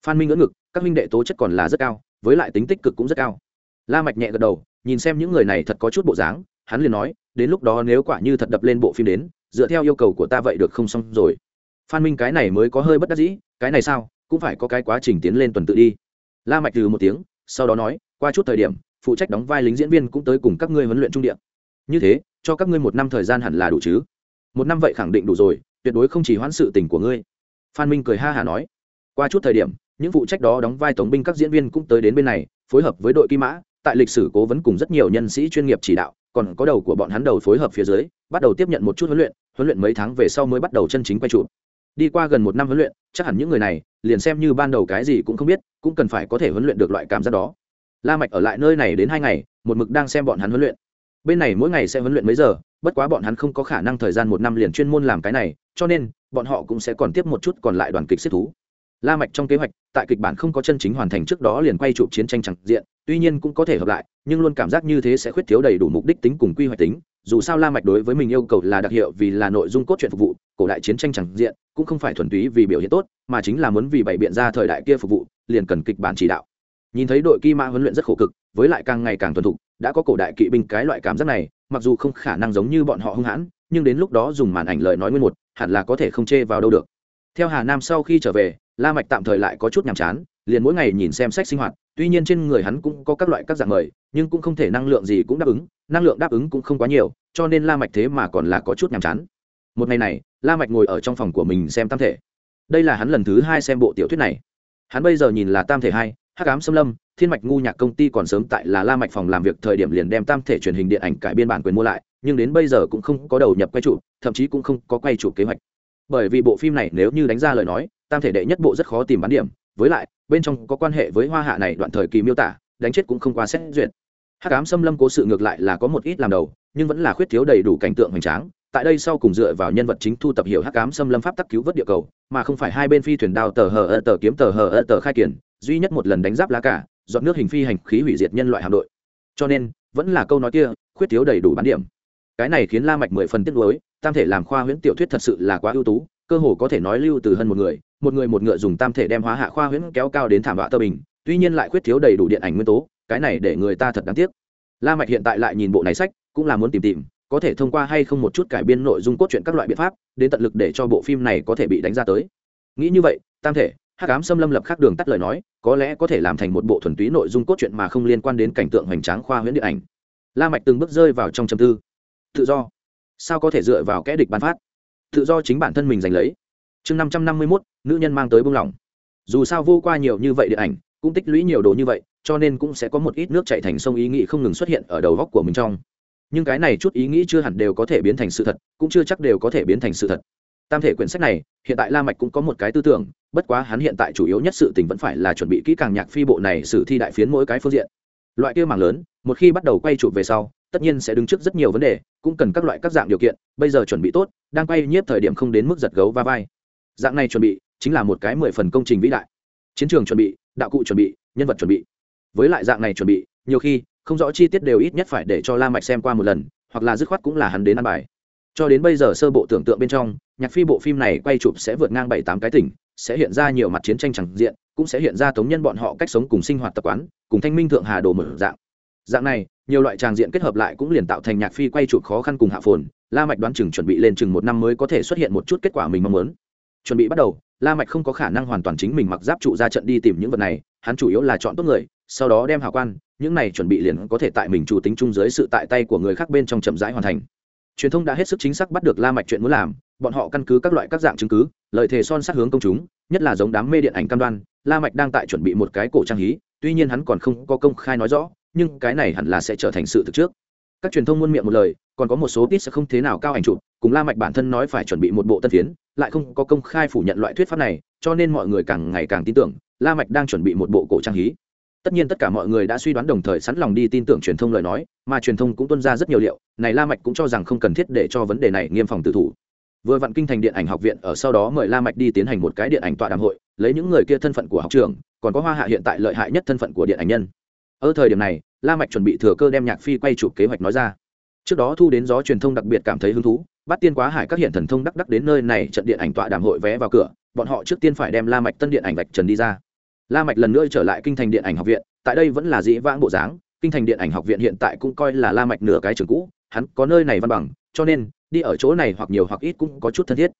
Phan minh ngỡ ngực, các minh đệ tố chất còn là rất cao, với lại tính tích cực cũng rất cao. La mạch nhẹ gật đầu, nhìn xem những người này thật có chút bộ dáng hắn liền nói, đến lúc đó nếu quả như thật đập lên bộ phim đến, dựa theo yêu cầu của ta vậy được không xong rồi. Phan minh cái này mới có hơi bất đắc dĩ, cái này sao, cũng phải có cái quá trình tiến lên tuần tự đi. La mạch từ một tiếng, sau đó nói, qua chút thời điểm, phụ trách đóng vai lính diễn viên cũng tới cùng các ngươi huấn luyện trung địa. Như thế, cho các ngươi một năm thời gian hẳn là đủ chứ? Một năm vậy khẳng định đủ rồi, tuyệt đối không chỉ hoãn sự tình của ngươi. Phan minh cười ha hà nói. Qua chút thời điểm, những phụ trách đó đóng vai tổng binh các diễn viên cũng tới đến bên này, phối hợp với đội kim mã, tại lịch sử cố vấn cùng rất nhiều nhân sĩ chuyên nghiệp chỉ đạo còn có đầu của bọn hắn đầu phối hợp phía dưới, bắt đầu tiếp nhận một chút huấn luyện huấn luyện mấy tháng về sau mới bắt đầu chân chính quay trụ đi qua gần một năm huấn luyện, chắc hẳn những người này, liền xem như ban đầu cái gì cũng không biết, cũng cần phải có thể huấn luyện được loại cảm giác đó. La mạch ở lại nơi này đến hai ngày, một mực đang xem bọn hắn huấn luyện. Bên này mỗi ngày sẽ huấn luyện mấy giờ, bất quá bọn hắn không có khả năng thời gian một năm liền chuyên môn làm cái này, cho nên, bọn họ cũng sẽ còn tiếp một chút còn lại đoàn kịch xếp thú la mạch trong kế hoạch, tại kịch bản không có chân chính hoàn thành trước đó liền quay chụp chiến tranh chẳng diện, tuy nhiên cũng có thể hợp lại, nhưng luôn cảm giác như thế sẽ khuyết thiếu đầy đủ mục đích tính cùng quy hoạch tính. Dù sao la mạch đối với mình yêu cầu là đặc hiệu vì là nội dung cốt truyện phục vụ, cổ đại chiến tranh chẳng diện, cũng không phải thuần túy vì biểu hiện tốt, mà chính là muốn vì bày biện ra thời đại kia phục vụ, liền cần kịch bản chỉ đạo. Nhìn thấy đội kỳ mã huấn luyện rất khổ cực, với lại càng ngày càng thuần thục, đã có cổ đại kỵ binh cái loại cảm giác này, mặc dù không khả năng giống như bọn họ hung hãn, nhưng đến lúc đó dùng màn ảnh lời nói nguyên một, hẳn là có thể không chê vào đâu được. Theo hà nam sau khi trở về la mạch tạm thời lại có chút nhàm chán, liền mỗi ngày nhìn xem sách sinh hoạt, tuy nhiên trên người hắn cũng có các loại các dạng mời, nhưng cũng không thể năng lượng gì cũng đáp ứng, năng lượng đáp ứng cũng không quá nhiều, cho nên la mạch thế mà còn là có chút nhàm chán. Một ngày này, la mạch ngồi ở trong phòng của mình xem tam thể. Đây là hắn lần thứ hai xem bộ tiểu thuyết này. Hắn bây giờ nhìn là tam thể hai, hắc ám xâm lâm, thiên mạch ngu nhạc công ty còn sớm tại là la mạch phòng làm việc thời điểm liền đem tam thể truyền hình điện ảnh cải biên bản quyền mua lại, nhưng đến bây giờ cũng không có đầu nhập quay chụp, thậm chí cũng không có quay chụp kế hoạch. Bởi vì bộ phim này nếu như đánh ra lời nói tam thể đệ nhất bộ rất khó tìm bán điểm, với lại, bên trong có quan hệ với hoa hạ này đoạn thời kỳ miêu tả, đánh chết cũng không qua xét duyệt. Hắc ám xâm lâm cố sự ngược lại là có một ít làm đầu, nhưng vẫn là khuyết thiếu đầy đủ cảnh tượng hoành tráng. Tại đây sau cùng dựa vào nhân vật chính thu tập hiểu hắc ám xâm lâm pháp tắc cứu vớt địa cầu, mà không phải hai bên phi thuyền đao tờ hờ ơ tờ kiếm tờ hờ ơ tờ khai kiển, duy nhất một lần đánh giáp lá cả dọn nước hình phi hành khí hủy diệt nhân loại hạm đội. Cho nên, vẫn là câu nói kia, khuyết thiếu đầy đủ bán điểm. Cái này khiến la mạch mười phần tiếc nuối, tam thể làm khoa huyễn tiểu thuyết thật sự là quá ưu tú, cơ hồ có thể nói lưu từ hơn một người một người một ngựa dùng tam thể đem hóa hạ khoa huyễn kéo cao đến thảm họa tơ bình, tuy nhiên lại khuyết thiếu đầy đủ điện ảnh nguyên tố, cái này để người ta thật đáng tiếc. La mạch hiện tại lại nhìn bộ này sách, cũng là muốn tìm tìm, có thể thông qua hay không một chút cải biên nội dung cốt truyện các loại biện pháp, đến tận lực để cho bộ phim này có thể bị đánh ra tới. Nghĩ như vậy, tam thể, hắc ám xâm lâm lập khác đường tắt lời nói, có lẽ có thể làm thành một bộ thuần túy nội dung cốt truyện mà không liên quan đến cảnh tượng hoành tráng khoa huyễn điện ảnh. La mạch từng bước rơi vào trong trầm tư. Tự do. Sao có thể dựa vào kẽ địch ban phát? Tự do chính bản thân mình giành lấy chương năm trăm năm mươi mốt, nữ nhân mang tới buông lỏng. Dù sao vô qua nhiều như vậy điện ảnh, cũng tích lũy nhiều đồ như vậy, cho nên cũng sẽ có một ít nước chảy thành sông ý nghĩ không ngừng xuất hiện ở đầu góc của mình trong. Nhưng cái này chút ý nghĩ chưa hẳn đều có thể biến thành sự thật, cũng chưa chắc đều có thể biến thành sự thật. Tam thể quyển sách này, hiện tại la mạch cũng có một cái tư tưởng, bất quá hắn hiện tại chủ yếu nhất sự tình vẫn phải là chuẩn bị kỹ càng nhạc phi bộ này sự thi đại phiến mỗi cái phương diện. Loại kia mảng lớn, một khi bắt đầu quay chụp về sau, tất nhiên sẽ đứng trước rất nhiều vấn đề, cũng cần các loại các dạng điều kiện, bây giờ chuẩn bị tốt, đang quay nhiếp thời điểm không đến mức giật gấu va vai dạng này chuẩn bị, chính là một cái mười phần công trình vĩ đại. Chiến trường chuẩn bị, đạo cụ chuẩn bị, nhân vật chuẩn bị. Với lại dạng này chuẩn bị, nhiều khi, không rõ chi tiết đều ít nhất phải để cho la mạch xem qua một lần, hoặc là dứt khoát cũng là hắn đến ăn bài. Cho đến bây giờ sơ bộ tưởng tượng bên trong, nhạc phi bộ phim này quay chụp sẽ vượt ngang bảy tám cái tỉnh, sẽ hiện ra nhiều mặt chiến tranh chẳng diện, cũng sẽ hiện ra tống nhân bọn họ cách sống cùng sinh hoạt tập quán, cùng thanh minh thượng hà đồ mở dạng. Dạng này, nhiều loại tràng diện kết hợp lại cũng liền tạo thành nhạc phi quay chụp khó khăn cùng hạ phồn, la mạch đoán chừng chuẩn bị lên chừng một năm mới có thể xuất hiện một chút kết quả mình mong muốn chuẩn bị bắt đầu, la mạch không có khả năng hoàn toàn chính mình mặc giáp trụ ra trận đi tìm những vật này, hắn chủ yếu là chọn tốt người, sau đó đem hào quan, những này chuẩn bị liền có thể tại mình chủ tính chung dưới sự tại tay của người khác bên trong chậm rãi hoàn thành. Truyền thông đã hết sức chính xác bắt được la mạch chuyện muốn làm, bọn họ căn cứ các loại các dạng chứng cứ, lời thề son sát hướng công chúng, nhất là giống đám mê điện ảnh cam đoan, la mạch đang tại chuẩn bị một cái cổ trang hí, tuy nhiên hắn còn không có công khai nói rõ, nhưng cái này hẳn là sẽ trở thành sự thực trước. Các truyền thông muôn miệng một lời, còn có một số tít sẽ không thế nào cao ảnh chụp cùng la mạch bản thân nói phải chuẩn bị một bộ tân phiến, lại không có công khai phủ nhận loại thuyết pháp này, cho nên mọi người càng ngày càng tin tưởng, la mạch đang chuẩn bị một bộ cổ trang hí. Tất nhiên tất cả mọi người đã suy đoán đồng thời sẵn lòng đi tin tưởng truyền thông lời nói, mà truyền thông cũng tuân ra rất nhiều liệu, này la mạch cũng cho rằng không cần thiết để cho vấn đề này nghiêm phòng tự thủ. Vừa vặn kinh thành điện ảnh học viện ở sau đó mời la mạch đi tiến hành một cái điện ảnh tọa đàm hội, lấy những người kia thân phận của học trường, còn có hoa hạ hiện tại lợi hại nhất thân phận của điện ảnh nhân. Ở thời điểm này, la mạch chuẩn bị thừa cơ đem nhạc phi quay chụp kế hoạch nói ra trước đó thu đến gió truyền thông đặc biệt cảm thấy hứng thú, bắt tiên quá hải các hiện thần thông đắc đắc đến nơi này, trận điện ảnh tọa đàm hội vé vào cửa, bọn họ trước tiên phải đem la mạch tân điện ảnh vạch trần đi ra. La mạch lần nữa trở lại kinh thành điện ảnh học viện, tại đây vẫn là dĩ vãng bộ dáng, kinh thành điện ảnh học viện hiện tại cũng coi là la mạch nửa cái trường cũ, hắn có nơi này văn bằng, cho nên, đi ở chỗ này hoặc nhiều hoặc ít cũng có chút thân thiết.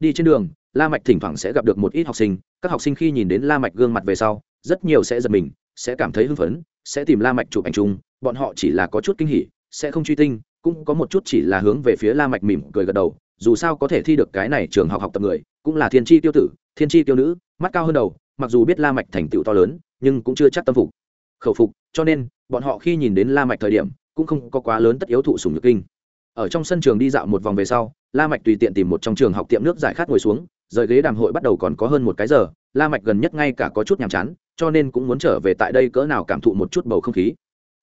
Đi trên đường, la mạch thỉnh thoảng sẽ gặp được một ít học sinh, các học sinh khi nhìn đến la mạch gương mặt về sau, rất nhiều sẽ giật mình, sẽ cảm thấy hưng phấn, sẽ tìm la mạch chụp ảnh chung, bọn họ chỉ là có chút kinh hỉ, sẽ không truy tinh cũng có một chút chỉ là hướng về phía la mạch mỉm cười gật đầu, dù sao có thể thi được cái này trường học học tập người, cũng là thiên chi tiêu tử, thiên chi tiêu nữ, mắt cao hơn đầu, mặc dù biết la mạch thành tựu to lớn, nhưng cũng chưa chắc tâm phục. Khẩu phục, cho nên, bọn họ khi nhìn đến la mạch thời điểm, cũng không có quá lớn tất yếu thụ sủng nhược kinh. Ở trong sân trường đi dạo một vòng về sau, la mạch tùy tiện tìm một trong trường học tiệm nước giải khát ngồi xuống, rời ghế đàm hội bắt đầu còn có hơn một cái giờ, la mạch gần nhất ngay cả có chút nhàm chán, cho nên cũng muốn trở về tại đây cỡ nào cảm thụ một chút bầu không khí.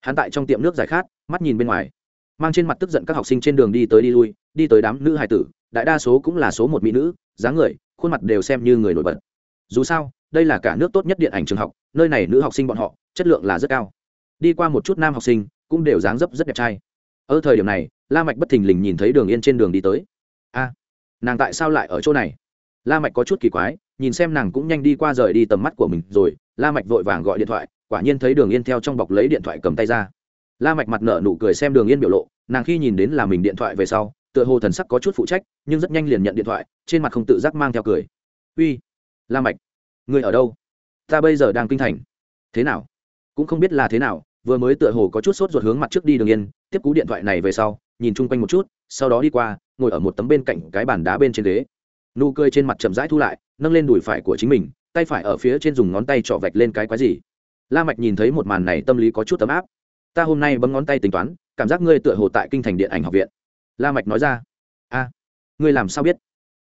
Hắn tại trong tiệm nước giải khát, mắt nhìn bên ngoài mang trên mặt tức giận các học sinh trên đường đi tới đi lui, đi tới đám nữ hài tử, đại đa số cũng là số một mỹ nữ, dáng người, khuôn mặt đều xem như người nổi bật. Dù sao, đây là cả nước tốt nhất điện ảnh trường học, nơi này nữ học sinh bọn họ, chất lượng là rất cao. Đi qua một chút nam học sinh, cũng đều dáng dấp rất đẹp trai. Ở thời điểm này, la mạch bất thình lình nhìn thấy đường yên trên đường đi tới. A, nàng tại sao lại ở chỗ này? La mạch có chút kỳ quái, nhìn xem nàng cũng nhanh đi qua rời đi tầm mắt của mình rồi, la mạch vội vàng gọi điện thoại, quả nhiên thấy đường yên theo trong bọc lấy điện thoại cầm tay ra la mạch mặt nở nụ cười xem đường yên biểu lộ, nàng khi nhìn đến là mình điện thoại về sau, tựa hồ thần sắc có chút phụ trách, nhưng rất nhanh liền nhận điện thoại, trên mặt không tự giác mang theo cười. Uy, la mạch, người ở đâu? Ta bây giờ đang kinh thành. Thế nào? Cũng không biết là thế nào, vừa mới tựa hồ có chút sốt ruột hướng mặt trước đi đường yên, tiếp cú điện thoại này về sau, nhìn chung quanh một chút, sau đó đi qua, ngồi ở một tấm bên cạnh cái bàn đá bên trên ghế. Nụ cười trên mặt chậm rãi thu lại, nâng lên đùi phải của chính mình, tay phải ở phía trên dùng ngón tay trọ vạch lên cái quái gì. La mạch nhìn thấy một màn này, tâm lý có chút tấm áp ta hôm nay bấm ngón tay tính toán, cảm giác ngươi tựa hồ tại kinh thành điện ảnh học viện. La mạch nói ra. A, ngươi làm sao biết?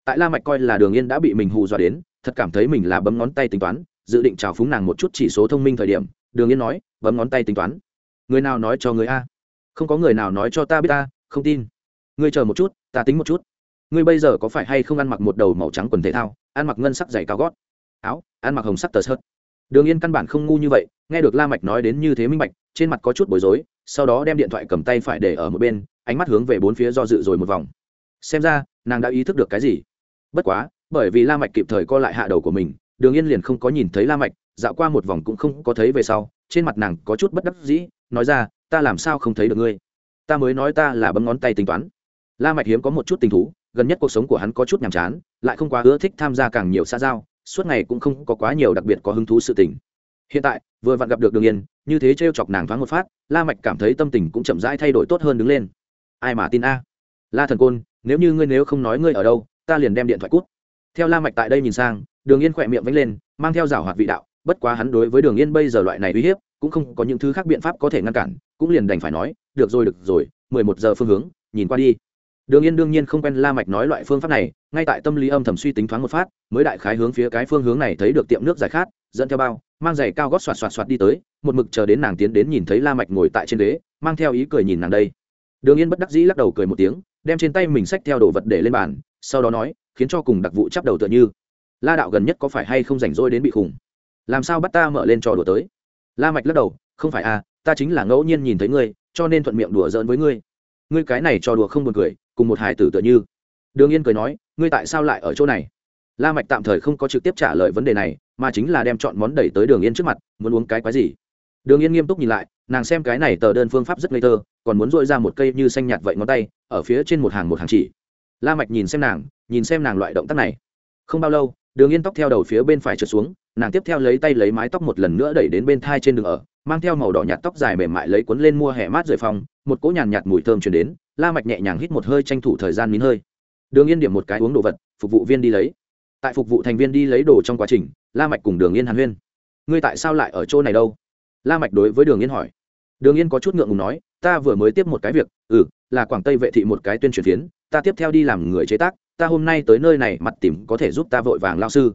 Tại la mạch coi là đường yên đã bị mình hù dọa đến, thật cảm thấy mình là bấm ngón tay tính toán, dự định chào phúng nàng một chút chỉ số thông minh thời điểm, đường yên nói, bấm ngón tay tính toán. Người nào nói cho người a? Không có người nào nói cho ta biết ta không tin. Ngươi chờ một chút, ta tính một chút. Ngươi bây giờ có phải hay không ăn mặc một đầu màu trắng quần thể thao, ăn mặc ngân sắc dày cao gót, áo, ăn mặc hồng sắc tờ sợt đường yên căn bản không ngu như vậy, nghe được la mạch nói đến như thế minh bạch trên mặt có chút bối rối, sau đó đem điện thoại cầm tay phải để ở một bên, ánh mắt hướng về bốn phía do dự rồi một vòng. Xem ra, nàng đã ý thức được cái gì? Bất quá, bởi vì la mạch kịp thời co lại hạ đầu của mình, đường yên liền không có nhìn thấy la mạch, dạo qua một vòng cũng không có thấy về sau, trên mặt nàng có chút bất đắc dĩ, nói ra, ta làm sao không thấy được ngươi? Ta mới nói ta là bấm ngón tay tính toán. La mạch hiếm có một chút tình thú, gần nhất cuộc sống của hắn có chút nhàm chán, lại không quá ưa thích tham gia càng nhiều xã giao, suốt ngày cũng không có quá nhiều đặc biệt có hứng thú sự tình. Hiện tại, vừa vặn gặp được đường yên như thế trêu chọc nàng thoáng một phát, la mạch cảm thấy tâm tình cũng chậm rãi thay đổi tốt hơn đứng lên. Ai mà tin a? La thần côn, nếu như ngươi nếu không nói ngươi ở đâu, ta liền đem điện thoại cút. Theo la mạch tại đây nhìn sang, đường yên khỏe miệng vẫy lên, mang theo rào hoạt vị đạo, bất quá hắn đối với đường yên bây giờ loại này uy hiếp, cũng không có những thứ khác biện pháp có thể ngăn cản, cũng liền đành phải nói, được rồi được rồi, mười một giờ phương hướng, nhìn qua đi. Đường yên đương nhiên không quen la mạch nói loại phương pháp này, ngay tại tâm lý âm thầm suy tính thoáng một phát, mới đại khái hướng phía cái phương hướng này thấy được tiệm nước giải khát, dẫn theo bao, mang giày cao gót xoạt xoạt xoạt đi tới một mực chờ đến nàng tiến đến nhìn thấy la mạch ngồi tại trên ghế, mang theo ý cười nhìn nàng đây. Đường yên bất đắc dĩ lắc đầu cười một tiếng, đem trên tay mình xách theo đồ vật để lên bàn, sau đó nói, khiến cho cùng đặc vụ chắp đầu tựa như. La đạo gần nhất có phải hay không rảnh rỗi đến bị khủng? Làm sao bắt ta mở lên trò đùa tới? La mạch lắc đầu, không phải à ta chính là ngẫu nhiên nhìn thấy ngươi, cho nên thuận miệng đùa giỡn với ngươi. Ngươi cái này trò đùa không buồn cười, cùng một hài tử tựa như. Đường yên cười nói, ngươi tại sao lại ở chỗ này? La mạch tạm thời không có trực tiếp trả lời vấn đề này, mà chính là đem chọn món đẩy tới đường yên trước mặt, muốn uống cái quái gì? Đường yên nghiêm túc nhìn lại, nàng xem cái này tờ đơn phương pháp rất ngây thơ, còn muốn dội ra một cây như xanh nhạt vậy ngón tay, ở phía trên một hàng một hàng chỉ. La mạch nhìn xem nàng, nhìn xem nàng loại động tác này. Không bao lâu, đường yên tóc theo đầu phía bên phải trượt xuống, nàng tiếp theo lấy tay lấy mái tóc một lần nữa đẩy đến bên thai trên đường ở, mang theo màu đỏ nhạt tóc dài mềm mại lấy cuốn lên mua hè mát rời phòng, một cỗ nhàn nhạt mùi thơm truyền đến, la mạch nhẹ nhàng hít một hơi tranh thủ thời gian nín hơi. Đường yên điểm một cái uống đồ vật, phục vụ viên đi lấy. Tại phục vụ thành viên đi lấy đồ trong quá trình, la mạch cùng đường yên hàn huyên. Ngươi tại sao lại ở chỗ này đâu? La mạch đối với đường yên hỏi. Đường yên có chút ngượng ngùng nói, ta vừa mới tiếp một cái việc ừ là quảng tây vệ thị một cái tuyên truyền phiến, ta tiếp theo đi làm người chế tác, ta hôm nay tới nơi này mặt tìm có thể giúp ta vội vàng lao sư.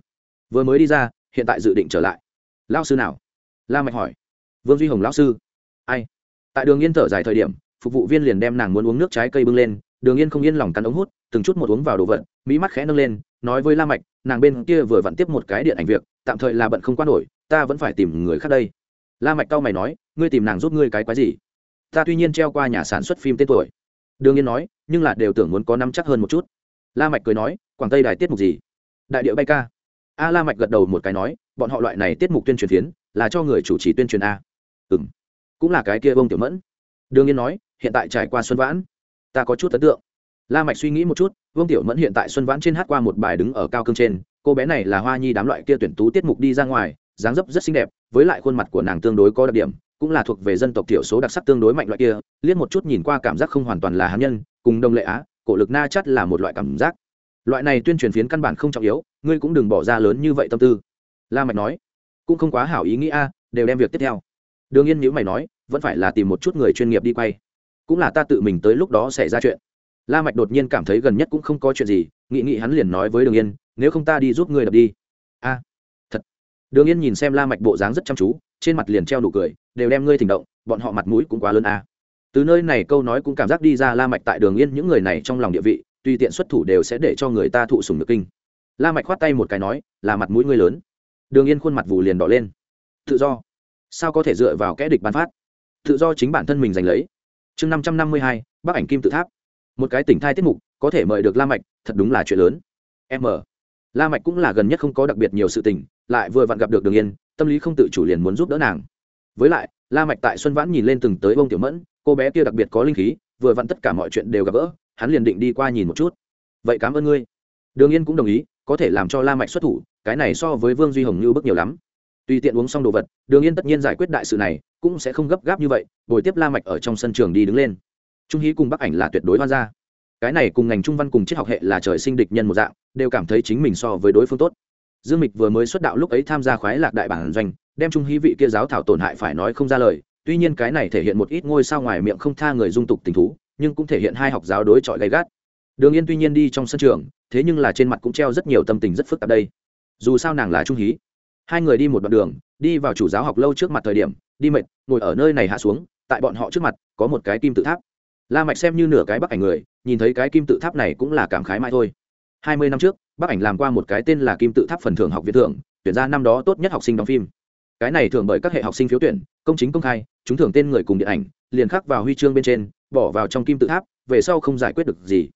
Vừa mới đi ra, hiện tại dự định trở lại. Lao sư nào? La mạch hỏi. Vương duy hồng lao sư. Ai? Tại đường yên thở dài thời điểm, phục vụ viên liền đem nàng muốn uống nước trái cây bưng lên, đường yên không yên lòng cắn ống hút, từng chút một uống vào đồ vật, mỹ mắt khẽ nâng lên, nói với la mạch, nàng bên kia vừa vặn tiếp một cái điện ảnh việc, tạm thời là bận không qua nổi, ta vẫn phải tìm người khác đây la mạch cao mày nói, ngươi tìm nàng giúp ngươi cái quái gì? Ta tuy nhiên treo qua nhà sản xuất phim tên tuổi. Đường yên nói, nhưng là đều tưởng muốn có năm chắc hơn một chút. La mạch cười nói, quảng tây đài tiết mục gì? Đại điệu bay ca. A la mạch gật đầu một cái nói, bọn họ loại này tiết mục tuyên truyền phiến, là cho người chủ trì tuyên truyền a. Ừm, cũng là cái kia bông tiểu mẫn. Đường yên nói, hiện tại trải qua xuân vãn, ta có chút ấn tượng. La mạch suy nghĩ một chút, vương tiểu mẫn hiện tại xuân vãn trên hát qua một bài đứng ở cao cương trên, cô bé này là hoa nhi đám loại kia tuyển tú tiết mục đi ra ngoài dáng dấp rất xinh đẹp, với lại khuôn mặt của nàng tương đối có đặc điểm, cũng là thuộc về dân tộc thiểu số đặc sắc tương đối mạnh loại kia, liếc một chút nhìn qua cảm giác không hoàn toàn là hán nhân, cùng đồng lệ á, cổ lực na chắt là một loại cảm giác. Loại này tuyên truyền phiến căn bản không trọng yếu, ngươi cũng đừng bỏ ra lớn như vậy tâm tư. La mạch nói. Cũng không quá hảo ý nghĩ a, đều đem việc tiếp theo. Đường yên nhữ mày nói, vẫn phải là tìm một chút người chuyên nghiệp đi quay. Cũng là ta tự mình tới lúc đó xảy ra chuyện. La mạch đột nhiên cảm thấy gần nhất cũng không có chuyện gì nghị nghị hắn liền nói với đường yên, nếu không ta đi giúp ngươi đập đi đường yên nhìn xem la mạch bộ dáng rất chăm chú, trên mặt liền treo nụ cười, đều đem ngươi thỉnh động, bọn họ mặt mũi cũng quá lớn a. Từ nơi này câu nói cũng cảm giác đi ra la mạch tại đường yên những người này trong lòng địa vị, tùy tiện xuất thủ đều sẽ để cho người ta thụ sủng được kinh. La mạch khoát tay một cái nói, là mặt mũi ngươi lớn. Đường yên khuôn mặt vụ liền đỏ lên. Tự do. Sao có thể dựa vào kẻ địch ban phát? Tự do chính bản thân mình giành lấy. Chương năm trăm năm mươi hai bác ảnh kim tự tháp. Một cái tỉnh thai tiết mục, có thể mời được la mạch, thật đúng là chuyện lớn. M. La mạch cũng là gần nhất không có đặc biệt nhiều sự tình lại vừa vặn gặp được đường yên, tâm lý không tự chủ liền muốn giúp đỡ nàng. Với lại, la mạch tại xuân vãn nhìn lên từng tới bông tiểu mẫn, cô bé kia đặc biệt có linh khí, vừa vặn tất cả mọi chuyện đều gặp gỡ, hắn liền định đi qua nhìn một chút. Vậy cảm ơn ngươi. Đường yên cũng đồng ý, có thể làm cho la mạch xuất thủ, cái này so với vương duy hồng như bước nhiều lắm. Tùy tiện uống xong đồ vật, đường yên tất nhiên giải quyết đại sự này, cũng sẽ không gấp gáp như vậy, bồi tiếp la mạch ở trong sân trường đi đứng lên. Trung hí cùng bắc ảnh là tuyệt đối hoan gia. Cái này cùng ngành trung văn cùng triết học hệ là trời sinh địch nhân một dạng, đều cảm thấy chính mình so với đối phương tốt dương mịch vừa mới xuất đạo lúc ấy tham gia khoái lạc đại bản doanh, đem trung hí vị kia giáo thảo tổn hại phải nói không ra lời, tuy nhiên cái này thể hiện một ít ngôi sao ngoài miệng không tha người dung tục tình thú, nhưng cũng thể hiện hai học giáo đối chọi gay gắt. Đường yên tuy nhiên đi trong sân trường, thế nhưng là trên mặt cũng treo rất nhiều tâm tình rất phức tạp đây. Dù sao nàng là trung hí. Hai người đi một đoạn đường, đi vào chủ giáo học lâu trước mặt thời điểm, đi mệt, ngồi ở nơi này hạ xuống, tại bọn họ trước mặt, có một cái kim tự tháp. La mạch xem như nửa cái bắc ảnh người, nhìn thấy cái kim tự tháp này cũng là cảm khái mãi thôi. Hai mươi năm trước bắc ảnh làm qua một cái tên là kim tự tháp phần thưởng học viện thưởng, tuyển ra năm đó tốt nhất học sinh đóng phim. Cái này thường bởi các hệ học sinh phiếu tuyển, công chính công khai, chúng thưởng tên người cùng điện ảnh, liền khắc vào huy chương bên trên, bỏ vào trong kim tự tháp, về sau không giải quyết được gì.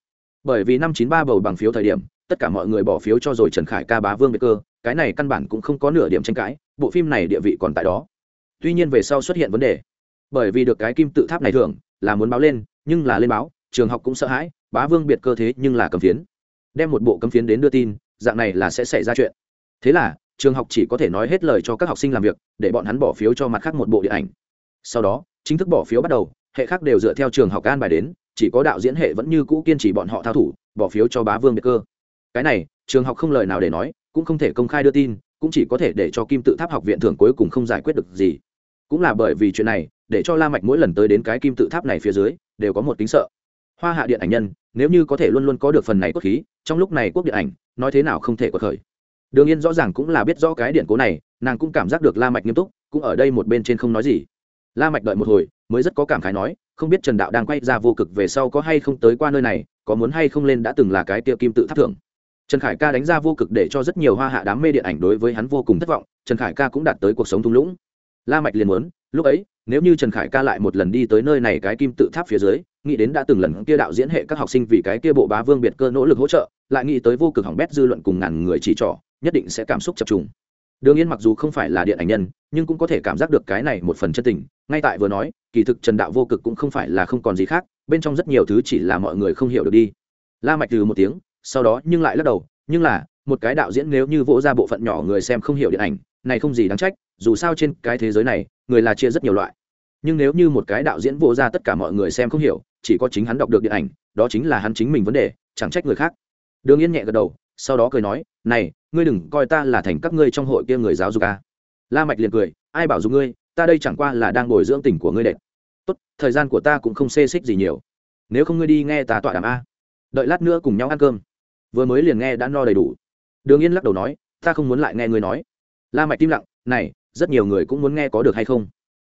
Bởi vì năm chín ba bầu bằng phiếu thời điểm, tất cả mọi người bỏ phiếu cho rồi trần khải ca bá vương biệt cơ, cái này căn bản cũng không có nửa điểm tranh cãi, bộ phim này địa vị còn tại đó. Tuy nhiên về sau xuất hiện vấn đề, bởi vì được cái kim tự tháp này thường là muốn báo lên, nhưng là lên báo, trường học cũng sợ hãi, bá vương biệt cơ thế nhưng là cầm phiến đem một bộ cấm phiến đến đưa tin, dạng này là sẽ xảy ra chuyện. Thế là, trường học chỉ có thể nói hết lời cho các học sinh làm việc, để bọn hắn bỏ phiếu cho mặt khác một bộ điện ảnh. Sau đó, chính thức bỏ phiếu bắt đầu, hệ khác đều dựa theo trường học an bài đến, chỉ có đạo diễn hệ vẫn như cũ kiên trì bọn họ thao thủ, bỏ phiếu cho bá vương biệt cơ. Cái này, trường học không lời nào để nói, cũng không thể công khai đưa tin, cũng chỉ có thể để cho kim tự tháp học viện thưởng cuối cùng không giải quyết được gì. Cũng là bởi vì chuyện này, để cho la mạch mỗi lần tới đến cái kim tự tháp này phía dưới, đều có một tính sợ hoa hạ điện ảnh nhân, nếu như có thể luôn luôn có được phần này cốt khí, trong lúc này quốc điện ảnh, nói thế nào không thể có khởi. Đường yên rõ ràng cũng là biết rõ cái điện cố này, nàng cũng cảm giác được la mạch nghiêm túc, cũng ở đây một bên trên không nói gì. La mạch đợi một hồi, mới rất có cảm khái nói, không biết trần đạo đang quay ra vô cực về sau có hay không tới qua nơi này, có muốn hay không lên đã từng là cái tiêu kim tự tháp thượng. trần khải ca đánh ra vô cực để cho rất nhiều hoa hạ đám mê điện ảnh đối với hắn vô cùng thất vọng, trần khải ca cũng đạt tới cuộc sống thung lũng. La mạch liền muốn, lúc ấy nếu như trần khải ca lại một lần đi tới nơi này cái kim tự tháp phía dưới, nghĩ đến đã từng lần kia đạo diễn hệ các học sinh vì cái kia bộ bá vương biệt cơ nỗ lực hỗ trợ, lại nghĩ tới vô cực hỏng bét dư luận cùng ngàn người chỉ trỏ, nhất định sẽ cảm xúc chập trùng. Đường yên mặc dù không phải là điện ảnh nhân, nhưng cũng có thể cảm giác được cái này một phần chân tình. Ngay tại vừa nói, kỳ thực trần đạo vô cực cũng không phải là không còn gì khác, bên trong rất nhiều thứ chỉ là mọi người không hiểu được đi. La mạch từ một tiếng, sau đó nhưng lại lắc đầu, nhưng là, một cái đạo diễn nếu như vỗ ra bộ phận nhỏ người xem không hiểu điện ảnh, này không gì đáng trách dù sao trên cái thế giới này, người là chia rất nhiều loại. Nhưng nếu như một cái đạo diễn vô ra tất cả mọi người xem không hiểu, chỉ có chính hắn đọc được điện ảnh, đó chính là hắn chính mình vấn đề, chẳng trách người khác. Đường yên nhẹ gật đầu, sau đó cười nói, này, ngươi đừng coi ta là thành các ngươi trong hội kia người giáo dục à. la mạch liền cười, ai bảo dục ngươi, ta đây chẳng qua là đang bồi dưỡng tình của ngươi đệ. Tốt, thời gian của ta cũng không xê xích gì nhiều. Nếu không ngươi đi nghe ta tọa đàm a. Đợi lát nữa cùng nhau ăn cơm. Vừa mới liền nghe đã no đầy đủ. Đường yên lắc đầu nói, ta không muốn lại nghe ngươi nói. La mạch tim lặng, này rất nhiều người cũng muốn nghe có được hay không.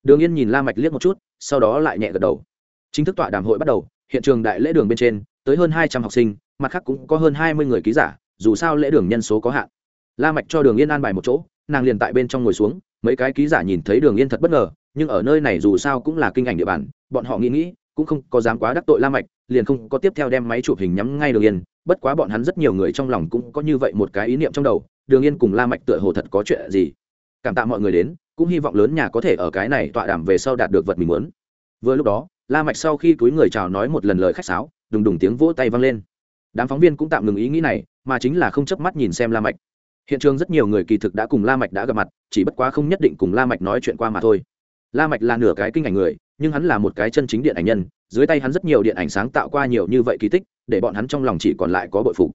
Đường yên nhìn la mạch liếc một chút, sau đó lại nhẹ gật đầu. Chính thức tọa đàm hội bắt đầu, hiện trường đại lễ đường bên trên, tới hơn hai trăm học sinh, mặt khác cũng có hơn hai mươi người ký giả, dù sao lễ đường nhân số có hạn. La mạch cho đường yên an bài một chỗ, nàng liền tại bên trong ngồi xuống, mấy cái ký giả nhìn thấy đường yên thật bất ngờ, nhưng ở nơi này dù sao cũng là kinh ảnh địa bàn, bọn họ nghĩ nghĩ, cũng không có dám quá đắc tội la mạch, liền không có tiếp theo đem máy chụp hình nhắm ngay đường yên, bất quá bọn hắn rất nhiều người trong lòng cũng có như vậy một cái ý niệm trong đầu, đường yên cùng la mạch tựa hồ thật có chuyện gì cảm tạ mọi người đến, cũng hy vọng lớn nhà có thể ở cái này tọa đàm về sau đạt được vật mình muốn. Vừa lúc đó, la mạch sau khi túi người chào nói một lần lời khách sáo, đùng đùng tiếng vỗ tay vang lên. Đám phóng viên cũng tạm ngừng ý nghĩ này, mà chính là không chớp mắt nhìn xem la mạch. Hiện trường rất nhiều người kỳ thực đã cùng la mạch đã gặp mặt, chỉ bất quá không nhất định cùng la mạch nói chuyện qua mà thôi. La mạch là nửa cái kinh ảnh người, nhưng hắn là một cái chân chính điện ảnh nhân, dưới tay hắn rất nhiều điện ảnh sáng tạo qua nhiều như vậy kỳ tích, để bọn hắn trong lòng chỉ còn lại có bội phục.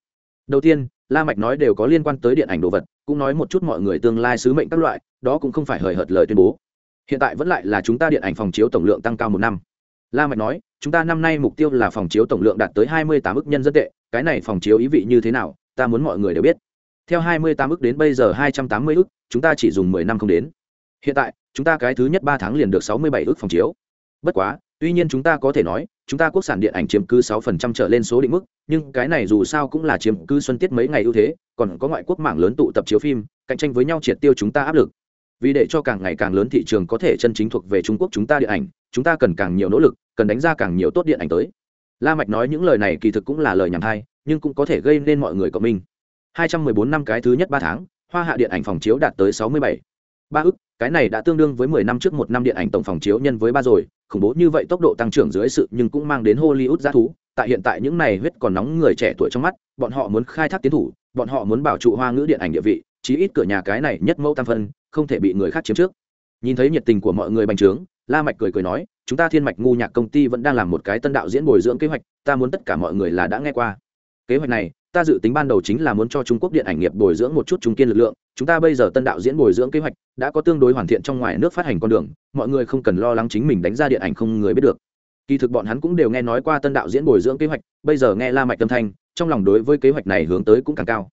Đầu tiên la mạch nói đều có liên quan tới điện ảnh đồ vật, cũng nói một chút mọi người tương lai sứ mệnh các loại, đó cũng không phải hời hợt lời tuyên bố. Hiện tại vẫn lại là chúng ta điện ảnh phòng chiếu tổng lượng tăng cao một năm. La mạch nói, chúng ta năm nay mục tiêu là phòng chiếu tổng lượng đạt tới hai mươi tám ức nhân dân tệ, cái này phòng chiếu ý vị như thế nào, ta muốn mọi người đều biết. Theo hai mươi tám ức đến bây giờ hai trăm tám mươi ức chúng ta chỉ dùng mười năm không đến. Hiện tại, chúng ta cái thứ nhất ba tháng liền được sáu mươi bảy ức phòng chiếu. Bất quá, tuy nhiên chúng ta có thể nói chúng ta quốc sản điện ảnh chiếm cứ sáu phần trăm trở lên số định mức, nhưng cái này dù sao cũng là chiếm cứ xuân tiết mấy ngày ưu thế, còn có ngoại quốc mạng lớn tụ tập chiếu phim, cạnh tranh với nhau triệt tiêu chúng ta áp lực. Vì để cho càng ngày càng lớn thị trường có thể chân chính thuộc về trung quốc chúng ta điện ảnh, chúng ta cần càng nhiều nỗ lực, cần đánh ra càng nhiều tốt điện ảnh tới. La mạch nói những lời này kỳ thực cũng là lời nhảm thay nhưng cũng có thể gây nên mọi người cộng minh. 214 năm cái thứ nhất ba tháng, hoa hạ điện ảnh phòng chiếu đạt tới 67 ba ức, cái này đã tương đương với 10 năm trước một năm điện ảnh tổng phòng chiếu nhân với ba rồi, khủng bố như vậy tốc độ tăng trưởng dưới sự nhưng cũng mang đến hollywood giá thú. Tại hiện tại những này huyết còn nóng người trẻ tuổi trong mắt, bọn họ muốn khai thác tiến thủ, bọn họ muốn bảo trụ hoa ngữ điện ảnh địa vị, chí ít cửa nhà cái này nhất mẫu tam phân, không thể bị người khác chiếm trước. Nhìn thấy nhiệt tình của mọi người bành trướng, la mạch cười cười nói, chúng ta thiên mạch ngu nhạc công ty vẫn đang làm một cái tân đạo diễn bồi dưỡng kế hoạch, ta muốn tất cả mọi người là đã nghe qua. Kế hoạch này, ta dự tính ban đầu chính là muốn cho trung quốc điện ảnh nghiệp bồi dưỡng một chút trung kiên lực lượng chúng ta bây giờ tân đạo diễn bồi dưỡng kế hoạch, đã có tương đối hoàn thiện trong ngoài nước phát hành con đường, mọi người không cần lo lắng chính mình đánh ra điện ảnh không người biết được. Kỳ thực bọn hắn cũng đều nghe nói qua tân đạo diễn bồi dưỡng kế hoạch, bây giờ nghe la mạch tâm thanh, trong lòng đối với kế hoạch này hướng tới cũng càng cao.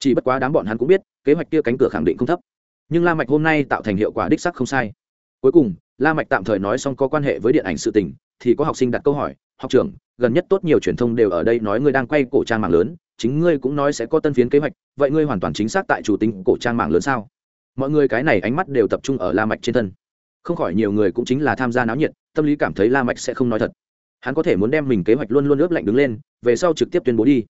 Chỉ bất quá đám bọn hắn cũng biết, kế hoạch kia cánh cửa khẳng định không thấp. Nhưng la mạch hôm nay tạo thành hiệu quả đích xác không sai. Cuối cùng, la mạch tạm thời nói xong có quan hệ với điện ảnh sự tình, thì có học sinh đặt câu hỏi, học trưởng, gần nhất tốt nhiều truyền thông đều ở đây nói ngươi đang quay cổ trang mạng lớn chính ngươi cũng nói sẽ có tân phiến kế hoạch, vậy ngươi hoàn toàn chính xác tại chủ tính cổ trang mạng lớn sao? Mọi người cái này ánh mắt đều tập trung ở la mạch trên thân. Không khỏi nhiều người cũng chính là tham gia náo nhiệt, tâm lý cảm thấy la mạch sẽ không nói thật. Hắn có thể muốn đem mình kế hoạch luôn luôn ướp lạnh đứng lên, về sau trực tiếp tuyên bố đi.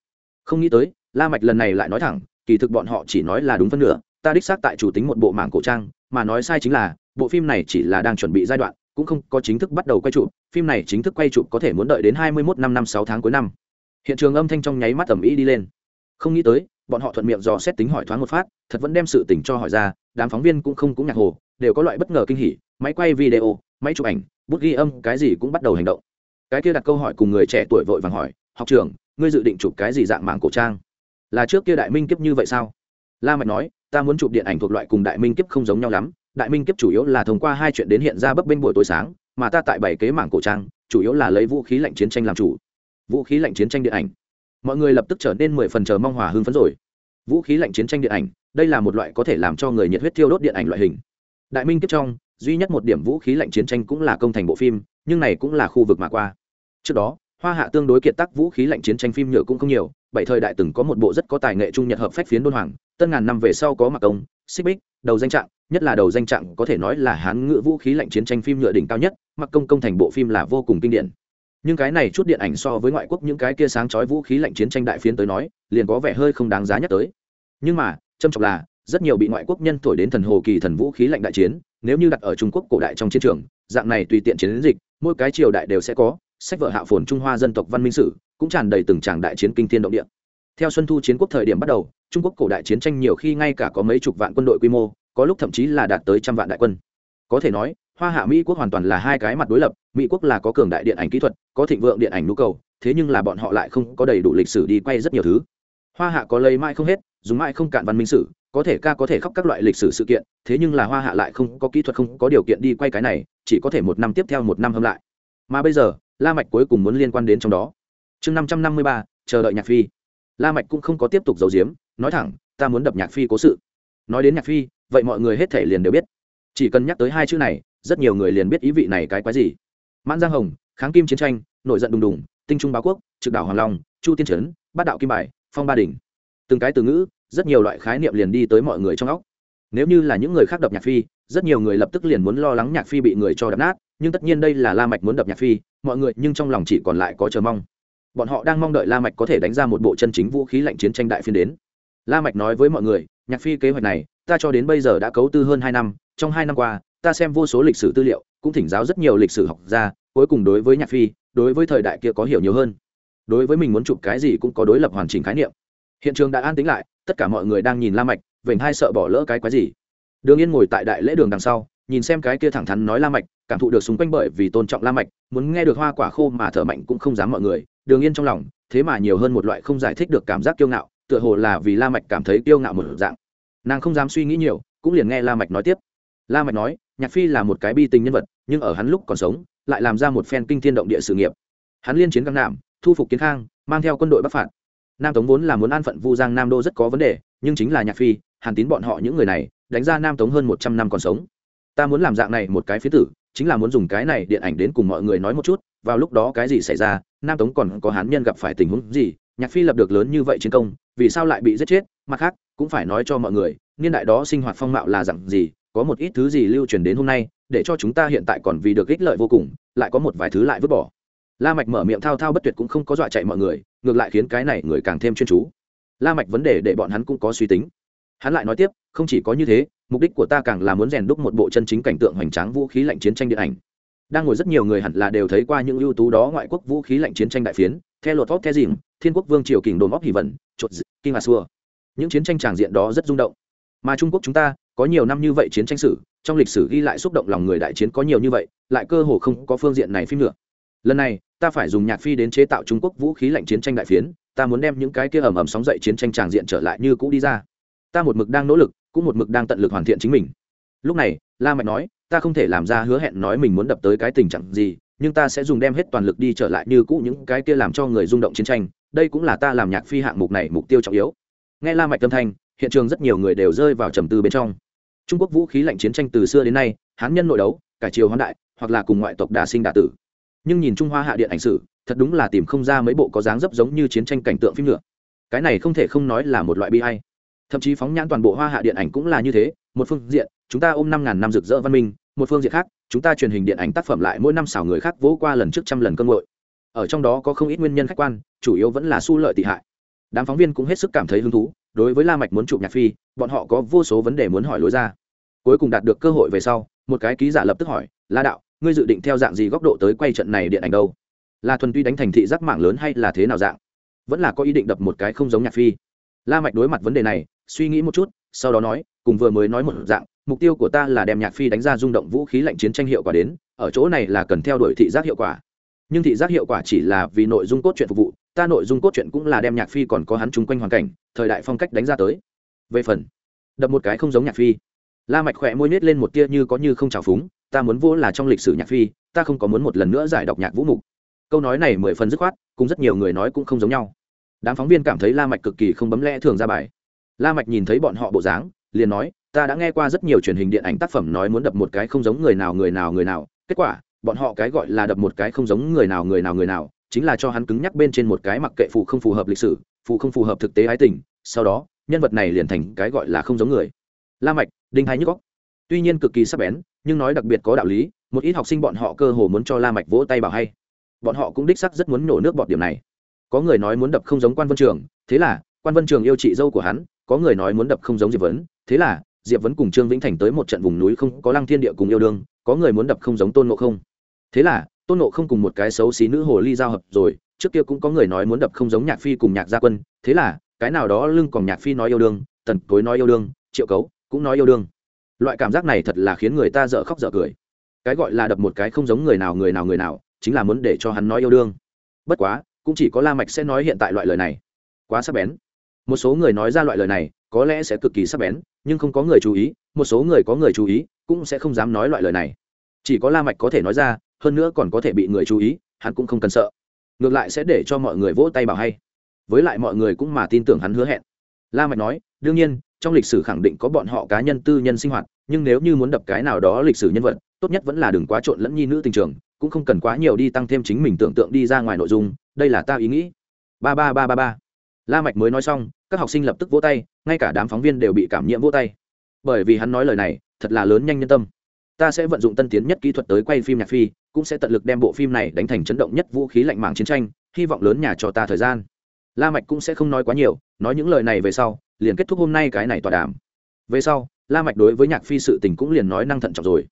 Không nghĩ tới, la mạch lần này lại nói thẳng, kỳ thực bọn họ chỉ nói là đúng phân nửa, ta đích xác tại chủ tính một bộ mạng cổ trang, mà nói sai chính là, bộ phim này chỉ là đang chuẩn bị giai đoạn, cũng không có chính thức bắt đầu quay chụp, phim này chính thức quay chụp có thể muốn đợi đến hai mươi 21 năm năm sáu tháng cuối năm hiện trường âm thanh trong nháy mắt tầm ý đi lên. Không nghĩ tới, bọn họ thuận miệng dò xét tính hỏi thoáng một phát, thật vẫn đem sự tình cho hỏi ra, đám phóng viên cũng không cũng nhạc hồ, đều có loại bất ngờ kinh hỉ, máy quay video, máy chụp ảnh, bút ghi âm, cái gì cũng bắt đầu hành động. Cái kia đặt câu hỏi cùng người trẻ tuổi vội vàng hỏi, học trưởng, ngươi dự định chụp cái gì dạng mạng cổ trang? Là trước kia đại minh kiếp như vậy sao? La mạch nói, ta muốn chụp điện ảnh thuộc loại cùng đại minh kiếp không giống nhau lắm. Đại minh kiếp chủ yếu là thông qua hai chuyện đến hiện ra bấp bênh buổi tối sáng, mà ta tại bảy kế mảng cổ trang, chủ yếu là lấy vũ khí lạnh chiến tranh làm chủ vũ khí lạnh chiến tranh điện ảnh. Mọi người lập tức trở nên mười phần chờ mong hòa hưng phấn rồi. Vũ khí lạnh chiến tranh điện ảnh, đây là một loại có thể làm cho người nhiệt huyết thiêu đốt điện ảnh loại hình. Đại minh kiếp trong, duy nhất một điểm vũ khí lạnh chiến tranh cũng là công thành bộ phim, nhưng này cũng là khu vực mà qua. Trước đó, hoa hạ tương đối kiệt tác vũ khí lạnh chiến tranh phim nhựa cũng không nhiều, bảy thời đại từng có một bộ rất có tài nghệ trung nhật hợp phách phiến đôn hoàng, tân ngàn năm về sau có mặc công, xích bích, đầu danh trạng, nhất là đầu danh trạng có thể nói là hán ngữ vũ khí lạnh chiến tranh phim nhựa đỉnh cao nhất, mặc công công thành bộ phim là vô cùng kinh điển nhưng cái này chút điện ảnh so với ngoại quốc những cái kia sáng chói vũ khí lạnh chiến tranh đại phiến tới nói, liền có vẻ hơi không đáng giá nhắc tới. Nhưng mà trâm trọng là, rất nhiều bị ngoại quốc nhân thổi đến thần hồ kỳ thần vũ khí lạnh đại chiến, nếu như đặt ở trung quốc cổ đại trong chiến trường, dạng này tùy tiện chiến dịch, mỗi cái triều đại đều sẽ có, sách vợ hạ phồn trung hoa dân tộc văn minh sử, cũng tràn đầy từng tràng đại chiến kinh thiên động địa. Theo xuân thu chiến quốc thời điểm bắt đầu, trung quốc cổ đại chiến tranh nhiều khi ngay cả có mấy chục vạn quân đội quy mô, có lúc thậm chí là đạt tới trăm vạn đại quân. Có thể nói hoa hạ mỹ quốc hoàn toàn là hai cái mặt đối lập, mỹ quốc là có cường đại điện ảnh kỹ thuật, có thịnh vượng điện ảnh nhu cầu, thế nhưng là bọn họ lại không có đầy đủ lịch sử đi quay rất nhiều thứ. Hoa hạ có lấy mãi không hết, dùng mãi không cạn văn minh sử, có thể ca có thể khóc các loại lịch sử sự kiện, thế nhưng là hoa hạ lại không có kỹ thuật, không có điều kiện đi quay cái này, chỉ có thể một năm tiếp theo một năm hâm lại. Mà bây giờ, la mạch cuối cùng muốn liên quan đến trong đó. Chương năm trăm năm mươi ba, chờ đợi nhạc phi. La mạch cũng không có tiếp tục giấu giếm, nói thẳng, ta muốn đập nhạc phi cố sự. Nói đến nhạc phi, vậy mọi người hết thể liền đều biết. Chỉ cần nhắc tới hai chữ này rất nhiều người liền biết ý vị này cái quái gì. Mãn giang hồng, kháng kim chiến tranh, nổi giận đùng đùng, tinh trung báo quốc, trực đảo hoàng long, chu tiên trấn, bát đạo kim bài, phong ba đỉnh. Từng cái từ ngữ, rất nhiều loại khái niệm liền đi tới mọi người trong óc. Nếu như là những người khác đập nhạc phi, rất nhiều người lập tức liền muốn lo lắng nhạc phi bị người cho đập nát, nhưng tất nhiên đây là la mạch muốn đập nhạc phi, mọi người nhưng trong lòng chỉ còn lại có chờ mong. Bọn họ đang mong đợi la mạch có thể đánh ra một bộ chân chính vũ khí lạnh chiến tranh đại phiên đến. La mạch nói với mọi người, nhạc phi kế hoạch này, ta cho đến bây giờ đã cấu tư hơn hai năm, trong hai năm qua ta xem vô số lịch sử tư liệu, cũng thỉnh giáo rất nhiều lịch sử học gia. cuối cùng đối với nhạc phi, đối với thời đại kia có hiểu nhiều hơn. Đối với mình muốn chụp cái gì cũng có đối lập hoàn chỉnh khái niệm. Hiện trường đã an tĩnh lại, tất cả mọi người đang nhìn la mạch, vểnh hai sợ bỏ lỡ cái quái gì. Đường yên ngồi tại đại lễ đường đằng sau, nhìn xem cái kia thẳng thắn nói la mạch, cảm thụ được xung quanh bởi vì tôn trọng la mạch, muốn nghe được hoa quả khô mà thở mạnh cũng không dám mọi người. Đường yên trong lòng, thế mà nhiều hơn một loại không giải thích được cảm giác kiêu ngạo, tựa hồ là vì la mạch cảm thấy kiêu ngạo một dạng. Nàng không dám suy nghĩ nhiều, cũng liền nghe la mạch nói tiếp la mạch nói, nhạc phi là một cái bi tình nhân vật, nhưng ở hắn lúc còn sống, lại làm ra một phen kinh thiên động địa sự nghiệp. Hắn liên chiến găng nạm, thu phục kiến khang, mang theo quân đội bắc phạt. Nam tống vốn là muốn an phận vu giang nam đô rất có vấn đề, nhưng chính là nhạc phi, hàn tín bọn họ những người này, đánh ra nam tống hơn một trăm năm còn sống. Ta muốn làm dạng này một cái phía tử, chính là muốn dùng cái này điện ảnh đến cùng mọi người nói một chút, vào lúc đó cái gì xảy ra, nam tống còn có hán nhân gặp phải tình huống gì, nhạc phi lập được lớn như vậy chiến công, vì sao lại bị giết chết? Mặt khác, cũng phải nói cho mọi người, niên đại đó sinh hoạt phong mạo là dạng gì có một ít thứ gì lưu truyền đến hôm nay, để cho chúng ta hiện tại còn vì được ích lợi vô cùng, lại có một vài thứ lại vứt bỏ. La mạch mở miệng thao thao bất tuyệt cũng không có dọa chạy mọi người, ngược lại khiến cái này người càng thêm chuyên chú. La mạch vấn đề để bọn hắn cũng có suy tính. Hắn lại nói tiếp, không chỉ có như thế, mục đích của ta càng là muốn rèn đúc một bộ chân chính cảnh tượng hoành tráng vũ khí lạnh chiến tranh điện ảnh. Đang ngồi rất nhiều người hẳn là đều thấy qua những ưu tú đó ngoại quốc vũ khí lạnh chiến tranh đại phiến theo luật vóc theo dìm thiên quốc vương triều kình đồn óc hỉ vẩn chột kinh hà xua. Những chiến tranh tràng diện đó rất rung động. Mà trung quốc chúng ta có nhiều năm như vậy chiến tranh sử, trong lịch sử ghi lại xúc động lòng người đại chiến có nhiều như vậy, lại cơ hồ không có phương diện này phim nữa. Lần này, ta phải dùng nhạc phi đến chế tạo trung quốc vũ khí lạnh chiến tranh đại phiến, ta muốn đem những cái kia ầm ầm sóng dậy chiến tranh tràng diện trở lại như cũ đi ra. Ta một mực đang nỗ lực, cũng một mực đang tận lực hoàn thiện chính mình. Lúc này, la mạch nói, ta không thể làm ra hứa hẹn nói mình muốn đập tới cái tình trạng gì, nhưng ta sẽ dùng đem hết toàn lực đi trở lại như cũ những cái kia làm cho người rung động chiến tranh. Đây cũng là ta làm nhạc phi hạng mục này mục tiêu trọng yếu. Nghe la mạch tâm thanh, hiện trường rất nhiều người đều rơi vào trầm tư bên trong trung quốc vũ khí lạnh chiến tranh từ xưa đến nay, hán nhân nội đấu, cả triều hoán đại, hoặc là cùng ngoại tộc đả sinh đả tử. Nhưng nhìn trung hoa hạ điện ảnh sử, thật đúng là tìm không ra mấy bộ có dáng dấp giống như chiến tranh cảnh tượng phim nữa. Cái này không thể không nói là một loại bi hay thậm chí phóng nhãn toàn bộ hoa hạ điện ảnh cũng là như thế, một phương diện, chúng ta ôm năm ngàn năm rực rỡ văn minh, một phương diện khác, chúng ta truyền hình điện ảnh tác phẩm lại mỗi năm xảo người khác vỗ qua lần trước trăm lần cơn ngội ở trong đó có không ít nguyên nhân khách quan, chủ yếu vẫn là su lợi tị hại đám phóng viên cũng hết sức cảm thấy hứng thú, đối với la mạch muốn chụp nhạc phi, bọn họ có vô số vấn đề muốn hỏi lối ra. Cuối cùng đạt được cơ hội về sau, một cái ký giả lập tức hỏi, la đạo, ngươi dự định theo dạng gì góc độ tới quay trận này điện ảnh đâu? Là thuần tuy đánh thành thị giác mạng lớn hay là thế nào dạng, vẫn là có ý định đập một cái không giống nhạc phi. La mạch đối mặt vấn đề này, suy nghĩ một chút, sau đó nói, cùng vừa mới nói một dạng, mục tiêu của ta là đem nhạc phi đánh ra rung động vũ khí lạnh chiến tranh hiệu quả đến, ở chỗ này là cần theo đuổi thị giác hiệu quả nhưng thị giác hiệu quả chỉ là vì nội dung cốt truyện phục vụ, ta nội dung cốt truyện cũng là đem nhạc phi còn có hắn chung quanh hoàn cảnh, thời đại phong cách đánh ra tới. Về phần, đập một cái không giống nhạc phi. La mạch khỏe môi nết lên một tia như có như không trào phúng, ta muốn vô là trong lịch sử nhạc phi, ta không có muốn một lần nữa giải đọc nhạc vũ mục. Câu nói này mười phần dứt khoát cũng rất nhiều người nói cũng không giống nhau. Đám phóng viên cảm thấy la mạch cực kỳ không bấm lẽ thường ra bài. La mạch nhìn thấy bọn họ bộ dáng, liền nói, ta đã nghe qua rất nhiều truyền hình điện ảnh tác phẩm nói muốn đập một cái không giống người nào người nào người nào. Kết quả bọn họ cái gọi là đập một cái không giống người nào người nào người nào, chính là cho hắn cứng nhắc bên trên một cái mặc kệ phụ không phù hợp lịch sử phụ không phù hợp thực tế ái tình, sau đó, nhân vật này liền thành cái gọi là không giống người. La mạch, đinh Thái nhức góc. Tuy nhiên cực kỳ sắc bén, nhưng nói đặc biệt có đạo lý, một ít học sinh bọn họ cơ hồ muốn cho la mạch vỗ tay bảo hay. Bọn họ cũng đích xác rất muốn nổ nước bọt điểm này. Có người nói muốn đập không giống quan vân trường, thế là, quan vân trường yêu chị dâu của hắn, có người nói muốn đập không giống diệp vấn, thế là, diệp vấn cùng trương vĩnh thành tới một trận vùng núi không có lăng thiên địa cùng yêu đương, có người muốn đập không giống tôn ngộ không thế là, tôn nộ không cùng một cái xấu xí nữ hồ ly giao hợp rồi, trước kia cũng có người nói muốn đập không giống nhạc phi cùng nhạc gia quân, thế là, cái nào đó lưng còn nhạc phi nói yêu đương, tần cối nói yêu đương, triệu cấu cũng nói yêu đương. Loại cảm giác này thật là khiến người ta dở khóc dở cười. Cái gọi là đập một cái không giống người nào người nào người nào, chính là muốn để cho hắn nói yêu đương. Bất quá, cũng chỉ có la mạch sẽ nói hiện tại loại lời này. Quá sắc bén. Một số người nói ra loại lời này, có lẽ sẽ cực kỳ sắc bén, nhưng không có người chú ý, một số người có người chú ý, cũng sẽ không dám nói loại lời này. Chỉ có la mạch có thể nói ra hơn nữa còn có thể bị người chú ý, hắn cũng không cần sợ. Ngược lại sẽ để cho mọi người vỗ tay bảo hay. Với lại mọi người cũng mà tin tưởng hắn hứa hẹn. La mạch nói, đương nhiên, trong lịch sử khẳng định có bọn họ cá nhân tư nhân sinh hoạt, nhưng nếu như muốn đập cái nào đó lịch sử nhân vật, tốt nhất vẫn là đừng quá trộn lẫn nhi nữ tình trường, cũng không cần quá nhiều đi tăng thêm chính mình tưởng tượng đi ra ngoài nội dung, đây là ta ý nghĩ. Ba ba ba ba ba. La mạch mới nói xong, các học sinh lập tức vỗ tay, ngay cả đám phóng viên đều bị cảm nhiễm vỗ tay. Bởi vì hắn nói lời này, thật là lớn nhanh nhân tâm ta sẽ vận dụng tân tiến nhất kỹ thuật tới quay phim nhạc phi, cũng sẽ tận lực đem bộ phim này đánh thành chấn động nhất vũ khí lạnh màng chiến tranh, hy vọng lớn nhà cho ta thời gian. La mạch cũng sẽ không nói quá nhiều, nói những lời này về sau, liền kết thúc hôm nay cái này tọa đàm. Về sau, la mạch đối với nhạc phi sự tình cũng liền nói năng thận trọng rồi.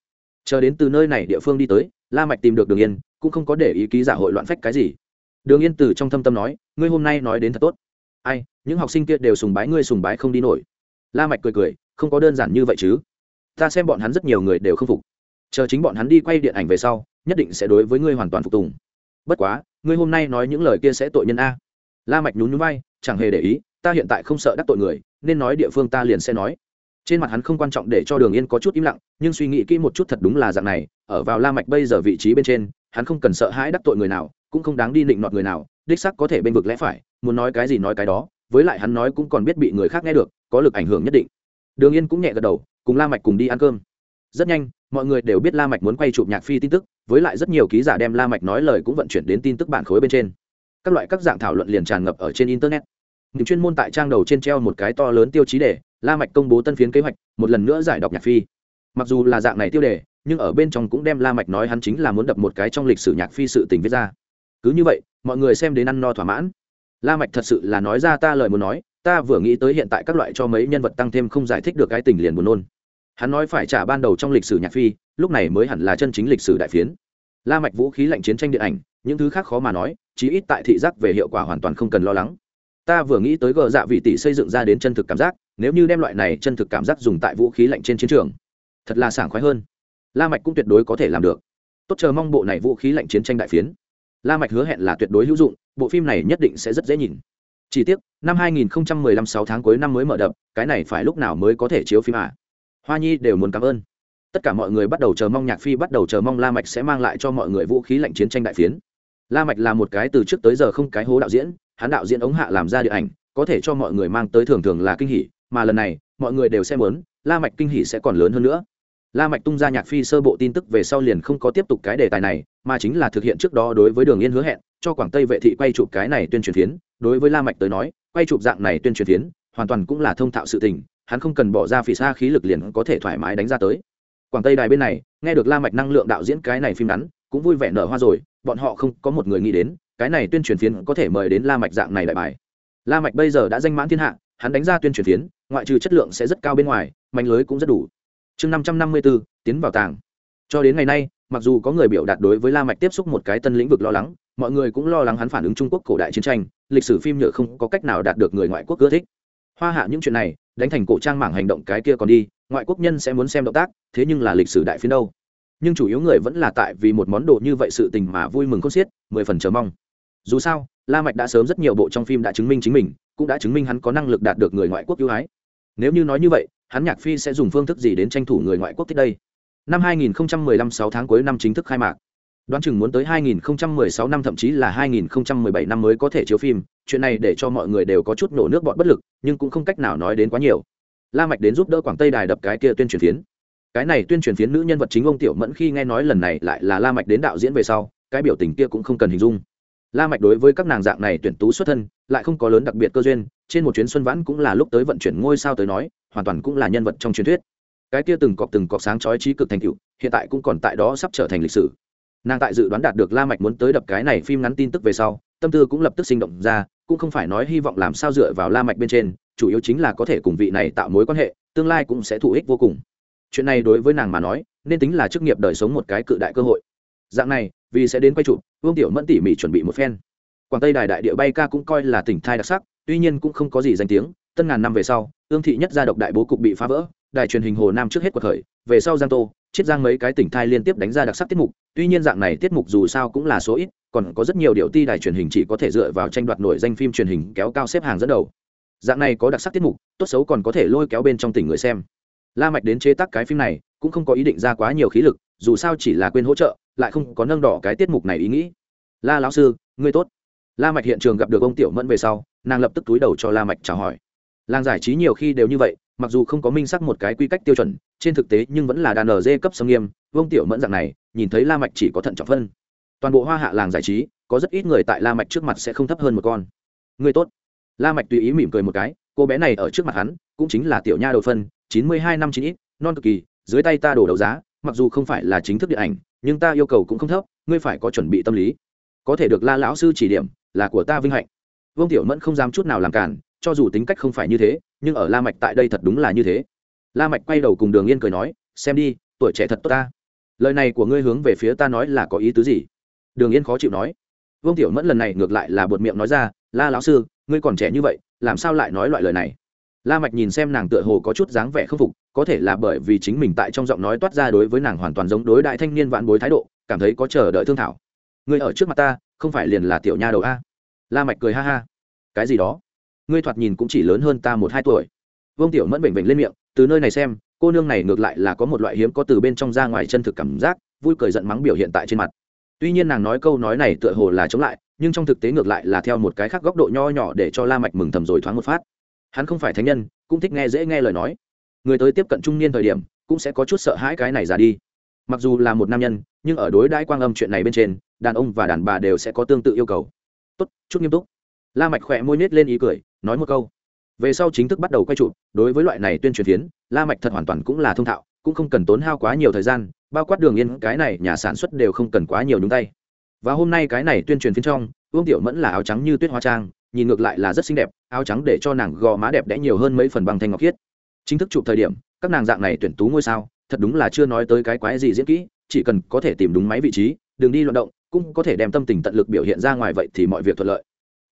Chờ đến từ nơi này địa phương đi tới, la mạch tìm được đường yên, cũng không có để ý ký giả hội loạn phách cái gì. Đường yên từ trong thâm tâm nói, ngươi hôm nay nói đến thật tốt. Ai, những học sinh kia đều sùng bái ngươi sùng bái không đi nổi. La mạch cười cười, không có đơn giản như vậy chứ ta xem bọn hắn rất nhiều người đều không phục. Chờ chính bọn hắn đi quay điện ảnh về sau, nhất định sẽ đối với ngươi hoàn toàn phục tùng. Bất quá, ngươi hôm nay nói những lời kia sẽ tội nhân a. La mạch nhún nhún vai, chẳng hề để ý, ta hiện tại không sợ đắc tội người, nên nói địa phương ta liền sẽ nói. Trên mặt hắn không quan trọng để cho đường yên có chút im lặng, nhưng suy nghĩ kỹ một chút thật đúng là dạng này, ở vào la mạch bây giờ vị trí bên trên, hắn không cần sợ hãi đắc tội người nào, cũng không đáng đi định nọt người nào, đích xác có thể bên vực lẽ phải, muốn nói cái gì nói cái đó, với lại hắn nói cũng còn biết bị người khác nghe được, có lực ảnh hưởng nhất định. Đường yên cũng nhẹ gật đầu cùng la mạch cùng đi ăn cơm. Rất nhanh, mọi người đều biết la mạch muốn quay chụp nhạc phi tin tức, với lại rất nhiều ký giả đem la mạch nói lời cũng vận chuyển đến tin tức bản khối bên trên. Các loại các dạng thảo luận liền tràn ngập ở trên internet. Những chuyên môn tại trang đầu trên treo một cái to lớn tiêu chí để, la mạch công bố tân phiến kế hoạch, một lần nữa giải đọc nhạc phi. Mặc dù là dạng này tiêu đề, nhưng ở bên trong cũng đem la mạch nói hắn chính là muốn đập một cái trong lịch sử nhạc phi sự tình viết ra. Cứ như vậy, mọi người xem đến ăn no thỏa mãn. La mạch thật sự là nói ra ta lời muốn nói, ta vừa nghĩ tới hiện tại các loại cho mấy nhân vật tăng thêm không giải thích được cái tình liền buồn nôn hắn nói phải trả ban đầu trong lịch sử nhạc phi, lúc này mới hẳn là chân chính lịch sử đại phiến. La mạch vũ khí lạnh chiến tranh điện ảnh, những thứ khác khó mà nói, chí ít tại thị giác về hiệu quả hoàn toàn không cần lo lắng. Ta vừa nghĩ tới gờ dạ vị tỷ xây dựng ra đến chân thực cảm giác, nếu như đem loại này chân thực cảm giác dùng tại vũ khí lạnh trên chiến trường, thật là sảng khoái hơn. La mạch cũng tuyệt đối có thể làm được. Tốt, chờ mong bộ này vũ khí lạnh chiến tranh đại phiến. La mạch hứa hẹn là tuyệt đối hữu dụng, bộ phim này nhất định sẽ rất dễ nhìn. Chỉ tiếc, năm 2015 6 tháng cuối năm mới mở đập, cái này phải lúc nào mới có thể chiếu phim à? Hoa nhi đều muốn cảm ơn. Tất cả mọi người bắt đầu chờ mong nhạc phi, bắt đầu chờ mong la mạch sẽ mang lại cho mọi người vũ khí lạnh chiến tranh đại phiến. La mạch là một cái từ trước tới giờ không cái hố đạo diễn, hắn đạo diễn ống hạ làm ra điện ảnh, có thể cho mọi người mang tới thường thường là kinh hỉ, mà lần này, mọi người đều xem muốn, la mạch kinh hỉ sẽ còn lớn hơn nữa. La mạch tung ra nhạc phi sơ bộ tin tức về sau liền không có tiếp tục cái đề tài này, mà chính là thực hiện trước đó đối với đường yên hứa hẹn, cho quảng tây vệ thị quay chụp cái này tuyên truyền phiến. Đối với la mạch tới nói, quay chụp dạng này tuyên truyền phiến, hoàn toàn cũng là thông thạo sự tình hắn không cần bỏ ra phỉ xa khí lực liền có thể thoải mái đánh ra tới. Quảng tây đài bên này, nghe được la mạch năng lượng đạo diễn cái này phim ngắn, cũng vui vẻ nở hoa rồi, bọn họ không có một người nghĩ đến, cái này tuyên truyền phiến có thể mời đến la mạch dạng này đại bài. La mạch bây giờ đã danh mãn thiên hạ, hắn đánh ra tuyên truyền phiến, ngoại trừ chất lượng sẽ rất cao bên ngoài, manh lưới cũng rất đủ. Chương năm trăm năm mươi bốn tiến vào tàng cho đến ngày nay, mặc dù có người biểu đạt đối với la mạch tiếp xúc một cái tân lĩnh vực lo lắng, mọi người cũng lo lắng hắn phản ứng trung quốc cổ đại chiến tranh, lịch sử phim nhựa không có cách nào đạt được người ngoại quốc ưa thích hoa hạ những chuyện này, đánh thành cổ trang mảng hành động cái kia còn đi, ngoại quốc nhân sẽ muốn xem động tác, thế nhưng là lịch sử đại phiến đâu. Nhưng chủ yếu người vẫn là tại vì một món đồ như vậy sự tình mà vui mừng khôn xiết, mười phần chờ mong. Dù sao, la mạch đã sớm rất nhiều bộ trong phim đã chứng minh chính mình, cũng đã chứng minh hắn có năng lực đạt được người ngoại quốc ưu ái. Nếu như nói như vậy, hắn nhạc phi sẽ dùng phương thức gì đến tranh thủ người ngoại quốc thích đây? Năm 2015 6 tháng cuối năm chính thức khai mạc đoán chừng muốn tới 2016 năm, thậm chí là 2017 năm mới có thể chiếu phim. Chuyện này để cho mọi người đều có chút nổ nước bọn bất lực, nhưng cũng không cách nào nói đến quá nhiều. La mạch đến giúp đỡ quảng tây đài đập cái kia tuyên truyền phiến. Cái này tuyên truyền phiến nữ nhân vật chính ông tiểu mẫn khi nghe nói lần này lại là la mạch đến đạo diễn về sau, cái biểu tình kia cũng không cần hình dung. La mạch đối với các nàng dạng này tuyển tú xuất thân, lại không có lớn đặc biệt cơ duyên, trên một chuyến xuân vãn cũng là lúc tới vận chuyển ngôi sao tới nói, hoàn toàn cũng là nhân vật trong truyền thuyết. Cái kia từng cọc từng cọc sáng chói trí cực thành tựu, hiện tại cũng còn tại đó sắp trở thành lịch sử nàng tại dự đoán đạt được la mạch muốn tới đập cái này phim ngắn tin tức về sau, tâm tư cũng lập tức sinh động ra, cũng không phải nói hy vọng làm sao dựa vào la mạch bên trên, chủ yếu chính là có thể cùng vị này tạo mối quan hệ, tương lai cũng sẽ thụ ích vô cùng. Chuyện này đối với nàng mà nói, nên tính là chức nghiệp đời sống một cái cự đại cơ hội. Dạng này, vì sẽ đến quay chụp, vương tiểu mẫn tỉ mỉ chuẩn bị một phen. Quảng tây đài đại địa bay ca cũng coi là tỉnh thai đặc sắc, tuy nhiên cũng không có gì danh tiếng, tân ngàn năm về sau, ương thị nhất gia độc đại bố cục bị phá vỡ, đài truyền hình hồ nam trước hết cuộc khởi, về sau giang tô chiết giang mấy cái tỉnh thai liên tiếp đánh ra đặc sắc tiết mục, tuy nhiên dạng này tiết mục dù sao cũng là số ít, còn có rất nhiều điều ti đài truyền hình chỉ có thể dựa vào tranh đoạt nổi danh phim truyền hình kéo cao xếp hàng dẫn đầu. Dạng này có đặc sắc tiết mục, tốt xấu còn có thể lôi kéo bên trong tỉnh người xem. La mạch đến chế tác cái phim này, cũng không có ý định ra quá nhiều khí lực, dù sao chỉ là quên hỗ trợ, lại không có nâng đỏ cái tiết mục này ý nghĩ. La lão sư, ngươi tốt. La mạch hiện trường gặp được ông tiểu mẫn về sau, nàng lập tức túi đầu cho la mạch chào hỏi. Làng giải trí nhiều khi đều như vậy mặc dù không có minh xác một cái quy cách tiêu chuẩn, trên thực tế nhưng vẫn là đàn ở dê cấp sông nghiêm, vương tiểu mẫn dạng này, nhìn thấy la mạch chỉ có thận trọng phân. Toàn bộ hoa hạ làng giải trí, có rất ít người tại la mạch trước mặt sẽ không thấp hơn một con. Người tốt. La mạch tùy ý mỉm cười một cái, cô bé này ở trước mặt hắn, cũng chính là tiểu nha đầu phân, chín mươi hai năm chín ít, non cực kỳ, dưới tay ta đổ đấu giá, mặc dù không phải là chính thức điện ảnh, nhưng ta yêu cầu cũng không thấp, ngươi phải có chuẩn bị tâm lý. Có thể được la lão sư chỉ điểm, là của ta vinh hạnh. Vương tiểu mẫn không dám chút nào làm cản cho dù tính cách không phải như thế, nhưng ở la mạch tại đây thật đúng là như thế. La mạch quay đầu cùng đường yên cười nói, xem đi, tuổi trẻ thật tốt ta. Lời này của ngươi hướng về phía ta nói là có ý tứ gì? Đường yên khó chịu nói. Vương tiểu mẫn lần này ngược lại là buột miệng nói ra, la lão sư, ngươi còn trẻ như vậy, làm sao lại nói loại lời này? La mạch nhìn xem nàng tựa hồ có chút dáng vẻ không phục, có thể là bởi vì chính mình tại trong giọng nói toát ra đối với nàng hoàn toàn giống đối đại thanh niên vạn bối thái độ, cảm thấy có chờ đợi thương thảo. Ngươi ở trước mặt ta, không phải liền là tiểu nha đầu a? La mạch cười ha ha. Cái gì đó? Ngươi thoạt nhìn cũng chỉ lớn hơn ta một hai tuổi. Vương tiểu mẫn bệnh bệnh lên miệng, từ nơi này xem, cô nương này ngược lại là có một loại hiếm có từ bên trong ra ngoài chân thực cảm giác, vui cười giận mắng biểu hiện tại trên mặt. Tuy nhiên nàng nói câu nói này tựa hồ là chống lại, nhưng trong thực tế ngược lại là theo một cái khác góc độ nho nhỏ để cho la mạch mừng thầm rồi thoáng một phát. Hắn không phải thánh nhân, cũng thích nghe dễ nghe lời nói. Người tới tiếp cận trung niên thời điểm, cũng sẽ có chút sợ hãi cái này ra đi. Mặc dù là một nam nhân, nhưng ở đối đãi quang âm chuyện này bên trên, đàn ông và đàn bà đều sẽ có tương tự yêu cầu. Tốt chút nghiêm túc. La mạch khỏe môi nết lên ý cười nói một câu. Về sau chính thức bắt đầu quay trụ, đối với loại này tuyên truyền phiến, la mạch thật hoàn toàn cũng là thông thạo, cũng không cần tốn hao quá nhiều thời gian, bao quát đường yên, cái này nhà sản xuất đều không cần quá nhiều nhúng tay. Và hôm nay cái này tuyên truyền phiến trong uông tiểu mẫn là áo trắng như tuyết hoa trang, nhìn ngược lại là rất xinh đẹp, áo trắng để cho nàng gò má đẹp đẽ nhiều hơn mấy phần bằng thanh ngọc khiết. Chính thức chụp thời điểm, các nàng dạng này tuyển tú ngôi sao, thật đúng là chưa nói tới cái quái gì diễn kỹ, chỉ cần có thể tìm đúng máy vị trí đừng đi loạn động, cũng có thể đem tâm tình tận lực biểu hiện ra ngoài vậy thì mọi việc thuận lợi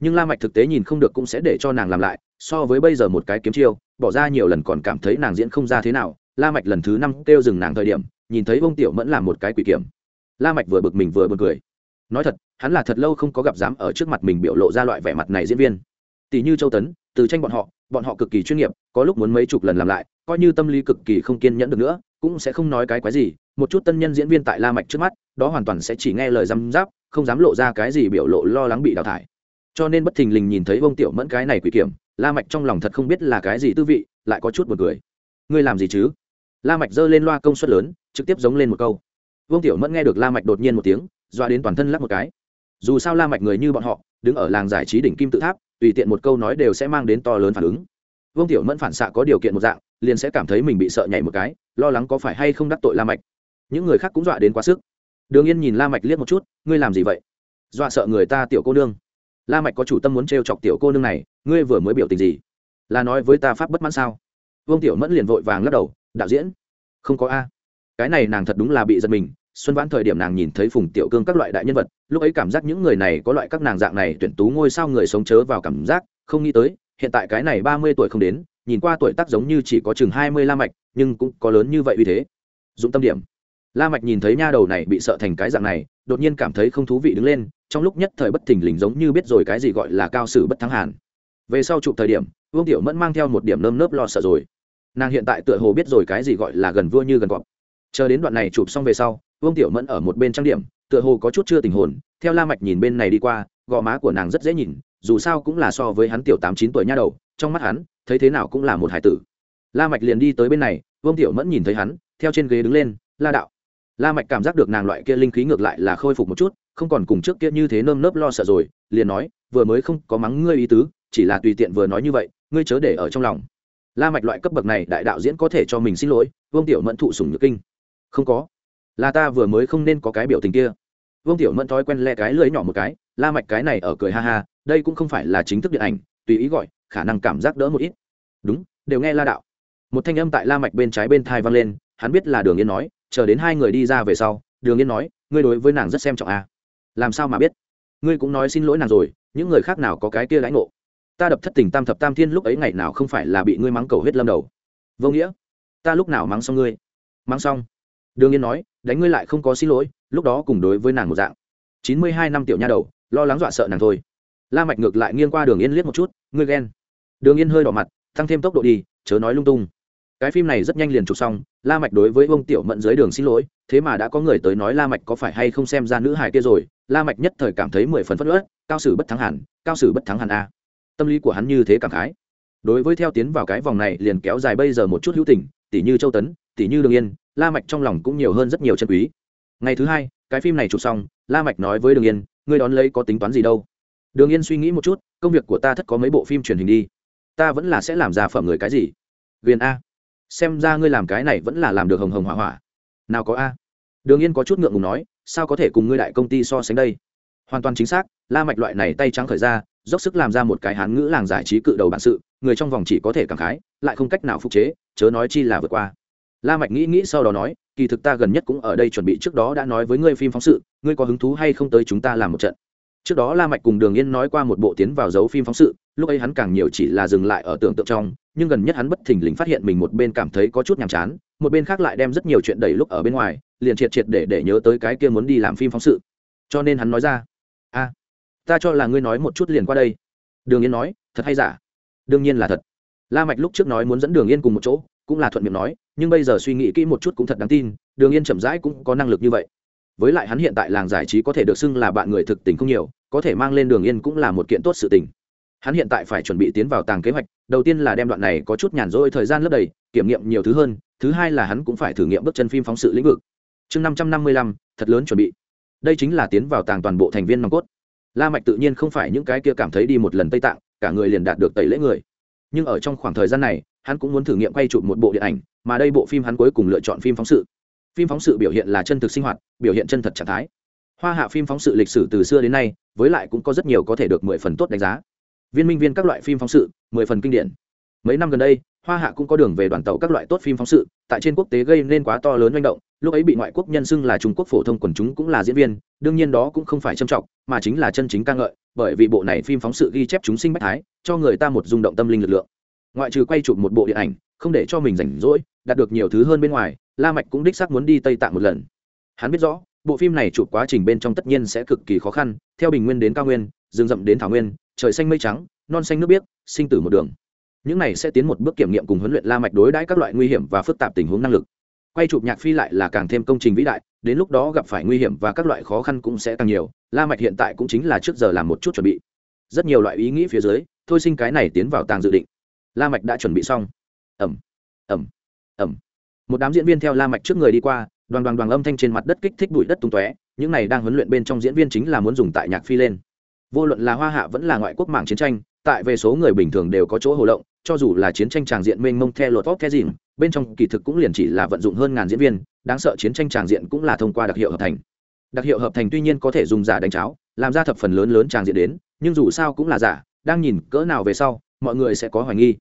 nhưng la mạch thực tế nhìn không được cũng sẽ để cho nàng làm lại, so với bây giờ một cái kiếm chiêu, bỏ ra nhiều lần còn cảm thấy nàng diễn không ra thế nào, la mạch lần thứ năm kêu dừng nàng thời điểm, nhìn thấy bông tiểu mẫn làm một cái quỷ kiểm. La mạch vừa bực mình vừa buồn cười. Nói thật, hắn là thật lâu không có gặp dám ở trước mặt mình biểu lộ ra loại vẻ mặt này diễn viên. Tỷ như châu tấn, từ tranh bọn họ bọn họ cực kỳ chuyên nghiệp, có lúc muốn mấy chục lần làm lại, coi như tâm lý cực kỳ không kiên nhẫn được nữa, cũng sẽ không nói cái quái gì, một chút tân nhân diễn viên tại la mạch trước mắt, đó hoàn toàn sẽ chỉ nghe lời răm giáp không dám lộ ra cái gì biểu lộ lo lắng bị đào thải cho nên bất thình lình nhìn thấy bông tiểu mẫn cái này quỷ kiểm, la mạch trong lòng thật không biết là cái gì tư vị, lại có chút buồn cười. Ngươi làm gì chứ? La mạch giơ lên loa công suất lớn, trực tiếp giống lên một câu. Vương tiểu mẫn nghe được la mạch đột nhiên một tiếng, doa đến toàn thân lắc một cái. Dù sao la mạch người như bọn họ, đứng ở làng giải trí đỉnh kim tự tháp, tùy tiện một câu nói đều sẽ mang đến to lớn phản ứng. Vương tiểu mẫn phản xạ có điều kiện một dạng, liền sẽ cảm thấy mình bị sợ nhảy một cái, lo lắng có phải hay không đắc tội la mạch. Những người khác cũng dọa đến quá sức. Đường yên nhìn la mạch liếc một chút, ngươi làm gì vậy? Dọa sợ người ta tiểu cô nương la mạch có chủ tâm muốn trêu chọc tiểu cô nương này, ngươi vừa mới biểu tình gì? Là nói với ta pháp bất mãn sao? Vương tiểu mẫn liền vội vàng lắc đầu, đạo diễn, không có a. Cái này nàng thật đúng là bị giật mình, xuân vãn thời điểm nàng nhìn thấy phùng tiểu cương các loại đại nhân vật, lúc ấy cảm giác những người này có loại các nàng dạng này tuyển tú ngôi sao người sống chớ vào cảm giác, không nghĩ tới, hiện tại cái này ba mươi tuổi không đến, nhìn qua tuổi tác giống như chỉ có chừng hai mươi la mạch, nhưng cũng có lớn như vậy uy thế. Dụng tâm điểm la mạch nhìn thấy nha đầu này bị sợ thành cái dạng này, đột nhiên cảm thấy không thú vị đứng lên, trong lúc nhất thời bất thình lình giống như biết rồi cái gì gọi là cao sử bất thắng hàn. Về sau chụp thời điểm, vương tiểu mẫn mang theo một điểm nơm nớp lo sợ rồi. Nàng hiện tại tựa hồ biết rồi cái gì gọi là gần vua như gần cọp. Chờ đến đoạn này chụp xong về sau, vương tiểu mẫn ở một bên trang điểm, tựa hồ có chút chưa tình hồn, theo la mạch nhìn bên này đi qua, gò má của nàng rất dễ nhìn, dù sao cũng là so với hắn tiểu tám chín tuổi nha đầu, trong mắt hắn, thấy thế nào cũng là một hải tử. La mạch liền đi tới bên này, vương tiểu mẫn nhìn thấy hắn, theo trên ghế đứng lên, la đạo la mạch cảm giác được nàng loại kia linh khí ngược lại là khôi phục một chút, không còn cùng trước kia như thế nơm nớp lo sợ rồi, liền nói, vừa mới không có mắng ngươi ý tứ, chỉ là tùy tiện vừa nói như vậy, ngươi chớ để ở trong lòng. La mạch loại cấp bậc này đại đạo diễn có thể cho mình xin lỗi, vương tiểu mẫn thụ sủng nhược kinh. Không có. Là ta vừa mới không nên có cái biểu tình kia. Vương tiểu mẫn thói quen le cái lưỡi nhỏ một cái, la mạch cái này ở cười ha ha, đây cũng không phải là chính thức điện ảnh, tùy ý gọi, khả năng cảm giác đỡ một ít. Đúng, đều nghe la đạo. Một thanh âm tại la mạch bên trái bên thai vang lên, hắn biết là đường yên nói chờ đến hai người đi ra về sau, đường yên nói, ngươi đối với nàng rất xem trọng a à. làm sao mà biết? Ngươi cũng nói xin lỗi nàng rồi, những người khác nào có cái kia lãnh ngộ? Ta đập thất tình tam thập tam thiên lúc ấy ngày nào không phải là bị ngươi mắng cầu huyết lâm đầu. Vô nghĩa. Ta lúc nào mắng xong ngươi? Mắng xong. Đường yên nói, đánh ngươi lại không có xin lỗi, lúc đó cùng đối với nàng một dạng. Chín mươi hai năm tiểu nha đầu, lo lắng dọa sợ nàng thôi. La mạch ngược lại nghiêng qua đường yên liếc một chút, ngươi ghen. Đường yên hơi đỏ mặt, tăng thêm tốc độ đi, chớ nói lung tung cái phim này rất nhanh liền chụp xong, la mạch đối với ông tiểu mẫn dưới đường xin lỗi, thế mà đã có người tới nói la mạch có phải hay không xem ra nữ hài kia rồi, la mạch nhất thời cảm thấy mười phần phất ớt cao sử bất thắng hẳn, cao sử bất thắng hẳn a. Tâm lý của hắn như thế cảm khái. Đối với theo tiến vào cái vòng này liền kéo dài bây giờ một chút hữu tình, tỷ như châu tấn, tỷ như đường yên, la mạch trong lòng cũng nhiều hơn rất nhiều chân quý. Ngày thứ hai, cái phim này chụp xong, la mạch nói với đường yên, ngươi đón lấy có tính toán gì đâu? Đường yên suy nghĩ một chút, công việc của ta thất có mấy bộ phim truyền hình đi. Ta vẫn là sẽ làm ra phẩm người cái gì? Viên a xem ra ngươi làm cái này vẫn là làm được hồng hồng hỏa hỏa. Nào có a? Đường yên có chút ngượng ngùng nói, sao có thể cùng ngươi đại công ty so sánh đây? Hoàn toàn chính xác, la mạch loại này tay trắng khởi ra, dốc sức làm ra một cái hán ngữ làng giải trí cự đầu bản sự, người trong vòng chỉ có thể cảm khái, lại không cách nào phục chế, chớ nói chi là vượt qua. La mạch nghĩ nghĩ sau đó nói, kỳ thực ta gần nhất cũng ở đây chuẩn bị trước đó đã nói với ngươi phim phóng sự, ngươi có hứng thú hay không tới chúng ta làm một trận? Trước đó la mạch cùng đường yên nói qua một bộ tiến vào dấu phim phóng sự, lúc ấy hắn càng nhiều chỉ là dừng lại ở tưởng tượng trong nhưng gần nhất hắn bất thình lình phát hiện mình một bên cảm thấy có chút nhàm chán, một bên khác lại đem rất nhiều chuyện đầy lúc ở bên ngoài, liền triệt triệt để để nhớ tới cái kia muốn đi làm phim phóng sự. Cho nên hắn nói ra, a, ta cho là ngươi nói một chút liền qua đây. Đường yên nói, thật hay giả? Đương nhiên là thật. La mạch lúc trước nói muốn dẫn đường yên cùng một chỗ, cũng là thuận miệng nói, nhưng bây giờ suy nghĩ kỹ một chút cũng thật đáng tin, đường yên chậm rãi cũng có năng lực như vậy. Với lại hắn hiện tại làng giải trí có thể được xưng là bạn người thực tình không nhiều, có thể mang lên đường yên cũng là một kiện tốt sự tình hắn hiện tại phải chuẩn bị tiến vào tàng kế hoạch, đầu tiên là đem đoạn này có chút nhàn rỗi thời gian lấp đầy, kiểm nghiệm nhiều thứ hơn, thứ hai là hắn cũng phải thử nghiệm bước chân phim phóng sự lĩnh vực. Chương năm trăm năm mươi lăm, thật lớn chuẩn bị. Đây chính là tiến vào tàng toàn bộ thành viên nòng cốt. La mạch tự nhiên không phải những cái kia cảm thấy đi một lần tây tạng, cả người liền đạt được tẩy lễ người. Nhưng ở trong khoảng thời gian này, hắn cũng muốn thử nghiệm quay chụp một bộ điện ảnh, mà đây bộ phim hắn cuối cùng lựa chọn phim phóng sự. Phim phóng sự biểu hiện là chân thực sinh hoạt, biểu hiện chân thật trạng thái. Hoa hạ phim phóng sự lịch sử từ xưa đến nay, với lại cũng có rất nhiều có thể được mười phần tốt đánh giá viên minh viên các loại phim phóng sự, mười phần kinh điển. Mấy năm gần đây, hoa hạ cũng có đường về đoàn tàu các loại tốt phim phóng sự, tại trên quốc tế gây nên quá to lớn manh động, lúc ấy bị ngoại quốc nhân xưng là trung quốc phổ thông quần chúng cũng là diễn viên, đương nhiên đó cũng không phải trâm trọng, mà chính là chân chính ca ngợi, bởi vì bộ này phim phóng sự ghi chép chúng sinh bách thái, cho người ta một rung động tâm linh lực lượng. Ngoại trừ quay chụp một bộ điện ảnh, không để cho mình rảnh rỗi, đạt được nhiều thứ hơn bên ngoài, la mạch cũng đích xác muốn đi tây tạng một lần. Hắn biết rõ, bộ phim này chụp quá trình bên trong tất nhiên sẽ cực kỳ khó khăn, theo bình nguyên đến cao nguyên rừng rậm đến thảo nguyên, trời xanh mây trắng, non xanh nước biếc, sinh tử một đường. Những này sẽ tiến một bước kiểm nghiệm cùng huấn luyện la mạch đối đãi các loại nguy hiểm và phức tạp tình huống năng lực. Quay chụp nhạc phi lại là càng thêm công trình vĩ đại, đến lúc đó gặp phải nguy hiểm và các loại khó khăn cũng sẽ càng nhiều, la mạch hiện tại cũng chính là trước giờ làm một chút chuẩn bị. Rất nhiều loại ý nghĩ phía dưới, thôi sinh cái này tiến vào tàng dự định. La mạch đã chuẩn bị xong. Ầm ầm ầm. một đám diễn viên theo la mạch trước người đi qua, đoàn đoàn đoàn âm thanh trên mặt đất kích thích bụi đất tung tóe, những này đang huấn luyện bên trong diễn viên chính là muốn dùng tại nhạc phi lên vô luận là hoa hạ vẫn là ngoại quốc mạng chiến tranh tại về số người bình thường đều có chỗ hồ lộng, cho dù là chiến tranh tràng diện mênh mông theo lột vóc the dìm bên trong kỳ thực cũng liền chỉ là vận dụng hơn ngàn diễn viên đáng sợ chiến tranh tràng diện cũng là thông qua đặc hiệu hợp thành. Đặc hiệu hợp thành tuy nhiên có thể dùng giả đánh cháo làm ra thập phần lớn lớn tràng diện đến nhưng dù sao cũng là giả đang nhìn cỡ nào về sau mọi người sẽ có hoài nghi.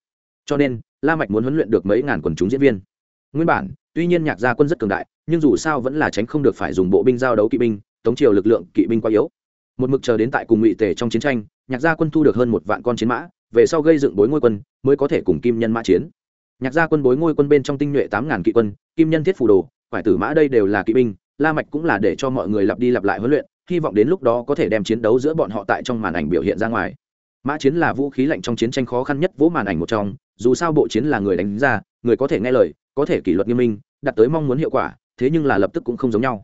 Cho nên la mạch muốn huấn luyện được mấy ngàn quần chúng diễn viên. Nguyên bản tuy nhiên nhạc gia quân rất cường đại nhưng dù sao vẫn là tránh không được phải dùng bộ binh giao đấu kỵ binh tống triều lực lượng kỵ binh quá yếu một mực chờ đến tại cùng ngụy tề trong chiến tranh, nhạc gia quân thu được hơn một vạn con chiến mã, về sau gây dựng bối ngôi quân, mới có thể cùng kim nhân mã chiến. Nhạc gia quân bối ngôi quân bên trong tinh nhuệ tám ngàn kỵ quân, kim nhân thiết phù đồ phải tử mã đây đều là kỵ binh, la mạch cũng là để cho mọi người lặp đi lặp lại huấn luyện, hy vọng đến lúc đó có thể đem chiến đấu giữa bọn họ tại trong màn ảnh biểu hiện ra ngoài. Mã chiến là vũ khí lạnh trong chiến tranh khó khăn nhất, vỗ màn ảnh một trong, dù sao bộ chiến là người đánh ra, người có thể nghe lời, có thể kỷ luật nghiêm minh, đạt tới mong muốn hiệu quả, thế nhưng là lập tức cũng không giống nhau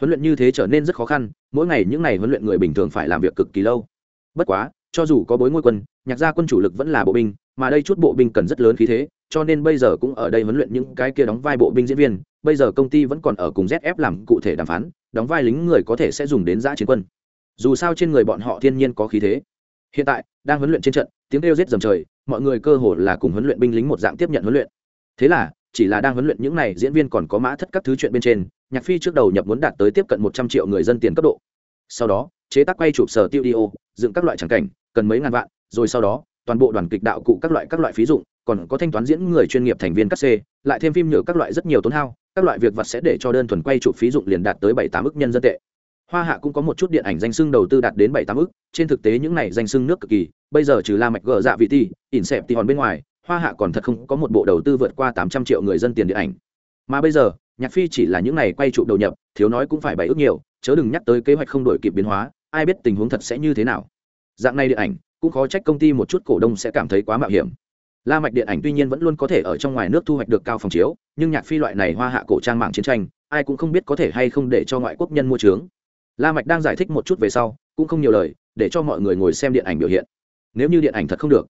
huấn luyện như thế trở nên rất khó khăn, mỗi ngày những ngày huấn luyện người bình thường phải làm việc cực kỳ lâu. Bất quá, cho dù có bối ngôi quân, nhạc gia quân chủ lực vẫn là bộ binh, mà đây chút bộ binh cần rất lớn khí thế, cho nên bây giờ cũng ở đây huấn luyện những cái kia đóng vai bộ binh diễn viên, bây giờ công ty vẫn còn ở cùng zf làm cụ thể đàm phán, đóng vai lính người có thể sẽ dùng đến giã chiến quân. Dù sao trên người bọn họ thiên nhiên có khí thế. Hiện tại, đang huấn luyện trên trận, tiếng kêu giết dầm trời, mọi người cơ hồ là cùng huấn luyện binh lính một dạng tiếp nhận huấn luyện. Thế là chỉ là đang huấn luyện những này, diễn viên còn có mã thất các thứ chuyện bên trên, nhạc phi trước đầu nhập muốn đạt tới tiếp cận một trăm triệu người dân tiền cấp độ. Sau đó, chế tác quay chụp sở tiêu đi ô dựng các loại tràng cảnh, cần mấy ngàn vạn, rồi sau đó, toàn bộ đoàn kịch đạo cụ các loại các loại phí dụng, còn có thanh toán diễn người chuyên nghiệp thành viên các c, lại thêm phim nhựa các loại rất nhiều tốn hao, các loại việc vật sẽ để cho đơn thuần quay chụp phí dụng liền đạt tới bảy tám ức nhân dân tệ. Hoa hạ cũng có một chút điện ảnh danh sưng đầu tư đạt đến bảy tám ức trên thực tế những này danh sưng nước cực kỳ, bây giờ trừ la mạch gờ dạ vị ti, ỉn xẹp thì hòn bên ngoài hoa hạ còn thật không có một bộ đầu tư vượt qua tám trăm triệu người dân tiền điện ảnh. Mà bây giờ, nhạc phi chỉ là những này quay trụ đầu nhập, thiếu nói cũng phải bảy ước nhiều, chớ đừng nhắc tới kế hoạch không đổi kịp biến hóa, ai biết tình huống thật sẽ như thế nào. Dạng này điện ảnh, cũng khó trách công ty một chút cổ đông sẽ cảm thấy quá mạo hiểm. La mạch điện ảnh tuy nhiên vẫn luôn có thể ở trong ngoài nước thu hoạch được cao phòng chiếu, nhưng nhạc phi loại này hoa hạ cổ trang mạng chiến tranh, ai cũng không biết có thể hay không để cho ngoại quốc nhân mua trướng. La mạch đang giải thích một chút về sau, cũng không nhiều lời, để cho mọi người ngồi xem điện ảnh biểu hiện. Nếu như điện ảnh thật không được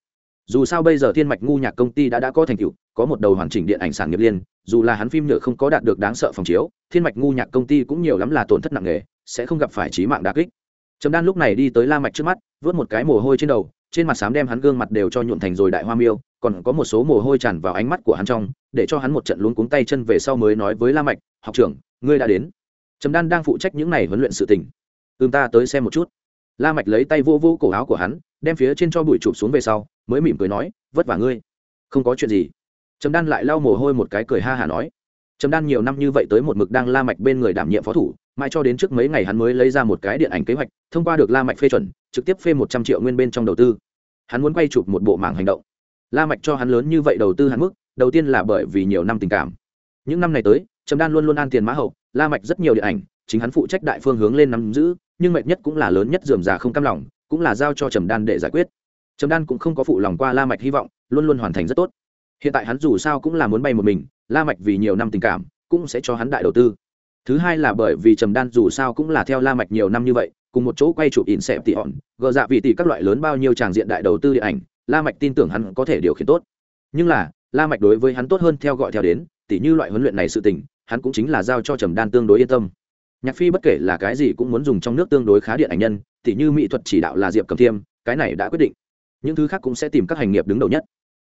dù sao bây giờ thiên mạch ngu nhạc công ty đã đã có thành tựu, có một đầu hoàn chỉnh điện ảnh sản nghiệp liên, dù là hắn phim nhựa không có đạt được đáng sợ phòng chiếu, thiên mạch ngu nhạc công ty cũng nhiều lắm là tổn thất nặng nề, sẽ không gặp phải trí mạng đà kích. Trầm đan lúc này đi tới la mạch trước mắt, vớt một cái mồ hôi trên đầu, trên mặt sám đem hắn gương mặt đều cho nhuộn thành rồi đại hoa miêu, còn có một số mồ hôi tràn vào ánh mắt của hắn trong, để cho hắn một trận luống cuống tay chân về sau mới nói với la mạch, học trưởng, ngươi đã đến. Trầm đan đang phụ trách những này huấn luyện sự tình. Ừm, ta tới xem một chút la mạch lấy tay vô vô cổ áo của hắn, đem phía trên cho bụi chụp xuống về sau, mới mỉm cười nói, vất vả ngươi. Không có chuyện gì. Trầm đan lại lau mồ hôi một cái cười ha hà nói. Trầm đan nhiều năm như vậy tới một mực đang la mạch bên người đảm nhiệm phó thủ, mãi cho đến trước mấy ngày hắn mới lấy ra một cái điện ảnh kế hoạch, thông qua được la mạch phê chuẩn, trực tiếp phê một trăm triệu nguyên bên trong đầu tư. Hắn muốn quay chụp một bộ mảng hành động. La mạch cho hắn lớn như vậy đầu tư hắn mức, đầu tiên là bởi vì nhiều năm tình cảm. Những năm này tới, trầm đan luôn luôn an tiền mã hậu, la mạch rất nhiều điện ảnh, chính hắn phụ trách đại phương hướng lên nắm giữ nhưng mệt nhất cũng là lớn nhất dườm già không cam lòng, cũng là giao cho trầm đan để giải quyết. Trầm đan cũng không có phụ lòng qua la mạch hy vọng, luôn luôn hoàn thành rất tốt. Hiện tại hắn dù sao cũng là muốn bay một mình, la mạch vì nhiều năm tình cảm, cũng sẽ cho hắn đại đầu tư. Thứ hai là bởi vì trầm đan dù sao cũng là theo la mạch nhiều năm như vậy, cùng một chỗ quay chụp in xẹp tỉ hòn, gờ dạ vị tỷ các loại lớn bao nhiêu tràng diện đại đầu tư điện ảnh, la mạch tin tưởng hắn có thể điều khiển tốt. Nhưng là, la mạch đối với hắn tốt hơn theo gọi theo đến, tỉ như loại huấn luyện này sự tình, hắn cũng chính là giao cho trầm đan tương đối yên tâm nhạc phi bất kể là cái gì cũng muốn dùng trong nước tương đối khá điện ảnh nhân, tỉ như mỹ thuật chỉ đạo là diệp cầm thiêm, cái này đã quyết định. Những thứ khác cũng sẽ tìm các hành nghiệp đứng đầu nhất.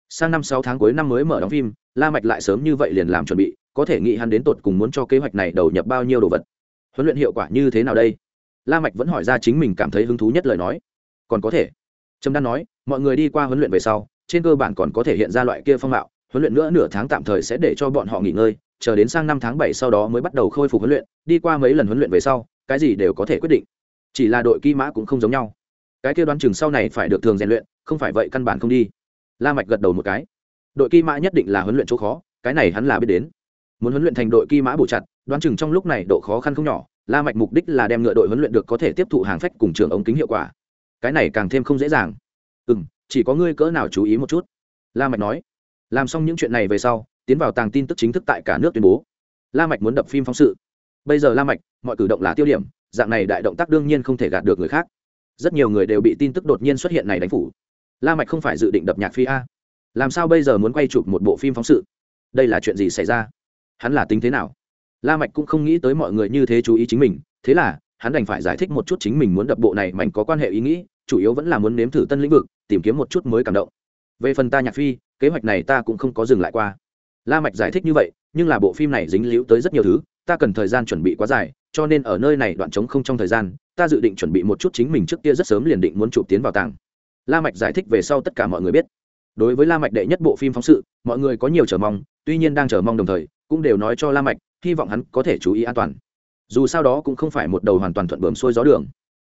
Sang năm sáu tháng cuối năm mới mở đóng phim, la mạch lại sớm như vậy liền làm chuẩn bị, có thể nghĩ hắn đến tột cùng muốn cho kế hoạch này đầu nhập bao nhiêu đồ vật. Huấn luyện hiệu quả như thế nào đây? La mạch vẫn hỏi ra chính mình cảm thấy hứng thú nhất lời nói. Còn có thể. Trâm đan nói, mọi người đi qua huấn luyện về sau, trên cơ bản còn có thể hiện ra loại kia phong mạo huấn luyện nữa nửa tháng tạm thời sẽ để cho bọn họ nghỉ ngơi chờ đến sang năm tháng bảy sau đó mới bắt đầu khôi phục huấn luyện đi qua mấy lần huấn luyện về sau cái gì đều có thể quyết định. Chỉ là đội kỹ mã cũng không giống nhau. Cái kia đoán chừng sau này phải được thường rèn luyện không phải vậy căn bản không đi. La mạch gật đầu một cái. Đội kỳ mã nhất định là huấn luyện chỗ khó cái này hắn là biết đến. Muốn huấn luyện thành đội kỳ mã bổ chặt đoán chừng trong lúc này độ khó khăn không nhỏ la mạch mục đích là đem ngựa đội huấn luyện được có thể tiếp thụ hàng phách cùng trường ống kính hiệu quả. Cái này càng thêm không dễ dàng. Ừm, chỉ có ngươi cỡ nào chú ý một chút. La mạch nói làm xong những chuyện này về sau, tiến vào tàng tin tức chính thức tại cả nước tuyên bố. La mạch muốn đập phim phóng sự. Bây giờ la mạch, mọi cử động là tiêu điểm, dạng này đại động tác đương nhiên không thể gạt được người khác. Rất nhiều người đều bị tin tức đột nhiên xuất hiện này đánh phủ. La mạch không phải dự định đập nhạc phi a. Làm sao bây giờ muốn quay chụp một bộ phim phóng sự? Đây là chuyện gì xảy ra? Hắn là tính thế nào? La mạch cũng không nghĩ tới mọi người như thế chú ý chính mình, thế là, hắn đành phải giải thích một chút chính mình muốn đập bộ này mảnh có quan hệ ý nghĩ, chủ yếu vẫn là muốn nếm thử tân lĩnh vực, tìm kiếm một chút mới cảm động. Về phần ta nhạc phi kế hoạch này ta cũng không có dừng lại qua. La mạch giải thích như vậy, nhưng là bộ phim này dính liễu tới rất nhiều thứ, ta cần thời gian chuẩn bị quá dài, cho nên ở nơi này đoạn trống không trong thời gian, ta dự định chuẩn bị một chút chính mình trước kia rất sớm liền định muốn chụp tiến vào tàng. La mạch giải thích về sau tất cả mọi người biết. Đối với la mạch đệ nhất bộ phim phóng sự, mọi người có nhiều chờ mong, tuy nhiên đang chờ mong đồng thời, cũng đều nói cho la mạch, hy vọng hắn có thể chú ý an toàn. Dù sao đó cũng không phải một đầu hoàn toàn thuận bướm xuôi gió đường.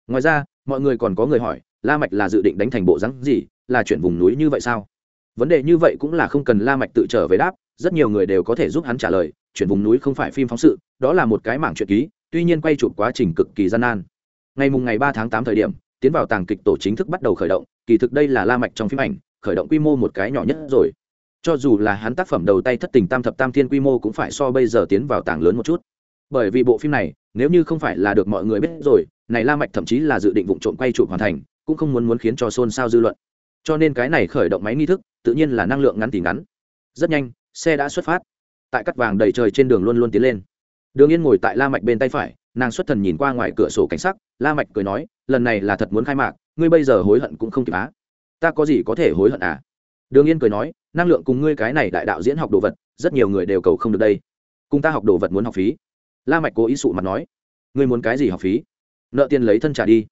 Ngoài ra, mọi người còn có người hỏi, la mạch là dự định đánh thành bộ rắn gì, là chuyển vùng núi như vậy sao? Vấn đề như vậy cũng là không cần la mạch tự trở về đáp, rất nhiều người đều có thể giúp hắn trả lời, chuyển vùng núi không phải phim phóng sự, đó là một cái mảng truyện ký, tuy nhiên quay chụp quá trình cực kỳ gian nan. Ngày mùng ngày ba tháng tám thời điểm, tiến vào tàng kịch tổ chính thức bắt đầu khởi động, kỳ thực đây là la mạch trong phim ảnh, khởi động quy mô một cái nhỏ nhất rồi. Cho dù là hắn tác phẩm đầu tay thất tình tam thập tam thiên quy mô cũng phải so bây giờ tiến vào tàng lớn một chút. Bởi vì bộ phim này, nếu như không phải là được mọi người biết rồi, này la mạch thậm chí là dự định vụng trộm quay chụp hoàn thành, cũng không muốn muốn khiến cho xôn xao dư luận. Cho nên cái này khởi động máy nghi thức tự nhiên là năng lượng ngắn thì ngắn. Rất nhanh, xe đã xuất phát. Tại cắt vàng đầy trời trên đường luôn luôn tiến lên. Đường yên ngồi tại la mạch bên tay phải, nàng xuất thần nhìn qua ngoài cửa sổ cảnh sắc, la mạch cười nói, lần này là thật muốn khai mạc, ngươi bây giờ hối hận cũng không kịp á. Ta có gì có thể hối hận à? Đường yên cười nói, năng lượng cùng ngươi cái này đại đạo diễn học đồ vật, rất nhiều người đều cầu không được đây. Cùng ta học đồ vật muốn học phí. La mạch cố ý sụ mặt nói, ngươi muốn cái gì học phí? Nợ tiền lấy thân trả đi.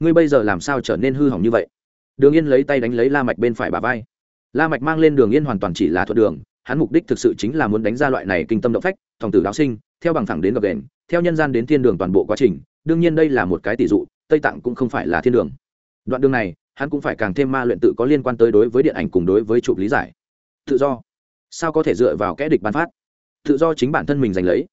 Ngươi bây giờ làm sao trở nên hư hỏng như vậy? Đường yên lấy tay đánh lấy la mạch bên phải bà vai la mạch mang lên đường yên hoàn toàn chỉ là thuật đường, hắn mục đích thực sự chính là muốn đánh ra loại này kinh tâm động phách thòng tử đạo sinh, theo bằng thẳng đến gặp đền, theo nhân gian đến thiên đường toàn bộ quá trình, đương nhiên đây là một cái tỷ dụ, tây tạng cũng không phải là thiên đường. Đoạn đường này, hắn cũng phải càng thêm ma luyện tự có liên quan tới đối với điện ảnh cùng đối với chụp lý giải. Tự do. Sao có thể dựa vào kẽ địch ban phát? Tự do chính bản thân mình giành lấy.